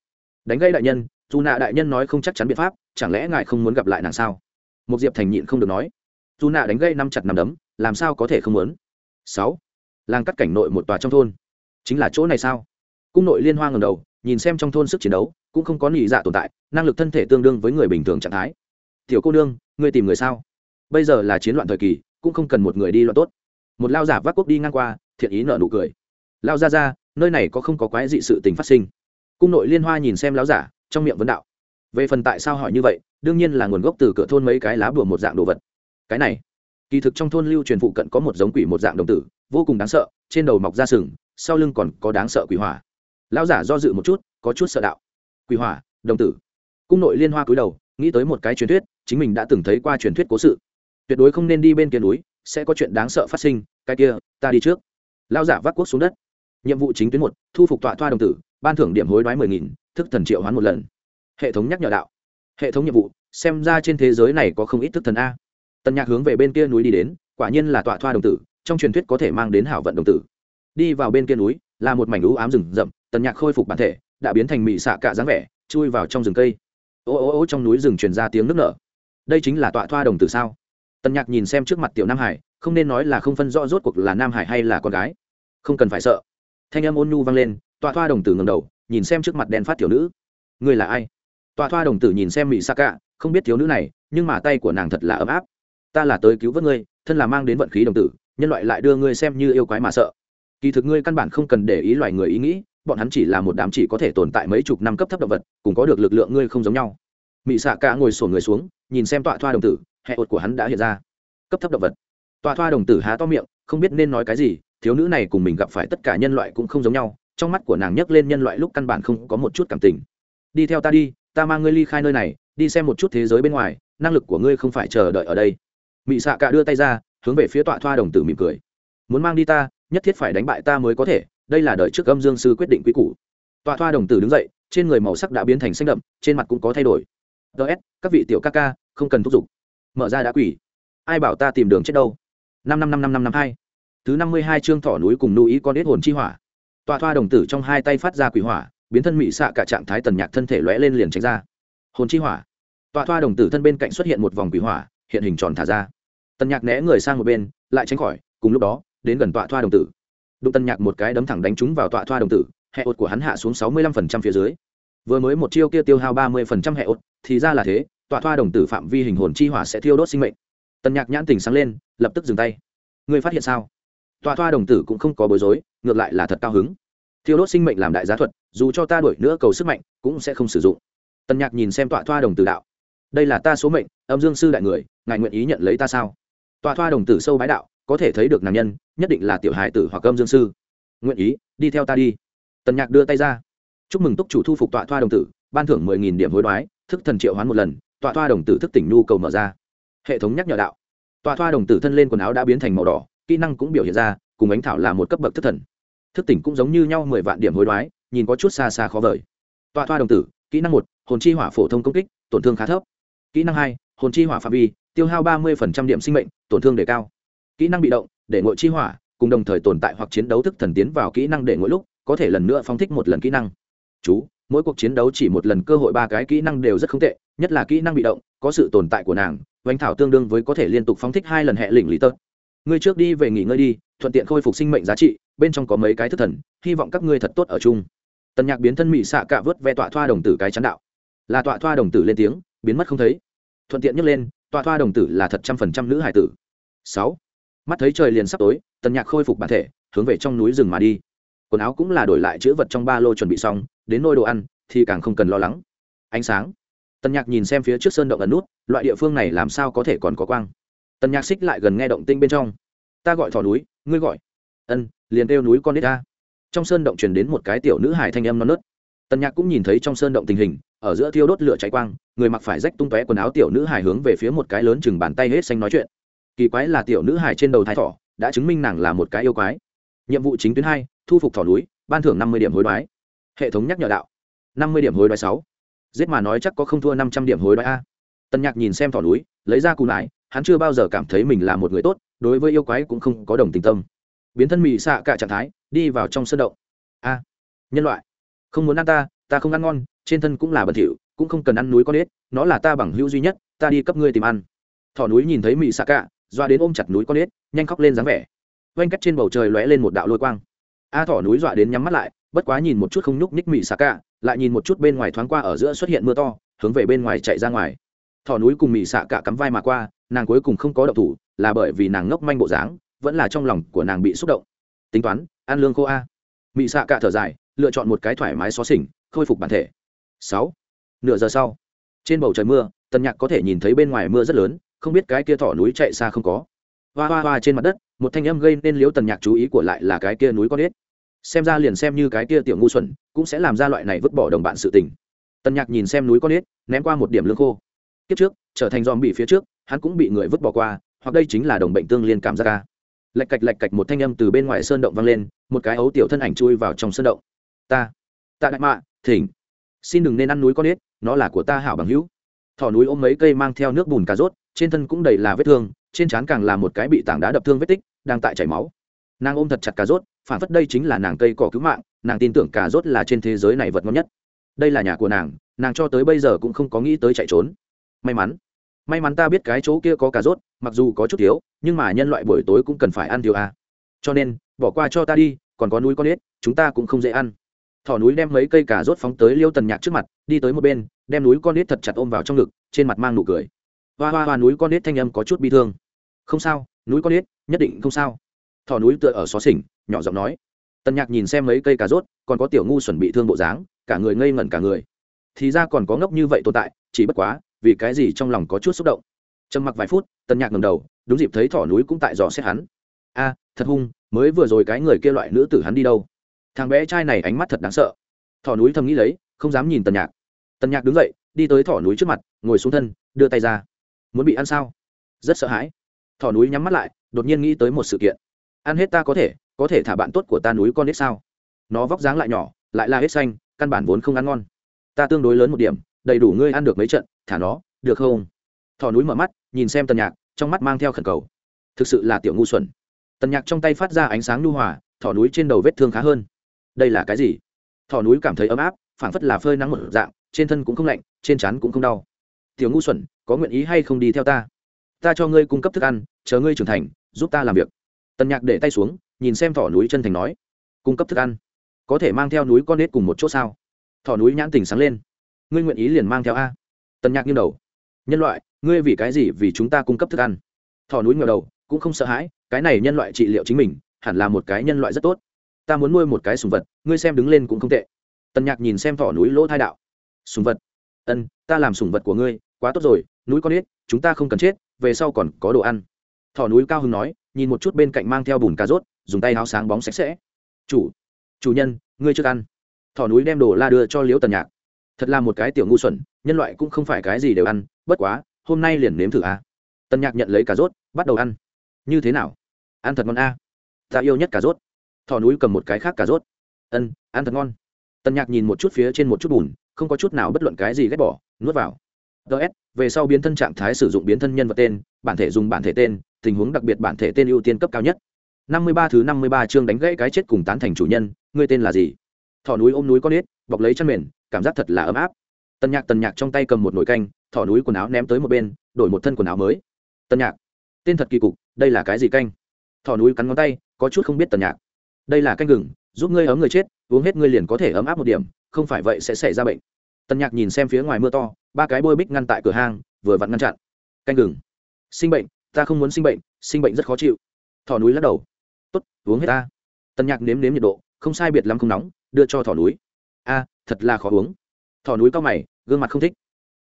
Đánh gãy đại nhân, dù nạ đại nhân nói không chắc chắn biện pháp, chẳng lẽ ngài không muốn gặp lại nàng sao? Một diệp thành nhịn không được nói. Dù nạ đánh gãy năm chặt nằm đấm, làm sao có thể không muốn? Sáu làng cắt cảnh nội một tòa trong thôn. Chính là chỗ này sao? Cung nội liên hoa ngầm đầu, nhìn xem trong thôn sức chiến đấu, cũng không có nhị dạ tồn tại, năng lực thân thể tương đương với người bình thường trạng thái. Tiểu cô nương, ngươi tìm người sao? Bây giờ là chiến loạn thời kỳ, cũng không cần một người đi loạn tốt. Một lao giả vác quốc đi ngang qua, thiện ý nợ nụ cười. Lao ra ra, nơi này có không có quái dị sự tình phát sinh? Cung nội liên hoa nhìn xem lão giả, trong miệng vấn đạo. Về phần tại sao hỏi như vậy, đương nhiên là nguồn gốc từ cửa thôn mấy cái lá bùa một dạng đồ vật. Cái này kỳ thực trong thôn lưu truyền phụ cận có một giống quỷ một dạng đồng tử, vô cùng đáng sợ, trên đầu mọc ra sừng, sau lưng còn có đáng sợ quỷ hỏa. Lão giả do dự một chút, có chút sợ đạo. Quỷ hỏa, đồng tử. Cung nội liên hoa cúi đầu, nghĩ tới một cái truyền thuyết, chính mình đã từng thấy qua truyền thuyết cố sự. Tuyệt đối không nên đi bên kia núi, sẽ có chuyện đáng sợ phát sinh, cái kia, ta đi trước. Lão giả vác quốc xuống đất. Nhiệm vụ chính tuyến một, thu phục tọa thoa đồng tử, ban thưởng điểm hối đoái mười nghìn, thức thần triệu hoán một lần. Hệ thống nhắc nhở đạo. Hệ thống nhiệm vụ, xem ra trên thế giới này có không ít thức thần a tần nhạc hướng về bên kia núi đi đến quả nhiên là tọa thoa đồng tử trong truyền thuyết có thể mang đến hảo vận đồng tử. Đi vào bên kia núi là một mảnh lũ ám rừng rậm tần nhạc khôi phục bản thể đã biến thành mị xạ cạ dáng vẻ chui vào trong rừng cây. Ô ô ô trong núi rừng truyền ra tiếng nước nở. Đây chính là tọa thoa đồng tử sao? Tần nhạc nhìn xem trước mặt tiểu nam hải không nên nói là không phân rõ rốt cuộc là nam hải hay là con gái. Không cần phải sợ. Thanh âm ôn nhu vang lên tọa thoa đồng tử ngầm đầu nhìn xem trước mặt đen phát tiểu nữ. Người là ai? Tọa thoa đồng tử nhìn xem mỹ sa cạ, không biết thiếu nữ này nhưng mà tay của nàng thật là ấm áp ta là tới cứu vớt ngươi, thân là mang đến vận khí đồng tử, nhân loại lại đưa ngươi xem như yêu quái mà sợ. Kỳ thực ngươi căn bản không cần để ý loài người ý nghĩ, bọn hắn chỉ là một đám chỉ có thể tồn tại mấy chục năm cấp thấp động vật, cùng có được lực lượng ngươi không giống nhau. Mỹ xạ cả ngồi sổ người xuống, nhìn xem tọa thoa đồng tử hệ ột của hắn đã hiện ra. Cấp thấp động vật. Tọa thoa đồng tử há to miệng, không biết nên nói cái gì, thiếu nữ này cùng mình gặp phải tất cả nhân loại cũng không giống nhau, trong mắt của nàng nhấc lên nhân loại lúc căn bản không có một chút cảm tình. Đi theo ta đi, ta mang ngươi ly khai nơi này, đi xem một chút thế giới bên ngoài, năng lực của ngươi không phải chờ đợi ở đây mị xạ cả đưa tay ra, hướng về phía tọa thoa đồng tử mỉm cười. Muốn mang đi ta, nhất thiết phải đánh bại ta mới có thể, đây là đợi trước âm dương sư quyết định quy củ. Tọa thoa đồng tử đứng dậy, trên người màu sắc đã biến thành xanh đậm, trên mặt cũng có thay đổi. Ts các vị tiểu ca ca, không cần thúc giục. Mở ra đã quỷ. Ai bảo ta tìm đường chết đâu? Năm năm năm năm năm năm hai. Thứ năm mươi hai chương thỏ núi cùng lưu ý con ít hồn chi hỏa. Tọa thoa đồng tử trong hai tay phát ra quỷ hỏa, biến thân mị xạ cả trạng thái tần nhạc thân thể lóe lên liền tránh ra. Hồn chi hỏa. Tọa thoa đồng tử thân bên cạnh xuất hiện một vòng quỷ hỏa, hiện hình tròn thả ra tần nhạc né người sang một bên, lại tránh khỏi, cùng lúc đó, đến gần tọa thoa đồng tử. Đụng tần nhạc một cái đấm thẳng đánh trúng vào tọa thoa đồng tử, hệ ột của hắn hạ xuống sáu mươi lăm phần trăm phía dưới. Vừa mới một chiêu kia tiêu hao ba mươi phần trăm hệ ột, thì ra là thế, tọa thoa đồng tử phạm vi hình hồn chi hỏa sẽ thiêu đốt sinh mệnh. Tần nhạc nhãn tình sáng lên, lập tức dừng tay. Người phát hiện sao? Tọa thoa đồng tử cũng không có bối rối, ngược lại là thật cao hứng. Thiêu đốt sinh mệnh làm đại giá thuật, dù cho ta đổi nữa cầu sức mạnh, cũng sẽ không sử dụng. Tần nhạc nhìn xem tọa thoa đồng tử đạo. Đây là ta số mệnh, âm dương sư đại người, ngài nguyện ý nhận lấy ta sao? Tòa thoa đồng tử sâu bái đạo, có thể thấy được nàng nhân, nhất định là tiểu hài tử hoặc âm dương sư. Nguyện ý, đi theo ta đi. Tần nhạc đưa tay ra. Chúc mừng túc chủ thu phục tọa thoa đồng tử, ban thưởng mười nghìn điểm hối đoái, thức thần triệu hoán một lần tọa thoa đồng tử thức tỉnh nhu cầu mở ra. Hệ thống nhắc nhở đạo. Tọa thoa đồng tử thân lên quần áo đã biến thành màu đỏ, kỹ năng cũng biểu hiện ra, cùng ánh thảo là một cấp bậc thức thần. Thức tỉnh cũng giống như nhau mười vạn điểm hối đoái, nhìn có chút xa xa khó vời. Tọa thoa đồng tử, kỹ năng một, hồn chi hỏa phổ thông công kích, tổn thương khá thấp. Kỹ năng hai, hồn chi hỏa phạm vi tiêu hao ba mươi điểm sinh mệnh, tổn thương đề cao. Kỹ năng bị động, để ngội chi hỏa, cùng đồng thời tồn tại hoặc chiến đấu thức thần tiến vào kỹ năng để ngội lúc, có thể lần nữa phóng thích một lần kỹ năng. Chú, mỗi cuộc chiến đấu chỉ một lần cơ hội ba cái kỹ năng đều rất không tệ, nhất là kỹ năng bị động, có sự tồn tại của nàng oanh thảo tương đương với có thể liên tục phóng thích hai lần hệ lĩnh lý tớt ngươi trước đi về nghỉ ngơi đi, thuận tiện khôi phục sinh mệnh giá trị, bên trong có mấy cái thức thần, hy vọng các ngươi thật tốt ở chung. Tần nhạc biến thân mỹ xạ cạ vớt ve tọa thoa đồng tử cái chắn đạo. Là tọa thoa đồng tử lên tiếng, biến mất không thấy. Thuận tiện nhấc lên tọa thoa đồng tử là thật trăm phần trăm nữ hải tử. Sáu, mắt thấy trời liền sắp tối, tần nhạc khôi phục bản thể, hướng về trong núi rừng mà đi. Quần áo cũng là đổi lại chữ vật trong ba lô chuẩn bị xong, đến nôi đồ ăn thì càng không cần lo lắng. Ánh sáng. Tần nhạc nhìn xem phía trước sơn động ẩn nút, loại địa phương này làm sao có thể còn có quang? Tần nhạc xích lại gần nghe động tinh bên trong. Ta gọi thỏ núi, ngươi gọi. Ân, liền kêu núi con nít ta. Trong sơn động truyền đến một cái tiểu nữ hải thanh âm non nớt. Tần nhạc cũng nhìn thấy trong sơn động tình hình ở giữa thiêu đốt lửa cháy quang, người mặc phải rách tung tóe quần áo tiểu nữ hải hướng về phía một cái lớn chừng bàn tay hết xanh nói chuyện. Kỳ quái là tiểu nữ hải trên đầu thái thỏ, đã chứng minh nàng là một cái yêu quái. Nhiệm vụ chính tuyến hai, thu phục thỏ núi, ban thưởng năm mươi điểm hối đoái. Hệ thống nhắc nhở đạo. năm mươi điểm hối đoái sáu. Giết mà nói chắc có không thua năm trăm điểm hối đoái a. Tân nhạc nhìn xem thỏ núi, lấy ra cù nải hắn chưa bao giờ cảm thấy mình là một người tốt, đối với yêu quái cũng không có đồng tình tâm. Biến thân mị xạ cả trạng thái, đi vào trong sân động. A, nhân loại, không muốn ăn ta ta không ăn ngon trên thân cũng là bẩn thỉu, cũng không cần ăn núi con ếch, nó là ta bằng hữu duy nhất, ta đi cấp ngươi tìm ăn. Thỏ núi nhìn thấy mị xạ cả, doa đến ôm chặt núi con ếch, nhanh khóc lên dáng vẻ. Oanh cắt trên bầu trời lóe lên một đạo lôi quang. A thỏ núi dọa đến nhắm mắt lại, bất quá nhìn một chút không nhúc ních mị xạ cả, lại nhìn một chút bên ngoài thoáng qua ở giữa xuất hiện mưa to, hướng về bên ngoài chạy ra ngoài. Thỏ núi cùng mị xạ cả cắm vai mà qua, nàng cuối cùng không có động thủ, là bởi vì nàng ngốc manh bộ dáng, vẫn là trong lòng của nàng bị xúc động. Tính toán, ăn lương khô a. Mị xạ cả thở dài, lựa chọn một cái thoải mái xó xỉnh, khôi phục bản thể sáu. Nửa giờ sau, trên bầu trời mưa, tần nhạc có thể nhìn thấy bên ngoài mưa rất lớn, không biết cái kia thỏ núi chạy xa không có. Hoa hoa hoa trên mặt đất, một thanh âm gây nên liếu tần nhạc chú ý của lại là cái kia núi con ếch. Xem ra liền xem như cái kia tiểu ngu xuẩn, cũng sẽ làm ra loại này vứt bỏ đồng bạn sự tình. Tần nhạc nhìn xem núi con ếch, ném qua một điểm lương khô. Kiếp trước, trở thành dòm bị phía trước, hắn cũng bị người vứt bỏ qua, hoặc đây chính là đồng bệnh tương liên cảm giác ca lạch cạch lạch cạch một thanh âm từ bên ngoài sơn động vang lên, một cái ấu tiểu thân ảnh chui vào trong sơn động. Ta ta đại mạ, thỉnh xin đừng nên ăn núi con ếch, nó là của ta hảo bằng hữu. Thỏ núi ôm mấy cây mang theo nước bùn cà rốt, trên thân cũng đầy là vết thương, trên trán càng là một cái bị tảng đá đập thương vết tích, đang tại chảy máu. Nàng ôm thật chặt cà rốt, phản phất đây chính là nàng cây cỏ cứu mạng, nàng tin tưởng cà rốt là trên thế giới này vật ngon nhất. Đây là nhà của nàng nàng cho tới bây giờ cũng không có nghĩ tới chạy trốn. May mắn may mắn ta biết cái chỗ kia có cà rốt, mặc dù có chút thiếu, nhưng mà nhân loại buổi tối cũng cần phải ăn thiếu à. cho nên, bỏ qua cho ta đi, còn có núi con ếch, chúng ta cũng không dễ ăn thỏ núi đem mấy cây cà rốt phóng tới liêu tần nhạc trước mặt, đi tới một bên, đem núi con nít thật chặt ôm vào trong ngực, trên mặt mang nụ cười. Hoa hoa hoa, núi con nít thanh âm có chút bi thương. Không sao, núi con nít, nhất định không sao. Thỏ núi tựa ở xó xỉnh, nhỏ giọng nói. Tần nhạc nhìn xem mấy cây cà rốt, còn có tiểu ngu chuẩn bị thương bộ dáng, cả người ngây ngẩn cả người. Thì ra còn có ngốc như vậy tồn tại, chỉ bất quá, vì cái gì trong lòng có chút xúc động. Trầm mặc vài phút, tần nhạc ngầm đầu, đúng dịp thấy thỏ núi cũng tại dò xét hắn. A, thật hung, mới vừa rồi cái người kia loại nữ tử hắn đi đâu? Thằng bé trai này ánh mắt thật đáng sợ. Thỏ núi thầm nghĩ lấy, không dám nhìn tần nhạc. Tần nhạc đứng dậy, đi tới thỏ núi trước mặt, ngồi xuống thân, đưa tay ra. Muốn bị ăn sao? Rất sợ hãi. Thỏ núi nhắm mắt lại, đột nhiên nghĩ tới một sự kiện. Ăn hết ta có thể có thể thả bạn tốt của ta núi con hết sao? Nó vóc dáng lại nhỏ, lại là hết xanh, căn bản vốn không ăn ngon. Ta tương đối lớn một điểm, đầy đủ ngươi ăn được mấy trận, thả nó, được không? Thỏ núi mở mắt, nhìn xem tần nhạc, trong mắt mang theo khẩn cầu. Thực sự là tiểu ngu xuẩn. Tần nhạc trong tay phát ra ánh sáng nhu hòa, thỏ núi trên đầu vết thương khá hơn đây là cái gì? Thỏ núi cảm thấy ấm áp, phảng phất là phơi nắng một dạng, trên thân cũng không lạnh, trên chắn cũng không đau. Tiểu ngu xuẩn, có nguyện ý hay không đi theo ta? Ta cho ngươi cung cấp thức ăn, chờ ngươi trưởng thành, giúp ta làm việc. Tần nhạc để tay xuống, nhìn xem thỏ núi chân thành nói. Cung cấp thức ăn? Có thể mang theo núi con nết cùng một chỗ sao? Thỏ núi nhãn tình sáng lên. Ngươi nguyện ý liền mang theo a? Tần nhạc nghiêng đầu. Nhân loại, ngươi vì cái gì vì chúng ta cung cấp thức ăn? Thỏ núi ngờ đầu, cũng không sợ hãi, cái này nhân loại trị liệu chính mình, hẳn là một cái nhân loại rất tốt ta muốn nuôi một cái sùng vật, ngươi xem đứng lên cũng không tệ. Tần nhạc nhìn xem thỏ núi lỗ thai đạo. Sùng vật? Ân, ta làm sùng vật của ngươi, quá tốt rồi, núi con ít chúng ta không cần chết, về sau còn có đồ ăn. Thỏ núi cao hưng nói, nhìn một chút bên cạnh mang theo bùn cà rốt, dùng tay háo sáng bóng sạch sẽ. Chủ chủ nhân, ngươi chưa ăn. Thỏ núi đem đồ la đưa cho liễu tần nhạc. Thật là một cái tiểu ngu xuẩn, nhân loại cũng không phải cái gì đều ăn, bất quá, hôm nay liền nếm thử a. Tần nhạc nhận lấy cà rốt, bắt đầu ăn. Như thế nào? Ăn thật ngon a. Ta yêu nhất cà rốt thỏ núi cầm một cái khác cà rốt. Ân, ăn thật ngon. Tần nhạc nhìn một chút phía trên một chút bùn, không có chút nào bất luận cái gì ghét bỏ, nuốt vào. Ts về sau biến thân trạng thái sử dụng biến thân nhân vật tên, bản thể dùng bản thể tên, tình huống đặc biệt bản thể tên ưu tiên cấp cao nhất. Năm mươi ba thứ năm mươi ba chương đánh gãy cái chết cùng tán thành chủ nhân, ngươi tên là gì? Thỏ núi ôm núi con ếch, bọc lấy chăn mền, cảm giác thật là ấm áp. Tần nhạc tần nhạc trong tay cầm một nồi canh, thỏ núi quần áo ném tới một bên, đổi một thân quần áo mới. Tần nhạc, tên thật kỳ cục, đây là cái gì canh? Thỏ núi cắn ngón tay, có chút không biết tần nhạc đây là canh gừng, giúp ngươi ấm người chết, uống hết ngươi liền có thể ấm áp một điểm, không phải vậy sẽ xảy ra bệnh. Tân nhạc nhìn xem phía ngoài mưa to, ba cái bôi bích ngăn tại cửa hang, vừa vặn ngăn chặn. Canh gừng. Sinh bệnh, ta không muốn sinh bệnh sinh bệnh rất khó chịu. Thỏ núi lắc đầu. Tốt, uống hết ta. Tân nhạc nếm nếm nhiệt độ, không sai biệt lắm không nóng, đưa cho thỏ núi. A, thật là khó uống. Thỏ núi cao mày, gương mặt không thích.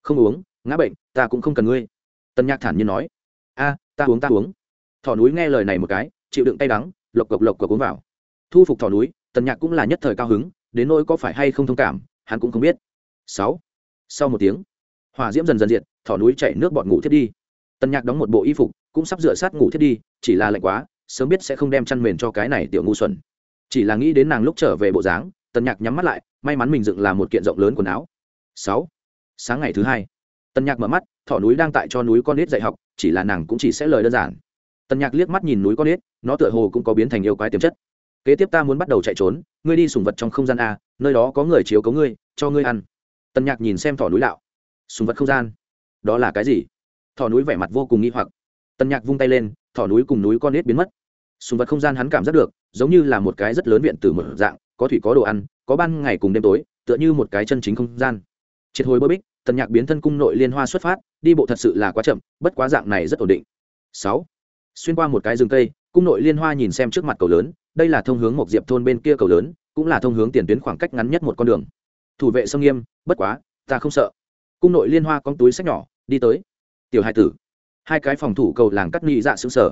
Không uống, ngã bệnh, ta cũng không cần ngươi. Tân nhạc thản nhiên nói. A, ta uống ta uống. Thỏ núi nghe lời này một cái, chịu đựng tay đắng, lộc cộc lộc cộc uống vào thu phục thỏ núi, tần nhạc cũng là nhất thời cao hứng, đến nỗi có phải hay không thông cảm, hắn cũng không biết. Sáu. Sau một tiếng, hỏa diễm dần dần diệt, thỏ núi chạy nước bọt ngủ thiết đi. Tần nhạc đóng một bộ y phục, cũng sắp dựa sát ngủ thiết đi, chỉ là lạnh quá, sớm biết sẽ không đem chăn mền cho cái này tiểu ngu xuẩn. Chỉ là nghĩ đến nàng lúc trở về bộ dáng, tần nhạc nhắm mắt lại, may mắn mình dựng là một kiện rộng lớn quần áo. Sáu. Sáng ngày thứ hai, tần nhạc mở mắt, thỏ núi đang tại cho núi con nít dạy học, chỉ là nàng cũng chỉ sẽ lời đơn giản. Tần nhạc liếc mắt nhìn núi con nít, nó tựa hồ cũng có biến thành yêu quái tiềm chất kế tiếp ta muốn bắt đầu chạy trốn, ngươi đi sùng vật trong không gian a, nơi đó có người chiếu cấu ngươi, cho ngươi ăn. Tần nhạc nhìn xem thỏ núi lạo. Sùng vật không gian? Đó là cái gì? Thỏ núi vẻ mặt vô cùng nghi hoặc. Tần nhạc vung tay lên, thỏ núi cùng núi con nết biến mất. Sùng vật không gian hắn cảm giác được, giống như là một cái rất lớn viện từ một dạng, có thủy có đồ ăn, có ban ngày cùng đêm tối, tựa như một cái chân chính không gian. Triệt hồi bơ bích, tần nhạc biến thân cung nội liên hoa xuất phát, đi bộ thật sự là quá chậm, bất quá dạng này rất ổn định. Sáu. Xuyên qua một cái rừng cây cung nội liên hoa nhìn xem trước mặt cầu lớn, đây là thông hướng một diệp thôn bên kia cầu lớn, cũng là thông hướng tiền tuyến khoảng cách ngắn nhất một con đường. Thủ vệ sông nghiêm, bất quá, ta không sợ. Cung nội liên hoa con túi sách nhỏ, đi tới. Tiểu hai tử, hai cái phòng thủ cầu làng cắt nghị dạ xứng sở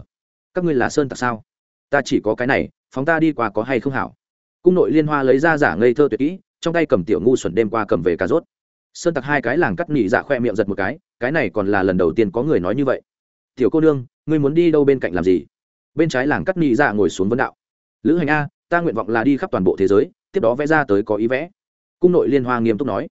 các ngươi là sơn tặc sao? Ta chỉ có cái này, phóng ta đi qua có hay không hảo? Cung nội liên hoa lấy ra giả ngây thơ tuyệt kỹ, trong tay cầm tiểu ngu xuẩn đêm qua cầm về cà rốt. Sơn tặc hai cái làng cắt nỉ dạ khoe miệng giật một cái cái này còn là lần đầu tiên có người nói như vậy. Tiểu cô nương, ngươi muốn đi đâu bên cạnh làm gì? Bên trái làng cắt nỉ dạ ngồi xuống vấn đạo. Lữ hành a, ta nguyện vọng là đi khắp toàn bộ thế giới, tiếp đó vẽ ra tới có ý vẽ. Cung nội liên hoa nghiêm túc nói.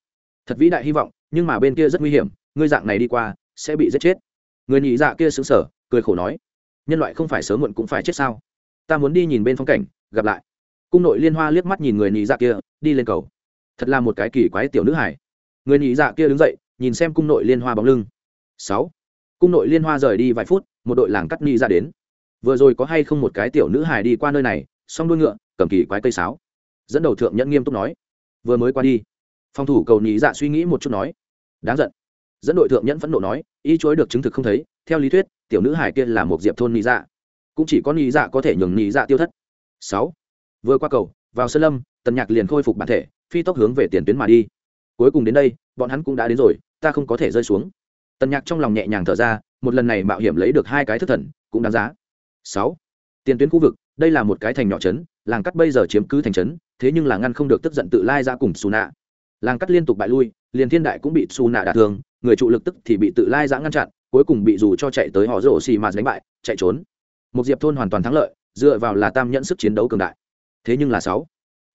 Thật vĩ đại hy vọng, nhưng mà bên kia rất nguy hiểm, ngươi dạng này đi qua, sẽ bị giết chết. Người nhị dạ kia xứng sở cười khổ nói. Nhân loại không phải sớm muộn cũng phải chết sao? Ta muốn đi nhìn bên phong cảnh, gặp lại. Cung nội liên hoa liếc mắt nhìn người nhị dạ kia, đi lên cầu. Thật là một cái kỳ quái tiểu nữ hải người nhị dạ kia đứng dậy, nhìn xem cung nội liên hoa bóng lưng. Sáu. Cung nội liên hoa rời đi vài phút, một đội làng cắt nhị ra đến vừa rồi có hay không một cái tiểu nữ hải đi qua nơi này, xong đuôi ngựa, cầm kỳ quái cây sáo. Dẫn đầu thượng nhẫn nghiêm túc nói, vừa mới qua đi. Phòng thủ cầu nhị dạ suy nghĩ một chút nói, đáng giận. Dẫn đội thượng nhẫn phẫn nộ nói y chối được chứng thực không thấy, theo lý thuyết, tiểu nữ hải kia là một diệp thôn nhị dạ. Cũng chỉ có nhị dạ có thể nhường nhị dạ tiêu thất. Sáu. Vừa qua cầu, vào sân lâm, tần nhạc liền khôi phục bản thể, phi tốc hướng về tiền tuyến mà đi. Cuối cùng đến đây, bọn hắn cũng đã đến rồi, ta không có thể rơi xuống. Tần nhạc trong lòng nhẹ nhàng thở ra, một lần này mạo hiểm lấy được hai cái thức thần, cũng đáng giá sáu. Tiền tuyến khu vực, đây là một cái thành nhỏ trấn, làng cắt bây giờ chiếm cứ thành trấn, thế nhưng là ngăn không được tức giận tự lai ra cùng xù nạ làng cắt liên tục bại lui, liền thiên đại cũng bị xù nạ đả thương, người trụ lực tức thì bị tự lai giã ngăn chặn, cuối cùng bị dù cho chạy tới họ rổ xì mà đánh bại, chạy trốn. Một diệp thôn hoàn toàn thắng lợi, dựa vào là tam nhẫn sức chiến đấu cường đại. Thế nhưng là sáu.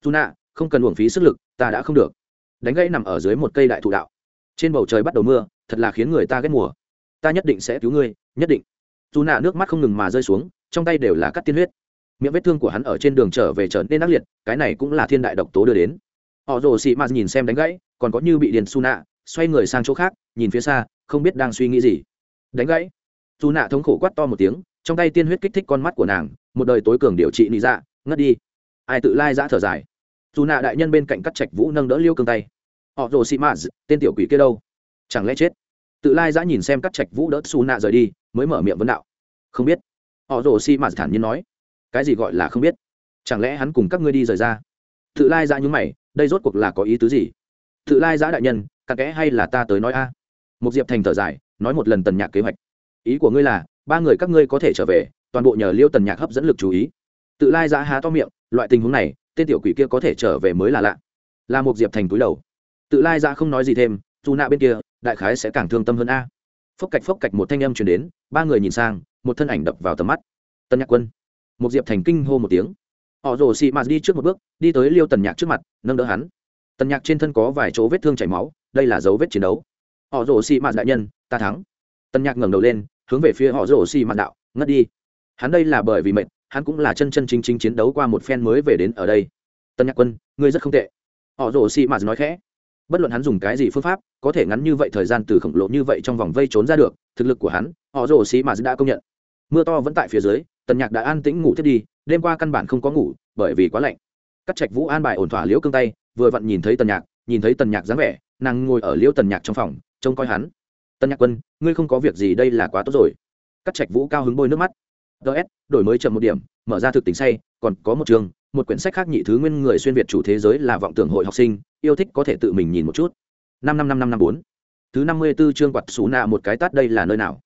Dù nạ không cần uổng phí sức lực, ta đã không được. Đánh gãy nằm ở dưới một cây đại thụ đạo. Trên bầu trời bắt đầu mưa, thật là khiến người ta ghét mùa. Ta nhất định sẽ cứu ngươi, nhất định. Dù nạ nước mắt không ngừng mà rơi xuống trong tay đều là cắt tiên huyết. Miệng vết thương của hắn ở trên đường trở về trở nên ác liệt, cái này cũng là thiên đại độc tố đưa đến. Họ rồ xị m nhìn xem đánh gãy, còn có như bị điền su nạ, xoay người sang chỗ khác, nhìn phía xa, không biết đang suy nghĩ gì. Đánh gãy. Dù nạ thống khổ quát to một tiếng, trong tay tiên huyết kích thích con mắt của nàng, một đời tối cường điều trị nị dạ ngất đi. Ai tự lai dã thở dài. Dù nạ đại nhân bên cạnh cắt trạch vũ nâng đỡ liêu cương tay. Họ rồ xị mã tên tiểu quỷ kia đâu? Chẳng lẽ chết? Tự lai dã nhìn xem cắt trạch vũ đỡ su nạ rời đi, mới mở miệng vấn đạo. Không biết họ rồ xi mạt thản nhiên nói, cái gì gọi là không biết? Chẳng lẽ hắn cùng các ngươi đi rời ra? Tự lai giã nhúng mày, đây rốt cuộc là có ý tứ gì? Tự lai giã đại nhân, cặn kẽ hay là ta tới nói a? Một diệp thành thở dài, nói một lần tần nhạc kế hoạch. Ý của ngươi là, ba người các ngươi có thể trở về, toàn bộ nhờ liêu tần nhạc hấp dẫn lực chú ý. Tự lai giã há to miệng, loại tình huống này, tên tiểu quỷ kia có thể trở về mới là lạ. Là một diệp thành túi đầu. Tự lai giã không nói gì thêm, dù nạ bên kia, đại khái sẽ càng thương tâm hơn a. Phốc cạch phốc cạch một thanh âm chuyển đến, ba người nhìn sang một thân ảnh đập vào tầm mắt. Tân nhạc quân. Một diệp thành kinh hô một tiếng. Họ rồ xị mạt đi trước một bước, đi tới liêu tần nhạc trước mặt, nâng đỡ hắn. Tần nhạc trên thân có vài chỗ vết thương chảy máu, đây là dấu vết chiến đấu. Họ rồ xị mạt đại nhân, ta thắng. Tần nhạc ngẩng đầu lên, hướng về phía họ rồ xị mạt đạo, ngất đi. Hắn đây là bởi vì mệt, hắn cũng là chân chân chính chính chiến đấu qua một phen mới về đến ở đây. Tân nhạc quân, ngươi rất không tệ. Họ rồ xị mạt nói khẽ. Bất luận hắn dùng cái gì phương pháp, có thể ngắn như vậy thời gian từ khổng lồ như vậy trong vòng vây trốn ra được, thực lực của hắn, họ rồ xị mạt đã công nhận mưa to vẫn tại phía dưới, tần nhạc đã an tĩnh ngủ thiết đi, đêm qua căn bản không có ngủ, bởi vì quá lạnh. Các trạch vũ an bài ổn thỏa liễu cương tay, vừa vặn nhìn thấy tần nhạc, nhìn thấy tần nhạc dáng vẻ, nàng ngồi ở liễu tần nhạc trong phòng, trông coi hắn. Tần nhạc quân, ngươi không có việc gì đây là quá tốt rồi. Các trạch vũ cao hứng bôi nước mắt. Ts đổi mới chậm một điểm, mở ra thực tình say, còn có một trường, một quyển sách khác nhị thứ nguyên người xuyên việt chủ thế giới là vọng tưởng hội học sinh, yêu thích có thể tự mình nhìn một chút. Năm năm năm năm năm bốn. Thứ năm mươi b ố chương quạt xú nạ một cái tát đây là nơi nào?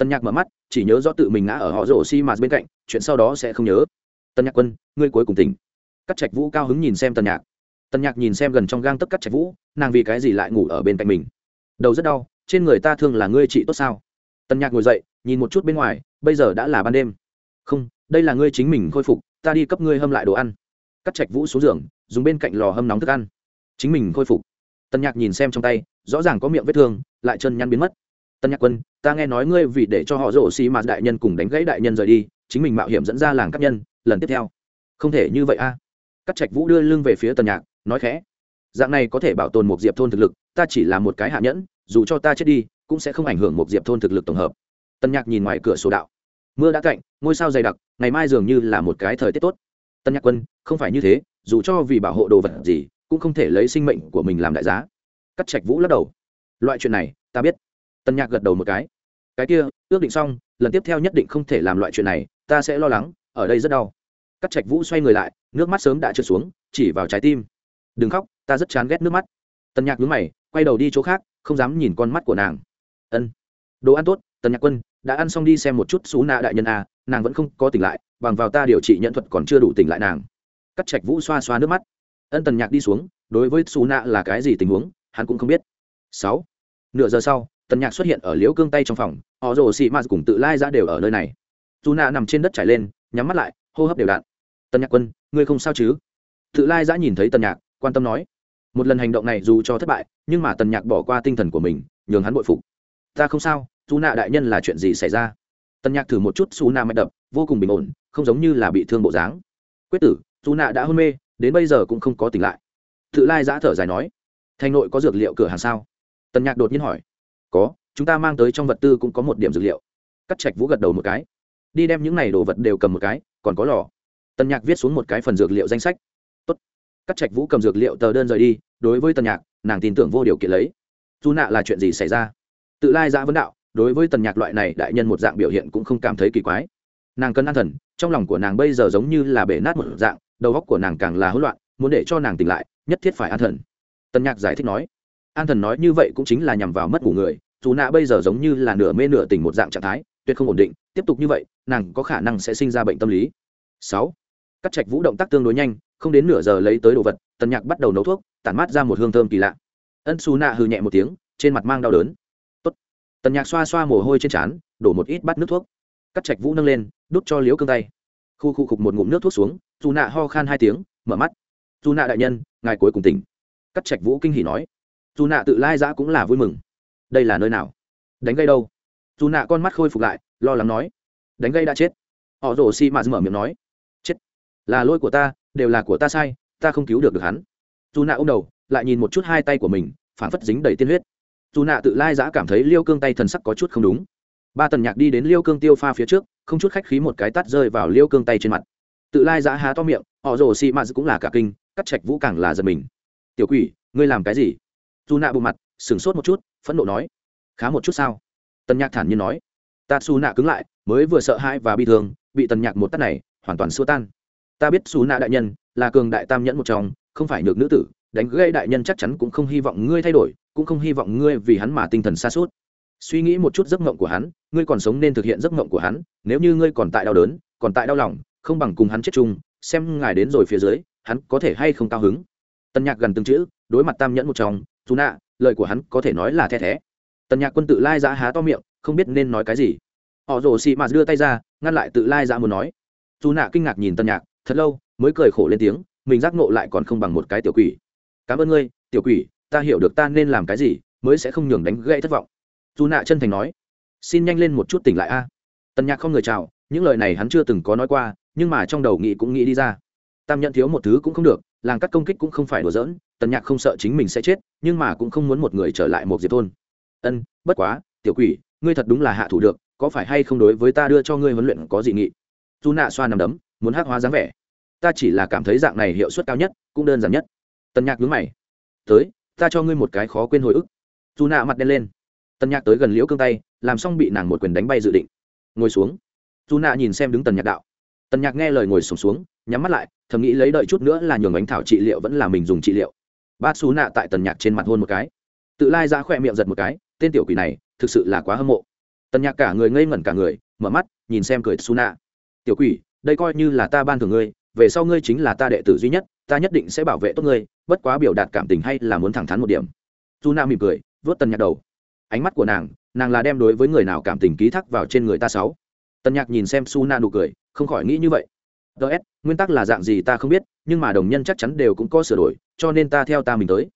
Tần nhạc mở mắt, chỉ nhớ rõ tự mình ngã ở họ rổ xi mạt bên cạnh, chuyện sau đó sẽ không nhớ. Tần nhạc quân, ngươi cuối cùng tỉnh. Cắt trạch vũ cao hứng nhìn xem tần nhạc. Tần nhạc nhìn xem gần trong gang tấc cắt trạch vũ, nàng vì cái gì lại ngủ ở bên cạnh mình? Đầu rất đau, trên người ta thương là ngươi chị tốt sao? Tần nhạc ngồi dậy, nhìn một chút bên ngoài, bây giờ đã là ban đêm. Không, đây là ngươi chính mình khôi phục, ta đi cấp ngươi hâm lại đồ ăn. Cắt trạch vũ xuống giường, dùng bên cạnh lò hâm nóng thức ăn. Chính mình khôi phục. Tần nhạc nhìn xem trong tay, rõ ràng có miệng vết thương, lại chân nhăn biến mất tân nhạc quân, ta nghe nói ngươi vì để cho họ rổ xì mà đại nhân cùng đánh gãy đại nhân rời đi, chính mình mạo hiểm dẫn ra làng các nhân, lần tiếp theo. Không thể như vậy a. À. các trạch vũ đưa lưng về phía tân nhạc, nói khẽ. Dạng này có thể bảo tồn một diệp thôn thực lực, ta chỉ là một cái hạ nhẫn, dù cho ta chết đi, cũng sẽ không ảnh hưởng một diệp thôn thực lực tổng hợp. Tân nhạc nhìn ngoài cửa sổ đạo. Mưa đã cạnh ngôi sao dày đặc, ngày mai dường như là một cái thời tiết tốt. Tân nhạc quân, không phải như thế, dù cho vì bảo hộ đồ vật gì, cũng không thể lấy sinh mệnh của mình làm đại giá. Cắt trạch vũ lắc đầu. Loại chuyện này, ta biết tân nhạc gật đầu một cái. Cái kia ước định xong lần tiếp theo nhất định không thể làm loại chuyện này ta sẽ lo lắng ở đây rất đau. Cắt trạch vũ xoay người lại nước mắt sớm đã trượt xuống chỉ vào trái tim. Đừng khóc ta rất chán ghét nước mắt. Tân nhạc nhướng mày quay đầu đi chỗ khác không dám nhìn con mắt của nàng. Ân. Đồ ăn tốt tần nhạc quân đã ăn xong đi xem một chút xú nạ đại nhân à, nàng vẫn không có tỉnh lại bằng vào ta điều trị nhận thuật còn chưa đủ tỉnh lại nàng. Cắt trạch vũ xoa xoa nước mắt. Ân tần nhạc đi xuống đối với xú nạ là cái gì tình huống hắn cũng không biết. Sáu. Nửa giờ sau tần nhạc xuất hiện ở liễu cương tay trong phòng, họ rồ xị mạt cùng tự lai ra đều ở nơi này. Dù nạ nằm trên đất trải lên, nhắm mắt lại, hô hấp đều đạn. tần nhạc quân, ngươi không sao chứ? Tự lai ra nhìn thấy tần nhạc, quan tâm nói. Một lần hành động này dù cho thất bại, nhưng mà tần nhạc bỏ qua tinh thần của mình, nhường hắn bội phục. Ta không sao, dù nạ đại nhân là chuyện gì xảy ra? Tần nhạc thử một chút xù nạ mạch đập, vô cùng bình ổn, không giống như là bị thương bộ dáng. Quyết tử, dù nạ đã hôn mê, đến bây giờ cũng không có tỉnh lại. Tự lai giã thở dài nói. Thành nội có dược liệu cửa hàng sao? Tần nhạc đột nhiên hỏi có, chúng ta mang tới trong vật tư cũng có một điểm dược liệu. Cắt trạch vũ gật đầu một cái. Đi đem những này đồ vật đều cầm một cái, còn có lò. Tần nhạc viết xuống một cái phần dược liệu danh sách. Tốt. cắt trạch vũ cầm dược liệu tờ đơn rời đi, đối với tần nhạc, nàng tin tưởng vô điều kiện lấy. Dù nạ là chuyện gì xảy ra? Tự lai ra vấn đạo, đối với tần nhạc loại này đại nhân một dạng biểu hiện cũng không cảm thấy kỳ quái. Nàng cần an thần, trong lòng của nàng bây giờ giống như là bể nát một dạng, đầu óc của nàng càng là hỗn loạn, muốn để cho nàng tỉnh lại, nhất thiết phải an thần. Tần nhạc giải thích nói an thần nói như vậy cũng chính là nhằm vào mất ngủ người, dù nạ bây giờ giống như là nửa mê nửa tỉnh một dạng trạng thái, tuyệt không ổn định, tiếp tục như vậy, nàng có khả năng sẽ sinh ra bệnh tâm lý. Sáu, cắt trạch vũ động tác tương đối nhanh, không đến nửa giờ lấy tới đồ vật, tần nhạc bắt đầu nấu thuốc, tản mát ra một hương thơm kỳ lạ. Ân xù nạ hư nhẹ một tiếng, trên mặt mang đau đớn. Tốt. tần nhạc xoa xoa mồ hôi trên trán, đổ một ít bát nước thuốc. Cắt trạch vũ nâng lên, đút cho liếu cương tay. Khu khu khục một ngụm nước thuốc xuống, dù nạ ho khan hai tiếng, mở mắt. Dù nạ đại nhân, ngài cuối cùng tỉnh. Cắt trạch vũ kinh hỉ nói dù nạ tự lai giã cũng là vui mừng. Đây là nơi nào? Đánh gây đâu? Dù nạ con mắt khôi phục lại, lo lắng nói. Đánh gây đã chết. Họ rổ xi mạt mở miệng nói. Chết. Là lỗi của ta, đều là của ta sai, ta không cứu được được hắn. Dù nạ ô m đầu, lại nhìn một chút hai tay của mình phản phất dính đầy tiên huyết. Dù nạ tự lai giã cảm thấy liêu cương tay thần sắc có chút không đúng. Ba tần nhạc đi đến liêu cương tiêu pha phía trước, không chút khách khí một cái tắt rơi vào liêu cương tay trên mặt. Tự lai giã há to miệng, họ rồ xi mạt cũng là cả kinh, cắt chạch vũ càng là giật mình. Tiểu quỷ, ngươi làm cái gì? Dù nạ bộ mặt, sửng sốt một chút, phẫn nộ nói, khá một chút sao? Tần nhạc thản nhiên nói, ta xù nạ cứng lại, mới vừa sợ hãi và bị thương, bị tần nhạc một tắt này hoàn toàn xua tan. Ta biết xù nạ đại nhân là cường đại tam nhẫn một trong, không phải nhược nữ tử, đánh gây đại nhân chắc chắn cũng không hy vọng ngươi thay đổi, cũng không hy vọng ngươi vì hắn mà tinh thần xa suốt suy nghĩ một chút giấc mộng của hắn, ngươi còn sống nên thực hiện giấc mộng của hắn, nếu như ngươi còn tại đau đớn, còn tại đau lòng, không bằng cùng hắn chết chung, xem ngài đến rồi phía dưới, hắn có thể hay không cao hứng? Tần nhạc gần từng chữ, đối mặt tam nhẫn một trong dù nạ, lời của hắn có thể nói là the thé. Tần nhạc quân tự lai giã há to miệng, không biết nên nói cái gì. Họ rồ xị mạt đưa tay ra, ngăn lại tự lai giã muốn nói. Dù nạ kinh ngạc nhìn tần nhạc, thật lâu, mới cười khổ lên tiếng, mình giác nộ lại còn không bằng một cái tiểu quỷ. Cảm ơn ngươi, tiểu quỷ, ta hiểu được ta nên làm cái gì, mới sẽ không nhường đánh gây thất vọng. Dù nạ chân thành nói. Xin nhanh lên một chút tỉnh lại a. Tần nhạc không người chào, những lời này hắn chưa từng có nói qua, nhưng mà trong đầu nghĩ cũng nghĩ đi ra. Tam nhận thiếu một thứ cũng không được làng cắt công kích cũng không phải đùa giỡn tần nhạc không sợ chính mình sẽ chết nhưng mà cũng không muốn một người trở lại một diệp thôn. Ân bất quá tiểu quỷ ngươi thật đúng là hạ thủ được có phải hay không đối với ta đưa cho ngươi huấn luyện có dị nghị? Dù nạ xoa nằm đấm muốn hắc hóa dáng vẻ. Ta chỉ là cảm thấy dạng này hiệu suất cao nhất cũng đơn giản nhất. Tần nhạc nhướng mày. Tới ta cho ngươi một cái khó quên hồi ức. Dù nạ mặt đen lên. Tần nhạc tới gần liễu cương tay làm xong bị nàng một quyền đánh bay dự định. Ngồi xuống. Dù nạ nhìn xem đứng tần nhạc đạo. Tần nhạc nghe lời ngồi sùng xuống, xuống nhắm mắt lại, thầm nghĩ lấy đợi chút nữa là nhường bánh thảo trị liệu vẫn là mình dùng trị liệu. Bát xú nạ tại tần nhạc trên mặt hôn một cái. Tự lai ra khỏe miệng giật một cái, tên tiểu quỷ này thực sự là quá hâm mộ. Tần nhạc cả người ngây ngẩn cả người, mở mắt, nhìn xem cười xú nạ. Tiểu quỷ, đây coi như là ta ban thường ngươi, về sau ngươi chính là ta đệ tử duy nhất, ta nhất định sẽ bảo vệ tốt ngươi, bất quá biểu đạt cảm tình hay là muốn thẳng thắn một điểm. Dù nạ mỉm cười vớt tần nhạc đầu. Ánh mắt của nàng nàng là đem đối với người nào cảm tình ký thác vào trên người ta sáu. Tần nhạc nhìn xem su na nụ cười, không khỏi nghĩ như vậy ts nguyên tắc là dạng gì ta không biết, nhưng mà đồng nhân chắc chắn đều cũng có sửa đổi, cho nên ta theo ta mình tới.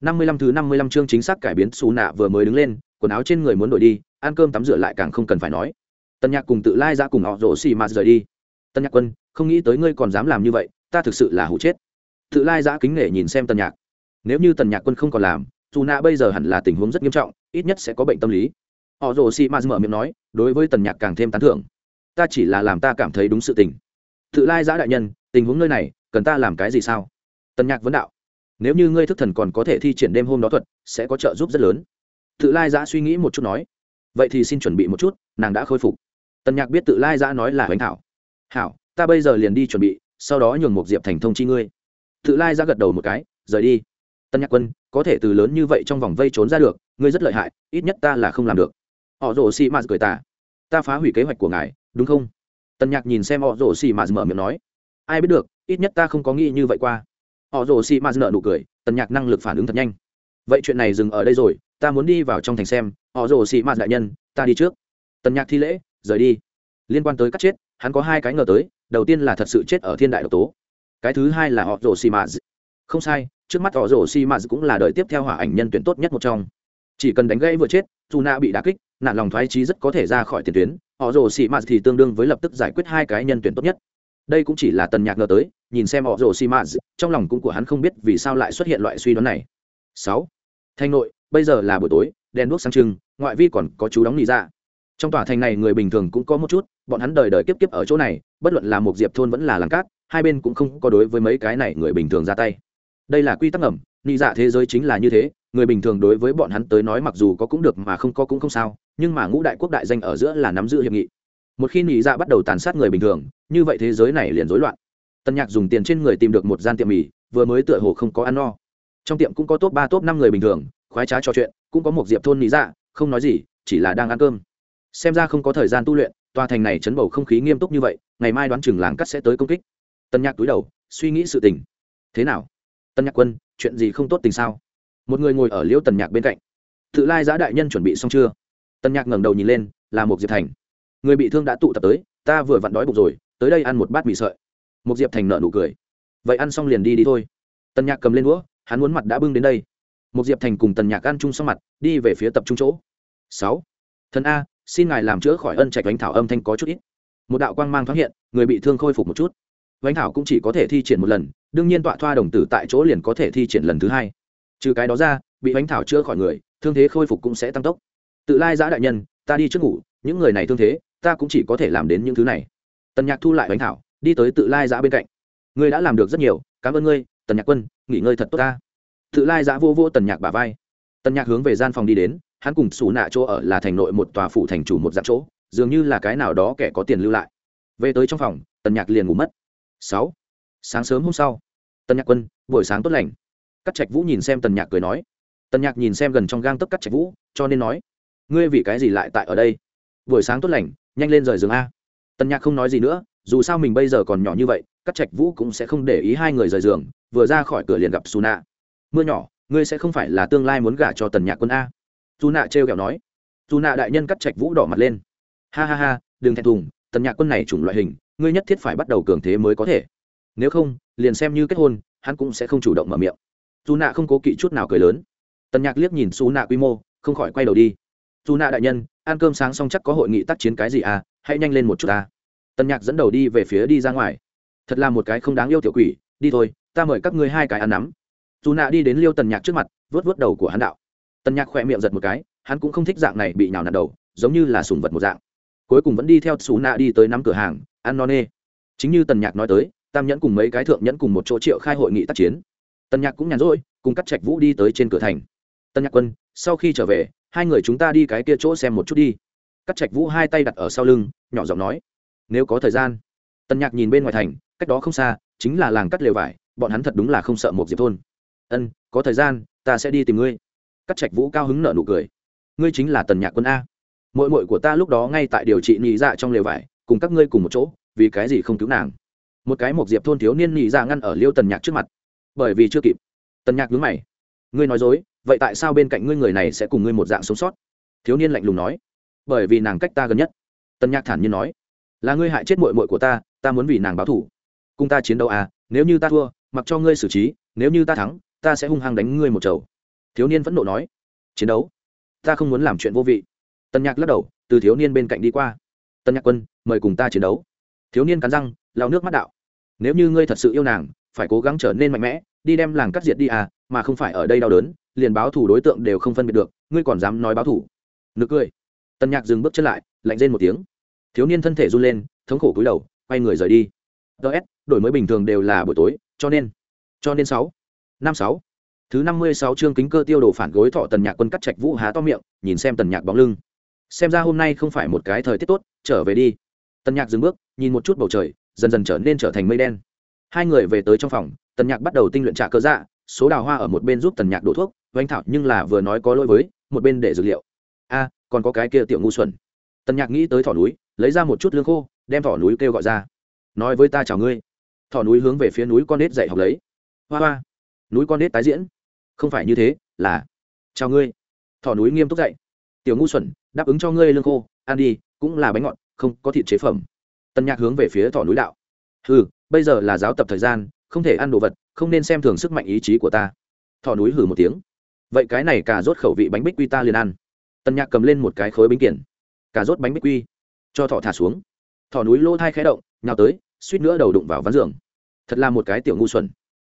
Năm mươi lăm thứ năm mươi lăm chương chính xác cải biến xù nạ vừa mới đứng lên, quần áo trên người muốn đổi đi, ăn cơm tắm rửa lại càng không cần phải nói. Tần nhạc cùng tự lai ra cùng họ rổ xì mà rời đi. Tần nhạc quân, không nghĩ tới ngươi còn dám làm như vậy, ta thực sự là hụ chết. Tự lai giã kính nể nhìn xem tần nhạc. Nếu như tần nhạc quân không còn làm dù nạ bây giờ hẳn là tình huống rất nghiêm trọng, ít nhất sẽ có bệnh tâm lý. Họ rồ xì m mở miệng nói, đối với tần nhạc càng thêm tán thưởng. Ta chỉ là làm ta cảm thấy đúng sự tình tự lai giã đại nhân, tình huống nơi này, cần ta làm cái gì sao? Tần nhạc vấn đạo. Nếu như ngươi thức thần còn có thể thi triển đêm hôm đó thuật, sẽ có trợ giúp rất lớn. Tự lai giã suy nghĩ một chút nói. Vậy thì xin chuẩn bị một chút, nàng đã khôi phục. Tần nhạc biết tự lai giã nói là hoánh thảo. Hảo, ta bây giờ liền đi chuẩn bị, sau đó nhường một diệp thành thông chi ngươi. Tự lai giã gật đầu một cái, rời đi. Tân nhạc quân, có thể từ lớn như vậy trong vòng vây trốn ra được, ngươi rất lợi hại, ít nhất ta là không làm được. Họ rồ xị mạt cười tả ta phá hủy kế hoạch của ngài, đúng không? Tân nhạc nhìn xem họ rồ xì mạt mở miệng nói, ai biết được, ít nhất ta không có nghĩ như vậy qua. Họ rồ xì mạt nợ nụ cười tân nhạc năng lực phản ứng thật nhanh. Vậy chuyện này dừng ở đây rồi, ta muốn đi vào trong thành xem, họ rồ xì mạt đại nhân, ta đi trước. Tân nhạc thi lễ, rời đi. Liên quan tới các chết, hắn có hai cái ngờ tới, đầu tiên là thật sự chết ở thiên đại độc tố. Cái thứ hai là họ rồ xì mạt. Không sai, trước mắt họ rồ xì mạt cũng là đời tiếp theo hỏa ảnh nhân tuyển tốt nhất một trong. Chỉ cần đánh gãy vừa chết, dù nạ bị đá kích, nạn lòng thoái trí rất có thể ra khỏi tiền tuyến họ rồ xì mạt thì tương đương với lập tức giải quyết hai cái nhân tuyển tốt nhất. Đây cũng chỉ là tần nhạc ngờ tới, nhìn xem họ rồ xì mạt, trong lòng cũng của hắn không biết vì sao lại xuất hiện loại suy đoán này. Sáu. Thanh nội, bây giờ là buổi tối, đèn đuốc sáng trưng, ngoại vi còn có chú đóng nỉ ra. Trong tòa thành này người bình thường cũng có một chút, bọn hắn đời đời kiếp kiếp ở chỗ này, bất luận là một diệp thôn vẫn là làng cát, hai bên cũng không có đối với mấy cái này người bình thường ra tay. Đây là quy tắc ẩm nị dạ thế giới chính là như thế người bình thường đối với bọn hắn tới nói mặc dù có cũng được mà không có cũng không sao, nhưng mà ngũ đại quốc đại danh ở giữa là nắm giữ hiệp nghị. Một khi nị dạ bắt đầu tàn sát người bình thường, như vậy thế giới này liền rối loạn. Tân nhạc dùng tiền trên người tìm được một gian tiệm mì, vừa mới tựa hồ không có ăn no. Trong tiệm cũng có top ba, top năm người bình thường, khoái trá trò chuyện, cũng có một diệp thôn nị dạ không nói gì, chỉ là đang ăn cơm. Xem ra không có thời gian tu luyện, tòa thành này chấn bầu không khí nghiêm túc như vậy, ngày mai đoán chừng làng cắt sẽ tới công kích. Tân nhạc túi đầu, suy nghĩ sự tình. Thế nào? Tân nhạc quân, chuyện gì không tốt tình sao? Một người ngồi ở liễu tần nhạc bên cạnh. Tự lai giã đại nhân chuẩn bị xong chưa? Tần nhạc ngẩng đầu nhìn lên, là một diệp thành. Người bị thương đã tụ tập tới, ta vừa vặn đói bụng rồi, tới đây ăn một bát mì sợi. Một diệp thành nợ nụ cười. Vậy ăn xong liền đi đi thôi. Tần nhạc cầm lên đũa, hắn muốn mặt đã bưng đến đây. Một diệp thành cùng tần nhạc ăn chung xong mặt, đi về phía tập trung chỗ. Sáu. Thần a, xin ngài làm chữa khỏi ân trạch bánh thảo âm thanh có chút ít. Một đạo quang mang thoáng hiện, người bị thương khôi phục một chút. Bánh thảo cũng chỉ có thể thi triển một lần, đương nhiên tọa thoa đồng tử tại chỗ liền có thể thi triển lần thứ hai trừ cái đó ra, bị bánh thảo chữa khỏi người, thương thế khôi phục cũng sẽ tăng tốc. Tự lai giã đại nhân, ta đi trước ngủ, những người này thương thế, ta cũng chỉ có thể làm đến những thứ này. Tần nhạc thu lại bánh thảo, đi tới tự lai giã bên cạnh. Ngươi đã làm được rất nhiều, cảm ơn ngươi, tần nhạc quân, nghỉ ngơi thật tốt ta. Tự lai giã vô vô tần nhạc bà vai. Tần nhạc hướng về gian phòng đi đến, hắn cùng xù nạ chỗ ở là thành nội một tòa phủ thành chủ một dạng chỗ, dường như là cái nào đó kẻ có tiền lưu lại. Về tới trong phòng, tần nhạc liền ngủ mất. Sáu. Sáng sớm hôm sau, tần nhạc quân, buổi sáng tốt lành. Cắt trạch vũ nhìn xem tần nhạc cười nói. Tần nhạc nhìn xem gần trong gang tấc cắt trạch vũ, cho nên nói, ngươi vì cái gì lại tại ở đây? Buổi sáng tốt lành, nhanh lên rời giường a. Tần nhạc không nói gì nữa, dù sao mình bây giờ còn nhỏ như vậy, cắt trạch vũ cũng sẽ không để ý hai người rời giường, vừa ra khỏi cửa liền gặp su nạ mưa nhỏ, ngươi sẽ không phải là tương lai muốn gả cho tần nhạc quân a? Su nạ trêu kẹo nói. Su nạ đại nhân cắt trạch vũ đỏ mặt lên. Ha ha ha, đừng thẹn thùng, tần nhạc quân này chủng loại hình, ngươi nhất thiết phải bắt đầu cường thế mới có thể. Nếu không, liền xem như kết hôn, hắn cũng sẽ không chủ động mở miệng dù nạ không cố kỵ chút nào cười lớn. Tần nhạc liếc nhìn xù nạ quy mô, không khỏi quay đầu đi. Dù nạ đại nhân, ăn cơm sáng xong chắc có hội nghị tác chiến cái gì à? Hãy nhanh lên một chút ta. Tần nhạc dẫn đầu đi về phía đi ra ngoài. Thật là một cái không đáng yêu tiểu quỷ, đi thôi, ta mời các ngươi hai cái ăn nắm. Dù nạ đi đến liêu tần nhạc trước mặt vớt vớt đầu của hắn đạo. Tần nhạc khỏe miệng giật một cái, hắn cũng không thích dạng này bị nhào nặn đầu, giống như là sùng vật một dạng. Cuối cùng vẫn đi theo xù nạ đi tới nắm cửa hàng, ăn no nê. Chính như tần nhạc nói tới, tam nhẫn cùng mấy cái thượng nhẫn cùng một chỗ triệu khai hội nghị tác chiến tần nhạc cũng nhàn rỗi, cùng cắt trạch vũ đi tới trên cửa thành. tần nhạc quân, sau khi trở về, hai người chúng ta đi cái kia chỗ xem một chút đi. cắt trạch vũ hai tay đặt ở sau lưng, nhỏ giọng nói, nếu có thời gian. tần nhạc nhìn bên ngoài thành, cách đó không xa, chính là làng cắt lều vải, bọn hắn thật đúng là không sợ một diệp thôn. Ân, có thời gian, ta sẽ đi tìm ngươi. cắt trạch vũ cao hứng nợ nụ cười. Ngươi chính là tần nhạc quân a. Mội mội của ta lúc đó ngay tại điều trị nhị dạ trong lều vải, cùng các ngươi cùng một chỗ, vì cái gì không cứu nàng? Một cái một diệp thôn thiếu niên nhị dạ ngăn ở liêu tần nhạc trước mặt bởi vì chưa kịp. Tần nhạc nhướng mày. Ngươi nói dối, vậy tại sao bên cạnh ngươi người này sẽ cùng ngươi một dạng sống sót? Thiếu niên lạnh lùng nói. Bởi vì nàng cách ta gần nhất. Tần nhạc thản nhiên nói. Là ngươi hại chết mội mội của ta ta muốn vì nàng báo thủ cùng ta chiến đấu à nếu như ta thua, mặc cho ngươi xử trí, nếu như ta thắng, ta sẽ hung hăng đánh ngươi một chầu. Thiếu niên vẫn nộ nói. Chiến đấu? Ta không muốn làm chuyện vô vị. Tần nhạc lắc đầu, từ thiếu niên bên cạnh đi qua. Tần nhạc quân, mời cùng ta chiến đấu. Thiếu niên cắn răng lao nước mắt đạo. Nếu như ngươi thật sự yêu nàng phải cố gắng trở nên mạnh mẽ, đi đem làng cắt diệt đi à mà không phải ở đây đau đớn, liền báo thủ đối tượng đều không phân biệt được, ngươi còn dám nói báo thủ nực cười. Tần nhạc dừng bước chân lại, lạnh rên một tiếng. Thiếu niên thân thể run lên, thống khổ cúi đầu, quay người rời đi. Ts đổi mới bình thường đều là buổi tối, cho nên cho nên sáu, năm sáu. Thứ năm mươi sáu chương kính cơ tiêu đồ phản gối thọ tần nhạc quân cắt trạch vũ há to miệng, nhìn xem tần nhạc bóng lưng. Xem ra hôm nay không phải một cái thời tiết tốt, trở về đi. Tần nhạc dừng bước, nhìn một chút bầu trời, dần dần trở nên trở thành mây đen hai người về tới trong phòng, tần nhạc bắt đầu tinh luyện trả cơ dạ số đào hoa ở một bên giúp tần nhạc đổ thuốc, oanh thảo nhưng là vừa nói có lỗi với, một bên để dược liệu. A, còn có cái kia tiểu ngu xuẩn. Tần nhạc nghĩ tới thỏ núi, lấy ra một chút lương khô, đem thỏ núi kêu gọi ra. Nói với ta chào ngươi. Thỏ núi hướng về phía núi con nết dạy học lấy. Hoa hoa. Núi con nết tái diễn. Không phải như thế, là, chào ngươi. Thỏ núi nghiêm túc dạy. Tiểu ngu xuẩn, đáp ứng cho ngươi lương khô, ăn đi, cũng là bánh ngọt, không có thịt chế phẩm. Tần nhạc hướng về phía thỏ núi đạo. Ừ bây giờ là giáo tập thời gian, không thể ăn đồ vật, không nên xem thường sức mạnh ý chí của ta. Thỏ núi hử một tiếng. Vậy cái này cả rốt khẩu vị bánh bích quy ta liền ăn. Tần nhạc cầm lên một cái khối bánh kiển. Cả rốt bánh bích quy. Cho thỏ thả xuống. Thỏ núi lỗ thai khẽ động, nhào tới, suýt nữa đầu đụng vào ván giường. Thật là một cái tiểu ngu xuẩn.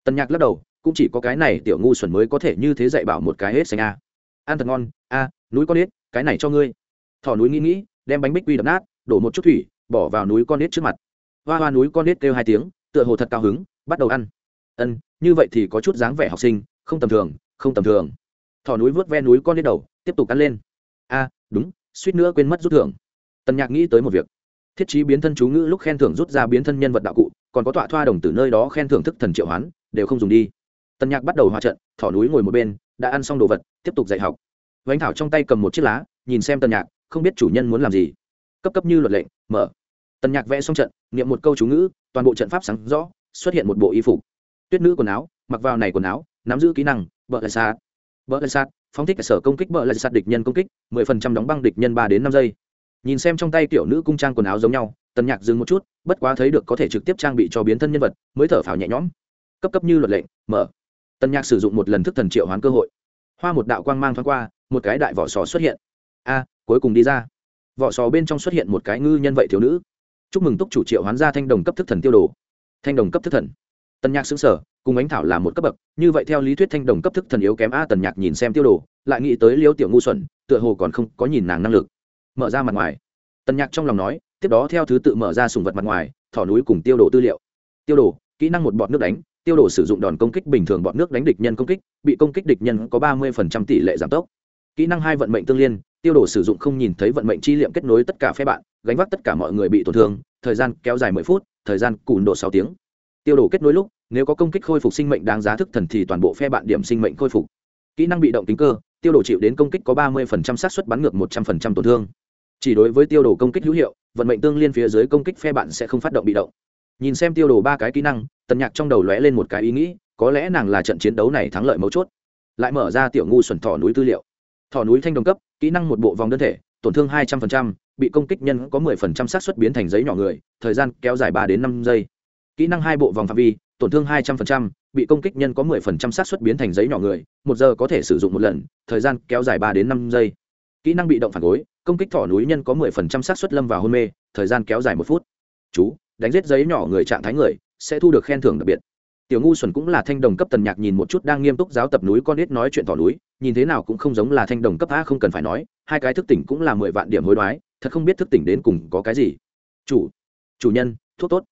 Tần nhạc lắc đầu, cũng chỉ có cái này tiểu ngu xuẩn mới có thể như thế dạy bảo một cái hết xanh a. Ăn thật ngon, a, núi con ếch, cái này cho ngươi. Thỏ núi nghĩ nghĩ, đem bánh bích quy đập nát, đổ một chút thủy, bỏ vào núi con ếch trước mặt hoa hoa núi con ếch kêu hai tiếng, tựa hồ thật cao hứng, bắt đầu ăn. Ân, như vậy thì có chút dáng vẻ học sinh, không tầm thường, không tầm thường. Thỏ núi vớt ve núi con ếch đầu, tiếp tục ăn lên. A, đúng, suýt nữa quên mất rút thưởng. Tần nhạc nghĩ tới một việc. Thiết trí biến thân chú ngữ lúc khen thưởng rút ra biến thân nhân vật đạo cụ, còn có tọa thoa đồng từ nơi đó khen thưởng thức thần triệu hoán, đều không dùng đi. Tần nhạc bắt đầu hòa trận, thỏ núi ngồi một bên, đã ăn xong đồ vật, tiếp tục dạy học. Vánh thảo trong tay cầm một chiếc lá, nhìn xem tần nhạc, không biết chủ nhân muốn làm gì. Cấp cấp như luật lệnh, mở tần nhạc vẽ xong trận, niệm một câu chú ngữ, toàn bộ trận pháp sáng rõ, xuất hiện một bộ y phục. Tuyết nữ quần áo, mặc vào này quần áo, nắm giữ kỹ năng vợ lại sát vợ lại sát phóng thích sở công kích vợ lại sát địch nhân công kích, mười phần trăm đóng băng địch nhân ba đến năm giây. Nhìn xem trong tay tiểu nữ cung trang quần áo giống nhau, tần nhạc dừng một chút, bất quá thấy được có thể trực tiếp trang bị cho biến thân nhân vật, mới thở phào nhẹ nhõm. Cấp cấp như luật lệnh, mở. Tần nhạc sử dụng một lần thức thần triệu hoán cơ hội. Hoa một đạo quang mang thoáng qua, một cái đại vỏ sò xuất hiện. A, cuối cùng đi ra. Vỏ sò bên trong xuất hiện một cái ngư nhân vậy thiếu nữ chúc mừng túc chủ triệu hoán ra thanh đồng cấp thức thần tiêu đồ. Thanh đồng cấp thức thần. Tần nhạc xứng sở cùng ánh thảo là một cấp bậc, như vậy theo lý thuyết thanh đồng cấp thức thần yếu kém a, tần nhạc nhìn xem tiêu đồ, lại nghĩ tới liêu tiểu ngu xuẩn, tựa hồ còn không có nhìn nàng năng lực. Mở ra mặt ngoài. Tần nhạc trong lòng nói, tiếp đó theo thứ tự mở ra sùng vật mặt ngoài, thỏ núi cùng tiêu đồ tư liệu. Tiêu đồ, kỹ năng một bọt nước đánh, tiêu đồ sử dụng đòn công kích bình thường bọt nước đánh địch nhân công kích, bị công kích địch nhân có ba mươi tỷ lệ giảm tốc. Kỹ năng hai vận mệnh tương liên, tiêu đồ sử dụng không nhìn thấy vận mệnh chi liệm kết nối tất cả phe bạn gánh vác tất cả mọi người bị tổn thương, thời gian kéo dài mười phút, thời gian cùn độ sáu tiếng. Tiêu đồ kết nối lúc, nếu có công kích khôi phục sinh mệnh đáng giá thức thần thì toàn bộ phe bạn điểm sinh mệnh khôi phục. Kỹ năng bị động tính cơ, tiêu đồ chịu đến công kích có ba mươi phần trăm xác suất bắn ngược một trăm phần trăm tổn thương. Chỉ đối với tiêu đồ công kích hữu hiệu, vận mệnh tương liên phía dưới công kích phe bạn sẽ không phát động bị động. Nhìn xem tiêu đồ ba cái kỹ năng, tần nhạc trong đầu lóe lên một cái ý nghĩ, có lẽ nàng là trận chiến đấu này thắng lợi mấu chốt. Lại mở ra tiểu ngu xuẩn thỏ núi tư liệu. Thỏ núi thanh đồng cấp, kỹ năng một bộ vòng đơn thể, tổn thương hai trăm phần trăm bị công kích nhân có 10% xác suất biến thành giấy nhỏ người, thời gian kéo dài 3 đến 5 giây. Kỹ năng hai bộ vòng phạm vi, tổn thương hai trăm linh bị công kích nhân có 10% xác suất biến thành giấy nhỏ người, một giờ có thể sử dụng một lần, thời gian kéo dài 3 đến 5 giây. Kỹ năng bị động phản gối công kích thỏ núi nhân có 10% xác suất lâm vào hôn mê, thời gian kéo dài một phút. Chú, đánh giết giấy nhỏ người trạng thái người, sẽ thu được khen thưởng đặc biệt. Tiểu ngu xuẩn cũng là thanh đồng cấp tần nhạc nhìn một chút đang nghiêm túc giáo tập núi con nít nói chuyện tỏ núi, nhìn thế nào cũng không giống là thanh đồng cấp a không cần phải nói, hai cái thức tỉnh cũng là mười vạn điểm hối đoái thật không biết thức tỉnh đến cùng có cái gì. Chủ chủ nhân, thuốc tốt.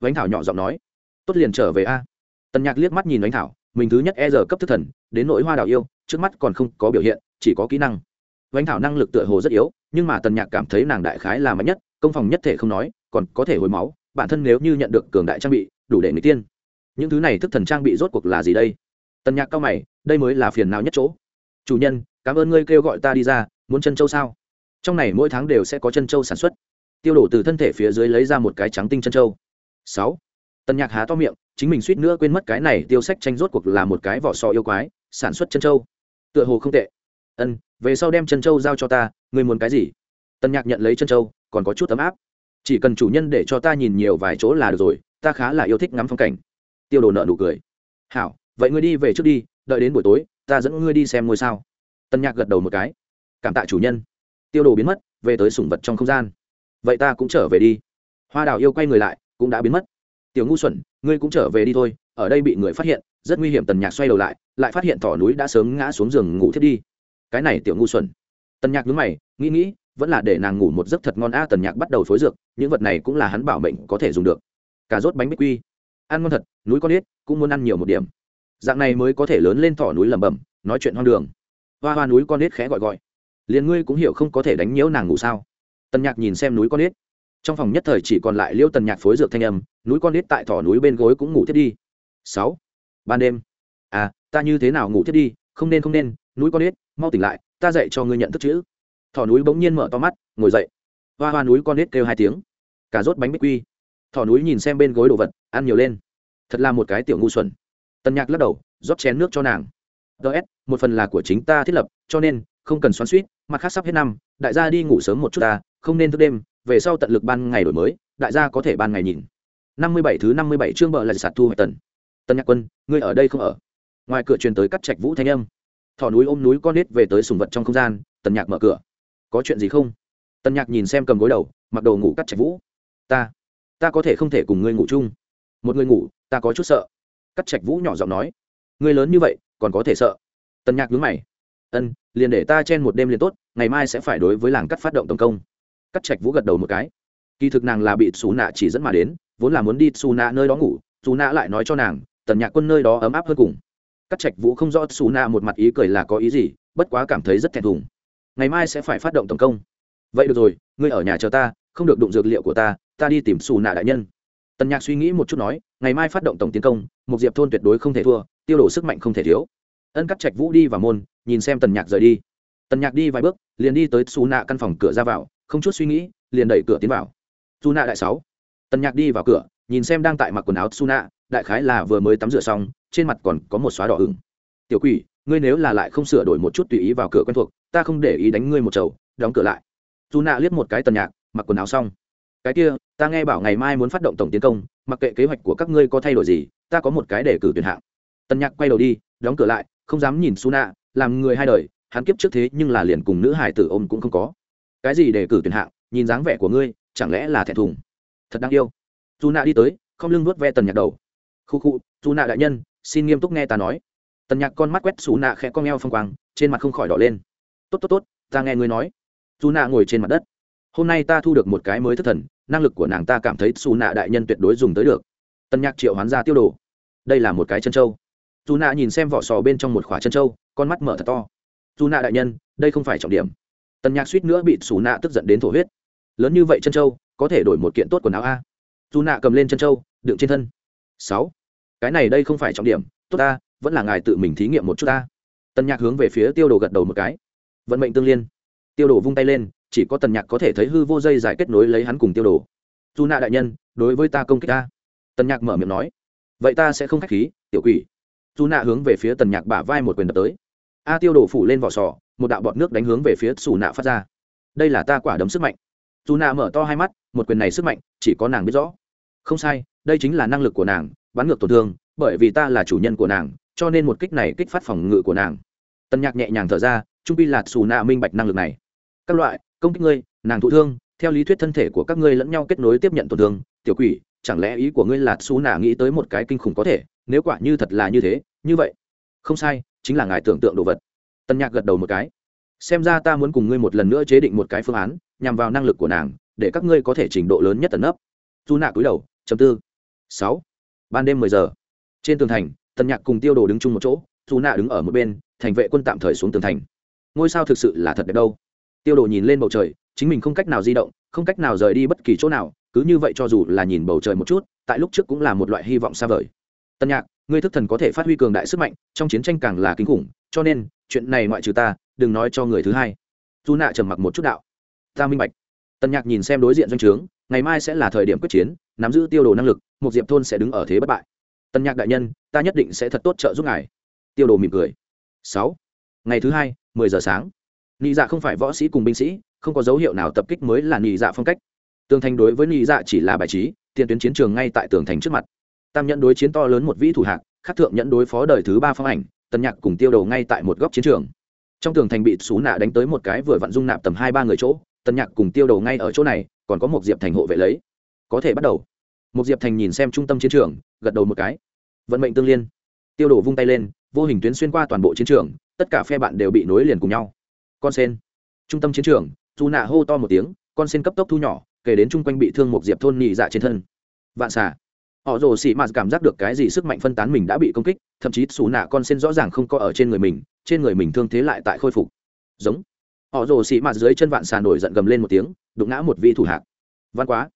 Vánh thảo nhỏ giọng nói. Tốt liền trở về a. Tần nhạc liếc mắt nhìn vánh thảo, mình thứ nhất e giờ cấp thức thần, đến nỗi hoa đào yêu, trước mắt còn không có biểu hiện, chỉ có kỹ năng. Vánh thảo năng lực tựa hồ rất yếu, nhưng mà tần nhạc cảm thấy nàng đại khái là mạnh nhất, công phòng nhất thể không nói, còn có thể hồi máu, bản thân nếu như nhận được cường đại trang bị, đủ để người tiên. Những thứ này thức thần trang bị rốt cuộc là gì đây? Tần nhạc cao mày, đây mới là phiền nào nhất chỗ. Chủ nhân, cảm ơn ngươi kêu gọi ta đi ra, muốn chân châu sao? Trong này mỗi tháng đều sẽ có chân châu sản xuất. Tiêu đổ từ thân thể phía dưới lấy ra một cái trắng tinh chân châu sáu. Tần nhạc há to miệng, chính mình suýt nữa quên mất cái này tiêu sách tranh rốt cuộc là một cái vỏ sò yêu quái, sản xuất chân châu tựa hồ không tệ. Ân, về sau đem chân châu giao cho ta, ngươi muốn cái gì? Tần nhạc nhận lấy chân châu còn có chút ấm áp. Chỉ cần chủ nhân để cho ta nhìn nhiều vài chỗ là được rồi, ta khá là yêu thích ngắm phong cảnh. Tiêu đồ nợ nụ cười. Hảo, vậy ngươi đi về trước đi, đợi đến buổi tối, ta dẫn ngươi đi xem ngôi sao. Tân nhạc gật đầu một cái. Cảm tạ chủ nhân tiêu đồ biến mất, về tới sủng vật trong không gian. Vậy ta cũng trở về đi. Hoa đào yêu quay người lại, cũng đã biến mất. Tiểu ngu xuẩn, ngươi cũng trở về đi thôi, ở đây bị người phát hiện, rất nguy hiểm, tần nhạc xoay đầu lại lại phát hiện thỏ núi đã sớm ngã xuống giường ngủ thiết đi. Cái này tiểu ngu xuẩn. Tần nhạc nhớ mày, nghĩ nghĩ, vẫn là để nàng ngủ một giấc thật ngon a, tần nhạc bắt đầu phối dược, những vật này cũng là hắn bảo mệnh có thể dùng được. Cà rốt bánh bích quy. Ăn ngon thật, núi con ít cũng muốn ăn nhiều một điểm. Dạng này mới có thể lớn lên thỏ núi lẩm bẩm, nói chuyện hoang đường. Hoa hoa núi con ít khẽ gọi gọi liền ngươi cũng hiểu không có thể đánh nhiễu nàng ngủ sao? Tần nhạc nhìn xem núi con nết trong phòng nhất thời chỉ còn lại liêu tần nhạc phối dược thanh âm, núi con nết tại thỏ núi bên gối cũng ngủ thiết đi. Sáu. Ban đêm. À ta như thế nào ngủ thiết đi? Không nên không nên, núi con nết mau tỉnh lại, ta dạy cho ngươi nhận thức chữ. Thỏ núi bỗng nhiên mở to mắt, ngồi dậy. Hoa hoa núi con nết kêu hai tiếng. Cà rốt bánh bích quy. Thỏ núi nhìn xem bên gối đồ vật, ăn nhiều lên. Thật là một cái tiểu ngu xuẩn. Tần nhạc lắc đầu, rót chén nước cho nàng. Ts một phần là của chính ta thiết lập, cho nên, không cần xoắn suýt mặt khác sắp hết năm, đại gia đi ngủ sớm một chút ta, không nên thức đêm, về sau tận lực ban ngày đổi mới, đại gia có thể ban ngày nhìn. Năm mươi bảy thứ năm mươi bảy chương bợ là sạt thu hoạch tần. Tân nhạc quân, ngươi ở đây không ở? Ngoài cửa truyền tới cắt trạch vũ thanh âm. Thỏ núi ôm núi con nết về tới sùng vật trong không gian tần nhạc mở cửa. Có chuyện gì không? Tần nhạc nhìn xem cầm gối đầu, mặc đồ ngủ cắt trạch vũ. Ta ta có thể không thể cùng ngươi ngủ chung. Một người ngủ, ta có chút sợ. Cắt trạch vũ nhỏ giọng nói. Ngươi lớn như vậy, còn có thể sợ. Tần nhạc nhướng mày. Ân liền để ta chen một đêm liền tốt, ngày mai sẽ phải đối với làng cắt phát động tổng công. Cắt trạch vũ gật đầu một cái. Kỳ thực nàng là bị xù nạ chỉ dẫn mà đến, vốn là muốn đi xù nạ nơi đó ngủ xù nạ lại nói cho nàng, tần nhạc quân nơi đó ấm áp hơn cùng. Cắt trạch vũ không rõ xù nạ một mặt ý cười là có ý gì, bất quá cảm thấy rất thẹn thùng. Ngày mai sẽ phải phát động tổng công. Vậy được rồi, ngươi ở nhà chờ ta, không được đụng dược liệu của ta ta đi tìm xù nạ đại nhân. Tần nhạc suy nghĩ một chút nói, ngày mai phát động tổng tiến công một diệp thôn tuyệt đối không thể thua, tiêu đổ sức mạnh không thể thiếu ân cắt trạch vũ đi vào môn, nhìn xem tần nhạc rời đi. Tần nhạc đi vài bước, liền đi tới xù nạ căn phòng cửa ra vào, không chút suy nghĩ, liền đẩy cửa tiến vào. Su nạ đại sáu. Tần nhạc đi vào cửa, nhìn xem đang tại mặc quần áo su nạ đại khái là vừa mới tắm rửa xong, trên mặt còn có một xóa đỏ ửng. Tiểu quỷ, ngươi nếu là lại không sửa đổi một chút tùy ý vào cửa quen thuộc, ta không để ý đánh ngươi một chầu, đóng cửa lại. Su nạ liếc một cái tần nhạc, mặc quần áo xong. Cái kia, ta nghe bảo ngày mai muốn phát động tổng tiến công, mặc kệ kế hoạch của các ngươi có thay đổi gì, ta có một cái để cử tuyển hạng. Tần nhạc quay đầu đi, đóng cửa lại không dám nhìn su nạ làm người hai đời, hắn kiếp trước thế nhưng là liền cùng nữ hải tử ôm cũng không có. Cái gì để cử tuyển hạng, nhìn dáng vẻ của ngươi, chẳng lẽ là thẹn thùng? Thật đáng yêu. Dù nạ đi tới không lưng vuốt ve tần nhạc đầu. Khu khu dù nạ đại nhân, xin nghiêm túc nghe ta nói. Tần nhạc con mắt quét xù nạ khẽ con eo phong quang, trên mặt không khỏi đỏ lên. Tốt tốt tốt, ta nghe ngươi nói. Dù nạ ngồi trên mặt đất. Hôm nay ta thu được một cái mới thất thần, năng lực của nàng ta cảm thấy xù nạ đại nhân tuyệt đối dùng tới được. Tần nhạc triệu hoán ra tiêu đồ. Đây là một cái chân trâu dù nạ nhìn xem vỏ sò bên trong một khỏa chân trâu, con mắt mở thật to. Dù nạ đại nhân, đây không phải trọng điểm. Tần nhạc suýt nữa bị xù nạ tức giận đến thổ huyết. Lớn như vậy chân châu có thể đổi một kiện tốt quần áo a? Dù nạ cầm lên chân châu đựng trên thân. Sáu. Cái này đây không phải trọng điểm, tốt ta, vẫn là ngài tự mình thí nghiệm một chút ta. Tần nhạc hướng về phía tiêu đồ gật đầu một cái. Vận mệnh tương liên. Tiêu đồ vung tay lên, chỉ có tần nhạc có thể thấy hư vô dây giải kết nối lấy hắn cùng tiêu đồ. Dù nạ đại nhân, đối với ta công kích ta. Tần nhạc mở miệng nói. Vậy ta sẽ không k h á c h khí, tiểu quỷ dù nạ hướng về phía tần nhạc bả vai một quyền đập tới. A tiêu đổ phủ lên vỏ sò, một đạo bọt nước đánh hướng về phía xù nạ phát ra. Đây là ta quả đấm sức mạnh. Dù nạ mở to hai mắt, một quyền này sức mạnh, chỉ có nàng biết rõ. Không sai, đây chính là năng lực của nàng, bắn ngược tổn thương, bởi vì ta là chủ nhân của nàng, cho nên một kích này kích phát phòng ngự của nàng. Tần nhạc nhẹ nhàng thở ra, trung pi lạt xù nạ minh bạch năng lực này. Các loại, công kích ngươi, nàng thụ thương, theo lý thuyết thân thể của các ngươi lẫn nhau kết nối tiếp nhận tổn thương, tiểu quỷ chẳng lẽ ý của ngươi là xú nạ nghĩ tới một cái kinh khủng có thể? Nếu quả như thật là như thế, như vậy. Không sai, chính là ngài tưởng tượng đồ vật. Tân nhạc gật đầu một cái. Xem ra ta muốn cùng ngươi một lần nữa chế định một cái phương án, nhằm vào năng lực của nàng, để các ngươi có thể trình độ lớn nhất tận ấp dù nạ cúi đầu, chấm tư. Sáu. Ban đêm mười giờ. Trên tường thành tần nhạc cùng tiêu đồ đứng chung một chỗ dù nạ đứng ở một bên, thành vệ quân tạm thời xuống tường thành. Ngôi sao thực sự là thật đẹp đâu. Tiêu đồ nhìn lên bầu trời, chính mình không cách nào di động, không cách nào rời đi bất kỳ chỗ nào cứ như vậy cho dù là nhìn bầu trời một chút, tại lúc trước cũng là một loại hy vọng xa vời. Tân nhạc, ngươi thức thần có thể phát huy cường đại sức mạnh, trong chiến tranh càng là kinh khủng, cho nên, chuyện này ngoại trừ ta, đừng nói cho người thứ hai. Dù nạ trầm mặc một chút đạo. Ta minh bạch. Tân nhạc nhìn xem đối diện doanh trướng, ngày mai sẽ là thời điểm quyết chiến, nắm giữ tiêu đồ năng lực, một diệp thôn sẽ đứng ở thế bất bại. Tân nhạc đại nhân, ta nhất định sẽ thật tốt trợ giúp ngài. Tiêu đồ mỉm cười. Sáu. Ngày thứ hai, mười giờ sáng. Nị dạ không phải võ sĩ cùng binh sĩ, không có dấu hiệu nào tập kích mới là nị dạ phong cách tường thành đối với nị dạ chỉ là bài trí, tiền tuyến chiến trường ngay tại tường thành trước mặt. Tam nhận đối chiến to lớn một vĩ thủ hạng khắc thượng nhận đối phó đời thứ ba phong ảnh tân nhạc cùng tiêu đầu ngay tại một góc chiến trường. Trong tường thành bị xú nạ đánh tới một cái vừa vặn dung nạp tầm hai ba người chỗ tân nhạc cùng tiêu đầu ngay ở chỗ này, còn có một diệp thành hộ vệ lấy. Có thể bắt đầu. Một diệp thành nhìn xem trung tâm chiến trường, gật đầu một cái. Vận mệnh tương liên. Tiêu đổ vung tay lên, vô hình tuyến xuyên qua toàn bộ chiến trường, tất cả phe bạn đều bị nối liền cùng nhau. Con sen. Trung tâm chiến trường dù nạ hô to một tiếng, con sen cấp tốc thu nhỏ kể đến chung quanh bị thương một diệp thôn nhị dạ trên thân. Vạn xà. Họ rồ xị mạt cảm giác được cái gì sức mạnh phân tán mình đã bị công kích, thậm chí xù nạ con sen rõ ràng không có ở trên người mình, trên người mình thương thế lại tại khôi phục. Giống. Họ rồ xị mạt dưới chân vạn xà nổi giận gầm lên một tiếng, đụng ngã một vị thủ hạc văn quá.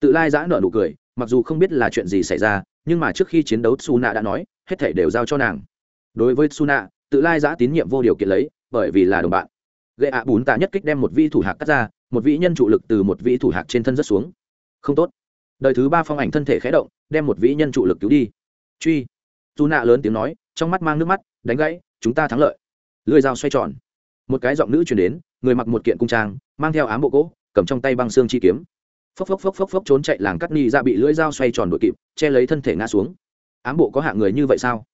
Tự lai giã nở nụ cười, mặc dù không biết là chuyện gì xảy ra, nhưng mà trước khi chiến đấu su nạ đã nói, hết thể đều giao cho nàng. Đối với su nạ, tự lai giã tín nhiệm vô điều kiện lấy, bởi vì là đồng bạn. Gây ạ bún tạ nhất kích đem một vi thủ hạc cắt ra một vị nhân trụ lực từ một vị thủ hạc trên thân rất xuống. Không tốt. Đời thứ ba phong ảnh thân thể khé động, đem một vị nhân trụ lực cứu đi. Truy. Dù nạ lớn tiếng nói, trong mắt mang nước mắt, đánh gãy, chúng ta thắng lợi. Lưỡi dao xoay tròn. Một cái giọng nữ chuyển đến, người mặc một kiện cung trang, mang theo ám bộ cỗ cầm trong tay băng xương chi kiếm. Phốc phốc phốc phốc phốc trốn chạy làng cắt ni ra bị lưỡi dao xoay tròn đội kịp, che lấy thân thể ngã xuống. Ám bộ có hạng người như vậy sao?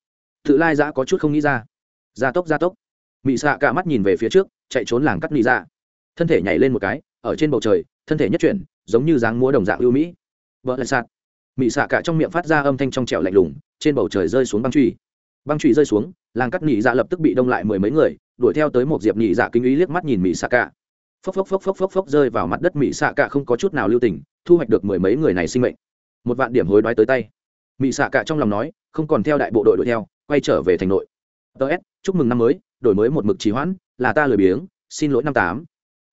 Tự lai giã có chút không nghĩ ra. Gia tốc gia tốc. Mị xạ cả mắt nhìn về phía trước, chạy trốn làng cắt ni ra thân thể nhảy lên một cái, ở trên bầu trời, thân thể nhất chuyển, giống như dáng múa đồng dạng ưu mỹ. Vợ lại sạt mị xạ cả trong miệng phát ra âm thanh trong trẻo lạnh lùng, trên bầu trời rơi xuống băng truy băng truy rơi xuống, làng cắt nhị dạ lập tức bị đông lại mười mấy người, đuổi theo tới một diệp nhị dạ kinh ý liếc mắt nhìn mị xạ cả. Phốc phốc phốc phốc phốc phốc rơi vào mặt đất mị xạ cả không có chút nào lưu tình, thu hoạch được mười mấy người này sinh mệnh. Một vạn điểm hối đoái tới tay. Mị xạ cả trong lòng nói, không còn theo đại bộ đội đuổi theo, quay trở về thành nội. Ts chúc mừng năm mới, đổi mới một mực trì hoãn, là ta lười biếng, xin lỗi năm tám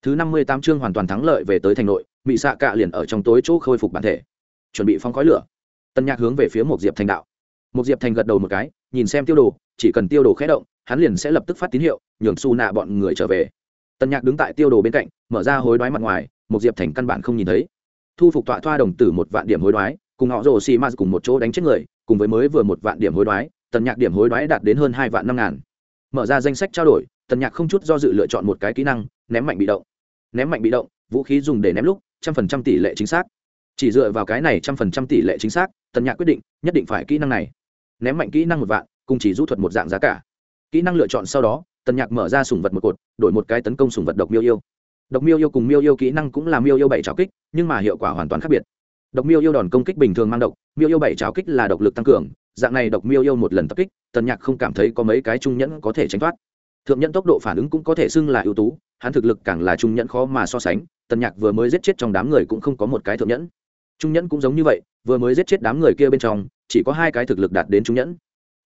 thứ năm mươi tám chương hoàn toàn thắng lợi về tới thành nội mỹ xạ cạ liền ở trong tối chỗ khôi phục bản thể. Chuẩn bị phong khói lửa. Tân nhạc hướng về phía một diệp thành đạo. Một diệp thành gật đầu một cái, nhìn xem tiêu đồ, chỉ cần tiêu đồ khé động, hắn liền sẽ lập tức phát tín hiệu, nhường su nạ bọn người trở về. Tần nhạc đứng tại tiêu đồ bên cạnh, mở ra hối đoái mặt ngoài một diệp thành căn bản không nhìn thấy. Thu phục tọa thoa đồng tử một vạn điểm hối đoái, cùng họ rồ xì ma cùng một chỗ đánh chết người, cùng với mới vừa một vạn điểm hối đoái tần nhạc điểm hối đoái đạt đến hơn hai vạn năm ngàn. Mở ra danh sách trao đổi tần nhạc không chút do dự lựa chọn một cái kỹ năng, ném mạnh bị động ném mạnh bị động, vũ khí dùng để ném lúc, trăm phần trăm tỷ lệ chính xác. Chỉ dựa vào cái này trăm phần trăm tỷ lệ chính xác, tần nhạc quyết định, nhất định phải kỹ năng này. Ném mạnh kỹ năng một vạn, cùng chỉ rũ thuật một dạng giá cả. Kỹ năng lựa chọn sau đó, tần nhạc mở ra sùng vật một cột, đổi một cái tấn công sùng vật độc miêu yêu. Độc miêu yêu cùng miêu yêu kỹ năng cũng là miêu yêu bảy trào kích, nhưng mà hiệu quả hoàn toàn khác biệt. Độc miêu yêu đòn công kích bình thường mang độc, miêu yêu bảy trào kích là độc lực tăng cường, dạng này độc miêu yêu một lần tập kích, tần nhạc không cảm thấy có mấy cái trung nhẫn có thể tránh thoát. Thượng nhẫn tốc độ phản ứng cũng có thể xưng là ưu tú hắn thực lực càng là trung nhẫn khó mà so sánh, tần nhạc vừa mới giết chết trong đám người cũng không có một cái thượng nhẫn. Trung nhẫn cũng giống như vậy, vừa mới giết chết đám người kia bên trong, chỉ có hai cái thực lực đạt đến trung nhẫn.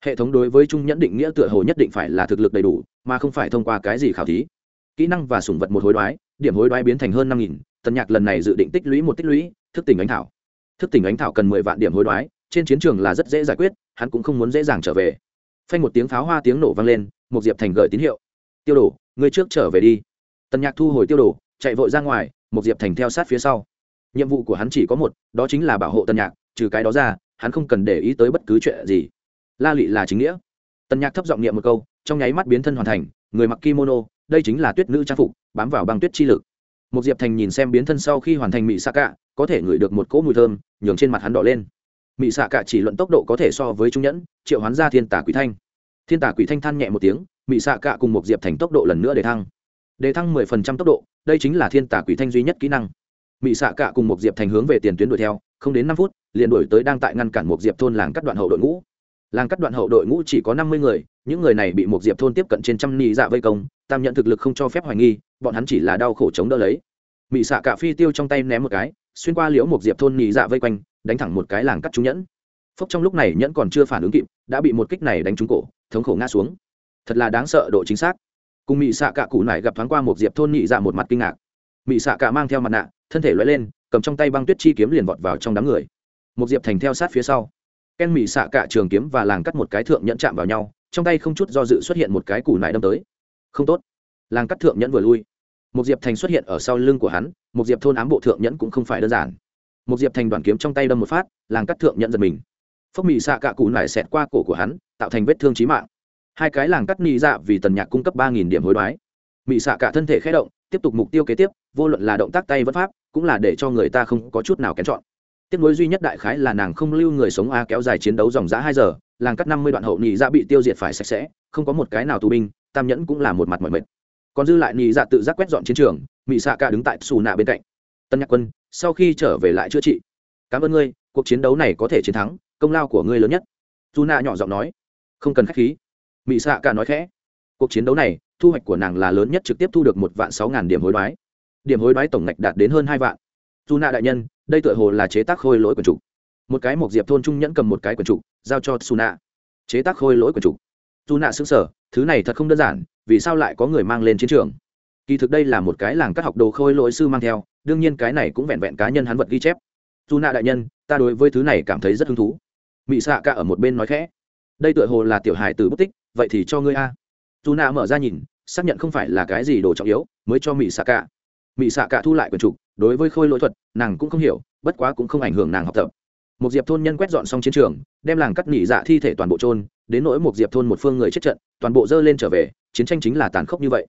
Hệ thống đối với trung nhẫn định nghĩa tựa hồ nhất định phải là thực lực đầy đủ, mà không phải thông qua cái gì khảo thí. Kỹ năng và sủng vật một hối đoái, điểm hối đoái biến thành hơn năm nghìn, tần nhạc lần này dự định tích lũy một tích lũy, thức tỉnh ánh thảo. Thức tỉnh ánh thảo cần mười vạn điểm hối đoái, trên chiến trường là rất dễ giải quyết, hắn cũng không muốn dễ dàng trở về. Phanh một tiếng pháo hoa tiếng nổ vang lên một diệp thành gợi tín hiệu. Tiêu đổ người trước trở về đi tần nhạc thu hồi tiêu đổ chạy vội ra ngoài một diệp thành theo sát phía sau. Nhiệm vụ của hắn chỉ có một, đó chính là bảo hộ tần nhạc, trừ cái đó ra, hắn không cần để ý tới bất cứ chuyện gì. La lị là chính nghĩa. Tần nhạc thấp giọng niệm một câu, trong nháy mắt biến thân hoàn thành, người mặc kimono, đây chính là tuyết nữ trang phục, bám vào băng tuyết chi lực. Một diệp thành nhìn xem biến thân sau khi hoàn thành mị xạ cạ có thể ngửi được một cỗ mùi thơm, nhường trên mặt hắn đỏ lên. Mị xạ cạ chỉ luận tốc độ có thể so với trung nhẫn, triệu hoán ra thiên tả quỷ thanh. Thiên tả quỷ thanh than nhẹ một tiếng mị xạ cạ cùng một diệp thành tốc độ lần nữa để thăng để thăng mười phần trăm tốc độ, đây chính là thiên tả quỷ thanh duy nhất kỹ năng. Mị xạ cả cùng một diệp thành hướng về tiền tuyến đuổi theo, không đến năm phút, liền đuổi tới đang tại ngăn cản một diệp thôn làng cắt đoạn hậu đội ngũ. Làng cắt đoạn hậu đội ngũ chỉ có năm mươi người, những người này bị một diệp thôn tiếp cận trên trăm ni dạ vây công, tam nhận thực lực không cho phép hoài nghi, bọn hắn chỉ là đau khổ chống đỡ lấy. Mị xạ cả phi tiêu trong tay ném một cái, xuyên qua liễu một diệp thôn ni dạ vây quanh, đánh thẳng một cái làng cắt trúng nhẫn. Phốc trong lúc này nhẫn còn chưa phản ứng kịp, đã bị một kích này đánh trúng cổ, thống khổ ngã xuống. Thật là đáng sợ độ chính xác cùng mỹ xạ cạ cụ này gặp thoáng qua một diệp thôn nhị dạ một mặt kinh ngạc. Mỹ xạ cạ mang theo mặt nạ, thân thể loại lên, cầm trong tay băng tuyết chi kiếm liền vọt vào trong đám người. Một diệp thành theo sát phía sau. Ken mỹ xạ cạ trường kiếm và làng cắt một cái thượng nhẫn chạm vào nhau, trong tay không chút do dự xuất hiện một cái củ nải đâm tới. Không tốt. Làng cắt thượng nhẫn vừa lui. Một diệp thành xuất hiện ở sau lưng của hắn, một diệp thôn ám bộ thượng nhẫn cũng không phải đơn giản. Một diệp thành đoàn kiếm trong tay đâm một phát, làng cắt thượng nhẫn giật mình. Phốc mỹ xạ cạ cụ nải xẹt qua cổ của hắn, tạo thành vết thương trí mạng hai cái làng cắt nị dạ vì tần nhạc cung cấp ba nghìn điểm hối đoái. Mị xạ cả thân thể khé động, tiếp tục mục tiêu kế tiếp, vô luận là động tác tay vẫn pháp, cũng là để cho người ta không có chút nào kén chọn. Tiếp nối duy nhất đại khái là nàng không lưu người sống a kéo dài chiến đấu dòng giã hai giờ, làng cắt năm mươi đoạn hậu nhị dạ bị tiêu diệt phải sạch sẽ, không có một cái nào tù binh, tam nhẫn cũng là một mặt mọi mệt. Còn dư lại nhị dạ tự giác quét dọn chiến trường, mị xạ cả đứng tại xù nạ bên cạnh. Tân nhạc quân, sau khi trở về lại chữa trị. Cảm ơn ngươi, cuộc chiến đấu này có thể chiến thắng, công lao của ngươi lớn nhất. Dù nạ nhỏ giọng nói. Không cần k h á c h khí mỹ xạ cả nói khẽ, cuộc chiến đấu này, thu hoạch của nàng là lớn nhất trực tiếp thu được một vạn sáu ngàn điểm hối đoái. Điểm hối đoái tổng ngạch đạt đến hơn hai vạn. Dù nạ đại nhân, đây tựa hồ là chế tác khôi lỗi quần trục một cái một diệp thôn trung nhẫn cầm một cái quần trục giao cho su nạ. Chế tác khôi lỗi quần trục dù nạ xứng sở thứ này thật không đơn giản, vì sao lại có người mang lên chiến trường? Kỳ thực đây là một cái làng các học đồ khôi lỗi sư mang theo, đương nhiên cái này cũng vẹn vẹn cá nhân hắn vật ghi chép. Dù nạ đại nhân, ta đối với thứ này cảm thấy rất hứng thú. Mỹ xạ cả ở một bên nói khẽ, đây tựa hồ là tiểu hài từ bút tích vậy thì cho ngươi a. Dù nạ mở ra nhìn, xác nhận không phải là cái gì đồ trọng yếu, mới cho mị xạ cả. Mị xạ cả thu lại quần trục, đối với khôi lỗi thuật, nàng cũng không hiểu, bất quá cũng không ảnh hưởng nàng học tập. Một diệp thôn nhân quét dọn xong chiến trường, đem làng cắt nghỉ dạ thi thể toàn bộ trôn đến nỗi một diệp thôn một phương người chết trận, toàn bộ dơ lên trở về, chiến tranh chính là tàn khốc như vậy.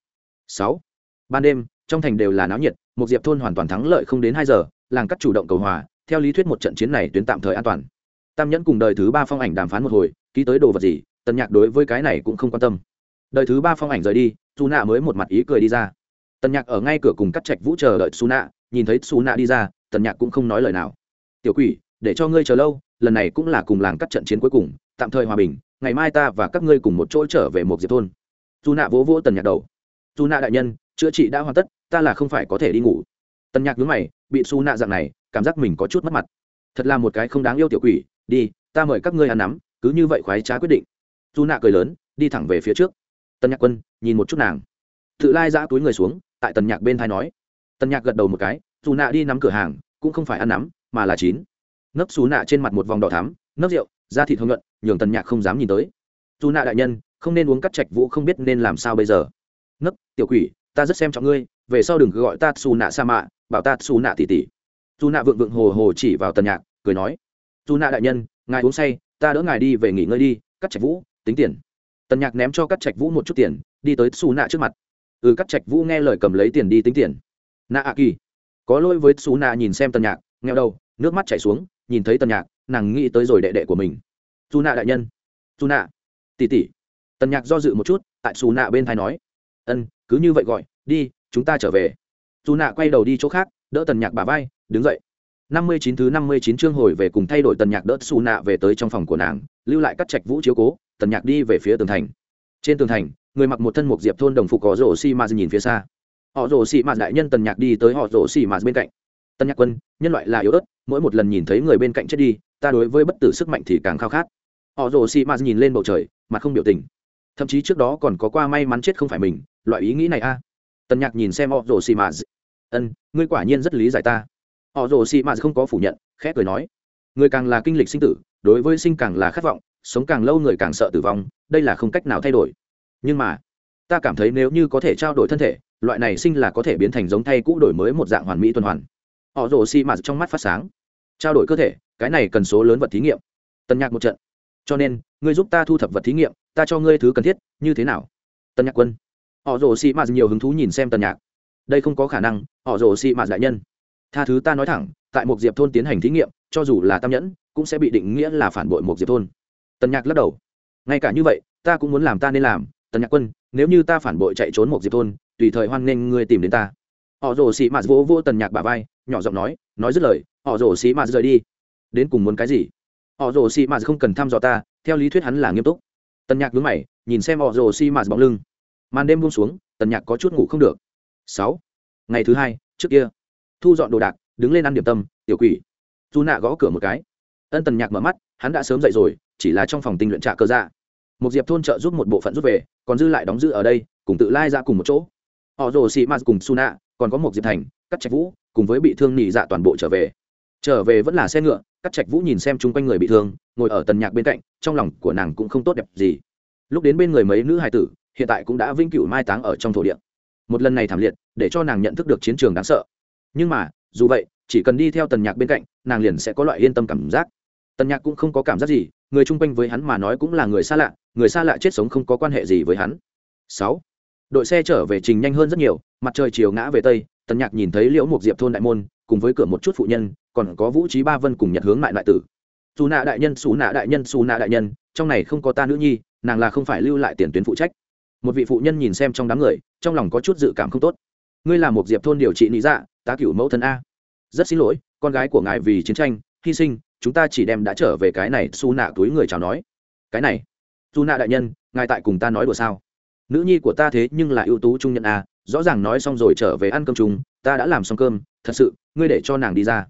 Sáu. Ban đêm, trong thành đều là náo nhiệt một diệp thôn hoàn toàn thắng lợi không đến hai giờ, làng cắt chủ động cầu hòa, theo lý thuyết một trận chiến này tuyến tạm thời an toàn. Tam nhẫn cùng đời thứ ba phong ảnh đàm phán một hồi, ký tới đồ vật gì tần nhạc đối với cái này cũng không quan tâm. Đời thứ ba phong ảnh rời đi su nạ mới một mặt ý cười đi ra. Tần nhạc ở ngay cửa cùng cắt trạch vũ chờ đợi su nạ nhìn thấy su nạ đi ra, tần nhạc cũng không nói lời nào. Tiểu quỷ, để cho ngươi chờ lâu, lần này cũng là cùng làng cắt trận chiến cuối cùng, tạm thời hòa bình, ngày mai ta và các ngươi cùng một chỗ trở về một diệp thôn. Su nạ vỗ vỗ tần nhạc đầu. Su nạ đại nhân, chữa trị đã hoàn tất, ta là không phải có thể đi ngủ. Tần nhạc nhớ mày, bị su nạ dạng này, cảm giác mình có chút mất mặt. Thật là một cái không đáng yêu tiểu quỷ, đi, ta mời các ngươi ăn nắm, cứ như vậy khoái trá quyết định dù nạ cười lớn, đi thẳng về phía trước. Tần nhạc quân, nhìn một chút nàng. Tự lai giã túi người xuống, tại tần nhạc bên thai nói. Tần nhạc gật đầu một cái dù nạ đi nắm cửa hàng, cũng không phải ăn nắm, mà là chín. Nấc xú nạ trên mặt một vòng đỏ thắm nấc rượu, da thịt hồng nhuận, nhường tần nhạc không dám nhìn tới. Dù nạ đại nhân, không nên uống cắt trạch vũ không biết nên làm sao bây giờ. Nấc tiểu quỷ, ta rất xem trọng ngươi, về sau đừng gọi ta xù nạ sa mạ, bảo ta xù nạ tỉ tỉ dù nạ vượng vượng hồ hồ chỉ vào tần nhạc, cười nói. Dù nạ đại nhân, ngài uống say, ta đỡ ngài đi về nghỉ ngơi đi, cắt trạch vũ tính tiền. Tần nhạc ném cho các trạch vũ một chút tiền, đi tới xù nạ trước mặt. Ừ các trạch vũ nghe lời cầm lấy tiền đi tính tiền. Nạ a kỳ. Có lỗi với xù nạ nhìn xem tần nhạc nghèo đầu, nước mắt chảy xuống, nhìn thấy tần nhạc, nàng nghĩ tới rồi đệ đệ của mình. Dù nạ đại nhân. Dù nạ tỉ tỉ tần nhạc do dự một chút, tại xù nạ bên thai nói. Ân, cứ như vậy gọi, đi, chúng ta trở về. Dù nạ quay đầu đi chỗ khác, đỡ tần nhạc bà vai, đứng dậy. Năm mươi chín thứ năm mươi chín chương hồi về cùng thay đổi tần nhạc đỡ xù nạ về tới trong phòng của nàng, lưu lại các trạch vũ chiếu cố tần nhạc đi về phía tường thành. Trên tường thành, người mặc một thân mục diệp thôn đồng phục có rổ xi mạt nhìn phía xa. Họ rổ xi mạt đại nhân tần nhạc đi tới họ rổ xi mạt bên cạnh. Tần nhạc quân, nhân loại là yếu ớt, mỗi một lần nhìn thấy người bên cạnh chết đi, ta đối với bất tử sức mạnh thì càng khao khát. Họ rồ xi m nhìn lên bầu trời mà không biểu tình. Thậm chí trước đó còn có qua may mắn chết không phải mình, loại ý nghĩ này a. À? tần nhạc nhìn xem họ rồ xi m ân, ngươi quả nhiên rất lý giải ta. Họ rồ xi m không có phủ nhận, khẽ cười nói. Người càng là kinh lịch sinh tử đối với sinh càng là khát vọng, sống càng lâu người càng sợ tử vong, đây là không cách nào thay đổi. Nhưng mà, ta cảm thấy nếu như có thể trao đổi thân thể, loại này sinh là có thể biến thành giống thay cũ đổi mới một dạng hoàn mỹ tuần hoàn. Họ rồ xi mạt trong mắt phát sáng. Trao đổi cơ thể, cái này cần số lớn vật thí nghiệm. Tần nhạc một trận. Cho nên, ngươi giúp ta thu thập vật thí nghiệm, ta cho ngươi thứ cần thiết, như thế nào? Tần nhạc quân. Họ rồ xi mạt nhiều hứng thú nhìn xem tần nhạc. Đây không có khả năng, họ rồ xi mạt đại nhân. Tha thứ ta nói thẳng, tại một diệp thôn tiến hành thí nghiệm, cho dù là tam nhẫn cũng sẽ bị định nghĩa là phản bội một diệp thôn. Tần nhạc lắc đầu. Ngay cả như vậy, ta cũng muốn làm ta nên làm. Tần nhạc quân, nếu như ta phản bội chạy trốn một diệp thôn, tùy thời hoan nghênh ngươi tìm đến ta. Họ rồ xị mạt vỗ vỗ tần nhạc bà vai, nhỏ giọng nói nói dứt lời, họ rồ xị mạt rời đi. Đến cùng muốn cái gì? Họ rồ xị mạt không cần thăm dò ta, theo lý thuyết hắn là nghiêm túc. Tần nhạc đứng mày, nhìn xem họ rồ xị mạt bóng lưng. Màn đêm buông xuống, tần nhạc có chút ngủ không được. Sáu. Ngày thứ hai, trước kia. Thu dọn đồ đạc, đứng lên ăn điểm tâm, tiểu quỷ. Dù nạ gõ cửa một cái ân tần nhạc mở mắt, hắn đã sớm dậy rồi, chỉ là trong phòng tinh luyện trạ cơ dạ. Một diệp thôn trợ giúp một bộ phận rút về, còn dư lại đóng giữ ở đây, cùng tự lai ra cùng một chỗ. Họ rồ xị Ma cùng su nạ còn có một diệp thành, cắt trạch vũ, cùng với bị thương nị dạ toàn bộ trở về. Trở về vẫn là xe ngựa, cắt trạch vũ nhìn xem chung quanh người bị thương, ngồi ở tần nhạc bên cạnh, trong lòng của nàng cũng không tốt đẹp gì. Lúc đến bên người mấy nữ hài tử, hiện tại cũng đã vĩnh cửu mai táng ở trong thổ địa. Một lần này thảm liệt, để cho nàng nhận thức được chiến trường đáng sợ. Nhưng mà, dù vậy, chỉ cần đi theo tần nhạc bên cạnh, nàng liền sẽ có loại yên tâm cảm giác tần nhạc cũng không có cảm giác gì, người chung quanh với hắn mà nói cũng là người xa lạ, người xa lạ chết sống không có quan hệ gì với hắn. Sáu, đội xe trở về trình nhanh hơn rất nhiều, mặt trời chiều ngã về tây, tần nhạc nhìn thấy liễu một diệp thôn đại môn, cùng với cửa một chút phụ nhân, còn có vũ trí ba vân cùng nhật hướng lại lại tử. Xù nạ đại nhân, xù nạ đại nhân, xù nạ đại nhân, trong này không có ta nữ nhi, nàng là không phải lưu lại tiền tuyến phụ trách. Một vị phụ nhân nhìn xem trong đám người, trong lòng có chút dự cảm không tốt. Ngươi là một diệp thôn điều trị lý dạ tá cửu mẫu thân a. Rất xin lỗi, con gái của ngài vì chiến tranh, hy sinh chúng ta chỉ đem đã trở về cái này Su nạ túi người chào nói. Cái này Su nạ đại nhân ngài tại cùng ta nói đùa sao? Nữ nhi của ta thế nhưng là ưu tú trung nhân à, rõ ràng nói xong rồi trở về ăn cơm chúng ta đã làm xong cơm thật sự ngươi để cho nàng đi ra.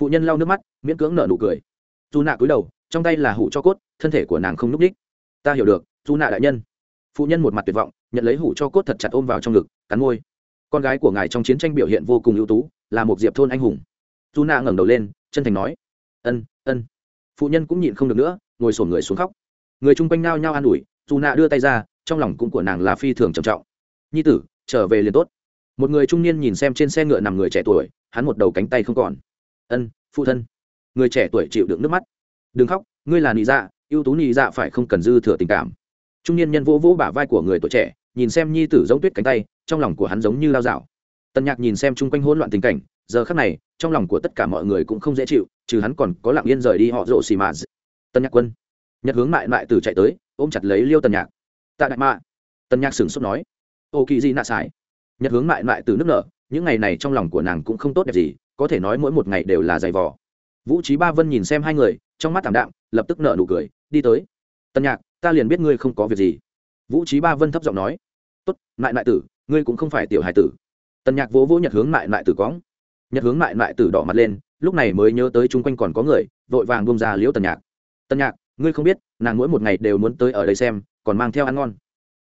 Phụ nhân lau nước mắt miễn cưỡng nở nụ cười. Dù nạ cúi đầu trong tay là hủ cho cốt thân thể của nàng không núp đích ta hiểu được dù nạ đại nhân. Phụ nhân một mặt tuyệt vọng nhận lấy hủ cho cốt thật chặt ôm vào trong ngực cắn môi. Con gái của ngài trong chiến tranh biểu hiện vô cùng ưu tú là một diệp thôn anh hùng. Dù nạ ngẩng đầu lên chân thành nói ân ân. Phụ nhân cũng nhịn không được nữa, ngồi sổn người xuống khóc. Người chung quanh nao nhao an ủi, dù nạ đưa tay ra, trong lòng cũng của nàng là phi thường trầm trọng. Nhi tử, trở về liền tốt. Một người trung niên nhìn xem trên xe ngựa nằm người trẻ tuổi, hắn một đầu cánh tay không còn. Ân, phụ thân. Người trẻ tuổi chịu đựng nước mắt. Đừng khóc, ngươi là nị dạ ưu tú nị dạ phải không cần dư thừa tình cảm. Trung niên nhân vỗ vỗ bả vai của người tuổi trẻ, nhìn xem nhi tử giống tuyết cánh tay, trong lòng của hắn giống như lao dạo tần nhạc nhìn xem chung quanh hỗn loạn tình cảnh, giờ khắc này, trong lòng của tất cả mọi người cũng không dễ chịu, trừ hắn còn có lặng yên rời đi họ rộ xì mà tân nhạc quân. Nhật hướng mại mại từ chạy tới, ôm chặt lấy liêu tần nhạc. Tạ đại mạ. Tần nhạc sửng sốt nói. Ô kỳ di nạ xài nhật hướng mại mại từ nước nở, những ngày này trong lòng của nàng cũng không tốt đẹp gì, có thể nói mỗi một ngày đều là dày vò. Vũ trí ba vân nhìn xem hai người, trong mắt thảm đạm, lập tức nở nụ cười, đi tới. Tân nhạc, ta liền biết ngươi không có việc gì. Vũ trí ba vân thấp giọng nói. Tốt, mại mại tử, ngươi cũng không phải tiểu hài tử tân nhạc vỗ vỗ nhật hướng mại mại tử cóng nhật hướng mại mại tử đỏ mặt lên, lúc này mới nhớ tới chung quanh còn có người, vội vàng bông ra liễu tần nhạc. tân nhạc, ngươi không biết, nàng mỗi một ngày đều muốn tới ở đây xem, còn mang theo ăn ngon.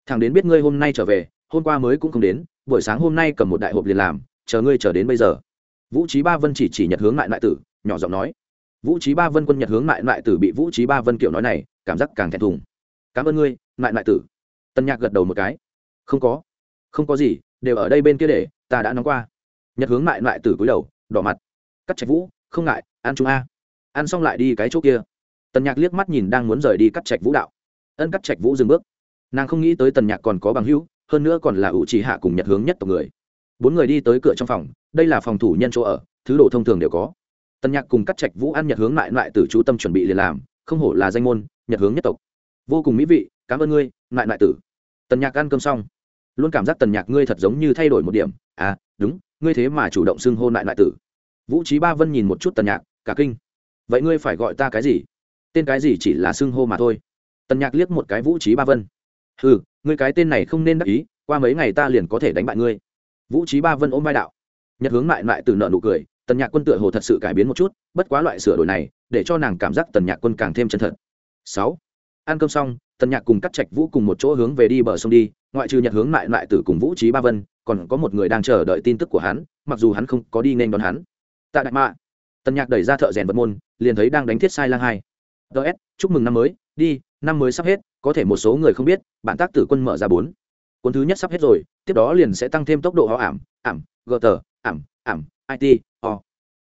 thằng đến biết ngươi hôm nay trở về, hôm qua mới cũng không đến, buổi sáng hôm nay cầm một đại hộp liền làm, chờ ngươi chờ đến bây giờ. vũ trí ba vân chỉ chỉ nhật hướng mại mại tử, nhỏ giọng nói. vũ trí ba vân quân nhật hướng mại mại tử bị vũ trí ba vân kiểu nói này, cảm giác càng thẹn thùng. cảm ơn ngươi, mại mại tử. tân nhạc gật đầu một cái. không có. không có gì đều ở đây bên kia để, ta đã nóng qua. Nhật hướng mại mại tử cúi đầu, đỏ mặt. Cắt trạch vũ, không ngại, ăn chúng a. Ăn xong lại đi cái chỗ kia. Tần nhạc liếc mắt nhìn đang muốn rời đi cắt trạch vũ đạo. Ân cắt trạch vũ dừng bước. Nàng không nghĩ tới tần nhạc còn có bằng hữu, hơn nữa còn là ủ trì hạ cùng nhật hướng nhất tộc người. Bốn người đi tới cửa trong phòng, đây là phòng thủ nhân chỗ ở, thứ đồ thông thường đều có. Tần nhạc cùng cắt trạch vũ ăn nhật hướng lại lại từ chú tâm chuẩn bị liền làm, không hổ là danh môn, nhật hướng nhất tộc. Vô cùng mỹ vị, cảm ơn ngươi lại lại tử. Tần nhạc ăn cơm xong luôn cảm giác tần nhạc ngươi thật giống như thay đổi một điểm. À đúng, ngươi thế mà chủ động xưng hôn lại lại tử. Vũ trí ba vân nhìn một chút tần nhạc, cả kinh. Vậy ngươi phải gọi ta cái gì? Tên cái gì chỉ là xưng hô mà thôi. Tần nhạc liếc một cái vũ trí ba vân. Ừ ngươi cái tên này không nên đắc ý, qua mấy ngày ta liền có thể đánh bại ngươi. Vũ trí ba vân ôm vai đạo. Nhật hướng lại lại từ nợ nụ cười, tần nhạc quân tựa hồ thật sự cải biến một chút, bất quá loại sửa đổi này, để cho nàng cảm giác tần nhạc quân càng thêm chân thật. Sáu, ăn cơm xong tần nhạc cùng cắt trạch vũ cùng một chỗ hướng về đi bờ sông đi, ngoại trừ nhật hướng lại lại từ cùng vũ trí ba vân, còn có một người đang chờ đợi tin tức của hắn, mặc dù hắn không có đi nên đón hắn. Tạ đại mạ. Tần nhạc đẩy ra thợ rèn vật môn, liền thấy đang đánh thiết sai lang hai. Ts chúc mừng năm mới, đi, năm mới sắp hết, có thể một số người không biết, bản tác tử quân mở ra bốn. Cuốn thứ nhất sắp hết rồi, tiếp đó liền sẽ tăng thêm tốc độ họ ảm ảm, gờ tờ, ảm ảm it